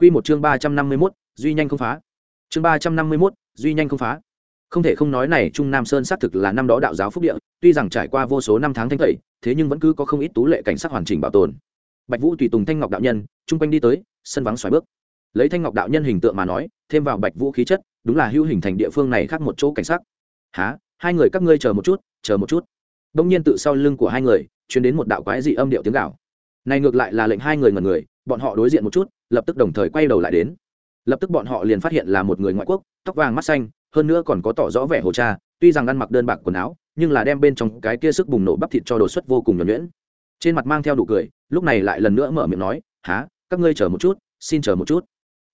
Quy một chương ba trăm năm mươi 351, duy nhanh không phá. Chương ba trăm năm mươi 351, duy nhanh không phá. Không thể không nói này Trung Nam Sơn xác thực là năm đó đạo giáo phúc địa, tuy rằng trải qua vô số năm tháng thanh tẩy, thế nhưng vẫn cứ có không ít tú lệ cảnh sắc hoàn chỉnh bảo tồn. Bạch Vũ tùy tùng Thanh Ngọc đạo nhân, trung quanh đi tới, sân vắng xoài bước. Lấy Thanh Ngọc đạo nhân hình tượng mà nói, thêm vào Bạch Vũ khí chất, đúng là hữu hình thành địa phương này khác một chỗ cảnh sắc. Hả? Hai người các ngươi chờ một chút, chờ một chút. Đông nhiên tự sau lưng của hai người, truyền đến một đạo quái dị âm điệu tiếng gào. Này ngược lại là lệnh hai người ngẩn người, bọn họ đối diện một chút, lập tức đồng thời quay đầu lại đến. Lập tức bọn họ liền phát hiện là một người ngoại quốc, tóc vàng mắt xanh, hơn nữa còn có tỏ rõ vẻ hồ cha, tuy rằng ăn mặc đơn bạc quần áo, nhưng là đem bên trong cái kia sức bùng nổ bắp thịt cho đột xuất vô cùng nhuẩn nhuyễn. Trên mặt mang theo đủ cười, lúc này lại lần nữa mở miệng nói há các ngươi chờ một chút, xin chờ một chút.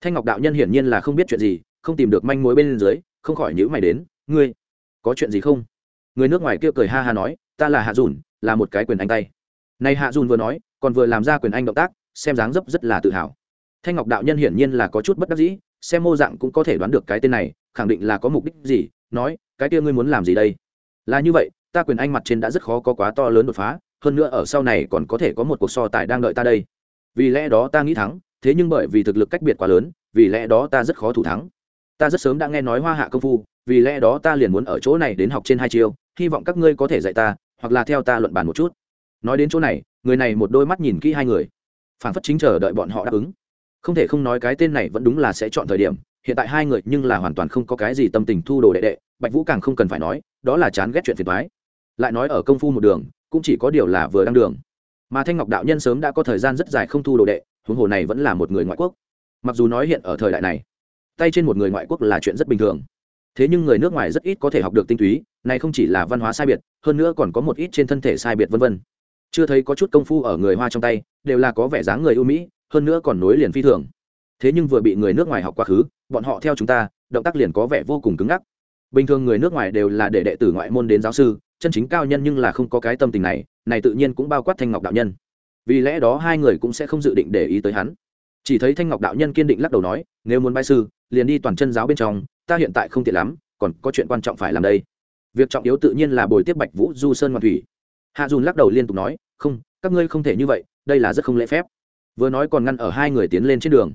Thanh ngọc đạo nhân hiển nhiên là không biết chuyện gì, không tìm được manh mối bên dưới, không khỏi nhữ mày đến, ngươi, có chuyện gì không? Người nước ngoài kia cười ha ha nói, ta là hạ dùn, là một cái quyền anh tay. Này hạ dùn vừa nói, còn vừa làm ra quyền anh động tác, xem dáng dấp rất là tự hào thanh ngọc đạo nhân hiển nhiên là có chút bất đắc dĩ, xem mô dạng cũng có thể đoán được cái tên này, khẳng định là có mục đích gì, nói, cái kia ngươi muốn làm gì đây? Là như vậy, ta quyền anh mặt trên đã rất khó có quá to lớn đột phá, hơn nữa ở sau này còn có thể có một cuộc so tài đang đợi ta đây. Vì lẽ đó ta nghĩ thắng, thế nhưng bởi vì thực lực cách biệt quá lớn, vì lẽ đó ta rất khó thủ thắng. Ta rất sớm đã nghe nói hoa hạ công phu, vì lẽ đó ta liền muốn ở chỗ này đến học trên hai chiêu, hy vọng các ngươi có thể dạy ta, hoặc là theo ta luận bàn một chút. Nói đến chỗ này, người này một đôi mắt nhìn kỹ hai người. Phản phất chính chờ đợi bọn họ đáp ứng không thể không nói cái tên này vẫn đúng là sẽ chọn thời điểm, hiện tại hai người nhưng là hoàn toàn không có cái gì tâm tình thu đồ đệ đệ, bạch vũ càng không cần phải nói, đó là chán ghét chuyện phiền thoái lại nói ở công phu một đường, cũng chỉ có điều là vừa đang đường. Mà thanh ngọc đạo nhân sớm đã có thời gian rất dài không thu đồ đệ, huống hồ này vẫn là một người ngoại quốc. Mặc dù nói hiện ở thời đại này, tay trên một người ngoại quốc là chuyện rất bình thường. Thế nhưng người nước ngoài rất ít có thể học được tinh túy, này không chỉ là văn hóa sai biệt, hơn nữa còn có một ít trên thân thể sai biệt vân vân. Chưa thấy có chút công phu ở người hoa trong tay, đều là có vẻ dáng người ưu mỹ hơn nữa còn nối liền phi thường. Thế nhưng vừa bị người nước ngoài học quá khứ, bọn họ theo chúng ta, động tác liền có vẻ vô cùng cứng ngắc. Bình thường người nước ngoài đều là để đệ tử ngoại môn đến giáo sư, chân chính cao nhân nhưng là không có cái tâm tình này này tự nhiên cũng bao quát thanh ngọc đạo nhân. Vì lẽ đó hai người cũng sẽ không dự định để ý tới hắn. Chỉ thấy thanh ngọc đạo nhân kiên định lắc đầu nói, nếu muốn bái sư, liền đi toàn chân giáo bên trong, ta hiện tại không tiện lắm, còn có chuyện quan trọng phải làm đây. Việc trọng yếu tự nhiên là bồi tiếp bạch vũ du sơn ngoan thủy. Hạ dùn lắc đầu liên tục nói, không, các ngươi không thể như vậy, đây là rất không lễ phép vừa nói còn ngăn ở hai người tiến lên trên đường.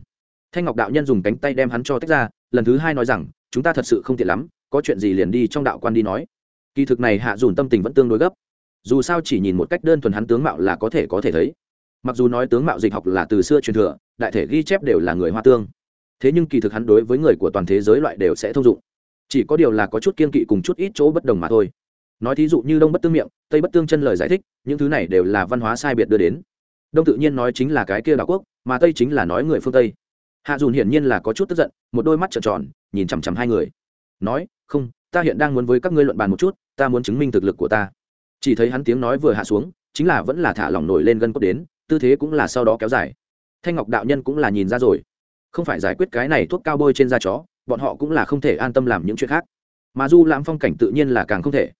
Thanh ngọc đạo nhân dùng cánh tay đem hắn cho tách ra, lần thứ hai nói rằng, chúng ta thật sự không tiện lắm, có chuyện gì liền đi trong đạo quan đi nói. Kỳ thực này hạ dùn tâm tình vẫn tương đối gấp. Dù sao chỉ nhìn một cách đơn thuần hắn tướng mạo là có thể có thể thấy. Mặc dù nói tướng mạo dịch học là từ xưa truyền thừa, đại thể ghi chép đều là người hoa tương. Thế nhưng kỳ thực hắn đối với người của toàn thế giới loại đều sẽ thông dụng. Chỉ có điều là có chút kiên kỵ cùng chút ít chỗ bất đồng mà thôi. Nói thí dụ như đông bất tương miệng, tây bất tương chân lời giải thích, những thứ này đều là văn hóa sai biệt đưa đến đông tự nhiên nói chính là cái kia đảo quốc mà tây chính là nói người phương tây hạ dùn hiển nhiên là có chút tức giận một đôi mắt trợn tròn nhìn chằm chằm hai người nói không ta hiện đang muốn với các ngươi luận bàn một chút ta muốn chứng minh thực lực của ta chỉ thấy hắn tiếng nói vừa hạ xuống chính là vẫn là thả lỏng nổi lên gân cốt đến tư thế cũng là sau đó kéo dài thanh ngọc đạo nhân cũng là nhìn ra rồi không phải giải quyết cái này thuốc cao bôi trên da chó bọn họ cũng là không thể an tâm làm những chuyện khác mà du lãm phong cảnh tự nhiên là càng không thể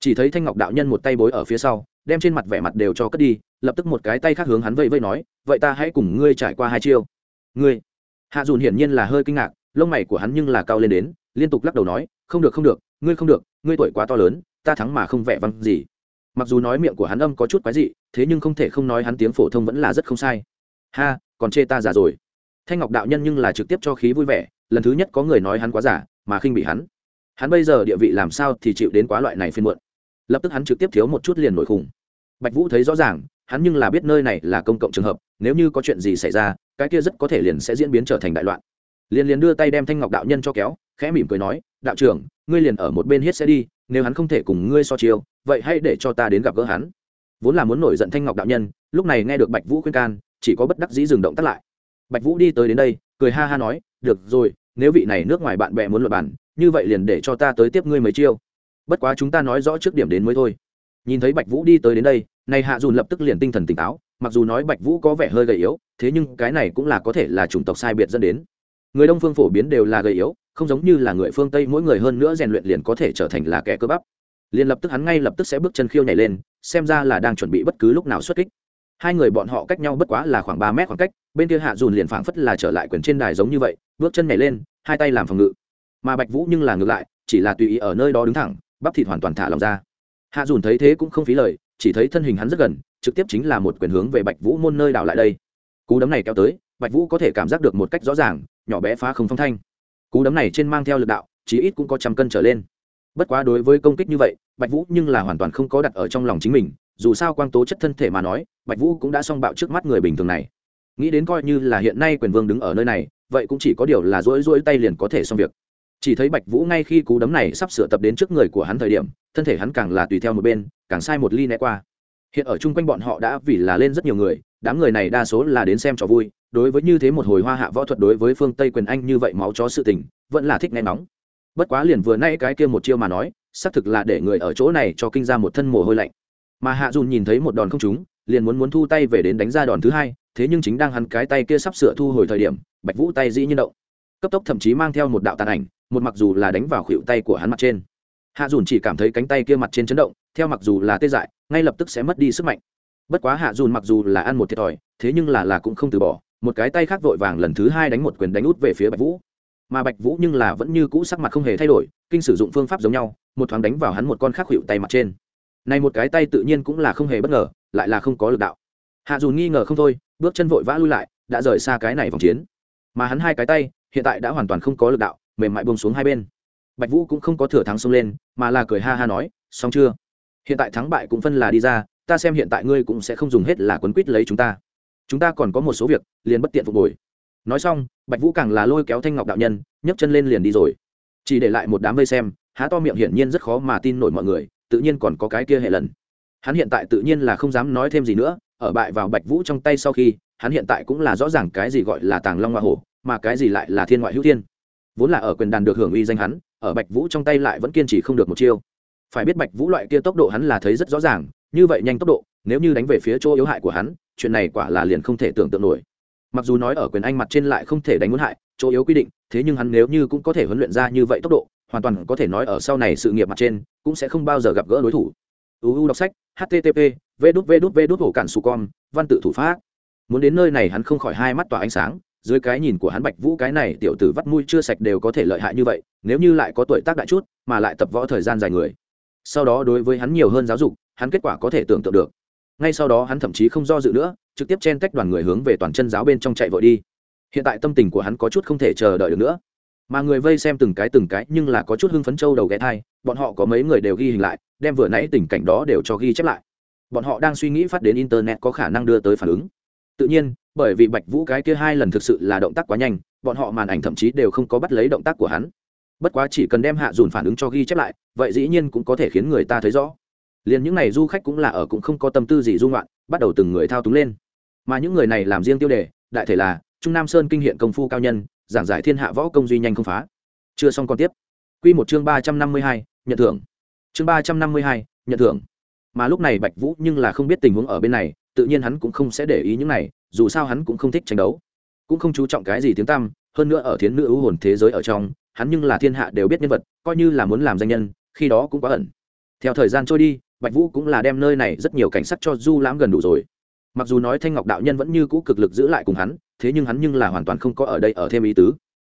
chỉ thấy thanh ngọc đạo nhân một tay bối ở phía sau, đem trên mặt vẻ mặt đều cho cất đi, lập tức một cái tay khác hướng hắn vây vây nói, vậy ta hãy cùng ngươi trải qua hai chiêu. Ngươi? Hạ dùn hiển nhiên là hơi kinh ngạc, lông mày của hắn nhưng là cao lên đến, liên tục lắc đầu nói, không được không được, ngươi không được, ngươi tuổi quá to lớn, ta thắng mà không vẻ văn gì. Mặc dù nói miệng của hắn âm có chút quái dị, thế nhưng không thể không nói hắn tiếng phổ thông vẫn là rất không sai. Ha, còn chê ta già rồi. Thanh ngọc đạo nhân nhưng là trực tiếp cho khí vui vẻ, lần thứ nhất có người nói hắn quá giả mà khinh bị hắn. Hắn bây giờ địa vị làm sao thì chịu đến quá loại này phiên muộn lập tức hắn trực tiếp thiếu một chút liền nổi khủng. Bạch vũ thấy rõ ràng, hắn nhưng là biết nơi này là công cộng trường hợp, nếu như có chuyện gì xảy ra, cái kia rất có thể liền sẽ diễn biến trở thành đại loạn. Liền liền đưa tay đem thanh ngọc đạo nhân cho kéo, khẽ mỉm cười nói, đạo trưởng, ngươi liền ở một bên hết sẽ đi, nếu hắn không thể cùng ngươi so chiêu, vậy hãy để cho ta đến gặp gỡ hắn. Vốn là muốn nổi giận thanh ngọc đạo nhân, lúc này nghe được bạch vũ khuyên can, chỉ có bất đắc dĩ dừng động tắt lại. Bạch vũ đi tới đến đây, cười ha ha nói, được rồi, nếu vị này nước ngoài bạn bè muốn luật bản như vậy liền để cho ta tới tiếp ngươi mấy chiêu bất quá chúng ta nói rõ trước điểm đến mới thôi. Nhìn thấy bạch vũ đi tới đến đây, này hạ dùn lập tức liền tinh thần tỉnh táo, mặc dù nói bạch vũ có vẻ hơi gầy yếu, thế nhưng cái này cũng là có thể là chủng tộc sai biệt dẫn đến. Người đông phương phổ biến đều là gầy yếu, không giống như là người phương tây mỗi người hơn nữa rèn luyện liền có thể trở thành là kẻ cơ bắp. Liền lập tức hắn ngay lập tức sẽ bước chân khiêu nhảy lên, xem ra là đang chuẩn bị bất cứ lúc nào xuất kích. Hai người bọn họ cách nhau bất quá là khoảng ba mét khoảng cách, bên kia hạ dùn liền phảng phất là trở lại quyền trên đài giống như vậy, bước chân nhảy lên, hai tay làm phòng ngự. Mà bạch vũ nhưng là ngược lại, chỉ là tùy ý ở nơi đó đứng thẳng bắp thịt hoàn toàn thả lòng ra. Hạ dùn thấy thế cũng không phí lời, chỉ thấy thân hình hắn rất gần, trực tiếp chính là một quyền hướng về bạch vũ môn nơi đảo lại đây. Cú đấm này kéo tới, bạch vũ có thể cảm giác được một cách rõ ràng, nhỏ bé phá không phong thanh. Cú đấm này trên mang theo lực đạo, chí ít cũng có trăm cân trở lên. Bất quá đối với công kích như vậy, bạch vũ nhưng là hoàn toàn không có đặt ở trong lòng chính mình, dù sao quang tố chất thân thể mà nói, bạch vũ cũng đã xong bạo trước mắt người bình thường này. Nghĩ đến coi như là hiện nay quyền vương đứng ở nơi này, vậy cũng chỉ có điều là rỗi rỗi tay liền có thể xong việc chỉ thấy bạch vũ ngay khi cú đấm này sắp sửa tập đến trước người của hắn thời điểm, thân thể hắn càng là tùy theo một bên, càng sai một ly né qua. Hiện ở chung quanh bọn họ đã vì là lên rất nhiều người, đám người này đa số là đến xem trò vui, đối với như thế một hồi hoa hạ võ thuật đối với phương tây quyền anh như vậy máu chó sự tình, vẫn là thích nghe nóng bất quá liền vừa nay cái kia một chiêu mà nói, xác thực là để người ở chỗ này cho kinh ra một thân mồ hôi lạnh. Mà hạ dùn nhìn thấy một đòn không trúng, liền muốn muốn thu tay về đến đánh ra đòn thứ hai, thế nhưng chính đang hắn cái tay kia sắp sửa thu hồi thời điểm, bạch vũ tay dĩ nhiên động cấp tốc thậm chí mang theo một đạo tàn ảnh, một mặc dù là đánh vào khuỷu tay của hắn mặt trên. Hạ dùn chỉ cảm thấy cánh tay kia mặt trên chấn động, theo mặc dù là tê dại, ngay lập tức sẽ mất đi sức mạnh. Bất quá hạ dùn mặc dù là ăn một thiệt thòi, thế nhưng là là cũng không từ bỏ, một cái tay khác vội vàng lần thứ hai đánh một quyền đánh út về phía bạch vũ. Mà bạch vũ nhưng là vẫn như cũ sắc mặt không hề thay đổi, kinh sử dụng phương pháp giống nhau, một thoáng đánh vào hắn một con khác khuỵu tay mặt trên. Này một cái tay tự nhiên cũng là không hề bất ngờ, lại là không có lực đạo. Hạ dùn nghi ngờ không thôi, bước chân vội vã lui lại, đã rời xa cái này vòng chiến mà hắn hai cái tay, hiện tại đã hoàn toàn không có lực đạo, mềm mại buông xuống hai bên. Bạch vũ cũng không có thừa thắng xông lên, mà là cười ha ha nói, xong chưa? Hiện tại thắng bại cũng phân là đi ra, ta xem hiện tại ngươi cũng sẽ không dùng hết là quấn quýt lấy chúng ta. Chúng ta còn có một số việc, liền bất tiện phục hồi. Nói xong, bạch vũ càng là lôi kéo thanh ngọc đạo nhân, nhấc chân lên liền đi rồi. Chỉ để lại một đám vây xem, há to miệng hiển nhiên rất khó mà tin nổi mọi người, tự nhiên còn có cái kia hệ lần. Hắn hiện tại tự nhiên là không dám nói thêm gì nữa, ở bại vào bạch vũ trong tay sau khi, hắn hiện tại cũng là rõ ràng cái gì gọi là tàng long hoa hổ mà cái gì lại là thiên ngoại hữu thiên? Vốn là ở quyền đàn được hưởng uy danh hắn, ở bạch vũ trong tay lại vẫn kiên trì không được một chiêu. Phải biết bạch vũ loại kia tốc độ hắn là thấy rất rõ ràng, như vậy nhanh tốc độ, nếu như đánh về phía chỗ yếu hại của hắn, chuyện này quả là liền không thể tưởng tượng nổi. Mặc dù nói ở quyền anh mặt trên lại không thể đánh muốn hại, chỗ yếu quy định, thế nhưng hắn nếu như cũng có thể huấn luyện ra như vậy tốc độ, hoàn toàn có thể nói ở sau này sự nghiệp mặt trên, cũng sẽ không bao giờ gặp gỡ đối thủ. Uu đọc sách http v đút v đút v đút hổ cản su con văn tự thủ pháp. Muốn đến nơi này hắn không khỏi hai mắt tỏa ánh sáng dưới cái nhìn của hắn bạch vũ cái này tiểu tử vắt mũi chưa sạch đều có thể lợi hại như vậy, nếu như lại có tuổi tác đại chút, mà lại tập võ thời gian dài người. Sau đó đối với hắn nhiều hơn giáo dục, hắn kết quả có thể tưởng tượng được. Ngay sau đó hắn thậm chí không do dự nữa, trực tiếp chen tách đoàn người hướng về toàn chân giáo bên trong chạy vội đi. Hiện tại tâm tình của hắn có chút không thể chờ đợi được nữa. Mà người vây xem từng cái từng cái nhưng là có chút hưng phấn trâu đầu ghé thai, bọn họ có mấy người đều ghi hình lại, đem vừa nãy tình cảnh đó đều cho ghi chép lại. Bọn họ đang suy nghĩ phát đến internet có khả năng đưa tới phản ứng. Tự nhiên bởi vì bạch vũ cái kia hai lần thực sự là động tác quá nhanh, bọn họ màn ảnh thậm chí đều không có bắt lấy động tác của hắn. Bất quá chỉ cần đem hạ dùn phản ứng cho ghi chép lại, vậy dĩ nhiên cũng có thể khiến người ta thấy rõ. Liền những n à y du khách cũng là ở cũng không có tâm tư gì dung loạn bắt đầu từng người thao túng lên. Mà những người này làm riêng tiêu đề, đại thể là, trung nam sơn kinh hiện công phu cao nhân, giảng giải thiên hạ võ công duy nhanh không phá. Chưa xong còn tiếp. Q một chương ba trăm năm mươi hai, nhận thưởng. Chương ba trăm năm mươi hai, nhận thưởng. Mà lúc này bạch vũ nhưng là không biết tình huống ở bên này tự nhiên hắn cũng không sẽ để ý những này, dù sao hắn cũng không thích tranh đấu. Cũng không chú trọng cái gì tiếng tăm, hơn nữa ở thiến nữ ưu hồn thế giới ở trong, hắn nhưng là thiên hạ đều biết nhân vật, coi như là muốn làm danh nhân, khi đó cũng quá ẩn. Theo thời gian trôi đi, bạch vũ cũng là đem nơi này rất nhiều cảnh sắc cho du lãm gần đủ rồi. Mặc dù nói thanh ngọc đạo nhân vẫn như cũ cực lực giữ lại cùng hắn, thế nhưng hắn nhưng là hoàn toàn không có ở đây ở thêm ý tứ.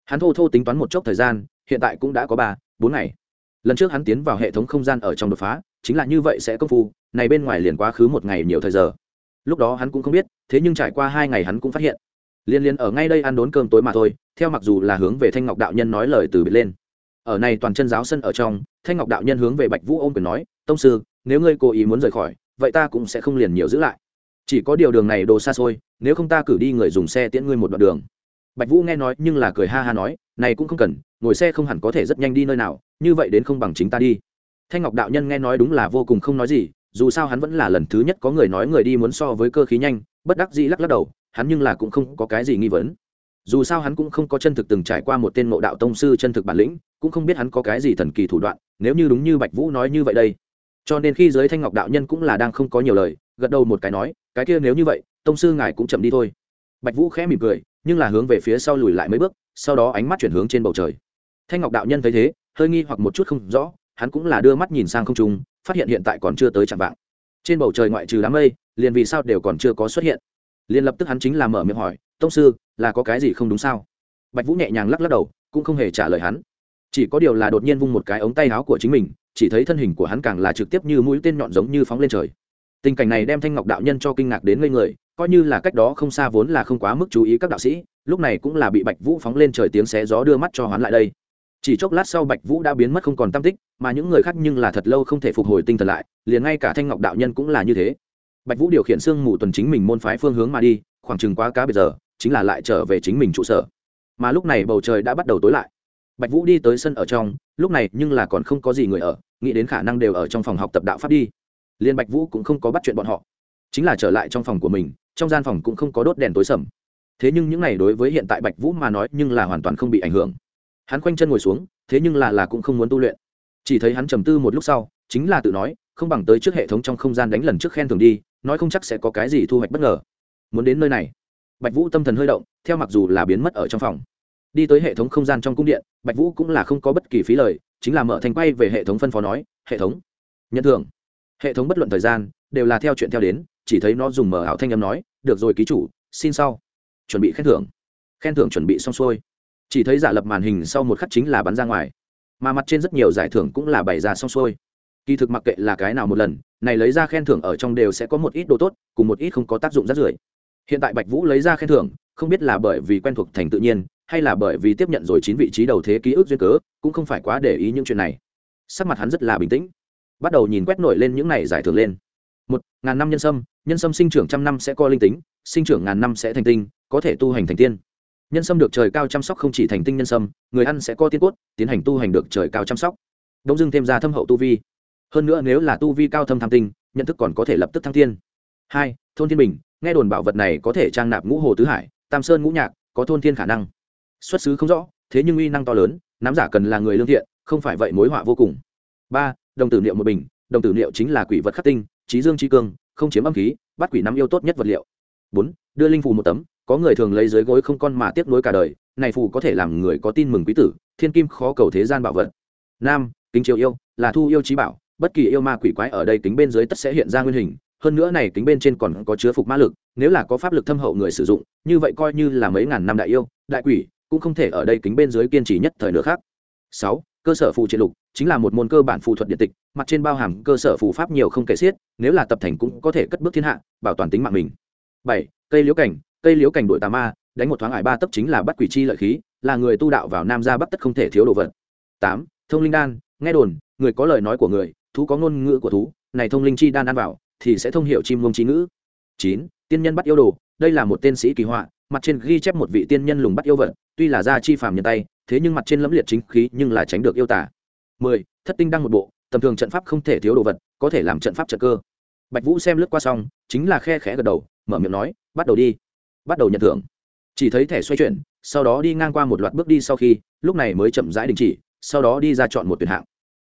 Hắn thô thô tính toán một chốc thời gian, hiện tại cũng đã có ba, bốn ngày. Lần trước hắn tiến vào hệ thống không gian ở trong đột phá, chính là như vậy sẽ công phu, này bên ngoài liền quá khứ một ngày nhiều thời giờ lúc đó hắn cũng không biết, thế nhưng trải qua hai ngày hắn cũng phát hiện. Liên liên ở ngay đây ăn đốn cơm tối mà thôi, theo mặc dù là hướng về thanh ngọc đạo nhân nói lời từ biệt lên. Ở này toàn chân giáo sân ở trong, thanh ngọc đạo nhân hướng về bạch vũ ôm quyền nói, tông sư, nếu ngươi cố ý muốn rời khỏi, vậy ta cũng sẽ không liền nhiều giữ lại. Chỉ có điều đường này đồ xa xôi, nếu không ta cử đi người dùng xe tiễn ngươi một đoạn đường. Bạch vũ nghe nói, nhưng là cười ha ha nói, này cũng không cần, ngồi xe không hẳn có thể rất nhanh đi nơi nào, như vậy đến không bằng chính ta đi. Thanh ngọc đạo nhân nghe nói đúng là vô cùng không nói gì dù sao hắn vẫn là lần thứ nhất có người nói người đi muốn so với cơ khí nhanh, bất đắc dĩ lắc lắc đầu, hắn nhưng là cũng không có cái gì nghi vấn. Dù sao hắn cũng không có chân thực từng trải qua một tên ngộ đạo tông sư chân thực bản lĩnh, cũng không biết hắn có cái gì thần kỳ thủ đoạn, nếu như đúng như bạch vũ nói như vậy đây. Cho nên khi giới thanh ngọc đạo nhân cũng là đang không có nhiều lời, gật đầu một cái nói, cái kia nếu như vậy, tông sư ngài cũng chậm đi thôi. Bạch vũ khẽ mỉm cười, nhưng là hướng về phía sau lùi lại mấy bước, sau đó ánh mắt chuyển hướng trên bầu trời. Thanh ngọc đạo nhân thấy thế, hơi nghi hoặc một chút không rõ, hắn cũng là đưa mắt nhìn sang không trung phát hiện hiện tại còn chưa tới chạm vạng. Trên bầu trời ngoại trừ đám mây, liền vì sao đều còn chưa có xuất hiện. Liền lập tức hắn chính là mở miệng hỏi, tông sư, là có cái gì không đúng sao? Bạch vũ nhẹ nhàng lắc lắc đầu, cũng không hề trả lời hắn. Chỉ có điều là đột nhiên vung một cái ống tay áo của chính mình, chỉ thấy thân hình của hắn càng là trực tiếp như mũi tên nhọn giống như phóng lên trời. Tình cảnh này đem thanh ngọc đạo nhân cho kinh ngạc đến ngây người, coi như là cách đó không xa vốn là không quá mức chú ý các đạo sĩ, lúc này cũng là bị bạch vũ phóng lên trời tiếng xé gió đưa mắt cho hắn lại đây chỉ chốc lát sau bạch vũ đã biến mất không còn tam tích, mà những người khác nhưng là thật lâu không thể phục hồi tinh thần lại, liền ngay cả thanh ngọc đạo nhân cũng là như thế. Bạch vũ điều khiển sương mù tuần chính mình môn phái phương hướng mà đi, khoảng chừng quá cá bây giờ, chính là lại trở về chính mình trụ sở. Mà lúc này bầu trời đã bắt đầu tối lại. Bạch vũ đi tới sân ở trong, lúc này nhưng là còn không có gì người ở, nghĩ đến khả năng đều ở trong phòng học tập đạo pháp đi. Liên bạch vũ cũng không có bắt chuyện bọn họ. Chính là trở lại trong phòng của mình, trong gian phòng cũng không có đốt đèn tối sầm. Thế nhưng những này đối với hiện tại bạch vũ mà nói nhưng là hoàn toàn không bị ảnh hưởng hắn khoanh chân ngồi xuống, thế nhưng là là cũng không muốn tu luyện. Chỉ thấy hắn trầm tư một lúc sau, chính là tự nói, không bằng tới trước hệ thống trong không gian đánh lần trước khen thường đi, nói không chắc sẽ có cái gì thu hoạch bất ngờ. Muốn đến nơi này. Bạch vũ tâm thần hơi động, theo mặc dù là biến mất ở trong phòng. Đi tới hệ thống không gian trong cung điện, bạch vũ cũng là không có bất kỳ phí lời, chính là mở thành quay về hệ thống phân phó nói, hệ thống, nhận thưởng. Hệ thống bất luận thời gian, đều là theo chuyện theo đến, chỉ thấy nó dùng mở ảo thanh âm nói, được rồi ký chủ, xin sau. Chuẩn bị khen thưởng. Khen thưởng chuẩn bị xong xuôi chỉ thấy giả lập màn hình sau một khắc chính là bắn ra ngoài. Mà mặt trên rất nhiều giải thưởng cũng là bày ra xong xuôi. Kỳ thực mặc kệ là cái nào một lần, này lấy ra khen thưởng ở trong đều sẽ có một ít đồ tốt, cùng một ít không có tác dụng rất rưởi. Hiện tại bạch vũ lấy ra khen thưởng, không biết là bởi vì quen thuộc thành tự nhiên, hay là bởi vì tiếp nhận rồi chín vị trí đầu thế ký ức duyên cớ, cũng không phải quá để ý những chuyện này. Sắc mặt hắn rất là bình tĩnh. Bắt đầu nhìn quét nổi lên những này giải thưởng lên. Một, ngàn năm nhân sâm nhân sâm sinh trưởng trăm năm sẽ co linh tính, sinh trưởng ngàn năm sẽ thành tinh, có thể tu hành thành tiên nhân sâm được trời cao chăm sóc không chỉ thành tinh nhân sâm, người ăn sẽ có tiên cốt, tiến hành tu hành được trời cao chăm sóc. Đông dưng thêm ra thâm hậu tu vi. Hơn nữa nếu là tu vi cao thâm tham tinh, nhận thức còn có thể lập tức thăng thiên. hai, thôn thiên bình. Nghe đồn bảo vật này có thể trang nạp ngũ hồ tứ hải, tam sơn ngũ nhạc, có thôn thiên khả năng. Xuất xứ không rõ, thế nhưng uy năng to lớn, nắm giả cần là người lương thiện, không phải vậy mối họa vô cùng. Ba, đồng tử liệu một bình. Đồng tử liệu chính là quỷ vật khắc tinh, trí dương trí cương, không chiếm âm khí, bắt quỷ năm yêu tốt nhất vật liệu. Bốn, đưa linh phù một tấm có người thường lấy dưới gối không con mà tiếc nuối cả đời, này phù có thể làm người có tin mừng quý tử, thiên kim khó cầu thế gian bảo vật. Nam, kính chiếu yêu, là thu yêu trí bảo, bất kỳ yêu ma quỷ quái ở đây kính bên dưới tất sẽ hiện ra nguyên hình, hơn nữa này kính bên trên còn có chứa phục ma lực, nếu là có pháp lực thâm hậu người sử dụng, như vậy coi như là mấy ngàn năm đại yêu, đại quỷ, cũng không thể ở đây kính bên dưới kiên trì nhất thời nữa khác. Sáu, cơ sở phù triệt lục, chính là một môn cơ bản phù thuật điện tịch, mặt trên bao hàm cơ sở phù pháp nhiều không kể xiết, nếu là tập thành cũng có thể cất bước thiên hạ, bảo toàn tính mạng mình. Bảy, cây liễu cảnh cây liễu cảnh đội tà ma, đánh một thoáng ải ba tấp chính là bắt quỷ chi lợi khí, là người tu đạo vào nam ra bắc tất không thể thiếu đồ vật. Tám, thông linh đan, nghe đồn, người có lời nói của người, thú có ngôn ngữ của thú, này thông linh chi đan ăn vào, thì sẽ thông hiểu chim ngôn trí ngữ. Chín, tiên nhân bắt yêu đồ, đây là một tên sĩ kỳ họa, mặt trên ghi chép một vị tiên nhân lùng bắt yêu vật, tuy là gia chi phàm nhân tay, thế nhưng mặt trên lẫm liệt chính khí nhưng là tránh được yêu tả mười, thất tinh đăng một bộ, tầm thường trận pháp không thể thiếu đồ vật, có thể làm trận pháp trận cơ. Bạch vũ xem lướt qua xong, chính là khe khẽ gật đầu, mở miệng nói, bắt đầu đi bắt đầu nhận thưởng. Chỉ thấy thẻ xoay chuyển, sau đó đi ngang qua một loạt bước đi sau khi, lúc này mới chậm rãi đình chỉ, sau đó đi ra chọn một tuyển hạng.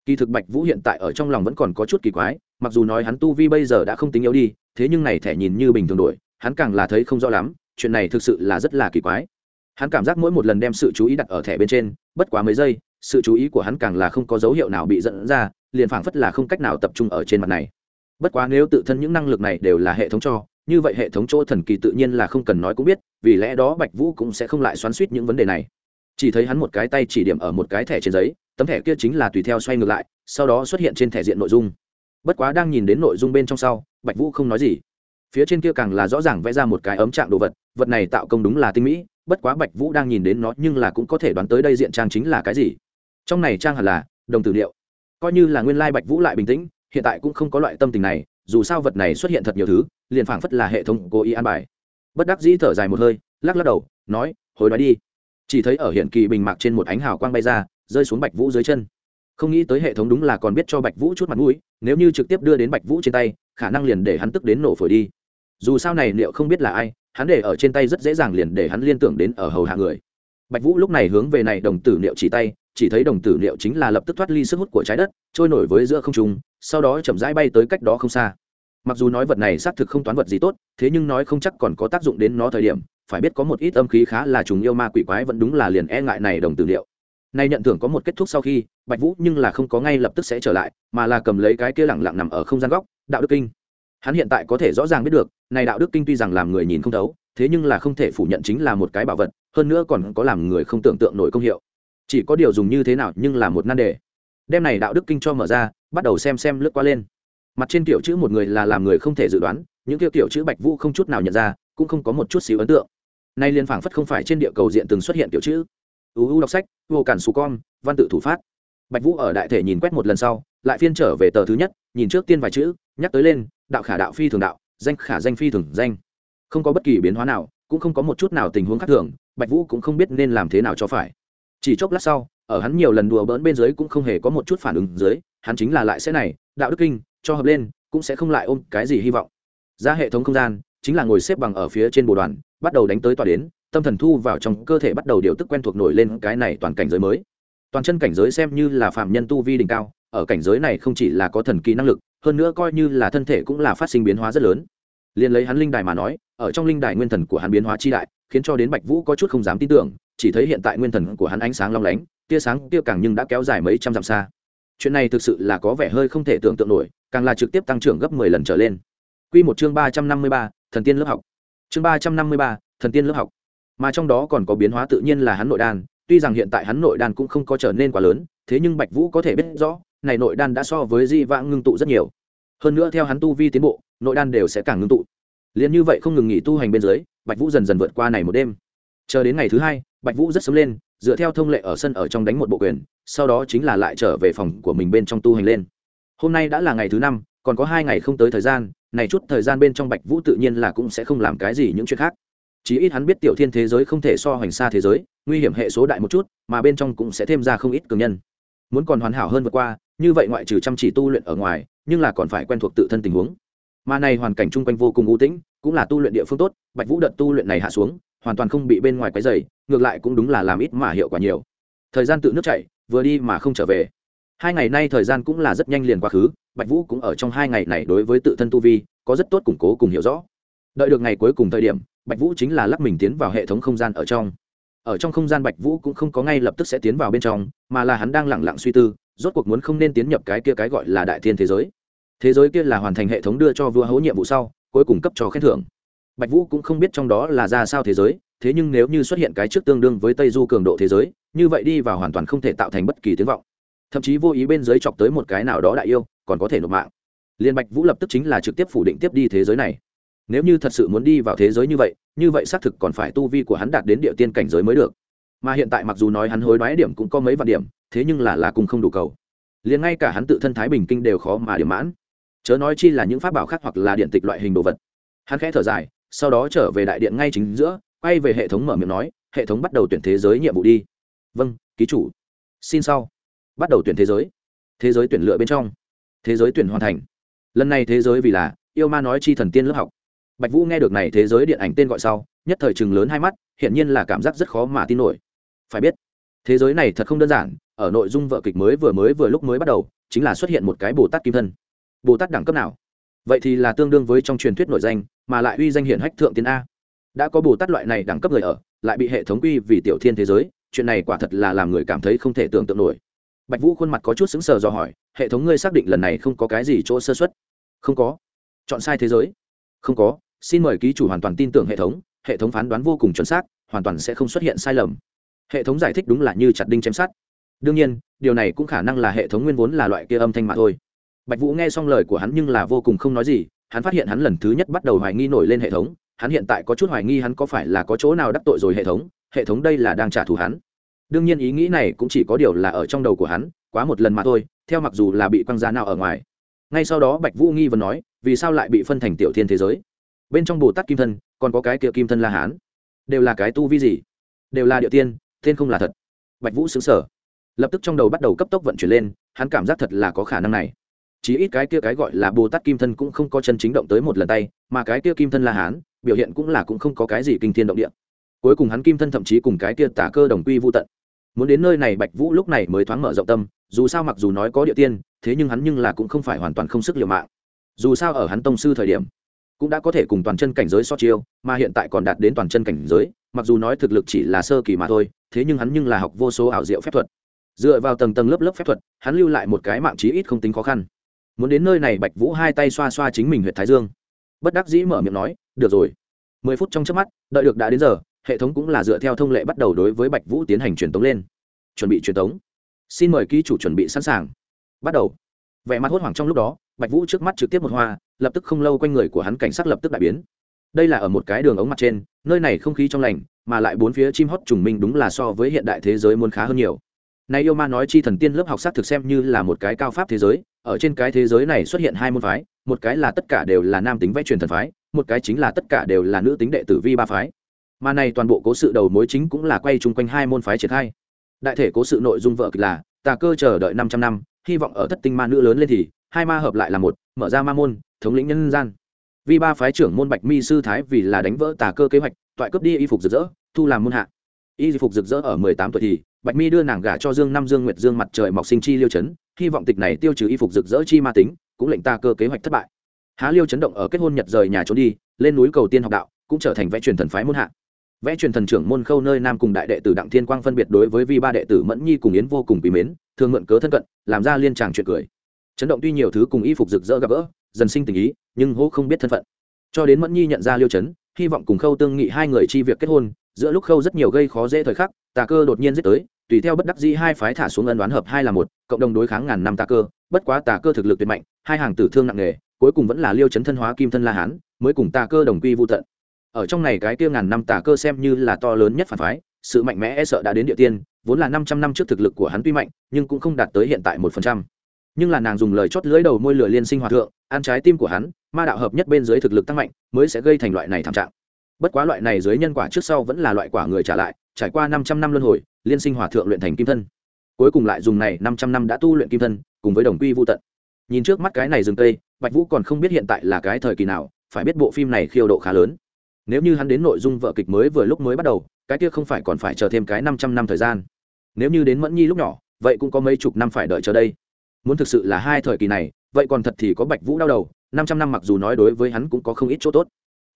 Kỳ thực bạch vũ hiện tại ở trong lòng vẫn còn có chút kỳ quái, mặc dù nói hắn tu vi bây giờ đã không tính yếu đi, thế nhưng này thẻ nhìn như bình thường đổi, hắn càng là thấy không rõ lắm, chuyện này thực sự là rất là kỳ quái. Hắn cảm giác mỗi một lần đem sự chú ý đặt ở thẻ bên trên, bất quá mấy giây, sự chú ý của hắn càng là không có dấu hiệu nào bị dẫn ra, liền phảng phất là không cách nào tập trung ở trên mặt này. Bất quá nếu tự thân những năng lực này đều là hệ thống cho như vậy hệ thống chỗ thần kỳ tự nhiên là không cần nói cũng biết, vì lẽ đó bạch vũ cũng sẽ không lại xoắn suýt những vấn đề này. Chỉ thấy hắn một cái tay chỉ điểm ở một cái thẻ trên giấy, tấm thẻ kia chính là tùy theo xoay ngược lại, sau đó xuất hiện trên thẻ diện nội dung. Bất quá đang nhìn đến nội dung bên trong sau, bạch vũ không nói gì. Phía trên kia càng là rõ ràng vẽ ra một cái ấm trạng đồ vật vật này tạo công đúng là tinh mỹ, bất quá bạch vũ đang nhìn đến nó nhưng là cũng có thể đoán tới đây diện trang chính là cái gì. Trong này trang hẳn là đồng tử liệu. Coi như là nguyên lai bạch vũ lại bình tĩnh, hiện tại cũng không có loại tâm tình này dù sao vật này xuất hiện thật nhiều thứ, liền phảng phất là hệ thống cố ý an bài. Bất đắc dĩ thở dài một hơi, lắc lắc đầu, nói hồi nói đi. Chỉ thấy ở hiện kỳ bình mạc trên một ánh hào quang bay ra, rơi xuống bạch vũ dưới chân. Không nghĩ tới hệ thống đúng là còn biết cho bạch vũ chút mặt mũi, nếu như trực tiếp đưa đến bạch vũ trên tay, khả năng liền để hắn tức đến nổ phổi đi. Dù sao này liệu không biết là ai, hắn để ở trên tay rất dễ dàng liền để hắn liên tưởng đến ở hầu hạ người bạch vũ lúc này hướng về này đồng tử liệu chỉ tay, chỉ thấy đồng tử liệu chính là lập tức thoát ly sức hút của trái đất, trôi nổi với giữa không trung, sau đó chậm rãi bay tới cách đó không xa. Mặc dù nói vật này xác thực không toán vật gì tốt, thế nhưng nói không chắc còn có tác dụng đến nó thời điểm, phải biết có một ít âm khí khá là chúng yêu ma quỷ quái vẫn đúng là liền e ngại này đồng tử liệu nay nhận thưởng có một kết thúc sau khi, bạch vũ nhưng là không có ngay lập tức sẽ trở lại, mà là cầm lấy cái kia lẳng lặng nằm ở không gian góc, đạo đức kinh. Hắn hiện tại có thể rõ ràng biết được, này đạo đức kinh tuy rằng làm người nhìn không thấu thế nhưng là không thể phủ nhận chính là một cái bảo vật, hơn nữa còn có làm người không tưởng tượng nổi công hiệu. Chỉ có điều dùng như thế nào nhưng là một nan đề. Đem này đạo đức kinh cho mở ra, bắt đầu xem xem lướt qua lên. Mặt trên tiểu chữ một người là làm người không thể dự đoán, những kiểu kiểu chữ bạch vũ không chút nào nhận ra, cũng không có một chút xíu ấn tượng. Nay liên phảng phất không phải trên địa cầu diện từng xuất hiện kiểu chữ. Uu đọc sách, vô cản xù con, văn tự thủ phát. Bạch vũ ở đại thể nhìn quét một lần sau, lại phiên trở về tờ thứ nhất, nhìn trước tiên vài chữ, nhắc tới lên, đạo khả đạo phi thường đạo, danh khả danh phi thường danh không có bất kỳ biến hóa nào, cũng không có một chút nào tình huống khác thường, bạch vũ cũng không biết nên làm thế nào cho phải. Chỉ chốc lát sau, ở hắn nhiều lần đùa bỡn bên dưới cũng không hề có một chút phản ứng dưới, hắn chính là lại sẽ này, đạo đức kinh, cho hợp lên, cũng sẽ không lại ôm cái gì hy vọng. Ra hệ thống không gian, chính là ngồi xếp bằng ở phía trên bồ đoàn, bắt đầu đánh tới tòa đến, tâm thần thu vào trong cơ thể bắt đầu điều tức quen thuộc nổi lên cái này toàn cảnh giới mới. Toàn chân cảnh giới xem như là phạm nhân tu vi đỉnh cao, ở cảnh giới này không chỉ là có thần kỳ năng lực, hơn nữa coi như là thân thể cũng là phát sinh biến hóa rất lớn. Liền lấy hắn linh đài mà nói ở trong linh đài nguyên thần của hắn biến hóa chi đại, khiến cho đến bạch vũ có chút không dám tin tưởng, chỉ thấy hiện tại nguyên thần của hắn ánh sáng long lánh, tia sáng tia càng nhưng đã kéo dài mấy trăm dặm xa. Chuyện này thực sự là có vẻ hơi không thể tưởng tượng nổi, càng là trực tiếp tăng trưởng gấp mười lần trở lên. Quy một chương ba trăm năm mươi ba, thần tiên lớp học. Chương ba trăm năm mươi ba, thần tiên lớp học. Mà trong đó còn có biến hóa tự nhiên là hắn nội đan, tuy rằng hiện tại hắn nội đan cũng không có trở nên quá lớn, thế nhưng bạch vũ có thể biết rõ, này nội đan đã so với di vãng ngưng tụ rất nhiều. Hơn nữa theo hắn tu vi tiến bộ, nội đan đều sẽ càng ngưng tụ liền như vậy không ngừng nghỉ tu hành bên dưới, bạch vũ dần dần vượt qua này một đêm. Chờ đến ngày thứ hai, bạch vũ rất sớm lên, dựa theo thông lệ ở sân ở trong đánh một bộ quyền, sau đó chính là lại trở về phòng của mình bên trong tu hành lên. Hôm nay đã là ngày thứ năm, còn có hai ngày không tới thời gian, này chút thời gian bên trong bạch vũ tự nhiên là cũng sẽ không làm cái gì những chuyện khác. Chí ít hắn biết tiểu thiên thế giới không thể so hoành xa thế giới, nguy hiểm hệ số đại một chút, mà bên trong cũng sẽ thêm ra không ít cường nhân. Muốn còn hoàn hảo hơn vượt qua, như vậy ngoại trừ chăm chỉ tu luyện ở ngoài, nhưng là còn phải quen thuộc tự thân tình huống mà này hoàn cảnh chung quanh vô cùng u tĩnh, cũng là tu luyện địa phương tốt, bạch vũ đợt tu luyện này hạ xuống, hoàn toàn không bị bên ngoài quấy dày ngược lại cũng đúng là làm ít mà hiệu quả nhiều. Thời gian tự nước chảy, vừa đi mà không trở về. Hai ngày nay thời gian cũng là rất nhanh liền quá khứ, bạch vũ cũng ở trong hai ngày này đối với tự thân tu vi, có rất tốt củng cố cùng hiểu rõ. Đợi được ngày cuối cùng thời điểm, bạch vũ chính là lắc mình tiến vào hệ thống không gian ở trong. Ở trong không gian bạch vũ cũng không có ngay lập tức sẽ tiến vào bên trong, mà là hắn đang lẳng lặng suy tư, rốt cuộc muốn không nên tiến nhập cái kia cái gọi là đại thiên thế giới thế giới kia là hoàn thành hệ thống đưa cho vua hấu nhiệm vụ sau, cuối cùng cấp cho khen thưởng. Bạch vũ cũng không biết trong đó là ra sao thế giới, thế nhưng nếu như xuất hiện cái trước tương đương với tây du cường độ thế giới, như vậy đi vào hoàn toàn không thể tạo thành bất kỳ tiếng vọng. Thậm chí vô ý bên dưới chọc tới một cái nào đó đại yêu, còn có thể nộp mạng. Liên bạch vũ lập tức chính là trực tiếp phủ định tiếp đi thế giới này. Nếu như thật sự muốn đi vào thế giới như vậy như vậy xác thực còn phải tu vi của hắn đạt đến địa tiên cảnh giới mới được. Mà hiện tại mặc dù nói hắn hối đoái điểm cũng có mấy vạn điểm, thế nhưng là là cùng không đủ cầu. Liền ngay cả hắn tự thân thái bình kinh đều khó mà điểm mãn chớ nói chi là những pháp bảo khác hoặc là điện tịch loại hình đồ vật. Hắn khẽ thở dài, sau đó trở về đại điện ngay chính giữa, quay về hệ thống mở miệng nói, hệ thống bắt đầu tuyển thế giới nhiệm vụ đi. Vâng ký chủ. Xin sau. Bắt đầu tuyển thế giới. Thế giới tuyển lựa bên trong. Thế giới tuyển hoàn thành. Lần này thế giới vì là, yêu ma nói chi thần tiên lớp học. Bạch vũ nghe được này thế giới điện ảnh tên gọi sau, nhất thời chừng lớn hai mắt hiện nhiên là cảm giác rất khó mà tin nổi. Phải biết, thế giới này thật không đơn giản, ở nội dung vợ kịch mới vừa mới vừa lúc mới bắt đầu, chính là xuất hiện một cái bồ tát kim thân bồ tát đẳng cấp nào? Vậy thì là tương đương với trong truyền thuyết nội danh, mà lại uy danh hiển hách thượng tiên a. Đã có bồ tát loại này đẳng cấp người ở, lại bị hệ thống quy vì tiểu thiên thế giới, chuyện này quả thật là làm người cảm thấy không thể tưởng tượng nổi. Bạch vũ khuôn mặt có chút xứng sờ do hỏi, hệ thống ngươi xác định lần này không có cái gì chỗ sơ xuất không có. Chọn sai thế giới? Không có. Xin mời ký chủ hoàn toàn tin tưởng hệ thống hệ thống phán đoán vô cùng chuẩn xác, hoàn toàn sẽ không xuất hiện sai lầm. Hệ thống giải thích đúng là như chặt đinh chém sát đương nhiên, điều này cũng khả năng là hệ thống nguyên vốn là loại kia âm thanh mà thôi bạch vũ nghe xong lời của hắn nhưng là vô cùng không nói gì, hắn phát hiện hắn lần thứ nhất bắt đầu hoài nghi nổi lên hệ thống, hắn hiện tại có chút hoài nghi hắn có phải là có chỗ nào đắc tội rồi hệ thống hệ thống đây là đang trả thù hắn. Đương nhiên ý nghĩ này cũng chỉ có điều là ở trong đầu của hắn, quá một lần mà thôi, theo mặc dù là bị quăng ra nào ở ngoài. Ngay sau đó bạch vũ nghi vấn nói, vì sao lại bị phân thành tiểu thiên thế giới? Bên trong bồ tát kim thân, còn có cái kia kim thân la hán, đều là cái tu vi gì? Đều là địa tiên tên không là thật. Bạch vũ xứng sở lập tức trong đầu bắt đầu cấp tốc vận chuyển lên, hắn cảm giác thật là có khả năng này chỉ ít cái kia cái gọi là bồ tát kim thân cũng không có chân chính động tới một lần tay, mà cái kia kim thân la hán, biểu hiện cũng là cũng không có cái gì kinh thiên động địa. Cuối cùng hắn kim thân thậm chí cùng cái kia tả cơ đồng quy vô tận. Muốn đến nơi này bạch vũ lúc này mới thoáng mở rộng tâm, dù sao mặc dù nói có địa tiên, thế nhưng hắn nhưng là cũng không phải hoàn toàn không sức liều mạng. Dù sao ở hắn tông sư thời điểm, cũng đã có thể cùng toàn chân cảnh giới so chiêu, mà hiện tại còn đạt đến toàn chân cảnh giới, mặc dù nói thực lực chỉ là sơ kỳ mà thôi, thế nhưng hắn nhưng là học vô số ảo diệu phép thuật. Dựa vào tầng tầng lớp lớp phép thuật, hắn lưu lại một cái mạng chí ít không tính khó khăn muốn đến nơi này bạch vũ hai tay xoa xoa chính mình huyện thái dương. Bất đắc dĩ mở miệng nói, được rồi. Mười phút trong trước mắt, đợi được đã đến giờ, hệ thống cũng là dựa theo thông lệ bắt đầu đối với bạch vũ tiến hành truyền tống lên. Chuẩn bị truyền tống. Xin mời ký chủ chuẩn bị sẵn sàng. Bắt đầu. Vẻ mặt hốt hoảng trong lúc đó, bạch vũ trước mắt trực tiếp một hoa, lập tức không lâu quanh người của hắn cảnh sát lập tức đại biến. Đây là ở một cái đường ống mặt trên, nơi này không khí trong lành, mà lại bốn phía chim hót trùng minh đúng là so với hiện đại thế giới muốn khá hơn nhiều. Nay yêu ma nói chi thần tiên lớp học sát thực xem như là một cái cao pháp thế giới ở trên cái thế giới này xuất hiện hai môn phái, một cái là tất cả đều là nam tính vẽ truyền thần phái, một cái chính là tất cả đều là nữ tính đệ tử vi ba phái. Mà này toàn bộ cố sự đầu mối chính cũng là quay chung quanh hai môn phái triển khai. Đại thể cố sự nội dung vợ kịch là, tà cơ chờ đợi 500 năm, hy vọng ở thất tinh ma nữ lớn lên thì, hai ma hợp lại là một, mở ra ma môn, thống lĩnh nhân gian. Vì ba phái trưởng môn bạch mi sư thái vì là đánh vỡ tà cơ kế hoạch, toại cướp đi y phục rực rỡ, thu làm môn hạ. Y phục rực rỡ ở 18 tuổi thì bạch mi đưa nàng gả cho dương năm dương nguyệt dương mặt trời mọc sinh chi liêu chấn, hy vọng tịch này tiêu trừ y phục rực rỡ chi ma tính, cũng lệnh ta cơ kế hoạch thất bại. Há liêu chấn động ở kết hôn nhật rời nhà trốn đi, lên núi cầu tiên học đạo, cũng trở thành vẽ truyền thần phái môn hạ. Vẽ truyền thần trưởng môn khâu nơi nam cùng đại đệ tử đặng thiên quang phân biệt đối với vi ba đệ tử mẫn nhi cùng yến vô cùng quý mến thường mượn cớ thân cận, làm ra liên tràng chuyện cười. Chấn động tuy nhiều thứ cùng y phục rực rỡ gặp gỡ, dần sinh tình ý, nhưng hô không biết thân phận. Cho đến mẫn nhi nhận ra liêu chấn, hy vọng cùng khâu tương nghị hai người chi việc kết hôn giữa lúc khâu rất nhiều gây khó dễ thời khắc, tà cơ đột nhiên giết tới, tùy theo bất đắc dĩ hai phái thả xuống ân đoán hợp hai là một, cộng đồng đối kháng ngàn năm tà cơ. Bất quá tà cơ thực lực tuyệt mạnh, hai hàng tử thương nặng nề, cuối cùng vẫn là liêu chấn thân hóa kim thân la hán, mới cùng tà cơ đồng quy vô tận. Ở trong này cái kia ngàn năm tà cơ xem như là to lớn nhất phản phái, sự mạnh mẽ e sợ đã đến địa tiên, vốn là năm trăm năm trước thực lực của hắn tuy mạnh, nhưng cũng không đạt tới hiện tại một phần trăm. Nhưng là nàng dùng lời chót lưỡi đầu môi lửa liên sinh hòa thượng, ăn trái tim của hắn, ma đạo hợp nhất bên dưới thực lực tăng mạnh, mới sẽ gây thành loại này thảm trạng bất quá loại này dưới nhân quả trước sau vẫn là loại quả người trả lại, trải qua năm trăm năm luân hồi, liên sinh hòa thượng luyện thành kim thân. Cuối cùng lại dùng này năm trăm năm đã tu luyện kim thân, cùng với đồng quy vô tận. Nhìn trước mắt cái này rừng tây bạch vũ còn không biết hiện tại là cái thời kỳ nào, phải biết bộ phim này khiêu độ khá lớn. Nếu như hắn đến nội dung vợ kịch mới vừa lúc mới bắt đầu, cái kia không phải còn phải chờ thêm cái năm trăm năm thời gian. Nếu như đến mẫn nhi lúc nhỏ, vậy cũng có mấy chục năm phải đợi chờ đây. Muốn thực sự là hai thời kỳ này, vậy còn thật thì có bạch vũ đau đầu, năm trăm năm mặc dù nói đối với hắn cũng có không ít chỗ tốt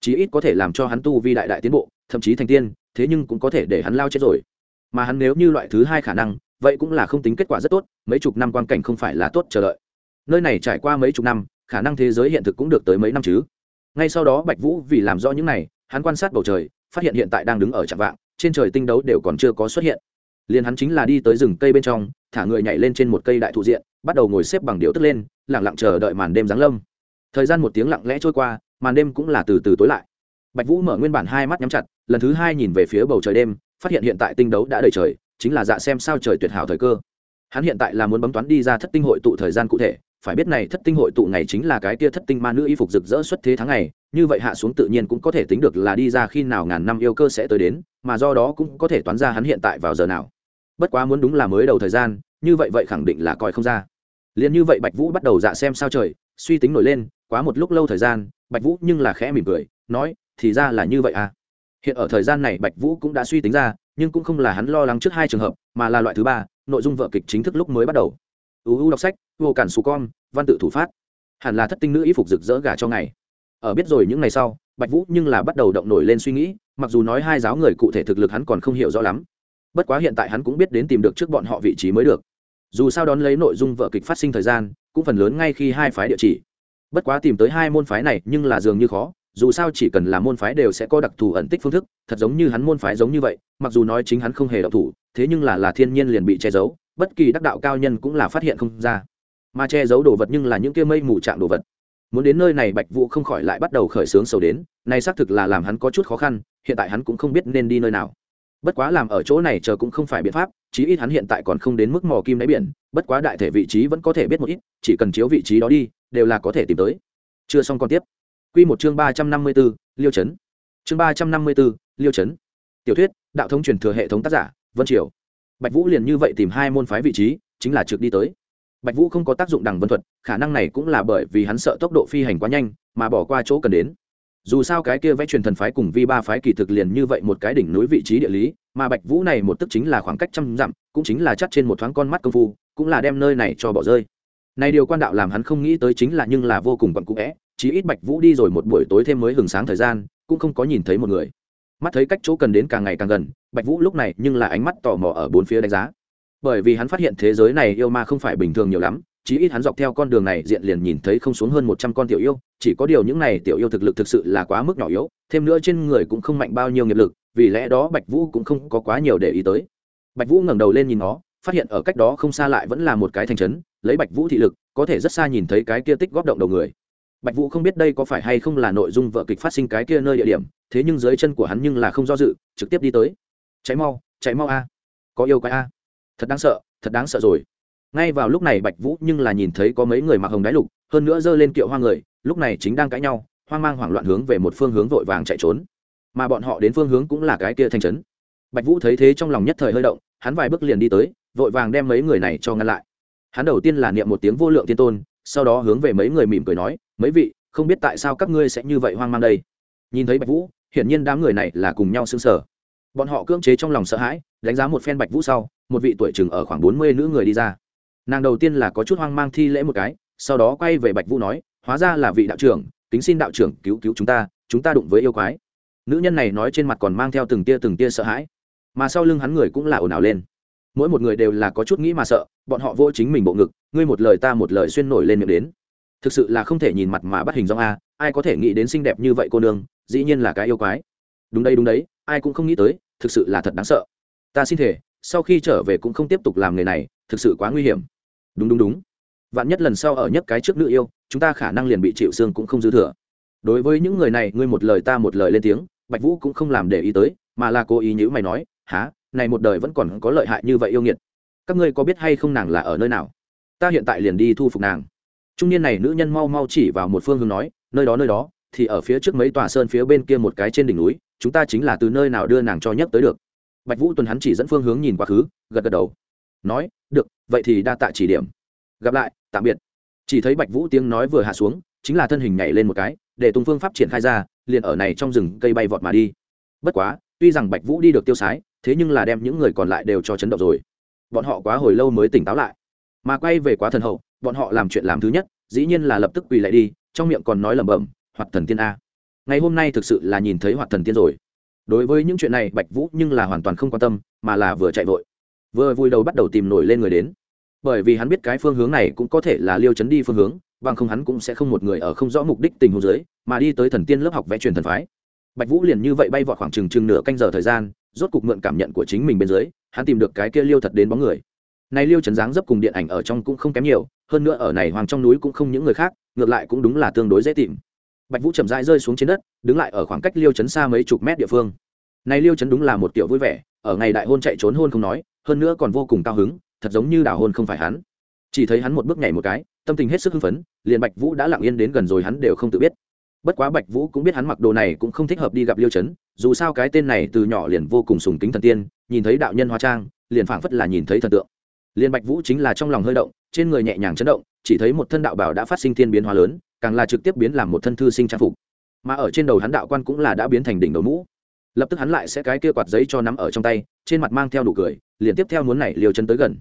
chí ít có thể làm cho hắn tu vi đại đại tiến bộ, thậm chí thành tiên, thế nhưng cũng có thể để hắn lao chết rồi. Mà hắn nếu như loại thứ hai khả năng, vậy cũng là không tính kết quả rất tốt, mấy chục năm quan cảnh không phải là tốt chờ đợi. Nơi này trải qua mấy chục năm, khả năng thế giới hiện thực cũng được tới mấy năm chứ. Ngay sau đó bạch vũ vì làm rõ những này, hắn quan sát bầu trời, phát hiện hiện tại đang đứng ở trạm vạng, trên trời tinh đấu đều còn chưa có xuất hiện. Liền hắn chính là đi tới rừng cây bên trong, thả người nhảy lên trên một cây đại thụ diện, bắt đầu ngồi xếp bằng điệu tức lên lẳng lặng chờ đợi màn đêm giáng lâm. Thời gian một tiếng lặng lẽ trôi qua màn đêm cũng là từ từ tối lại. Bạch vũ mở nguyên bản hai mắt nhắm chặt, lần thứ hai nhìn về phía bầu trời đêm, phát hiện hiện tại tinh đấu đã đầy trời, chính là dạ xem sao trời tuyệt hảo thời cơ. Hắn hiện tại là muốn bấm toán đi ra thất tinh hội tụ thời gian cụ thể, phải biết này thất tinh hội tụ ngày chính là cái kia thất tinh ma nữ y phục rực rỡ xuất thế tháng ngày, như vậy hạ xuống tự nhiên cũng có thể tính được là đi ra khi nào ngàn năm yêu cơ sẽ tới đến, mà do đó cũng có thể toán ra hắn hiện tại vào giờ nào. Bất quá muốn đúng là mới đầu thời gian, như vậy vậy khẳng định là coi không ra. Liền như vậy bạch vũ bắt đầu dạ xem sao trời, suy tính nổi lên, quá một lúc lâu thời gian bạch vũ nhưng là khẽ mỉm cười, nói, thì ra là như vậy à. Hiện ở thời gian này bạch vũ cũng đã suy tính ra, nhưng cũng không là hắn lo lắng trước hai trường hợp, mà là loại thứ ba, nội dung vợ kịch chính thức lúc mới bắt đầu. Uu đọc sách, vô cản xù con, văn tự thủ phát. Hẳn là thất tinh nữ y phục rực rỡ gà cho ngày. Ở biết rồi những ngày sau, bạch vũ nhưng là bắt đầu động nổi lên suy nghĩ, mặc dù nói hai giáo người cụ thể thực lực hắn còn không hiểu rõ lắm. Bất quá hiện tại hắn cũng biết đến tìm được trước bọn họ vị trí mới được. Dù sao đón lấy nội dung vợ kịch phát sinh thời gian, cũng phần lớn ngay khi hai phái địa chỉ bất quá tìm tới hai môn phái này nhưng là dường như khó, dù sao chỉ cần là môn phái đều sẽ có đặc thù ẩn tích phương thức, thật giống như hắn môn phái giống như vậy, mặc dù nói chính hắn không hề độc thủ, thế nhưng là là thiên nhiên liền bị che giấu, bất kỳ đắc đạo cao nhân cũng là phát hiện không ra. Mà che giấu đồ vật nhưng là những kia mây mù trạng đồ vật. Muốn đến nơi này bạch vũ không khỏi lại bắt đầu khởi sướng sầu đến, này xác thực là làm hắn có chút khó khăn, hiện tại hắn cũng không biết nên đi nơi nào. Bất quá làm ở chỗ này chờ cũng không phải biện pháp, chí ít hắn hiện tại còn không đến mức mò kim đáy biển, bất quá đại thể vị trí vẫn có thể biết một ít, chỉ cần chiếu vị trí đó đi đều là có thể tìm tới chưa xong còn tiếp Quy một chương ba trăm năm mươi 354, Liêu Chấn. Chương ba trăm năm mươi 354, Liêu Chấn. Tiểu thuyết, đạo thống truyền thừa hệ thống tác giả, Vân Triều. Bạch Vũ liền như vậy tìm hai môn phái vị trí, chính là trực đi tới. Bạch Vũ không có tác dụng đằng vân thuật, khả năng này cũng là bởi vì hắn sợ tốc độ phi hành quá nhanh, mà bỏ qua chỗ cần đến. Dù sao cái kia vẽ truyền thần phái cùng vi ba phái kỳ thực liền như vậy một cái đỉnh núi vị trí địa lý, mà Bạch Vũ này một tức chính là khoảng cách trăm dặm, cũng chính là chắc trên một thoáng con mắt công phu, cũng là đem nơi này cho bỏ rơi. Này điều quan đạo làm hắn không nghĩ tới chính là nhưng là vô cùng quẩn cũ é, chí ít bạch vũ đi rồi một buổi tối thêm mới hừng sáng thời gian cũng không có nhìn thấy một người. Mắt thấy cách chỗ cần đến càng ngày càng gần bạch vũ lúc này nhưng là ánh mắt tò mò ở bốn phía đánh giá. Bởi vì hắn phát hiện thế giới này yêu ma không phải bình thường nhiều lắm chí ít hắn dọc theo con đường này diện liền nhìn thấy không xuống hơn một trăm con tiểu yêu chỉ có điều những này tiểu yêu thực lực thực sự là quá mức nhỏ yếu thêm nữa trên người cũng không mạnh bao nhiêu nghiệp lực vì lẽ đó bạch vũ cũng không có quá nhiều để ý tới. Bạch vũ ngẩng đầu lên nhìn nó phát hiện ở cách đó không xa lại vẫn là một cái thành trấn lấy bạch vũ thị lực, có thể rất xa nhìn thấy cái kia tích góp động đầu người. Bạch vũ không biết đây có phải hay không là nội dung vợ kịch phát sinh cái kia nơi địa điểm, thế nhưng dưới chân của hắn nhưng là không do dự, trực tiếp đi tới. Cháy mau cháy mau a, có yêu quái a. Thật đáng sợ, thật đáng sợ rồi. Ngay vào lúc này bạch vũ nhưng là nhìn thấy có mấy người mặc hồng đáy lục, hơn nữa giơ lên kiệu hoa người, lúc này chính đang cãi nhau, hoang mang hoảng loạn hướng về một phương hướng vội vàng chạy trốn. Mà bọn họ đến phương hướng cũng là cái kia thành trấn. Bạch vũ thấy thế trong lòng nhất thời hơi động, hắn vài bước liền đi tới, vội vàng đem mấy người này cho ngăn lại hắn đầu tiên là niệm một tiếng vô lượng tiên tôn, sau đó hướng về mấy người mỉm cười nói, mấy vị, không biết tại sao các ngươi sẽ như vậy hoang mang đây? Nhìn thấy bạch vũ, hiển nhiên đám người này là cùng nhau xứng sở bọn họ cưỡng chế trong lòng sợ hãi, đánh giá một phen bạch vũ sau, một vị tuổi chừng ở khoảng bốn mươi nữ người đi ra. Nàng đầu tiên là có chút hoang mang thi lễ một cái, sau đó quay về bạch vũ nói, hóa ra là vị đạo trưởng, kính xin đạo trưởng cứu cứu chúng ta chúng ta đụng với yêu quái. Nữ nhân này nói trên mặt còn mang theo từng tia từng tia sợ hãi, mà sau lưng hắn người cũng là ồn ào lên mỗi một người đều là có chút nghĩ mà sợ, bọn họ vô chính mình bộ ngực, ngươi một lời ta một lời xuyên nổi lên miệng đến. Thực sự là không thể nhìn mặt mà bắt hình dong a, ai có thể nghĩ đến xinh đẹp như vậy cô nương, dĩ nhiên là cái yêu quái. Đúng đây đúng đấy, ai cũng không nghĩ tới, thực sự là thật đáng sợ. Ta xin thể sau khi trở về cũng không tiếp tục làm nghề này, thực sự quá nguy hiểm. Đúng đúng đúng. Vạn nhất lần sau ở nhất cái trước nữ yêu, chúng ta khả năng liền bị chịu xương cũng không dư thừa. Đối với những người này, ngươi một lời ta một lời lên tiếng, bạch vũ cũng không làm để ý tới, mà là cố ý nhữ mày nói há này một đời vẫn còn có lợi hại như vậy yêu nghiệt. Các ngươi có biết hay không nàng là ở nơi nào? Ta hiện tại liền đi thu phục nàng. Trung niên này nữ nhân mau mau chỉ vào một phương hướng nói, nơi đó nơi đó, thì ở phía trước mấy tòa sơn phía bên kia một cái trên đỉnh núi, chúng ta chính là từ nơi nào đưa nàng cho nhất tới được. Bạch vũ tuần hắn chỉ dẫn phương hướng nhìn quá khứ, gật gật đầu. Nói, được, vậy thì đa tạ chỉ điểm. Gặp lại, tạm biệt. Chỉ thấy bạch vũ tiếng nói vừa hạ xuống, chính là thân hình nhảy lên một cái, để tung phương pháp triển khai ra, liền ở này trong rừng cây bay vọt mà đi. Bất quá, tuy rằng bạch vũ đi được tiêu sái thế nhưng là đem những người còn lại đều cho chấn động rồi. Bọn họ quá hồi lâu mới tỉnh táo lại. Mà quay về quá thần hậu, bọn họ làm chuyện làm thứ nhất, dĩ nhiên là lập tức quỳ lại đi, trong miệng còn nói lẩm bẩm hoặc thần tiên a. Ngày hôm nay thực sự là nhìn thấy hoặc thần tiên rồi. Đối với những chuyện này, bạch vũ nhưng là hoàn toàn không quan tâm, mà là vừa chạy vội. Vừa vui đầu bắt đầu tìm nổi lên người đến. Bởi vì hắn biết cái phương hướng này cũng có thể là liêu chấn đi phương hướng, bằng không hắn cũng sẽ không một người ở không rõ mục đích tình huống dưới, mà đi tới thần tiên lớp học vẽ truyền thần phái. Bạch vũ liền như vậy bay vọt khoảng chừng chừng nửa canh giờ thời gian rốt cục mượn cảm nhận của chính mình bên dưới, hắn tìm được cái kia liêu thật đến bóng người. Này liêu trấn dáng dấp cùng điện ảnh ở trong cũng không kém nhiều, hơn nữa ở này hoàng trong núi cũng không những người khác, ngược lại cũng đúng là tương đối dễ tìm. Bạch vũ chậm rãi rơi xuống trên đất, đứng lại ở khoảng cách liêu trấn xa mấy chục mét địa phương. Này liêu trấn đúng là một kiểu vui vẻ, ở ngày đại hôn chạy trốn hôn không nói, hơn nữa còn vô cùng cao hứng, thật giống như đảo hôn không phải hắn. Chỉ thấy hắn một bước nhảy một cái, tâm tình hết sức hưng phấn, liền bạch vũ đã lặng yên đến gần rồi hắn đều không tự biết bất quá bạch vũ cũng biết hắn mặc đồ này cũng không thích hợp đi gặp liêu chấn, dù sao cái tên này từ nhỏ liền vô cùng sùng kính thần tiên, nhìn thấy đạo nhân hóa trang, liền phảng phất là nhìn thấy thần tượng. Liền bạch vũ chính là trong lòng hơi động, trên người nhẹ nhàng chấn động, chỉ thấy một thân đạo bảo đã phát sinh thiên biến hóa lớn, càng là trực tiếp biến làm một thân thư sinh trang phục. Mà ở trên đầu hắn đạo quan cũng là đã biến thành đỉnh đầu mũ. Lập tức hắn lại sẽ cái kia quạt giấy cho nắm ở trong tay, trên mặt mang theo đủ cười, liền tiếp theo muốn này liều chân tới gần.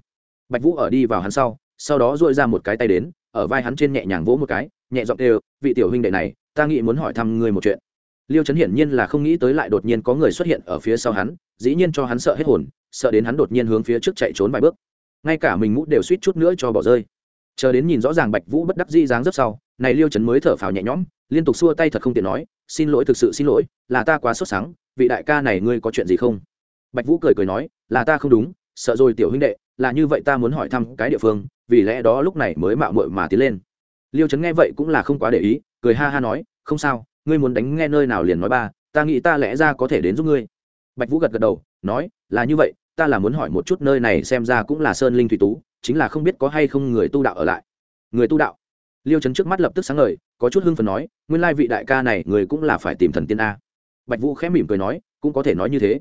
Bạch vũ ở đi vào hắn sau sau đó dội ra một cái tay đến, ở vai hắn trên nhẹ nhàng vỗ một cái, nhẹ giọng đều vị tiểu huynh đệ này ta nghĩ muốn hỏi thăm ngươi một chuyện. Liêu chấn hiển nhiên là không nghĩ tới lại đột nhiên có người xuất hiện ở phía sau hắn, dĩ nhiên cho hắn sợ hết hồn, sợ đến hắn đột nhiên hướng phía trước chạy trốn vài bước. Ngay cả mình mũ đều suýt chút nữa cho bỏ rơi. Chờ đến nhìn rõ ràng bạch vũ bất đắc dĩ dáng rất sau, này liêu chấn mới thở phào nhẹ nhõm, liên tục xua tay thật không tiện nói, xin lỗi, thực sự xin lỗi, là ta quá sốt sáng vị đại ca này ngươi có chuyện gì không? Bạch vũ cười cười nói, là ta không đúng, sợ rồi tiểu huynh đệ, là như vậy ta muốn hỏi thăm cái địa phương, vì lẽ đó lúc này mới mạo muội mà tiến lên liêu chấn nghe vậy cũng là không quá để ý, cười ha ha nói, không sao, ngươi muốn đánh nghe nơi nào liền nói ba, ta nghĩ ta lẽ ra có thể đến giúp ngươi. Bạch vũ gật gật đầu, nói, là như vậy, ta là muốn hỏi một chút nơi này xem ra cũng là sơn linh thủy tú, chính là không biết có hay không người tu đạo ở lại. Người tu đạo? Liêu chấn trước mắt lập tức sáng ngời, có chút hưng phần nói, nguyên lai vị đại ca này, người cũng là phải tìm thần tiên a. Bạch vũ khẽ mỉm cười nói, cũng có thể nói như thế.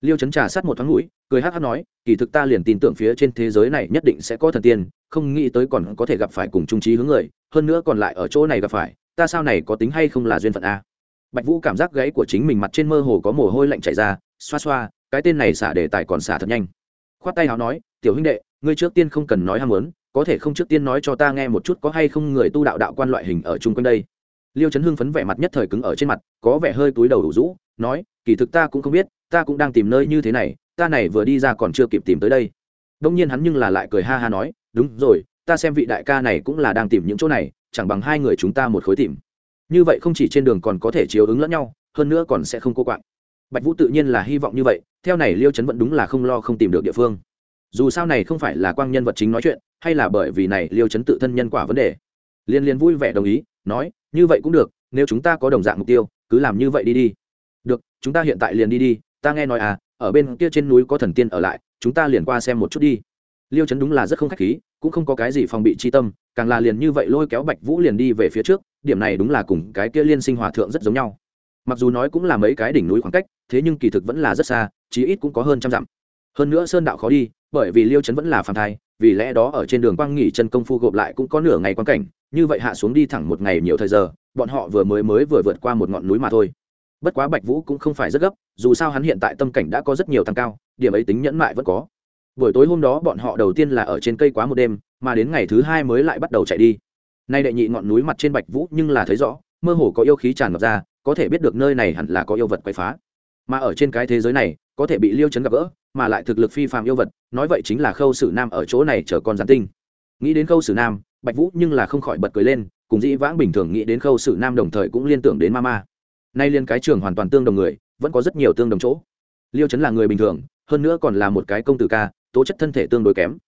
Liêu chấn trà sát một thoáng mũi, cười hát hát nói, kỳ thực ta liền tin tưởng phía trên thế giới này nhất định sẽ có thần tiên không nghĩ tới còn có thể gặp phải cùng trung trí hướng người, hơn nữa còn lại ở chỗ này gặp phải, ta sao này có tính hay không là duyên phận a. Bạch vũ cảm giác gãy của chính mình mặt trên mơ hồ có mồ hôi lạnh chảy ra, xoa xoa, cái tên này xả đề tài còn xả thật nhanh. Khoát tay áo nói, tiểu huynh đệ, ngươi trước tiên không cần nói ham muốn, có thể không trước tiên nói cho ta nghe một chút có hay không người tu đạo đạo quan loại hình ở chung quanh đây. Liêu chấn hưng phấn vẻ mặt nhất thời cứng ở trên mặt, có vẻ hơi túi đầu đủ rũ, nói, kỳ thực ta cũng không biết, ta cũng đang tìm nơi như thế này, ta này vừa đi ra còn chưa kịp tìm tới đây. Đông nhiên hắn nhưng là lại cười ha ha nói đúng rồi, ta xem vị đại ca này cũng là đang tìm những chỗ này, chẳng bằng hai người chúng ta một khối tìm. Như vậy không chỉ trên đường còn có thể chiếu ứng lẫn nhau, hơn nữa còn sẽ không cô quạng. Bạch vũ tự nhiên là hy vọng như vậy, theo này liêu chấn vẫn đúng là không lo không tìm được địa phương. Dù sao này không phải là quang nhân vật chính nói chuyện, hay là bởi vì này liêu chấn tự thân nhân quả vấn đề. Liên liên vui vẻ đồng ý, nói, như vậy cũng được, nếu chúng ta có đồng dạng mục tiêu, cứ làm như vậy đi đi. Được, chúng ta hiện tại liền đi đi, ta nghe nói à ở bên kia trên núi có thần tiên ở lại, chúng ta liền qua xem một chút đi liêu chấn đúng là rất không khách khí, cũng không có cái gì phòng bị chi tâm, càng là liền như vậy lôi kéo bạch vũ liền đi về phía trước, điểm này đúng là cùng cái kia liên sinh hòa thượng rất giống nhau. Mặc dù nói cũng là mấy cái đỉnh núi khoảng cách, thế nhưng kỳ thực vẫn là rất xa, chí ít cũng có hơn trăm dặm. Hơn nữa sơn đạo khó đi, bởi vì liêu chấn vẫn là phàm thai, vì lẽ đó ở trên đường quang nghỉ chân công phu gộp lại cũng có nửa ngày quan cảnh, như vậy hạ xuống đi thẳng một ngày nhiều thời giờ, bọn họ vừa mới mới vừa vượt qua một ngọn núi mà thôi. Bất quá bạch vũ cũng không phải rất gấp, dù sao hắn hiện tại tâm cảnh đã có rất nhiều tăng cao, điểm ấy tính nhẫn mại vẫn có buổi tối hôm đó bọn họ đầu tiên là ở trên cây quá một đêm, mà đến ngày thứ hai mới lại bắt đầu chạy đi. Nay đệ nhị ngọn núi mặt trên bạch vũ nhưng là thấy rõ, mơ hồ có yêu khí tràn ngập ra, có thể biết được nơi này hẳn là có yêu vật quậy phá. Mà ở trên cái thế giới này, có thể bị liêu chấn gặp gỡ, mà lại thực lực phi phàm yêu vật, nói vậy chính là khâu sử nam ở chỗ này chở con gián tinh. Nghĩ đến khâu sử nam, bạch vũ nhưng là không khỏi bật cười lên, cùng dĩ vãng bình thường nghĩ đến khâu sử nam đồng thời cũng liên tưởng đến ma ma nay liên cái trường hoàn toàn tương đồng người, vẫn có rất nhiều tương đồng chỗ. Liêu chấn là người bình thường, hơn nữa còn là một cái công tử ca tố chất thân thể tương đối kém.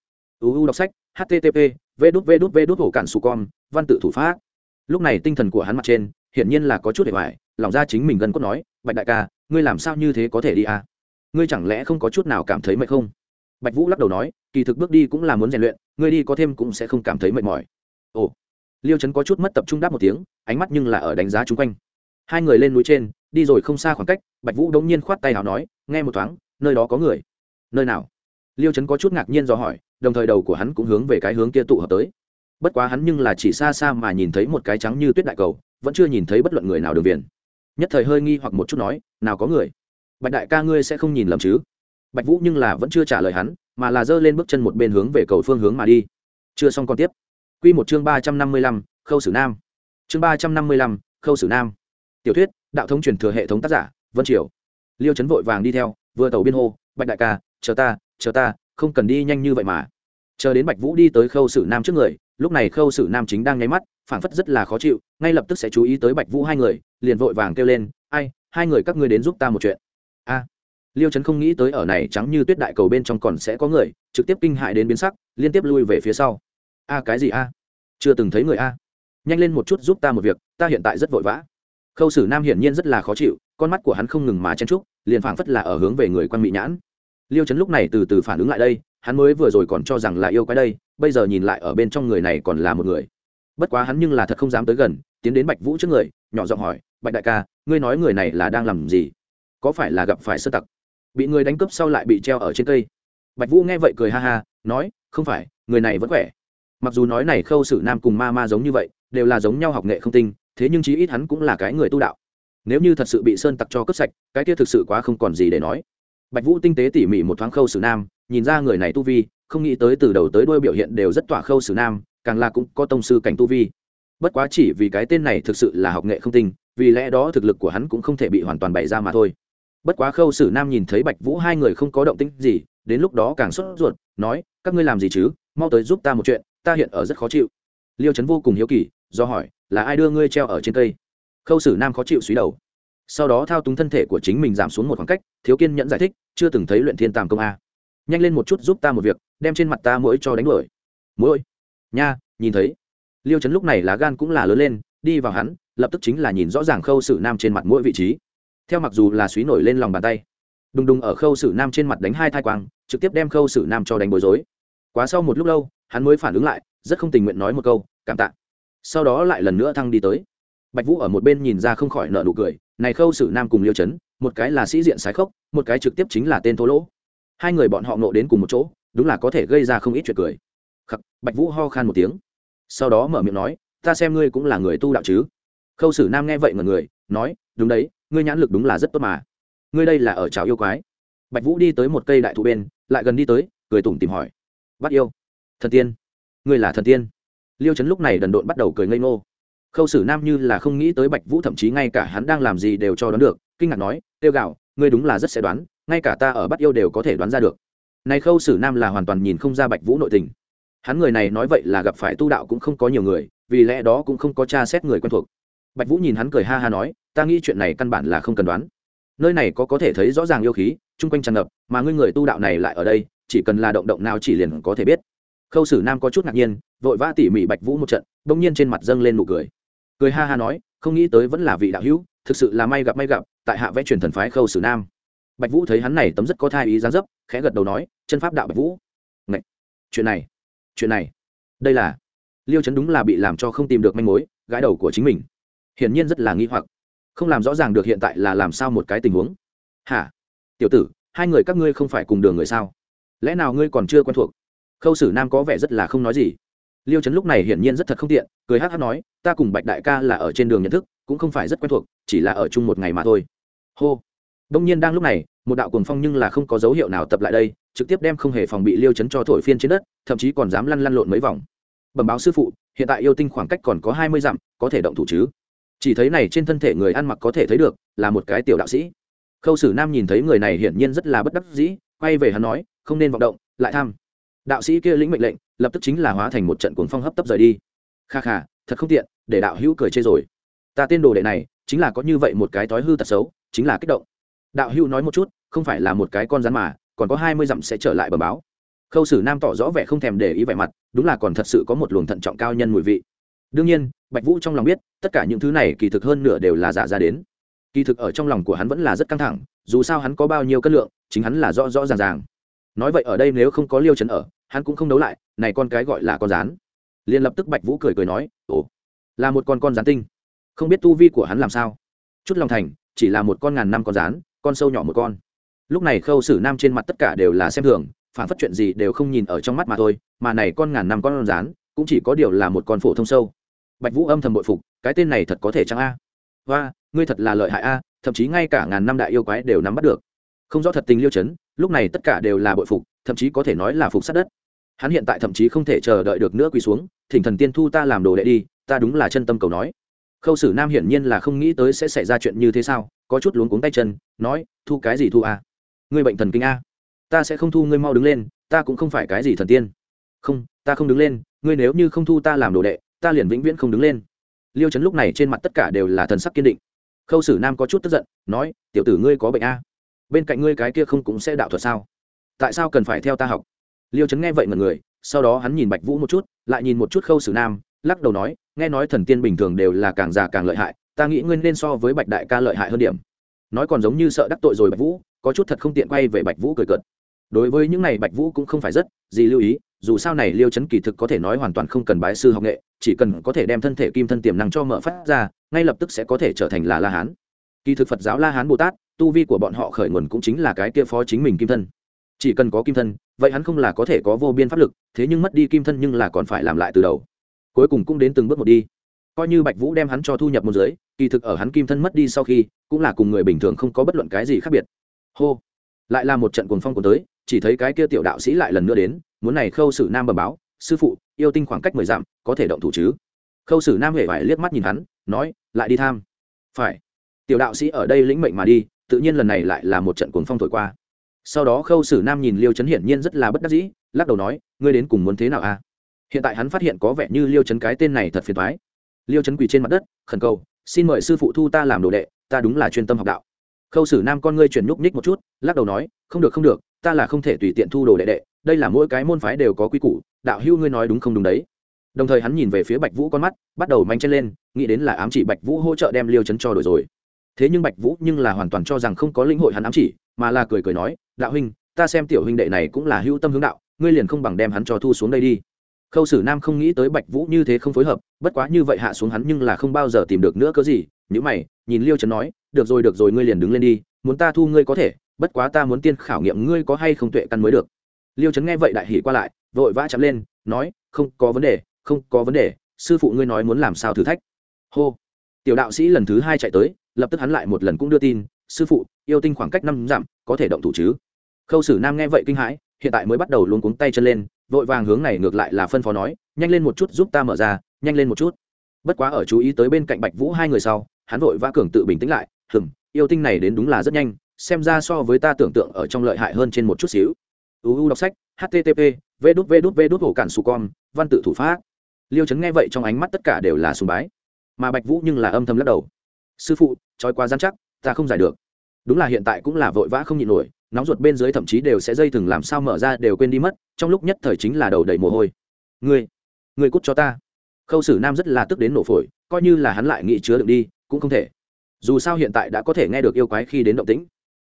Uu đọc sách http v đút v đút v đút hổ cản su com, văn tự thủ pháp. Lúc này tinh thần của hắn mặt trên, hiển nhiên là có chút để hoài, lòng ra chính mình gần cốt nói, bạch đại ca, ngươi làm sao như thế có thể đi à? Ngươi chẳng lẽ không có chút nào cảm thấy mệt không? Bạch vũ lắc đầu nói, kỳ thực bước đi cũng là muốn rèn luyện, ngươi đi có thêm cũng sẽ không cảm thấy mệt mỏi. Ồ. Liêu chấn có chút mất tập trung đáp một tiếng, ánh mắt nhưng là ở đánh giá chung quanh. Hai người lên núi trên, đi rồi không xa khoảng cách, bạch vũ đống nhiên khoát tay nào nói, nghe một thoáng, nơi đó có người. Nơi nào? Liêu chấn có chút ngạc nhiên do hỏi, đồng thời đầu của hắn cũng hướng về cái hướng kia tụ hợp tới. Bất quá hắn nhưng là chỉ xa xa mà nhìn thấy một cái trắng như tuyết đại cầu, vẫn chưa nhìn thấy bất luận người nào đường viền. Nhất thời hơi nghi hoặc một chút nói, nào có người? Bạch đại ca ngươi sẽ không nhìn lầm chứ? Bạch vũ nhưng là vẫn chưa trả lời hắn, mà là giơ lên bước chân một bên hướng về cầu phương hướng mà đi. Chưa xong còn tiếp. Q một chương ba trăm năm mươi lăm, khâu sử nam. Chương ba trăm năm mươi lăm, khâu sử nam. Tiểu thuyết, đạo thống truyền thừa hệ thống tác giả, vân triều. Liêu chấn vội vàng đi theo, vừa tàu biên hô, bạch đại ca chờ ta chờ ta, không cần đi nhanh như vậy mà. Chờ đến bạch vũ đi tới khâu sử nam trước người, lúc này khâu sử nam chính đang nháy mắt, phảng phất rất là khó chịu, ngay lập tức sẽ chú ý tới bạch vũ hai người, liền vội vàng kêu lên, ai, hai người các ngươi đến giúp ta một chuyện. A. Liêu trấn không nghĩ tới ở này trắng như tuyết đại cầu bên trong còn sẽ có người, trực tiếp kinh hại đến biến sắc, liên tiếp lui về phía sau. A, cái gì a? Chưa từng thấy người a. Nhanh lên một chút giúp ta một việc, ta hiện tại rất vội vã. Khâu sử nam hiển nhiên rất là khó chịu, con mắt của hắn không ngừng mà chen trúc liền phảng phất là ở hướng về người quan mỹ nhãn liêu trấn lúc này từ từ phản ứng lại đây, hắn mới vừa rồi còn cho rằng là yêu quái đây, bây giờ nhìn lại ở bên trong người này còn là một người. Bất quá hắn nhưng là thật không dám tới gần, tiến đến bạch vũ trước người, nhỏ giọng hỏi, bạch đại ca, ngươi nói người này là đang làm gì? Có phải là gặp phải sơ tặc? Bị người đánh cướp sau lại bị treo ở trên cây? Bạch vũ nghe vậy cười ha ha, nói, không phải, người này vẫn khỏe. Mặc dù nói này khâu sử nam cùng ma ma giống như vậy, đều là giống nhau học nghệ không tinh, thế nhưng chí ít hắn cũng là cái người tu đạo. Nếu như thật sự bị sơn tặc cho cướp sạch, cái kia thực sự quá không còn gì để nói bạch vũ tinh tế tỉ mỉ một thoáng khâu sử nam, nhìn ra người này tu vi, không nghĩ tới từ đầu tới đuôi biểu hiện đều rất tỏa khâu sử nam, càng là cũng có tông sư cảnh tu vi. Bất quá chỉ vì cái tên này thực sự là học nghệ không tinh, vì lẽ đó thực lực của hắn cũng không thể bị hoàn toàn bày ra mà thôi. Bất quá khâu sử nam nhìn thấy bạch vũ hai người không có động tĩnh gì, đến lúc đó càng sốt ruột, nói, các ngươi làm gì chứ? Mau tới giúp ta một chuyện, ta hiện ở rất khó chịu. Liêu trấn vô cùng hiếu kỳ, do hỏi, là ai đưa ngươi treo ở trên cây? Khâu sử nam khó chịu suy đầu sau đó thao túng thân thể của chính mình giảm xuống một khoảng cách, thiếu kiên nhẫn giải thích, chưa từng thấy luyện thiên tàm công a. Nhanh lên một chút giúp ta một việc, đem trên mặt ta mỗi cho đánh đuổi. Mỗi nha, nhìn thấy. Liêu chấn lúc này lá gan cũng là lớn lên, đi vào hắn, lập tức chính là nhìn rõ ràng khâu sử nam trên mặt mỗi vị trí. Theo mặc dù là suý nổi lên lòng bàn tay, đùng đùng ở khâu sử nam trên mặt đánh hai thai quang, trực tiếp đem khâu sử nam cho đánh bối rối. Quá sau một lúc lâu, hắn mới phản ứng lại, rất không tình nguyện nói một câu, cảm tạ. Sau đó lại lần nữa thăng đi tới bạch vũ ở một bên nhìn ra không khỏi nợ nụ cười, này khâu sử nam cùng liêu chấn, một cái là sĩ diện sái khốc, một cái trực tiếp chính là tên thô lỗ. Hai người bọn họ nộ đến cùng một chỗ, đúng là có thể gây ra không ít chuyện cười. Khắc, bạch vũ ho khan một tiếng, sau đó mở miệng nói, ta xem ngươi cũng là người tu đạo chứ? Khâu sử nam nghe vậy ngần người, nói, đúng đấy, ngươi nhãn lực đúng là rất tốt mà. Ngươi đây là ở trào yêu quái. Bạch vũ đi tới một cây đại thụ bên, lại gần đi tới, cười tủm tìm hỏi, bắt yêu? Thần tiên? Ngươi là thần tiên? Liêu chấn lúc này đần độn bắt đầu cười ngây ngô khâu sử nam như là không nghĩ tới bạch vũ thậm chí ngay cả hắn đang làm gì đều cho đoán được, kinh ngạc nói, tiêu gạo, ngươi đúng là rất sẽ đoán, ngay cả ta ở bắt yêu đều có thể đoán ra được. Này khâu sử nam là hoàn toàn nhìn không ra bạch vũ nội tình. Hắn người này nói vậy là gặp phải tu đạo cũng không có nhiều người, vì lẽ đó cũng không có tra xét người quen thuộc. Bạch vũ nhìn hắn cười ha ha nói, ta nghĩ chuyện này căn bản là không cần đoán. Nơi này có có thể thấy rõ ràng yêu khí, chung quanh tràn ngập, mà ngươi người tu đạo này lại ở đây, chỉ cần là động động nào chỉ liền có thể biết. Khâu sử nam có chút ngạc nhiên, vội vã tỉ mỉ bạch vũ một trận, bỗng nhiên trên mặt dâng lên nụ cười cười ha ha nói, không nghĩ tới vẫn là vị đạo hữu, thực sự là may gặp may gặp, tại hạ vẽ truyền thần phái khâu sử nam. Bạch vũ thấy hắn này tấm rất có thai ý dáng dấp, khẽ gật đầu nói, chân pháp đạo bạch vũ. Ngậy! chuyện này chuyện này, đây là, liêu chấn đúng là bị làm cho không tìm được manh mối, gãi đầu của chính mình. Hiển nhiên rất là nghi hoặc, không làm rõ ràng được hiện tại là làm sao một cái tình huống. Hả? Tiểu tử, hai người các ngươi không phải cùng đường người sao? Lẽ nào ngươi còn chưa quen thuộc? Khâu sử nam có vẻ rất là không nói gì liêu chấn lúc này hiển nhiên rất thật không tiện, cười hát hát nói, ta cùng bạch đại ca là ở trên đường nhận thức, cũng không phải rất quen thuộc, chỉ là ở chung một ngày mà thôi. Hô. Đông nhiên đang lúc này, một đạo cuồng phong nhưng là không có dấu hiệu nào tập lại đây, trực tiếp đem không hề phòng bị liêu chấn cho thổi phiên trên đất, thậm chí còn dám lăn lăn lộn mấy vòng. Bẩm báo sư phụ, hiện tại yêu tinh khoảng cách còn có hai mươi dặm, có thể động thủ chứ? Chỉ thấy này trên thân thể người ăn mặc có thể thấy được, là một cái tiểu đạo sĩ. Khâu sử nam nhìn thấy người này hiển nhiên rất là bất đắc dĩ, quay về hắn nói, không nên vọng động, lại tham đạo sĩ kia lĩnh mệnh lệnh, lập tức chính là hóa thành một trận cuồng phong hấp tấp rời đi. Kha kha, thật không tiện, để đạo hữu cười chê rồi. Ta tên đồ đệ này, chính là có như vậy một cái thói hư tật xấu, chính là kích động. Đạo hữu nói một chút, không phải là một cái con rắn mà, còn có hai mươi dặm sẽ trở lại bờ báo. Khâu sử nam tỏ rõ vẻ không thèm để ý vẻ mặt, đúng là còn thật sự có một luồng thận trọng cao nhân mùi vị. Đương nhiên, bạch vũ trong lòng biết, tất cả những thứ này kỳ thực hơn nửa đều là giả ra đến. Kỳ thực ở trong lòng của hắn vẫn là rất căng thẳng, dù sao hắn có bao nhiêu cân lượng, chính hắn là rõ rõ ràng ràng nói vậy ở đây nếu không có liêu chấn ở, hắn cũng không đấu lại, này con cái gọi là con rán. Liền lập tức bạch vũ cười cười nói, ồ, là một con con rán tinh. Không biết tu vi của hắn làm sao? Chút lòng thành, chỉ là một con ngàn năm con rán, con sâu nhỏ một con. Lúc này khâu sử nam trên mặt tất cả đều là xem thường, phản phất chuyện gì đều không nhìn ở trong mắt mà thôi, mà này con ngàn năm con rán cũng chỉ có điều là một con phổ thông sâu. Bạch vũ âm thầm bội phục, cái tên này thật có thể chăng a? Và ngươi thật là lợi hại a, thậm chí ngay cả ngàn năm đại yêu quái đều nắm bắt được. Không rõ thật tình liêu chấn lúc này tất cả đều là bội phục, thậm chí có thể nói là phục sát đất. Hắn hiện tại thậm chí không thể chờ đợi được nữa quỳ xuống, thỉnh thần tiên thu ta làm đồ đệ đi, ta đúng là chân tâm cầu nói. Khâu sử nam hiển nhiên là không nghĩ tới sẽ xảy ra chuyện như thế sao, có chút luống cuống tay chân, nói, thu cái gì thu à? ngươi bệnh thần kinh a. Ta sẽ không thu, ngươi mau đứng lên, ta cũng không phải cái gì thần tiên. Không, ta không đứng lên, ngươi nếu như không thu ta làm đồ đệ, ta liền vĩnh viễn không đứng lên. Liêu chấn lúc này trên mặt tất cả đều là thần sắc kiên định. Khâu sử nam có chút tức giận, nói, tiểu tử ngươi có bệnh a bên cạnh ngươi cái kia không cũng sẽ đạo thuật sao? Tại sao cần phải theo ta học? Liêu chấn nghe vậy mọi người, sau đó hắn nhìn bạch vũ một chút, lại nhìn một chút khâu sử nam, lắc đầu nói, nghe nói thần tiên bình thường đều là càng già càng lợi hại, ta nghĩ ngươi nên so với bạch đại ca lợi hại hơn điểm. Nói còn giống như sợ đắc tội rồi bạch vũ, có chút thật không tiện quay về bạch vũ cười cợt. Đối với những này bạch vũ cũng không phải rất gì lưu ý, dù sao này liêu chấn kỳ thực có thể nói hoàn toàn không cần bái sư học nghệ, chỉ cần có thể đem thân thể kim thân tiềm năng cho mở phát ra, ngay lập tức sẽ có thể trở thành là la hán. Kỳ thực phật giáo la hán bồ tát tu vi của bọn họ khởi nguồn cũng chính là cái kia phó chính mình kim thân. Chỉ cần có kim thân, vậy hắn không là có thể có vô biên pháp lực, thế nhưng mất đi kim thân nhưng là còn phải làm lại từ đầu. Cuối cùng cũng đến từng bước một đi. Coi như bạch vũ đem hắn cho thu nhập một giới, kỳ thực ở hắn kim thân mất đi sau khi, cũng là cùng người bình thường không có bất luận cái gì khác biệt. Hô! Lại là một trận cuồng phong của tới, chỉ thấy cái kia tiểu đạo sĩ lại lần nữa đến, muốn này khâu sử nam bẩm báo, sư phụ, yêu tinh khoảng cách mười dặm, có thể động thủ chứ? Khâu sử nam hề phải liếc mắt nhìn hắn, nói, lại đi tham. Phải. Tiểu đạo sĩ ở đây lĩnh mệnh mà đi tự nhiên lần này lại là một trận cuồng phong thổi qua. Sau đó khâu sử nam nhìn liêu chấn hiển nhiên rất là bất đắc dĩ, lắc đầu nói, ngươi đến cùng muốn thế nào a à? hiện tại hắn phát hiện có vẻ như liêu chấn cái tên này thật phiền thoái liêu chấn quỳ trên mặt đất, khẩn cầu, xin mời sư phụ thu ta làm đồ đệ, ta đúng là chuyên tâm học đạo. Khâu sử nam con ngươi chuyển nhúc nhích một chút, lắc đầu nói, không được không được, ta là không thể tùy tiện thu đồ đệ đệ, đây là mỗi cái môn phái đều có quy củ, đạo hữu ngươi nói đúng không đúng đấy. Đồng thời hắn nhìn về phía bạch vũ con mắt, bắt đầu manh chân lên, nghĩ đến là ám chỉ bạch vũ hỗ trợ đem liêu chấn cho đổi rồi thế nhưng bạch vũ nhưng là hoàn toàn cho rằng không có lĩnh hội hắn ám chỉ, mà là cười cười nói, đạo huynh, ta xem tiểu huynh đệ này cũng là hữu tâm hướng đạo, ngươi liền không bằng đem hắn cho thu xuống đây đi. Khâu sử nam không nghĩ tới bạch vũ như thế không phối hợp, bất quá như vậy hạ xuống hắn nhưng là không bao giờ tìm được nữa cớ gì nhữ mày, nhìn liêu trấn nói, được rồi được rồi, ngươi liền đứng lên đi, muốn ta thu ngươi có thể, bất quá ta muốn tiên khảo nghiệm ngươi có hay không tuệ căn mới được. Liêu trấn nghe vậy đại hỉ qua lại, vội vã chắm lên, nói, không có vấn đề, không có vấn đề, sư phụ ngươi nói muốn làm sao thử thách. Hô tiểu đạo sĩ lần thứ hai chạy tới lập tức hắn lại một lần cũng đưa tin sư phụ yêu tinh khoảng cách năm dặm có thể động thủ chứ? Khâu sử nam nghe vậy kinh hãi hiện tại mới bắt đầu luống cuống tay chân lên vội vàng hướng này ngược lại là phân phó nói nhanh lên một chút giúp ta mở ra nhanh lên một chút. Bất quá ở chú ý tới bên cạnh bạch vũ hai người sau hắn vội vã cường tự bình tĩnh lại hừm, yêu tinh này đến đúng là rất nhanh xem ra so với ta tưởng tượng ở trong lợi hại hơn trên một chút xíu. Uu đọc sách http v đút v đút v đút hồ cản su con văn tự thủ pháp. Liêu chấn nghe vậy trong ánh mắt tất cả đều là sùng bái mà bạch vũ nhưng là âm thầm lắc đầu. Sư phụ, trói quá gian chắc, ta không giải được. Đúng là hiện tại cũng là vội vã không nhịn nổi, nóng ruột bên dưới thậm chí đều sẽ dây thừng làm sao mở ra đều quên đi mất, trong lúc nhất thời chính là đầu đầy mồ hôi. Ngươi ngươi cút cho ta. Khâu sử nam rất là tức đến nổ phổi, coi như là hắn lại nghĩ chứa được đi, cũng không thể. Dù sao hiện tại đã có thể nghe được yêu quái khi đến động tĩnh.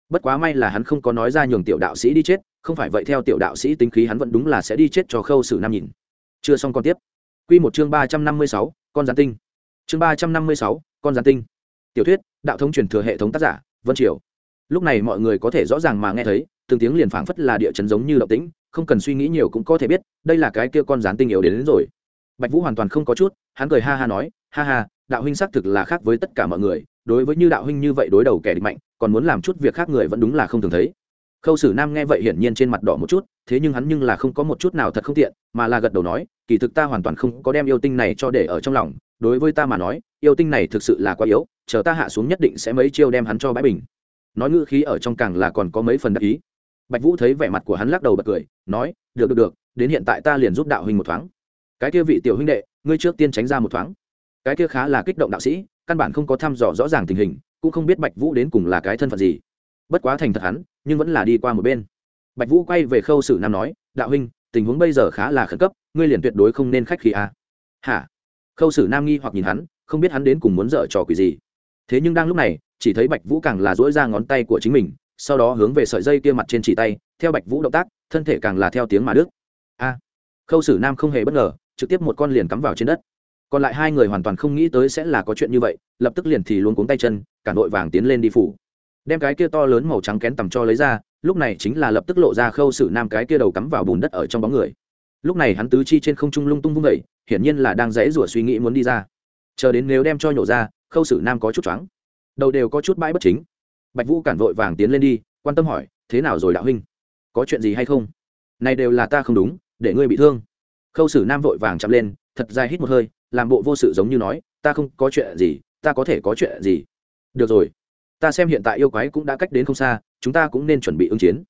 Bất quá may là hắn không có nói ra nhường tiểu đạo sĩ đi chết, không phải vậy theo tiểu đạo sĩ tính khí hắn vẫn đúng là sẽ đi chết cho khâu sử nam nhìn. Chưa xong còn tiếp. Q một chương ba trăm năm mươi sáu, con gián tinh chương ba trăm năm mươi sáu con gián tinh. Tiểu thuyết đạo thống truyền thừa hệ thống tác giả vân triều. Lúc này mọi người có thể rõ ràng mà nghe thấy từng tiếng liền phảng phất là địa chấn giống như động tĩnh không cần suy nghĩ nhiều cũng có thể biết đây là cái kia con gián tinh yếu đến, đến rồi. Bạch vũ hoàn toàn không có chút hắn cười ha ha nói ha ha đạo huynh xác thực là khác với tất cả mọi người đối với như đạo huynh như vậy đối đầu kẻ địch mạnh còn muốn làm chút việc khác người vẫn đúng là không thường thấy khâu sử nam nghe vậy hiển nhiên trên mặt đỏ một chút, thế nhưng hắn nhưng là không có một chút nào thật không tiện, mà là gật đầu nói, kỳ thực ta hoàn toàn không có đem yêu tinh này cho để ở trong lòng, đối với ta mà nói, yêu tinh này thực sự là quá yếu, chờ ta hạ xuống nhất định sẽ mấy chiêu đem hắn cho bãi bình. Nói ngữ khí ở trong càng là còn có mấy phần đặc ý. Bạch vũ thấy vẻ mặt của hắn lắc đầu bật cười, nói, được được được, đến hiện tại ta liền giúp đạo huynh một thoáng. Cái kia vị tiểu huynh đệ, ngươi trước tiên tránh ra một thoáng. Cái kia khá là kích động đạo sĩ, căn bản không có thăm dò rõ ràng tình hình, cũng không biết bạch vũ đến cùng là cái thân phận gì. Bất quá thành thật hắn nhưng vẫn là đi qua một bên. Bạch vũ quay về khâu sử nam nói, đạo huynh, tình huống bây giờ khá là khẩn cấp, ngươi liền tuyệt đối không nên khách khí à. hả? Khâu sử nam nghi hoặc nhìn hắn, không biết hắn đến cùng muốn dở trò quỷ gì. Thế nhưng đang lúc này, chỉ thấy bạch vũ càng là dỗi ra ngón tay của chính mình, sau đó hướng về sợi dây kia mặt trên chỉ tay, theo bạch vũ động tác, thân thể càng là theo tiếng mà đức a. Khâu sử nam không hề bất ngờ, trực tiếp một con liền cắm vào trên đất. Còn lại hai người hoàn toàn không nghĩ tới sẽ là có chuyện như vậy, lập tức liền thì luôn cuống tay chân, cả nội vàng tiến lên đi phủ đem cái kia to lớn màu trắng kén tầm cho lấy ra, lúc này chính là lập tức lộ ra khâu sử nam cái kia đầu cắm vào bùn đất ở trong bóng người. Lúc này hắn tứ chi trên không trung lung tung vung vẩy hiển nhiên là đang dãy rủa suy nghĩ muốn đi ra. Chờ đến nếu đem cho nhổ ra, khâu sử nam có chút choáng. Đầu đều có chút bãi bất chính. Bạch vũ cản vội vàng tiến lên đi, quan tâm hỏi, thế nào rồi đạo huynh? Có chuyện gì hay không? Này đều là ta không đúng, để ngươi bị thương. Khâu sử nam vội vàng chậm lên, thật dài hít một hơi, làm bộ vô sự giống như nói, ta không có chuyện gì, ta có thể có chuyện gì. Được rồi ta xem hiện tại yêu quái cũng đã cách đến không xa, chúng ta cũng nên chuẩn bị ứng chiến.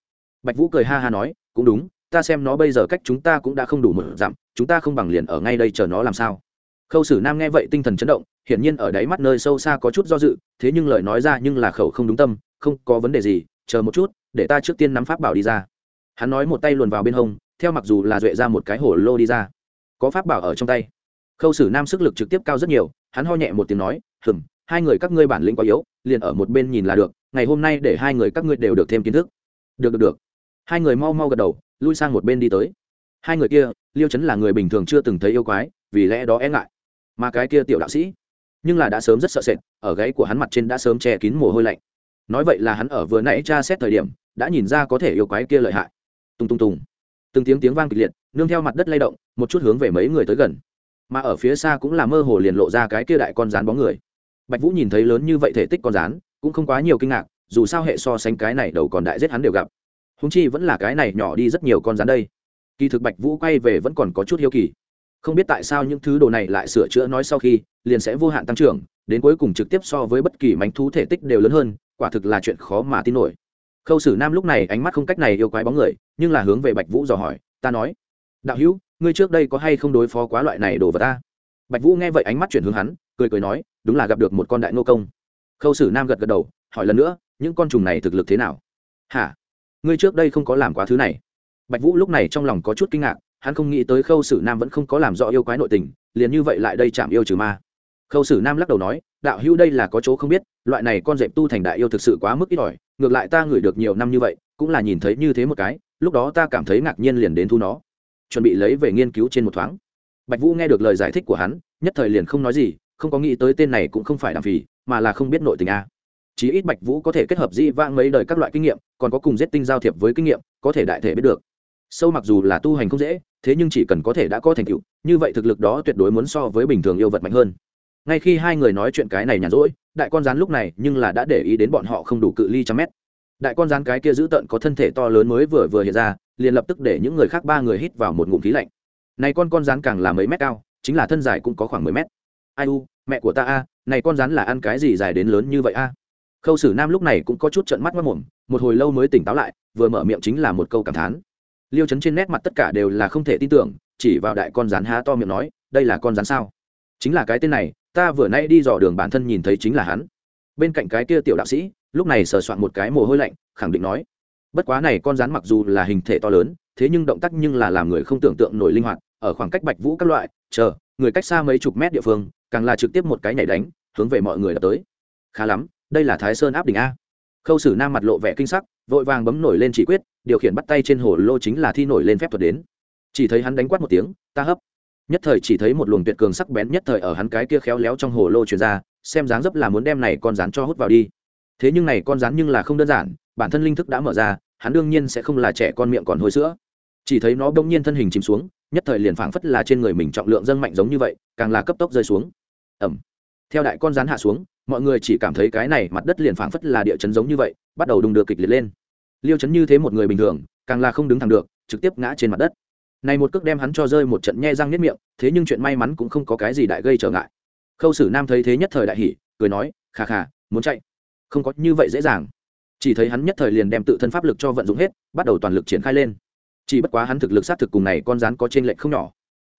Bạch vũ cười ha ha nói, cũng đúng, ta xem nó bây giờ cách chúng ta cũng đã không đủ một dặm, chúng ta không bằng liền ở ngay đây chờ nó làm sao. Khâu sử nam nghe vậy tinh thần chấn động, hiển nhiên ở đáy mắt nơi sâu xa có chút do dự, thế nhưng lời nói ra nhưng là khẩu không đúng tâm, không có vấn đề gì, chờ một chút, để ta trước tiên nắm pháp bảo đi ra. Hắn nói một tay luồn vào bên hông, theo mặc dù là duệ ra một cái hổ lô đi ra. Có pháp bảo ở trong tay. Khâu sử nam sức lực trực tiếp cao rất nhiều, hắn ho nhẹ một tiếng nói hừng hai người các ngươi bản lĩnh quá yếu, liền ở một bên nhìn là được, ngày hôm nay để hai người các ngươi đều được thêm kiến thức. Được được được. Hai người mau mau gật đầu, lui sang một bên đi tới. Hai người kia, liêu chấn là người bình thường chưa từng thấy yêu quái, vì lẽ đó e ngại. Mà cái kia tiểu đạo sĩ, nhưng là đã sớm rất sợ sệt, ở gáy của hắn mặt trên đã sớm che kín mồ hôi lạnh. Nói vậy là hắn ở vừa nãy tra xét thời điểm, đã nhìn ra có thể yêu quái kia lợi hại. Tung tung tùng từng tiếng tiếng vang kịch liệt, nương theo mặt đất lay động, một chút hướng về mấy người tới gần. Mà ở phía xa cũng là mơ hồ liền lộ ra cái kia đại con rán bóng người bạch vũ nhìn thấy lớn như vậy thể tích con rán cũng không quá nhiều kinh ngạc, dù sao hệ so sánh cái này đầu còn đại giết hắn đều gặp. Húng chi vẫn là cái này nhỏ đi rất nhiều con rán đây. Kỳ thực bạch vũ quay về vẫn còn có chút hiếu kỳ. Không biết tại sao những thứ đồ này lại sửa chữa nói sau khi, liền sẽ vô hạn tăng trưởng, đến cuối cùng trực tiếp so với bất kỳ mánh thú thể tích đều lớn hơn, quả thực là chuyện khó mà tin nổi. Khâu sử nam lúc này ánh mắt không cách này yêu quái bóng người, nhưng là hướng về bạch vũ dò hỏi, ta nói, đạo hữu, ngươi trước đây có hay không đối phó quá loại này đồ vật ta? Bạch vũ nghe vậy ánh mắt chuyển hướng hắn cười cười nói, đúng là gặp được một con đại ngô công. Khâu sử nam gật gật đầu, hỏi lần nữa, những con trùng này thực lực thế nào? Hả? Ngươi trước đây không có làm quá thứ này. Bạch vũ lúc này trong lòng có chút kinh ngạc, hắn không nghĩ tới khâu sử nam vẫn không có làm rõ yêu quái nội tình, liền như vậy lại đây chạm yêu trừ ma. Khâu sử nam lắc đầu nói, đạo hữu đây là có chỗ không biết, loại này con dẹp tu thành đại yêu thực sự quá mức ít ỏi, ngược lại ta ngửi được nhiều năm như vậy, cũng là nhìn thấy như thế một cái, lúc đó ta cảm thấy ngạc nhiên liền đến thu nó. Chuẩn bị lấy về nghiên cứu trên một thoáng. Bạch vũ nghe được lời giải thích của hắn, nhất thời liền không nói gì không có nghĩ tới tên này cũng không phải đàm phì, mà là không biết nội tình a. Chí ít bạch vũ có thể kết hợp di vãng mấy đời các loại kinh nghiệm, còn có cùng giết tinh giao thiệp với kinh nghiệm, có thể đại thể biết được. Sâu mặc dù là tu hành không dễ, thế nhưng chỉ cần có thể đã có thành tựu, như vậy thực lực đó tuyệt đối muốn so với bình thường yêu vật mạnh hơn. Ngay khi hai người nói chuyện cái này nhàn rỗi, đại con rán lúc này nhưng là đã để ý đến bọn họ không đủ cự ly trăm mét. Đại con rán cái kia giữ tận có thân thể to lớn mới vừa vừa hiện ra, liền lập tức để những người khác ba người hít vào một ngụm khí lạnh. Này con con rán càng là mấy mét cao, chính là thân dài cũng có khoảng mười mét ai u, mẹ của ta a, này con rắn là ăn cái gì dài đến lớn như vậy a? Khâu sử nam lúc này cũng có chút trận mắt mất mồm, một hồi lâu mới tỉnh táo lại, vừa mở miệng chính là một câu cảm thán. Liêu chấn trên nét mặt tất cả đều là không thể tin tưởng, chỉ vào đại con rắn há to miệng nói, đây là con rắn sao? Chính là cái tên này, ta vừa nay đi dò đường bản thân nhìn thấy chính là hắn. Bên cạnh cái kia tiểu đạo sĩ, lúc này sờ soạn một cái mồ hôi lạnh, khẳng định nói, bất quá này con rắn mặc dù là hình thể to lớn, thế nhưng động tác nhưng là làm người không tưởng tượng nổi linh hoạt, ở khoảng cách bạch vũ các loại chờ, người cách xa mấy chục mét địa phương, càng là trực tiếp một cái nhảy đánh, hướng về mọi người đã tới. Khá lắm, đây là thái sơn áp đỉnh a. Khâu sử nam mặt lộ vẻ kinh sắc, vội vàng bấm nổi lên chỉ quyết, điều khiển bắt tay trên hồ lô chính là thi nổi lên phép thuật đến. Chỉ thấy hắn đánh quát một tiếng, ta hấp. Nhất thời chỉ thấy một luồng tuyệt cường sắc bén nhất thời ở hắn cái kia khéo léo trong hồ lô truyền ra, xem dáng dấp là muốn đem này con rắn cho hút vào đi. Thế nhưng này con rắn nhưng là không đơn giản, bản thân linh thức đã mở ra, hắn đương nhiên sẽ không là trẻ con miệng còn hôi sữa. Chỉ thấy nó bỗng nhiên thân hình chìm xuống nhất thời liền phảng phất là trên người mình trọng lượng dâng mạnh giống như vậy, càng là cấp tốc rơi xuống. Ẩm theo đại con rắn hạ xuống, mọi người chỉ cảm thấy cái này mặt đất liền phảng phất là địa chấn giống như vậy, bắt đầu đùng đưa kịch liệt lên. Liêu chấn như thế một người bình thường, càng là không đứng thẳng được, trực tiếp ngã trên mặt đất. Này một cước đem hắn cho rơi một trận nhe răng nếp miệng, thế nhưng chuyện may mắn cũng không có cái gì đại gây trở ngại. Khâu sử nam thấy thế nhất thời đại hỉ, cười nói, khà khà, muốn chạy. Không có như vậy dễ dàng. Chỉ thấy hắn nhất thời liền đem tự thân pháp lực cho vận dụng hết, bắt đầu toàn lực triển khai lên chỉ bất quá hắn thực lực xác thực cùng này con rắn có trên lệnh không nhỏ.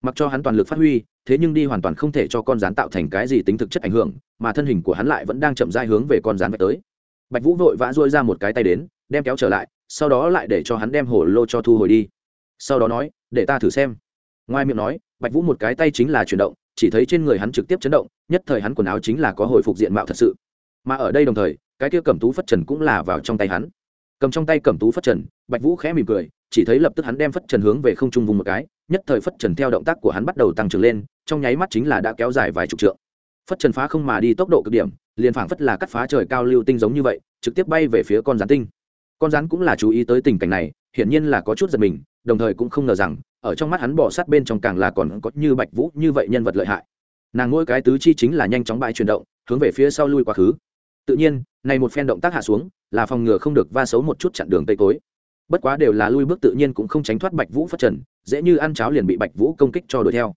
Mặc cho hắn toàn lực phát huy, thế nhưng đi hoàn toàn không thể cho con rắn tạo thành cái gì tính thực chất ảnh hưởng, mà thân hình của hắn lại vẫn đang chậm dai hướng về con rắn vạch tới. Bạch vũ vội vã dôi ra một cái tay đến, đem kéo trở lại, sau đó lại để cho hắn đem hổ lô cho thu hồi đi. Sau đó nói, để ta thử xem. Ngoài miệng nói, bạch vũ một cái tay chính là chuyển động, chỉ thấy trên người hắn trực tiếp chấn động, nhất thời hắn quần áo chính là có hồi phục diện mạo thật sự. Mà ở đây đồng thời, cái kia cẩm tú phất trần cũng là vào trong tay hắn. Cầm trong tay cẩm tú phất trần, bạch vũ khẽ mỉm cười chỉ thấy lập tức hắn đem phất trần hướng về không trung vùng một cái, nhất thời phất trần theo động tác của hắn bắt đầu tăng trưởng lên, trong nháy mắt chính là đã kéo dài vài chục trượng. Phất trần phá không mà đi tốc độ cực điểm, liền phảng phất là cắt phá trời cao lưu tinh giống như vậy, trực tiếp bay về phía con rắn tinh. Con rắn cũng là chú ý tới tình cảnh này, hiển nhiên là có chút giật mình, đồng thời cũng không ngờ rằng, ở trong mắt hắn bỏ sát bên trong càng là còn có như bạch vũ như vậy nhân vật lợi hại. Nàng ngôi cái tứ chi chính là nhanh chóng bãi chuyển động, hướng về phía sau lui quá khứ. Tự nhiên, này một phen động tác hạ xuống, là phòng ngừa không được va xấu một chút chặn đường tây tối bất quá đều là lui bước tự nhiên cũng không tránh thoát bạch vũ phát trần, dễ như ăn cháo liền bị bạch vũ công kích cho đuổi theo.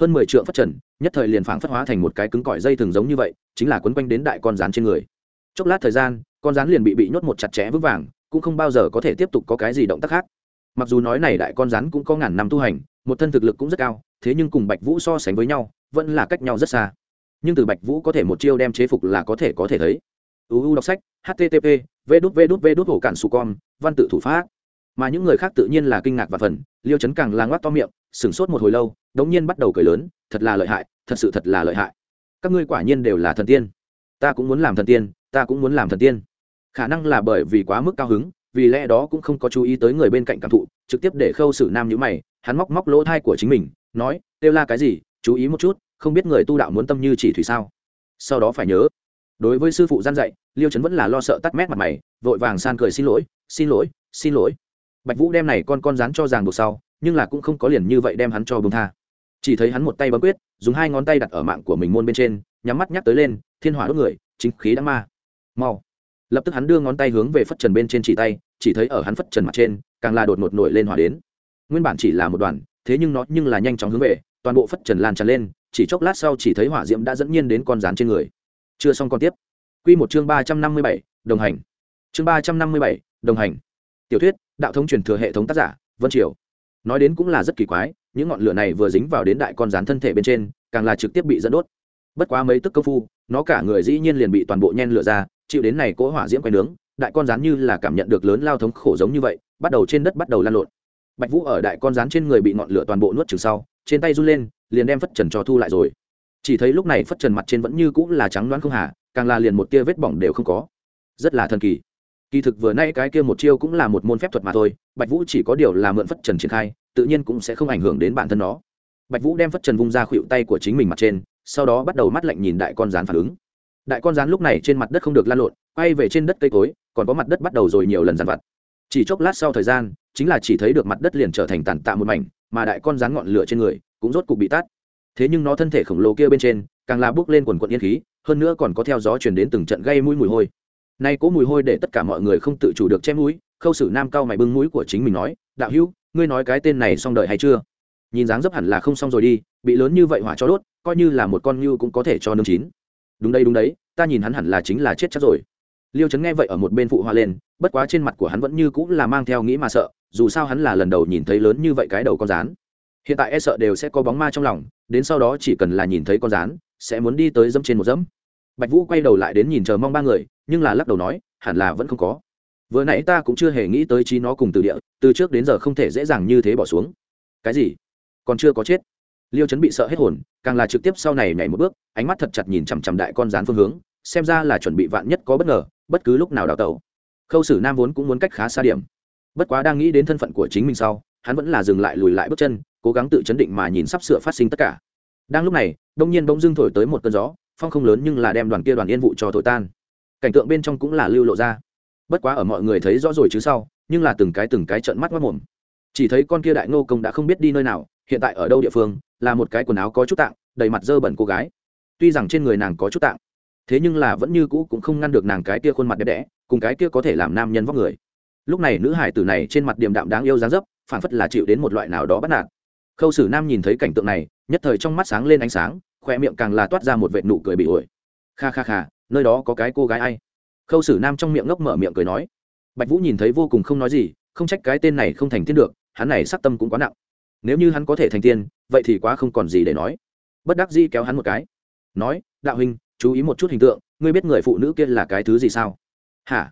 Hơn mười triệu phát trần, nhất thời liền phảng phất hóa thành một cái cứng cỏi dây thường giống như vậy, chính là quấn quanh đến đại con rán trên người. Chốc lát thời gian, con rán liền bị bị nhốt một chặt chẽ vững vàng, cũng không bao giờ có thể tiếp tục có cái gì động tác khác. Mặc dù nói này đại con rắn cũng có ngàn năm tu hành, một thân thực lực cũng rất cao, thế nhưng cùng bạch vũ so sánh với nhau, vẫn là cách nhau rất xa. Nhưng từ bạch vũ có thể một chiêu đem chế phục là có thể có thể thấy. Uu đọc sách, http v đút v đút v đút hồ cản su con văn tự thủ pháp. Mà những người khác tự nhiên là kinh ngạc và phần, liêu chấn càng lang ngoác to miệng, sửng sốt một hồi lâu, đống nhiên bắt đầu cười lớn, thật là lợi hại, thật sự thật là lợi hại. Các ngươi quả nhiên đều là thần tiên. Ta cũng muốn làm thần tiên, ta cũng muốn làm thần tiên. Khả năng là bởi vì quá mức cao hứng, vì lẽ đó cũng không có chú ý tới người bên cạnh cảm thụ, trực tiếp để khâu xử nam nhữ mày, hắn móc móc lỗ thai của chính mình, nói kêu la cái gì, chú ý một chút, không biết người tu đạo muốn tâm như chỉ thủy sao? Sau đó phải nhớ đối với sư phụ gian dạy, liêu trấn vẫn là lo sợ tắt mét mặt mày, vội vàng san cười xin lỗi xin lỗi xin lỗi. Bạch vũ đem này con con rán cho ràng buộc sau, nhưng là cũng không có liền như vậy đem hắn cho bông tha. Chỉ thấy hắn một tay bấm quyết, dùng hai ngón tay đặt ở mạng của mình môn bên trên, nhắm mắt nhắc tới lên, thiên hỏa đốt người, chính khí đã ma. Mau. Lập tức hắn đưa ngón tay hướng về phất trần bên trên chỉ tay, chỉ thấy ở hắn phất trần mặt trên, càng là đột ngột nổi lên hỏa đến. Nguyên bản chỉ là một đoàn, thế nhưng nó nhưng là nhanh chóng hướng về, toàn bộ phất trần lan tràn lên, chỉ chốc lát sau chỉ thấy hỏa diễm đã dẫn nhiên đến con rán trên người chưa xong còn tiếp. Q một chương ba trăm năm mươi bảy, đồng hành. Chương ba trăm năm mươi bảy, đồng hành. Tiểu thuyết, đạo thông truyền thừa hệ thống tác giả, vân triều. Nói đến cũng là rất kỳ quái, những ngọn lửa này vừa dính vào đến đại con rán thân thể bên trên, càng là trực tiếp bị dẫn đốt. Bất quá mấy tức công phu, nó cả người dĩ nhiên liền bị toàn bộ nhen lửa ra, chịu đến này cỗ hỏa diễm quay nướng, đại con rán như là cảm nhận được lớn lao thống khổ giống như vậy, bắt đầu trên đất bắt đầu lan lộn. Bạch vũ ở đại con rán trên người bị ngọn lửa toàn bộ nuốt trừng sau, trên tay run lên, liền đem phất trần cho thu lại rồi chỉ thấy lúc này phất trần mặt trên vẫn như cũng là trắng đoán không hà, càng là liền một tia vết bỏng đều không có. Rất là thần kỳ. Kỳ thực vừa nay cái kia một chiêu cũng là một môn phép thuật mà thôi, bạch vũ chỉ có điều là mượn phất trần triển khai, tự nhiên cũng sẽ không ảnh hưởng đến bản thân nó. Bạch vũ đem phất trần vung ra khuỵu tay của chính mình mặt trên, sau đó bắt đầu mắt lạnh nhìn đại con rán phản ứng. Đại con rán lúc này trên mặt đất không được lan lộn, quay về trên đất cây cối, còn có mặt đất bắt đầu rồi nhiều lần dàn vặt. Chỉ chốc lát sau thời gian, chính là chỉ thấy được mặt đất liền trở thành tàn tạ một mảnh, mà đại con rán ngọn lửa trên người cũng rốt cục bị tắt thế nhưng nó thân thể khổng lồ kia bên trên, càng là bước lên quần quận yên khí, hơn nữa còn có theo gió truyền đến từng trận gây mũi mùi hôi. Nay cố mùi hôi để tất cả mọi người không tự chủ được chém mũi, khâu sử nam cao mày bưng mũi của chính mình nói, đạo hữu, ngươi nói cái tên này xong đợi hay chưa? Nhìn dáng dấp hẳn là không xong rồi đi, bị lớn như vậy hỏa cho đốt, coi như là một con như cũng có thể cho nương chín. Đúng đây đúng đấy, ta nhìn hắn hẳn là chính là chết chắc rồi. Liêu trấn nghe vậy ở một bên phụ hoa lên, bất quá trên mặt của hắn vẫn như cũng là mang theo nghĩ mà sợ, dù sao hắn là lần đầu nhìn thấy lớn như vậy cái đầu con rán. Hiện tại e sợ đều sẽ có bóng ma trong lòng đến sau đó chỉ cần là nhìn thấy con rán, sẽ muốn đi tới dẫm trên một dẫm. Bạch vũ quay đầu lại đến nhìn chờ mong ba người, nhưng là lắc đầu nói, hẳn là vẫn không có. Vừa nãy ta cũng chưa hề nghĩ tới trí nó cùng từ địa, từ trước đến giờ không thể dễ dàng như thế bỏ xuống. Cái gì? Còn chưa có chết. Liêu chấn bị sợ hết hồn, càng là trực tiếp sau này nhảy một bước, ánh mắt thật chặt nhìn chằm chằm đại con rán phương hướng, xem ra là chuẩn bị vạn nhất có bất ngờ, bất cứ lúc nào đào tẩu. Khâu sử nam vốn cũng muốn cách khá xa điểm. Bất quá đang nghĩ đến thân phận của chính mình sau, hắn vẫn là dừng lại lùi lại bước chân cố gắng tự chấn định mà nhìn sắp sửa phát sinh tất cả. Đang lúc này đông nhiên bỗng dưng thổi tới một cơn gió, phong không lớn nhưng là đem đoàn kia đoàn yên vụ cho thổi tan. Cảnh tượng bên trong cũng là lưu lộ ra. Bất quá ở mọi người thấy rõ rồi chứ sau, nhưng là từng cái từng cái trận mắt mất mồm. Chỉ thấy con kia đại ngô công đã không biết đi nơi nào, hiện tại ở đâu địa phương, là một cái quần áo có chút tạng, đầy mặt dơ bẩn cô gái. Tuy rằng trên người nàng có chút tạng, thế nhưng là vẫn như cũ cũng không ngăn được nàng cái kia khuôn mặt đẹp đẽ, cùng cái kia có thể làm nam nhân vóc người. Lúc này nữ hải tử này trên mặt điềm đạm đáng yêu dáng dấp phản phất là chịu đến một loại nào đó bắt nạt khâu sử nam nhìn thấy cảnh tượng này, nhất thời trong mắt sáng lên ánh sáng, khoe miệng càng là toát ra một vệt nụ cười bị ổi. Kha kha kha, nơi đó có cái cô gái ai? Khâu sử nam trong miệng ngốc mở miệng cười nói. Bạch vũ nhìn thấy vô cùng không nói gì, không trách cái tên này không thành tiên được, hắn này sắc tâm cũng quá nặng. Nếu như hắn có thể thành tiên, vậy thì quá không còn gì để nói. Bất đắc Di kéo hắn một cái. Nói, đạo huynh, chú ý một chút hình tượng, ngươi biết người phụ nữ kia là cái thứ gì sao? Hả?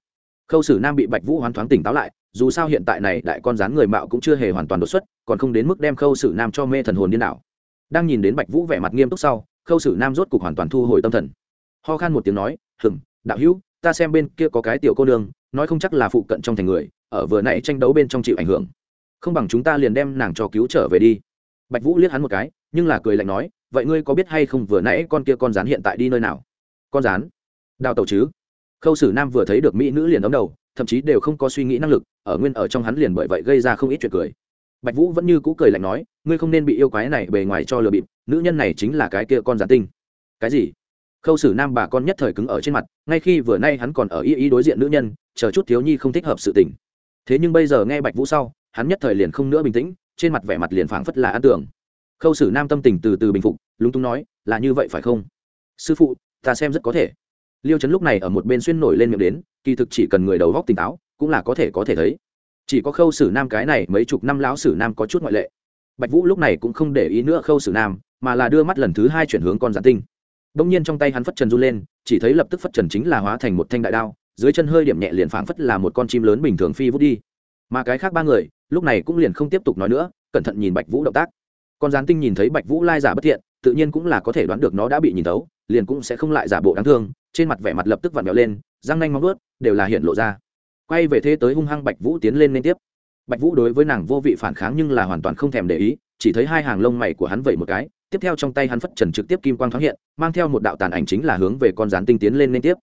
Khâu sử nam bị bạch vũ hoàn thoáng tỉnh táo lại dù sao hiện tại này đại con rán người mạo cũng chưa hề hoàn toàn đột xuất, còn không đến mức đem khâu sử nam cho mê thần hồn điên đảo. Đang nhìn đến bạch vũ vẻ mặt nghiêm túc sau, khâu sử nam rốt cục hoàn toàn thu hồi tâm thần. Ho khan một tiếng nói hừng đạo hữu, ta xem bên kia có cái tiểu cô nương, nói không chắc là phụ cận trong thành người, ở vừa nãy tranh đấu bên trong chịu ảnh hưởng. Không bằng chúng ta liền đem nàng cho cứu trở về đi. Bạch vũ liếc hắn một cái, nhưng là cười lạnh nói, vậy ngươi có biết hay không vừa nãy con kia con rán hiện tại đi nơi nào? Con rán đào Tẩu chứ? Khâu sử nam vừa thấy được mỹ nữ liền ấm đầu, thậm chí đều không có suy nghĩ năng lực ở nguyên ở trong hắn liền bởi vậy gây ra không ít chuyện cười. Bạch vũ vẫn như cũ cười lạnh nói, ngươi không nên bị yêu quái này bề ngoài cho lừa bịp, nữ nhân này chính là cái kia con giả tinh. Cái gì? Khâu sử nam bà con nhất thời cứng ở trên mặt, ngay khi vừa nay hắn còn ở y y đối diện nữ nhân, chờ chút thiếu nhi không thích hợp sự tình. Thế nhưng bây giờ nghe bạch vũ sau, hắn nhất thời liền không nữa bình tĩnh, trên mặt vẻ mặt liền phảng phất là an tưởng. Khâu sử nam tâm tình từ từ bình phục, lúng túng nói, là như vậy phải không? Sư phụ, ta xem rất có thể. Liêu Trấn lúc này ở một bên xuyên nổi lên miệng đến, kỳ thực chỉ cần người đầu góc tỉnh táo cũng là có thể có thể thấy. Chỉ có khâu sử nam cái này mấy chục năm lão sử nam có chút ngoại lệ. Bạch vũ lúc này cũng không để ý nữa khâu sử nam, mà là đưa mắt lần thứ hai chuyển hướng con giản tinh. Đông nhiên trong tay hắn phất trần run lên, chỉ thấy lập tức phất trần chính là hóa thành một thanh đại đao, dưới chân hơi điểm nhẹ liền phảng phất là một con chim lớn bình thường phi vút đi. Mà cái khác ba người, lúc này cũng liền không tiếp tục nói nữa, cẩn thận nhìn bạch vũ động tác. Con gián tinh nhìn thấy bạch vũ lai giả bất thiện, tự nhiên cũng là có thể đoán được nó đã bị nhìn tấu liền cũng sẽ không lại giả bộ đáng thương, trên mặt vẻ mặt lập tức vặn vẹo lên, răng nanh móng ướt đều là hiện lộ ra quay về thế tới hung hăng bạch vũ tiến lên liên tiếp. Bạch vũ đối với nàng vô vị phản kháng nhưng là hoàn toàn không thèm để ý, chỉ thấy hai hàng lông mày của hắn vẩy một cái, tiếp theo trong tay hắn phất trần trực tiếp kim quang thoáng hiện, mang theo một đạo tàn ảnh chính là hướng về con rán tinh tiến lên liên tiếp.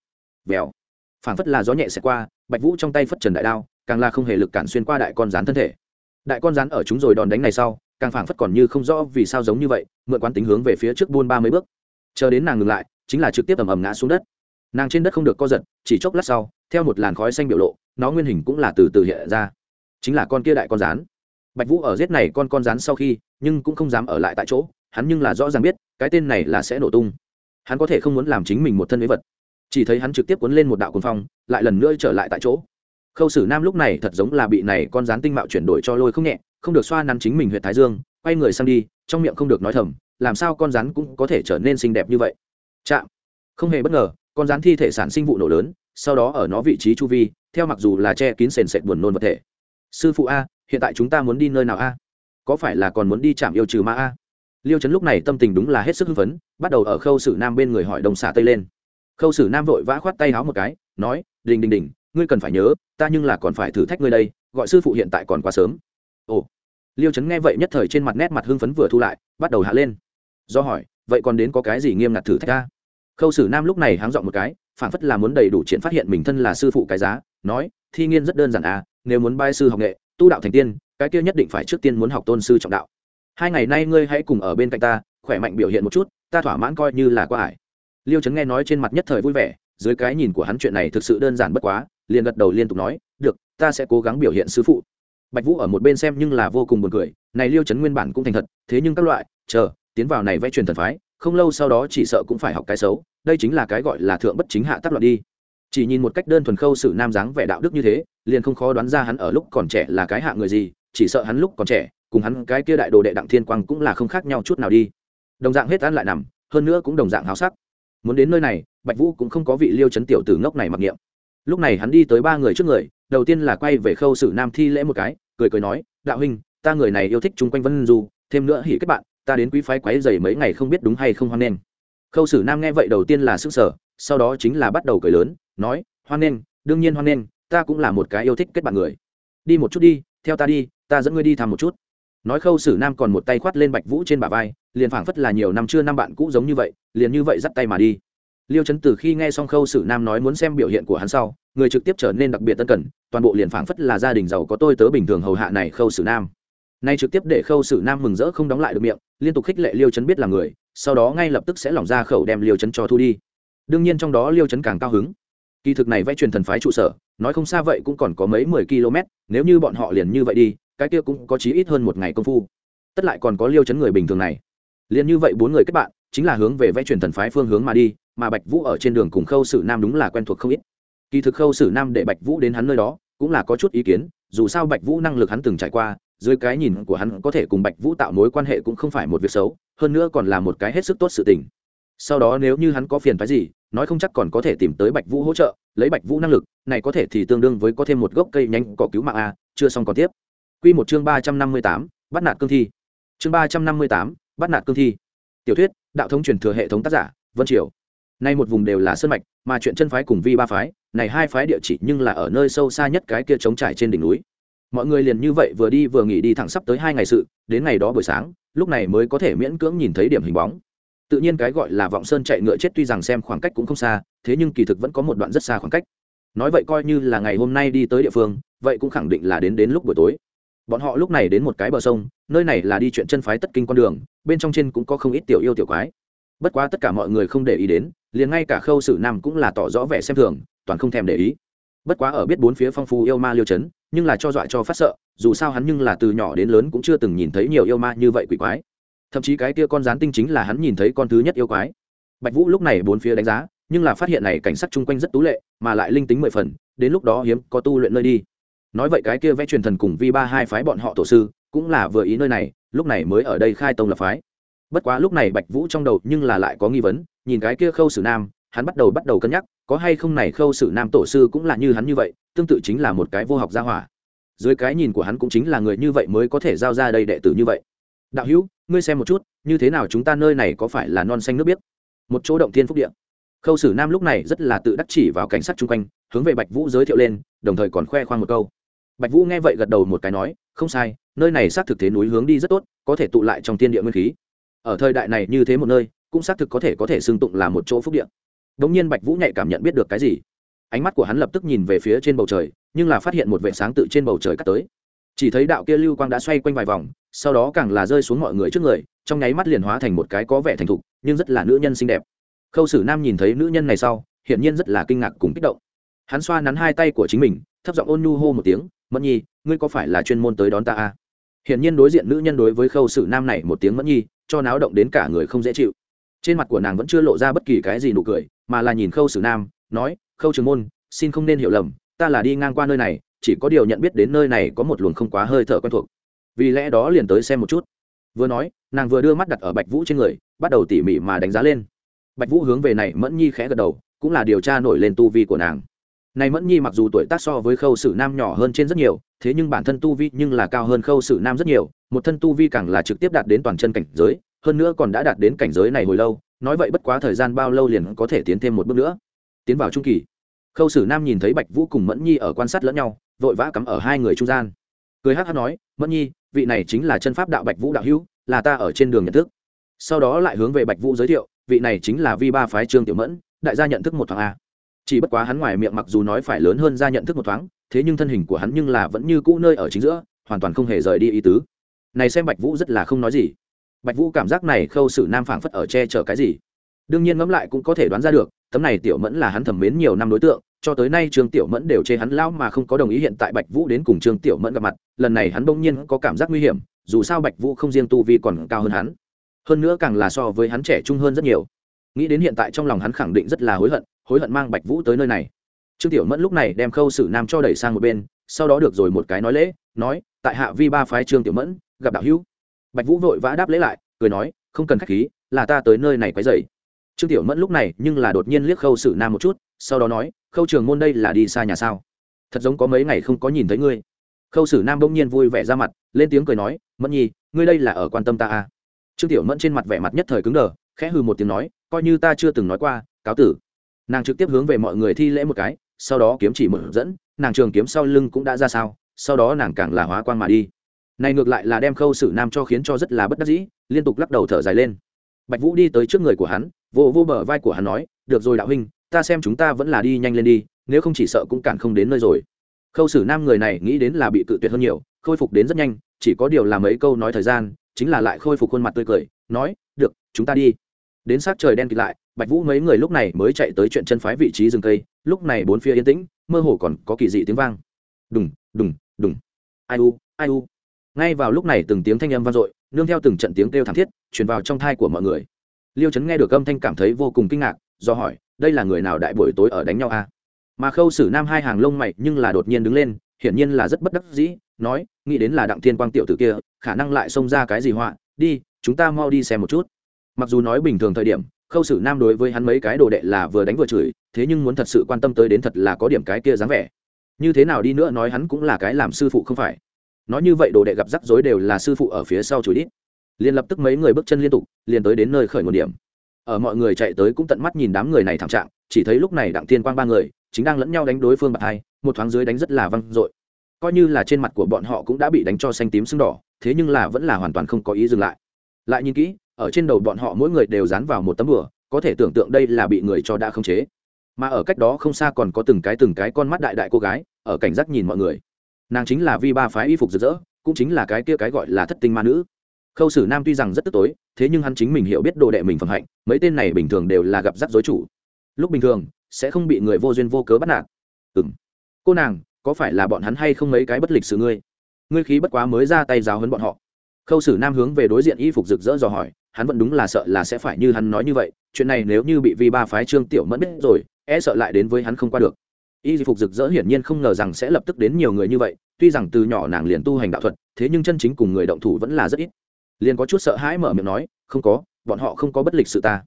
Vèo. Phản phất là gió nhẹ sẽ qua, bạch vũ trong tay phất trần đại đao, càng là không hề lực cản xuyên qua đại con rán thân thể. Đại con rán ở chúng rồi đòn đánh này sau, càng phảng phất còn như không rõ vì sao giống như vậy, mượn quán tính hướng về phía trước buôn ba mươi bước. Chờ đến nàng ngừng lại, chính là trực tiếp ầm ầm ngã xuống đất. Nàng trên đất không được co giật, chỉ chốc lát sau, theo một làn khói xanh biểu lộ nó nguyên hình cũng là từ từ hiện ra. Chính là con kia đại con rán bạch vũ ở giết này con con rán sau khi, nhưng cũng không dám ở lại tại chỗ, hắn nhưng là rõ ràng biết, cái tên này là sẽ nổ tung. Hắn có thể không muốn làm chính mình một thân với vật. Chỉ thấy hắn trực tiếp cuốn lên một đạo cuồng phong, lại lần nữa trở lại tại chỗ. Khâu sử nam lúc này thật giống là bị này con rán tinh mạo chuyển đổi cho lôi không nhẹ, không được xoa nắn chính mình huyện thái dương, quay người sang đi, trong miệng không được nói thầm, làm sao con rắn cũng có thể trở nên xinh đẹp như vậy. Chạm. Không hề bất ngờ, con rắn thi thể sản sinh vụ nổ lớn, sau đó ở nó vị trí chu vi theo mặc dù là che kín sền sệt buồn nôn vật thể. Sư phụ a, hiện tại chúng ta muốn đi nơi nào a? Có phải là còn muốn đi chạm yêu trừ ma a? Liêu chấn lúc này tâm tình đúng là hết sức hưng phấn, bắt đầu ở khâu sử nam bên người hỏi đồng xả tây lên. Khâu sử nam vội vã khoát tay háo một cái, nói, đình đình đình, ngươi cần phải nhớ, ta nhưng là còn phải thử thách ngươi đây, gọi sư phụ hiện tại còn quá sớm. Ồ. Liêu chấn nghe vậy nhất thời trên mặt nét mặt hưng phấn vừa thu lại, bắt đầu hạ lên. Do hỏi, vậy còn đến có cái gì nghiêm ngặt thử thách ta? Khâu sử nam lúc này háng dọn một cái phản phất là muốn đầy đủ chuyện phát hiện mình thân là sư phụ cái giá nói, thi nghiên rất đơn giản à nếu muốn bai sư học nghệ, tu đạo thành tiên, cái kia nhất định phải trước tiên muốn học tôn sư trọng đạo. Hai ngày nay ngươi hãy cùng ở bên cạnh ta, khỏe mạnh biểu hiện một chút, ta thỏa mãn coi như là quá ải. Liêu trấn nghe nói trên mặt nhất thời vui vẻ, dưới cái nhìn của hắn chuyện này thực sự đơn giản bất quá, liền gật đầu liên tục nói, được, ta sẽ cố gắng biểu hiện sư phụ. Bạch vũ ở một bên xem nhưng là vô cùng buồn cười, này liêu trấn nguyên bản cũng thành thật, thế nhưng các loại, chờ, tiến vào này vẽ truyền thần phái, không lâu sau đó chỉ sợ cũng phải học cái xấu, đây chính là cái gọi là thượng bất chính hạ tác loạn đi chỉ nhìn một cách đơn thuần khâu sự nam dáng vẻ đạo đức như thế, liền không khó đoán ra hắn ở lúc còn trẻ là cái hạ người gì, chỉ sợ hắn lúc còn trẻ, cùng hắn cái kia đại đồ đệ đặng thiên quang cũng là không khác nhau chút nào đi. Đồng dạng hết ăn lại nằm, hơn nữa cũng đồng dạng háo sắc. Muốn đến nơi này, bạch vũ cũng không có vị liêu chấn tiểu tử ngốc này mặc niệm. Lúc này hắn đi tới ba người trước người, đầu tiên là quay về khâu sử nam thi lễ một cái, cười cười nói, đạo huynh, ta người này yêu thích chung quanh vân du, thêm nữa hỉ kết bạn, ta đến quý phái quái dày mấy ngày không biết đúng hay không hoan nghênh. Khâu sử nam nghe vậy đầu tiên là sức sở sau đó chính là bắt đầu cười lớn nói, hoan nghênh, đương nhiên hoan nghênh, ta cũng là một cái yêu thích kết bạn người. Đi một chút đi, theo ta đi, ta dẫn ngươi đi thăm một chút. Nói khâu sử nam còn một tay khoát lên bạch vũ trên bả vai, liền phảng phất là nhiều năm chưa năm bạn cũ giống như vậy, liền như vậy dắt tay mà đi. Liêu chấn từ khi nghe xong khâu sử nam nói muốn xem biểu hiện của hắn sau, người trực tiếp trở nên đặc biệt tân cẩn toàn bộ liền phảng phất là gia đình giàu có tôi tớ bình thường hầu hạ này khâu sử nam. Nay trực tiếp để khâu sử nam mừng rỡ không đóng lại được miệng, liên tục khích lệ liêu chấn biết là người, sau đó ngay lập tức sẽ lỏng ra khẩu đem liêu chấn cho thu đi. Đương nhiên trong đó liêu chấn càng cao hứng kỳ thực này vẽ truyền thần phái trụ sở, nói không xa vậy cũng còn có mấy mười km, nếu như bọn họ liền như vậy đi, cái kia cũng có chí ít hơn một ngày công phu. Tất lại còn có liêu chấn người bình thường này. Liền như vậy bốn người kết bạn, chính là hướng về vẽ truyền thần phái phương hướng mà đi, mà bạch vũ ở trên đường cùng khâu sử nam đúng là quen thuộc không ít. Kỳ thực khâu sử nam để bạch vũ đến hắn nơi đó, cũng là có chút ý kiến, dù sao bạch vũ năng lực hắn từng trải qua, dưới cái nhìn của hắn có thể cùng bạch vũ tạo mối quan hệ cũng không phải một việc xấu, hơn nữa còn là một cái hết sức tốt sự tình. Sau đó nếu như hắn có phiền phái gì nói không chắc còn có thể tìm tới bạch vũ hỗ trợ, lấy bạch vũ năng lực, này có thể thì tương đương với có thêm một gốc cây nhanh cỏ cứu mạng a, chưa xong còn tiếp. Q một chương ba trăm năm mươi tám, bắt nạt cương thi. Chương ba trăm năm mươi tám, bắt nạt cương thi. Tiểu thuyết, đạo thống truyền thừa hệ thống tác giả, vân triều. Nay một vùng đều là sơn mạch, mà chuyện chân phái cùng vi ba phái, này hai phái địa chỉ nhưng là ở nơi sâu xa nhất cái kia trống trải trên đỉnh núi. Mọi người liền như vậy vừa đi vừa nghỉ đi thẳng sắp tới hai ngày sự, đến ngày đó buổi sáng, lúc này mới có thể miễn cưỡng nhìn thấy điểm hình bóng tự nhiên cái gọi là vọng sơn chạy ngựa chết tuy rằng xem khoảng cách cũng không xa, thế nhưng kỳ thực vẫn có một đoạn rất xa khoảng cách. Nói vậy coi như là ngày hôm nay đi tới địa phương, vậy cũng khẳng định là đến đến lúc buổi tối. Bọn họ lúc này đến một cái bờ sông, nơi này là đi chuyện chân phái tất kinh con đường, bên trong trên cũng có không ít tiểu yêu tiểu quái. Bất quá tất cả mọi người không để ý đến, liền ngay cả khâu sử nam cũng là tỏ rõ vẻ xem thường, toàn không thèm để ý. Bất quá ở biết bốn phía phong phú yêu ma liêu chấn, nhưng là cho dọa cho phát sợ, dù sao hắn nhưng là từ nhỏ đến lớn cũng chưa từng nhìn thấy nhiều yêu ma như vậy quỷ quái thậm chí cái kia con rán tinh chính là hắn nhìn thấy con thứ nhất yêu quái. Bạch vũ lúc này bốn phía đánh giá, nhưng là phát hiện này cảnh sắc chung quanh rất tú lệ, mà lại linh tính mười phần, đến lúc đó hiếm có tu luyện nơi đi. Nói vậy cái kia vẽ truyền thần cùng vi ba hai phái bọn họ tổ sư, cũng là vừa ý nơi này, lúc này mới ở đây khai tông lập phái. Bất quá lúc này bạch vũ trong đầu nhưng là lại có nghi vấn, nhìn cái kia khâu sử nam, hắn bắt đầu bắt đầu cân nhắc, có hay không này khâu sử nam tổ sư cũng là như hắn như vậy, tương tự chính là một cái vô học gia hỏa. Dưới cái nhìn của hắn cũng chính là người như vậy mới có thể giao ra đây đệ tử như vậy đạo hữu, ngươi xem một chút, như thế nào chúng ta nơi này có phải là non xanh nước biếc? Một chỗ động thiên phúc địa. khâu sử nam lúc này rất là tự đắc chỉ vào cảnh sát chung quanh, hướng về bạch vũ giới thiệu lên, đồng thời còn khoe khoang một câu. Bạch vũ nghe vậy gật đầu một cái nói, không sai, nơi này xác thực thế núi hướng đi rất tốt, có thể tụ lại trong tiên địa nguyên khí. Ở thời đại này như thế một nơi, cũng xác thực có thể có thể xưng tụng là một chỗ phúc địa. đống nhiên bạch vũ nhạy cảm nhận biết được cái gì. Ánh mắt của hắn lập tức nhìn về phía trên bầu trời, nhưng là phát hiện một vệ sáng tự trên bầu trời cắt tới chỉ thấy đạo kia lưu quang đã xoay quanh vài vòng, sau đó càng là rơi xuống mọi người trước người, trong nháy mắt liền hóa thành một cái có vẻ thành thục, nhưng rất là nữ nhân xinh đẹp. Khâu sử nam nhìn thấy nữ nhân này sau, hiển nhiên rất là kinh ngạc cùng kích động. Hắn xoa nắn hai tay của chính mình, thấp giọng ôn nhu hô một tiếng, mẫn nhi, ngươi có phải là chuyên môn tới đón ta à? hiển nhiên đối diện nữ nhân đối với khâu sử nam này một tiếng mẫn nhi cho náo động đến cả người không dễ chịu. Trên mặt của nàng vẫn chưa lộ ra bất kỳ cái gì nụ cười, mà là nhìn khâu sử nam, nói, khâu trường môn, xin không nên hiểu lầm, ta là đi ngang qua nơi này chỉ có điều nhận biết đến nơi này có một luồng không quá hơi thở quen thuộc. Vì lẽ đó liền tới xem một chút. Vừa nói, nàng vừa đưa mắt đặt ở bạch vũ trên người, bắt đầu tỉ mỉ mà đánh giá lên. Bạch vũ hướng về này mẫn nhi khẽ gật đầu, cũng là điều tra nổi lên tu vi của nàng. Này mẫn nhi mặc dù tuổi tác so với khâu sử nam nhỏ hơn trên rất nhiều, thế nhưng bản thân tu vi nhưng là cao hơn khâu sử nam rất nhiều, một thân tu vi càng là trực tiếp đạt đến toàn chân cảnh giới, hơn nữa còn đã đạt đến cảnh giới này hồi lâu, nói vậy bất quá thời gian bao lâu liền có thể tiến thêm một bước nữa. Tiến vào trung kỳ. Khâu sử nam nhìn thấy bạch vũ cùng mẫn nhi ở quan sát lẫn nhau vội vã cắm ở hai người trung gian. Cười hát hát nói, mẫn nhi, vị này chính là chân pháp đạo bạch vũ đạo hữu, là ta ở trên đường nhận thức. Sau đó lại hướng về bạch vũ giới thiệu, vị này chính là vi ba phái trương tiểu mẫn, đại gia nhận thức một thoáng a. Chỉ bất quá hắn ngoài miệng mặc dù nói phải lớn hơn ra nhận thức một thoáng, thế nhưng thân hình của hắn nhưng là vẫn như cũ nơi ở chính giữa, hoàn toàn không hề rời đi ý tứ. Này xem bạch vũ rất là không nói gì. Bạch vũ cảm giác này khâu xử nam phảng phất ở che chở cái gì. Đương nhiên ngẫm lại cũng có thể đoán ra được, tấm này tiểu mẫn là hắn thẩm mến nhiều năm đối tượng cho tới nay trương tiểu mẫn đều chê hắn lao mà không có đồng ý hiện tại bạch vũ đến cùng trương tiểu mẫn gặp mặt, lần này hắn bỗng nhiên có cảm giác nguy hiểm, dù sao bạch vũ không riêng tu vi còn cao hơn hắn, hơn nữa càng là so với hắn trẻ trung hơn rất nhiều. Nghĩ đến hiện tại trong lòng hắn khẳng định rất là hối hận hối hận mang bạch vũ tới nơi này. Trương tiểu mẫn lúc này đem khâu sử nam cho đẩy sang một bên, sau đó được rồi một cái nói lễ, nói, tại hạ vi ba phái trương tiểu mẫn, gặp đạo hữu. Bạch vũ vội vã đáp lễ lại, cười nói, không cần khách khí, là ta tới nơi này quấy dày trương tiểu mẫn lúc này nhưng là đột nhiên liếc khâu sử nam một chút sau đó nói, khâu trường môn đây là đi xa nhà sao? Thật giống có mấy ngày không có nhìn thấy ngươi. Khâu sử nam bỗng nhiên vui vẻ ra mặt, lên tiếng cười nói, mẫn nhi, ngươi đây là ở quan tâm ta à? Trương tiểu mẫn trên mặt vẻ mặt nhất thời cứng đờ, khẽ hừ một tiếng nói, coi như ta chưa từng nói qua, cáo tử. Nàng trực tiếp hướng về mọi người thi lễ một cái, sau đó kiếm chỉ mở dẫn, nàng trường kiếm sau lưng cũng đã ra sao, sau đó nàng càng là hóa quan mà đi. Này ngược lại là đem khâu sử nam cho khiến cho rất là bất đắc dĩ, liên tục lắc đầu thở dài lên. Bạch vũ đi tới trước người của hắn, vô vô bờ vai của hắn nói, được rồi đạo huynh ta xem chúng ta vẫn là đi nhanh lên đi, nếu không chỉ sợ cũng cản không đến nơi rồi. Khâu sử nam người này nghĩ đến là bị cự tuyệt hơn nhiều, khôi phục đến rất nhanh, chỉ có điều là mấy câu nói thời gian, chính là lại khôi phục khuôn mặt tươi cười, nói, được, chúng ta đi. Đến sát trời đen kịt lại, bạch vũ mấy người lúc này mới chạy tới chuyện chân phái vị trí rừng cây, lúc này bốn phía yên tĩnh, mơ hồ còn có kỳ dị tiếng vang. Đùng đùng đùng. Ai u ai u. Ngay vào lúc này từng tiếng thanh âm vang dội, nương theo từng trận tiếng kêu thảm thiết, truyền vào trong thai của mọi người. Liêu chấn nghe được âm thanh cảm thấy vô cùng kinh ngạc, do hỏi đây là người nào đại buổi tối ở đánh nhau a à? mà khâu sử nam hai hàng lông mày nhưng là đột nhiên đứng lên, hiển nhiên là rất bất đắc dĩ, nói, nghĩ đến là đặng thiên quang tiểu tử kia, khả năng lại xông ra cái gì họa, đi, chúng ta mau đi xem một chút. Mặc dù nói bình thường thời điểm, khâu sử nam đối với hắn mấy cái đồ đệ là vừa đánh vừa chửi, thế nhưng muốn thật sự quan tâm tới đến thật là có điểm cái kia dáng vẻ. Như thế nào đi nữa nói hắn cũng là cái làm sư phụ không phải. Nói như vậy đồ đệ gặp rắc rối đều là sư phụ ở phía sau chửi đít liền lập tức mấy người bước chân liên tục, liền tới đến nơi khởi nguồn điểm ở mọi người chạy tới cũng tận mắt nhìn đám người này thảm trạng, chỉ thấy lúc này đặng thiên quang ba người, chính đang lẫn nhau đánh đối phương bạc hai, một thoáng dưới đánh rất là văng dội. Coi như là trên mặt của bọn họ cũng đã bị đánh cho xanh tím sưng đỏ, thế nhưng là vẫn là hoàn toàn không có ý dừng lại. Lại nhìn kỹ, ở trên đầu bọn họ mỗi người đều dán vào một tấm bửa có thể tưởng tượng đây là bị người cho đã khống chế. Mà ở cách đó không xa còn có từng cái từng cái con mắt đại đại cô gái, ở cảnh giác nhìn mọi người. Nàng chính là vi ba phái y phục rực rỡ, cũng chính là cái kia cái gọi là thất tinh ma nữ khâu sử nam tuy rằng rất tức tối, thế nhưng hắn chính mình hiểu biết đồ đệ mình phẩm hạnh, mấy tên này bình thường đều là gặp rắc rối chủ. Lúc bình thường, sẽ không bị người vô duyên vô cớ bắt nạt. Ừ m cô nàng, có phải là bọn hắn hay không mấy cái bất lịch sự ngươi? Ngươi khí bất quá mới ra tay giáo hấn bọn họ. Khâu sử nam hướng về đối diện y phục rực rỡ dò hỏi, hắn vẫn đúng là sợ là sẽ phải như hắn nói như vậy, chuyện này nếu như bị vi ba phái trương tiểu mẫn biết rồi e sợ lại đến với hắn không qua được. Y phục rực rỡ hiển nhiên không ngờ rằng sẽ lập tức đến nhiều người như vậy, tuy rằng từ nhỏ nàng liền tu hành đạo thuật, thế nhưng chân chính cùng người động thủ vẫn là rất ít liền có chút sợ hãi mở miệng nói, không có, bọn họ không có bất lịch sự ta.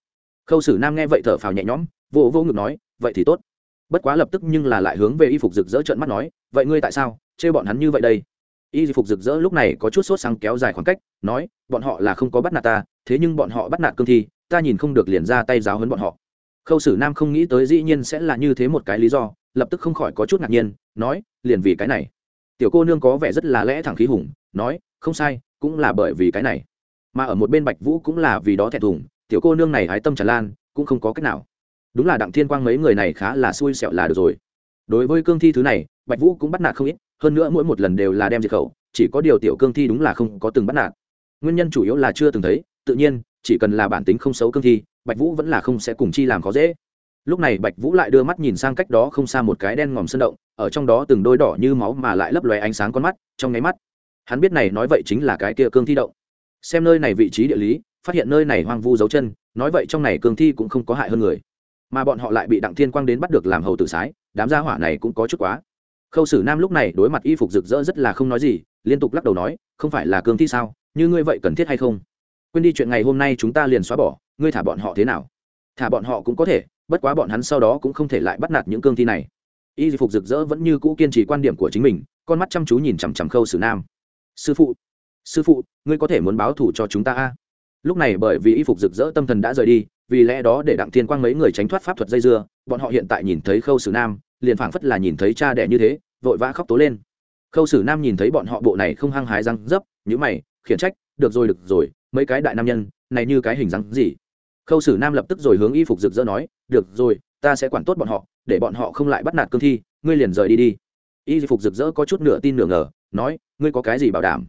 Khâu sử nam nghe vậy thở phào nhẹ nhõm, vô vô ngực nói, vậy thì tốt. Bất quá lập tức nhưng là lại hướng về y phục rực rỡ trợn mắt nói, vậy ngươi tại sao chê bọn hắn như vậy đây? Y phục rực rỡ lúc này có chút sốt sáng kéo dài khoảng cách, nói, bọn họ là không có bắt nạt ta, thế nhưng bọn họ bắt nạt cương thi, ta nhìn không được liền ra tay giáo hấn bọn họ. Khâu sử nam không nghĩ tới dĩ nhiên sẽ là như thế một cái lý do, lập tức không khỏi có chút ngạc nhiên, nói, liền vì cái này. Tiểu cô nương có vẻ rất là lẽ thẳng khí hùng, nói không sai, cũng là bởi vì cái này. Mà ở một bên bạch vũ cũng là vì đó thẹn thùng, tiểu cô nương này hái tâm tràn lan, cũng không có cách nào. Đúng là đặng thiên quang mấy người này khá là xui xẹo là được rồi. Đối với cương thi thứ này, bạch vũ cũng bắt nạt không ít, hơn nữa mỗi một lần đều là đem diệt khẩu, chỉ có điều tiểu cương thi đúng là không có từng bắt nạt. Nguyên nhân chủ yếu là chưa từng thấy, tự nhiên, chỉ cần là bản tính không xấu cương thi, bạch vũ vẫn là không sẽ cùng chi làm khó dễ. Lúc này bạch vũ lại đưa mắt nhìn sang cách đó không xa một cái đen ngòm sơn động, ở trong đó từng đôi đỏ như máu mà lại lấp lóe ánh sáng con mắt, trong nháy mắt hắn biết này nói vậy chính là cái kia cương thi động. Xem nơi này vị trí địa lý, phát hiện nơi này hoang vu dấu chân, nói vậy trong này cương thi cũng không có hại hơn người. Mà bọn họ lại bị đặng thiên quang đến bắt được làm hầu tử sái, đám gia hỏa này cũng có chút quá. Khâu sử nam lúc này đối mặt y phục rực rỡ rất là không nói gì, liên tục lắc đầu nói, không phải là cương thi sao? Như ngươi vậy cần thiết hay không? Quên đi chuyện ngày hôm nay chúng ta liền xóa bỏ, ngươi thả bọn họ thế nào? Thả bọn họ cũng có thể, bất quá bọn hắn sau đó cũng không thể lại bắt nạt những cương thi này. Y phục rực rỡ vẫn như cũ kiên trì quan điểm của chính mình, con mắt chăm chú nhìn chằm chằm khâu sử nam sư phụ sư phụ, ngươi có thể muốn báo thù cho chúng ta a? Lúc này bởi vì y phục rực rỡ tâm thần đã rời đi, vì lẽ đó để đặng thiên quang mấy người tránh thoát pháp thuật dây dưa, bọn họ hiện tại nhìn thấy khâu sử nam, liền phảng phất là nhìn thấy cha đẻ như thế, vội vã khóc tố lên. Khâu sử nam nhìn thấy bọn họ bộ này không hăng hái răng dấp nhữ mày, khiển trách, được rồi được rồi, mấy cái đại nam nhân, này như cái hình dáng gì? Khâu sử nam lập tức rồi hướng y phục rực rỡ nói, được rồi, ta sẽ quản tốt bọn họ, để bọn họ không lại bắt nạt cương thi, ngươi liền rời đi đi. Y phục rực rỡ có chút nửa tin nửa ngờ, nói ngươi có cái gì bảo đảm?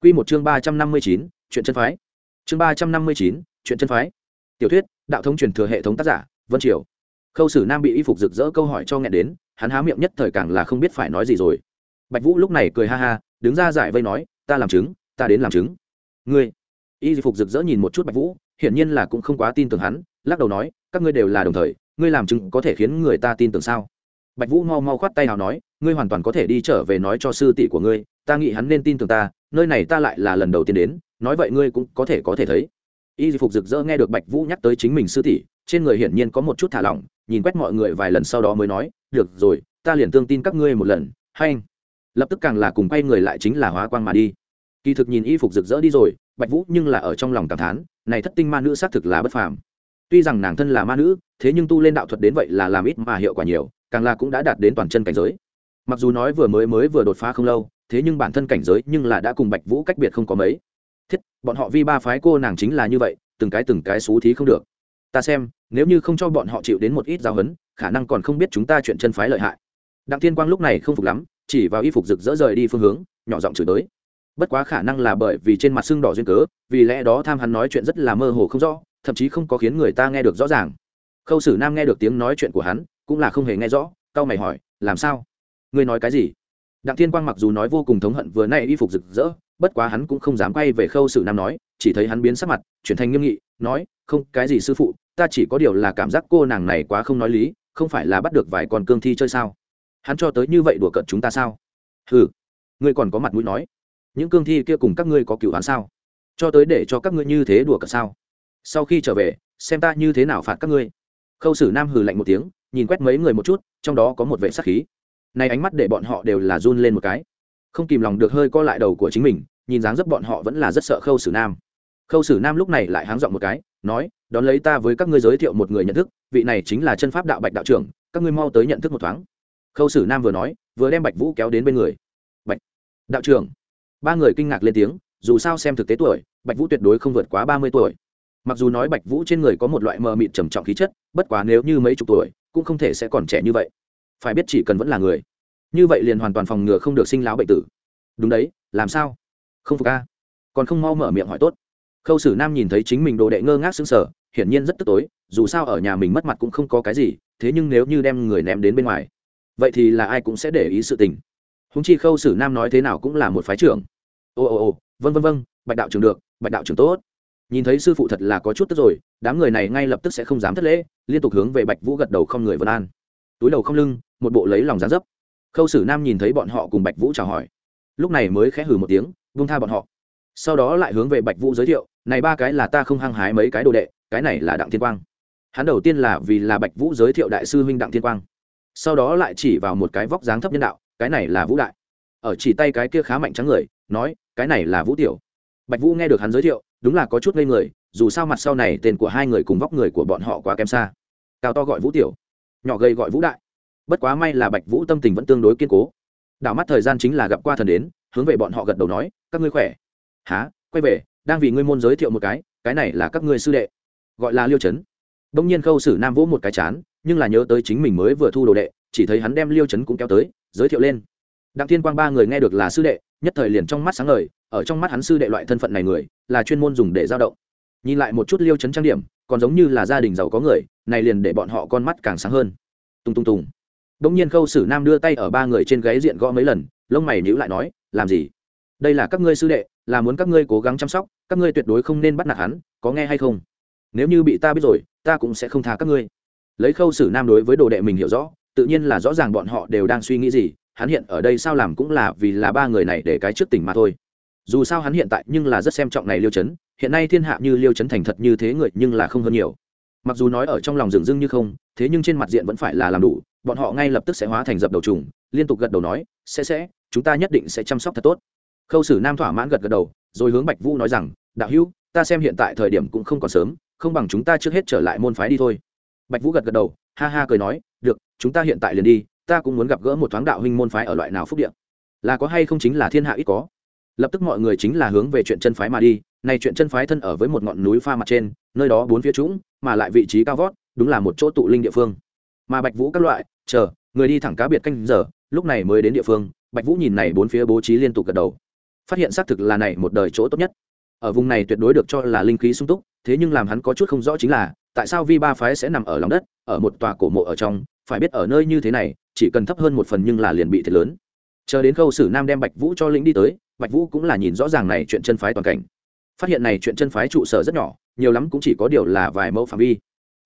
Q một chương ba trăm năm mươi chín, chuyện chân phái. Chương ba trăm năm mươi chín, chuyện chân phái. Tiểu thuyết, đạo thống truyền thừa hệ thống tác giả, vân triều. Khâu sử nam bị y phục rực rỡ câu hỏi cho nghẹn đến, hắn há miệng nhất thời càng là không biết phải nói gì rồi. Bạch vũ lúc này cười ha ha, đứng ra giải vây nói, ta làm chứng, ta đến làm chứng. Ngươi? Y phục rực rỡ nhìn một chút bạch vũ, hiển nhiên là cũng không quá tin tưởng hắn, lắc đầu nói, các ngươi đều là đồng thời, ngươi làm chứng có thể khiến người ta tin tưởng sao? Bạch vũ mau mau khoát tay nào nói ngươi hoàn toàn có thể đi trở về nói cho sư tỷ của ngươi, ta nghĩ hắn nên tin tưởng ta, nơi này ta lại là lần đầu tiên đến, nói vậy ngươi cũng có thể có thể thấy. Y phục rực rỡ nghe được bạch vũ nhắc tới chính mình sư tỷ, trên người hiển nhiên có một chút thả lỏng, nhìn quét mọi người vài lần sau đó mới nói, được rồi, ta liền tương tin các ngươi một lần, hay. Anh lập tức càng là cùng quay người lại chính là hóa quang mà đi. Kỳ thực nhìn y phục rực rỡ đi rồi, bạch vũ nhưng là ở trong lòng cảm thán, này thất tinh ma nữ xác thực là bất phàm. Tuy rằng nàng thân là ma nữ, thế nhưng tu lên đạo thuật đến vậy là làm ít mà hiệu quả nhiều, càng là cũng đã đạt đến toàn chân cảnh giới mặc dù nói vừa mới mới vừa đột phá không lâu, thế nhưng bản thân cảnh giới nhưng là đã cùng bạch vũ cách biệt không có mấy. Thiết, bọn họ vi ba phái cô nàng chính là như vậy, từng cái từng cái xú thí không được. Ta xem, nếu như không cho bọn họ chịu đến một ít giáo huấn, khả năng còn không biết chúng ta chuyện chân phái lợi hại. Đặng thiên quang lúc này không phục lắm, chỉ vào y phục rực rỡ rời đi phương hướng, nhỏ giọng chửi tới. Bất quá khả năng là bởi vì trên mặt xương đỏ duyên cớ, vì lẽ đó tham hắn nói chuyện rất là mơ hồ không rõ, thậm chí không có khiến người ta nghe được rõ ràng. Khâu sử nam nghe được tiếng nói chuyện của hắn, cũng là không hề nghe rõ, cau mày hỏi, làm sao? Ngươi nói cái gì? Đặng thiên quang mặc dù nói vô cùng thống hận vừa nay y phục rực rỡ, bất quá hắn cũng không dám quay về khâu sử nam nói, chỉ thấy hắn biến sắc mặt, chuyển thành nghiêm nghị, nói, không, cái gì sư phụ, ta chỉ có điều là cảm giác cô nàng này quá không nói lý, không phải là bắt được vài con cương thi chơi sao? Hắn cho tới như vậy đùa cợt chúng ta sao? Ừ ngươi còn có mặt mũi nói, những cương thi kia cùng các ngươi có cựu hắn sao? Cho tới để cho các ngươi như thế đùa cợt sao? Sau khi trở về, xem ta như thế nào phạt các ngươi. Khâu sử nam hừ lạnh một tiếng, nhìn quét mấy người một chút, trong đó có một vệ sắc khí này ánh mắt để bọn họ đều là run lên một cái. Không kìm lòng được hơi co lại đầu của chính mình, nhìn dáng dấp bọn họ vẫn là rất sợ khâu sử nam. Khâu sử nam lúc này lại háng dọn một cái, nói, đón lấy ta với các ngươi giới thiệu một người nhận thức, vị này chính là chân pháp đạo bạch đạo trưởng, các ngươi mau tới nhận thức một thoáng. Khâu sử nam vừa nói, vừa đem bạch vũ kéo đến bên người. Bạch đạo trưởng. Ba người kinh ngạc lên tiếng, dù sao xem thực tế tuổi, bạch vũ tuyệt đối không vượt quá ba mươi tuổi. Mặc dù nói bạch vũ trên người có một loại mờ mịt trầm trọng khí chất, bất quá nếu như mấy chục tuổi, cũng không thể sẽ còn trẻ như vậy phải biết chỉ cần vẫn là người. Như vậy liền hoàn toàn phòng ngừa không được sinh lão bệnh tử. Đúng đấy, làm sao? Không phục a. Còn không mau mở miệng hỏi tốt. Khâu sử nam nhìn thấy chính mình đồ đệ ngơ ngác xứng sở hiển nhiên rất tức tối, dù sao ở nhà mình mất mặt cũng không có cái gì, thế nhưng nếu như đem người ném đến bên ngoài, vậy thì là ai cũng sẽ để ý sự tình. Húng chi khâu sử nam nói thế nào cũng là một phái trưởng. Ồ ồ ồ vân vân vân bạch đạo trưởng được, bạch đạo trưởng tốt. Nhìn thấy sư phụ thật là có chút tức rồi, đám người này ngay lập tức sẽ không dám thất lễ, liên tục hướng về bạch vũ gật đầu không người vân an túi đầu không lưng, một bộ lấy lòng giá dấp. Khâu sử nam nhìn thấy bọn họ cùng bạch vũ chào hỏi. Lúc này mới khẽ hử một tiếng vung tha bọn họ. Sau đó lại hướng về bạch vũ giới thiệu, này ba cái là ta không hăng hái mấy cái đồ đệ, cái này là đặng thiên quang. Hắn đầu tiên là vì là bạch vũ giới thiệu đại sư huynh đặng thiên quang. Sau đó lại chỉ vào một cái vóc dáng thấp nhân đạo, cái này là vũ đại. Ở chỉ tay cái kia khá mạnh trắng người, nói, cái này là vũ tiểu. Bạch vũ nghe được hắn giới thiệu, đúng là có chút ngây người, dù sao mặt sau này tên của hai người cùng vóc người của bọn họ quá kém xa. Cao to gọi vũ tiểu nhỏ gầy gọi vũ đại. Bất quá may là bạch vũ tâm tình vẫn tương đối kiên cố. Đảo mắt thời gian chính là gặp qua thần đến, hướng về bọn họ gật đầu nói, các ngươi khỏe? Há quay về, đang vì ngươi môn giới thiệu một cái cái này là các ngươi sư đệ. Gọi là liêu trấn đông nhiên khâu sử nam vỗ một cái chán, nhưng là nhớ tới chính mình mới vừa thu đồ đệ, chỉ thấy hắn đem liêu trấn cũng kéo tới, giới thiệu lên. Đặng thiên quang ba người nghe được là sư đệ, nhất thời liền trong mắt sáng ngời, ở trong mắt hắn sư đệ loại thân phận này người, là chuyên môn dùng để giao động. Nhìn lại một chút liêu trấn trang điểm, còn giống như là gia đình giàu có người này liền để bọn họ con mắt càng sáng hơn. Tung tung tùng. Đông nhiên khâu sử nam đưa tay ở ba người trên gáy diện gõ mấy lần, lông mày nhíu lại nói, làm gì? Đây là các ngươi sư đệ, là muốn các ngươi cố gắng chăm sóc, các ngươi tuyệt đối không nên bắt nạt hắn, có nghe hay không? Nếu như bị ta biết rồi, ta cũng sẽ không tha các ngươi. Lấy khâu sử nam đối với đồ đệ mình hiểu rõ, tự nhiên là rõ ràng bọn họ đều đang suy nghĩ gì, hắn hiện ở đây sao làm cũng là vì là ba người này để cái trước tỉnh mà thôi. Dù sao hắn hiện tại nhưng là rất xem trọng này liêu chấn, hiện nay thiên hạ như liêu chấn thành thật như thế người nhưng là không hơn nhiều mặc dù nói ở trong lòng dường dưng như không, thế nhưng trên mặt diện vẫn phải là làm đủ, bọn họ ngay lập tức sẽ hóa thành dập đầu trùng, liên tục gật đầu nói, sẽ sẽ, chúng ta nhất định sẽ chăm sóc thật tốt. Khâu sử nam thỏa mãn gật gật đầu, rồi hướng bạch vũ nói rằng, đạo hữu, ta xem hiện tại thời điểm cũng không còn sớm, không bằng chúng ta trước hết trở lại môn phái đi thôi. Bạch vũ gật gật đầu, ha ha cười nói, được, chúng ta hiện tại liền đi, ta cũng muốn gặp gỡ một thoáng đạo huynh môn phái ở loại nào phúc điện là có hay không chính là thiên hạ ít có. Lập tức mọi người chính là hướng về chuyện chân phái mà đi, này chuyện chân phái thân ở với một ngọn núi pha mặt trên, nơi đó bốn phía trũng mà lại vị trí cao vót, đúng là một chỗ tụ linh địa phương. Mà bạch vũ các loại, chờ, người đi thẳng cá biệt canh giờ, lúc này mới đến địa phương, bạch vũ nhìn này bốn phía bố trí liên tục gật đầu. Phát hiện xác thực là này một đời chỗ tốt nhất. Ở vùng này tuyệt đối được cho là linh khí sung túc, thế nhưng làm hắn có chút không rõ chính là, tại sao vi ba phái sẽ nằm ở lòng đất, ở một tòa cổ mộ ở trong, phải biết ở nơi như thế này, chỉ cần thấp hơn một phần nhưng là liền bị thiệt lớn. Chờ đến khâu sử nam đem bạch vũ cho lĩnh đi tới, bạch vũ cũng là nhìn rõ ràng này chuyện chân phái toàn cảnh phát hiện này chuyện chân phái trụ sở rất nhỏ, nhiều lắm cũng chỉ có điều là vài mẫu phạm vi.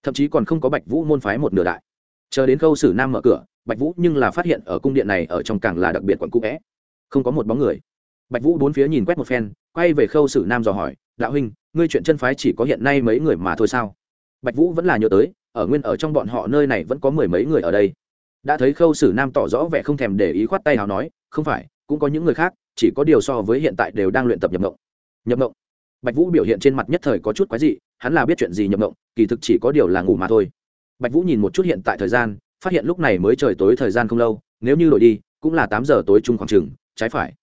Thậm chí còn không có bạch vũ môn phái một nửa đại. Chờ đến khâu sử nam mở cửa, bạch vũ nhưng là phát hiện ở cung điện này ở trong càng là đặc biệt quận cũ vẽ. Không có một bóng người. Bạch vũ bốn phía nhìn quét một phen, quay về khâu sử nam dò hỏi, đạo huynh, ngươi chuyện chân phái chỉ có hiện nay mấy người mà thôi sao? Bạch vũ vẫn là nhớ tới, ở nguyên ở trong bọn họ nơi này vẫn có mười mấy người ở đây. Đã thấy khâu sử nam tỏ rõ vẻ không thèm để ý khoát tay hào nói, không phải, cũng có những người khác, chỉ có điều so với hiện tại đều đang luyện tập nhập mộng nhập mộng bạch vũ biểu hiện trên mặt nhất thời có chút quái dị, hắn là biết chuyện gì nhập ngộng, kỳ thực chỉ có điều là ngủ mà thôi. Bạch vũ nhìn một chút hiện tại thời gian, phát hiện lúc này mới trời tối thời gian không lâu, nếu như đổi đi, cũng là tám giờ tối chung khoảng chừng, trái phải.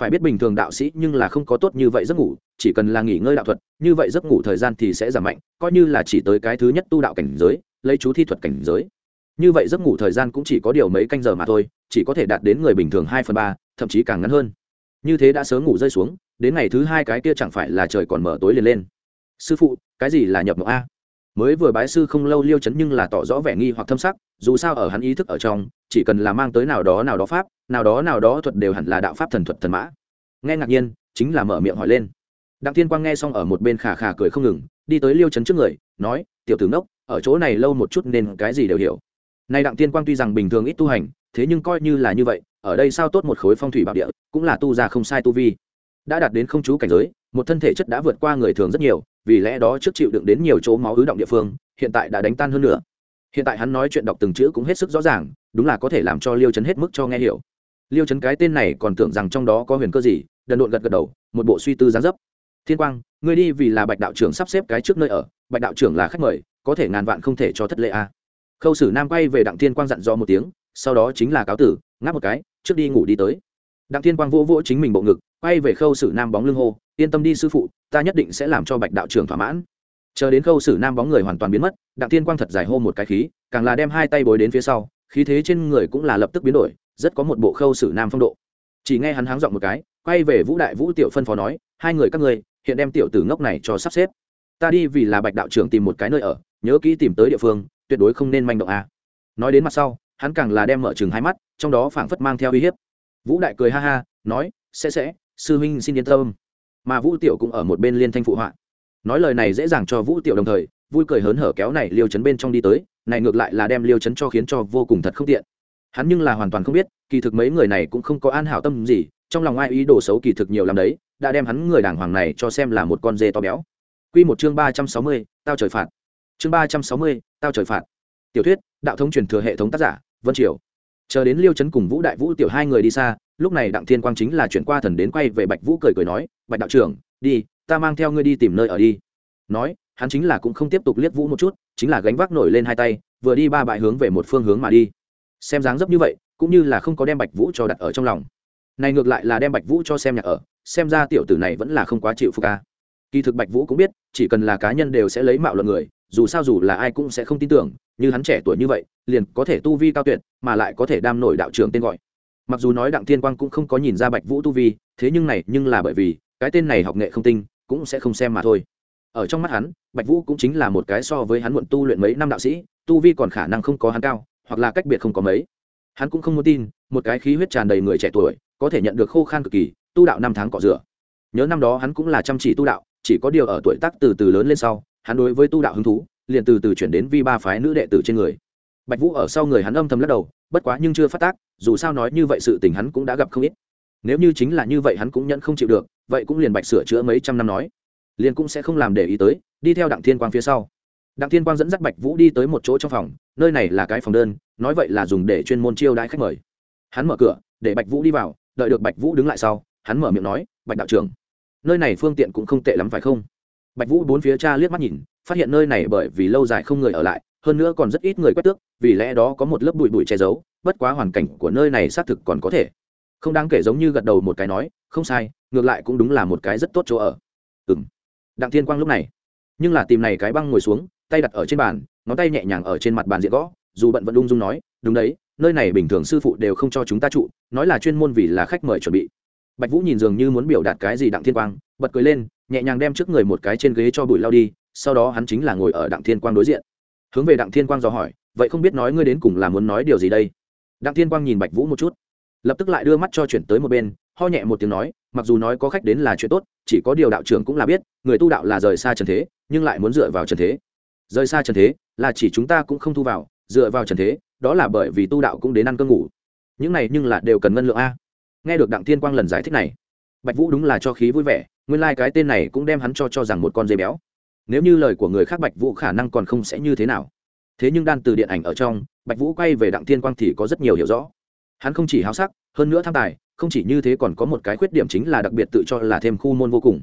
Phải biết bình thường đạo sĩ nhưng là không có tốt như vậy giấc ngủ, chỉ cần là nghỉ ngơi đạo thuật, như vậy giấc ngủ thời gian thì sẽ giảm mạnh, coi như là chỉ tới cái thứ nhất tu đạo cảnh giới, lấy chú thi thuật cảnh giới. Như vậy giấc ngủ thời gian cũng chỉ có điều mấy canh giờ mà thôi, chỉ có thể đạt đến người bình thường hai phần ba, thậm chí càng ngắn hơn. Như thế đã sớm ngủ rơi xuống đến ngày thứ hai cái kia chẳng phải là trời còn mở tối liền lên. Sư phụ, cái gì là nhập mộng a? Mới vừa bái sư không lâu liêu chấn nhưng là tỏ rõ vẻ nghi hoặc thâm sắc, dù sao ở hắn ý thức ở trong, chỉ cần là mang tới nào đó nào đó pháp, nào đó nào đó thuật đều hẳn là đạo pháp thần thuật thần mã. Nghe ngạc nhiên, chính là mở miệng hỏi lên. Đặng thiên quang nghe xong ở một bên khà khà cười không ngừng, đi tới liêu chấn trước người, nói, tiểu tử ngốc, ở chỗ này lâu một chút nên cái gì đều hiểu. Nay đặng thiên quang tuy rằng bình thường ít tu hành, thế nhưng coi như là như vậy, ở đây sao tốt một khối phong thủy bảo địa, cũng là tu ra không sai tu vi đã đạt đến không chú cảnh giới, một thân thể chất đã vượt qua người thường rất nhiều, vì lẽ đó trước chịu đựng đến nhiều chỗ máu ứ động địa phương, hiện tại đã đánh tan hơn nữa hiện tại hắn nói chuyện đọc từng chữ cũng hết sức rõ ràng, đúng là có thể làm cho liêu chấn hết mức cho nghe hiểu. Liêu chấn cái tên này còn tưởng rằng trong đó có huyền cơ gì, đần độn gật gật đầu, một bộ suy tư gián dấp. Thiên quang, ngươi đi vì là bạch đạo trưởng sắp xếp cái trước nơi ở, bạch đạo trưởng là khách mời, có thể ngàn vạn không thể cho thất lệ a à? khâu sử nam quay về đặng thiên quang dặn dò một tiếng, sau đó chính là cáo tử, ngáp một cái, trước đi ngủ đi tới. Đặng thiên quang vỗ vỗ chính mình bộ ngực quay về khâu sử nam bóng lưng hô, yên tâm đi sư phụ, ta nhất định sẽ làm cho bạch đạo trưởng thỏa mãn. Chờ đến khâu sử nam bóng người hoàn toàn biến mất, đặng thiên quang thật dài hô một cái khí, càng là đem hai tay bối đến phía sau, khí thế trên người cũng là lập tức biến đổi, rất có một bộ khâu sử nam phong độ. Chỉ nghe hắn háng giọng một cái, quay về vũ đại vũ tiểu phân phó nói, hai người các ngươi, hiện đem tiểu tử ngốc này cho sắp xếp. Ta đi vì là bạch đạo trưởng tìm một cái nơi ở, nhớ kỹ tìm tới địa phương, tuyệt đối không nên manh động a. Nói đến mặt sau, hắn càng là đem mở chừng hai mắt, trong đó phảng phất mang theo uy hiếp. Vũ đại cười ha ha, nói, sẽ sẽ sư huynh xin yên tâm mà vũ tiểu cũng ở một bên liên thanh phụ họa nói lời này dễ dàng cho vũ tiểu đồng thời vui cười hớn hở kéo này liêu chấn bên trong đi tới này ngược lại là đem liêu chấn cho khiến cho vô cùng thật không tiện hắn nhưng là hoàn toàn không biết kỳ thực mấy người này cũng không có an hảo tâm gì trong lòng ai ý đồ xấu kỳ thực nhiều làm đấy đã đem hắn người đàng hoàng này cho xem là một con dê to béo Quy một chương ba trăm sáu mươi, tao trời phạt. Chương ba trăm sáu mươi, tao trời phạt. Tiểu thuyết, đạo thống truyền thừa hệ thống tác giả, Vân Triều. Chờ đến Liêu Chấn cùng Vũ Đại Vũ tiểu hai người đi xa, lúc này Đặng Thiên Quang chính là chuyển qua thần đến quay về Bạch Vũ cười cười nói, "Bạch đạo trưởng, đi, ta mang theo ngươi đi tìm nơi ở đi." Nói, hắn chính là cũng không tiếp tục liếc Vũ một chút, chính là gánh vác nổi lên hai tay, vừa đi ba bại hướng về một phương hướng mà đi. Xem dáng dấp như vậy, cũng như là không có đem Bạch Vũ cho đặt ở trong lòng. Này ngược lại là đem Bạch Vũ cho xem nhà ở, xem ra tiểu tử này vẫn là không quá chịu phục a kỳ thực bạch vũ cũng biết chỉ cần là cá nhân đều sẽ lấy mạo luận người dù sao dù là ai cũng sẽ không tin tưởng như hắn trẻ tuổi như vậy, liền có thể tu vi cao tuyệt, mà lại có thể đam nổi đạo trưởng tên gọi. Mặc dù nói đặng thiên quang cũng không có nhìn ra bạch vũ tu vi, thế nhưng này nhưng là bởi vì cái tên này học nghệ không tinh, cũng sẽ không xem mà thôi. Ở trong mắt hắn, bạch vũ cũng chính là một cái so với hắn muộn tu luyện mấy năm đạo sĩ, tu vi còn khả năng không có hắn cao, hoặc là cách biệt không có mấy. Hắn cũng không muốn tin, một cái khí huyết tràn đầy người trẻ tuổi, có thể nhận được khô khan cực kỳ, tu đạo năm tháng cọ rửa. Nhớ năm đó hắn cũng là chăm chỉ tu đạo, chỉ có điều ở tuổi tác từ từ lớn lên sau, hắn đối với tu đạo hứng thú liền từ từ chuyển đến vi ba phái nữ đệ tử trên người. Bạch vũ ở sau người hắn âm thầm lắc đầu, bất quá nhưng chưa phát tác, dù sao nói như vậy sự tình hắn cũng đã gặp không ít. Nếu như chính là như vậy hắn cũng nhận không chịu được, vậy cũng liền bạch sửa chữa mấy trăm năm nói. Liền cũng sẽ không làm để ý tới, đi theo đặng thiên quang phía sau. Đặng thiên quang dẫn dắt bạch vũ đi tới một chỗ trong phòng, nơi này là cái phòng đơn, nói vậy là dùng để chuyên môn chiêu đãi khách mời. Hắn mở cửa, để bạch vũ đi vào, đợi được bạch vũ đứng lại sau, hắn mở miệng nói, bạch đạo trưởng, nơi này phương tiện cũng không tệ lắm phải không? Bạch vũ bốn phía cha liếc mắt nhìn phát hiện nơi này bởi vì lâu dài không người ở lại, hơn nữa còn rất ít người quét tước, vì lẽ đó có một lớp bụi bụi che giấu, bất quá hoàn cảnh của nơi này xác thực còn có thể. Không đáng kể giống như gật đầu một cái nói, không sai, ngược lại cũng đúng là một cái rất tốt chỗ ở. Ừ m đặng thiên quang lúc này, nhưng là tìm này cái băng ngồi xuống, tay đặt ở trên bàn, ngón tay nhẹ nhàng ở trên mặt bàn diện gõ, dù bận vẫn ung dung nói, đúng đấy, nơi này bình thường sư phụ đều không cho chúng ta trụ, nói là chuyên môn vì là khách mời chuẩn bị. Bạch vũ nhìn dường như muốn biểu đạt cái gì đặng thiên quang, bật cười lên, nhẹ nhàng đem trước người một cái trên ghế cho bụi lao đi sau đó hắn chính là ngồi ở đặng thiên quang đối diện. Hướng về đặng thiên quang dò hỏi, vậy không biết nói ngươi đến cùng là muốn nói điều gì đây? Đặng thiên quang nhìn bạch vũ một chút, lập tức lại đưa mắt cho chuyển tới một bên, ho nhẹ một tiếng nói, mặc dù nói có khách đến là chuyện tốt, chỉ có điều đạo trưởng cũng là biết, người tu đạo là rời xa trần thế, nhưng lại muốn dựa vào trần thế. Rời xa trần thế, là chỉ chúng ta cũng không thu vào, dựa vào trần thế, đó là bởi vì tu đạo cũng đến ăn cơm ngủ. Những này nhưng là đều cần ngân lượng a. Nghe được đặng thiên quang lần giải thích này, bạch vũ đúng là cho khí vui vẻ, nguyên lai、like、cái tên này cũng đem hắn cho cho rằng một con dây béo nếu như lời của người khác bạch vũ khả năng còn không sẽ như thế nào. Thế nhưng đan từ điện ảnh ở trong, bạch vũ quay về đặng thiên quang thì có rất nhiều hiểu rõ. Hắn không chỉ háo sắc, hơn nữa tham tài, không chỉ như thế còn có một cái khuyết điểm chính là đặc biệt tự cho là thêm khu môn vô cùng.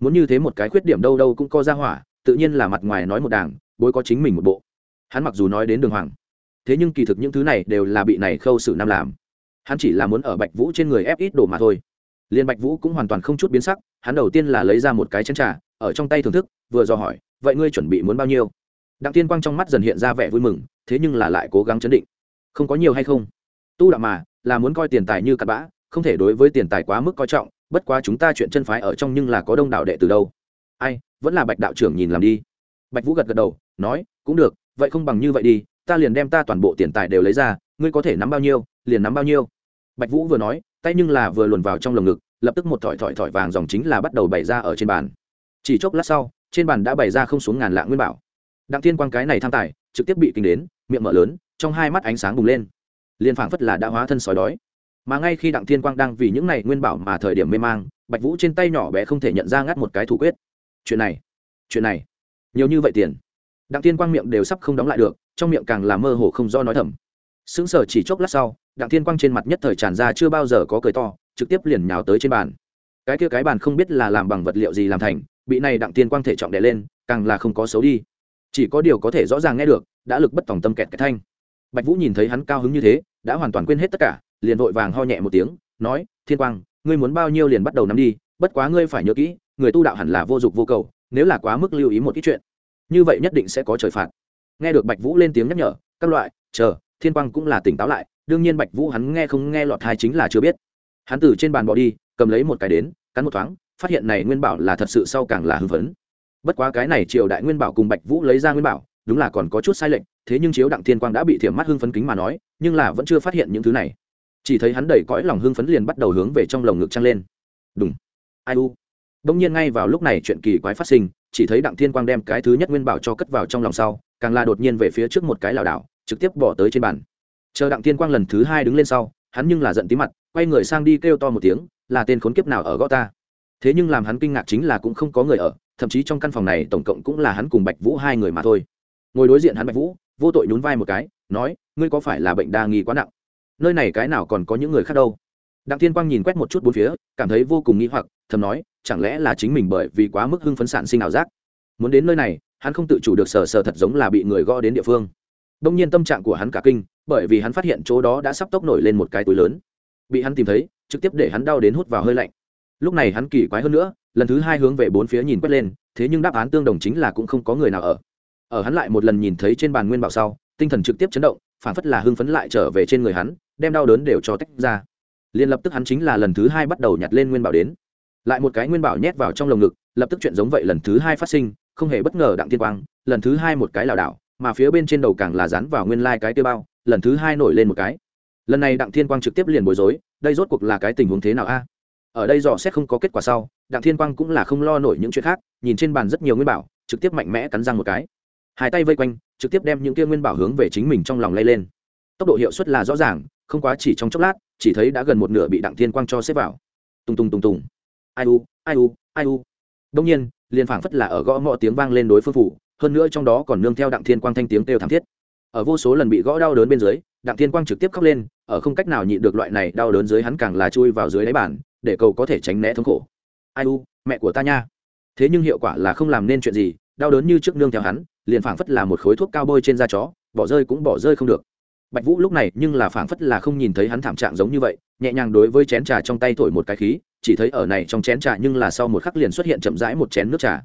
Muốn như thế một cái khuyết điểm đâu đâu cũng có ra hỏa, tự nhiên là mặt ngoài nói một đảng, bối có chính mình một bộ. Hắn mặc dù nói đến đường hoàng, thế nhưng kỳ thực những thứ này đều là bị này khâu xử nam làm. Hắn chỉ là muốn ở bạch vũ trên người ép ít đồ mà thôi. Liền bạch vũ cũng hoàn toàn không chút biến sắc, hắn đầu tiên là lấy ra một cái chén trà ở trong tay thưởng thức, vừa do hỏi, vậy ngươi chuẩn bị muốn bao nhiêu? Đặng tiên quang trong mắt dần hiện ra vẻ vui mừng, thế nhưng là lại cố gắng chấn định. Không có nhiều hay không? Tu đạo mà, là muốn coi tiền tài như cặp bã, không thể đối với tiền tài quá mức coi trọng, bất quá chúng ta chuyện chân phái ở trong nhưng là có đông đạo đệ từ đâu. Ai, vẫn là bạch đạo trưởng nhìn làm đi. Bạch vũ gật gật đầu, nói, cũng được, vậy không bằng như vậy đi, ta liền đem ta toàn bộ tiền tài đều lấy ra, ngươi có thể nắm bao nhiêu, liền nắm bao nhiêu. Bạch vũ vừa nói, tay nhưng là vừa luồn vào trong lồng ngực, lập tức một thỏi thỏi thỏi vàng dòng chính là bắt đầu bày ra ở trên bàn chỉ chốc lát sau, trên bàn đã bày ra không xuống ngàn lạng nguyên bảo. Đặng thiên quang cái này tham tài, trực tiếp bị kinh đến, miệng mở lớn, trong hai mắt ánh sáng bùng lên. Liền phảng phất là đã hóa thân sói đói. Mà ngay khi đặng thiên quang đang vì những này nguyên bảo mà thời điểm mê mang, bạch vũ trên tay nhỏ bé không thể nhận ra ngắt một cái thủ quyết. Chuyện này chuyện này, nhiều như vậy tiền. Đặng thiên quang miệng đều sắp không đóng lại được, trong miệng càng là mơ hồ không do nói thầm. Sững sờ chỉ chốc lát sau, đặng thiên quang trên mặt nhất thời tràn ra chưa bao giờ có cười to, trực tiếp liền nhào tới trên bàn cái kia cái bàn không biết là làm bằng vật liệu gì làm thành, bị này đặng thiên quang thể trọng đè lên, càng là không có xấu đi. Chỉ có điều có thể rõ ràng nghe được, đã lực bất tòng tâm kẹt cái thanh. Bạch vũ nhìn thấy hắn cao hứng như thế, đã hoàn toàn quên hết tất cả, liền vội vàng ho nhẹ một tiếng, nói, thiên quang, ngươi muốn bao nhiêu liền bắt đầu nắm đi, bất quá ngươi phải nhớ kỹ, người tu đạo hẳn là vô dụng vô cầu, nếu là quá mức lưu ý một ít chuyện, như vậy nhất định sẽ có trời phạt. Nghe được bạch vũ lên tiếng nhắc nhở, các loại, chờ, thiên quang cũng là tỉnh táo lại, đương nhiên bạch vũ hắn nghe không nghe lọt hai chính là chưa biết. Hắn từ trên bàn bỏ đi cầm lấy một cái đến, cắn một thoáng, phát hiện này nguyên bảo là thật sự sau càng là hưng phấn. Bất quá cái này triều đại nguyên bảo cùng bạch vũ lấy ra nguyên bảo, đúng là còn có chút sai lệch, thế nhưng chiếu đặng thiên quang đã bị thiểm mắt hưng phấn kính mà nói, nhưng là vẫn chưa phát hiện những thứ này. Chỉ thấy hắn đầy cõi lòng hưng phấn liền bắt đầu hướng về trong lồng ngực trăng lên. Đúng ai u. Bỗng nhiên ngay vào lúc này chuyện kỳ quái phát sinh, chỉ thấy đặng thiên quang đem cái thứ nhất nguyên bảo cho cất vào trong lòng sau, càng là đột nhiên về phía trước một cái lảo đảo, trực tiếp bỏ tới trên bàn. Chờ đặng thiên quang lần thứ hai đứng lên sau, hắn nhưng là giận tí mặt, quay người sang đi kêu to một tiếng là tên khốn kiếp nào ở gõ ta? Thế nhưng làm hắn kinh ngạc chính là cũng không có người ở, thậm chí trong căn phòng này tổng cộng cũng là hắn cùng bạch vũ hai người mà thôi. Ngồi đối diện hắn bạch vũ, vô tội nhún vai một cái, nói, ngươi có phải là bệnh đa nghi quá nặng? Nơi này cái nào còn có những người khác đâu? Đặng thiên quang nhìn quét một chút bốn phía, cảm thấy vô cùng nghi hoặc, thầm nói, chẳng lẽ là chính mình bởi vì quá mức hưng phấn sản sinh ảo giác? Muốn đến nơi này, hắn không tự chủ được sờ sờ thật giống là bị người gõ đến địa phương. Đông nhiên tâm trạng của hắn cả kinh, bởi vì hắn phát hiện chỗ đó đã sắp tốc nổi lên một cái túi lớn. Bị hắn tìm thấy trực tiếp để hắn đau đến hút vào hơi lạnh. Lúc này hắn kỳ quái hơn nữa, lần thứ hai hướng về bốn phía nhìn quét lên, thế nhưng đáp án tương đồng chính là cũng không có người nào ở. Ở hắn lại một lần nhìn thấy trên bàn nguyên bảo sau, tinh thần trực tiếp chấn động, phản phất là hưng phấn lại trở về trên người hắn, đem đau đớn đều cho tách ra. Liền lập tức hắn chính là lần thứ hai bắt đầu nhặt lên nguyên bảo đến. Lại một cái nguyên bảo nhét vào trong lồng ngực, lập tức chuyện giống vậy lần thứ hai phát sinh, không hề bất ngờ đặng tiên quang, lần thứ hai một cái lảo đảo, mà phía bên trên đầu càng là dán vào nguyên lai cái tiêu bao, lần thứ hai nổi lên một cái lần này đặng thiên quang trực tiếp liền bối rối, đây rốt cuộc là cái tình huống thế nào a? Ở đây dò xét không có kết quả sau, đặng thiên quang cũng là không lo nổi những chuyện khác, nhìn trên bàn rất nhiều nguyên bảo, trực tiếp mạnh mẽ cắn răng một cái. Hai tay vây quanh, trực tiếp đem những kia nguyên bảo hướng về chính mình trong lòng lay lên. Tốc độ hiệu suất là rõ ràng, không quá chỉ trong chốc lát, chỉ thấy đã gần một nửa bị đặng thiên quang cho xếp vào. Tùng tùng tùng tùng. Ai u ai u ai u. Đông nhiên, liền phảng phất là ở gõ ngõ tiếng vang lên đối phương phủ, hơn nữa trong đó còn nương theo đặng thiên quang thanh tiếng kêu thảm thiết. Ở vô số lần bị gõ đau đớn bên dưới đặng thiên quang trực tiếp khóc lên, ở không cách nào nhịn được loại này đau đớn dưới hắn càng là chui vào dưới đáy bàn, để cầu có thể tránh né thống khổ. Ai u, mẹ của ta nha. Thế nhưng hiệu quả là không làm nên chuyện gì, đau đớn như trước nương theo hắn, liền phảng phất là một khối thuốc cao bôi trên da chó, bỏ rơi cũng bỏ rơi không được. Bạch vũ lúc này nhưng là phảng phất là không nhìn thấy hắn thảm trạng giống như vậy, nhẹ nhàng đối với chén trà trong tay thổi một cái khí, chỉ thấy ở này trong chén trà nhưng là sau một khắc liền xuất hiện chậm rãi một chén nước trà.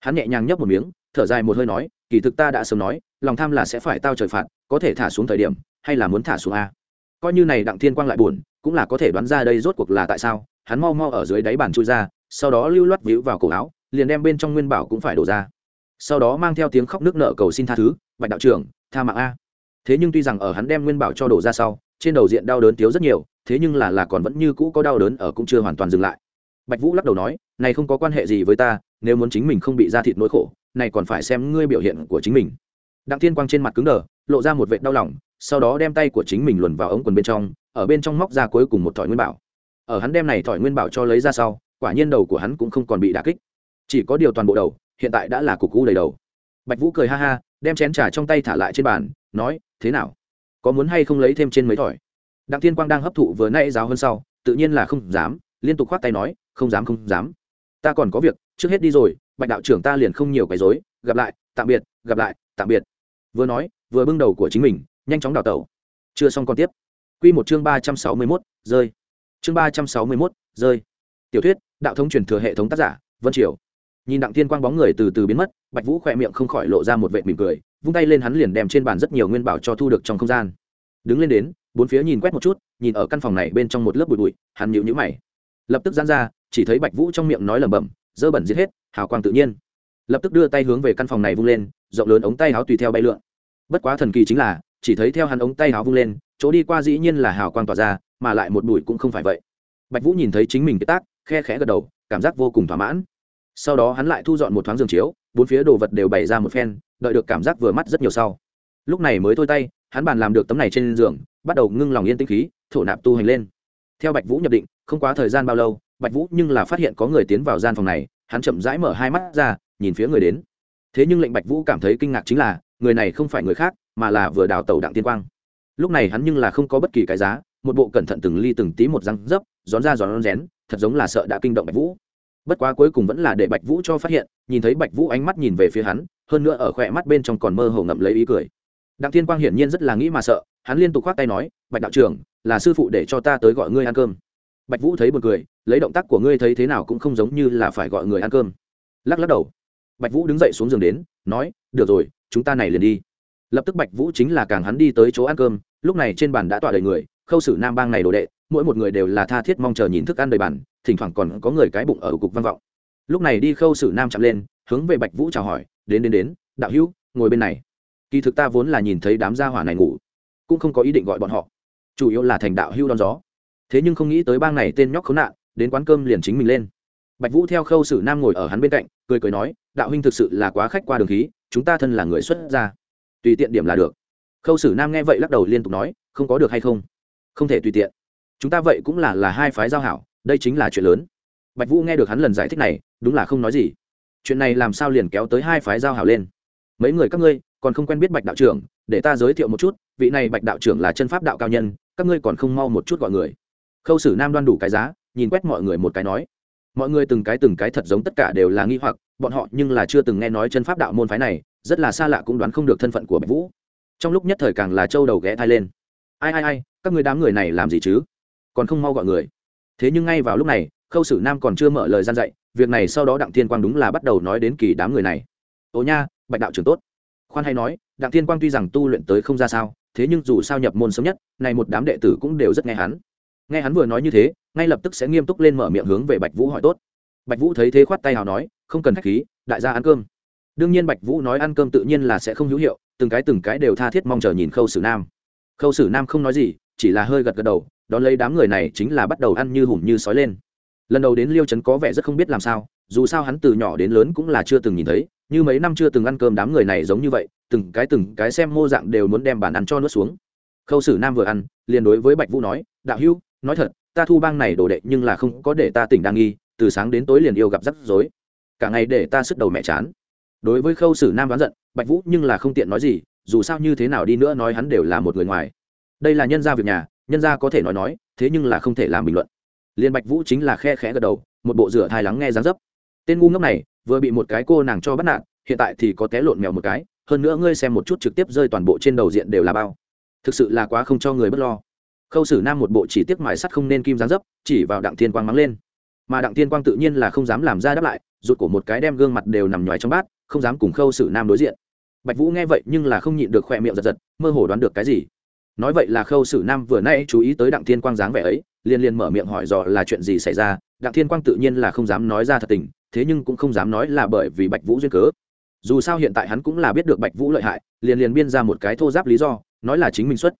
Hắn nhẹ nhàng nhấp một miếng, thở dài một hơi nói, kỳ thực ta đã sớm nói, lòng tham là sẽ phải tao trời phạt, có thể thả xuống thời điểm hay là muốn thả xuống a? Coi như này đặng thiên quang lại buồn, cũng là có thể đoán ra đây rốt cuộc là tại sao, hắn mau mau ở dưới đáy bàn chui ra, sau đó lưu loát víu vào cổ áo, liền đem bên trong nguyên bảo cũng phải đổ ra. Sau đó mang theo tiếng khóc nước nợ cầu xin tha thứ, bạch đạo trưởng, tha mạng a. Thế nhưng tuy rằng ở hắn đem nguyên bảo cho đổ ra sau, trên đầu diện đau đớn tiếu rất nhiều, thế nhưng là là còn vẫn như cũ có đau đớn ở cũng chưa hoàn toàn dừng lại. Bạch vũ lắc đầu nói, này không có quan hệ gì với ta, nếu muốn chính mình không bị ra thịt nỗi khổ, này còn phải xem ngươi biểu hiện của chính mình. Đặng thiên quang trên mặt cứng đờ, lộ ra một vệt đau lòng sau đó đem tay của chính mình luồn vào ống quần bên trong, ở bên trong móc ra cuối cùng một thỏi nguyên bảo. Ở hắn đem này thỏi nguyên bảo cho lấy ra sau, quả nhiên đầu của hắn cũng không còn bị đả kích. Chỉ có điều toàn bộ đầu, hiện tại đã là cục cũ đầy đầu. Bạch vũ cười ha ha, đem chén trà trong tay thả lại trên bàn, nói, thế nào? Có muốn hay không lấy thêm trên mấy thỏi? Đặng thiên quang đang hấp thụ vừa nay giáo hơn sau, tự nhiên là không dám, liên tục khoát tay nói, không dám không dám. Ta còn có việc, trước hết đi rồi, bạch đạo trưởng ta liền không nhiều cái dối gặp lại, tạm biệt, gặp lại, tạm biệt. Vừa nói, vừa bưng đầu của chính mình nhanh chóng đào tẩu. Chưa xong còn tiếp. Q một chương ba trăm sáu mươi mốt, rơi. Chương ba trăm sáu mươi mốt, rơi. Tiểu thuyết, đạo thống truyền thừa hệ thống tác giả, vân triều. Nhìn đặng thiên quang bóng người từ từ biến mất, bạch vũ khỏe miệng không khỏi lộ ra một vệ mỉm cười, vung tay lên hắn liền đem trên bàn rất nhiều nguyên bảo cho thu được trong không gian. Đứng lên đến, bốn phía nhìn quét một chút, nhìn ở căn phòng này bên trong một lớp bụi bụi, hắn nhịu nhữ mày. Lập tức gian ra, chỉ thấy bạch vũ trong miệng nói lẩm bẩm, dơ bẩn giết hết, hào quang tự nhiên. Lập tức đưa tay hướng về căn phòng này vung lên, rộng lớn ống tay áo tùy theo bay lượn. Bất quá thần kỳ chính là chỉ thấy theo hắn ống tay áo vung lên, chỗ đi qua dĩ nhiên là hào quang tỏa ra, mà lại một bụi cũng không phải vậy. Bạch vũ nhìn thấy chính mình cái tác, khe khẽ gật đầu, cảm giác vô cùng thỏa mãn. Sau đó hắn lại thu dọn một thoáng giường chiếu, bốn phía đồ vật đều bày ra một phen, đợi được cảm giác vừa mắt rất nhiều sau. Lúc này mới thôi tay, hắn bàn làm được tấm này trên giường, bắt đầu ngưng lòng yên tĩnh khí, thổ nạp tu hành lên. Theo bạch vũ nhập định, không quá thời gian bao lâu, bạch vũ nhưng là phát hiện có người tiến vào gian phòng này, hắn chậm rãi mở hai mắt ra, nhìn phía người đến. Thế nhưng lệnh bạch vũ cảm thấy kinh ngạc chính là, người này không phải người khác mà là vừa đào tẩu đặng tiên quang. Lúc này hắn nhưng là không có bất kỳ cái giá, một bộ cẩn thận từng ly từng tí một răng dấp rón ra rón rén, thật giống là sợ đã kinh động bạch vũ. Bất quá cuối cùng vẫn là để bạch vũ cho phát hiện, nhìn thấy bạch vũ ánh mắt nhìn về phía hắn, hơn nữa ở khỏe mắt bên trong còn mơ hồ ngậm lấy ý cười. Đặng thiên quang hiển nhiên rất là nghĩ mà sợ, hắn liên tục khoác tay nói, bạch đạo trưởng, là sư phụ để cho ta tới gọi ngươi ăn cơm. Bạch vũ thấy b u ồ n cười, lấy động tác của ngươi thấy thế nào cũng không giống như là phải gọi người ăn cơm. Lắc lắc đầu. Bạch vũ đứng dậy xuống giường đến, nói, được rồi, chúng ta này liền đi lập tức bạch vũ chính là càng hắn đi tới chỗ ăn cơm, lúc này trên bàn đã tọa đầy người, khâu xử nam bang này đồ đệ, mỗi một người đều là tha thiết mong chờ nhìn thức ăn đầy bàn, thỉnh thoảng còn có người cái bụng ở cục văn vọng. Lúc này đi khâu xử nam chạm lên, hướng về bạch vũ chào hỏi, đến đến đến, đạo hữu, ngồi bên này. Kỳ thực ta vốn là nhìn thấy đám gia hỏa này ngủ, cũng không có ý định gọi bọn họ, chủ yếu là thành đạo hưu đón gió. Thế nhưng không nghĩ tới bang này tên nhóc khốn nạn, đến quán cơm liền chính mình lên. Bạch vũ theo khâu sử nam ngồi ở hắn bên cạnh, cười cười nói, đạo huynh thực sự là quá khách qua đường khí, chúng ta thân là người xuất gia tùy tiện điểm là được. Khâu sử nam nghe vậy lắc đầu liên tục nói, không có được hay không? Không thể tùy tiện. Chúng ta vậy cũng là là hai phái giao hảo, đây chính là chuyện lớn. Bạch vũ nghe được hắn lần giải thích này, đúng là không nói gì. Chuyện này làm sao liền kéo tới hai phái giao hảo lên? Mấy người các ngươi, còn không quen biết bạch đạo trưởng, để ta giới thiệu một chút, vị này bạch đạo trưởng là chân pháp đạo cao nhân, các ngươi còn không mau một chút gọi người. Khâu sử nam đoan đủ cái giá, nhìn quét mọi người một cái nói, mọi người từng cái từng cái thật giống tất cả đều là nghi hoặc, bọn họ nhưng là chưa từng nghe nói chân pháp đạo môn phái này rất là xa lạ cũng đoán không được thân phận của bạch vũ. Trong lúc nhất thời càng là châu đầu ghé thai lên. Ai ai ai, các người đám người này làm gì chứ? Còn không mau gọi người. Thế nhưng ngay vào lúc này, khâu sử nam còn chưa mở lời gian dạy, việc này sau đó đặng thiên quang đúng là bắt đầu nói đến kỳ đám người này. Ồ nha, bạch đạo trưởng tốt. Khoan hay nói, đặng thiên quang tuy rằng tu luyện tới không ra sao, thế nhưng dù sao nhập môn sớm nhất, này một đám đệ tử cũng đều rất nghe hắn. Nghe hắn vừa nói như thế, ngay lập tức sẽ nghiêm túc lên mở miệng hướng về bạch vũ hỏi tốt. Bạch vũ thấy thế khoát tay hào nói, không cần k h á c h khí, đại gia ăn cơm đương nhiên bạch vũ nói ăn cơm tự nhiên là sẽ không hữu hiệu, từng cái từng cái đều tha thiết mong chờ nhìn khâu sử nam. Khâu sử nam không nói gì, chỉ là hơi gật gật đầu, đón lấy đám người này chính là bắt đầu ăn như hùm như sói lên. Lần đầu đến liêu trấn có vẻ rất không biết làm sao, dù sao hắn từ nhỏ đến lớn cũng là chưa từng nhìn thấy, như mấy năm chưa từng ăn cơm đám người này giống như vậy, từng cái từng cái xem mô dạng đều muốn đem bàn ăn cho nuốt xuống. Khâu sử nam vừa ăn, liền đối với bạch vũ nói, đạo hữu, nói thật, ta thu bang này đồ đệ nhưng là không có để ta tỉnh đang nghi, từ sáng đến tối liền yêu gặp rắc rối. Cả ngày để ta sức đầu mẹ chán đối với khâu sử nam đoán giận, bạch vũ nhưng là không tiện nói gì, dù sao như thế nào đi nữa nói hắn đều là một người ngoài. Đây là nhân gia việc nhà, nhân gia có thể nói nói, thế nhưng là không thể làm bình luận. Liên bạch vũ chính là khe khẽ gật đầu, một bộ rửa thai lắng nghe dáng dấp. Tên ngu ngốc này, vừa bị một cái cô nàng cho bắt nạt, hiện tại thì có té lộn mèo một cái, hơn nữa ngươi xem một chút trực tiếp rơi toàn bộ trên đầu diện đều là bao. Thực sự là quá không cho người b ấ t lo. Khâu sử nam một bộ chỉ tiếc mài sắt không nên kim gián dấp, chỉ vào đặng thiên quang mắng lên. Mà đặng thiên quang tự nhiên là không dám làm ra đáp lại, rụt cổ một cái đem gương mặt đều nằm nhoài trong bát không dám cùng khâu sử nam đối diện. Bạch vũ nghe vậy nhưng là không nhịn được khoe miệng giật giật, mơ hồ đoán được cái gì. Nói vậy là khâu sử nam vừa nay chú ý tới đặng thiên quang dáng vẻ ấy, liền liền mở miệng hỏi dò là chuyện gì xảy ra. Đặng thiên quang tự nhiên là không dám nói ra thật tình, thế nhưng cũng không dám nói là bởi vì bạch vũ duyên cớ. Dù sao hiện tại hắn cũng là biết được bạch vũ lợi hại, liền liền biên ra một cái thô giáp lý do, nói là chính mình xuất.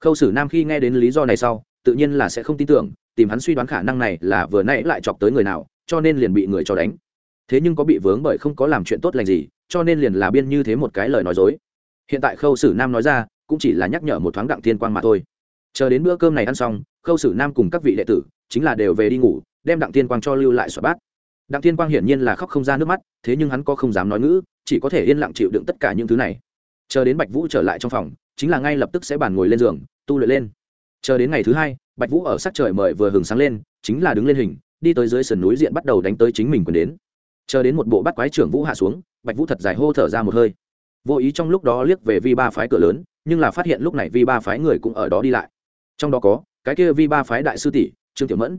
Khâu sử nam khi nghe đến lý do này sau, tự nhiên là sẽ không tin tưởng, tìm hắn suy đoán khả năng này là vừa nãy lại chọc tới người nào, cho nên liền bị người cho đánh thế nhưng có bị vướng bởi không có làm chuyện tốt lành gì, cho nên liền là biên như thế một cái lời nói dối. Hiện tại khâu sử nam nói ra, cũng chỉ là nhắc nhở một thoáng đặng thiên quang mà thôi. Chờ đến bữa cơm này ăn xong, khâu sử nam cùng các vị đệ tử chính là đều về đi ngủ, đem đặng thiên quang cho lưu lại xoa bát. Đặng thiên quang hiển nhiên là khóc không ra nước mắt, thế nhưng hắn có không dám nói ngữ, chỉ có thể yên lặng chịu đựng tất cả những thứ này. Chờ đến bạch vũ trở lại trong phòng, chính là ngay lập tức sẽ bàn ngồi lên giường, tu luyện lên. Chờ đến ngày thứ hai, bạch vũ ở sắc trời mời vừa hừng sáng lên, chính là đứng lên hình, đi tới dưới sườn núi diện bắt đầu đánh tới chính mình quyền đến chờ đến một bộ bắt quái trưởng vũ hạ xuống, bạch vũ thật dài hô thở ra một hơi. Vô ý trong lúc đó liếc về vi ba phái cửa lớn, nhưng là phát hiện lúc này vi ba phái người cũng ở đó đi lại. Trong đó có, cái kia vi ba phái đại sư tỷ, trương tiểu mẫn.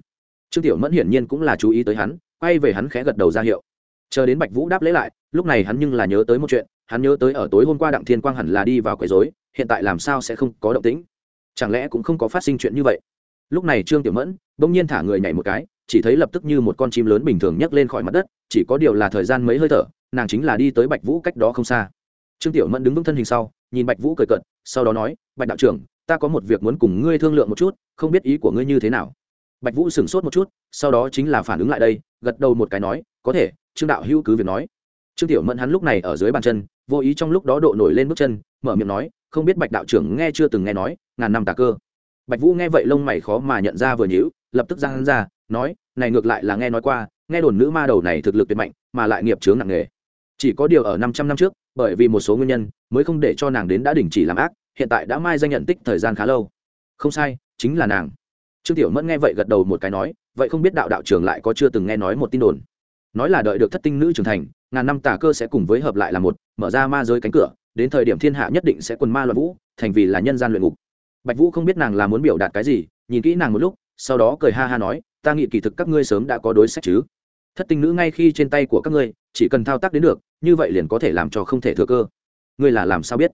Trương tiểu mẫn hiển nhiên cũng là chú ý tới hắn, quay về hắn khẽ gật đầu ra hiệu. Chờ đến bạch vũ đáp lấy lại, lúc này hắn nhưng là nhớ tới một chuyện, hắn nhớ tới ở tối hôm qua đặng thiên quang hẳn là đi vào quấy rối, hiện tại làm sao sẽ không có động tĩnh? Chẳng lẽ cũng không có phát sinh chuyện như vậy? Lúc này trương tiểu mẫn bỗng nhiên thả người nhảy một cái chỉ thấy lập tức như một con chim lớn bình thường nhấc lên khỏi mặt đất, chỉ có điều là thời gian mấy hơi thở, nàng chính là đi tới bạch vũ cách đó không xa. Trương tiểu mẫn đứng vững thân hình sau, nhìn bạch vũ cười cận sau đó nói, bạch đạo trưởng, ta có một việc muốn cùng ngươi thương lượng một chút, không biết ý của ngươi như thế nào. Bạch vũ sửng sốt một chút, sau đó chính là phản ứng lại đây, gật đầu một cái nói, có thể, trương đạo hữu cứ việc nói. Trương tiểu mẫn hắn lúc này ở dưới bàn chân, vô ý trong lúc đó độ nổi lên bước chân, mở miệng nói, không biết bạch đạo trưởng nghe chưa từng nghe nói, ngàn năm tà cơ. Bạch vũ nghe vậy lông mày khó mà nhận ra vừa nhữ lập tức giang hắn ra, nói, này ngược lại là nghe nói qua, nghe đồn nữ ma đầu này thực lực tuyệt mạnh, mà lại nghiệp chướng nặng nghề. chỉ có điều ở năm trăm năm trước, bởi vì một số nguyên nhân, mới không để cho nàng đến đã đình chỉ làm ác, hiện tại đã mai danh nhận tích thời gian khá lâu. Không sai, chính là nàng. Trương tiểu mẫn nghe vậy gật đầu một cái nói, vậy không biết đạo đạo trưởng lại có chưa từng nghe nói một tin đồn? Nói là đợi được thất tinh nữ trưởng thành, ngàn năm tà cơ sẽ cùng với hợp lại là một, mở ra ma giới cánh cửa, đến thời điểm thiên hạ nhất định sẽ quần ma loạn vũ, thành vì là nhân gian luyện ngục. Bạch vũ không biết nàng là muốn biểu đạt cái gì, nhìn kỹ nàng một lúc sau đó cười ha ha nói, ta nghĩ kỳ thực các ngươi sớm đã có đối sách chứ. Thất tinh nữ ngay khi trên tay của các ngươi, chỉ cần thao tác đến được, như vậy liền có thể làm cho không thể thừa cơ. Ngươi là làm sao biết?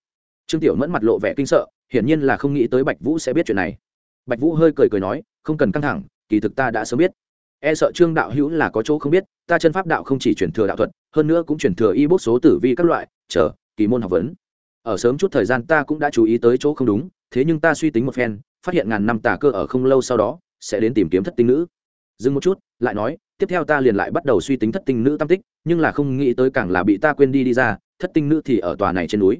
Trương tiểu mẫn mặt lộ vẻ kinh sợ, hiển nhiên là không nghĩ tới bạch vũ sẽ biết chuyện này. Bạch vũ hơi cười cười nói, không cần căng thẳng, kỳ thực ta đã sớm biết. E sợ trương đạo hữu là có chỗ không biết, ta chân pháp đạo không chỉ truyền thừa đạo thuật, hơn nữa cũng truyền thừa y bút số tử vi các loại, chờ, kỳ môn học vấn. Ở sớm chút thời gian ta cũng đã chú ý tới chỗ không đúng, thế nhưng ta suy tính một phen, phát hiện ngàn năm tà cơ ở không lâu sau đó sẽ đến tìm kiếm thất tinh nữ. Dừng một chút, lại nói, tiếp theo ta liền lại bắt đầu suy tính thất tinh nữ tam tích, nhưng là không nghĩ tới càng là bị ta quên đi đi ra, thất tinh nữ thì ở tòa này trên núi.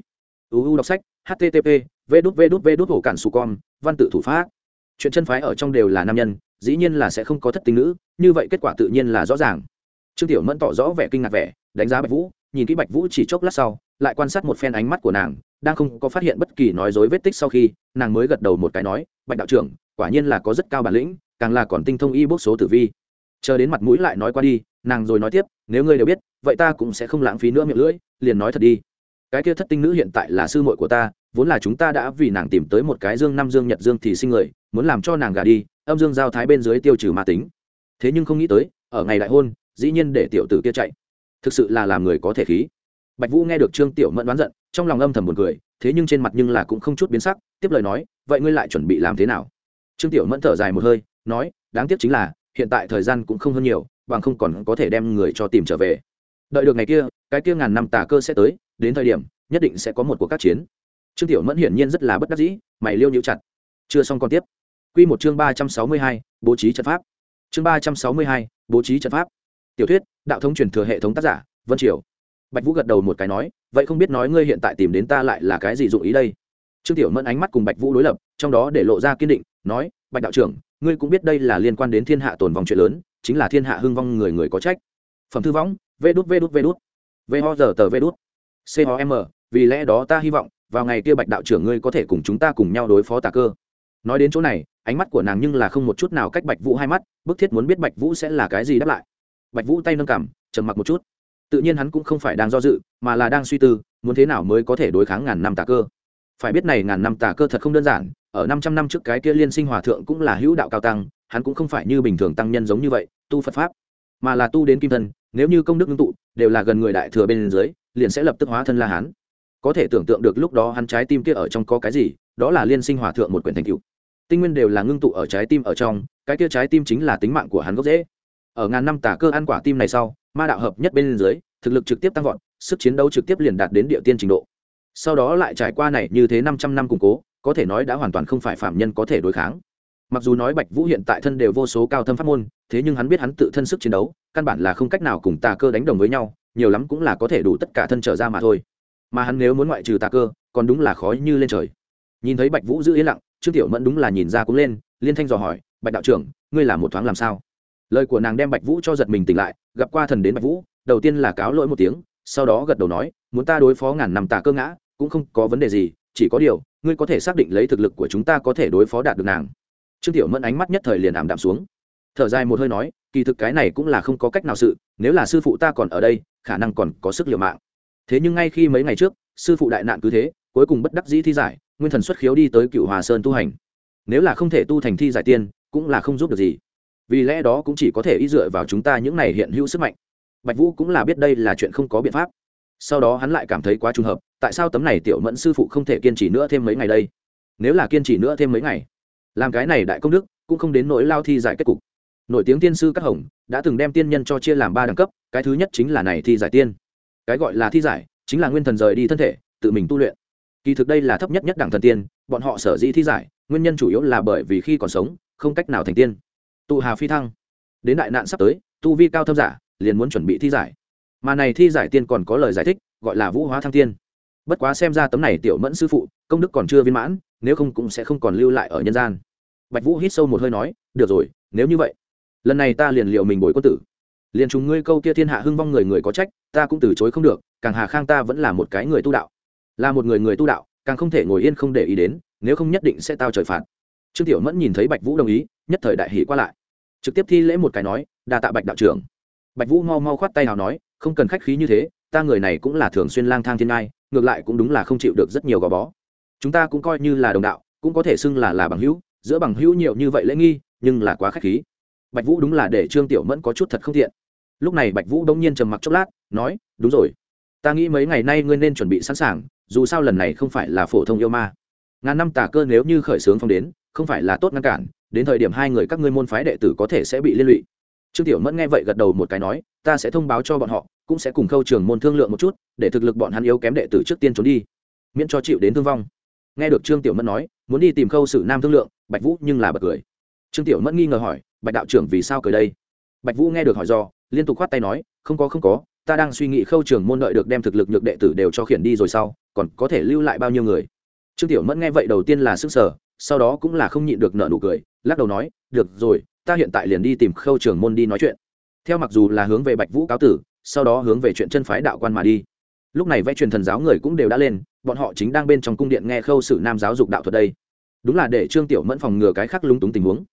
Uu đọc sách http v đút v đút v đút hổ cản su com, văn tự thủ pháp. Chuyện chân phái ở trong đều là nam nhân, dĩ nhiên là sẽ không có thất tinh nữ, như vậy kết quả tự nhiên là rõ ràng. Trương tiểu mẫn tỏ rõ vẻ kinh ngạc vẻ, đánh giá bạch vũ, nhìn kỹ bạch vũ chỉ chốc lát sau, lại quan sát một phen ánh mắt của nàng, đang không có phát hiện bất kỳ nói dối vết tích sau khi, nàng mới gật đầu một cái nói, bạch đạo trưởng quả nhiên là có rất cao bản lĩnh, càng là còn tinh thông y bốc số tử vi. Chờ đến mặt mũi lại nói qua đi, nàng rồi nói tiếp, nếu ngươi đều biết, vậy ta cũng sẽ không lãng phí nữa miệng lưỡi, liền nói thật đi. Cái kia thất tinh nữ hiện tại là sư muội của ta, vốn là chúng ta đã vì nàng tìm tới một cái dương năm dương nhật dương thì sinh người, muốn làm cho nàng gả đi, âm dương giao thái bên dưới tiêu trừ ma tính. Thế nhưng không nghĩ tới, ở ngày đại hôn, dĩ nhiên để tiểu tử kia chạy. Thực sự là làm người có thể khí. Bạch vũ nghe được trương tiểu mẫn đoán giận, trong lòng âm thầm buồn cười, thế nhưng trên mặt nhưng là cũng không chút biến sắc, tiếp lời nói, vậy ngươi lại chuẩn bị làm thế nào? Trương tiểu mẫn thở dài một hơi, nói, đáng tiếc chính là, hiện tại thời gian cũng không hơn nhiều, bằng không còn có thể đem người cho tìm trở về. Đợi được ngày kia, cái kia ngàn năm tà cơ sẽ tới, đến thời điểm, nhất định sẽ có một cuộc các chiến. Trương tiểu mẫn hiển nhiên rất là bất đắc dĩ, mày liêu nhiễu chặt. Chưa xong còn tiếp. Q một chương ba trăm sáu mươi hai, bố trí trận pháp. Chương ba trăm sáu mươi hai, bố trí trận pháp. Tiểu thuyết, đạo thống truyền thừa hệ thống tác giả, vân triều. Bạch vũ gật đầu một cái nói, vậy không biết nói ngươi hiện tại tìm đến ta lại là cái gì dụng ý đây? Trương tiểu mẫn ánh mắt cùng bạch vũ đối lập, trong đó để lộ ra kiên định, nói, bạch đạo trưởng, ngươi cũng biết đây là liên quan đến thiên hạ tồn vong chuyện lớn, chính là thiên hạ hưng vong người người có trách. Phẩm thư võng, vê đút vê đút vê đút. Vê ho giờ tờ vê đút. C ho m, vì lẽ đó ta hy vọng, vào ngày kia bạch đạo trưởng ngươi có thể cùng chúng ta cùng nhau đối phó tà cơ. Nói đến chỗ này, ánh mắt của nàng nhưng là không một chút nào cách bạch vũ hai mắt, bức thiết muốn biết bạch vũ sẽ là cái gì đáp lại. Bạch vũ tay nâng cảm trầm mặc một chút. Tự nhiên hắn cũng không phải đang do dự, mà là đang suy tư, muốn thế nào mới có thể đối kháng ngàn năm tà cơ phải biết này ngàn năm tà cơ thật không đơn giản, ở năm trăm năm trước cái kia liên sinh hòa thượng cũng là hữu đạo cao tăng, hắn cũng không phải như bình thường tăng nhân giống như vậy, tu phật pháp, mà là tu đến kim thân, nếu như công đức ngưng tụ, đều là gần người đại thừa bên dưới, liền sẽ lập tức hóa thân la hán. Có thể tưởng tượng được lúc đó hắn trái tim kia ở trong có cái gì, đó là liên sinh hòa thượng một quyển thành cựu tinh nguyên đều là ngưng tụ ở trái tim ở trong, cái kia trái tim chính là tính mạng của hắn gốc dễ ở ngàn năm tả cơ ăn quả tim này sau, ma đạo hợp nhất bên dưới, thực lực trực tiếp tăng vọt, sức chiến đấu trực tiếp liền đạt đến địa tiên trình độ sau đó lại trải qua này như thế năm trăm năm củng cố, có thể nói đã hoàn toàn không phải phạm nhân có thể đối kháng. Mặc dù nói bạch vũ hiện tại thân đều vô số cao thâm pháp môn, thế nhưng hắn biết hắn tự thân sức chiến đấu, căn bản là không cách nào cùng tà cơ đánh đồng với nhau, nhiều lắm cũng là có thể đủ tất cả thân trở ra mà thôi. Mà hắn nếu muốn ngoại trừ tà cơ, còn đúng là khó như lên trời. Nhìn thấy bạch vũ giữ yên lặng, trương tiểu mẫn đúng là nhìn ra cũng lên, liên thanh dò hỏi, bạch đạo trưởng, ngươi là một thoáng làm sao? Lời của nàng đem bạch vũ cho giật mình tỉnh lại, gặp qua thần đến bạch vũ, đầu tiên là cáo lỗi một tiếng, sau đó gật đầu nói, muốn ta đối phó ngàn năm tà cơ ngã cũng không có vấn đề gì, chỉ có điều, ngươi có thể xác định lấy thực lực của chúng ta có thể đối phó đạt được nàng. Trương tiểu mẫn ánh mắt nhất thời liền ảm đạm xuống. Thở dài một hơi nói, kỳ thực cái này cũng là không có cách nào sự, nếu là sư phụ ta còn ở đây, khả năng còn có sức liều mạng. Thế nhưng ngay khi mấy ngày trước, sư phụ đại nạn cứ thế, cuối cùng bất đắc dĩ thi giải, nguyên thần xuất khiếu đi tới cựu hòa sơn tu hành. Nếu là không thể tu thành thi giải tiên, cũng là không giúp được gì. Vì lẽ đó cũng chỉ có thể ý dựa vào chúng ta những này hiện hữu sức mạnh. Bạch vũ cũng là biết đây là chuyện không có biện pháp. Sau đó hắn lại cảm thấy quá trùng hợp tại sao tấm này tiểu mẫn sư phụ không thể kiên trì nữa thêm mấy ngày đây? Nếu là kiên trì nữa thêm mấy ngày, làm cái này đại công đức cũng không đến nỗi lao thi giải kết cục. Nổi tiếng tiên sư các hồng đã từng đem tiên nhân cho chia làm ba đẳng cấp, cái thứ nhất chính là này thi giải tiên. Cái gọi là thi giải chính là nguyên thần rời đi thân thể, tự mình tu luyện. Kỳ thực đây là thấp nhất nhất đẳng thần tiên, bọn họ sở dĩ thi giải, nguyên nhân chủ yếu là bởi vì khi còn sống, không cách nào thành tiên. Tụ hà phi thăng. Đến đại nạn sắp tới, tu vi cao thâm giả liền muốn chuẩn bị thi giải. Mà này thi giải tiên còn có lời giải thích, gọi là vũ hóa thăng tiên bất quá xem ra tấm này tiểu mẫn sư phụ, công đức còn chưa viên mãn, nếu không cũng sẽ không còn lưu lại ở nhân gian. Bạch vũ hít sâu một hơi nói, được rồi, nếu như vậy, lần này ta liền liệu mình bồi quân tử. Liền chúng ngươi câu kia thiên hạ hưng vong người người có trách, ta cũng từ chối không được, càng hà khang ta vẫn là một cái người tu đạo. Là một người người tu đạo, càng không thể ngồi yên không để ý đến, nếu không nhất định sẽ tao trời phạt. Trương tiểu mẫn nhìn thấy bạch vũ đồng ý, nhất thời đại hỷ qua lại. Trực tiếp thi lễ một cái nói, đa tạ bạch đạo trưởng. Bạch vũ mau mau khoát tay nào nói, không cần khách khí như thế ta người này cũng là thường xuyên lang thang thiên ngai, ngược lại cũng đúng là không chịu được rất nhiều gò bó. Chúng ta cũng coi như là đồng đạo, cũng có thể xưng là là bằng hữu, giữa bằng hữu nhiều như vậy lễ nghi, nhưng là quá khách khí. Bạch vũ đúng là để trương tiểu mẫn có chút thật không thiện lúc này bạch vũ đông nhiên trầm mặc chốc lát, nói, đúng rồi. Ta nghĩ mấy ngày nay ngươi nên chuẩn bị sẵn sàng, dù sao lần này không phải là phổ thông yêu ma. Ngàn năm tà cơ nếu như khởi xướng phong đến, không phải là tốt ngăn cản, đến thời điểm hai người các ngươi môn phái đệ tử có thể sẽ bị liên lụy. Trương tiểu mẫn nghe vậy gật đầu một cái nói ta sẽ thông báo cho bọn họ, cũng sẽ cùng khâu trường môn thương lượng một chút, để thực lực bọn hắn yếu kém đệ tử trước tiên trốn đi, miễn cho chịu đến thương vong. Nghe được trương tiểu mẫn nói, muốn đi tìm khâu sử nam thương lượng, bạch vũ nhưng là bật cười. Trương tiểu mẫn nghi ngờ hỏi, bạch đạo trưởng vì sao cười đây? Bạch vũ nghe được hỏi do, liên tục khoát tay nói, không có không có, ta đang suy nghĩ khâu trường môn đợi được đem thực lực nhược đệ tử đều cho khiển đi rồi sau, còn có thể lưu lại bao nhiêu người? Trương tiểu mẫn nghe vậy đầu tiên là sức sở sau đó cũng là không nhịn được nợ nụ cười, lắc đầu nói, được rồi, ta hiện tại liền đi tìm khâu trường môn đi nói chuyện theo mặc dù là hướng về bạch vũ cáo tử, sau đó hướng về chuyện chân phái đạo quan mà đi. Lúc này vẽ truyền thần giáo người cũng đều đã lên, bọn họ chính đang bên trong cung điện nghe khâu sử nam giáo dục đạo thuật đây. Đúng là để trương tiểu mẫn phòng ngừa cái khác lúng túng tình huống.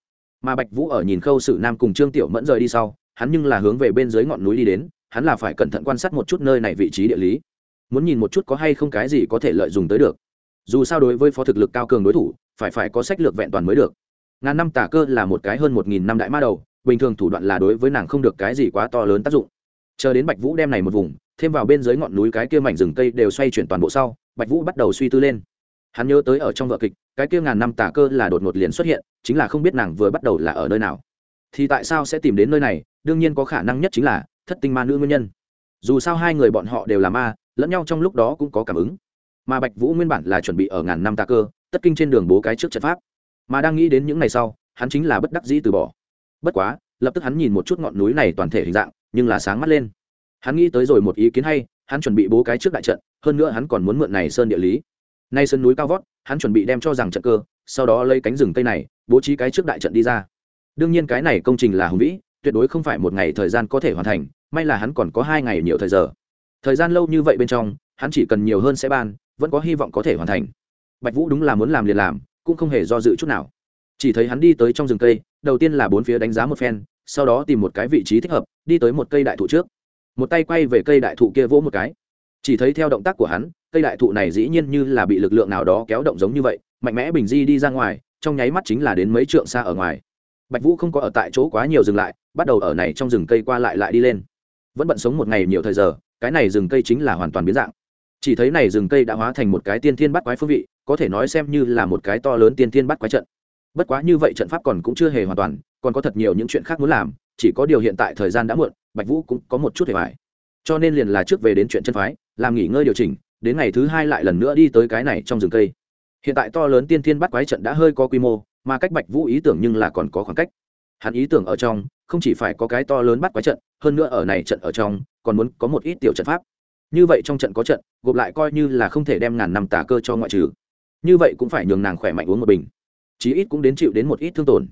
Mà bạch vũ ở nhìn khâu sử nam cùng trương tiểu mẫn rời đi sau, hắn nhưng là hướng về bên dưới ngọn núi đi đến, hắn là phải cẩn thận quan sát một chút nơi này vị trí địa lý. Muốn nhìn một chút có hay không cái gì có thể lợi dụng tới được. Dù sao đối với phó thực lực cao cường đối thủ, phải phải có sách lược vẹn toàn mới được. Ngàn năm tả cơ là một cái hơn một nghìn năm đại ma đầu bình thường thủ đoạn là đối với nàng không được cái gì quá to lớn tác dụng. Chờ đến bạch vũ đem này một vùng, thêm vào bên dưới ngọn núi cái kia mảnh rừng cây đều xoay chuyển toàn bộ sau, bạch vũ bắt đầu suy tư lên. Hắn nhớ tới ở trong vợ kịch, cái kia ngàn năm tà cơ là đột ngột liền xuất hiện, chính là không biết nàng vừa bắt đầu là ở nơi nào. Thì tại sao sẽ tìm đến nơi này, đương nhiên có khả năng nhất chính là thất tinh ma nữ nguyên nhân. Dù sao hai người bọn họ đều là ma, lẫn nhau trong lúc đó cũng có cảm ứng. Mà bạch vũ nguyên bản là chuẩn bị ở ngàn năm tà cơ, tất kinh trên đường bố cái trước trận pháp. Mà đang nghĩ đến những ngày sau, hắn chính là bất đắc dĩ từ bỏ bất quá, lập tức hắn nhìn một chút ngọn núi này toàn thể hình dạng, nhưng là sáng mắt lên. Hắn nghĩ tới rồi một ý kiến hay, hắn chuẩn bị bố cái trước đại trận, hơn nữa hắn còn muốn mượn này sơn địa lý. Nay sơn núi cao vót, hắn chuẩn bị đem cho rằng trận cơ, sau đó lấy cánh rừng cây này, bố trí cái trước đại trận đi ra. Đương nhiên cái này công trình là hùng vĩ, tuyệt đối không phải một ngày thời gian có thể hoàn thành, may là hắn còn có hai ngày nhiều thời giờ. Thời gian lâu như vậy bên trong, hắn chỉ cần nhiều hơn sẽ ban, vẫn có hy vọng có thể hoàn thành. Bạch vũ đúng là muốn làm liền làm, cũng không hề do dự chút nào chỉ thấy hắn đi tới trong rừng cây, đầu tiên là bốn phía đánh giá một phen, sau đó tìm một cái vị trí thích hợp, đi tới một cây đại thụ trước. Một tay quay về cây đại thụ kia vỗ một cái. Chỉ thấy theo động tác của hắn, cây đại thụ này dĩ nhiên như là bị lực lượng nào đó kéo động giống như vậy, mạnh mẽ bình di đi ra ngoài, trong nháy mắt chính là đến mấy trượng xa ở ngoài. Bạch vũ không có ở tại chỗ quá nhiều dừng lại, bắt đầu ở này trong rừng cây qua lại lại đi lên. Vẫn bận sống một ngày nhiều thời giờ, cái này rừng cây chính là hoàn toàn biến dạng. Chỉ thấy này rừng cây đã hóa thành một cái tiên thiên bắt quái phương vị, có thể nói xem như là một cái to lớn tiên thiên bắt quái trận bất quá như vậy trận pháp còn cũng chưa hề hoàn toàn, còn có thật nhiều những chuyện khác muốn làm, chỉ có điều hiện tại thời gian đã muộn, bạch vũ cũng có một chút hề mải cho nên liền là trước về đến chuyện chân phái, làm nghỉ ngơi điều chỉnh, đến ngày thứ hai lại lần nữa đi tới cái này trong rừng cây. Hiện tại to lớn tiên thiên bắt quái trận đã hơi có quy mô, mà cách bạch vũ ý tưởng nhưng là còn có khoảng cách. Hắn ý tưởng ở trong, không chỉ phải có cái to lớn bắt quái trận, hơn nữa ở này trận ở trong, còn muốn có một ít tiểu trận pháp. Như vậy trong trận có trận, gộp lại coi như là không thể đem ngàn năm tà cơ cho ngoại trừ. Như vậy cũng phải nhường nàng khỏe mạnh uống một bình chí ít cũng đến chịu đến một ít thương tổn.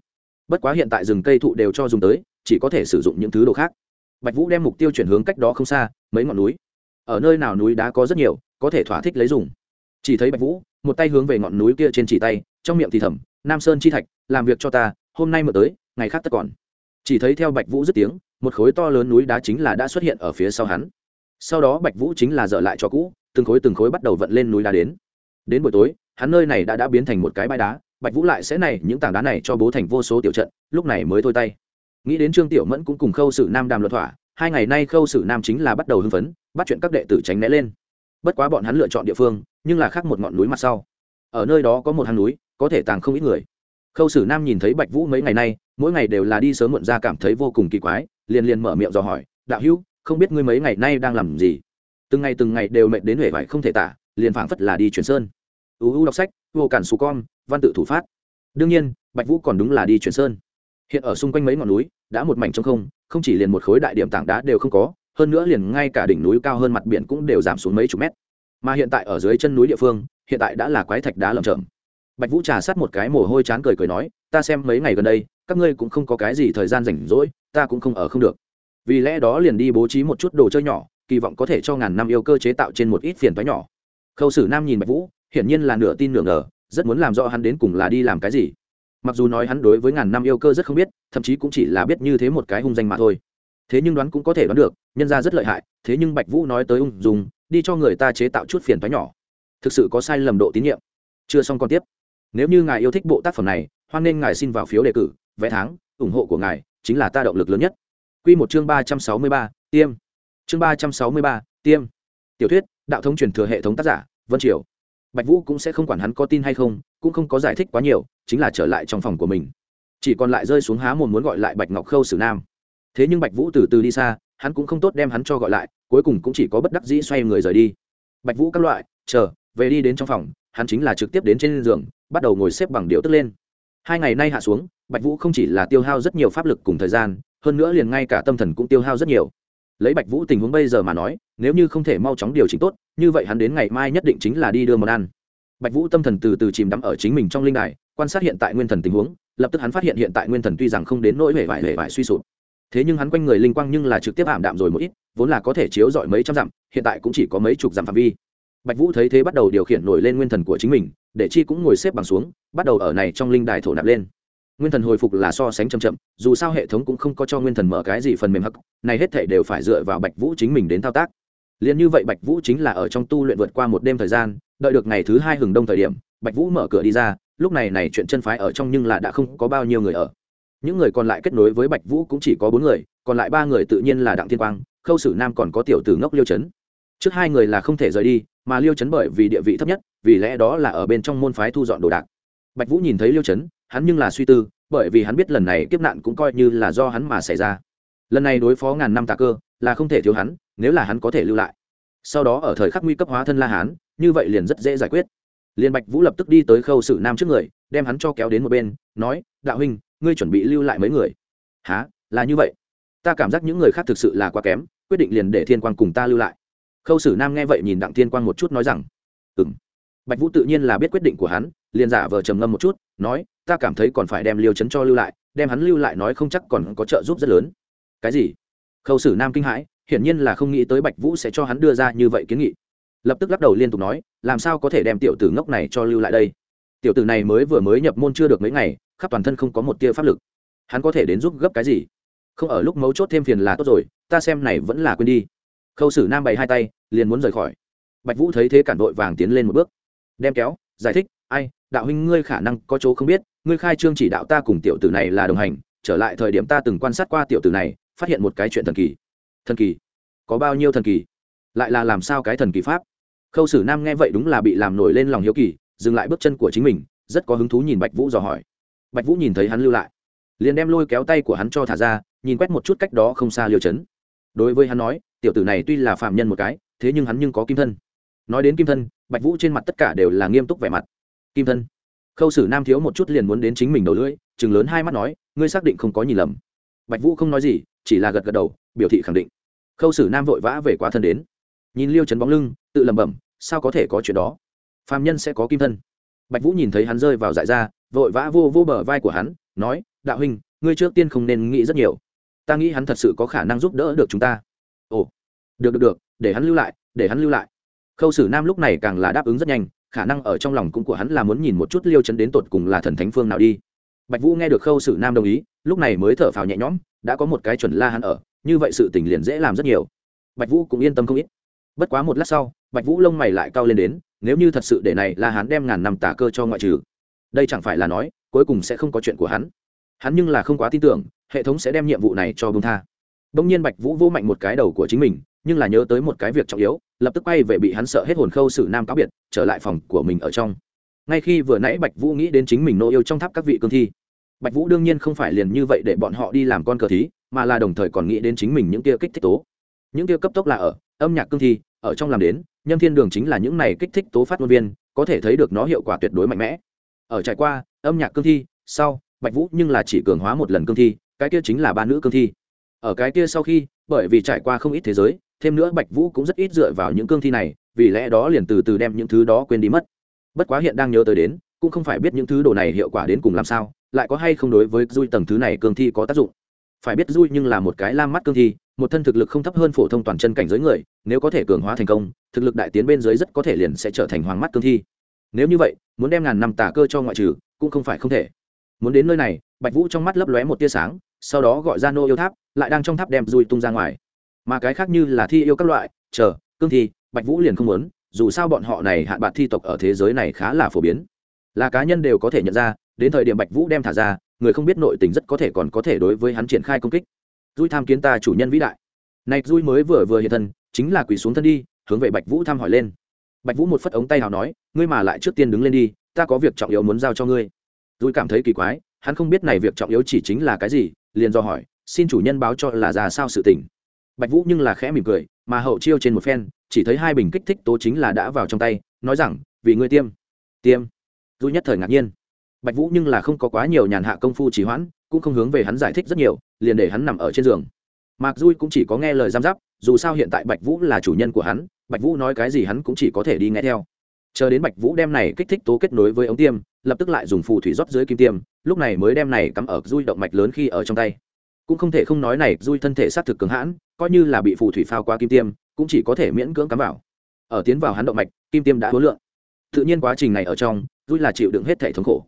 Bất quá hiện tại rừng cây thụ đều cho dùng tới, chỉ có thể sử dụng những thứ đồ khác. Bạch vũ đem mục tiêu chuyển hướng cách đó không xa, mấy ngọn núi. Ở nơi nào núi đá có rất nhiều, có thể thỏa thích lấy dùng. Chỉ thấy bạch vũ, một tay hướng về ngọn núi kia trên chỉ tay, trong miệng thì thầm, nam sơn chi thạch, làm việc cho ta, hôm nay mở tới, ngày khác tất còn. Chỉ thấy theo bạch vũ dứt tiếng, một khối to lớn núi đá chính là đã xuất hiện ở phía sau hắn. Sau đó bạch vũ chính là dở lại cho cũ, từng khối từng khối bắt đầu vận lên núi đá đến. Đến buổi tối, hắn nơi này đã đã biến thành một cái bãi đá bạch vũ lại sẽ này những tảng đá này cho bố thành vô số tiểu trận, lúc này mới thôi tay. Nghĩ đến trương tiểu mẫn cũng cùng khâu sử nam đàm luật thỏa, hai ngày nay khâu sử nam chính là bắt đầu hưng phấn, bắt chuyện các đệ tử tránh né lên. Bất quá bọn hắn lựa chọn địa phương, nhưng là khác một ngọn núi mặt sau. Ở nơi đó có một hang núi, có thể tàng không ít người. Khâu sử nam nhìn thấy bạch vũ mấy ngày nay, mỗi ngày đều là đi sớm muộn ra cảm thấy vô cùng kỳ quái, liền liền mở miệng dò hỏi, đạo hữu, không biết ngươi mấy ngày nay đang làm gì? Từng ngày từng ngày đều mệt đến huệ vải không thể tả, liền phảng phất là đi chuyển sơn. U u đọc sách, vô cản xù con văn tự thủ phát. Đương nhiên, bạch vũ còn đúng là đi chuyển sơn. Hiện ở xung quanh mấy ngọn núi, đã một mảnh trong không không chỉ liền một khối đại điểm tảng đá đều không có, hơn nữa liền ngay cả đỉnh núi cao hơn mặt biển cũng đều giảm xuống mấy chục mét. Mà hiện tại ở dưới chân núi địa phương, hiện tại đã là quái thạch đá lởm chởm. Bạch vũ trà sát một cái mồ hôi chán cười cười nói, ta xem mấy ngày gần đây, các ngươi cũng không có cái gì thời gian rảnh rỗi, ta cũng không ở không được. Vì lẽ đó liền đi bố trí một chút đồ chơi nhỏ, kỳ vọng có thể cho ngàn năm yêu cơ chế tạo trên một ít phiền toái nhỏ. Khâu sử nam nhìn bạch vũ, hiển nhiên là nửa tin nửa ngờ rất muốn làm rõ hắn đến cùng là đi làm cái gì. Mặc dù nói hắn đối với ngàn năm yêu cơ rất không biết, thậm chí cũng chỉ là biết như thế một cái hung danh mà thôi. Thế nhưng đoán cũng có thể đoán được, nhân ra rất lợi hại, thế nhưng bạch vũ nói tới ung dùng đi cho người ta chế tạo chút phiền thoái nhỏ. Thực sự có sai lầm độ tín nhiệm. Chưa xong còn tiếp. Nếu như ngài yêu thích bộ tác phẩm này, hoan nên ngài xin vào phiếu đề cử, vé tháng, ủng hộ của ngài chính là ta động lực lớn nhất. Q một chương ba trăm sáu mươi ba, tiêm. Chương ba trăm sáu mươi ba, tiêm. Tiểu thuyết, đạo thống truyền thừa hệ thống tác giả, vân triều bạch vũ cũng sẽ không quản hắn có tin hay không, cũng không có giải thích quá nhiều, chính là trở lại trong phòng của mình. Chỉ còn lại rơi xuống há mồm muốn gọi lại bạch ngọc khâu sử nam. Thế nhưng bạch vũ từ từ đi xa, hắn cũng không tốt đem hắn cho gọi lại, cuối cùng cũng chỉ có bất đắc dĩ xoay người rời đi. Bạch vũ các loại, chờ, về đi đến trong phòng, hắn chính là trực tiếp đến trên giường, bắt đầu ngồi xếp bằng điệu tức lên. Hai ngày nay hạ xuống, bạch vũ không chỉ là tiêu hao rất nhiều pháp lực cùng thời gian, hơn nữa liền ngay cả tâm thần cũng tiêu hao rất nhiều lấy bạch vũ tình huống bây giờ mà nói, nếu như không thể mau chóng điều chỉnh tốt, như vậy hắn đến ngày mai nhất định chính là đi đưa món ăn. Bạch vũ tâm thần từ từ chìm đắm ở chính mình trong linh đài, quan sát hiện tại nguyên thần tình huống, lập tức hắn phát hiện hiện tại nguyên thần tuy rằng không đến nỗi hề vải hề vải suy sụp. Thế nhưng hắn quanh người linh quang nhưng là trực tiếp ảm đạm rồi một ít, vốn là có thể chiếu rọi mấy trăm dặm, hiện tại cũng chỉ có mấy chục dặm phạm vi. Bạch vũ thấy thế bắt đầu điều khiển nổi lên nguyên thần của chính mình, để chi cũng ngồi xếp bằng xuống, bắt đầu ở này trong linh đài thổ nạp lên nguyên thần hồi phục là so sánh chậm chậm, dù sao hệ thống cũng không có cho nguyên thần mở cái gì phần mềm hắc, này hết thể đều phải dựa vào bạch vũ chính mình đến thao tác. Liền như vậy bạch vũ chính là ở trong tu luyện vượt qua một đêm thời gian, đợi được ngày thứ hai hừng đông thời điểm, bạch vũ mở cửa đi ra, lúc này này chuyện chân phái ở trong nhưng là đã không có bao nhiêu người ở. Những người còn lại kết nối với bạch vũ cũng chỉ có bốn người, còn lại ba người tự nhiên là đặng thiên quang, khâu sử nam còn có tiểu tử ngốc liêu chấn. Trước hai người là không thể rời đi, mà liêu chấn bởi vì địa vị thấp nhất, vì lẽ đó là ở bên trong môn phái thu dọn đồ đạc. Bạch vũ nhìn thấy liêu chấn hắn nhưng là suy tư, bởi vì hắn biết lần này kiếp nạn cũng coi như là do hắn mà xảy ra. Lần này đối phó ngàn năm tà cơ là không thể thiếu hắn, nếu là hắn có thể lưu lại. Sau đó ở thời khắc nguy cấp hóa thân la hán, như vậy liền rất dễ giải quyết. Liên bạch vũ lập tức đi tới khâu sử nam trước người, đem hắn cho kéo đến một bên, nói, đạo huynh, ngươi chuẩn bị lưu lại mấy người? Há là như vậy? Ta cảm giác những người khác thực sự là quá kém, quyết định liền để thiên quang cùng ta lưu lại. Khâu sử nam nghe vậy nhìn đặng thiên quang một chút nói rằng ừ m bạch vũ tự nhiên là biết quyết định của hắn liền giả vờ trầm ngâm một chút, nói, ta cảm thấy còn phải đem liêu chấn cho lưu lại, đem hắn lưu lại nói không chắc còn có trợ giúp rất lớn. Cái gì? Khâu sử nam kinh hãi, hiển nhiên là không nghĩ tới bạch vũ sẽ cho hắn đưa ra như vậy kiến nghị. Lập tức lắc đầu liên tục nói, làm sao có thể đem tiểu tử ngốc này cho lưu lại đây? Tiểu tử này mới vừa mới nhập môn chưa được mấy ngày, khắp toàn thân không có một tia pháp lực. Hắn có thể đến giúp gấp cái gì? Không ở lúc mấu chốt thêm phiền là tốt rồi, ta xem này vẫn là quên đi. Khâu sử nam bày hai tay, liền muốn rời khỏi. Bạch vũ thấy thế cản đội vàng tiến lên một bước. Đem kéo, giải thích, ai đạo huynh ngươi khả năng có chỗ không biết, ngươi khai trương chỉ đạo ta cùng tiểu tử này là đồng hành, trở lại thời điểm ta từng quan sát qua tiểu tử này, phát hiện một cái chuyện thần kỳ. Thần kỳ? Có bao nhiêu thần kỳ? Lại là làm sao cái thần kỳ pháp? Khâu sử nam nghe vậy đúng là bị làm nổi lên lòng hiếu kỳ, dừng lại bước chân của chính mình, rất có hứng thú nhìn bạch vũ dò hỏi. Bạch vũ nhìn thấy hắn lưu lại, liền đem lôi kéo tay của hắn cho thả ra, nhìn quét một chút cách đó không xa liêu chấn. Đối với hắn nói, tiểu tử này tuy là phạm nhân một cái, thế nhưng hắn nhưng có kim thân. Nói đến kim thân, bạch vũ trên mặt tất cả đều là nghiêm túc vẻ mặt kim thân. Khâu sử nam thiếu một chút liền muốn đến chính mình đầu lưỡi chừng lớn hai mắt nói, ngươi xác định không có nhìn lầm. Bạch vũ không nói gì, chỉ là gật gật đầu, biểu thị khẳng định. Khâu sử nam vội vã về quá thân đến. Nhìn liêu Trấn bóng lưng, tự lẩm bẩm, sao có thể có chuyện đó? Phạm nhân sẽ có kim thân. Bạch vũ nhìn thấy hắn rơi vào dại ra, vội vã vô vô bờ vai của hắn, nói, đạo huynh, ngươi trước tiên không nên nghĩ rất nhiều. Ta nghĩ hắn thật sự có khả năng giúp đỡ được chúng ta. Ồ, được được được, để hắn lưu lại, để hắn lưu lại. Khâu sử nam lúc này càng là đáp ứng rất nhanh khả năng ở trong lòng cũng của hắn là muốn nhìn một chút liêu chấn đến tột cùng là thần thánh phương nào đi. Bạch vũ nghe được khâu sử nam đồng ý, lúc này mới thở phào nhẹ nhõm, đã có một cái chuẩn la hắn ở, như vậy sự tình liền dễ làm rất nhiều. Bạch vũ cũng yên tâm không ít. Bất quá một lát sau, bạch vũ lông mày lại cao lên đến, nếu như thật sự để này là hắn đem ngàn năm tả cơ cho ngoại trừ, đây chẳng phải là nói, cuối cùng sẽ không có chuyện của hắn. Hắn nhưng là không quá tin tưởng, hệ thống sẽ đem nhiệm vụ này cho bông tha. Đông nhiên bạch vũ vô mạnh một cái đầu của chính mình nhưng là nhớ tới một cái việc trọng yếu, lập tức quay về bị hắn sợ hết hồn khâu sử nam cáo biệt, trở lại phòng của mình ở trong. Ngay khi vừa nãy bạch vũ nghĩ đến chính mình nô yêu trong tháp các vị cương thi, bạch vũ đương nhiên không phải liền như vậy để bọn họ đi làm con cờ thí, mà là đồng thời còn nghĩ đến chính mình những kia kích thích tố. Những kia cấp tốc là ở, âm nhạc cương thi, ở trong làm đến, nhâm thiên đường chính là những này kích thích tố phát ngôn viên, có thể thấy được nó hiệu quả tuyệt đối mạnh mẽ. Ở trải qua, âm nhạc cương thi, sau, bạch vũ nhưng là chỉ cường hóa một lần cương thi, cái kia chính là ba nữ cương thi. Ở cái kia sau khi, bởi vì trải qua không ít thế giới thêm nữa bạch vũ cũng rất ít dựa vào những cương thi này, vì lẽ đó liền từ từ đem những thứ đó quên đi mất. Bất quá hiện đang nhớ tới đến, cũng không phải biết những thứ đồ này hiệu quả đến cùng làm sao, lại có hay không đối với dui tầng thứ này cương thi có tác dụng. Phải biết dui nhưng là một cái lam mắt cương thi, một thân thực lực không thấp hơn phổ thông toàn chân cảnh giới người, nếu có thể cường hóa thành công, thực lực đại tiến bên dưới rất có thể liền sẽ trở thành hoàng mắt cương thi. Nếu như vậy, muốn đem ngàn năm tà cơ cho ngoại trừ, cũng không phải không thể. Muốn đến nơi này, bạch vũ trong mắt lấp lóe một tia sáng, sau đó gọi ra nô yêu tháp, lại đang trong tháp đem dui tung ra ngoài mà cái khác như là thi yêu các loại, chờ, cương thi, bạch vũ liền không muốn, dù sao bọn họ này hạn bạc thi tộc ở thế giới này khá là phổ biến. Là cá nhân đều có thể nhận ra, đến thời điểm bạch vũ đem thả ra, người không biết nội tình rất có thể còn có thể đối với hắn triển khai công kích. Dui tham kiến ta chủ nhân vĩ đại. Này dui mới vừa vừa hiện thân, chính là quỳ xuống thân đi, hướng về bạch vũ thăm hỏi lên. Bạch vũ một phất ống tay nào nói, ngươi mà lại trước tiên đứng lên đi, ta có việc trọng yếu muốn giao cho ngươi. Dui cảm thấy kỳ quái, hắn không biết này việc trọng yếu chỉ chính là cái gì, liền do hỏi, xin chủ nhân báo cho là ra sao sự tình bạch vũ nhưng là khẽ mỉm cười, mà hậu chiêu trên một phen, chỉ thấy hai bình kích thích tố chính là đã vào trong tay, nói rằng, vì ngươi tiêm. Tiêm. Du nhất thời ngạc nhiên. Bạch vũ nhưng là không có quá nhiều nhàn hạ công phu trì hoãn, cũng không hướng về hắn giải thích rất nhiều, liền để hắn nằm ở trên giường. Mạc dui cũng chỉ có nghe lời giam giáp, dù sao hiện tại bạch vũ là chủ nhân của hắn, bạch vũ nói cái gì hắn cũng chỉ có thể đi nghe theo. Chờ đến bạch vũ đem này kích thích tố kết nối với ống tiêm, lập tức lại dùng phù thủy rót dưới kim tiêm, lúc này mới đem này cắm ở dui động mạch lớn khi ở trong tay. Cũng không thể không nói này dui thân thể sát thực cứng hãn coi như là bị phù thủy phao qua kim tiêm, cũng chỉ có thể miễn cưỡng cắm vào. Ở tiến vào hắn động mạch, kim tiêm đã hối lượng. Tự nhiên quá trình này ở trong dui là chịu đựng hết thể thống khổ.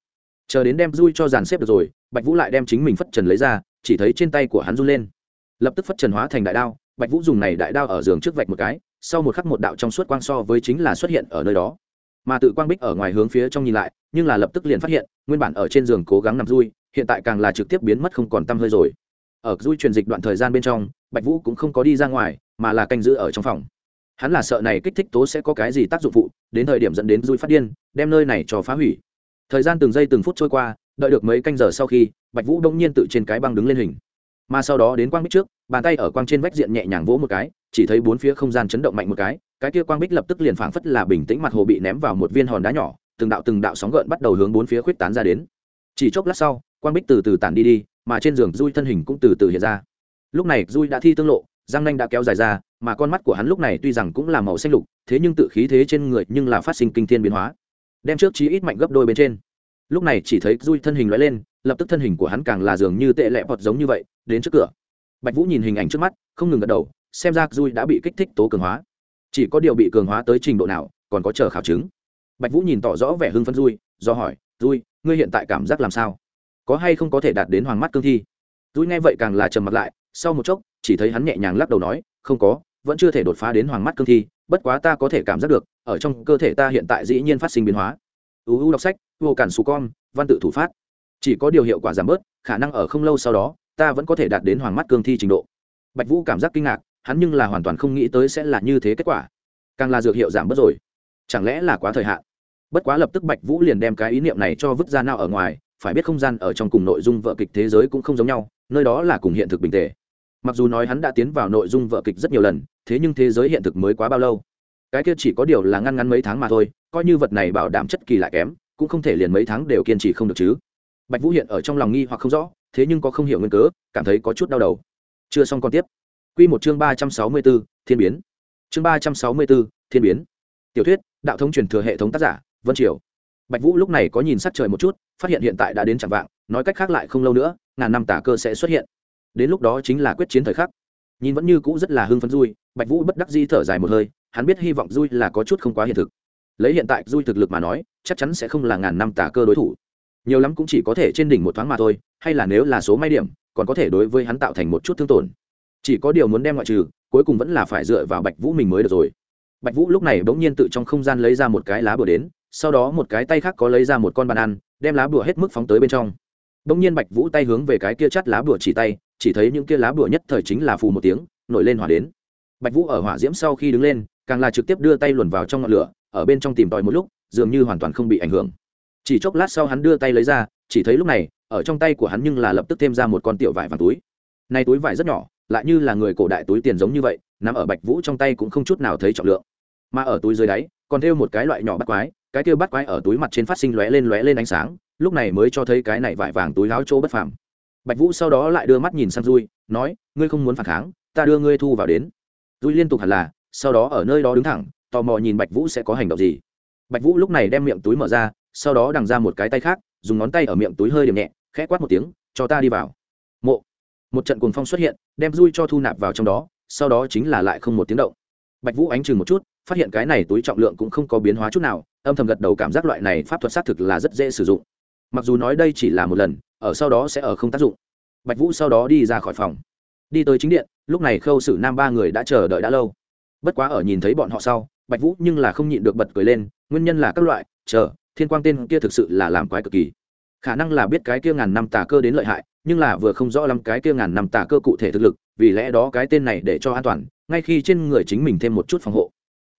Chờ đến đem dui cho dàn xếp được rồi, bạch vũ lại đem chính mình phất trần lấy ra, chỉ thấy trên tay của hắn run lên. Lập tức phất trần hóa thành đại đao, bạch vũ dùng này đại đao ở giường trước vạch một cái, sau một khắc một đạo trong suốt quang so với chính là xuất hiện ở nơi đó. Mà tự quang bích ở ngoài hướng phía trong nhìn lại, nhưng là lập tức liền phát hiện, nguyên bản ở trên giường cố gắng nằm dui hiện tại càng là trực tiếp biến mất không còn tâm hơi rồi ở dui truyền dịch đoạn thời gian bên trong, bạch vũ cũng không có đi ra ngoài, mà là canh giữ ở trong phòng. Hắn là sợ này kích thích tố sẽ có cái gì tác dụng phụ, đến thời điểm dẫn đến dui phát điên, đem nơi này cho phá hủy. Thời gian từng giây từng phút trôi qua, đợi được mấy canh giờ sau khi, bạch vũ đông nhiên tự trên cái băng đứng lên hình. Mà sau đó đến quang bích trước, bàn tay ở quang trên vách diện nhẹ nhàng vỗ một cái, chỉ thấy bốn phía không gian chấn động mạnh một cái cái kia quang bích lập tức liền phảng phất là bình tĩnh mặt hồ bị ném vào một viên hòn đá nhỏ, từng đạo từng đạo sóng gợn bắt đầu hướng bốn phía khuyết tán ra đến. Chỉ chốc lát sau, quang bích từ từ tản đi đi mà trên giường dui thân hình cũng từ từ hiện ra. Lúc này dui đã thi tương lộ răng nanh đã kéo dài ra, mà con mắt của hắn lúc này tuy rằng cũng là màu xanh lục, thế nhưng tự khí thế trên người nhưng là phát sinh kinh thiên biến hóa. Đem trước chí ít mạnh gấp đôi bên trên. Lúc này chỉ thấy dui thân hình lóe lên, lập tức thân hình của hắn càng là dường như tệ lẹ bọt giống như vậy, đến trước cửa. Bạch vũ nhìn hình ảnh trước mắt, không ngừng gật đầu, xem ra dui đã bị kích thích tố cường hóa. Chỉ có điều bị cường hóa tới trình độ nào, còn có chờ khảo chứng. Bạch vũ nhìn tỏ rõ vẻ hưng phấn dui, do hỏi, dui, ngươi hiện tại cảm giác làm sao? Có hay không có thể đạt đến hoàng mắt cương thi? Dũi nghe vậy càng là trầm mặt lại, sau một chốc, chỉ thấy hắn nhẹ nhàng lắc đầu nói, không có, vẫn chưa thể đột phá đến hoàng mắt cương thi, bất quá ta có thể cảm giác được, ở trong cơ thể ta hiện tại dĩ nhiên phát sinh biến hóa. Uu đọc sách, vô cản xù con, văn tự thủ phát. Chỉ có điều hiệu quả giảm bớt, khả năng ở không lâu sau đó, ta vẫn có thể đạt đến hoàng mắt cương thi trình độ. Bạch vũ cảm giác kinh ngạc, hắn nhưng là hoàn toàn không nghĩ tới sẽ là như thế kết quả. Càng là dược hiệu giảm bớt rồi. Chẳng lẽ là quá thời hạn? Bất quá lập tức bạch vũ liền đem cái ý niệm này cho vứt ra nào ở ngoài phải biết không gian ở trong cùng nội dung vợ kịch thế giới cũng không giống nhau, nơi đó là cùng hiện thực bình tề. Mặc dù nói hắn đã tiến vào nội dung vợ kịch rất nhiều lần, thế nhưng thế giới hiện thực mới quá bao lâu? Cái kia chỉ có điều là ngăn ngắn mấy tháng mà thôi, coi như vật này bảo đảm chất kỳ lại kém, cũng không thể liền mấy tháng đều kiên trì không được chứ. Bạch vũ hiện ở trong lòng nghi hoặc không rõ, thế nhưng có không hiểu nguyên cớ, cảm thấy có chút đau đầu. Chưa xong còn tiếp. Q một chương ba trăm sáu mươi b ố thiên biến. Chương ba trăm sáu mươi b ố thiên biến. Tiểu thuyết, đạo thống truyền thừa hệ thống tác giả, vân triều bạch vũ lúc này có nhìn sắc trời một chút, phát hiện hiện tại đã đến chẳng vạng, nói cách khác lại không lâu nữa, ngàn năm tả cơ sẽ xuất hiện. Đến lúc đó chính là quyết chiến thời khắc. Nhìn vẫn như cũ rất là hưng phấn vui bạch vũ bất đắc di thở dài một hơi, hắn biết hy vọng vui là có chút không quá hiện thực. Lấy hiện tại vui thực lực mà nói, chắc chắn sẽ không là ngàn năm tà cơ đối thủ. Nhiều lắm cũng chỉ có thể trên đỉnh một thoáng mà thôi, hay là nếu là số may điểm, còn có thể đối với hắn tạo thành một chút thương tổn. Chỉ có điều muốn đem ngoại trừ, cuối cùng vẫn là phải dựa vào bạch vũ mình mới được rồi. Bạch vũ lúc này bỗng nhiên tự trong không gian lấy ra một cái lá bùa đến sau đó một cái tay khác có lấy ra một con bàn ăn, đem lá bùa hết mức phóng tới bên trong. Bỗng nhiên bạch vũ tay hướng về cái kia chắt lá bùa chỉ tay, chỉ thấy những kia lá bùa nhất thời chính là phù một tiếng, nổi lên hỏa đến. Bạch vũ ở hỏa diễm sau khi đứng lên, càng là trực tiếp đưa tay luồn vào trong ngọn lửa, ở bên trong tìm tòi một lúc, dường như hoàn toàn không bị ảnh hưởng. Chỉ chốc lát sau hắn đưa tay lấy ra, chỉ thấy lúc này, ở trong tay của hắn nhưng là lập tức thêm ra một con tiểu vải vàng túi. Nay túi vải rất nhỏ, lại như là người cổ đại túi tiền giống như vậy, nằm ở bạch vũ trong tay cũng không chút nào thấy trọng lượng. Mà ở túi dưới đáy còn thêu một cái loại nhỏ bắt quái, cái kia bắt quái ở túi mặt trên phát sinh lóe lên lóe lên ánh sáng, lúc này mới cho thấy cái này vải vàng túi láo chỗ bất phàm. Bạch vũ sau đó lại đưa mắt nhìn sang dui, nói, ngươi không muốn phản kháng, ta đưa ngươi thu vào đến. Dui liên tục hẳn là, sau đó ở nơi đó đứng thẳng, tò mò nhìn bạch vũ sẽ có hành động gì. Bạch vũ lúc này đem miệng túi mở ra, sau đó đằng ra một cái tay khác, dùng ngón tay ở miệng túi hơi điểm nhẹ, khẽ quát một tiếng, cho ta đi vào. Mộ, một trận cuồng phong xuất hiện, đem dui cho thu nạp vào trong đó, sau đó chính là lại không một tiếng động. Bạch vũ ánh chừng một chút phát hiện cái này túi trọng lượng cũng không có biến hóa chút nào, âm thầm gật đầu cảm giác loại này pháp thuật xác thực là rất dễ sử dụng. Mặc dù nói đây chỉ là một lần, ở sau đó sẽ ở không tác dụng. Bạch vũ sau đó đi ra khỏi phòng. Đi tới chính điện, lúc này khâu sử nam ba người đã chờ đợi đã lâu. Bất quá ở nhìn thấy bọn họ sau, bạch vũ nhưng là không nhịn được bật cười lên, nguyên nhân là các loại, chờ, thiên quang tên kia thực sự là làm quái cực kỳ. Khả năng là biết cái kia ngàn năm tà cơ đến lợi hại, nhưng là vừa không rõ lắm cái kia ngàn năm tà cơ cụ thể thực lực, vì lẽ đó cái tên này để cho an toàn, ngay khi trên người chính mình thêm một chút phòng hộ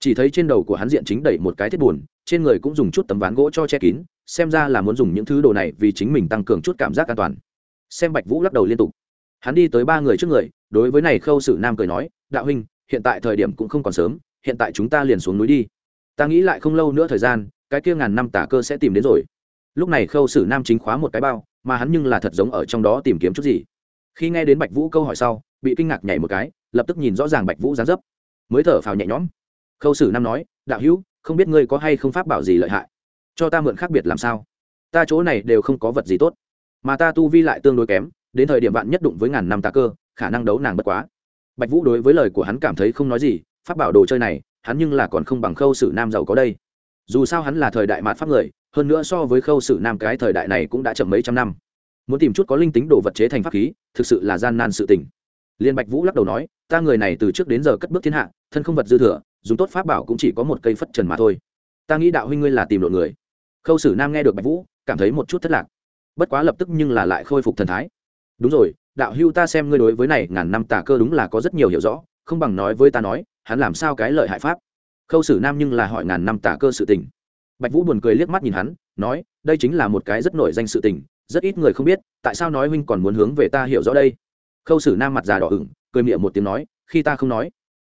chỉ thấy trên đầu của hắn diện chính đẩy một cái thiết buồn, trên người cũng dùng chút tấm ván gỗ cho che kín, xem ra là muốn dùng những thứ đồ này vì chính mình tăng cường chút cảm giác an toàn. Xem bạch vũ lắc đầu liên tục. Hắn đi tới ba người trước người, đối với này khâu sử nam cười nói, đạo huynh, hiện tại thời điểm cũng không còn sớm, hiện tại chúng ta liền xuống núi đi. Ta nghĩ lại không lâu nữa thời gian, cái kia ngàn năm tả cơ sẽ tìm đến rồi. Lúc này khâu sử nam chính khóa một cái bao, mà hắn nhưng là thật giống ở trong đó tìm kiếm chút gì. Khi nghe đến bạch vũ câu hỏi sau, bị kinh ngạc nhảy một cái, lập tức nhìn rõ ràng bạch vũ dán dấp. Mới thở phào nhẹ nhõm khâu sử nam nói, đạo hữu, không biết ngươi có hay không pháp bảo gì lợi hại? Cho ta mượn khác biệt làm sao? Ta chỗ này đều không có vật gì tốt, mà ta tu vi lại tương đối kém, đến thời điểm bạn nhất đụng với ngàn năm tà cơ, khả năng đấu nàng bất quá. Bạch vũ đối với lời của hắn cảm thấy không nói gì, pháp bảo đồ chơi này, hắn nhưng là còn không bằng khâu sử nam giàu có đây. Dù sao hắn là thời đại mạt pháp người, hơn nữa so với khâu sử nam cái thời đại này cũng đã chậm mấy trăm năm. Muốn tìm chút có linh tính đồ vật chế thành pháp khí, thực sự là gian nan sự tình. Liên bạch vũ lắc đầu nói, ta người này từ trước đến giờ cất bước thiên hạ, thân không vật dư thừa dùng tốt pháp bảo cũng chỉ có một cây phất trần mà thôi. Ta nghĩ đạo huynh ngươi là tìm lộn người. Khâu sử nam nghe được bạch vũ, cảm thấy một chút thất lạc. Bất quá lập tức nhưng là lại khôi phục thần thái. Đúng rồi, đạo hưu ta xem ngươi đối với này ngàn năm tà cơ đúng là có rất nhiều hiểu rõ, không bằng nói với ta nói, hắn làm sao cái lợi hại pháp. Khâu sử nam nhưng là hỏi ngàn năm tà cơ sự tình. Bạch vũ buồn cười liếc mắt nhìn hắn, nói, đây chính là một cái rất nổi danh sự tình, rất ít người không biết, tại sao nói huynh còn muốn hướng về ta hiểu rõ đây? Khâu sử nam mặt già đỏ ửng, cười miệng một tiếng nói, khi ta không nói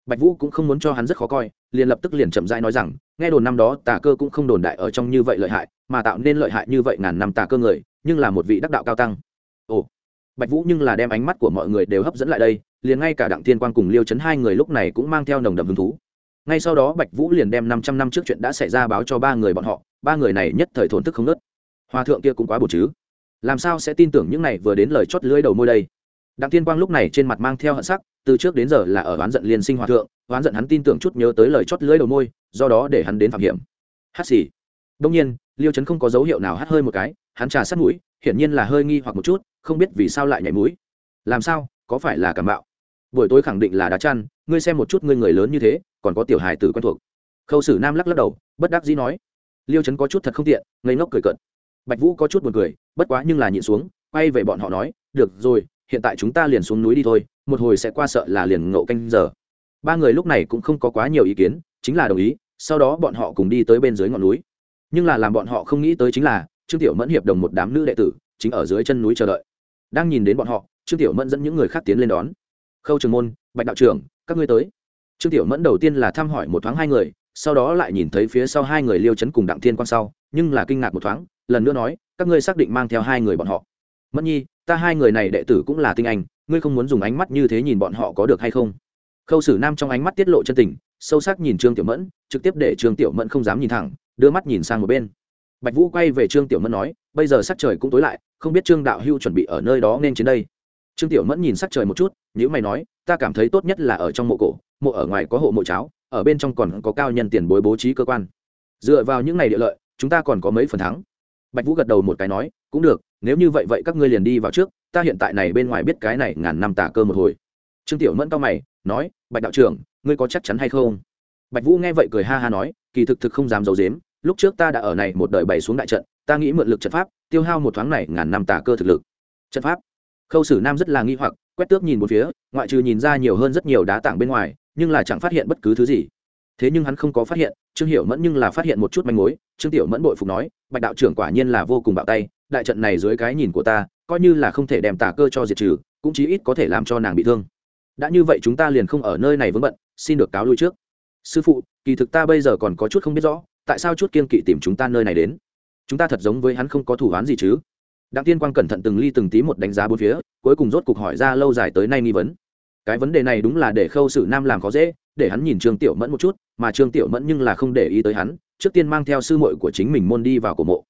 bạch vũ cũng không muốn cho hắn rất khó coi, liền lập tức liền chậm rãi nói rằng, nghe đồn năm đó tà cơ cũng không đồn đại ở trong như vậy lợi hại, mà tạo nên lợi hại như vậy ngàn năm tà cơ người, nhưng là một vị đắc đạo cao tăng. Ồ. Bạch vũ nhưng là đem ánh mắt của mọi người đều hấp dẫn lại đây, liền ngay cả đặng thiên quang cùng liêu chấn hai người lúc này cũng mang theo nồng đậm hứng thú. Ngay sau đó bạch vũ liền đem năm trăm năm trước chuyện đã xảy ra báo cho ba người bọn họ, ba người này nhất thời thổn thức không nớt hòa thượng kia cũng quá bổ chứ? Làm sao sẽ tin tưởng những này vừa đến lời chót lưỡi đầu môi đây? Đặng thiên quang lúc này trên mặt mang theo hận sắc, từ trước đến giờ là ở oán giận liên sinh hòa thượng, oán giận hắn tin tưởng chút nhớ tới lời chót lưỡi đầu môi, do đó để hắn đến phạm hiểm. Hát xì. Đông nhiên, liêu chấn không có dấu hiệu nào hát hơi một cái, hắn trà sát mũi, hiển nhiên là hơi nghi hoặc một chút, không biết vì sao lại nhảy mũi. Làm sao, có phải là cảm bạo? Buổi tối khẳng định là đá chăn, ngươi xem một chút ngươi người lớn như thế, còn có tiểu hài tử quen thuộc. Khâu sử nam lắc lắc đầu, bất đắc dĩ nói. Liêu chấn có chút thật không tiện, ngây ngốc cười cận bạch vũ có chút buồn cười, bất quá nhưng là nhịn xuống, quay về bọn họ nói, được rồi hiện tại chúng ta liền xuống núi đi thôi, một hồi sẽ qua sợ là liền ngộ canh giờ. Ba người lúc này cũng không có quá nhiều ý kiến, chính là đồng ý, sau đó bọn họ cùng đi tới bên dưới ngọn núi. Nhưng là làm bọn họ không nghĩ tới chính là, trương tiểu mẫn hiệp đồng một đám nữ đệ tử, chính ở dưới chân núi chờ đợi. Đang nhìn đến bọn họ, trương tiểu mẫn dẫn những người khác tiến lên đón. Khâu trường môn, bạch đạo trưởng, các ngươi tới. Trương tiểu mẫn đầu tiên là thăm hỏi một thoáng hai người, sau đó lại nhìn thấy phía sau hai người liêu chấn cùng đặng thiên quang sau, nhưng là kinh ngạc một thoáng, lần nữa nói, các ngươi xác định mang theo hai người bọn họ mẫn nhi, ta hai người này đệ tử cũng là tinh anh, ngươi không muốn dùng ánh mắt như thế nhìn bọn họ có được hay không? Khâu sử nam trong ánh mắt tiết lộ chân tình, sâu sắc nhìn trương tiểu mẫn, trực tiếp để trương tiểu mẫn không dám nhìn thẳng, đưa mắt nhìn sang một bên. Bạch vũ quay về trương tiểu mẫn nói, bây giờ sắc trời cũng tối lại, không biết trương đạo hưu chuẩn bị ở nơi đó nên trên đây. Trương tiểu mẫn nhìn sắc trời một chút nếu mày nói, ta cảm thấy tốt nhất là ở trong mộ cổ, mộ ở ngoài có hộ mộ cháo, ở bên trong còn có cao nhân tiền bối bố trí cơ quan. Dựa vào những ngày địa lợi, chúng ta còn có mấy phần thắng bạch vũ gật đầu một cái nói, cũng được, nếu như vậy vậy các ngươi liền đi vào trước, ta hiện tại này bên ngoài biết cái này ngàn năm tả cơ một hồi. Trương tiểu mẫn cao mày, nói, bạch đạo trưởng, ngươi có chắc chắn hay không? Bạch vũ nghe vậy cười ha ha nói, kỳ thực thực không dám giấu dếm lúc trước ta đã ở này một đời bày xuống đại trận, ta nghĩ mượn lực trận pháp, tiêu hao một thoáng này ngàn năm tả cơ thực lực. Trận pháp? Khâu sử nam rất là nghi hoặc, quét tước nhìn một phía, ngoại trừ nhìn ra nhiều hơn rất nhiều đá tảng bên ngoài, nhưng là chẳng phát hiện bất cứ thứ gì thế nhưng hắn không có phát hiện, trương hiểu mẫn nhưng là phát hiện một chút manh mối, trương tiểu mẫn bội phục nói, bạch đạo trưởng quả nhiên là vô cùng bạo tay, đại trận này dưới cái nhìn của ta, coi như là không thể đem tà cơ cho diệt trừ, cũng chí ít có thể làm cho nàng bị thương. Đã như vậy chúng ta liền không ở nơi này vướng bận, xin được cáo lui trước. Sư phụ, kỳ thực ta bây giờ còn có chút không biết rõ, tại sao chút kiên kỵ tìm chúng ta nơi này đến? Chúng ta thật giống với hắn không có thủ án gì chứ? Đặng tiên quang cẩn thận từng ly từng tí một đánh giá bốn phía, cuối cùng rốt cục hỏi ra lâu dài tới nay nghi vấn. Cái vấn đề này đúng là để khâu sử nam làm khó dễ để hắn nhìn trương tiểu mẫn một chút mà trương tiểu mẫn nhưng là không để ý tới hắn trước tiên mang theo sư muội của chính mình môn đi vào cổ mộ.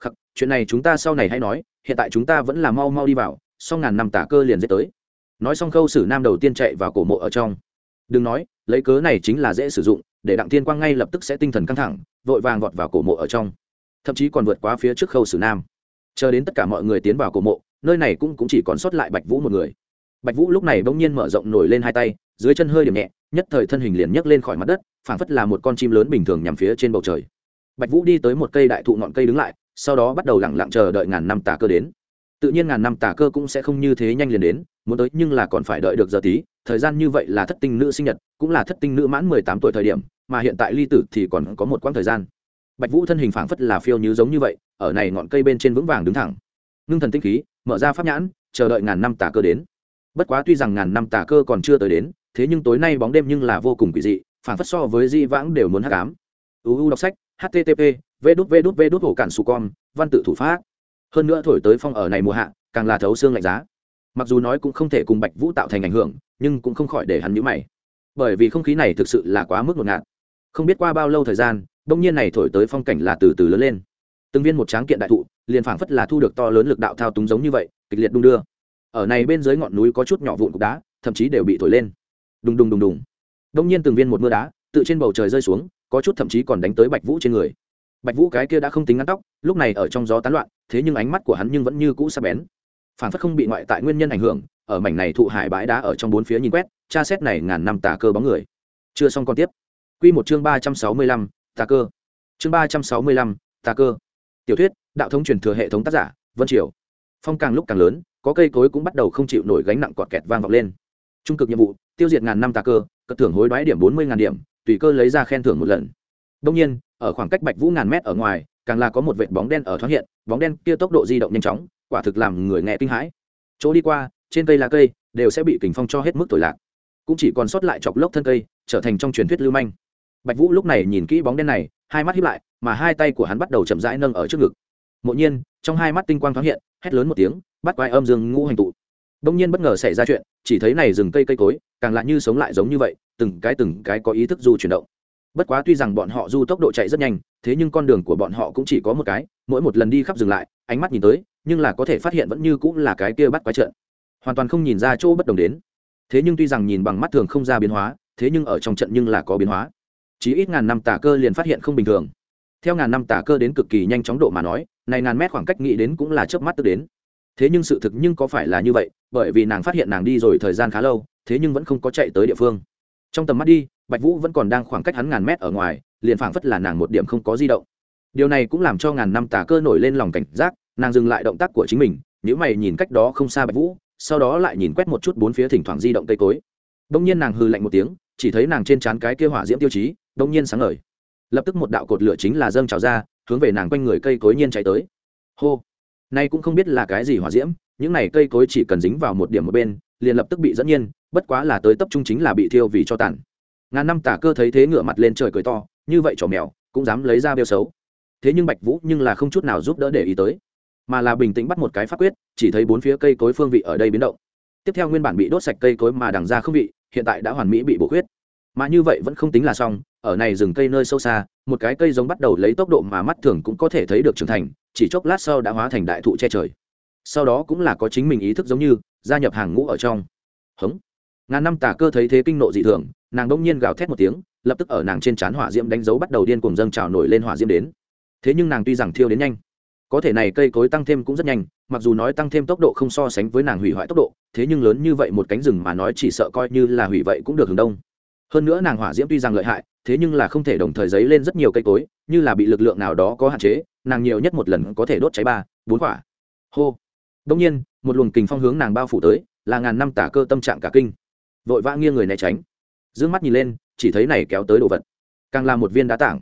Khắc, chuyện này chúng ta sau này hay nói hiện tại chúng ta vẫn là mau mau đi vào sau ngàn năm tả cơ liền dễ tới. Nói xong khâu sử nam đầu tiên chạy vào cổ mộ ở trong. Đừng nói lấy cớ này chính là dễ sử dụng để đặng tiên quang ngay lập tức sẽ tinh thần căng thẳng vội vàng vọt vào cổ mộ ở trong. Thậm chí còn vượt qua phía trước khâu sử nam. Chờ đến tất cả mọi người tiến vào cổ mộ nơi này cũng, cũng chỉ còn sót lại bạch vũ một người. Bạch vũ lúc này bỗng nhiên mở rộng nổi lên hai tay dưới chân hơi điểm nhẹ, nhất thời thân hình liền nhấc lên khỏi mặt đất, phảng phất là một con chim lớn bình thường nhằm phía trên bầu trời. Bạch vũ đi tới một cây đại thụ ngọn cây đứng lại, sau đó bắt đầu lẳng lặng chờ đợi ngàn năm tà cơ đến. Tự nhiên ngàn năm tà cơ cũng sẽ không như thế nhanh liền đến, muốn tới nhưng là còn phải đợi được giờ tí, thời gian như vậy là thất tinh nữ sinh nhật, cũng là thất tinh nữ mãn mười tám tuổi thời điểm, mà hiện tại ly tử thì còn có một quãng thời gian. Bạch vũ thân hình phảng phất là phiêu như giống như vậy, ở này ngọn cây bên trên vững vàng đứng thẳng. Ngưng thần tinh khí, mở ra pháp nhãn, chờ đợi ngàn năm tà cơ đến. Bất quá tuy rằng ngàn năm tà cơ còn chưa tới đến thế nhưng tối nay bóng đêm nhưng là vô cùng quỷ dị phản phất so với di vãng đều muốn hát cám uu đọc sách http v đút v đút v đút hồ cản su con, văn tự thủ pháp. Hơn nữa thổi tới phong ở này mùa hạ, càng là thấu xương lạnh giá. Mặc dù nói cũng không thể cùng bạch vũ tạo thành ảnh hưởng, nhưng cũng không khỏi để hắn nhữ mày. Bởi vì không khí này thực sự là quá mức ngột ngạt. Không biết qua bao lâu thời gian đông nhiên này thổi tới phong cảnh là từ từ lớn lên. Từng viên một tráng kiện đại thụ, liền phảng phất là thu được to lớn lực đạo thao túng giống như vậy, kịch liệt đung đưa. Ở này bên dưới ngọn núi có chút nhỏ vụn cục đá, thậm chí đều bị thổi lên đùng đùng đùng đùng. Đông nhiên từng viên một mưa đá tự trên bầu trời rơi xuống, có chút thậm chí còn đánh tới bạch vũ trên người. Bạch vũ cái kia đã không tính ngắn tóc, lúc này ở trong gió tán loạn, thế nhưng ánh mắt của hắn nhưng vẫn như cũ sắc bén. Phản phất không bị ngoại tại nguyên nhân ảnh hưởng, ở mảnh này thụ hải bãi đá ở trong bốn phía nhìn quét, tra xét này ngàn năm tà cơ bóng người. Chưa xong còn tiếp. Quy một chương ba trăm sáu mươi lăm, tà cơ. Chương ba trăm sáu mươi lăm, tà cơ. Tiểu thuyết, đạo thống truyền thừa hệ thống tác giả, vân triều. Phong càng lúc càng lớn, có cây cối cũng bắt đầu không chịu nổi gánh nặng quạt kẹt vang vọng lên. Trung cực nhiệm vụ tiêu diệt ngàn năm tà cơ, cất thưởng hối đoái điểm bốn mươi ngàn điểm, tùy cơ lấy ra khen thưởng một lần. Đông nhiên, ở khoảng cách bạch vũ ngàn mét ở ngoài, càng là có một vệt bóng đen ở thoáng hiện, bóng đen kia tốc độ di động nhanh chóng, quả thực làm người nghe kinh hãi. Chỗ đi qua, trên cây lá cây, đều sẽ bị kình phong cho hết mức tuổi lạc. Cũng chỉ còn sót lại chọc lốc thân cây, trở thành trong truyền thuyết lưu manh. Bạch vũ lúc này nhìn kỹ bóng đen này, hai mắt hiếp lại, mà hai tay của hắn bắt đầu chậm rãi nâng ở trước ngực. Mộ nhiên, trong hai mắt tinh quang thoáng hiện, hét lớn một tiếng, bắt quái âm dương ngũ hành tụ đông nhiên bất ngờ xảy ra chuyện, chỉ thấy này rừng cây cây cối, càng lại như sống lại giống như vậy, từng cái từng cái có ý thức du chuyển động. Bất quá tuy rằng bọn họ du tốc độ chạy rất nhanh, thế nhưng con đường của bọn họ cũng chỉ có một cái, mỗi một lần đi khắp dừng lại, ánh mắt nhìn tới, nhưng là có thể phát hiện vẫn như cũng là cái kia bắt quái trận. Hoàn toàn không nhìn ra chỗ bất đồng đến. Thế nhưng tuy rằng nhìn bằng mắt thường không ra biến hóa, thế nhưng ở trong trận nhưng là có biến hóa. Chỉ ít ngàn năm tả cơ liền phát hiện không bình thường. Theo ngàn năm tả cơ đến cực kỳ nhanh chóng độ mà nói, này ngàn mét khoảng cách nghĩ đến cũng là chớp mắt tức đến thế nhưng sự thực nhưng có phải là như vậy, bởi vì nàng phát hiện nàng đi rồi thời gian khá lâu, thế nhưng vẫn không có chạy tới địa phương. Trong tầm mắt đi, bạch vũ vẫn còn đang khoảng cách hắn ngàn mét ở ngoài, liền phảng phất là nàng một điểm không có di động. Điều này cũng làm cho ngàn năm tà cơ nổi lên lòng cảnh giác, nàng dừng lại động tác của chính mình nếu mày nhìn cách đó không xa bạch vũ, sau đó lại nhìn quét một chút bốn phía thỉnh thoảng di động cây cối. Đông nhiên nàng hư lạnh một tiếng, chỉ thấy nàng trên trán cái kia hỏa diễm tiêu chí, đông nhiên sáng ngời. Lập tức một đạo cột lửa chính là dâng trào ra, hướng về nàng quanh người cây cối nhiên chạy tới. Hô! Nay cũng không biết là cái gì hỏa diễm, những này cây cối chỉ cần dính vào một điểm một bên, liền lập tức bị dẫn nhiên, bất quá là tới tập trung chính là bị thiêu vì cho tàn. Ngàn năm tả cơ thấy thế ngửa mặt lên trời cười to, như vậy trò mèo, cũng dám lấy ra bêu xấu. Thế nhưng bạch vũ nhưng là không chút nào giúp đỡ để ý tới, mà là bình tĩnh bắt một cái pháp quyết, chỉ thấy bốn phía cây cối phương vị ở đây biến động. Tiếp theo nguyên bản bị đốt sạch cây cối mà đằng ra không vị, hiện tại đã hoàn mỹ bị bổ khuyết. Mà như vậy vẫn không tính là xong, ở này rừng cây nơi sâu xa, một cái cây giống bắt đầu lấy tốc độ mà mắt thường cũng có thể thấy được trưởng thành chỉ chốc lát sau đã hóa thành đại thụ che trời. Sau đó cũng là có chính mình ý thức giống như, gia nhập hàng ngũ ở trong. Hống. Ngàn năm tà cơ thấy thế kinh nộ dị thường, nàng đông nhiên gào thét một tiếng, lập tức ở nàng trên trán hỏa diễm đánh dấu bắt đầu điên cuồng dâng trào nổi lên hỏa diễm đến. Thế nhưng nàng tuy rằng thiêu đến nhanh, có thể này cây cối tăng thêm cũng rất nhanh, mặc dù nói tăng thêm tốc độ không so sánh với nàng hủy hoại tốc độ, thế nhưng lớn như vậy một cánh rừng mà nói chỉ sợ coi như là hủy vậy cũng được hướng đông hơn nữa nàng hỏa diễm tuy rằng lợi hại, thế nhưng là không thể đồng thời dấy lên rất nhiều cây cối, như là bị lực lượng nào đó có hạn chế, nàng nhiều nhất một lần có thể đốt cháy ba, bốn quả. Hô. Đông nhiên, một luồng kình phong hướng nàng bao phủ tới, là ngàn năm tả cơ tâm trạng cả kinh. Vội vã nghiêng người né tránh. D ư ơ n g mắt nhìn lên, chỉ thấy này kéo tới đồ vật. Càng là một viên đá tảng.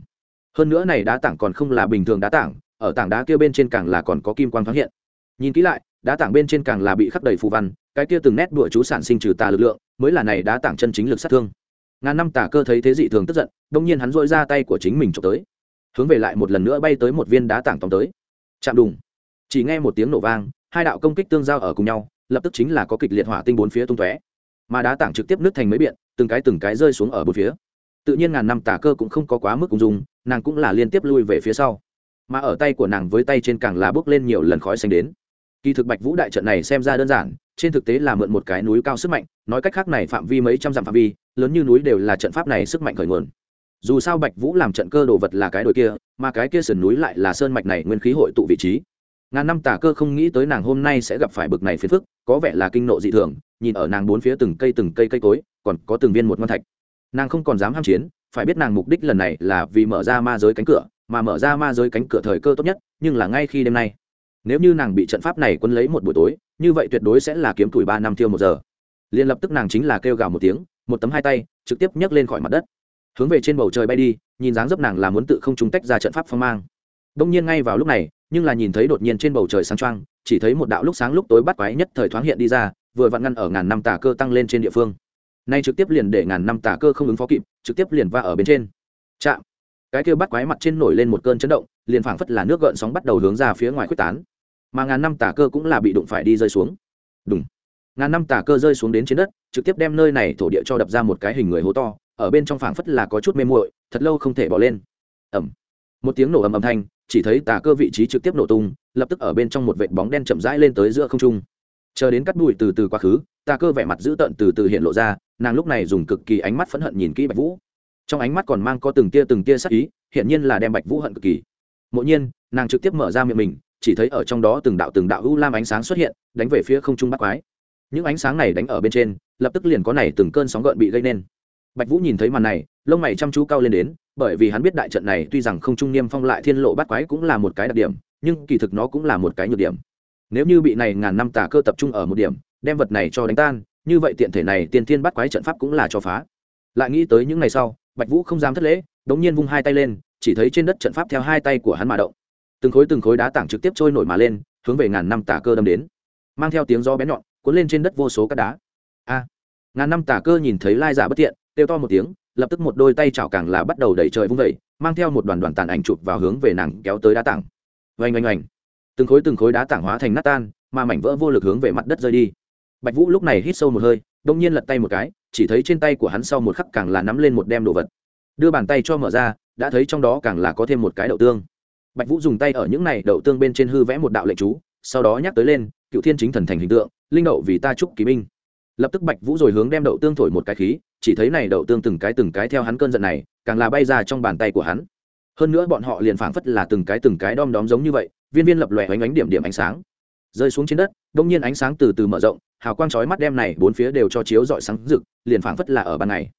Hơn nữa này đá tảng còn không là bình thường đá tảng, ở tảng đá kia bên trên càng là còn có kim quang thoáng hiện. Nhìn kỹ lại, đá tảng bên trên càng là bị khắc đầy phù văn, cái kia từng nét đụa chú sản sinh trừ tà lực lượng, mới là này đá tảng chân chính lực sát thương ngàn năm tả cơ thấy thế dị thường tức giận đông nhiên hắn dội ra tay của chính mình trộm tới. Hướng về lại một lần nữa bay tới một viên đá tảng tóm tới. Chạm đùng. Chỉ nghe một tiếng nổ vang, hai đạo công kích tương giao ở cùng nhau, lập tức chính là có kịch liệt hỏa tinh bốn phía tung tóe. Mà đá tảng trực tiếp nứt thành mấy biện từng cái từng cái rơi xuống ở bốn phía. Tự nhiên ngàn năm tả cơ cũng không có quá mức cùng dùng nàng cũng là liên tiếp lui về phía sau. Mà ở tay của nàng với tay trên càng là bước lên nhiều lần khói xanh đến. Kỳ thực bạch vũ đại trận này xem ra đơn giản trên thực tế là mượn một cái núi cao sức mạnh, nói cách khác này phạm vi mấy trăm dặm phạm vi, lớn như núi đều là trận pháp này sức mạnh khởi nguồn. Dù sao bạch vũ làm trận cơ đồ vật là cái đồi kia, mà cái kia sườn núi lại là sơn mạch này nguyên khí hội tụ vị trí. Ngàn năm tả cơ không nghĩ tới nàng hôm nay sẽ gặp phải bực này phiền phức, có vẻ là kinh nộ dị thường, nhìn ở nàng bốn phía từng cây từng cây cây cối, còn có từng viên một ngon thạch. Nàng không còn dám ham chiến, phải biết nàng mục đích lần này là vì mở ra ma giới cánh cửa, mà mở ra ma giới cánh cửa thời cơ tốt nhất, nhưng là ngay khi đêm nay nếu như nàng bị trận pháp này quân lấy một buổi tối, như vậy tuyệt đối sẽ là kiếm tuổi ba năm tiêu một giờ. Liền lập tức nàng chính là kêu gào một tiếng, một tấm hai tay, trực tiếp nhấc lên khỏi mặt đất. Hướng về trên bầu trời bay đi, nhìn dáng dấp nàng là muốn tự không trúng tách ra trận pháp phong mang. Đông nhiên ngay vào lúc này, nhưng là nhìn thấy đột nhiên trên bầu trời sáng trăng chỉ thấy một đạo lúc sáng lúc tối bắt quái nhất thời thoáng hiện đi ra, vừa vặn ngăn ở ngàn năm tà cơ tăng lên trên địa phương. Nay trực tiếp liền để ngàn năm tà cơ không ứng phó kịp, trực tiếp liền va ở bên trên. Chạm! Cái kêu bắt quái mặt trên nổi lên một cơn chấn động, liền phảng phất là nước gợn sóng bắt đầu hướng ra phía ngoài quyết tán mà ngàn năm tà cơ cũng là bị đụng phải đi rơi xuống. Đúng ngàn năm tà cơ rơi xuống đến trên đất, trực tiếp đem nơi này thổ địa cho đập ra một cái hình người hố to, ở bên trong phảng phất là có chút mê muội, thật lâu không thể bỏ lên. Ẩm một tiếng nổ ầm ầm thanh, chỉ thấy tà cơ vị trí trực tiếp nổ tung, lập tức ở bên trong một vệt bóng đen chậm rãi lên tới giữa không trung. Chờ đến cắt bụi từ từ quá khứ tà cơ vẻ mặt dữ tợn từ từ hiện lộ ra, nàng lúc này dùng cực kỳ ánh mắt phẫn hận nhìn kỹ bạch vũ. Trong ánh mắt còn mang có từng tia từng tia sắc ý hiện nhiên là đem bạch vũ hận cực kỳ. Mộ nhiên, nàng trực tiếp mở ra miệng mình chỉ thấy ở trong đó từng đạo từng đạo u lam ánh sáng xuất hiện, đánh về phía không trung bắt quái. Những ánh sáng này đánh ở bên trên, lập tức liền có này từng cơn sóng gợn bị gây nên. Bạch vũ nhìn thấy màn này, lông mày chăm chú cao lên đến, bởi vì hắn biết đại trận này tuy rằng không trung niêm phong lại thiên lộ bắt quái cũng là một cái đặc điểm, nhưng kỳ thực nó cũng là một cái nhược điểm. Nếu như bị này ngàn năm tà cơ tập trung ở một điểm, đem vật này cho đánh tan, như vậy tiện thể này tiên thiên bắt quái trận pháp cũng là cho phá. Lại nghĩ tới những ngày sau, bạch vũ không dám thất lễ, đống nhiên vung hai tay lên, chỉ thấy trên đất trận pháp theo hai tay của hắn mà động từng khối từng khối đá tảng trực tiếp trôi nổi mà lên, hướng về ngàn năm tả cơ đâm đến. Mang theo tiếng gió bén nhọn, cuốn lên trên đất vô số các đá. A! Ngàn năm tả cơ nhìn thấy lai giả bất tiện kêu to một tiếng, lập tức một đôi tay chảo càng là bắt đầu đẩy trời vung vẩy mang theo một đoàn đoàn tàn ảnh chụp vào hướng về nàng kéo tới đá tảng. Oanh oanh oanh. Từng khối từng khối đá tảng hóa thành nát tan, mà mảnh vỡ vô lực hướng về mặt đất rơi đi. Bạch vũ lúc này hít sâu một hơi, đông nhiên lật tay một cái, chỉ thấy trên tay của hắn sau một khắc càng là nắm lên một đem đồ vật. Đưa bàn tay cho mở ra, đã thấy trong đó càng là có thêm một cái đậu tương bạch vũ dùng tay ở những này đậu tương bên trên hư vẽ một đạo lệnh chú, sau đó nhắc tới lên, cựu thiên chính thần thành hình tượng, linh đậu vì ta chúc kỳ binh lập tức bạch vũ rồi hướng đem đậu tương thổi một cái khí, chỉ thấy này đậu tương từng cái từng cái theo hắn cơn giận này, càng là bay ra trong bàn tay của hắn. Hơn nữa bọn họ liền phảng phất là từng cái từng cái đom đóm giống như vậy, viên viên lập lòe ánh ánh điểm điểm ánh sáng. Rơi xuống trên đất, đông nhiên ánh sáng từ từ mở rộng, hào quang chói mắt đem này bốn phía đều cho chiếu rọi sáng rực, liền phảng phất là ở ban ngày.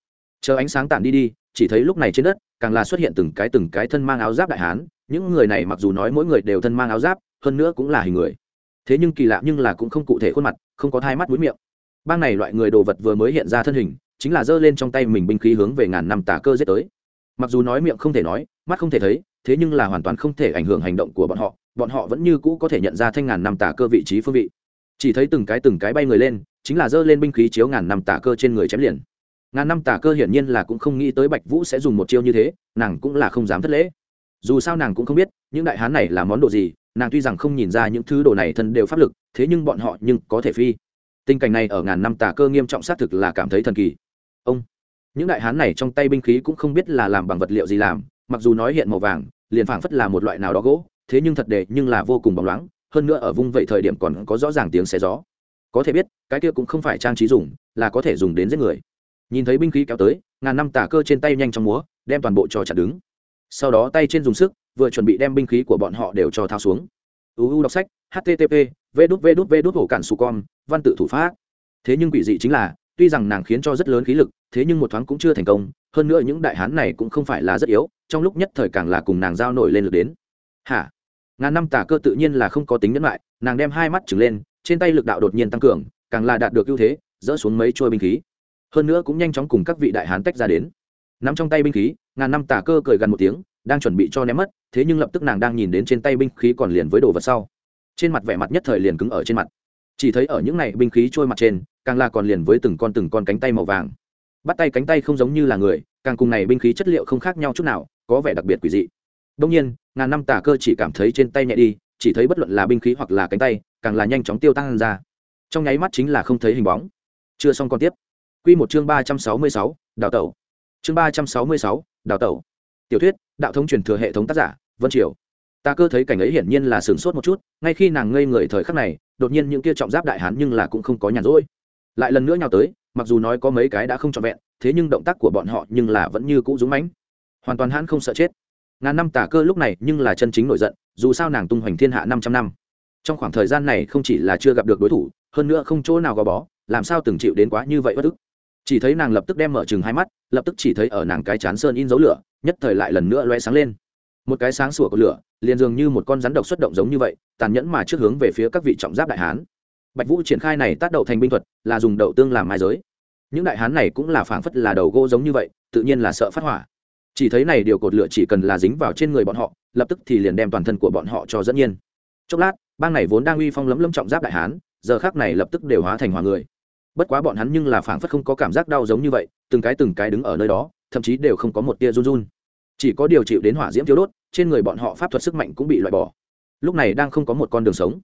Chờ ánh sáng tản đi đi, chỉ thấy lúc này trên đất càng là xuất hiện từng cái từng cái thân mang áo giáp đại hán, những người này mặc dù nói mỗi người đều thân mang áo giáp, hơn nữa cũng là hình người. Thế nhưng kỳ lạ nhưng là cũng không cụ thể khuôn mặt, không có thai mắt mũi miệng. Bang này loại người đồ vật vừa mới hiện ra thân hình, chính là giơ lên trong tay mình binh khí hướng về ngàn năm tà cơ giết tới. Mặc dù nói miệng không thể nói, mắt không thể thấy, thế nhưng là hoàn toàn không thể ảnh hưởng hành động của bọn họ bọn họ vẫn như cũ có thể nhận ra thanh ngàn năm tà cơ vị trí phương vị. Chỉ thấy từng cái từng cái bay người lên, chính là giơ lên binh khí chiếu ngàn năm tà cơ trên người chém liền ngàn năm Tả cơ hiển nhiên là cũng không nghĩ tới bạch vũ sẽ dùng một chiêu như thế, nàng cũng là không dám thất lễ. Dù sao nàng cũng không biết, những đại hán này là món đồ gì, nàng tuy rằng không nhìn ra những thứ đồ này thân đều pháp lực, thế nhưng bọn họ nhưng có thể phi. Tình cảnh này ở ngàn năm tà cơ nghiêm trọng xác thực là cảm thấy thần kỳ. Ông, những đại hán này trong tay binh khí cũng không biết là làm bằng vật liệu gì làm, mặc dù nói hiện màu vàng, liền phảng phất là một loại nào đó gỗ, thế nhưng thật đề nhưng là vô cùng bóng loáng, hơn nữa ở vung vậy thời điểm còn có rõ ràng tiếng xé gió. Có thể biết, cái kia cũng không phải trang trí dùng, là có thể dùng đến giết người nhìn thấy binh khí kéo tới, ngàn năm tả cơ trên tay nhanh trong múa, đem toàn bộ cho chặt đứng. Sau đó tay trên dùng sức, vừa chuẩn bị đem binh khí của bọn họ đều cho thao xuống. Uu đọc sách http v đút v đút v đút, hổ cản su con, văn tự thủ pháp. Thế nhưng quỷ dị chính là, tuy rằng nàng khiến cho rất lớn khí lực, thế nhưng một thoáng cũng chưa thành công, hơn nữa những đại hán này cũng không phải là rất yếu, trong lúc nhất thời càng là cùng nàng giao nổi lên lực đến. Hả? Ngàn năm tả cơ tự nhiên là không có tính nhẫn lại, nàng đem hai mắt trừng lên, trên tay lực đạo đột nhiên tăng cường, càng là đạt được ưu thế, dỡ xuống mấy trôi binh khí hơn nữa cũng nhanh chóng cùng các vị đại hán tách ra đến. Nắm trong tay binh khí, ngàn năm tà cơ cười gần một tiếng, đang chuẩn bị cho ném mất, thế nhưng lập tức nàng đang nhìn đến trên tay binh khí còn liền với đồ vật sau. Trên mặt vẻ mặt nhất thời liền cứng ở trên mặt. Chỉ thấy ở những này binh khí trôi mặt trên, càng là còn liền với từng con từng con cánh tay màu vàng. Bắt tay cánh tay không giống như là người, càng cùng này binh khí chất liệu không khác nhau chút nào, có vẻ đặc biệt quỷ dị. Đông nhiên, ngàn năm tà cơ chỉ cảm thấy trên tay nhẹ đi, chỉ thấy bất luận là binh khí hoặc là cánh tay, càng là nhanh chóng tiêu tăng ra. Trong nháy mắt chính là không thấy hình bóng. Chưa xong còn tiếp quy một chương ba trăm sáu mươi sáu, đào tẩu. Chương ba trăm sáu mươi sáu, đào tẩu. Tiểu thuyết, đạo thống truyền thừa hệ thống tác giả, vân triều. Ta cơ thấy cảnh ấy hiển nhiên là sửng sốt một chút, ngay khi nàng ngây người thời khắc này, đột nhiên những kia trọng giáp đại hán nhưng là cũng không có nhàn rỗi. Lại lần nữa nhào tới, mặc dù nói có mấy cái đã không trọn vẹn, thế nhưng động tác của bọn họ nhưng là vẫn như cũ dũng mãnh. Hoàn toàn hãn không sợ chết. Ngàn năm tà cơ lúc này nhưng là chân chính nổi giận, dù sao nàng tung hoành thiên hạ năm trăm năm. Trong khoảng thời gian này không chỉ là chưa gặp được đối thủ, hơn nữa không chỗ nào gò bó, làm sao từng chịu đến quá như vậy bất ức chỉ thấy nàng lập tức đem mở chừng hai mắt, lập tức chỉ thấy ở nàng cái chán sơn in dấu lửa, nhất thời lại lần nữa loe sáng lên. Một cái sáng sủa của lửa, liền dường như một con rắn độc xuất động giống như vậy, tàn nhẫn mà trước hướng về phía các vị trọng giáp đại hán. Bạch vũ triển khai này tác đậu thành binh thuật, là dùng đậu tương làm mai giới. Những đại hán này cũng là phảng phất là đầu gỗ giống như vậy, tự nhiên là sợ phát hỏa. Chỉ thấy này điều cột lửa chỉ cần là dính vào trên người bọn họ, lập tức thì liền đem toàn thân của bọn họ cho dẫn nhiên. Chốc lát, bang này vốn đang uy phong lấm lấm trọng giáp đại hán, giờ khác này lập tức đều hóa thành hòa người bất quá bọn hắn nhưng là phảng phất không có cảm giác đau giống như vậy, từng cái từng cái đứng ở nơi đó, thậm chí đều không có một tia run run. Chỉ có điều chịu đến hỏa diễm thiếu đốt, trên người bọn họ pháp thuật sức mạnh cũng bị loại bỏ. Lúc này đang không có một con đường sống.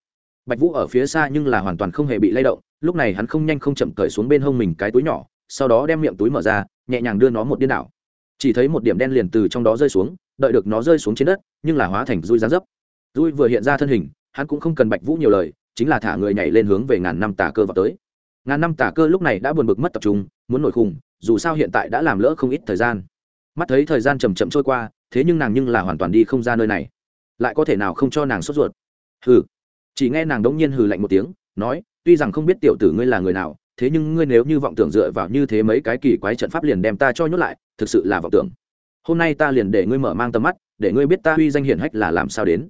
Bạch vũ ở phía xa nhưng là hoàn toàn không hề bị lay động, lúc này hắn không nhanh không chậm cởi xuống bên hông mình cái túi nhỏ, sau đó đem miệng túi mở ra, nhẹ nhàng đưa nó một điên đảo. Chỉ thấy một điểm đen liền từ trong đó rơi xuống, đợi được nó rơi xuống trên đất, nhưng là hóa thành rui giá dấp. Rui vừa hiện ra thân hình, hắn cũng không cần bạch vũ nhiều lời, chính là thả người nhảy lên hướng về ngàn năm tà cơ vào tới ngàn năm tà cơ lúc này đã buồn bực mất tập trung, muốn nổi khùng, dù sao hiện tại đã làm lỡ không ít thời gian. Mắt thấy thời gian chầm chậm trôi qua, thế nhưng nàng nhưng là hoàn toàn đi không ra nơi này. Lại có thể nào không cho nàng sốt ruột? Hừ. Chỉ nghe nàng đống nhiên hừ lạnh một tiếng, nói, tuy rằng không biết tiểu tử ngươi là người nào, thế nhưng ngươi nếu như vọng tưởng dựa vào như thế mấy cái kỳ quái trận pháp liền đem ta cho nhốt lại, thực sự là vọng tưởng. Hôm nay ta liền để ngươi mở mang tầm mắt, để ngươi biết ta uy danh hiển hách là làm sao đến.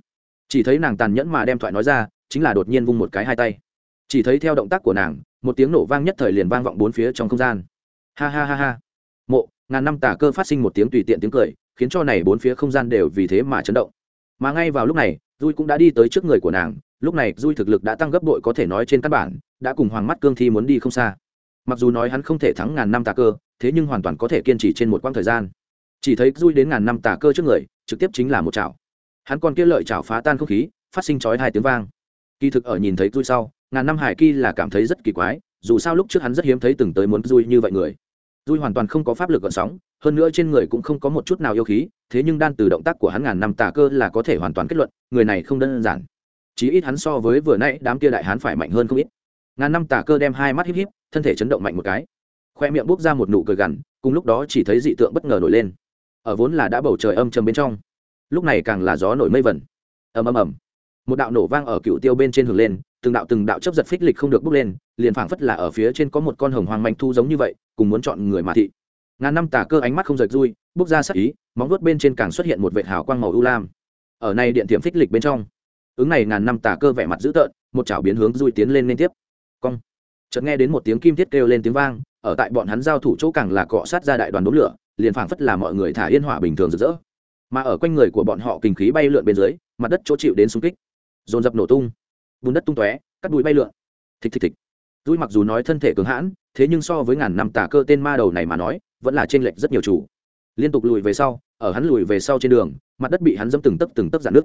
Chỉ thấy nàng tàn nhẫn mà đem thoại nói ra, chính là đột nhiên vung một cái hai tay. Chỉ thấy theo động tác của nàng một tiếng nổ vang nhất thời liền vang vọng bốn phía trong không gian. Ha ha ha ha. Mộ, ngàn năm tà cơ phát sinh một tiếng tùy tiện tiếng cười, khiến cho này bốn phía không gian đều vì thế mà chấn động. Mà ngay vào lúc này dui cũng đã đi tới trước người của nàng, lúc này dui thực lực đã tăng gấp đội có thể nói trên căn bản, đã cùng hoàng mắt cương thi muốn đi không xa. Mặc dù nói hắn không thể thắng ngàn năm tà cơ, thế nhưng hoàn toàn có thể kiên trì trên một quãng thời gian. Chỉ thấy dui đến ngàn năm tà cơ trước người, trực tiếp chính là một chảo. Hắn còn kia lợi chảo phá tan không khí, phát sinh chói hai tiếng vang. Kỳ thực ở nhìn thấy dui sau ngàn năm hải kỳ là cảm thấy rất kỳ quái, dù sao lúc trước hắn rất hiếm thấy từng tới muốn dui như vậy người. Dui hoàn toàn không có pháp lực gợn sóng, hơn nữa trên người cũng không có một chút nào yêu khí, thế nhưng đan từ động tác của hắn ngàn năm tà cơ là có thể hoàn toàn kết luận, người này không đơn giản. Chí ít hắn so với vừa nãy đám kia đại hắn phải mạnh hơn không ít. Ngàn năm tà cơ đem hai mắt híp híp, thân thể chấn động mạnh một cái. Khoe miệng bốc ra một nụ cười gằn, cùng lúc đó chỉ thấy dị tượng bất ngờ nổi lên. Ở vốn là đã bầu trời âm trầm bên trong, lúc này càng là gió nổi mây vẩn ầm ầm ầm. Một đạo nổ vang ở cựu tiêu bên trên hưởng lên từng đạo từng đạo chấp giật phích lịch không được bước lên, liền phảng phất là ở phía trên có một con hồng hoàng manh thu giống như vậy, cùng muốn chọn người mà thị. Ngàn năm tà cơ ánh mắt không rời rui bước ra sắc ý, móng vuốt bên trên càng xuất hiện một vệt hào quang màu u lam. Ở này điện tiệm phích lịch bên trong, ứng này ngàn năm tà cơ vẻ mặt dữ tợn, một chảo biến hướng rui tiến lên liên tiếp. Cong. Chợt nghe đến một tiếng kim thiết kêu lên tiếng vang, ở tại bọn hắn giao thủ chỗ càng là cọ sát ra đại đoàn đốm lửa, liền phảng phất là mọi người thả yên hỏa bình thường rực rỡ. Mà ở quanh người của bọn họ kinh khí bay lượn bên dưới, mặt đất chỗ chịu đến xung kích. Dồn dập nổ tung bùn đất tung tóe, cắt bụi bay lượn. Thịch thịch thịch. Dùi mặc dù nói thân thể cường hãn, thế nhưng so với ngàn năm tà cơ tên ma đầu này mà nói, vẫn là trên lệch rất nhiều chủ. Liên tục lùi về sau, ở hắn lùi về sau trên đường, mặt đất bị hắn dẫm từng tấc từng tấc dạn nước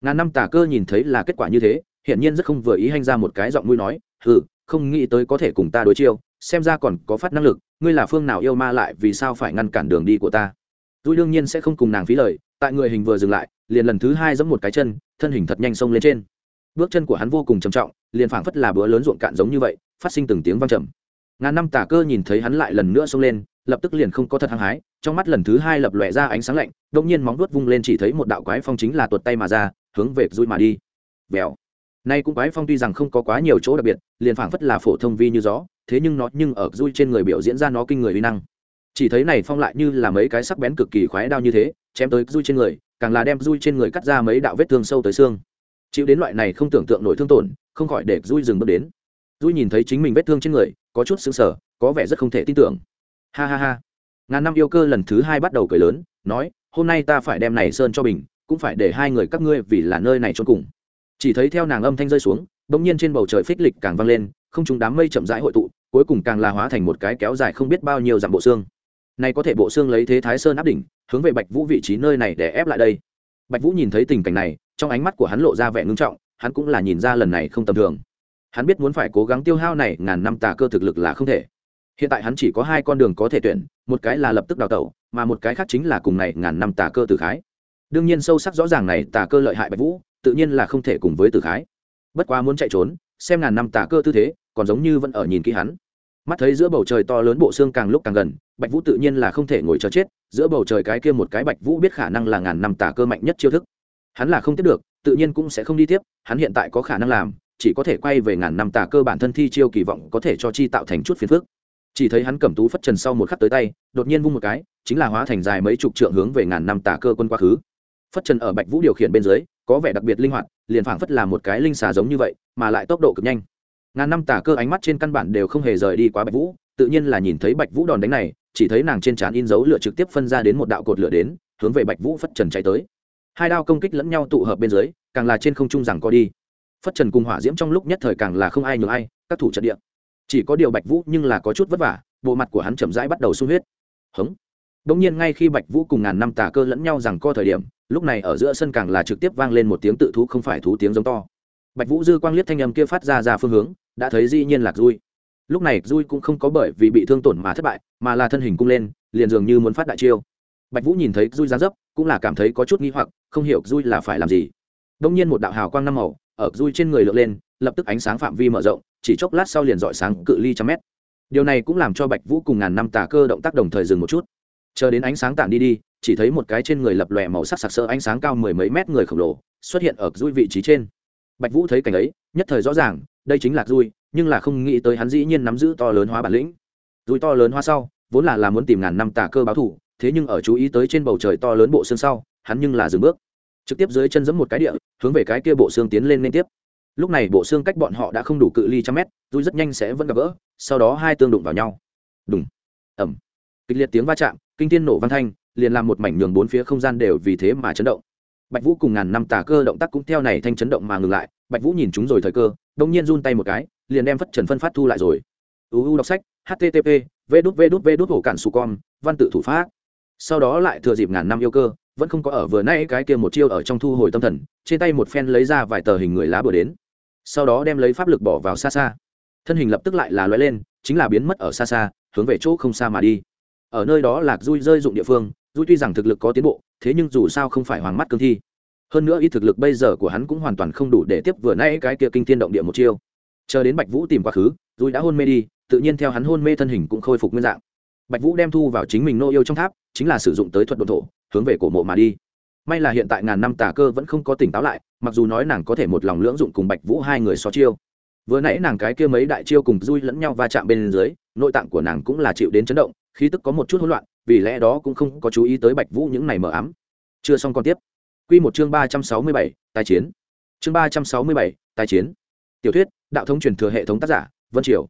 ngàn năm tà cơ nhìn thấy là kết quả như thế, hiển nhiên rất không vừa ý hành ra một cái giọng mũi nói ừ không nghĩ tới có thể cùng ta đối chiêu, xem ra còn có phát năng lực, ngươi là phương nào yêu ma lại vì sao phải ngăn cản đường đi của ta? Dui đương nhiên sẽ không cùng nàng phí lời, tại người hình vừa dừng lại, liền lần thứ hai giẫm một cái chân, thân hình thật nhanh xông lên trên bước chân của hắn vô cùng trầm trọng, liền phảng phất là bữa lớn ruộng cạn giống như vậy, phát sinh từng tiếng vang trầm. Ngàn năm Tả cơ nhìn thấy hắn lại lần nữa xông lên, lập tức liền không có thật hăng hái, trong mắt lần thứ hai lập lòe ra ánh sáng lạnh, đột nhiên móng vuốt vung lên chỉ thấy một đạo quái phong chính là tuột tay mà ra, hướng về dui mà đi. Vèo. Nay cũng quái phong tuy rằng không có quá nhiều chỗ đặc biệt, liền phảng phất là phổ thông vi như gió, thế nhưng nó nhưng ở dui trên người biểu diễn ra nó kinh người uy năng. Chỉ thấy này phong lại như là mấy cái sắc bén cực kỳ khoái đao như thế, chém tới dui trên người, càng là đem dui trên người cắt ra mấy đạo vết thương sâu tới xương chịu đến loại này không tưởng tượng nổi thương tổn, không khỏi để dui dừng bước đến. Dui nhìn thấy chính mình vết thương trên người, có chút xứng sờ, có vẻ rất không thể tin tưởng. Ha ha ha. Ngàn năm yêu cơ lần thứ hai bắt đầu cười lớn, nói, hôm nay ta phải đem này sơn cho bình, cũng phải để hai người các ngươi vì là nơi này trốn cùng. Chỉ thấy theo nàng âm thanh rơi xuống, bỗng nhiên trên bầu trời phích lịch càng vang lên, không chúng đám mây chậm rãi hội tụ, cuối cùng càng là hóa thành một cái kéo dài không biết bao nhiêu dặm bộ xương. Này có thể bộ xương lấy thế thái sơn áp đỉnh, hướng về bạch vũ vị trí nơi này để ép lại đây bạch vũ nhìn thấy tình cảnh này, trong ánh mắt của hắn lộ ra vẻ ngưng trọng, hắn cũng là nhìn ra lần này không tầm thường. Hắn biết muốn phải cố gắng tiêu hao này ngàn năm tà cơ thực lực là không thể. Hiện tại hắn chỉ có hai con đường có thể tuyển, một cái là lập tức đào tẩu, mà một cái khác chính là cùng này ngàn năm tà cơ Tử khái. Đương nhiên sâu sắc rõ ràng này tà cơ lợi hại bạch vũ, tự nhiên là không thể cùng với Tử khái. Bất quá muốn chạy trốn, xem ngàn năm tà cơ tư thế, còn giống như vẫn ở nhìn kỹ hắn mắt thấy giữa bầu trời to lớn bộ xương càng lúc càng gần, bạch vũ tự nhiên là không thể ngồi chờ chết, giữa bầu trời cái kia một cái bạch vũ biết khả năng là ngàn năm tả cơ mạnh nhất chiêu thức. Hắn là không tiếp được, tự nhiên cũng sẽ không đi tiếp, hắn hiện tại có khả năng làm, chỉ có thể quay về ngàn năm tà cơ bản thân thi chiêu kỳ vọng có thể cho chi tạo thành chút phiền phức. Chỉ thấy hắn cầm tú phất trần sau một khắc tới tay, đột nhiên vung một cái, chính là hóa thành dài mấy chục trượng hướng về ngàn năm tà cơ quân quá khứ. Phất trần ở bạch vũ điều khiển bên dưới, có vẻ đặc biệt linh hoạt, liền phảng phất là một cái linh xà giống như vậy, mà lại tốc độ cực nhanh ngàn năm tà cơ ánh mắt trên căn bản đều không hề rời đi quá bạch vũ, tự nhiên là nhìn thấy bạch vũ đòn đánh này, chỉ thấy nàng trên trán in dấu lửa trực tiếp phân ra đến một đạo cột lửa đến, hướng về bạch vũ phất trần chạy tới. Hai đao công kích lẫn nhau tụ hợp bên dưới, càng là trên không trung rằng co đi. Phất trần cùng hỏa diễm trong lúc nhất thời càng là không ai nhường ai, các thủ trận địa. Chỉ có điều bạch vũ nhưng là có chút vất vả, bộ mặt của hắn chậm rãi bắt đầu sung huyết. Hống. Đống nhiên ngay khi bạch vũ cùng ngàn năm tà cơ lẫn nhau rằng co thời điểm, lúc này ở giữa sân càng là trực tiếp vang lên một tiếng tự thú không phải thú tiếng giống to. Bạch vũ dư quang liếc thanh âm kia phát ra ra phương hướng đã thấy dĩ nhiên lạc dui. Lúc này dui cũng không có bởi vì bị thương tổn mà thất bại, mà là thân hình cung lên, liền dường như muốn phát đại chiêu. Bạch vũ nhìn thấy dui ra dấp, cũng là cảm thấy có chút nghi hoặc, không hiểu dui là phải làm gì. Đông nhiên một đạo hào quang năm màu, ở dui trên người lượn lên, lập tức ánh sáng phạm vi mở rộng, chỉ chốc lát sau liền dọi sáng cự ly trăm mét. Điều này cũng làm cho bạch vũ cùng ngàn năm tà cơ động tác đồng thời dừng một chút. Chờ đến ánh sáng tản đi đi, chỉ thấy một cái trên người lập lòe màu sắc sặc sỡ ánh sáng cao mười mấy mét người khổng lồ xuất hiện ở dui vị trí trên bạch vũ thấy cảnh ấy, nhất thời rõ ràng, đây chính là dui, nhưng là không nghĩ tới hắn dĩ nhiên nắm giữ to lớn hóa bản lĩnh. Dui to lớn hóa sau, vốn là là muốn tìm ngàn năm tà cơ báo thủ, thế nhưng ở chú ý tới trên bầu trời to lớn bộ xương sau, hắn nhưng là dừng bước. Trực tiếp dưới chân giẫm một cái địa, hướng về cái kia bộ xương tiến lên liên tiếp. Lúc này bộ xương cách bọn họ đã không đủ cự ly trăm mét, dui rất nhanh sẽ vẫn gặp gỡ, sau đó hai tương đụng vào nhau. Đúng ẩm kịch liệt tiếng va chạm, kinh thiên nổ văn thanh, liền làm một mảnh nhường bốn phía không gian đều vì thế mà chấn động bạch vũ cùng ngàn năm tà cơ động tác cũng theo này thanh chấn động mà ngừng lại, bạch vũ nhìn chúng rồi thời cơ đông nhiên run tay một cái, liền đem phất trần phân phát thu lại rồi. Uu đọc sách http v đút v đút v đút hổ cản su com văn tự thủ pháp. Sau đó lại thừa dịp ngàn năm yêu cơ, vẫn không có ở vừa nay cái kia một chiêu ở trong thu hồi tâm thần, trên tay một phen lấy ra vài tờ hình người lá bừa đến. Sau đó đem lấy pháp lực bỏ vào xa xa. Thân hình lập tức lại là loay lên, chính là biến mất ở xa xa, hướng về chỗ không xa mà đi. Ở nơi đó lạc dui rơi dụng địa phương dù tuy rằng thực lực có tiến bộ, thế nhưng dù sao không phải hoàng mắt cương thi. Hơn nữa y thực lực bây giờ của hắn cũng hoàn toàn không đủ để tiếp vừa nay cái kia kinh thiên động địa một chiêu. Chờ đến bạch vũ tìm quá khứ dù đã hôn mê đi, tự nhiên theo hắn hôn mê thân hình cũng khôi phục nguyên dạng. Bạch vũ đem thu vào chính mình nô yêu trong tháp, chính là sử dụng tới thuật đồn thổ, hướng về cổ mộ mà đi. May là hiện tại ngàn năm tà cơ vẫn không có tỉnh táo lại, mặc dù nói nàng có thể một lòng lưỡng dụng cùng bạch vũ hai người so chiêu. Vừa nãy nàng cái kia mấy đại chiêu cùng dui lẫn nhau va chạm bên dưới, nội tạng của nàng cũng là chịu đến chấn động khí tức có một chút hỗn loạn, vì lẽ đó cũng không có chú ý tới bạch vũ những này mờ ám. Chưa xong còn tiếp. Q một chương ba trăm sáu mươi bảy, tài chiến. Chương ba trăm sáu mươi bảy, tài chiến. Tiểu thuyết, đạo thống truyền thừa hệ thống tác giả, vân triều.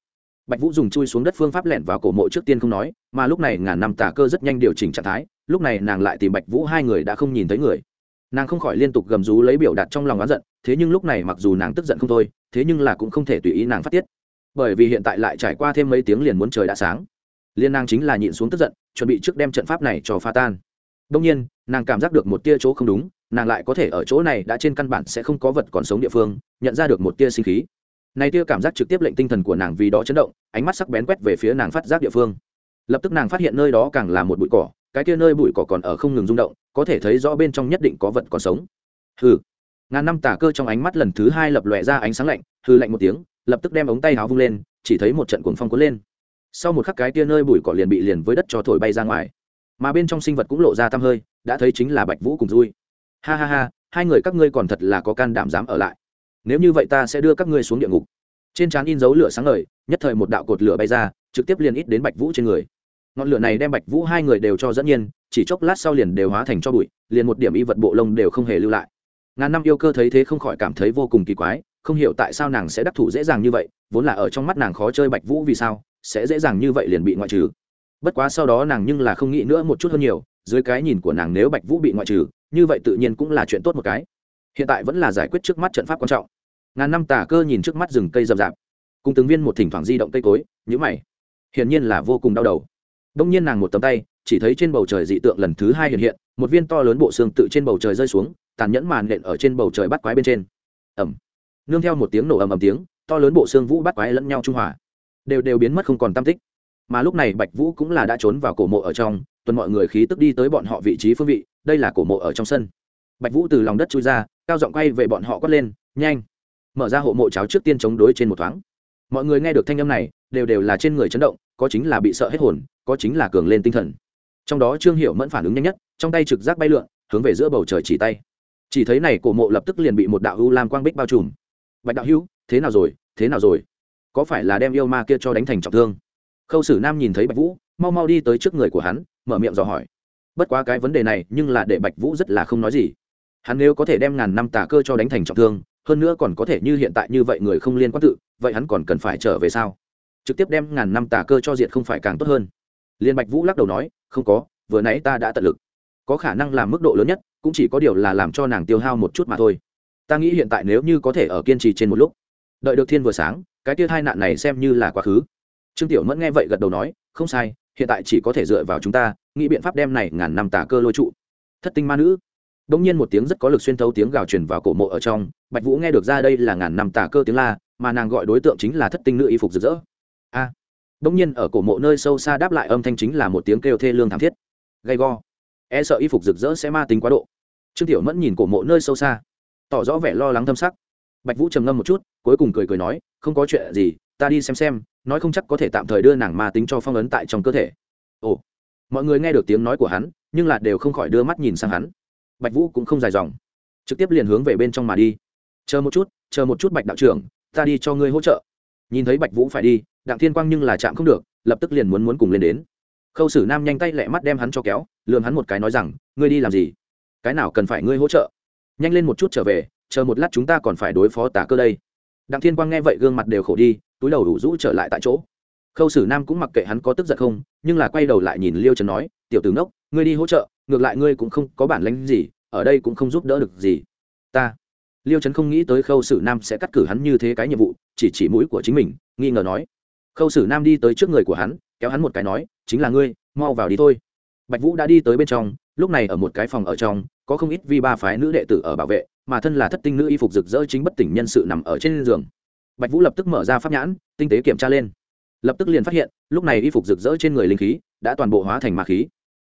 Bạch vũ dùng chui xuống đất phương pháp lẻn vào cổ mộ trước tiên không nói, mà lúc này ngàn năm tà cơ rất nhanh điều chỉnh trạng thái, lúc này nàng lại tìm bạch vũ hai người đã không nhìn thấy người. Nàng không khỏi liên tục gầm rú lấy biểu đạt trong lòng oán giận, thế nhưng lúc này mặc dù nàng tức giận không thôi, thế nhưng là cũng không thể tùy ý nàng phát tiết. Bởi vì hiện tại lại trải qua thêm mấy tiếng liền muốn trời đã sáng liên nàng chính là nhịn xuống tức giận, chuẩn bị trước đem trận pháp này cho pha tan. Đông nhiên, nàng cảm giác được một tia chỗ không đúng, nàng lại có thể ở chỗ này đã trên căn bản sẽ không có vật còn sống địa phương, nhận ra được một tia sinh khí. Này tia cảm giác trực tiếp lệnh tinh thần của nàng vì đó chấn động, ánh mắt sắc bén quét về phía nàng phát giác địa phương. Lập tức nàng phát hiện nơi đó càng là một bụi cỏ, cái tia nơi bụi cỏ còn ở không ngừng rung động, có thể thấy rõ bên trong nhất định có vật còn sống. Hừ. Ngàn năm tả cơ trong ánh mắt lần thứ hai lập lòe ra ánh sáng lạnh hư lạnh một tiếng, lập tức đem ống tay áo vung lên, chỉ thấy một trận cuồng phong cuốn lên sau một khắc cái tia nơi bụi cỏ liền bị liền với đất cho thổi bay ra ngoài. Mà bên trong sinh vật cũng lộ ra tăm hơi, đã thấy chính là bạch vũ cùng vui ha ha ha, hai người các ngươi còn thật là có can đảm dám ở lại. Nếu như vậy ta sẽ đưa các ngươi xuống địa ngục. Trên trán in dấu lửa sáng ngời, nhất thời một đạo cột lửa bay ra, trực tiếp liền ít đến bạch vũ trên người. Ngọn lửa này đem bạch vũ hai người đều cho dẫn nhiên, chỉ chốc lát sau liền đều hóa thành cho bụi, liền một điểm y vật bộ lông đều không hề lưu lại. Ngàn năm yêu cơ thấy thế không khỏi cảm thấy vô cùng kỳ quái, không hiểu tại sao nàng sẽ đắc thủ dễ dàng như vậy, vốn là ở trong mắt nàng khó chơi bạch vũ vì sao sẽ dễ dàng như vậy liền bị ngoại trừ. Bất quá sau đó nàng nhưng là không nghĩ nữa một chút hơn nhiều, dưới cái nhìn của nàng nếu bạch vũ bị ngoại trừ, như vậy tự nhiên cũng là chuyện tốt một cái. Hiện tại vẫn là giải quyết trước mắt trận pháp quan trọng. Ngàn năm tà cơ nhìn trước mắt rừng cây rậm rạp. Cùng từng viên một thỉnh thoảng di động cây cối nhữ mày. Hiển nhiên là vô cùng đau đầu. Đông nhiên nàng một tấm tay, chỉ thấy trên bầu trời dị tượng lần thứ hai hiện hiện, một viên to lớn bộ xương tự trên bầu trời rơi xuống, tàn nhẫn màn nện ở trên bầu trời bắt quái bên trên. Ẩm nương theo một tiếng nổ ầm ầm tiếng, to lớn bộ xương vũ bắt quái lẫn nhau trung hòa đều đều biến mất không còn tam tích. Mà lúc này bạch vũ cũng là đã trốn vào cổ mộ ở trong, tuần mọi người khí tức đi tới bọn họ vị trí phương vị, đây là cổ mộ ở trong sân. Bạch vũ từ lòng đất chui ra, cao giọng quay về bọn họ quát lên, nhanh, mở ra hộ mộ cháo trước tiên chống đối trên một thoáng. Mọi người nghe được thanh âm này, đều đều là trên người chấn động, có chính là bị sợ hết hồn, có chính là cường lên tinh thần. Trong đó trương hiểu mẫn phản ứng nhanh nhất, trong tay trực giác bay lượn, hướng về giữa bầu trời chỉ tay. Chỉ thấy này cổ mộ lập tức liền bị một đạo hưu lam quang bích bao trùm. Bạch đạo hưu thế nào rồi, thế nào rồi? Có phải là đem yêu ma kia cho đánh thành trọng thương? Khâu sử nam nhìn thấy bạch vũ, mau mau đi tới trước người của hắn, mở miệng dò hỏi. Bất quá cái vấn đề này, nhưng là để bạch vũ rất là không nói gì. Hắn nếu có thể đem ngàn năm tà cơ cho đánh thành trọng thương, hơn nữa còn có thể như hiện tại như vậy người không liên quan tự, vậy hắn còn cần phải trở về sao? Trực tiếp đem ngàn năm tà cơ cho diệt không phải càng tốt hơn. Liên bạch vũ lắc đầu nói, không có, vừa nãy ta đã tận lực. Có khả năng làm mức độ lớn nhất, cũng chỉ có điều là làm cho nàng tiêu hao một chút mà thôi. Ta nghĩ hiện tại nếu như có thể ở kiên trì trên một lúc, đợi được thiên vừa sáng cái tia hai nạn này xem như là quá khứ. Trương tiểu mẫn nghe vậy gật đầu nói, không sai, hiện tại chỉ có thể dựa vào chúng ta, nghĩ biện pháp đem này ngàn năm tà cơ lôi trụ. Thất tinh ma nữ. Đông nhiên một tiếng rất có lực xuyên thấu tiếng gào truyền vào cổ mộ ở trong, bạch vũ nghe được ra đây là ngàn năm tà cơ tiếng la, mà nàng gọi đối tượng chính là thất tinh nữ y phục rực rỡ. A. À. đông nhiên ở cổ mộ nơi sâu xa đáp lại âm thanh chính là một tiếng kêu thê lương thảm thiết. Gay go. E sợ y phục rực rỡ sẽ ma tính quá độ. Trương tiểu mẫn nhìn cổ mộ nơi sâu xa, tỏ rõ vẻ lo lắng thâm sắc. Bạch vũ trầm ngâm một chút cuối cùng cười cười nói, không có chuyện gì, ta đi xem xem, nói không chắc có thể tạm thời đưa nàng ma tính cho phong ấn tại trong cơ thể. Ồ, mọi người nghe được tiếng nói của hắn, nhưng là đều không khỏi đưa mắt nhìn sang hắn. Bạch vũ cũng không dài dòng, trực tiếp liền hướng về bên trong mà đi. Chờ một chút, chờ một chút bạch đạo trưởng, ta đi cho ngươi hỗ trợ. Nhìn thấy bạch vũ phải đi, đặng thiên quang nhưng là chạm không được, lập tức liền muốn muốn cùng lên đến. Khâu sử nam nhanh tay lẹ mắt đem hắn cho kéo lường hắn một cái nói rằng, ngươi đi làm gì? Cái nào cần phải ngươi hỗ trợ? Nhanh lên một chút trở về, chờ một lát chúng ta còn phải đối phó tả cơ đây đặng thiên quang nghe vậy gương mặt đều khổ đi, túi đầu đủ rũ trở lại tại chỗ. Khâu sử nam cũng mặc kệ hắn có tức giận không, nhưng là quay đầu lại nhìn liêu trần nói, tiểu tướng đốc ngươi đi hỗ trợ, ngược lại ngươi cũng không có bản lánh gì, ở đây cũng không giúp đỡ được gì. Ta? Liêu trấn không nghĩ tới khâu sử nam sẽ cắt cử hắn như thế cái nhiệm vụ, chỉ chỉ mũi của chính mình, nghi ngờ nói. Khâu sử nam đi tới trước người của hắn, kéo hắn một cái nói, chính là ngươi, mau vào đi thôi. Bạch vũ đã đi tới bên trong, lúc này ở một cái phòng ở trong, có không ít vi ba phái nữ đệ tử ở bảo vệ mà thân là thất tinh nữ y phục rực rỡ chính bất tỉnh nhân sự nằm ở trên giường. Bạch vũ lập tức mở ra pháp nhãn, tinh tế kiểm tra lên. Lập tức liền phát hiện, lúc này y phục rực rỡ trên người linh khí đã toàn bộ hóa thành ma khí.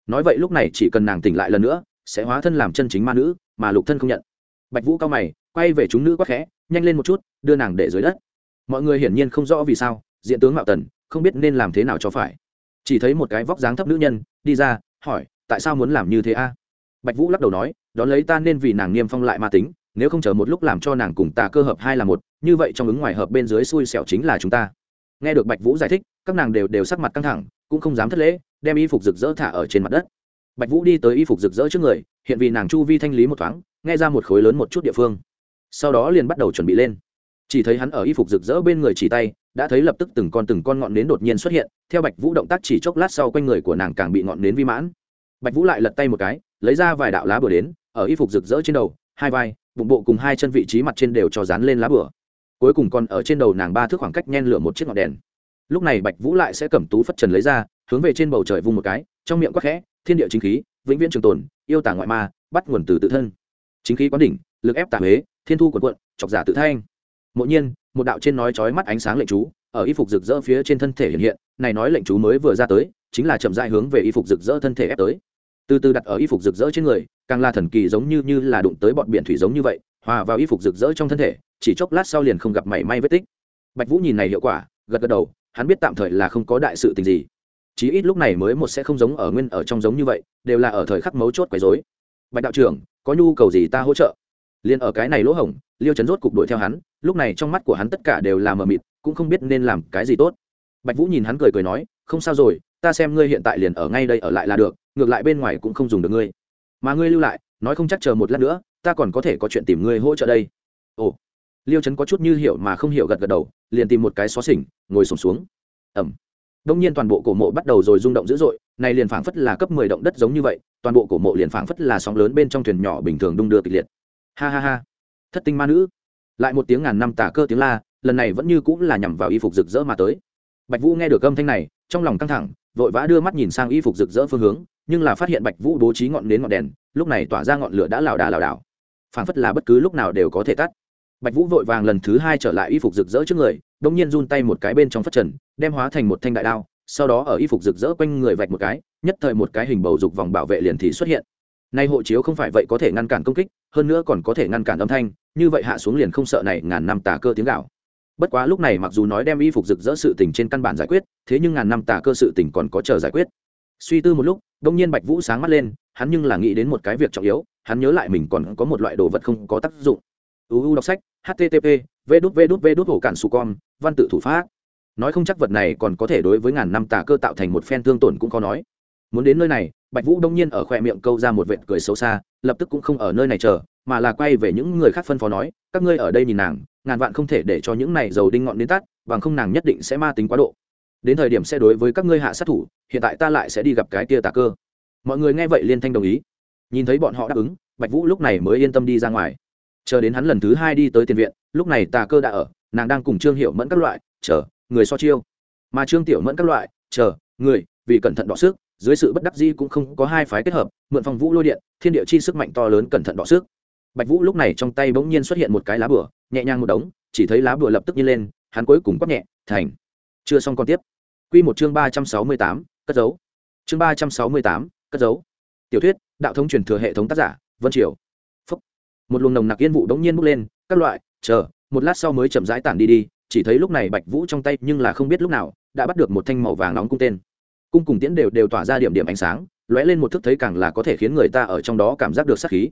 Nói vậy lúc này chỉ cần nàng tỉnh lại lần nữa, sẽ hóa thân làm chân chính ma nữ, mà lục thân không nhận. Bạch vũ cao mày, quay về chúng nữ quắc khẽ, nhanh lên một chút, đưa nàng để dưới đất. Mọi người hiển nhiên không rõ vì sao, diện tướng mạo tần không biết nên làm thế nào cho phải. Chỉ thấy một cái vóc dáng thấp nữ nhân, đi ra, hỏi, tại sao muốn làm như thế a? Bạch vũ lắc đầu nói đón lấy ta nên vì nàng niêm phong lại ma tính, nếu không chờ một lúc làm cho nàng cùng ta cơ hợp hai là một, như vậy trong ứng ngoài hợp bên dưới xui xẻo chính là chúng ta. Nghe được bạch vũ giải thích, các nàng đều đều sắc mặt căng thẳng, cũng không dám thất lễ, đem y phục rực rỡ thả ở trên mặt đất. Bạch vũ đi tới y phục rực rỡ trước người, hiện vì nàng chu vi thanh lý một thoáng, nghe ra một khối lớn một chút địa phương. Sau đó liền bắt đầu chuẩn bị lên. Chỉ thấy hắn ở y phục rực rỡ bên người chỉ tay, đã thấy lập tức từng con từng con ngọn nến đột nhiên xuất hiện, theo bạch vũ động tác chỉ chốc lát sau quanh người của nàng càng bị ngọn nến vi mãn. Bạch vũ lại lật tay một cái, lấy ra vài đạo lá bừa đến ở y phục rực rỡ trên đầu, hai vai, bụng bộ cùng hai chân vị trí mặt trên đều cho dán lên lá bửa. Cuối cùng còn ở trên đầu nàng ba thước khoảng cách nhen lửa một chiếc ngọn đèn. Lúc này bạch vũ lại sẽ cầm tú phất trần lấy ra, hướng về trên bầu trời vung một cái, trong miệng quắc khẽ, thiên địa chính khí, vĩnh viễn trường tồn, yêu tả ngoại ma, bắt nguồn từ tự thân. Chính khí quán đỉnh, lực ép tả huế, thiên thu quần quận chọc giả tự thanh. Mộ nhiên, một đạo trên nói chói mắt ánh sáng lệnh chú, ở y phục rực rỡ phía trên thân thể hiện hiện, này nói lệnh chú mới vừa ra tới, chính là chậm dại hướng về y phục rực rỡ thân thể ép tới. Từ từ đặt ở y phục rực rỡ trên người càng là thần kỳ giống như như là đụng tới bọn biển thủy giống như vậy, hòa vào y phục rực rỡ trong thân thể, chỉ chốc lát sau liền không gặp mảy may vết tích. Bạch vũ nhìn này hiệu quả, gật gật đầu, hắn biết tạm thời là không có đại sự tình gì. Chí ít lúc này mới một sẽ không giống ở nguyên ở trong giống như vậy, đều là ở thời khắc mấu chốt quấy rối. Bạch đạo trưởng, có nhu cầu gì ta hỗ trợ? Liền ở cái này lỗ hổng, liêu chấn rốt cục đuổi theo hắn, lúc này trong mắt của hắn tất cả đều là mờ mịt, cũng không biết nên làm cái gì tốt. Bạch vũ nhìn hắn cười cười nói, không sao rồi, ta xem ngươi hiện tại liền ở ngay đây ở lại là được, ngược lại bên ngoài cũng không dùng được ngươi mà ngươi lưu lại, nói không chắc chờ một lát nữa, ta còn có thể có chuyện tìm ngươi hỗ trợ đây. Ồ, liêu chấn có chút như hiểu mà không hiểu gật gật đầu, liền tìm một cái xó xỉnh, ngồi sổm xuống. Ẩm. Đông nhiên toàn bộ cổ mộ bắt đầu rồi rung động dữ dội, này liền phảng phất là cấp mười động đất giống như vậy, toàn bộ cổ mộ liền phảng phất là sóng lớn bên trong thuyền nhỏ bình thường đung đưa kịch liệt. Ha ha ha. Thất tinh ma nữ. Lại một tiếng ngàn năm tả cơ tiếng la, lần này vẫn như cũng là nhằm vào y phục rực rỡ mà tới. Bạch vũ nghe được âm thanh này, trong lòng căng thẳng vội vã đưa mắt nhìn sang y phục rực rỡ phương hướng, nhưng là phát hiện bạch vũ bố trí ngọn nến ngọn đèn, lúc này tỏa ra ngọn lửa đã lảo đà lảo đảo. Phảng phất là bất cứ lúc nào đều có thể tắt. Bạch vũ vội vàng lần thứ hai trở lại y phục rực rỡ trước người đông nhiên run tay một cái bên trong phát trần, đem hóa thành một thanh đại đao, sau đó ở y phục rực rỡ quanh người vạch một cái, nhất thời một cái hình bầu dục vòng bảo vệ liền thì xuất hiện. Nay hộ chiếu không phải vậy có thể ngăn cản công kích, hơn nữa còn có thể ngăn cản âm thanh, như vậy hạ xuống liền không sợ này ngàn năm tà cơ tiếng gạo bất quá lúc này mặc dù nói đem y phục rực rỡ sự tình trên căn bản giải quyết, thế nhưng ngàn năm tà cơ sự tình còn có chờ giải quyết. Suy tư một lúc, đông nhiên bạch vũ sáng mắt lên, hắn nhưng là nghĩ đến một cái việc trọng yếu, hắn nhớ lại mình còn có một loại đồ vật không có tác dụng. Uu đọc sách http v đút v đút v đút hổ cản su con văn tự thủ pháp nói không chắc vật này còn có thể đối với ngàn năm tà cơ tạo thành một phen thương tổn cũng có nói muốn đến nơi này bạch vũ đông nhiên ở khoe miệng câu ra một vệt cười xấu xa lập tức cũng không ở nơi này chờ mà là quay về những người khác phân phó nói các ngươi ở đây nhìn nàng ngàn vạn không thể để cho những này dầu đinh ngọn đến tắt, bằng không nàng nhất định sẽ ma tính quá độ. Đến thời điểm sẽ đối với các ngươi hạ sát thủ, hiện tại ta lại sẽ đi gặp cái tia tà cơ. Mọi người nghe vậy liên thanh đồng ý. Nhìn thấy bọn họ đáp ứng, bạch vũ lúc này mới yên tâm đi ra ngoài. Chờ đến hắn lần thứ hai đi tới tiền viện, lúc này tà cơ đã ở, nàng đang cùng trương hiệu mẫn các loại, chờ, người so chiêu. Mà trương tiểu mẫn các loại, chờ, người, vì cẩn thận đọ sức, dưới sự bất đắc di cũng không có hai phái kết hợp, mượn phong vũ lôi điện, thiên địa chi sức mạnh to lớn cẩn thận đọ sức bạch vũ lúc này trong tay bỗng nhiên xuất hiện một cái lá bửa nhẹ nhàng một đống, chỉ thấy lá bửa lập tức nhiên lên, hắn cuối cùng quát nhẹ, thành, chưa xong còn tiếp. Quy một chương ba trăm sáu mươi tám, cất dấu chương ba trăm sáu mươi tám, cất dấu tiểu thuyết, đạo thống truyền thừa hệ thống tác giả, vân triều. Phúc. một luồng nồng nặc yên vụ đống nhiên bốc lên, các loại, chờ, một lát sau mới chậm rãi tản đi đi, chỉ thấy lúc này bạch vũ trong tay nhưng là không biết lúc nào, đã bắt được một thanh màu vàng nóng cung tên. Cung cùng tiễn đều đều tỏa ra điểm điểm ánh sáng, lóe lên một thức thấy càng là có thể khiến người ta ở trong đó cảm giác được sát khí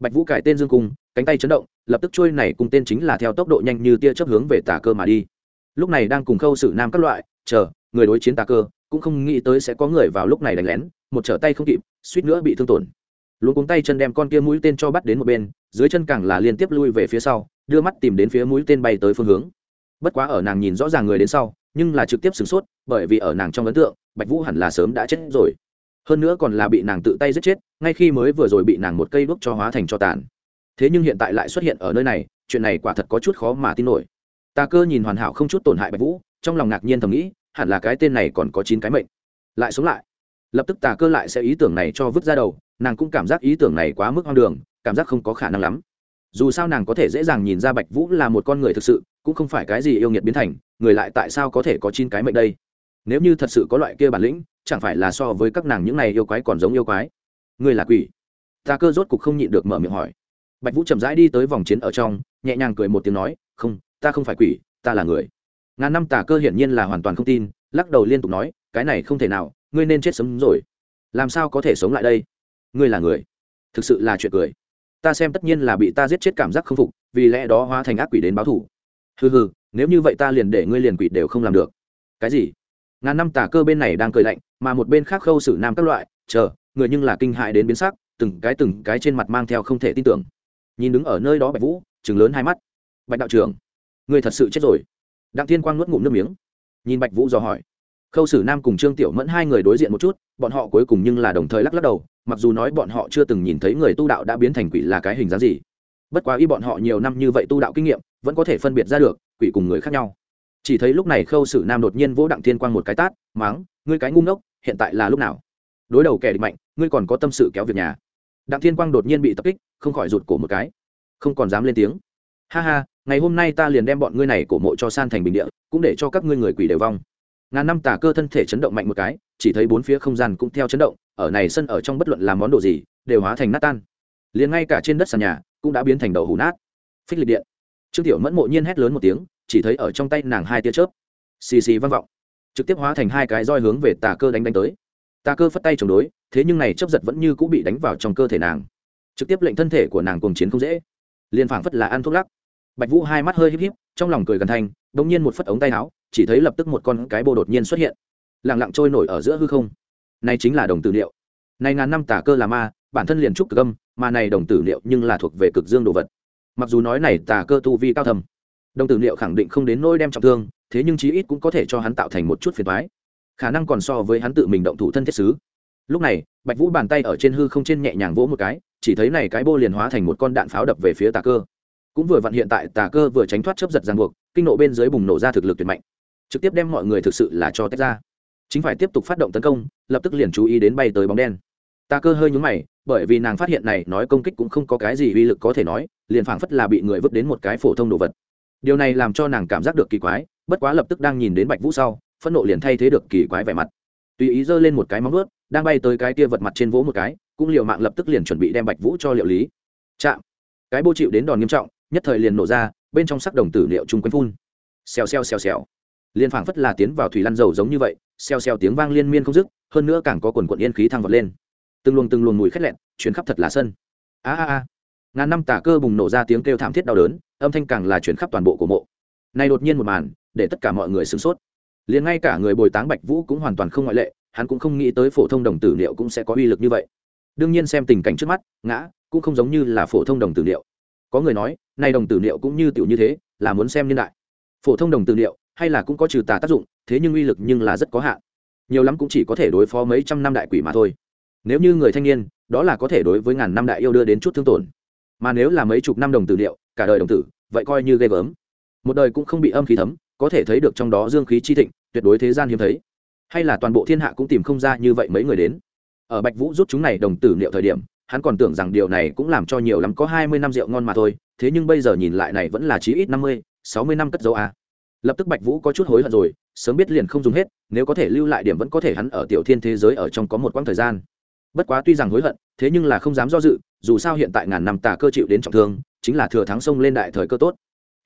bạch vũ cải tên dương cung, cánh tay chấn động, lập tức trôi này cùng tên chính là theo tốc độ nhanh như tia chớp hướng về tà cơ mà đi. Lúc này đang cùng khâu xử nam các loại, chờ, người đối chiến tà cơ, cũng không nghĩ tới sẽ có người vào lúc này đánh lén, một trở tay không kịp, suýt nữa bị thương tổn. Luôn cuống tay chân đem con kia mũi tên cho bắt đến một bên, dưới chân càng là liên tiếp lui về phía sau, đưa mắt tìm đến phía mũi tên bay tới phương hướng. Bất quá ở nàng nhìn rõ ràng người đến sau, nhưng là trực tiếp sửng sốt, bởi vì ở nàng trong ấn tượng, bạch vũ hẳn là sớm đã chết rồi hơn nữa còn là bị nàng tự tay giết chết, ngay khi mới vừa rồi bị nàng một cây đuốc cho hóa thành cho tàn. Thế nhưng hiện tại lại xuất hiện ở nơi này, chuyện này quả thật có chút khó mà tin nổi. Tà cơ nhìn hoàn hảo không chút tổn hại bạch vũ, trong lòng ngạc nhiên thầm nghĩ, hẳn là cái tên này còn có chín cái mệnh. Lại sống lại. Lập tức tà cơ lại sẽ ý tưởng này cho vứt ra đầu, nàng cũng cảm giác ý tưởng này quá mức hoang đường, cảm giác không có khả năng lắm. Dù sao nàng có thể dễ dàng nhìn ra bạch vũ là một con người thực sự, cũng không phải cái gì yêu nghiệt biến thành, người lại tại sao có thể có chín cái mệnh đây? Nếu như thật sự có loại kia bản lĩnh chẳng phải là so với các nàng những này yêu quái còn giống yêu quái. Người là quỷ. Ta cơ rốt cục không nhịn được mở miệng hỏi. Bạch vũ chậm rãi đi tới vòng chiến ở trong, nhẹ nhàng cười một tiếng nói, không, ta không phải quỷ, ta là người. Ngàn năm tà cơ hiển nhiên là hoàn toàn không tin, lắc đầu liên tục nói, cái này không thể nào, ngươi nên chết sớm rồi. Làm sao có thể sống lại đây? Ngươi là người. Thực sự là chuyện cười. Ta xem tất nhiên là bị ta giết chết cảm giác không phục, vì lẽ đó hóa thành ác quỷ đến báo thủ hừ hừ, nếu như vậy ta liền để ngươi liền quỷ đều không làm được. Cái gì? Ngàn năm tà cơ bên này đang cười lạnh, mà một bên khác khâu xử nam các loại, chờ, người nhưng là kinh hại đến biến sắc, từng cái từng cái trên mặt mang theo không thể tin tưởng. Nhìn đứng ở nơi đó bạch vũ chừng lớn hai mắt. Bạch đạo trưởng, người thật sự chết rồi. Đặng thiên quang nuốt ngụm nước miếng. Nhìn bạch vũ dò hỏi. Khâu sử nam cùng trương tiểu mẫn hai người đối diện một chút, bọn họ cuối cùng nhưng là đồng thời lắc lắc đầu, mặc dù nói bọn họ chưa từng nhìn thấy người tu đạo đã biến thành quỷ là cái hình dáng gì. Bất quá y bọn họ nhiều năm như vậy tu đạo kinh nghiệm, vẫn có thể phân biệt ra được, quỷ cùng người khác nhau chỉ thấy lúc này khâu sử nam đột nhiên vỗ đặng thiên quang một cái tát, máng, ngươi cái ngu ngốc, hiện tại là lúc nào? Đối đầu kẻ địch mạnh, ngươi còn có tâm sự kéo việc nhà. Đặng thiên quang đột nhiên bị tập kích, không khỏi rụt cổ một cái. Không còn dám lên tiếng. Ha ha, ngày hôm nay ta liền đem bọn ngươi này cổ mộ cho san thành bình địa, cũng để cho các ngươi người quỷ đều vong. Ngàn năm tà cơ thân thể chấn động mạnh một cái, chỉ thấy bốn phía không gian cũng theo chấn động, ở này sân ở trong bất luận làm món đồ gì, đều hóa thành nát tan. Liền ngay cả trên đất sàn nhà, cũng đã biến thành đầu hủ nát. Phích lịch điện. Trương tiểu mẫn mộ nhiên hét lớn một tiếng chỉ thấy ở trong tay nàng hai tia chớp. Xì xì vang vọng, trực tiếp hóa thành hai cái roi hướng về tà cơ đánh đánh tới. Tà cơ phất tay chống đối, thế nhưng này chấp giật vẫn như cũng bị đánh vào trong cơ thể nàng. Trực tiếp lệnh thân thể của nàng cùng chiến không dễ. Liền phảng phất là ăn thuốc lắc. Bạch vũ hai mắt hơi híp híp, trong lòng cười gần thanh đ nhiên một phất ống tay áo, chỉ thấy lập tức một con cái bô đột nhiên xuất hiện. Lặng lặng trôi nổi ở giữa hư không. Này chính là đồng tử liệu. Này ngàn năm tà cơ là ma, bản thân liền trúc cực âm, mà này đồng tử liệu nhưng là thuộc về cực dương đồ vật. Mặc dù nói này tà cơ tu vi cao thầm đồng tử liệu khẳng định không đến nỗi đem trọng thương, thế nhưng chí ít cũng có thể cho hắn tạo thành một chút phiền thoái khả năng còn so với hắn tự mình động thủ thân thiết xứ. lúc này, bạch vũ bàn tay ở trên hư không trên nhẹ nhàng vỗ một cái, chỉ thấy này cái bô liền hóa thành một con đạn pháo đập về phía tà cơ. Cũng vừa vặn hiện tại, tà cơ vừa tránh thoát chấp giật ràng buộc, kinh nộ bên dưới bùng nổ ra thực lực tuyệt mạnh. Trực tiếp đem mọi người thực sự là cho tách ra. Chính phải tiếp tục phát động tấn công, lập tức liền chú ý đến bay tới bóng đen. Tà cơ hơi nhúng mày, bởi vì nàng phát hiện này, nói công kích cũng không có cái gì uy lực có thể nói, liền phảng phất là bị người vứt đến một cái phổ thông đồ vật điều này làm cho nàng cảm giác được kỳ quái, bất quá lập tức đang nhìn đến bạch vũ sau, phẫn nộ liền thay thế được kỳ quái vẻ mặt. Tùy ý giơ lên một cái móng vuốt, đang bay tới cái kia vật mặt trên vỗ một cái, cũng liệu mạng lập tức liền chuẩn bị đem bạch vũ cho liệu lý. Chạm! Cái bô chịu đến đòn nghiêm trọng, nhất thời liền nổ ra, bên trong sắc đồng tử liệu chung quanh phun. Xèo xèo xèo xèo. Liền phảng phất là tiến vào thủy lăn dầu giống như vậy, xèo xèo tiếng vang liên miên không dứt, hơn nữa càng có quần quận yên khí thăng vọt lên. Từng luồng từng luồng mùi khét lẹn chuyến khắp thật là sân. A a a ngàn năm tà cơ bùng nổ ra tiếng kêu thảm thiết đau đớn, âm thanh càng là chuyển khắp toàn bộ của mộ. Nay đột nhiên một màn, để tất cả mọi người sửng sốt. Liền ngay cả người bồi táng bạch vũ cũng hoàn toàn không ngoại lệ, hắn cũng không nghĩ tới phổ thông đồng tử liệu cũng sẽ có uy lực như vậy. Đương nhiên xem tình cảnh trước mắt, ngã cũng không giống như là phổ thông đồng tử liệu. Có người nói, nay đồng tử liệu cũng như tiểu như thế, là muốn xem niên đại. Phổ thông đồng tử liệu, hay là cũng có trừ tà tác dụng, thế nhưng uy lực nhưng là rất có hạn. Nhiều lắm cũng chỉ có thể đối phó mấy trăm năm đại quỷ mà thôi. Nếu như người thanh niên, đó là có thể đối với ngàn năm đại yêu đưa đến chút thương tổn mà nếu là mấy chục năm đồng tử liệu cả đời đồng tử, vậy coi như ghê gớm. Một đời cũng không bị âm khí thấm, có thể thấy được trong đó dương khí chi thịnh, tuyệt đối thế gian hiếm thấy. Hay là toàn bộ thiên hạ cũng tìm không ra như vậy mấy người đến. Ở bạch vũ rút chúng này đồng tử liệu thời điểm, hắn còn tưởng rằng điều này cũng làm cho nhiều lắm có hai mươi năm rượu ngon mà thôi, thế nhưng bây giờ nhìn lại này vẫn là chí ít năm mươi, sáu mươi năm cất dấu à? lập tức bạch vũ có chút hối hận rồi, sớm biết liền không dùng hết, nếu có thể lưu lại điểm vẫn có thể hắn ở tiểu thiên thế giới ở trong có một quãng thời gian bất quá tuy rằng hối hận, thế nhưng là không dám do dự, dù sao hiện tại ngàn năm tà cơ chịu đến trọng thương, chính là thừa thắng sông lên đại thời cơ tốt.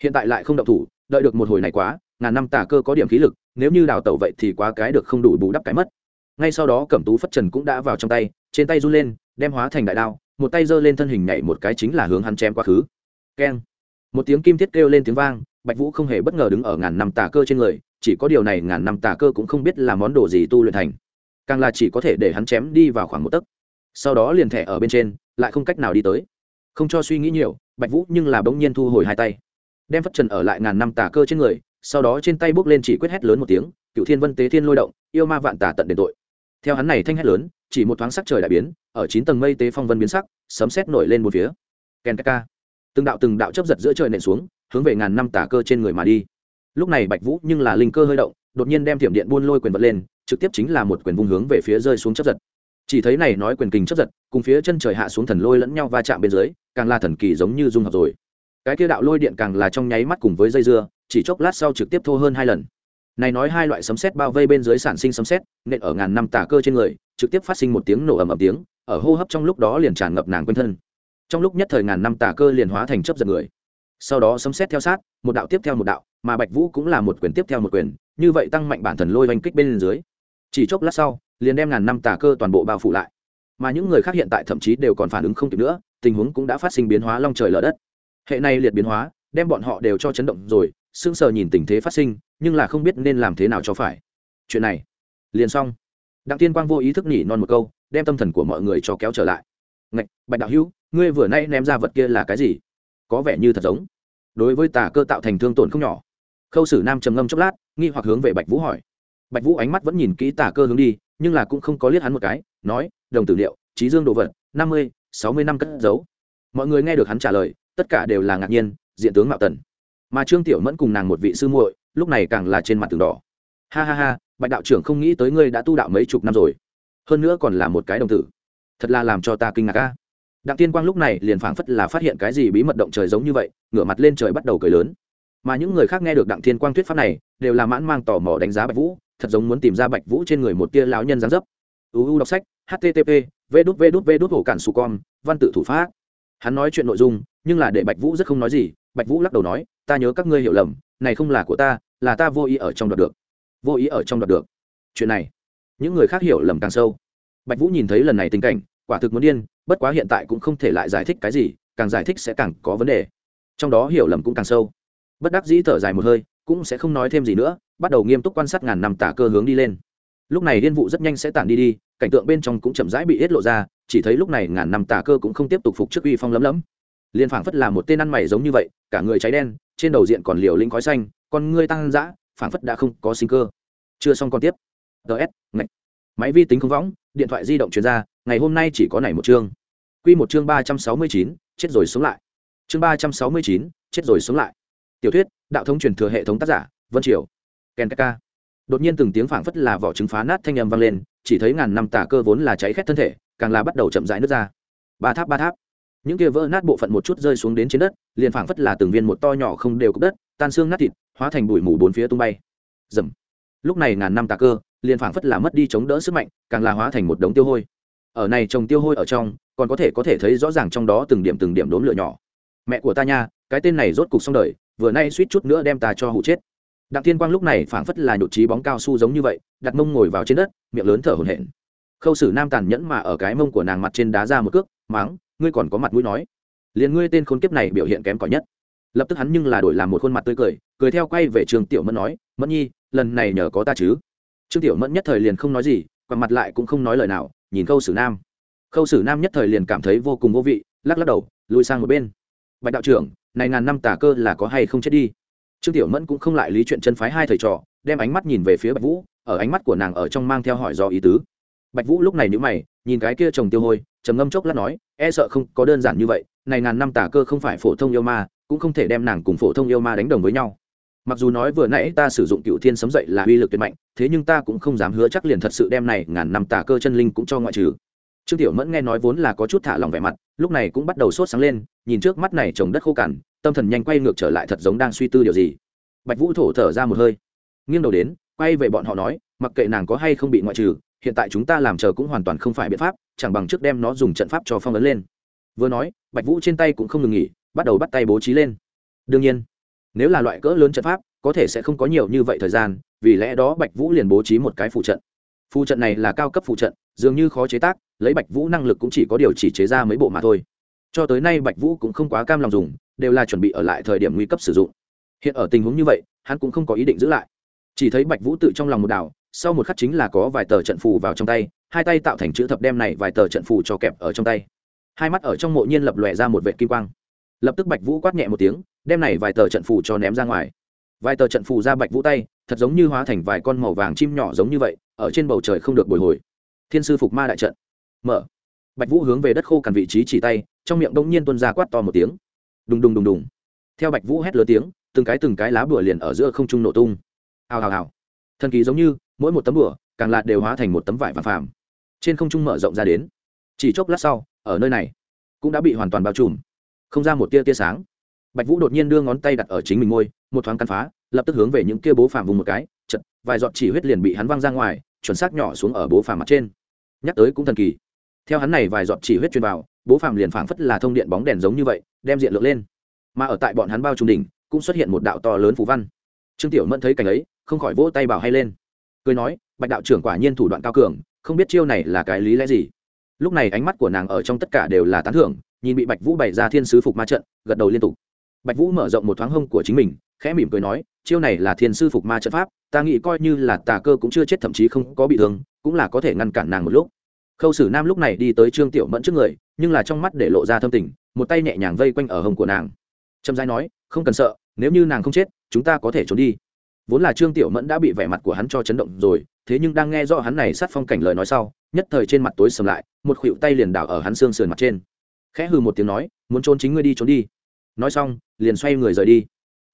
Hiện tại lại không động thủ, đợi được một hồi này quá, ngàn năm tà cơ có điểm khí lực, nếu như đào tẩu vậy thì quá cái được không đủ bù đắp cái mất. Ngay sau đó cẩm tú phất trần cũng đã vào trong tay, trên tay run lên, đem hóa thành đại đao, một tay giơ lên thân hình nhảy một cái chính là hướng hắn chém quá khứ. Keng. Một tiếng kim thiết kêu lên tiếng vang, bạch vũ không hề bất ngờ đứng ở ngàn năm tà cơ trên người, chỉ có điều này ngàn năm tà cơ cũng không biết là món đồ gì tu luyện thành càng là chỉ có thể để hắn chém đi vào khoảng một tấc. Sau đó liền thẻ ở bên trên, lại không cách nào đi tới. Không cho suy nghĩ nhiều, bạch vũ nhưng là bỗng nhiên thu hồi hai tay. Đem phất trần ở lại ngàn năm tà cơ trên người, sau đó trên tay bước lên chỉ quyết hét lớn một tiếng, cựu thiên vân tế thiên lôi động, yêu ma vạn tà tận đền tội. Theo hắn này thanh hét lớn, chỉ một thoáng sắc trời đại biến, ở chín tầng mây tế phong vân biến sắc, sấm sét nổi lên một phía. Ken ka từng đạo từng đạo chấp giật giữa trời nện xuống, hướng về ngàn năm tà cơ trên người mà đi. Lúc này bạch vũ nhưng là linh cơ hơi động, đột nhiên đem thiểm điện buôn lôi quyền vật lên trực tiếp chính là một quyền vung hướng về phía rơi xuống chấp giật. Chỉ thấy này nói quyền kình chấp giật, cùng phía chân trời hạ xuống thần lôi lẫn nhau va chạm bên dưới, càng là thần kỳ giống như dung hợp rồi. Cái kia đạo lôi điện càng là trong nháy mắt cùng với dây dưa, chỉ chốc lát sau trực tiếp thô hơn hai lần. Này nói hai loại sấm sét bao vây bên dưới sản sinh sấm sét, nện ở ngàn năm tả cơ trên người, trực tiếp phát sinh một tiếng nổ ầm ầm tiếng, ở hô hấp trong lúc đó liền tràn ngập nàng quên thân. Trong lúc nhất thời ngàn năm tả cơ liền hóa thành chấp giật người. Sau đó sấm sét theo sát, một đạo tiếp theo một đạo, mà bạch vũ cũng là một quyền tiếp theo một quyền, như vậy tăng mạnh bản thần lôi oanh kích bên dưới chỉ chốc lát sau, liền đem ngàn năm tà cơ toàn bộ bao phủ lại. Mà những người khác hiện tại thậm chí đều còn phản ứng không kịp nữa, tình huống cũng đã phát sinh biến hóa long trời lở đất. Hệ này liệt biến hóa, đem bọn họ đều cho chấn động rồi, sững sờ nhìn tình thế phát sinh, nhưng là không biết nên làm thế nào cho phải. Chuyện này, liền xong. Đặng tiên quang vô ý thức nhỉ non một câu, đem tâm thần của mọi người cho kéo trở lại. Ngạch, bạch đạo hữu, ngươi vừa nay ném ra vật kia là cái gì? Có vẻ như thật giống. Đối với tà cơ tạo thành thương tổn không nhỏ. Khâu sử nam trầm ngâm chốc lát, nghi hoặc hướng về bạch vũ hỏi bạch vũ ánh mắt vẫn nhìn kỹ tả cơ hướng đi, nhưng là cũng không có liếc hắn một cái, nói, đồng tử liệu, trí dương đồ vật, năm mươi, sáu mươi năm cất giấu. Mọi người nghe được hắn trả lời, tất cả đều là ngạc nhiên, diện tướng mạo tần. Mà trương tiểu mẫn cùng nàng một vị sư muội, lúc này càng là trên mặt tường đỏ. Ha ha ha, bạch đạo trưởng không nghĩ tới ngươi đã tu đạo mấy chục năm rồi. Hơn nữa còn là một cái đồng tử. Thật là làm cho ta kinh ngạc ca đặng tiên quang lúc này liền phảng phất là phát hiện cái gì bí mật động trời giống như vậy, ngửa mặt lên trời bắt đầu cười lớn. Mà những người khác nghe được đặng thiên quang thuyết pháp này, đều là mãn mang tò mò đánh giá bạch vũ thật giống muốn tìm ra bạch vũ trên người một tia lão nhân dáng dấp. Uu đọc sách http v đút v đút v đút hổ cản su con văn tự thủ pháp. Hắn nói chuyện nội dung, nhưng là để bạch vũ rất không nói gì. Bạch vũ lắc đầu nói, ta nhớ các ngươi hiểu lầm, này không là của ta, là ta vô ý ở trong đoạt được. Vô ý ở trong đoạt được. Chuyện này, những người khác hiểu lầm càng sâu. Bạch vũ nhìn thấy lần này tình cảnh, quả thực muốn điên, bất quá hiện tại cũng không thể lại giải thích cái gì, càng giải thích sẽ càng có vấn đề. Trong đó hiểu lầm cũng càng sâu. Bất đắc dĩ thở dài một hơi cũng sẽ không nói thêm gì nữa, bắt đầu nghiêm túc quan sát ngàn năm tả cơ hướng đi lên. Lúc này liên vụ rất nhanh sẽ tản đi đi, cảnh tượng bên trong cũng chậm rãi bị tiết lộ ra, chỉ thấy lúc này ngàn năm tả cơ cũng không tiếp tục phục trước uy phong lấm lấm. Liên phảng phất là một tên ăn mày giống như vậy, cả người cháy đen, trên đầu diện còn liều linh khói xanh, con ngươi tăng dã, phảng phất đã không có sinh cơ. Chưa xong còn tiếp. Ts ngạch. Máy vi tính không võng, điện thoại di động chuyên gia ngày hôm nay chỉ có này một chương. Quy một chương ba trăm sáu mươi chín, chết rồi sống lại. Chương ba trăm sáu mươi chín, chết rồi sống lại tiểu thuyết, đạo thống truyền thừa hệ thống tác giả, vân triều. Ken ka đột nhiên từng tiếng phảng phất là vỏ trứng phá nát thanh âm vang lên, chỉ thấy ngàn năm tà cơ vốn là cháy khét thân thể, càng là bắt đầu chậm rãi nước ra. Ba tháp ba tháp. Những kia vỡ nát bộ phận một chút rơi xuống đến trên đất, liền phảng phất là từng viên một to nhỏ không đều cục đất, tan xương nát thịt, hóa thành bụi mù bốn phía tung bay. Dầm lúc này ngàn năm tà cơ, liền phảng phất là mất đi chống đỡ sức mạnh, càng là hóa thành một đống tiêu hôi. Ở này trồng tiêu hôi ở trong, còn có thể có thể thấy rõ ràng trong đó từng điểm từng điểm đốm lửa nhỏ. Mẹ của ta nha, cái tên này rốt cục xong đời vừa nay suýt chút nữa đem ta cho hụ chết. Đặng thiên quang lúc này phảng phất là nhụt trí bóng cao su giống như vậy, đặt mông ngồi vào trên đất, miệng lớn thở hổn hển. Khâu sử nam tàn nhẫn mà ở cái mông của nàng mặt trên đá ra một cước, máng, ngươi còn có mặt mũi nói. Liền ngươi tên khốn kiếp này biểu hiện kém cỏi nhất. Lập tức hắn nhưng là đổi làm một khuôn mặt tươi cười cười theo quay về trường tiểu mẫn nói, mẫn nhi, lần này nhờ có ta chứ. Trương tiểu mẫn nhất thời liền không nói gì còn mặt lại cũng không nói lời nào, nhìn khâu sử nam. Khâu sử nam nhất thời liền cảm thấy vô cùng vô vị, lắc lắc đầu, lùi sang một bên. Bạch đạo trưởng này ngàn năm tà cơ là có hay không chết đi? Trương tiểu mẫn cũng không lại lý chuyện chân phái hai thầy trò, đem ánh mắt nhìn về phía bạch vũ, ở ánh mắt của nàng ở trong mang theo hỏi do ý tứ. Bạch vũ lúc này nhữ mày, nhìn cái kia chồng tiêu hôi, trầm ngâm chốc lát nói e sợ không có đơn giản như vậy, này ngàn năm tà cơ không phải phổ thông yêu ma, cũng không thể đem nàng cùng phổ thông yêu ma đánh đồng với nhau. Mặc dù nói vừa nãy ta sử dụng cựu thiên sấm dậy là uy lực tuyệt mạnh, thế nhưng ta cũng không dám hứa chắc liền thật sự đem này ngàn năm tà cơ chân linh cũng cho ngoại trừ trương tiểu mẫn nghe nói vốn là có chút thả lòng vẻ mặt, lúc này cũng bắt đầu sốt sáng lên, nhìn trước mắt này trồng đất khô cằn, tâm thần nhanh quay ngược trở lại thật giống đang suy tư điều gì. Bạch vũ thổ thở ra một hơi, nghiêng đầu đến, quay về bọn họ nói, mặc kệ nàng có hay không bị ngoại trừ, hiện tại chúng ta làm chờ cũng hoàn toàn không phải biện pháp, chẳng bằng trước đem nó dùng trận pháp cho phong ấn lên. Vừa nói, bạch vũ trên tay cũng không ngừng nghỉ, bắt đầu bắt tay bố trí lên. Đương nhiên, nếu là loại cỡ lớn trận pháp, có thể sẽ không có nhiều như vậy thời gian, vì lẽ đó bạch vũ liền bố trí một cái phụ trận. Phụ trận này là cao cấp phụ trận, dường như khó chế tác lấy bạch vũ năng lực cũng chỉ có điều chỉ chế ra mấy bộ mà thôi. Cho tới nay bạch vũ cũng không quá cam lòng dùng, đều là chuẩn bị ở lại thời điểm nguy cấp sử dụng. Hiện ở tình huống như vậy, hắn cũng không có ý định giữ lại. Chỉ thấy bạch vũ tự trong lòng một đảo, sau một khắc chính là có vài tờ trận phù vào trong tay, hai tay tạo thành chữ thập đem này vài tờ trận phù cho kẹp ở trong tay. Hai mắt ở trong mộ nhiên lập lòe ra một vệ kim quang. Lập tức bạch vũ quát nhẹ một tiếng, đem này vài tờ trận phù cho ném ra ngoài. Vài tờ trận phù ra bạch vũ tay, thật giống như hóa thành vài con màu vàng chim nhỏ giống như vậy, ở trên bầu trời không được bồi hồi. Thiên sư phục ma đại trận mở. Bạch vũ hướng về đất khô cằn vị trí chỉ tay, trong miệng đông nhiên tuân ra quát to một tiếng. Đùng đùng đùng đùng. Theo bạch vũ hét lớn tiếng, từng cái từng cái lá bửa liền ở giữa không trung nổ tung. Hào hào hào. Thần kỳ giống như, mỗi một tấm bửa càng lạt đều hóa thành một tấm vải vàng phàm. Trên không trung mở rộng ra đến. Chỉ chốc lát sau, ở nơi này, cũng đã bị hoàn toàn bao trùm. Không ra một tia tia sáng. Bạch vũ đột nhiên đưa ngón tay đặt ở chính mình môi, một thoáng căn phá, lập tức hướng về những kia bố phàm vùng một cái, chật, vài giọt chỉ huyết liền bị hắn văng ra ngoài, chuẩn xác nhỏ xuống ở bố phàm mặt trên. Nhắc tới cũng thần kỳ theo hắn này vài giọt chỉ huyết truyền vào, bố phàm liền phảng phất là thông điện bóng đèn giống như vậy, đem diện lượng lên. Mà ở tại bọn hắn bao trung đỉnh, cũng xuất hiện một đạo to lớn phù văn. Trương tiểu mẫn thấy cảnh ấy, không khỏi vỗ tay bảo hay lên. Cười nói, bạch đạo trưởng quả nhiên thủ đoạn cao cường, không biết chiêu này là cái lý lẽ gì? Lúc này ánh mắt của nàng ở trong tất cả đều là tán thưởng, nhìn bị bạch vũ bày ra thiên sứ phục ma trận, gật đầu liên tục. Bạch vũ mở rộng một thoáng hông của chính mình, khẽ mỉm cười nói, chiêu này là thiên sư phục ma trận pháp, ta nghĩ coi như là tà cơ cũng chưa chết thậm chí không có bị thương, cũng là có thể ngăn cản nàng một lúc khâu sử nam lúc này đi tới trương tiểu mẫn trước người nhưng là trong mắt để lộ ra thâm tình một tay nhẹ nhàng vây quanh ở hông của nàng trâm giai nói không cần sợ nếu như nàng không chết chúng ta có thể trốn đi vốn là trương tiểu mẫn đã bị vẻ mặt của hắn cho chấn động rồi thế nhưng đang nghe rõ hắn này sát phong cảnh lời nói sau nhất thời trên mặt tối sầm lại một khuỵu tay liền đảo ở hắn xương sườn mặt trên khẽ hừ một tiếng nói muốn trốn chính ngươi đi trốn đi nói xong liền xoay người rời đi